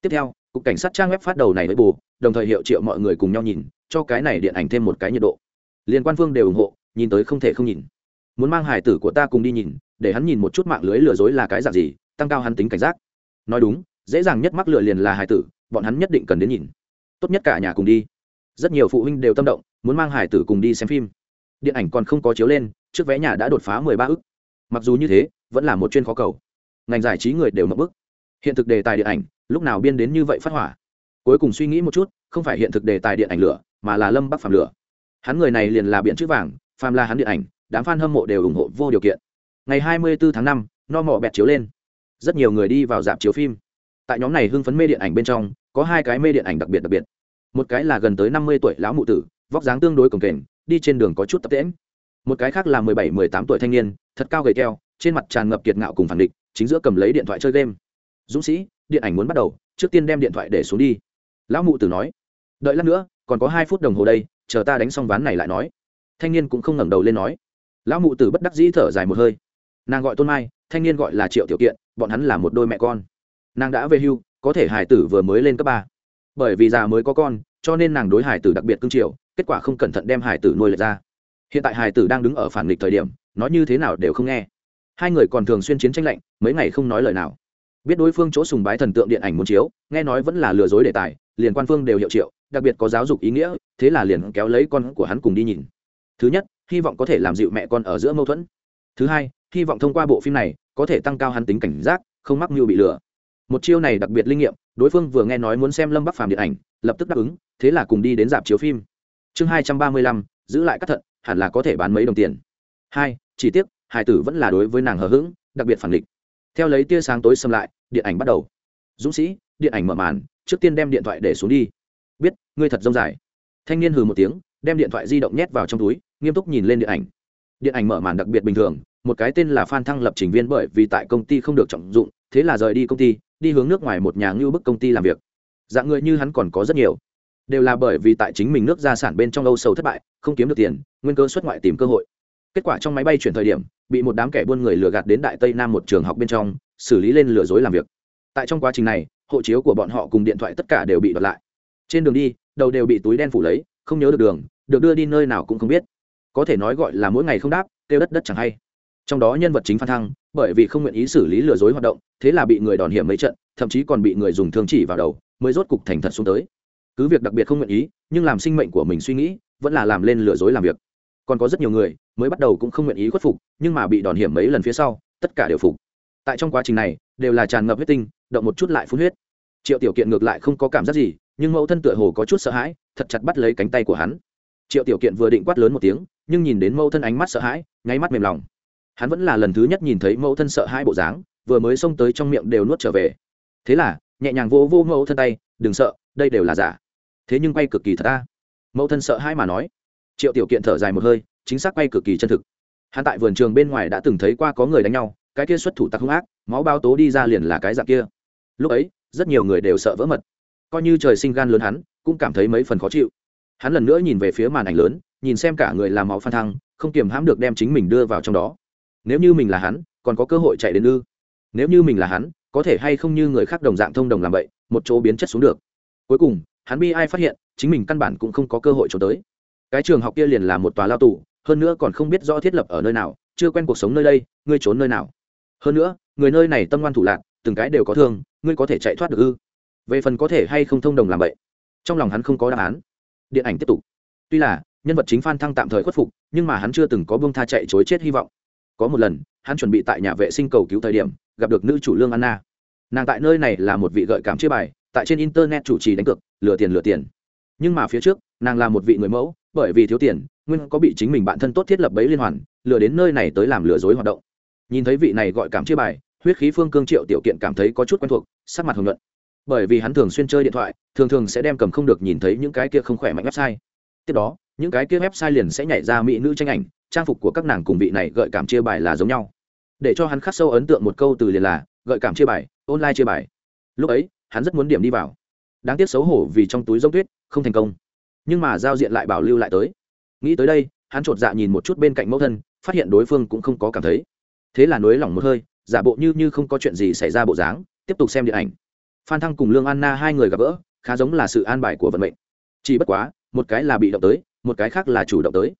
Tiếp theo, cục cảnh sát trang web phát đầu này với bù, đồng thời hiệu triệu mọi người cùng nhau nhìn, cho cái này điện ảnh thêm một cái nhiệt độ. Liên quan phương đều ủng hộ, nhìn tới không thể không nhìn. Muốn mang hải tử của ta cùng đi nhìn, để hắn nhìn một chút mạng lưới lừa dối là cái dạng gì, tăng cao hắn tính cảnh giác nói đúng, dễ dàng nhất mắc lừa liền là hải tử, bọn hắn nhất định cần đến nhìn. Tốt nhất cả nhà cùng đi. Rất nhiều phụ huynh đều tâm động, muốn mang hải tử cùng đi xem phim. Điện ảnh còn không có chiếu lên, trước vé nhà đã đột phá mười ba ức. Mặc dù như thế, vẫn là một chuyên khó cầu. Ngành giải trí người đều mập bức. Hiện thực đề tài điện ảnh, lúc nào biên đến như vậy phát hỏa? Cuối cùng suy nghĩ một chút, không phải hiện thực đề tài điện ảnh lửa, mà là lâm bắc phàm lửa. Hắn người này liền là biện chữ vàng, phàm là hắn điện ảnh, đám f a n hâm mộ đều ủng hộ vô điều kiện. Ngày hai mươi bốn tháng năm, no mỏ bẹt chiếu lên rất nhiều người đi vào dạp chiếu phim. Tại nhóm này hưng phấn mê điện ảnh bên trong, có hai cái mê điện ảnh đặc biệt đặc biệt. Một cái là gần tới năm mươi tuổi lão mụ tử, vóc dáng tương đối cồng kềnh, đi trên đường có chút tập tễm một cái khác là mười bảy, mười tám tuổi thanh niên, thật cao gầy keo, trên mặt tràn ngập kiệt ngạo cùng phản địch, chính giữa cầm lấy điện thoại chơi game. Dũng sĩ, điện ảnh muốn bắt đầu, trước tiên đem điện thoại để xuống đi. Lão mụ tử nói. Đợi lát nữa, còn có hai phút đồng hồ đây, chờ ta đánh xong ván này lại nói. Thanh niên cũng không ngẩng đầu lên nói. Lão mụ tử bất đắc dĩ thở dài một hơi. Nàng gọi tôn mai, thanh niên gọi là triệu tiểu kiện bọn hắn là một đôi mẹ con. Nàng đã về hưu có thể hải tử vừa mới lên cấp ba. Bởi vì già mới có con cho nên nàng đối hải tử đặc biệt cưng chiều, kết quả không cẩn thận đem hải tử nuôi lệch ra. Hiện tại hải tử đang đứng ở phản nghịch thời điểm nói như thế nào đều không nghe. Hai người còn thường xuyên chiến tranh lạnh mấy ngày không nói lời nào. Biết đối phương chỗ sùng bái thần tượng điện ảnh muốn chiếu nghe nói vẫn là lừa dối đề tài liền quan phương đều hiệu triệu đặc biệt có giáo dục ý nghĩa thế là liền kéo lấy con của hắn cùng đi nhìn. Thứ nhất hy vọng có thể làm dịu mẹ con ở giữa mâu thuẫn. Thứ hai hy vọng thông qua bộ phim này có thể tăng cao hắn tính cảnh giác, không mắc mưu bị lừa. Một chiêu này đặc biệt linh nghiệm, đối phương vừa nghe nói muốn xem lâm bắc phàm điện ảnh, lập tức đáp ứng, thế là cùng đi đến dạp chiếu phim. Chương hai trăm ba mươi lăm, giữ lại các thận, hẳn là có thể bán mấy đồng tiền. Hai, chỉ tiếc, hải tử vẫn là đối với nàng hờ hững, đặc biệt phản địch theo lấy tia sáng tối xâm lại, điện ảnh bắt đầu. Dũng sĩ, điện ảnh mở màn, trước tiên đem điện thoại để xuống đi. Biết, ngươi thật rông dài. Thanh niên hừ một tiếng, đem điện thoại di động nhét vào trong túi, nghiêm túc nhìn lên điện ảnh. Điện ảnh mở màn đặc biệt bình thường một cái tên là phan thăng lập trình viên bởi vì tại công ty không được trọng dụng, thế là rời đi công ty, đi hướng nước ngoài một nhà ngưu bức công ty làm việc. Dạng người như hắn còn có rất nhiều. Đều là bởi vì tại chính mình nước gia sản bên trong âu sầu thất bại, không kiếm được tiền, nguyên cơ xuất ngoại tìm cơ hội. Kết quả trong máy bay chuyển thời điểm, bị một đám kẻ buôn người lừa gạt đến đại tây nam một trường học bên trong, xử lý lên lừa dối làm việc. Tại trong quá trình này, hộ chiếu của bọn họ cùng điện thoại tất cả đều bị đoạt lại. Trên đường đi, đầu đều bị túi đen phủ lấy, không nhớ được đường, được đưa đi nơi nào cũng không biết. Có thể nói gọi là mỗi ngày không đáp, kêu đất đất chẳng hay trong đó nhân vật chính phan thăng, bởi vì không nguyện ý xử lý lừa dối hoạt động, thế là bị người đòn hiểm mấy trận, thậm chí còn bị người dùng thương chỉ vào đầu, mới rốt cục thành thật xuống tới. Cứ việc đặc biệt không nguyện ý, nhưng làm sinh mệnh của mình suy nghĩ, vẫn là làm lên lừa dối làm việc. Còn có rất nhiều người, mới bắt đầu cũng không nguyện ý khuất phục, nhưng mà bị đòn hiểm mấy lần phía sau, tất cả đều phục. Tại trong quá trình này, đều là tràn ngập huyết tinh, động một chút lại phun huyết. Triệu tiểu kiện ngược lại không có cảm giác gì, nhưng mẫu thân tựa hồ có chút sợ hãi, thật chặt bắt lấy cánh tay của hắn. Triệu tiểu kiện vừa định quát lớn một tiếng, nhưng nhìn đến mẫu thân ánh mắt sợ hãi ngáy mắt mềm lòng hắn vẫn là lần thứ nhất nhìn thấy mẫu thân sợ hai bộ dáng, vừa mới xông tới trong miệng đều nuốt trở về. Thế là, nhẹ nhàng vô vô mẫu thân tay, đừng sợ, đây đều là giả. Thế nhưng quay cực kỳ thật ta. Mẫu thân sợ hai mà nói. Triệu tiểu kiện thở dài một hơi, chính xác quay cực kỳ chân thực. Hắn tại vườn trường bên ngoài đã từng thấy qua có người đánh nhau, cái kia xuất thủ tặc hung ác, máu bao tố đi ra liền là cái dạng kia. Lúc ấy, rất nhiều người đều sợ vỡ mật. Coi như trời sinh gan lớn hắn, cũng cảm thấy mấy phần khó chịu. Hắn lần nữa nhìn về phía màn ảnh lớn, nhìn xem cả người làm máu phan thăng, không kiềm hãm được đem chính mình đưa vào trong đó nếu như mình là hắn, còn có cơ hội chạy đến ư? Nếu như mình là hắn, có thể hay không như người khác đồng dạng thông đồng làm vậy, một chỗ biến chất xuống được. Cuối cùng, hắn bi ai phát hiện, chính mình căn bản cũng không có cơ hội trốn tới. Cái trường học kia liền là một tòa lao tù, hơn nữa còn không biết rõ thiết lập ở nơi nào, chưa quen cuộc sống nơi đây, ngươi trốn nơi nào? Hơn nữa, người nơi này tâm ngoan thủ lạc, từng cái đều có thương, ngươi có thể chạy thoát được ư? Về phần có thể hay không thông đồng làm vậy, trong lòng hắn không có đáp án. Điện ảnh tiếp tục. Tuy là, nhân vật chính phan thăng tạm thời khuất phục, nhưng mà hắn chưa từng có bông tha chạy chối chết hy vọng có một lần, hắn chuẩn bị tại nhà vệ sinh cầu cứu thời điểm, gặp được nữ chủ lương anna. Nàng tại nơi này là một vị gợi cảm chia bài, tại trên internet chủ trì đánh cược, lừa tiền lừa tiền. Nhưng mà phía trước, nàng là một vị người mẫu, bởi vì thiếu tiền, nguyên có bị chính mình bản thân tốt thiết lập bấy liên hoàn, lừa đến nơi này tới làm lừa dối hoạt động. Nhìn thấy vị này gọi cảm chia bài, huyết khí phương cương triệu tiểu kiện cảm thấy có chút quen thuộc, sắc mặt hồng nhuận. Bởi vì hắn thường xuyên chơi điện thoại, thường thường sẽ đem cầm không được nhìn thấy những cái kia không khỏe mạnh website. Tiếp đó những cái kia website liền sẽ nhảy ra mỹ nữ tranh ảnh, trang phục của các nàng cùng vị này gợi cảm chia bài là giống nhau. Để cho hắn khắc sâu ấn tượng một câu từ liền là, gợi cảm chia bài, online chia bài. Lúc ấy, hắn rất muốn điểm đi vào. Đáng tiếc xấu hổ vì trong túi giống tuyết, không thành công. Nhưng mà giao diện lại bảo lưu lại tới. Nghĩ tới đây, hắn chột dạ nhìn một chút bên cạnh mẫu thân, phát hiện đối phương cũng không có cảm thấy. Thế là nối lỏng một hơi, giả bộ như như không có chuyện gì xảy ra bộ dáng, tiếp tục xem điện ảnh. Phan thăng cùng lương anna hai người gặp gỡ, khá giống là sự an bài của vận mệnh. Chỉ bất quá một cái là bị động tới, một cái khác là chủ động tới.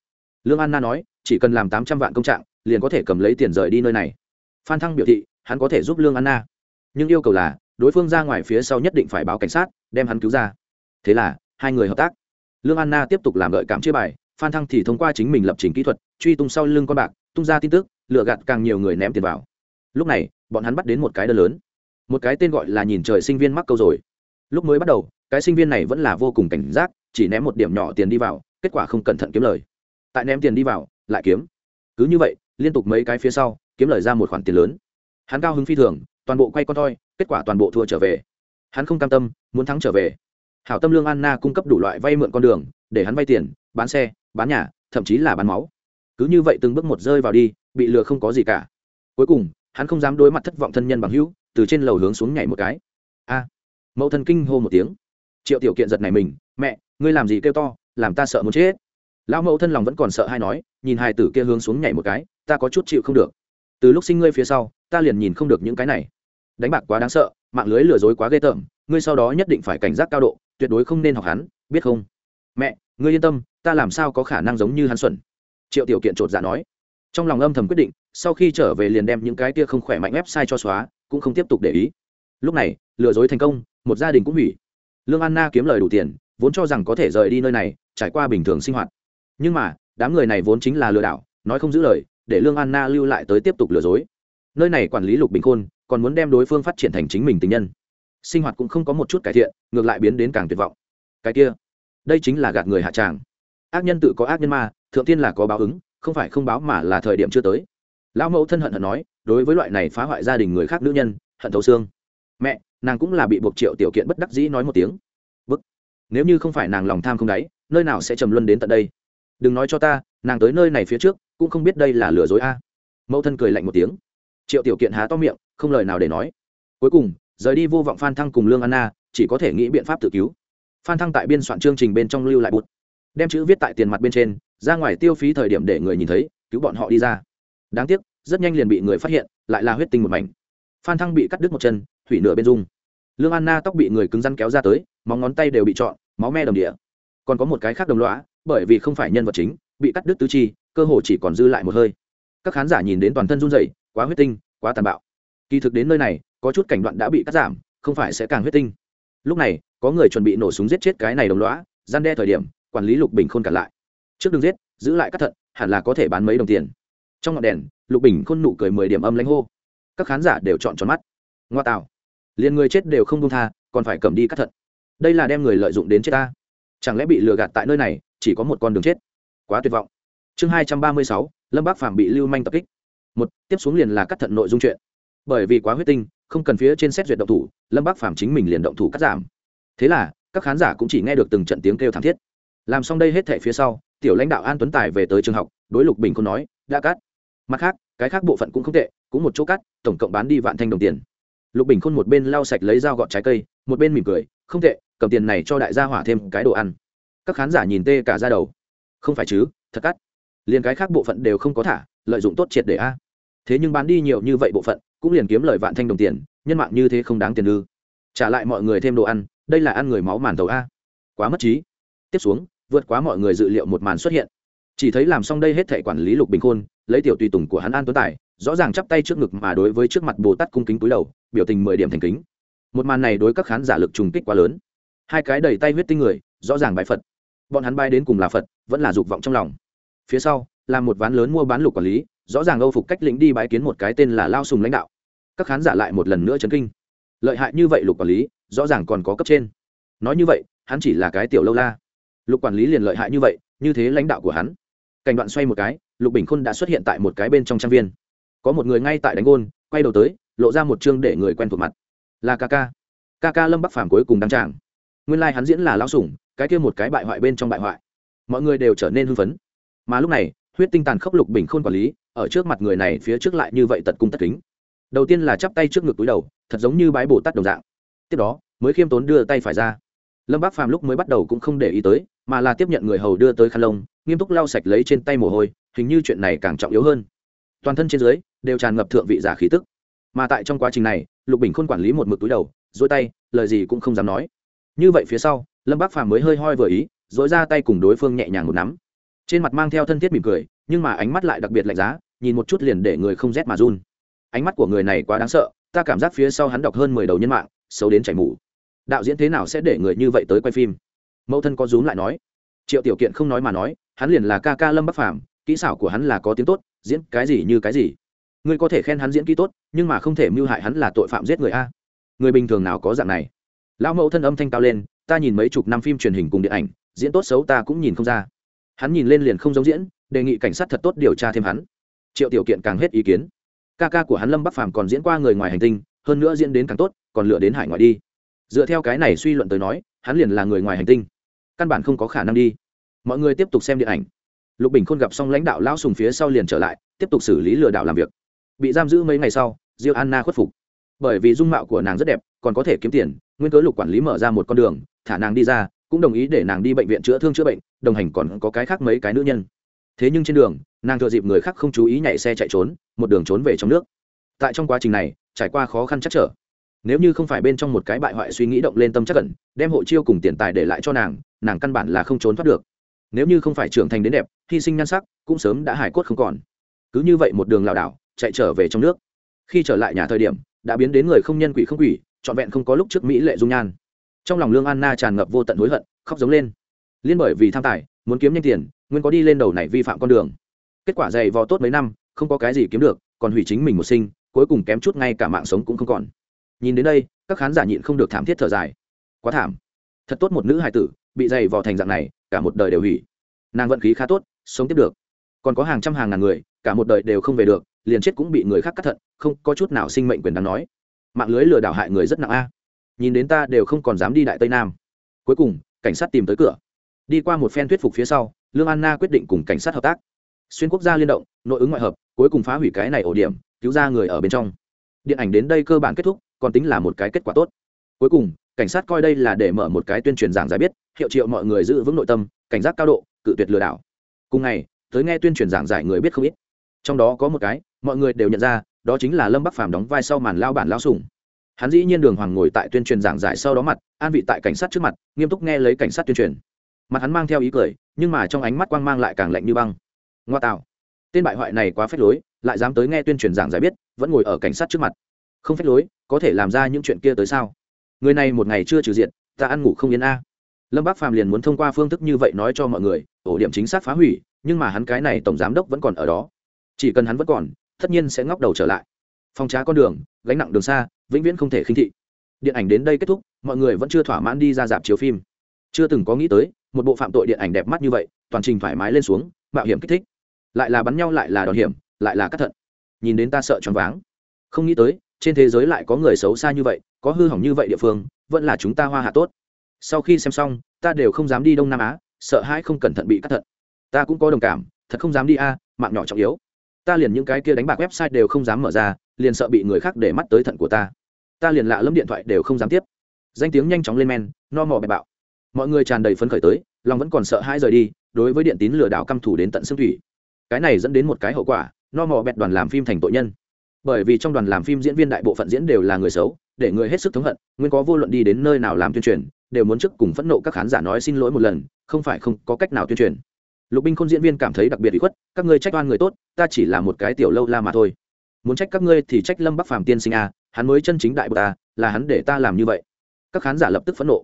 Lương anna nói, chỉ cần làm tám trăm vạn công trạng, liền có thể cầm lấy tiền rời đi nơi này. Phan thăng biểu thị, hắn có thể giúp lương anna nhưng yêu cầu là, đối phương ra ngoài phía sau nhất định phải báo cảnh sát, đem hắn cứu ra. Thế là, hai người hợp tác. Lương anna tiếp tục làm gợi cảm chia bài, phan thăng thì thông qua chính mình lập trình kỹ thuật, truy tung sau lưng con bạc, tung ra tin tức lựa gạt càng nhiều người ném tiền vào. Lúc này, bọn hắn bắt đến một cái đơn lớn. Một cái tên gọi là nhìn trời sinh viên mắc câu rồi. Lúc mới bắt đầu, cái sinh viên này vẫn là vô cùng cảnh giác chỉ ném một điểm nhỏ tiền đi vào, kết quả không cẩn thận kiếm lời. Tại ném tiền đi vào, lại kiếm. Cứ như vậy, liên tục mấy cái phía sau, kiếm lời ra một khoản tiền lớn. Hắn cao hứng phi thường, toàn bộ quay con thoi kết quả toàn bộ thua trở về. Hắn không cam tâm, muốn thắng trở về. Hảo tâm lương anna cung cấp đủ loại vay mượn con đường, để hắn vay tiền, bán xe, bán nhà, thậm chí là bán máu. Cứ như vậy từng bước một rơi vào đi, bị lừa không có gì cả. Cuối cùng, hắn không dám đối mặt thất vọng thân nhân bằng hữu, từ trên lầu hướng xuống nhảy một cái. A. Mẫu thân kinh hô một tiếng. Triệu tiểu kiện giật này mình, mẹ ngươi làm gì kêu to, làm ta sợ muốn chết. Lão mẫu thân lòng vẫn còn sợ hay nói, nhìn hai tử kia hướng xuống nhảy một cái, ta có chút chịu không được. Từ lúc sinh ngươi phía sau, ta liền nhìn không được những cái này. Đánh bạc quá đáng sợ, mạng lưới lừa dối quá ghê tởm, ngươi sau đó nhất định phải cảnh giác cao độ, tuyệt đối không nên học hắn, biết không? Mẹ, ngươi yên tâm, ta làm sao có khả năng giống như hắn xuẩn? Triệu tiểu kiện chột dạ nói. Trong lòng âm thầm quyết định, sau khi trở về liền đem những cái kia không khỏe mạnh website cho xóa, cũng không tiếp tục để ý. Lúc này, lừa dối thành công, một gia đình cũng hủy. Lương anna kiếm lời đủ tiền vốn cho rằng có thể rời đi nơi này, trải qua bình thường sinh hoạt. Nhưng mà, đám người này vốn chính là lừa đảo, nói không giữ lời, để lương anna lưu lại tới tiếp tục lừa dối. Nơi này quản lý lục bình khôn, còn muốn đem đối phương phát triển thành chính mình tình nhân. Sinh hoạt cũng không có một chút cải thiện, ngược lại biến đến càng tuyệt vọng. Cái kia, đây chính là gạt người hạ tràng. Ác nhân tự có ác nhân ma, thượng tiên là có báo ứng, không phải không báo mà là thời điểm chưa tới. Lão mẫu thân hận hận nói, đối với loại này phá hoại gia đình người khác nữ nhân, hận thấu xương. Mẹ, nàng cũng là bị buộc triệu tiểu kiện bất đắc dĩ nói một tiếng nếu như không phải nàng lòng tham không đáy, nơi nào sẽ trầm luân đến tận đây? Đừng nói cho ta, nàng tới nơi này phía trước, cũng không biết đây là lừa dối a. Mẫu thân cười lạnh một tiếng. Triệu tiểu kiện há to miệng, không lời nào để nói. Cuối cùng, rời đi vô vọng phan thăng cùng lương anna, chỉ có thể nghĩ biện pháp tự cứu. Phan thăng tại biên soạn chương trình bên trong lưu lại bút. Đem chữ viết tại tiền mặt bên trên, ra ngoài tiêu phí thời điểm để người nhìn thấy, cứu bọn họ đi ra. Đáng tiếc, rất nhanh liền bị người phát hiện, lại là huyết tinh một mảnh. Phan thăng bị cắt đứt một chân, thủy nửa bên dung lương anna tóc bị người cứng rắn kéo ra tới móng ngón tay đều bị trọn, máu me đồng địa còn có một cái khác đồng loã bởi vì không phải nhân vật chính, bị cắt đứt tứ chi, cơ hồ chỉ còn dư lại một hơi. Các khán giả nhìn đến toàn thân run rẩy, quá huyết tinh, quá tàn bạo. Kỳ thực đến nơi này, có chút cảnh đoạn đã bị cắt giảm, không phải sẽ càng huyết tinh. Lúc này, có người chuẩn bị nổ súng giết chết cái này đồng lõa, gian đe thời điểm, quản lý lục bình khôn cản lại. Trước đường giết, giữ lại cắt thận, hẳn là có thể bán mấy đồng tiền. Trong ngọn đèn, lục bình khôn nụ cười mười điểm âm lãnh hô. Các khán giả đều chọn tròn mắt. Ngoa tạo liền người chết đều không công tha, còn phải cầm đi cắt thận. Đây là đem người lợi dụng đến chết ta. Chẳng lẽ bị lừa gạt tại nơi này, chỉ có một con đường chết? Quá tuyệt vọng. Chương hai trăm ba mươi sáu, lâm bác phàm bị lưu manh tập kích. Một, tiếp xuống liền là cắt thận nội dung chuyện. Bởi vì quá huyết tinh, không cần phía trên xét duyệt động thủ, lâm bác phàm chính mình liền động thủ cắt giảm. Thế là, các khán giả cũng chỉ nghe được từng trận tiếng kêu thảm thiết. Làm xong đây hết thể phía sau, tiểu lãnh đạo an tuấn tài về tới trường học, đối lục bình không nói, đã cắt. Mặt khác, cái khác bộ phận cũng không tệ, cũng một chỗ cắt, tổng cộng bán đi vạn thanh đồng tiền lục bình khôn một bên lau sạch lấy dao gọt trái cây, một bên mỉm cười, không tệ, cầm tiền này cho đại gia hỏa thêm cái đồ ăn. Các khán giả nhìn tê cả ra đầu. Không phải chứ, thật cắt. Liền cái khác bộ phận đều không có thả, lợi dụng tốt triệt để a. Thế nhưng bán đi nhiều như vậy bộ phận, cũng liền kiếm lời vạn thanh đồng tiền, nhân mạng như thế không đáng tiền ư. Trả lại mọi người thêm đồ ăn, đây là ăn người máu màn tàu a. Quá mất trí. Tiếp xuống, vượt quá mọi người dự liệu một màn xuất hiện. Chỉ thấy làm xong đây hết thể quản lý lục bình khôn, lấy tiểu tùy tùng của hắn an tuấn tài rõ ràng chắp tay trước ngực mà đối với trước mặt bồ tát cung kính túi đầu, biểu tình mười điểm thành kính. Một màn này đối các khán giả lực trùng kích quá lớn. Hai cái đầy tay huyết tinh người, rõ ràng bài phật. Bọn hắn bay đến cùng là phật, vẫn là dục vọng trong lòng. Phía sau, là một ván lớn mua bán lục quản lý, rõ ràng âu phục cách lĩnh đi bái kiến một cái tên là lao sùng lãnh đạo. Các khán giả lại một lần nữa chấn kinh. Lợi hại như vậy lục quản lý, rõ ràng còn có cấp trên. Nói như vậy, hắn chỉ là cái tiểu lâu la. Lục quản lý liền lợi hại như vậy, như thế lãnh đạo của hắn. Cảnh đoạn xoay một cái, lục bình khôn đã xuất hiện tại một cái bên trong trang viên có một người ngay tại đánh gôn, quay đầu tới, lộ ra một chương để người quen thuộc mặt. Là ca ca. Ca ca lâm bắc phàm cuối cùng đăng tràng. Nguyên lai、like、hắn diễn là lão sủng, cái kia một cái bại hoại bên trong bại hoại. Mọi người đều trở nên hưng phấn. Mà lúc này, huyết tinh tàn khốc lục bình khôn quản lý, ở trước mặt người này phía trước lại như vậy tật cung tất kính. Đầu tiên là chắp tay trước ngực túi đầu, thật giống như bái bồ tát đồng dạng. Tiếp đó, mới khiêm tốn đưa tay phải ra. Lâm bác phàm lúc mới bắt đầu cũng không để ý tới, mà là tiếp nhận người hầu đưa tới khăn lông, nghiêm túc lau sạch lấy trên tay mồ hôi, hình như chuyện này càng trọng yếu hơn. Toàn thân trên dưới đều tràn ngập thượng vị giả khí tức. Mà tại trong quá trình này, lục bình khôn quản lý một mực túi đầu dỗi tay, lời gì cũng không dám nói. Như vậy phía sau, lâm bác phàm mới hơi hoi vừa ý dỗi ra tay cùng đối phương nhẹ nhàng một nắm. Trên mặt mang theo thân thiết mỉm cười, nhưng mà ánh mắt lại đặc biệt lạnh giá, nhìn một chút liền để người không rét mà run. Ánh mắt của người này quá đáng sợ, ta cảm giác phía sau hắn đọc hơn mười đầu nhân mạng, xấu đến chảy mù. Đạo diễn thế nào sẽ để người như vậy tới quay phim? Mẫu thân có rúm lại nói. Triệu tiểu kiện không nói mà nói, hắn liền là ca ca lâm bắc phàm, kỹ xảo của hắn là có tiếng tốt, diễn cái gì như cái gì ngươi có thể khen hắn diễn kỹ tốt, nhưng mà không thể mưu hại hắn là tội phạm giết người a. Người bình thường nào có dạng này? Lão mẫu thân âm thanh cao lên, ta nhìn mấy chục năm phim truyền hình cùng điện ảnh, diễn tốt xấu ta cũng nhìn không ra. Hắn nhìn lên liền không giống diễn, đề nghị cảnh sát thật tốt điều tra thêm hắn. Triệu tiểu kiện càng hết ý kiến. Ca ca của hắn lâm bắc phàm còn diễn qua người ngoài hành tinh, hơn nữa diễn đến càng tốt, còn lựa đến hải ngoại đi. Dựa theo cái này suy luận tới nói, hắn liền là người ngoài hành tinh. Căn bản không có khả năng đi. Mọi người tiếp tục xem điện ảnh. Lục bình khôn gặp xong lãnh đạo lão sùng phía sau liền trở lại, tiếp tục xử lý lừa đảo làm việc bị giam giữ mấy ngày sau, diêu anna khuất phục. Bởi vì dung mạo của nàng rất đẹp, còn có thể kiếm tiền, nguyên cớ lục quản lý mở ra một con đường, thả nàng đi ra, cũng đồng ý để nàng đi bệnh viện chữa thương chữa bệnh, đồng hành còn có cái khác mấy cái nữ nhân. Thế nhưng trên đường, nàng thừa dịp người khác không chú ý nhảy xe chạy trốn, một đường trốn về trong nước. Tại trong quá trình này, trải qua khó khăn chắc trở. Nếu như không phải bên trong một cái bại hoại suy nghĩ động lên tâm chắc cẩn đem hộ chiêu cùng tiền tài để lại cho nàng nàng căn bản là không trốn thoát được. Nếu như không phải trưởng thành đến đẹp, hy sinh nhan sắc, cũng sớm đã hải cốt không còn. Cứ như vậy một đường lảo đảo chạy trở về trong nước. Khi trở lại nhà thời điểm, đã biến đến người không nhân quỷ không quỷ, trọn vẹn không có lúc trước mỹ lệ dung nhan. Trong lòng lương anna tràn ngập vô tận hối hận, khóc giống lên. Liên bởi vì tham tài, muốn kiếm nhanh tiền, nguyên có đi lên đầu này vi phạm con đường. Kết quả dày vò tốt mấy năm, không có cái gì kiếm được, còn hủy chính mình một sinh, cuối cùng kém chút ngay cả mạng sống cũng không còn. Nhìn đến đây, các khán giả nhịn không được thảm thiết thở dài. Quá thảm. Thật tốt một nữ hài tử, bị dày vò thành dạng này, cả một đời đều hủy. Nàng vận khí khá tốt, sống tiếp được. Còn có hàng trăm hàng ngàn người, cả một đời đều không về được liền chết cũng bị người khác cắt thận, không có chút nào sinh mệnh quyền đáng nói. Mạng lưới lừa đảo hại người rất nặng a. Nhìn đến ta đều không còn dám đi đại tây nam. Cuối cùng, cảnh sát tìm tới cửa. Đi qua một phen thuyết phục phía sau, lương anna quyết định cùng cảnh sát hợp tác. Xuyên quốc gia liên động, nội ứng ngoại hợp, cuối cùng phá hủy cái này ổ điểm, cứu ra người ở bên trong. Điện ảnh đến đây cơ bản kết thúc, còn tính là một cái kết quả tốt. Cuối cùng, cảnh sát coi đây là để mở một cái tuyên truyền giảng giải biết, hiệu triệu mọi người giữ vững nội tâm, cảnh giác cao độ, cự tuyệt lừa đảo. Cùng ngày, tới nghe tuyên truyền giảng giải người biết không ít. Trong đó có một cái mọi người đều nhận ra, đó chính là lâm bắc phàm đóng vai sau màn lao bản lao sùng hắn dĩ nhiên đường hoàng ngồi tại tuyên truyền giảng giải sau đó mặt, an vị tại cảnh sát trước mặt, nghiêm túc nghe lấy cảnh sát tuyên truyền. Mặt hắn mang theo ý cười, nhưng mà trong ánh mắt quang mang lại càng lạnh như băng. Ngoa tạo. Tên bại hoại này quá phép lối, lại dám tới nghe tuyên truyền giảng giải biết, vẫn ngồi ở cảnh sát trước mặt. Không phép lối, có thể làm ra những chuyện kia tới sao? Người này một ngày chưa trừ diện, ta ăn ngủ không yên a. Lâm bác phàm liền muốn thông qua phương thức như vậy nói cho mọi người, ổ điểm chính xác phá hủy, nhưng mà hắn cái này tổng giám đốc vẫn còn ở đó. Chỉ cần hắn vẫn còn tất nhiên sẽ ngóc đầu trở lại. Phong trá con đường, gánh nặng đường xa, vĩnh viễn không thể khinh thị. Điện ảnh đến đây kết thúc, mọi người vẫn chưa thỏa mãn đi ra dạp chiếu phim. Chưa từng có nghĩ tới, một bộ phạm tội điện ảnh đẹp mắt như vậy, toàn trình thoải mái lên xuống, mạo hiểm kích thích. Lại là bắn nhau, lại là đòn hiểm, lại là cắt thận. Nhìn đến ta sợ choáng váng. Không nghĩ tới, trên thế giới lại có người xấu xa như vậy, có hư hỏng như vậy địa phương, vẫn là chúng ta hoa hạ tốt. Sau khi xem xong, ta đều không dám đi đông nam á, sợ hãi không cẩn thận bị cắt thận. Ta cũng có đồng cảm, thật không dám đi a, mạng nhỏ trọng yếu ta liền những cái kia đánh bạc website đều không dám mở ra, liền sợ bị người khác để mắt tới thận của ta. Ta liền lạ lẫm điện thoại đều không dám tiếp. Danh tiếng nhanh chóng lên men, no mò bẹp bạo. Mọi người tràn đầy phấn khởi tới, lòng vẫn còn sợ hai rời đi, đối với điện tín lừa đảo căm thủ đến tận xương thủy. Cái này dẫn đến một cái hậu quả, no mò bẹt đoàn làm phim thành tội nhân. Bởi vì trong đoàn làm phim diễn viên đại bộ phận diễn đều là người xấu, để người hết sức thống hận, nguyên có vô luận đi đến nơi nào làm tuyên truyền, đều muốn trước cùng phẫn nộ các khán giả nói xin lỗi một lần, không phải không có cách nào tuyên truyền lục binh khôn diễn viên cảm thấy đặc biệt bị khuất, các ngươi trách oan người tốt, ta chỉ là một cái tiểu lâu la mà thôi. Muốn trách các ngươi thì trách lâm bắc phàm tiên sinh a, hắn mới chân chính đại bờ ta là hắn để ta làm như vậy. Các khán giả lập tức phẫn nộ.